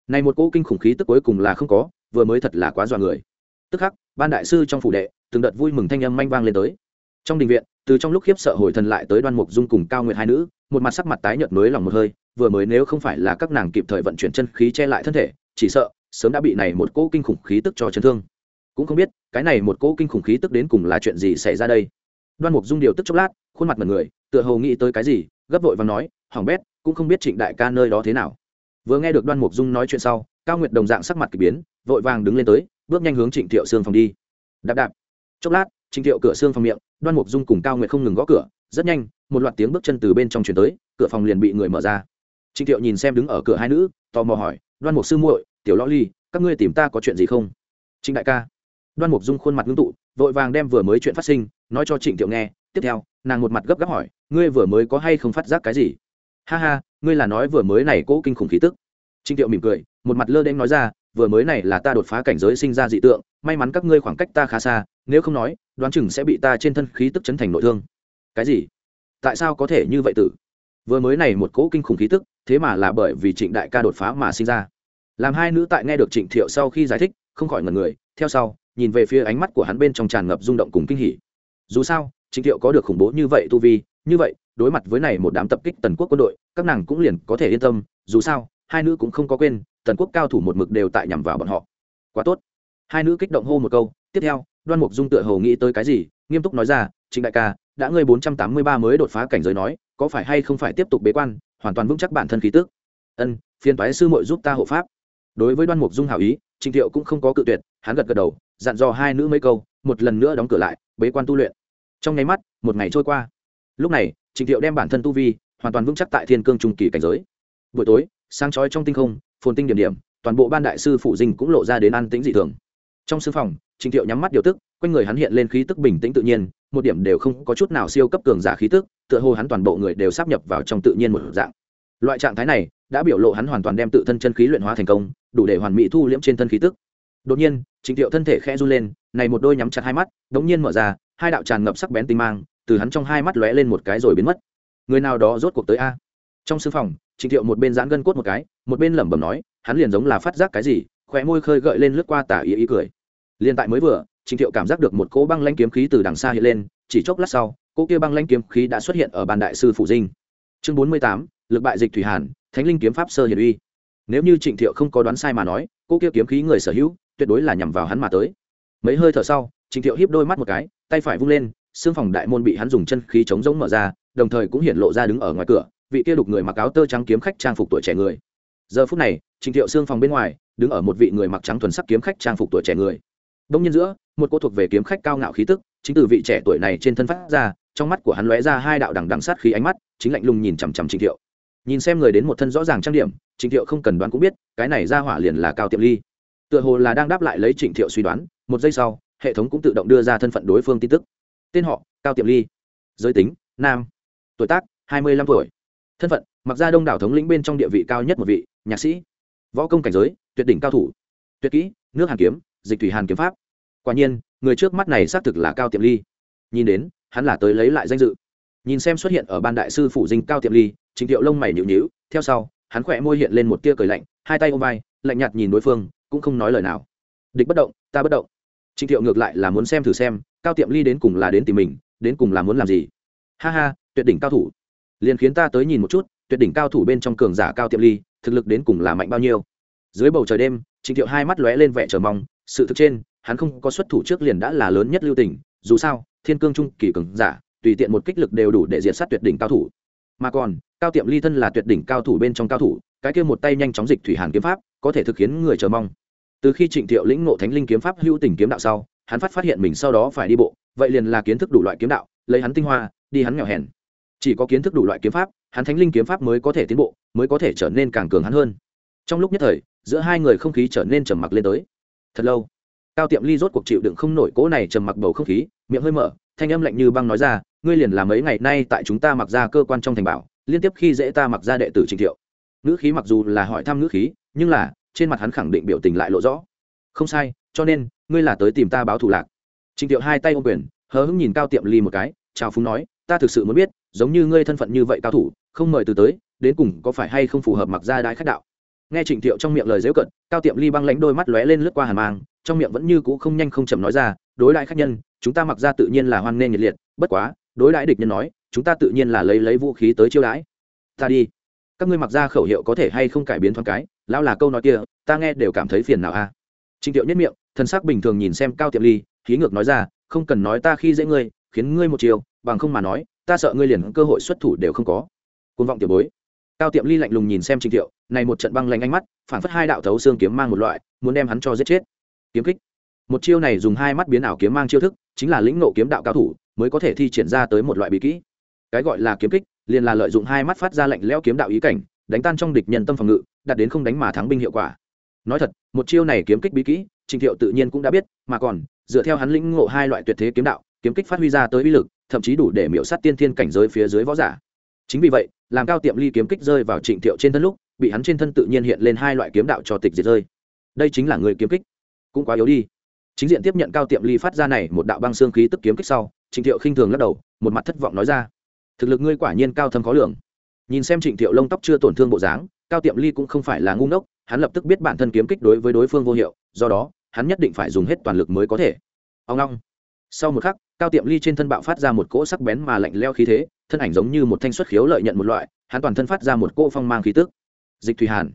này một cỗ kinh khủng khí tức cuối cùng là không có, vừa mới thật là quá dọa người tức khắc, ban đại sư trong phủ đệ, từng đợt vui mừng thanh âm manh vang lên tới. Trong đình viện, từ trong lúc khiếp sợ hồi thần lại tới đoan mục dung cùng cao nguyệt hai nữ, một mặt sắc mặt tái nhợt nới lòng một hơi, vừa mới nếu không phải là các nàng kịp thời vận chuyển chân khí che lại thân thể, chỉ sợ, sớm đã bị này một cỗ kinh khủng khí tức cho chấn thương. Cũng không biết, cái này một cỗ kinh khủng khí tức đến cùng là chuyện gì xảy ra đây? Đoan mục dung điều tức chốc lát, khuôn mặt mật người, tựa hồ nghĩ tới cái gì, gấp vội và nói hỏng bét, cũng không biết trịnh đại ca nơi đó thế nào. Vừa nghe được đoan mục dung nói chuyện sau, cao nguyệt đồng dạng sắc mặt k ỳ biến, vội vàng đứng lên tới bước nhanh hướng trịnh thiệu xương phòng đi. Đạp đạp. Chốc lát, trịnh thiệu cửa xương phòng miệng, đoan mục dung cùng cao nguyệt không ngừng gõ cửa. Rất nhanh, một loạt tiếng bước chân từ bên trong chuyển tới, cửa phòng liền bị người mở ra. Trịnh thiệu nhìn xem đứng ở cửa hai nữ, tò mò hỏi, đoan mục sư muội, tiểu lo ly, các ngươi tìm ta có chuyện gì không? Trịnh đại ca. Đoan mục dung khuôn mặt ngưng tụ, vội vàng đem vừa mới chuyện phát sinh, nói cho trịnh thiệu nghe. Tiếp theo, nàng một mặt gấp gáp hỏi, ngươi vừa mới có hay không phát giác cái gì? Ha ha, ngươi là nói vừa mới này cố kinh khủng khí tức. Trịnh thiệu mỉm cười, một mặt lơ đễnh nói ra vừa mới này là ta đột phá cảnh giới sinh ra dị tượng, may mắn các ngươi khoảng cách ta khá xa, nếu không nói, đoán chừng sẽ bị ta trên thân khí tức chấn thành nội thương. Cái gì? Tại sao có thể như vậy tử? Vừa mới này một cỗ kinh khủng khí tức, thế mà là bởi vì trịnh đại ca đột phá mà sinh ra. Làm hai nữ tại nghe được trịnh thiệu sau khi giải thích, không khỏi ngần người, theo sau, nhìn về phía ánh mắt của hắn bên trong tràn ngập rung động cùng kinh hỉ. Dù sao, trịnh thiệu có được khủng bố như vậy tu vi, như vậy, đối mặt với này một đám tập kích tần quốc quân đội, các nàng cũng liền có thể yên tâm, dù sao, hai nữ cũng không có quên tần quốc cao thủ một mực đều tại nhằm vào bọn họ. Quá tốt. Hai nữ kích động hô một câu, tiếp theo, đoan mục dung tựa hồ nghĩ tới cái gì, nghiêm túc nói ra, trịnh đại ca, đã ngươi bốn trăm tám mươi ba mới đột phá cảnh giới nói, có phải hay không phải tiếp tục bế quan, hoàn toàn vững chắc bản thân khí tức? Ân, phiền toái sư muội giúp ta hộ pháp. Đối với đoan mục dung hảo ý, trịnh thiệu cũng không có cự tuyệt, hắn gật gật đầu, dặn dò hai nữ mấy câu, một lần nữa đóng cửa lại, bế quan tu luyện. Trong nháy mắt, một ngày trôi qua. Lúc này, trịnh thiệu đem bản thân tu vi hoàn toàn vững chắc tại thiên cương trung kỳ cảnh giới. Buổi tối, sáng chói trong tinh không phồn tinh điểm điểm, toàn bộ ban đại sư phụ dinh cũng lộ ra đến an tĩnh dị thường. Trong sư phòng trịnh thiệu nhắm mắt điều tức, quanh người hắn hiện lên khí tức bình tĩnh tự nhiên, một điểm đều không có chút nào siêu cấp cường giả khí tức, tựa hồ hắn toàn bộ người đều sắp nhập vào trong tự nhiên một dạng. Loại trạng thái này đã biểu lộ hắn hoàn toàn đem tự thân chân khí luyện hóa thành công, đủ để hoàn mỹ thu liễm trên thân khí tức. Đột nhiên trịnh thiệu thân thể khẽ run lên, này một đôi nhắm chặt hai mắt, đống nhiên mở ra, hai đạo tràn ngập sắc bén tinh mang, từ hắn trong hai mắt lóe lên một cái rồi biến mất. Người nào đó rốt cuộc tới a? Trong sư phòng trịnh thiệu một bên giãn gân cốt một cái, một bên lẩm bẩm nói, hắn liền giống là phát giác cái gì, khóe môi khơi gợi lên lướt qua tả ý ý cười. Liền tại mới vừa trịnh thiệu cảm giác được một cỗ băng lanh kiếm khí từ đằng xa hiện lên, chỉ chốc lát sau, cỗ kia băng lanh kiếm khí đã xuất hiện ở bàn đại sư phủ dinh. Chương bốn mươi tám, lực bại dịch thủy hàn, thánh linh kiếm pháp sơ hiển uy. Nếu như trịnh thiệu không có đoán sai mà nói, cỗ kia kiếm khí người sở hữu, tuyệt đối là nhằm vào hắn mà tới. Mấy hơi thở sau trịnh thiệu hiếp đôi mắt một cái, tay phải vung lên, xương phòng đại môn bị hắn dùng chân khí chống giống mở ra, đồng thời cũng hiện lộ ra đứng ở ngoài cửa vị kia đục người mặc áo tơ trắng kiếm khách trang phục tuổi trẻ người. Giờ phút này, Trình thiệu xương phòng bên ngoài, đứng ở một vị người mặc trắng thuần sắc kiếm khách trang phục tuổi trẻ người. Đông nhiên giữa, một cô thuộc về kiếm khách cao ngạo khí tức, chính từ vị trẻ tuổi này trên thân phát ra, trong mắt của hắn lóe ra hai đạo đằng đằng sát khí ánh mắt, chính lạnh lùng nhìn chằm chằm Trình thiệu. Nhìn xem người đến một thân rõ ràng trang điểm, Trình thiệu không cần đoán cũng biết, cái này ra hỏa liền là cao tiệm ly. Tựa hồ là đang đáp lại lấy Trình thiệu suy đoán, một giây sau, hệ thống cũng tự động đưa ra thân phận đối phương tin tức. Tên họ, cao tiệm ly. Giới tính, nam. Tuổi tác, hai mươi lăm tuổi thân phận, mặc ra đông đảo thống lĩnh bên trong địa vị cao nhất một vị, nhạc sĩ. Võ công cảnh giới, tuyệt đỉnh cao thủ. Tuyệt kỹ, nước hàn kiếm, dịch thủy hàn kiếm pháp. Quả nhiên, người trước mắt này xác thực là cao tiệm ly. Nhìn đến, hắn là tới lấy lại danh dự. Nhìn xem xuất hiện ở ban đại sư phủ dinh cao tiệm ly, trình thiệu lông mày nhịu nhịu theo sau, hắn khỏe môi hiện lên một tia cười lạnh, hai tay ôm vai, lạnh nhạt nhìn đối phương, cũng không nói lời nào. Địch bất động, ta bất động. Trình thiệu ngược lại là muốn xem thử xem, cao tiệm ly đến cùng là đến tìm mình, đến cùng là muốn làm gì. Ha ha, tuyệt đỉnh cao thủ liền khiến ta tới nhìn một chút, tuyệt đỉnh cao thủ bên trong cường giả cao tiệm ly, thực lực đến cùng là mạnh bao nhiêu. Dưới bầu trời đêm trình thiệu hai mắt lóe lên vẻ chờ mong, sự thực trên, hắn không có xuất thủ trước liền đã là lớn nhất lưu tình, dù sao, thiên cương trung kỳ cường giả, tùy tiện một kích lực đều đủ để diệt sát tuyệt đỉnh cao thủ. Mà còn, cao tiệm ly thân là tuyệt đỉnh cao thủ bên trong cao thủ, cái kia một tay nhanh chóng dịch thủy hàn kiếm pháp, có thể thực hiện người chờ mong. Từ khi trịnh thiệu lĩnh ngộ thánh linh kiếm pháp hữu tình kiếm đạo sau, hắn phát phát hiện mình sau đó phải đi bộ, vậy liền là kiến thức đủ loại kiếm đạo, lấy hắn tinh hoa, đi hắn nghèo hèn chỉ có kiến thức đủ loại kiếm pháp, hắn thánh linh kiếm pháp mới có thể tiến bộ, mới có thể trở nên càng cường hắn hơn. Trong lúc nhất thời, giữa hai người không khí trở nên trầm mặc lên tới. Thật lâu, cao tiệm ly rốt cuộc chịu đựng không nổi cỗ này trầm mặc bầu không khí, miệng hơi mở, thanh âm lạnh như băng nói ra, ngươi liền làm mấy ngày nay tại chúng ta mặc ra cơ quan trong thành bảo, liên tiếp khi dễ ta mặc ra đệ tử trình thiệu. Ngữ khí mặc dù là hỏi thăm ngữ khí, nhưng là, trên mặt hắn khẳng định biểu tình lại lộ rõ. Không sai, cho nên, ngươi là tới tìm ta báo thù lạc. Trình thiệu hai tay ô quyền, hờ hững nhìn cao tiệm ly một cái chào phúng nói, ta thực sự muốn biết giống như ngươi thân phận như vậy cao thủ, không mời từ tới, đến cùng có phải hay không phù hợp mặc ra đái khách đạo? Nghe trịnh thiệu trong miệng lời dễu cận, cao tiệm ly băng lánh đôi mắt lóe lên lướt qua hàn mang, trong miệng vẫn như cũ không nhanh không chậm nói ra, đối đại khách nhân, chúng ta mặc ra tự nhiên là hoan nghênh nhiệt liệt, bất quá, đối đãi địch nhân nói, chúng ta tự nhiên là lấy lấy vũ khí tới chiêu đãi. Ta đi. Các ngươi mặc ra khẩu hiệu có thể hay không cải biến thoáng cái, lão là câu nói kia, ta nghe đều cảm thấy phiền nào a. À. trịnh thiệu nhất miệng thân sắc bình thường nhìn xem cao tiệm ly khí ngược nói ra, không cần nói ta khi dễ ngươi, khiến ngươi một chiều, bằng không mà nói ta sợ ngươi liền cơ hội xuất thủ đều không có. Côn vọng tiểu bối. Cao tiệm ly lạnh lùng nhìn xem Trình thiệu, này một trận băng lanh ánh mắt, phản phất hai đạo thấu xương kiếm mang một loại, muốn đem hắn cho giết chết. Kiếm kích. Một chiêu này dùng hai mắt biến ảo kiếm mang chiêu thức, chính là lĩnh nộ kiếm đạo cao thủ, mới có thể thi triển ra tới một loại bí kỹ. Cái gọi là kiếm kích, liền là lợi dụng hai mắt phát ra lệnh lẽo kiếm đạo ý cảnh, đánh tan trong địch nhân tâm phòng ngự, đạt đến không đánh mà thắng binh hiệu quả. Nói thật, một chiêu này kiếm kích bí kỹ, trình thiệu tự nhiên cũng đã biết, mà còn, dựa theo hắn lĩnh ngộ hai loại tuyệt thế kiếm đạo kiếm kích phát huy ra tới uy lực, thậm chí đủ để miễu sát tiên thiên cảnh giới phía dưới võ giả. Chính vì vậy, làm cao tiệm ly kiếm kích rơi vào trịnh thiệu trên thân lúc, bị hắn trên thân tự nhiên hiện lên hai loại kiếm đạo cho tịch diệt rơi. Đây chính là người kiếm kích. Cũng quá yếu đi. Chính diện tiếp nhận cao tiệm ly phát ra này một đạo băng xương khí tức kiếm kích sau, trịnh thiệu khinh thường lắc đầu, một mặt thất vọng nói ra. Thực lực ngươi quả nhiên cao thâm khó lường. Nhìn xem trịnh thiệu lông tóc chưa tổn thương bộ dáng, cao tiệm ly cũng không phải là ngu ngốc, hắn lập tức biết bản thân kiếm kích đối với đối phương vô hiệu, do đó, hắn nhất định phải dùng hết toàn lực mới có thể. Ông long. Sau một khắc cao tiệm ly trên thân bạo phát ra một cỗ sắc bén mà lạnh leo khí thế, thân ảnh giống như một thanh xuất khiếu lợi nhận một loại, hắn toàn thân phát ra một cỗ phong mang khí tức. Dịch thủy hàn.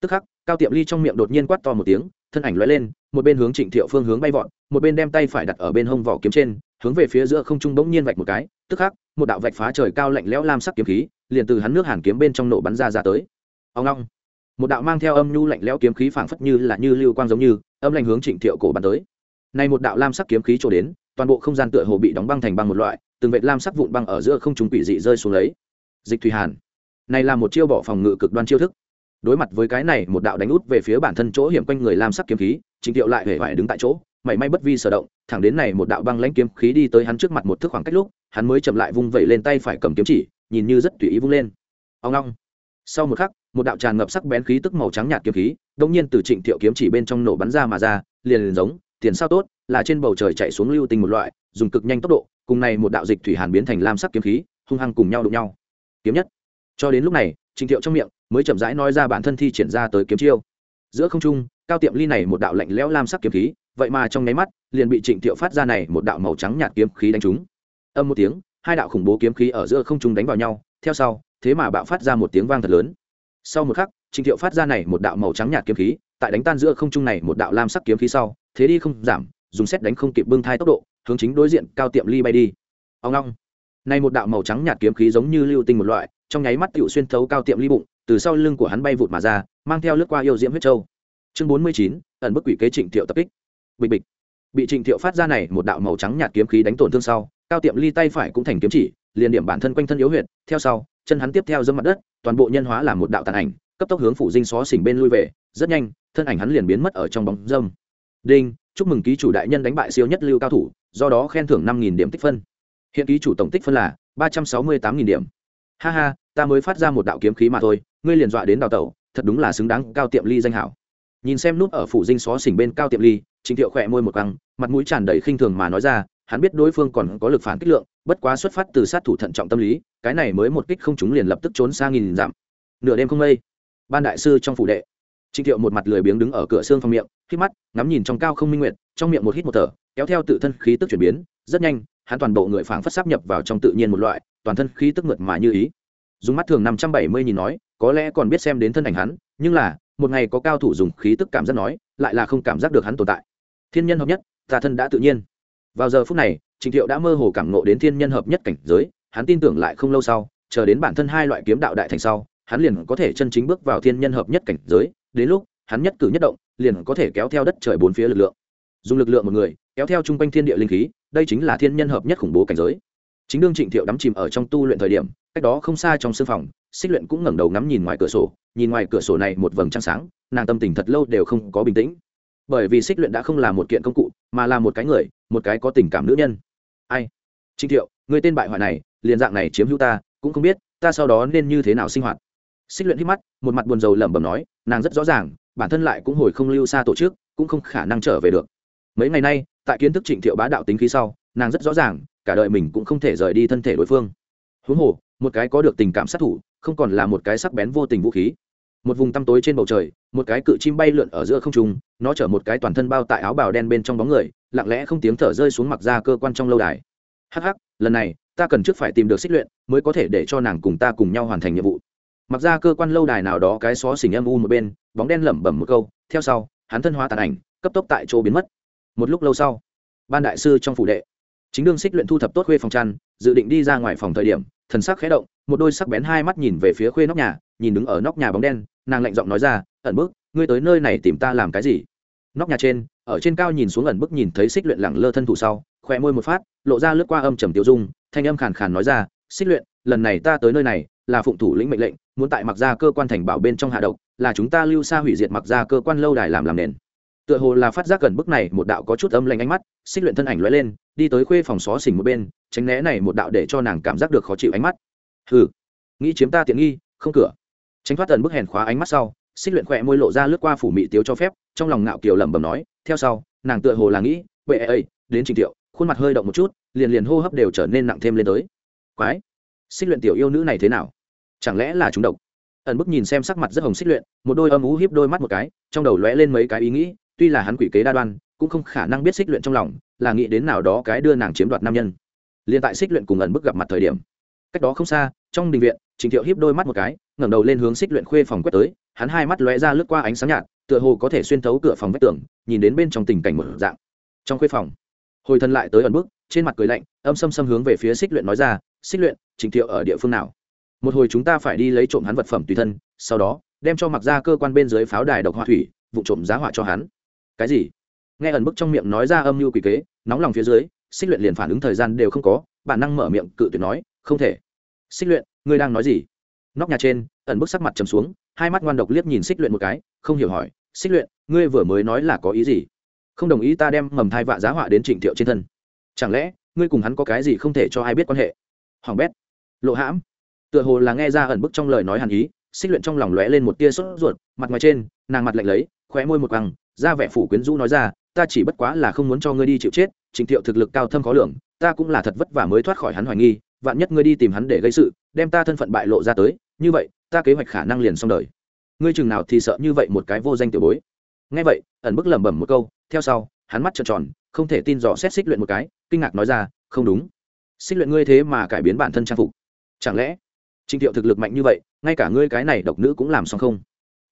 Tức khắc, cao tiệm ly trong miệng đột nhiên quát to một tiếng, thân ảnh lóe lên, một bên hướng trịnh thiệu phương hướng bay vọt, một bên đem tay phải đặt ở bên hông vỏ kiếm trên, hướng về phía giữa không trung bỗng nhiên vạch một cái, tức khắc, một đạo vạch phá trời cao lạnh lẽo lam sắc kiếm khí, liền từ hắn nước hàn kiếm bên trong nổ bắn ra ra tới. Ông long. Một đạo mang theo âm nhu lạnh lẽo kiếm khí phảng phất như là như lưu quang giống như, âm lạnh hướng trịnh thiệu cổ bắn tới. Này một đạo lam sắc kiếm khí trổ đến toàn bộ không gian tựa hồ bị đóng băng thành băng một loại, từng vệt lam sắc vụn băng ở giữa không trung quỷ dị rơi xuống lấy. Dịch thủy hàn, này là một chiêu bỏ phòng ngự cực đoan chiêu thức. Đối mặt với cái này, một đạo đánh út về phía bản thân chỗ hiểm quanh người lam sắc kiếm khí trịnh thiệu lại hề phải đứng tại chỗ, mảy may bất vi sở động, thẳng đến này một đạo băng lãnh kiếm khí đi tới hắn trước mặt một thước khoảng cách lúc, hắn mới chậm lại vung vẩy lên tay phải cầm kiếm chỉ, nhìn như rất tùy ý vung lên. Ông long sau một khắc, một đạo tràn ngập sắc bén khí tức màu trắng nhạt kiếm khí đông nhiên từ trịnh thiệu kiếm chỉ bên trong nổ bắn ra mà ra, liền liền giống, tiền sao tốt là trên bầu trời chạy xuống lưu tinh một loại, dùng cực nhanh tốc độ, cùng này một đạo dịch thủy hàn biến thành lam sắc kiếm khí, hung hăng cùng nhau đụng nhau. Kiếm nhất. Cho đến lúc này trịnh thiệu trong miệng mới chậm rãi nói ra bản thân thi triển ra tới kiếm chiêu. Giữa không trung, cao tiệm ly này một đạo lạnh lẽo lam sắc kiếm khí, vậy mà trong nháy mắt, liền bị trịnh thiệu phát ra này một đạo màu trắng nhạt kiếm khí đánh trúng. Âm một tiếng, hai đạo khủng bố kiếm khí ở giữa không trung đánh vào nhau, theo sau, thế mà bạo phát ra một tiếng vang thật lớn. Sau một khắc trịnh thiệu phát ra này một đạo màu trắng nhạt kiếm khí, tại đánh tan giữa không trung này một đạo lam sắc kiếm khí sau, thế đi không giảm dùng xét đánh không kịp bưng thai tốc độ, hướng chính đối diện cao tiệm ly bay đi. Ông long. Này một đạo màu trắng nhạt kiếm khí giống như lưu tinh một loại, trong nháy mắt tựu xuyên thấu cao tiệm ly bụng, từ sau lưng của hắn bay vụt mà ra, mang theo lướt qua yêu diễm huyết châu. Chương bốn mươi chín, ẩn bức quỷ kế trịnh thiệu tập kích. Bịch bịch. Bị trịnh thiệu phát ra này một đạo màu trắng nhạt kiếm khí đánh tổn thương sau, cao tiệm ly tay phải cũng thành kiếm chỉ, liền điểm bản thân quanh thân yếu huyệt, theo sau, chân hắn tiếp theo dâm mặt đất, toàn bộ nhân hóa là một đạo tàn ảnh, cấp tốc hướng phủ dinh xó xỉnh bên lui về, rất nhanh, thân ảnh hắn liền biến mất ở trong bóng dâm. Đinh chúc mừng ký chủ đại nhân đánh bại siêu nhất lưu cao thủ, do đó khen thưởng năm điểm tích phân. Hiện ký chủ tổng tích phân là ba trăm sáu mươi tám điểm. Ha ha, ta mới phát ra một đạo kiếm khí mà thôi, ngươi liền dọa đến đào tẩu, thật đúng là xứng đáng cao tiệm ly danh hảo. Nhìn xem nút ở phủ dinh xó xỉnh bên cao tiệm ly trịnh thiệu khỏe môi một căng mặt mũi tràn đầy khinh thường mà nói ra, hắn biết đối phương còn có lực phản kích lượng, bất quá xuất phát từ sát thủ thận trọng tâm lý, cái này mới một kích không chúng liền lập tức trốn xa nghìn dặm. Nửa đêm không mây, ban đại sư trong phủ đệ. Trình Thiệu một mặt lười biếng đứng ở cửa xương phòng miệng, khi mắt, ngắm nhìn trong cao không minh nguyệt, trong miệng một hít một thở, kéo theo tự thân khí tức chuyển biến, rất nhanh, hắn toàn bộ người phảng phất sắp nhập vào trong tự nhiên một loại, toàn thân khí tức mượt mà như ý. Dùng mắt thường năm trăm bảy mươi nhìn nói, có lẽ còn biết xem đến thân ảnh hắn, nhưng là, một ngày có cao thủ dùng khí tức cảm giác nói, lại là không cảm giác được hắn tồn tại. Thiên nhân hợp nhất, ta thân đã tự nhiên. Vào giờ phút này, Trình Thiệu đã mơ hồ cảm ngộ đến thiên nhân hợp nhất cảnh giới, hắn tin tưởng lại không lâu sau, chờ đến bản thân hai loại kiếm đạo đại thành sau, hắn liền có thể chân chính bước vào thiên nhân hợp nhất cảnh giới, đến lúc hắn nhất cử nhất động, liền có thể kéo theo đất trời bốn phía lực lượng. Dùng lực lượng một người, kéo theo chung quanh thiên địa linh khí, đây chính là thiên nhân hợp nhất khủng bố cảnh giới. Chính đương trịnh thiệu đắm chìm ở trong tu luyện thời điểm, cách đó không xa trong sưng phòng, xích luyện cũng ngẩng đầu ngắm nhìn ngoài cửa sổ, nhìn ngoài cửa sổ này một vầng trăng sáng, nàng tâm tình thật lâu đều không có bình tĩnh. Bởi vì xích luyện đã không là một kiện công cụ, mà là một cái người, một cái có tình cảm nữ nhân. Ai? Trịnh thiệu, người tên bại hoại này, liền dạng này chiếm hữu ta, cũng không biết, ta sau đó nên như thế nào sinh hoạt xích luyện hít mắt, một mặt buồn rầu lẩm bẩm nói, nàng rất rõ ràng, bản thân lại cũng hồi không lưu xa tổ chức, cũng không khả năng trở về được. Mấy ngày nay, tại kiến thức trịnh thiệu bá đạo tính khí sau, nàng rất rõ ràng, cả đời mình cũng không thể rời đi thân thể đối phương. Huống hồ, một cái có được tình cảm sát thủ, không còn là một cái sắc bén vô tình vũ khí. Một vùng tăm tối trên bầu trời, một cái cự chim bay lượn ở giữa không trung, nó chở một cái toàn thân bao tại áo bào đen bên trong bóng người, lặng lẽ không tiếng thở rơi xuống mặc ra cơ quan trong lâu đài. Hắc hắc, lần này, ta cần trước phải tìm được xích luyện, mới có thể để cho nàng cùng ta cùng nhau hoàn thành nhiệm vụ mặc ra cơ quan lâu đài nào đó cái xó xỉnh âm u một bên, bóng đen lẩm bẩm một câu, theo sau, hắn thân hóa tàn ảnh, cấp tốc tại chỗ biến mất. Một lúc lâu sau, ban đại sư trong phủ đệ, chính đương xích luyện thu thập tốt khuê phòng chăn dự định đi ra ngoài phòng thời điểm, thần sắc khẽ động, một đôi sắc bén hai mắt nhìn về phía khuê nóc nhà, nhìn đứng ở nóc nhà bóng đen, nàng lạnh giọng nói ra, ẩn bức, ngươi tới nơi này tìm ta làm cái gì? Nóc nhà trên, ở trên cao nhìn xuống ẩn bức nhìn thấy xích luyện lẳng lơ thân thủ sau khỏe môi một phát, lộ ra lướt qua âm trầm tiêu dung, thanh âm khàn khàn nói ra, xích luyện, lần này ta tới nơi này, là phụng thủ lĩnh mệnh lệnh muốn tại mặc ra cơ quan thành bảo bên trong hạ độc, là chúng ta lưu xa hủy diệt mặc ra cơ quan lâu đài làm làm nền. Tựa hồ là phát giác gần bức này một đạo có chút âm lạnh ánh mắt, xích luyện thân ảnh lóe lên, đi tới khuê phòng xó xỉnh một bên, tránh né này một đạo để cho nàng cảm giác được khó chịu ánh mắt. Hừ, nghĩ chiếm ta tiện nghi, không cửa. Tránh thoát tần bức hèn khóa ánh mắt sau, xích luyện khỏe môi lộ ra lướt qua phủ mị tiếu cho phép, trong lòng ngạo kiều lẩm bẩm nói, theo sau, nàng tựa hồ là nghĩ, bệ ấy đến trình tiệu. Khuôn mặt hơi động một chút, liền liền hô hấp đều trở nên nặng thêm lên tới. Quái, xích luyện tiểu yêu nữ này thế nào? Chẳng lẽ là chúng độc? Ẩn bức nhìn xem sắc mặt rất hồng xích luyện, một đôi âm ú hiếp đôi mắt một cái, trong đầu lóe lên mấy cái ý nghĩ, tuy là hắn quỷ kế đa đoan, cũng không khả năng biết xích luyện trong lòng, là nghĩ đến nào đó cái đưa nàng chiếm đoạt nam nhân. Liền tại xích luyện cùng ẩn bức gặp mặt thời điểm, cách đó không xa, trong đình viện, trình thiệu hiếp đôi mắt một cái, ngẩng đầu lên hướng xích luyện khuê phòng quét tới, hắn hai mắt lóe ra lướt qua ánh sáng nhạt, tựa hồ có thể xuyên thấu cửa phòng vách tường, nhìn đến bên trong tình cảnh một dạng. Trong khuê phòng, hồi thân lại tới ẩn bức, trên mặt cười lạnh, âm xâm xâm hướng về phía xích luyện nói ra, xích luyện, trình thiệu ở địa phương nào? Một hồi chúng ta phải đi lấy trộm hắn vật phẩm tùy thân, sau đó, đem cho mặc ra cơ quan bên dưới pháo đài độc hỏa thủy, vụ trộm giá hỏa cho hắn. Cái gì? Nghe ẩn bức trong miệng nói ra âm mưu quỷ kế, nóng lòng phía dưới, xích luyện liền phản ứng thời gian đều không có, bản năng mở miệng cự tuyệt nói, không thể. Xích luyện, ngươi đang nói gì? Nóc nhà trên, ẩn bức sắc mặt trầm xuống, hai mắt ngoan độc liếc nhìn xích luyện một cái, không hiểu hỏi, xích luyện, ngươi vừa mới nói là có ý gì? Không đồng ý ta đem mầm thai vạ giá họa đến trịnh thiệu trên thân. Chẳng lẽ, ngươi cùng hắn có cái gì không thể cho ai biết quan hệ? Hoàng bét. Lộ hãm tựa hồ là nghe ra ẩn bức trong lời nói hàn ý, xích luyện trong lòng lóe lên một tia sốt ruột, mặt ngoài trên, nàng mặt lạnh lấy, khóe môi một quăng, ra vẻ phủ quyến rũ nói ra, ta chỉ bất quá là không muốn cho ngươi đi chịu chết, trình thiệu thực lực cao thâm khó lường, ta cũng là thật vất vả mới thoát khỏi hắn hoài nghi, vạn nhất ngươi đi tìm hắn để gây sự, đem ta thân phận bại lộ ra tới, như vậy, ta kế hoạch khả năng liền xong đời. Ngươi chừng nào thì sợ như vậy một cái vô danh tiểu bối. Nghe vậy, ẩn bức lẩm bẩm một câu, theo sau, hắn mắt trợn tròn, không thể tin dò xét xích luyện một cái, kinh ngạc nói ra, không đúng. Xích luyện ngươi thế mà cải biến bản thân trang phục. Chẳng lẽ trình thiệu thực lực mạnh như vậy, ngay cả ngươi cái này độc nữ cũng làm xong không?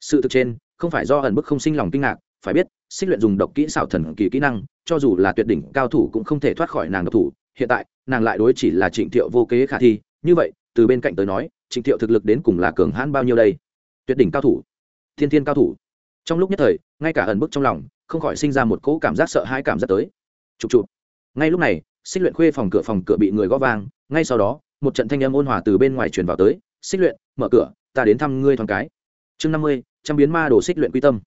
Sự thực trên, không phải do ẩn bức không sinh lòng kinh ngạc, phải biết, xích luyện dùng độc kỹ xảo thần kỳ kỹ năng, cho dù là tuyệt đỉnh cao thủ cũng không thể thoát khỏi nàng độc thủ. Hiện tại, nàng lại đối chỉ là trịnh thiệu vô kế khả thi. Như vậy, từ bên cạnh tới nói trịnh thiệu thực lực đến cùng là cường hãn bao nhiêu đây? Tuyệt đỉnh cao thủ, thiên thiên cao thủ. Trong lúc nhất thời, ngay cả ẩn bức trong lòng, không khỏi sinh ra một cỗ cảm giác sợ hãi cảm giác tới. Chụp chụp. Ngay lúc này, xích luyện khuê phòng cửa phòng cửa bị người gõ vang, ngay sau đó một trận thanh âm ôn hòa từ bên ngoài truyền vào tới, xích luyện, mở cửa, ta đến thăm ngươi thoáng cái. Chương năm mươi, trăm biến ma đồ xích luyện quy tâm.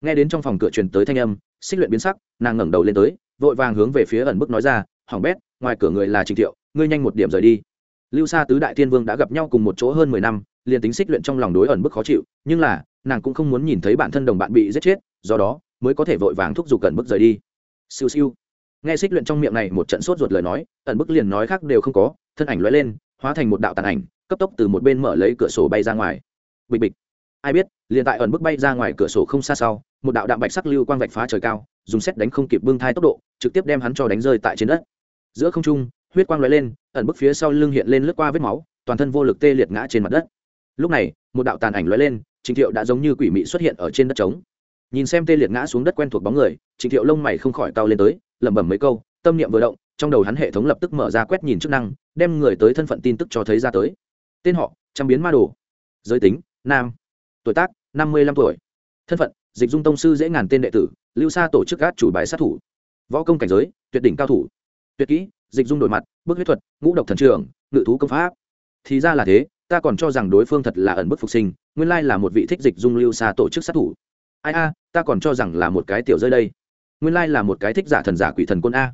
Nghe đến trong phòng cửa truyền tới thanh âm, xích luyện biến sắc, nàng ngẩng đầu lên tới, vội vàng hướng về phía ẩn bức nói ra hỏng bét, ngoài cửa người là trình thiệu, ngươi nhanh một điểm rời đi. Lưu sa tứ đại thiên vương đã gặp nhau cùng một chỗ hơn mười năm, liền tính xích luyện trong lòng đối ẩn bức khó chịu, nhưng là, nàng cũng không muốn nhìn thấy bản thân đồng bạn bị giết chết, do đó, mới có thể vội vàng thúc giục ẩn bức rời đi. Siêu siêu. Nghe xích luyện trong miệng này một trận sốt ruột lời nói, ẩn bức liền nói khác đều không có thân ảnh lóe lên, hóa thành một đạo tàn ảnh, cấp tốc từ một bên mở lấy cửa sổ bay ra ngoài. Bịch bịch. Ai biết, liền tại ẩn bức bay ra ngoài cửa sổ không xa sau, một đạo đạm bạch sắc lưu quang vạch phá trời cao, dùng xét đánh không kịp bưng thai tốc độ, trực tiếp đem hắn cho đánh rơi tại trên đất. Giữa không trung, huyết quang lóe lên, ẩn bức phía sau lưng hiện lên lướt qua vết máu, toàn thân vô lực tê liệt ngã trên mặt đất. Lúc này, một đạo tàn ảnh lóe lên, trình thiệu đã giống như quỷ mị xuất hiện ở trên đất trống. Nhìn xem tê liệt ngã xuống đất quen thuộc bóng người, trình thiệu lông mày không khỏi cao lên tới, lẩm bẩm mấy câu, tâm niệm vừa động trong đầu hắn hệ thống lập tức mở ra quét nhìn chức năng, đem người tới thân phận tin tức cho thấy ra tới. Tên họ trăm biến ma đồ. Giới tính, nam. Tuổi tác, năm mươi lăm tuổi. Thân phận, dịch dung tông sư dễ ngàn tên đệ tử, lưu xa tổ chức gác chủ bài sát thủ. Võ công cảnh giới, tuyệt đỉnh cao thủ. Tuyệt kỹ, dịch dung đổi mặt bức huyết thuật, ngũ độc thần trường, ngự thú công pháp. Thì ra là thế, ta còn cho rằng đối phương thật là ẩn bức phục sinh, nguyên lai là một vị thích dịch dung lưu xa tổ chức sát thủ. Ai a, ta còn cho rằng là một cái tiểu rơi đây. Nguyên lai là một cái thích giả thần giả quỷ thần quân a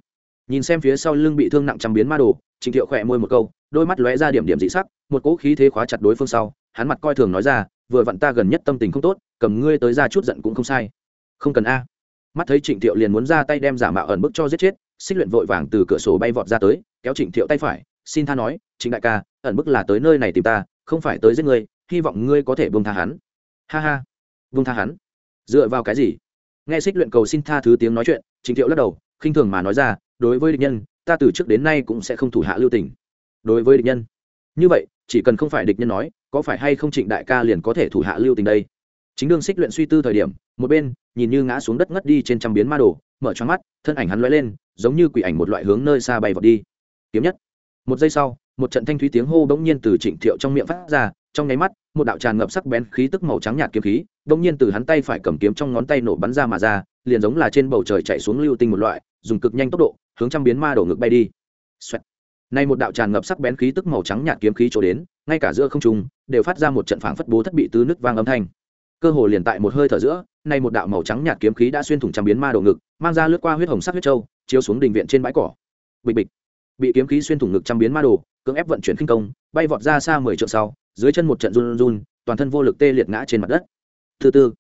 nhìn xem phía sau lưng bị thương nặng trăm biến ma đồ trịnh thiệu khỏe môi một câu, đôi mắt lóe ra điểm điểm dị sắc, một cỗ khí thế khóa chặt đối phương sau, hắn mặt coi thường nói ra, vừa vặn ta gần nhất tâm tình không tốt, cầm ngươi tới ra chút giận cũng không sai. Không cần a. Mắt thấy trịnh thiệu liền muốn ra tay đem giả mạo ẩn bức cho giết chết, xích luyện vội vàng từ cửa sổ bay vọt ra tới, kéo trịnh thiệu tay phải, xin tha nói trịnh đại ca, ẩn bức là tới nơi này tìm ta, không phải tới giết ngươi, hy vọng ngươi có thể buông tha hắn. Ha ha. Buông tha hắn? Dựa vào cái gì? Nghe xích luyện cầu xin tha thứ tiếng nói chuyện trịnh thiệu lắc đầu, khinh thường mà nói ra đối với địch nhân, ta từ trước đến nay cũng sẽ không thủ hạ lưu tình. Đối với địch nhân. Như vậy, chỉ cần không phải địch nhân nói, có phải hay không trịnh đại ca liền có thể thủ hạ lưu tình đây? Chính đương xích luyện suy tư thời điểm, một bên, nhìn như ngã xuống đất ngất đi trên trăm biến ma đồ, mở choáng mắt, thân ảnh hắn lóe lên, giống như quỷ ảnh một loại hướng nơi xa bay vọt đi. Kiếm nhất. Một giây sau, một trận thanh thúy tiếng hô bỗng nhiên từ trịnh thiệu trong miệng phát ra, trong nháy mắt, một đạo tràn ngập sắc bén khí tức màu trắng nhạt kiếm khí, bỗng nhiên từ hắn tay phải cầm kiếm trong ngón tay nổ bắn ra mà ra liền giống là trên bầu trời chạy xuống lưu tinh một loại dùng cực nhanh tốc độ hướng trăm biến ma đổ ngực bay đi Xoẹt. Nay một đạo tràn ngập sắc bén khí tức màu trắng nhạt kiếm khí chỗ đến, ngay cả giữa không trung đều phát ra một trận phảng phất bố thất bị tứ nứt vang âm thanh. Cơ hồ liền tại một hơi thở giữa, nay một đạo màu trắng nhạt kiếm khí đã xuyên thủng trăm biến ma đổ ngực, mang ra lướt qua huyết hồng sắc huyết châu, chiếu xuống đình viện trên bãi cỏ. Bịch bịch. Bị kiếm khí xuyên thủng ngực trăm biến ma đồ, cưỡng ép vận chuyển khinh công, bay vọt ra xa mười trượng sau, dưới chân một trận run run, toàn thân vô lực tê liệt ngã trên mặt đất. Thứ tư,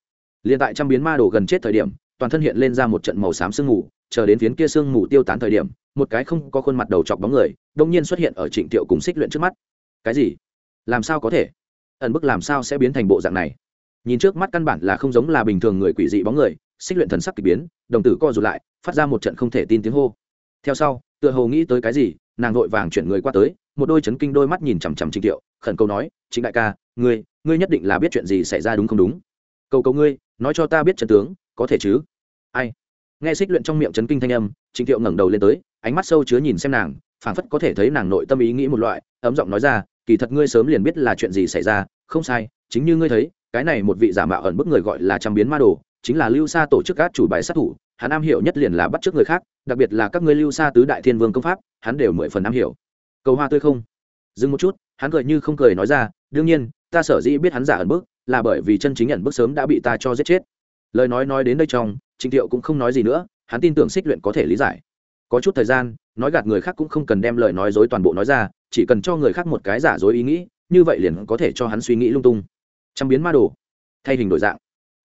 liền tại trăm biến ma đồ gần chết thời điểm, toàn thân hiện lên ra một trận màu xám sương mù, chờ đến phiến kia sương mù tiêu tán thời điểm, một cái không có khuôn mặt đầu chọc bóng người, đông nhiên xuất hiện ở Trịnh Tiệu cùng Xích Luyện trước mắt. Cái gì? Làm sao có thể? Ẩn bức làm sao sẽ biến thành bộ dạng này? Nhìn trước mắt căn bản là không giống là bình thường người quỷ dị bóng người, Xích Luyện thần sắc kỳ biến, đồng tử co rụt lại, phát ra một trận không thể tin tiếng hô. Theo sau, tựa hồ nghĩ tới cái gì, nàng vội vàng chuyển người qua tới, một đôi chấn kinh đôi mắt nhìn chằm chằm Trịnh Tiệu, khẩn cầu nói, "Trịnh đại ca, ngươi, ngươi nhất định là biết chuyện gì xảy ra đúng không đúng? Cầu cầu ngươi, nói cho ta biết trận tướng, có thể chứ?" Ai? nghe xích luyện trong miệng chấn kinh thanh âm, trịnh thiệu ngẩng đầu lên tới, ánh mắt sâu chứa nhìn xem nàng, phảng phất có thể thấy nàng nội tâm ý nghĩ một loại, ấm giọng nói ra, kỳ thật ngươi sớm liền biết là chuyện gì xảy ra, không sai, chính như ngươi thấy, cái này một vị giả mạo ẩn bức người gọi là trăm biến ma đồ, chính là lưu xa tổ chức các chủ bài sát thủ, hắn am hiểu nhất liền là bắt trước người khác, đặc biệt là các ngươi lưu xa tứ đại thiên vương công pháp, hắn đều mười phần am hiểu cầu hoa tươi không dừng một chút, hắn cười như không cười nói ra, đương nhiên, ta sở dĩ biết hắn giả ẩn bức, là bởi vì chân chính ẩn bức sớm đã bị ta cho giết chết lời nói nói đến đây trong trịnh thiệu cũng không nói gì nữa, hắn tin tưởng xích luyện có thể lý giải. Có chút thời gian, nói gạt người khác cũng không cần đem lời nói dối toàn bộ nói ra, chỉ cần cho người khác một cái giả dối ý nghĩ, như vậy liền có thể cho hắn suy nghĩ lung tung. Trăm biến ma đồ. Thay hình đổi dạng.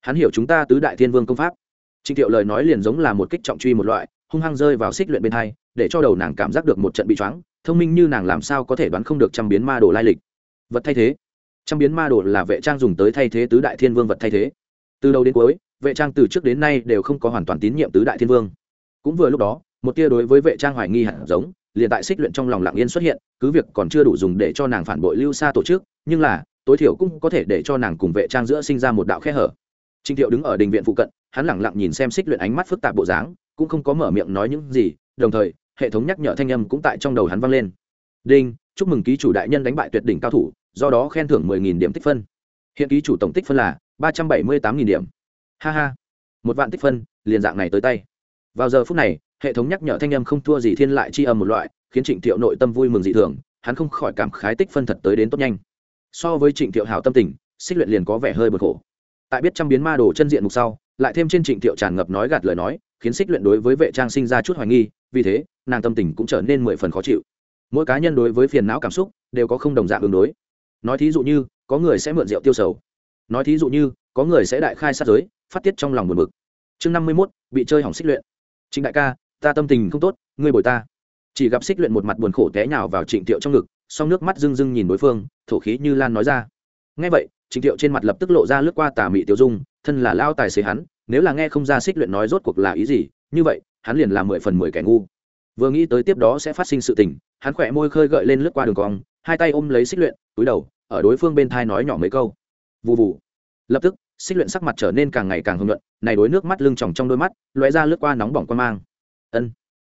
Hắn hiểu chúng ta tứ đại thiên vương công pháp. Trịnh thiệu lời nói liền giống là một kích trọng truy một loại, hung hăng rơi vào xích luyện bên hai, để cho đầu nàng cảm giác được một trận bị choáng, thông minh như nàng làm sao có thể đoán không được trăm biến ma đồ lai lịch. Vật thay thế. Trăm biến ma đồ là vệ trang dùng tới thay thế tứ đại thiên vương vật thay thế. Từ đầu đến cuối vệ trang từ trước đến nay đều không có hoàn toàn tín nhiệm tứ đại thiên vương. Cũng vừa lúc đó, một tia đối với vệ trang hoài nghi hẳn giống, liền tại xích luyện trong lòng lặng yên xuất hiện, cứ việc còn chưa đủ dùng để cho nàng phản bội lưu xa tổ chức, nhưng là, tối thiểu cũng có thể để cho nàng cùng vệ trang giữa sinh ra một đạo khe hở. Trinh thiệu đứng ở đình viện phụ cận, hắn lẳng lặng nhìn xem xích luyện ánh mắt phức tạp bộ dáng, cũng không có mở miệng nói những gì, đồng thời, hệ thống nhắc nhở thanh âm cũng tại trong đầu hắn vang lên. Đinh, chúc mừng ký chủ đại nhân đánh bại tuyệt đỉnh cao thủ, do đó khen thưởng mười nghìn điểm tích phân. Hiện ký chủ tổng tích phân là ba trăm bảy mươi tám nghìn điểm ha ha. Một vạn tích phân, liền dạng này tới tay. Vào giờ phút này, hệ thống nhắc nhở thanh âm không thua gì thiên lại chi âm một loại, khiến trịnh thiệu nội tâm vui mừng dị thường, hắn không khỏi cảm khái tích phân thật tới đến tốt nhanh. So với trịnh thiệu hảo tâm tình, xích luyện liền có vẻ hơi bực khổ. Tại biết trăm biến ma đồ chân diện mục sau, lại thêm trên trịnh thiệu tràn ngập nói gạt lời nói, khiến xích luyện đối với vệ trang sinh ra chút hoài nghi, vì thế, nàng tâm tình cũng trở nên mười phần khó chịu. Mỗi cá nhân đối với phiền não cảm xúc, đều có không đồng dạng ứng đối. Nói thí dụ như, có người sẽ mượn rượu tiêu sầu nói thí dụ như, có người sẽ đại khai sát giới, phát tiết trong lòng buồn bực. Chương năm mươi mốt, bị chơi hỏng xích luyện. Trịnh đại ca, ta tâm tình không tốt, ngươi bồi ta. Chỉ gặp xích luyện một mặt buồn khổ té nhào vào trịnh tiệu trong ngực, song nước mắt rưng rưng nhìn đối phương, thổ khí như lan nói ra. Ngay vậy, trịnh tiệu trên mặt lập tức lộ ra lướt qua tà mị tiêu dung, thân là lao tài xế hắn, nếu là nghe không ra xích luyện nói rốt cuộc là ý gì, như vậy, hắn liền làm mười phần mười kẻ ngu. Vừa nghĩ tới tiếp đó sẽ phát sinh sự tình, hắn khỏe môi khơi gợi lên lướt qua đường cong, hai tay ôm lấy xích luyện, túi đầu, ở đối phương bên thai nói nhỏ mấy câu vụ vụ lập tức, xích luyện sắc mặt trở nên càng ngày càng hưng luận này đối nước mắt lưng tròng trong đôi mắt, lóe ra lướt qua nóng bỏng quan mang. Ân.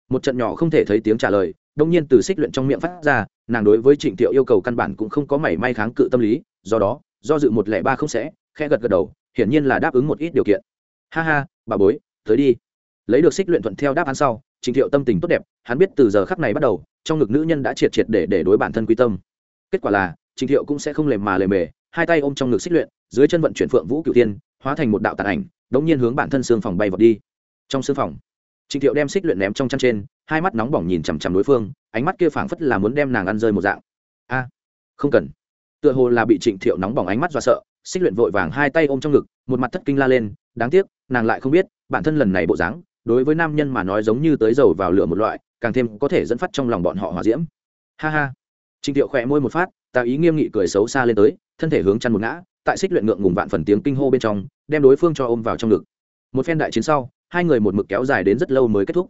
Một trận nhỏ không thể thấy tiếng trả lời đông nhiên từ xích luyện trong miệng phát ra, nàng đối với trịnh thiệu yêu cầu căn bản cũng không có mảy may kháng cự tâm lý, do đó, do dự một lẻ ba không sẽ khe gật gật đầu, hiển nhiên là đáp ứng một ít điều kiện. Ha ha, bà bối, tới đi. Lấy được xích luyện thuận theo đáp án sau, trịnh thiệu tâm tình tốt đẹp, hắn biết từ giờ khắc này bắt đầu, trong ngực nữ nhân đã triệt triệt để để đối bản thân quy tâm. Kết quả là, trịnh thiệu cũng sẽ không lề mà lề mề hai tay ôm trong ngực xích luyện, dưới chân vận chuyển phượng vũ cửu tiên hóa thành một đạo tàn ảnh, đống nhiên hướng bản thân xương phòng bay vọt đi. Trong xương phòng, trịnh thiệu đem xích luyện ném trong chăn trên, hai mắt nóng bỏng nhìn chằm chằm đối phương, ánh mắt kia phảng phất là muốn đem nàng ăn rơi một dạng. A, không cần. Tựa hồ là bị trịnh thiệu nóng bỏng ánh mắt dọa sợ, xích luyện vội vàng hai tay ôm trong ngực, một mặt thất kinh la lên, đáng tiếc, nàng lại không biết, bản thân lần này bộ dáng, đối với nam nhân mà nói giống như tới dầu vào lửa một loại, càng thêm có thể dẫn phát trong lòng bọn họ hòa diễm. Ha ha. Trịnh thiệu khỏe môi một phát tà ý nghiêm nghị cười xấu xa lên tới, thân thể hướng chăn một ngã, tại xích luyện ngượng ngùng vạn phần tiếng kinh hô bên trong, đem đối phương cho ôm vào trong ngực. Một phen đại chiến sau, hai người một mực kéo dài đến rất lâu mới kết thúc.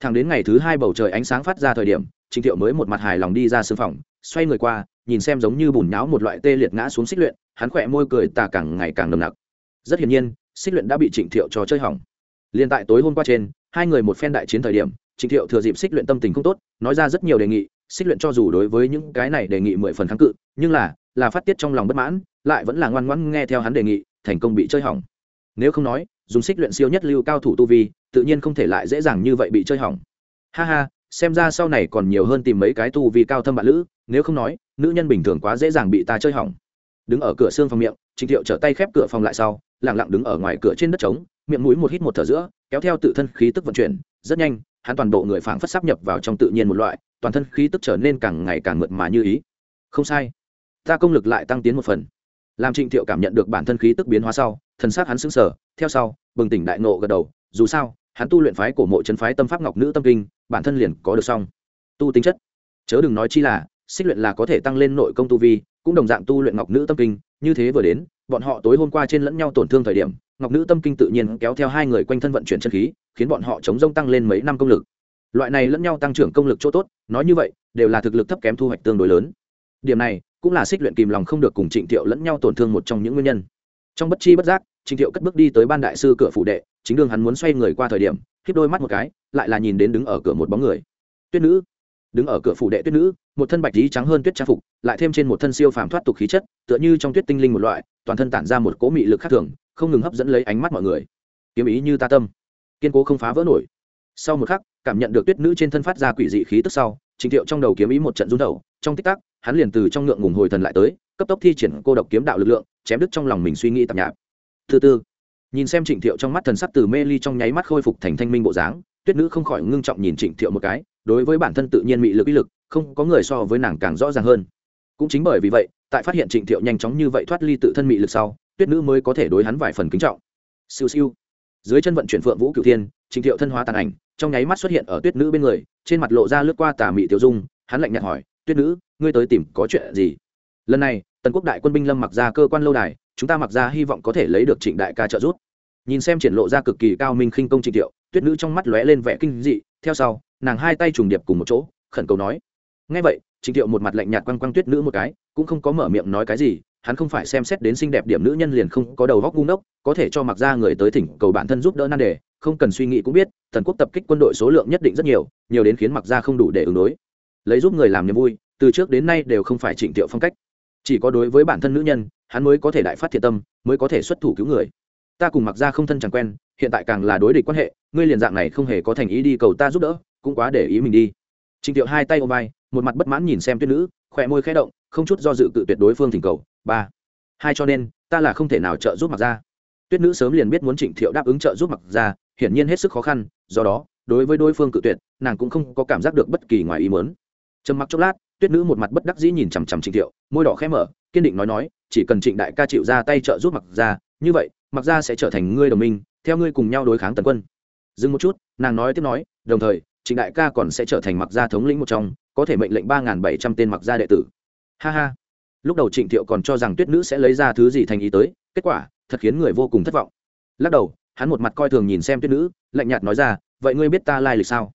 Thẳng đến ngày thứ hai bầu trời ánh sáng phát ra thời điểm trịnh thiệu mới một mặt hài lòng đi ra sưng phòng, xoay người qua, nhìn xem giống như bùn nháo một loại tê liệt ngã xuống xích luyện, hắn khỏe môi cười tà càng ngày càng nồng nặc. Rất hiển nhiên, xích luyện đã bị trịnh thiệu cho chơi hỏng. Liền tại tối hôm qua trên, hai người một phen đại chiến thời điểm trịnh thiệu thừa dịp xích luyện tâm tình không tốt, nói ra rất nhiều đề nghị xích luyện cho dù đối với những cái này đề nghị mười phần kháng cự, nhưng là là phát tiết trong lòng bất mãn, lại vẫn là ngoan ngoãn nghe theo hắn đề nghị, thành công bị chơi hỏng. Nếu không nói, dùng xích luyện siêu nhất lưu cao thủ tu vi, tự nhiên không thể lại dễ dàng như vậy bị chơi hỏng. Ha ha, xem ra sau này còn nhiều hơn tìm mấy cái tu vi cao thâm bạn lữ, nếu không nói, nữ nhân bình thường quá dễ dàng bị ta chơi hỏng. Đứng ở cửa xương phòng miệng, trịnh thiệu trở tay khép cửa phòng lại sau lẳng lặng đứng ở ngoài cửa trên đất trống, miệng mũi một hít một thở giữa, kéo theo tự thân khí tức vận chuyển, rất nhanh hắn toàn bộ người phảng phất sắp nhập vào trong tự nhiên một loại, toàn thân khí tức trở nên càng ngày càng mượt mà như ý. Không sai, ta công lực lại tăng tiến một phần. Làm trịnh thiệu cảm nhận được bản thân khí tức biến hóa sau, thần sắc hắn sững sờ, theo sau, bừng tỉnh đại nộ gật đầu, dù sao, hắn tu luyện phái cổ mộ chân phái tâm pháp ngọc nữ tâm kinh, bản thân liền có được xong. Tu tính chất, chớ đừng nói chi là, xích luyện là có thể tăng lên nội công tu vi, cũng đồng dạng tu luyện ngọc nữ tâm kinh, như thế vừa đến, bọn họ tối hôm qua trên lẫn nhau tổn thương thời điểm ngọc nữ tâm kinh tự nhiên kéo theo hai người quanh thân vận chuyển chân khí, khiến bọn họ chống rông tăng lên mấy năm công lực. Loại này lẫn nhau tăng trưởng công lực chỗ tốt, nói như vậy, đều là thực lực thấp kém thu hoạch tương đối lớn. Điểm này, cũng là xích luyện kìm lòng không được cùng trịnh thiệu lẫn nhau tổn thương một trong những nguyên nhân. Trong bất chi bất giác, trịnh thiệu cất bước đi tới ban đại sư cửa phủ đệ, chính đường hắn muốn xoay người qua thời điểm, khiếp đôi mắt một cái, lại là nhìn đến đứng ở cửa một bóng người. Tuyết nữ. Đứng ở cửa phủ đệ tuyết nữ, một thân bạch lý trắng hơn tuyết trang phục, lại thêm trên một thân siêu phàm thoát tục khí chất, tựa như trong tuyết tinh linh một loại, toàn thân tản ra một cỗ mị lực khác thường không ngừng hấp dẫn lấy ánh mắt mọi người. Kiếm ý như ta tâm. Kiên cố không phá vỡ nổi. Sau một khắc, cảm nhận được tuyết nữ trên thân phát ra quỷ dị khí tức sau, trình thiệu trong đầu kiếm ý một trận run đầu trong tích tắc, hắn liền từ trong ngượng ngùng hồi thần lại tới, cấp tốc thi triển cô độc kiếm đạo lực lượng, chém đứt trong lòng mình suy nghĩ tạp nhạp. Thứ tư nhìn xem trịnh thiệu trong mắt thần sắc từ mê ly trong nháy mắt khôi phục thành thanh minh bộ dáng, tuyết nữ không khỏi ngưng trọng nhìn trịnh thiệu một cái, đối với bản thân tự nhiên mị lực ý lực, không có người so với nàng càng rõ ràng hơn. Cũng chính bởi vì vậy tại phát hiện trịnh thiệu nhanh chóng như vậy thoát ly tự thân mị lực sau, tuyết nữ mới có thể đối hắn vài phần kính trọng. Siêu siêu. Dưới chân vận chuyển phượng vũ cựu thiên, trịnh thiệu thân hóa tàn ảnh, trong nháy mắt xuất hiện ở tuyết nữ bên người, trên mặt lộ ra lướt qua tà mị tiểu dung, hắn lạnh nhạt hỏi, tuyết nữ, ngươi tới tìm có chuyện gì? Lần này, tần quốc đại quân binh lâm mặc ra cơ quan lâu đài, chúng ta mặc ra hy vọng có thể lấy được trịnh đại ca trợ giúp. Nhìn xem triển lộ ra cực kỳ cao minh khinh công trịnh thiệu, tuyết nữ trong mắt lóe lên vẻ kinh dị, theo sau, nàng hai tay trùng điệp cùng một chỗ, khẩn cầu nói ngay vậy Trình thiệu một mặt lạnh nhạt quăng quăng tuyết nữ một cái, cũng không có mở miệng nói cái gì, hắn không phải xem xét đến xinh đẹp điểm nữ nhân liền không có đầu góc ngu ngốc, có thể cho mặc ra người tới thỉnh cầu bản thân giúp đỡ nan đề, không cần suy nghĩ cũng biết, Thần quốc tập kích quân đội số lượng nhất định rất nhiều nhiều đến khiến mặc ra không đủ để ứng đối. Lấy giúp người làm niềm vui, từ trước đến nay đều không phải trịnh thiệu phong cách. Chỉ có đối với bản thân nữ nhân, hắn mới có thể đại phát thiện tâm, mới có thể xuất thủ cứu người. Ta cùng mặc ra không thân chẳng quen, hiện tại càng là đối địch quan hệ, ngươi liền dạng này không hề có thành ý đi cầu ta giúp đỡ, cũng quá để ý mình đi. Trình thiệu hai tay ôm vai một mặt bất mãn nhìn xem tuyết nữ, khỏe môi khẽ động, không chút do dự cự tuyệt đối phương thỉnh cầu, ba, hai cho nên, ta là không thể nào trợ giúp mặc ra tuyết nữ sớm liền biết muốn trịnh thiệu đáp ứng trợ giúp mặc ra hiển nhiên hết sức khó khăn, do đó, đối với đối phương cự tuyệt, nàng cũng không có cảm giác được bất kỳ ngoài ý mớn trầm mặc chốc lát, tuyết nữ một mặt bất đắc dĩ nhìn chằm chằm trịnh thiệu, môi đỏ khẽ mở, kiên định nói nói, chỉ cần trịnh đại ca chịu ra tay trợ giúp mặc ra như vậy, mặc ra sẽ trở thành ngươi đồng minh, theo ngươi cùng nhau đối kháng tần quân. Dừng một chút, nàng nói tiếp nói, đồng thời, trịnh đại ca còn sẽ trở thành mặc gia thống lĩnh một trong có thể mệnh lệnh ba bảy trăm tên mặc gia đệ tử. Ha ha. Lúc đầu trịnh thiệu còn cho rằng tuyết nữ sẽ lấy ra thứ gì thành ý tới, kết quả, thật khiến người vô cùng thất vọng. Lắc đầu, hắn một mặt coi thường nhìn xem tuyết nữ, lạnh nhạt nói ra, vậy ngươi biết ta lai lịch sao?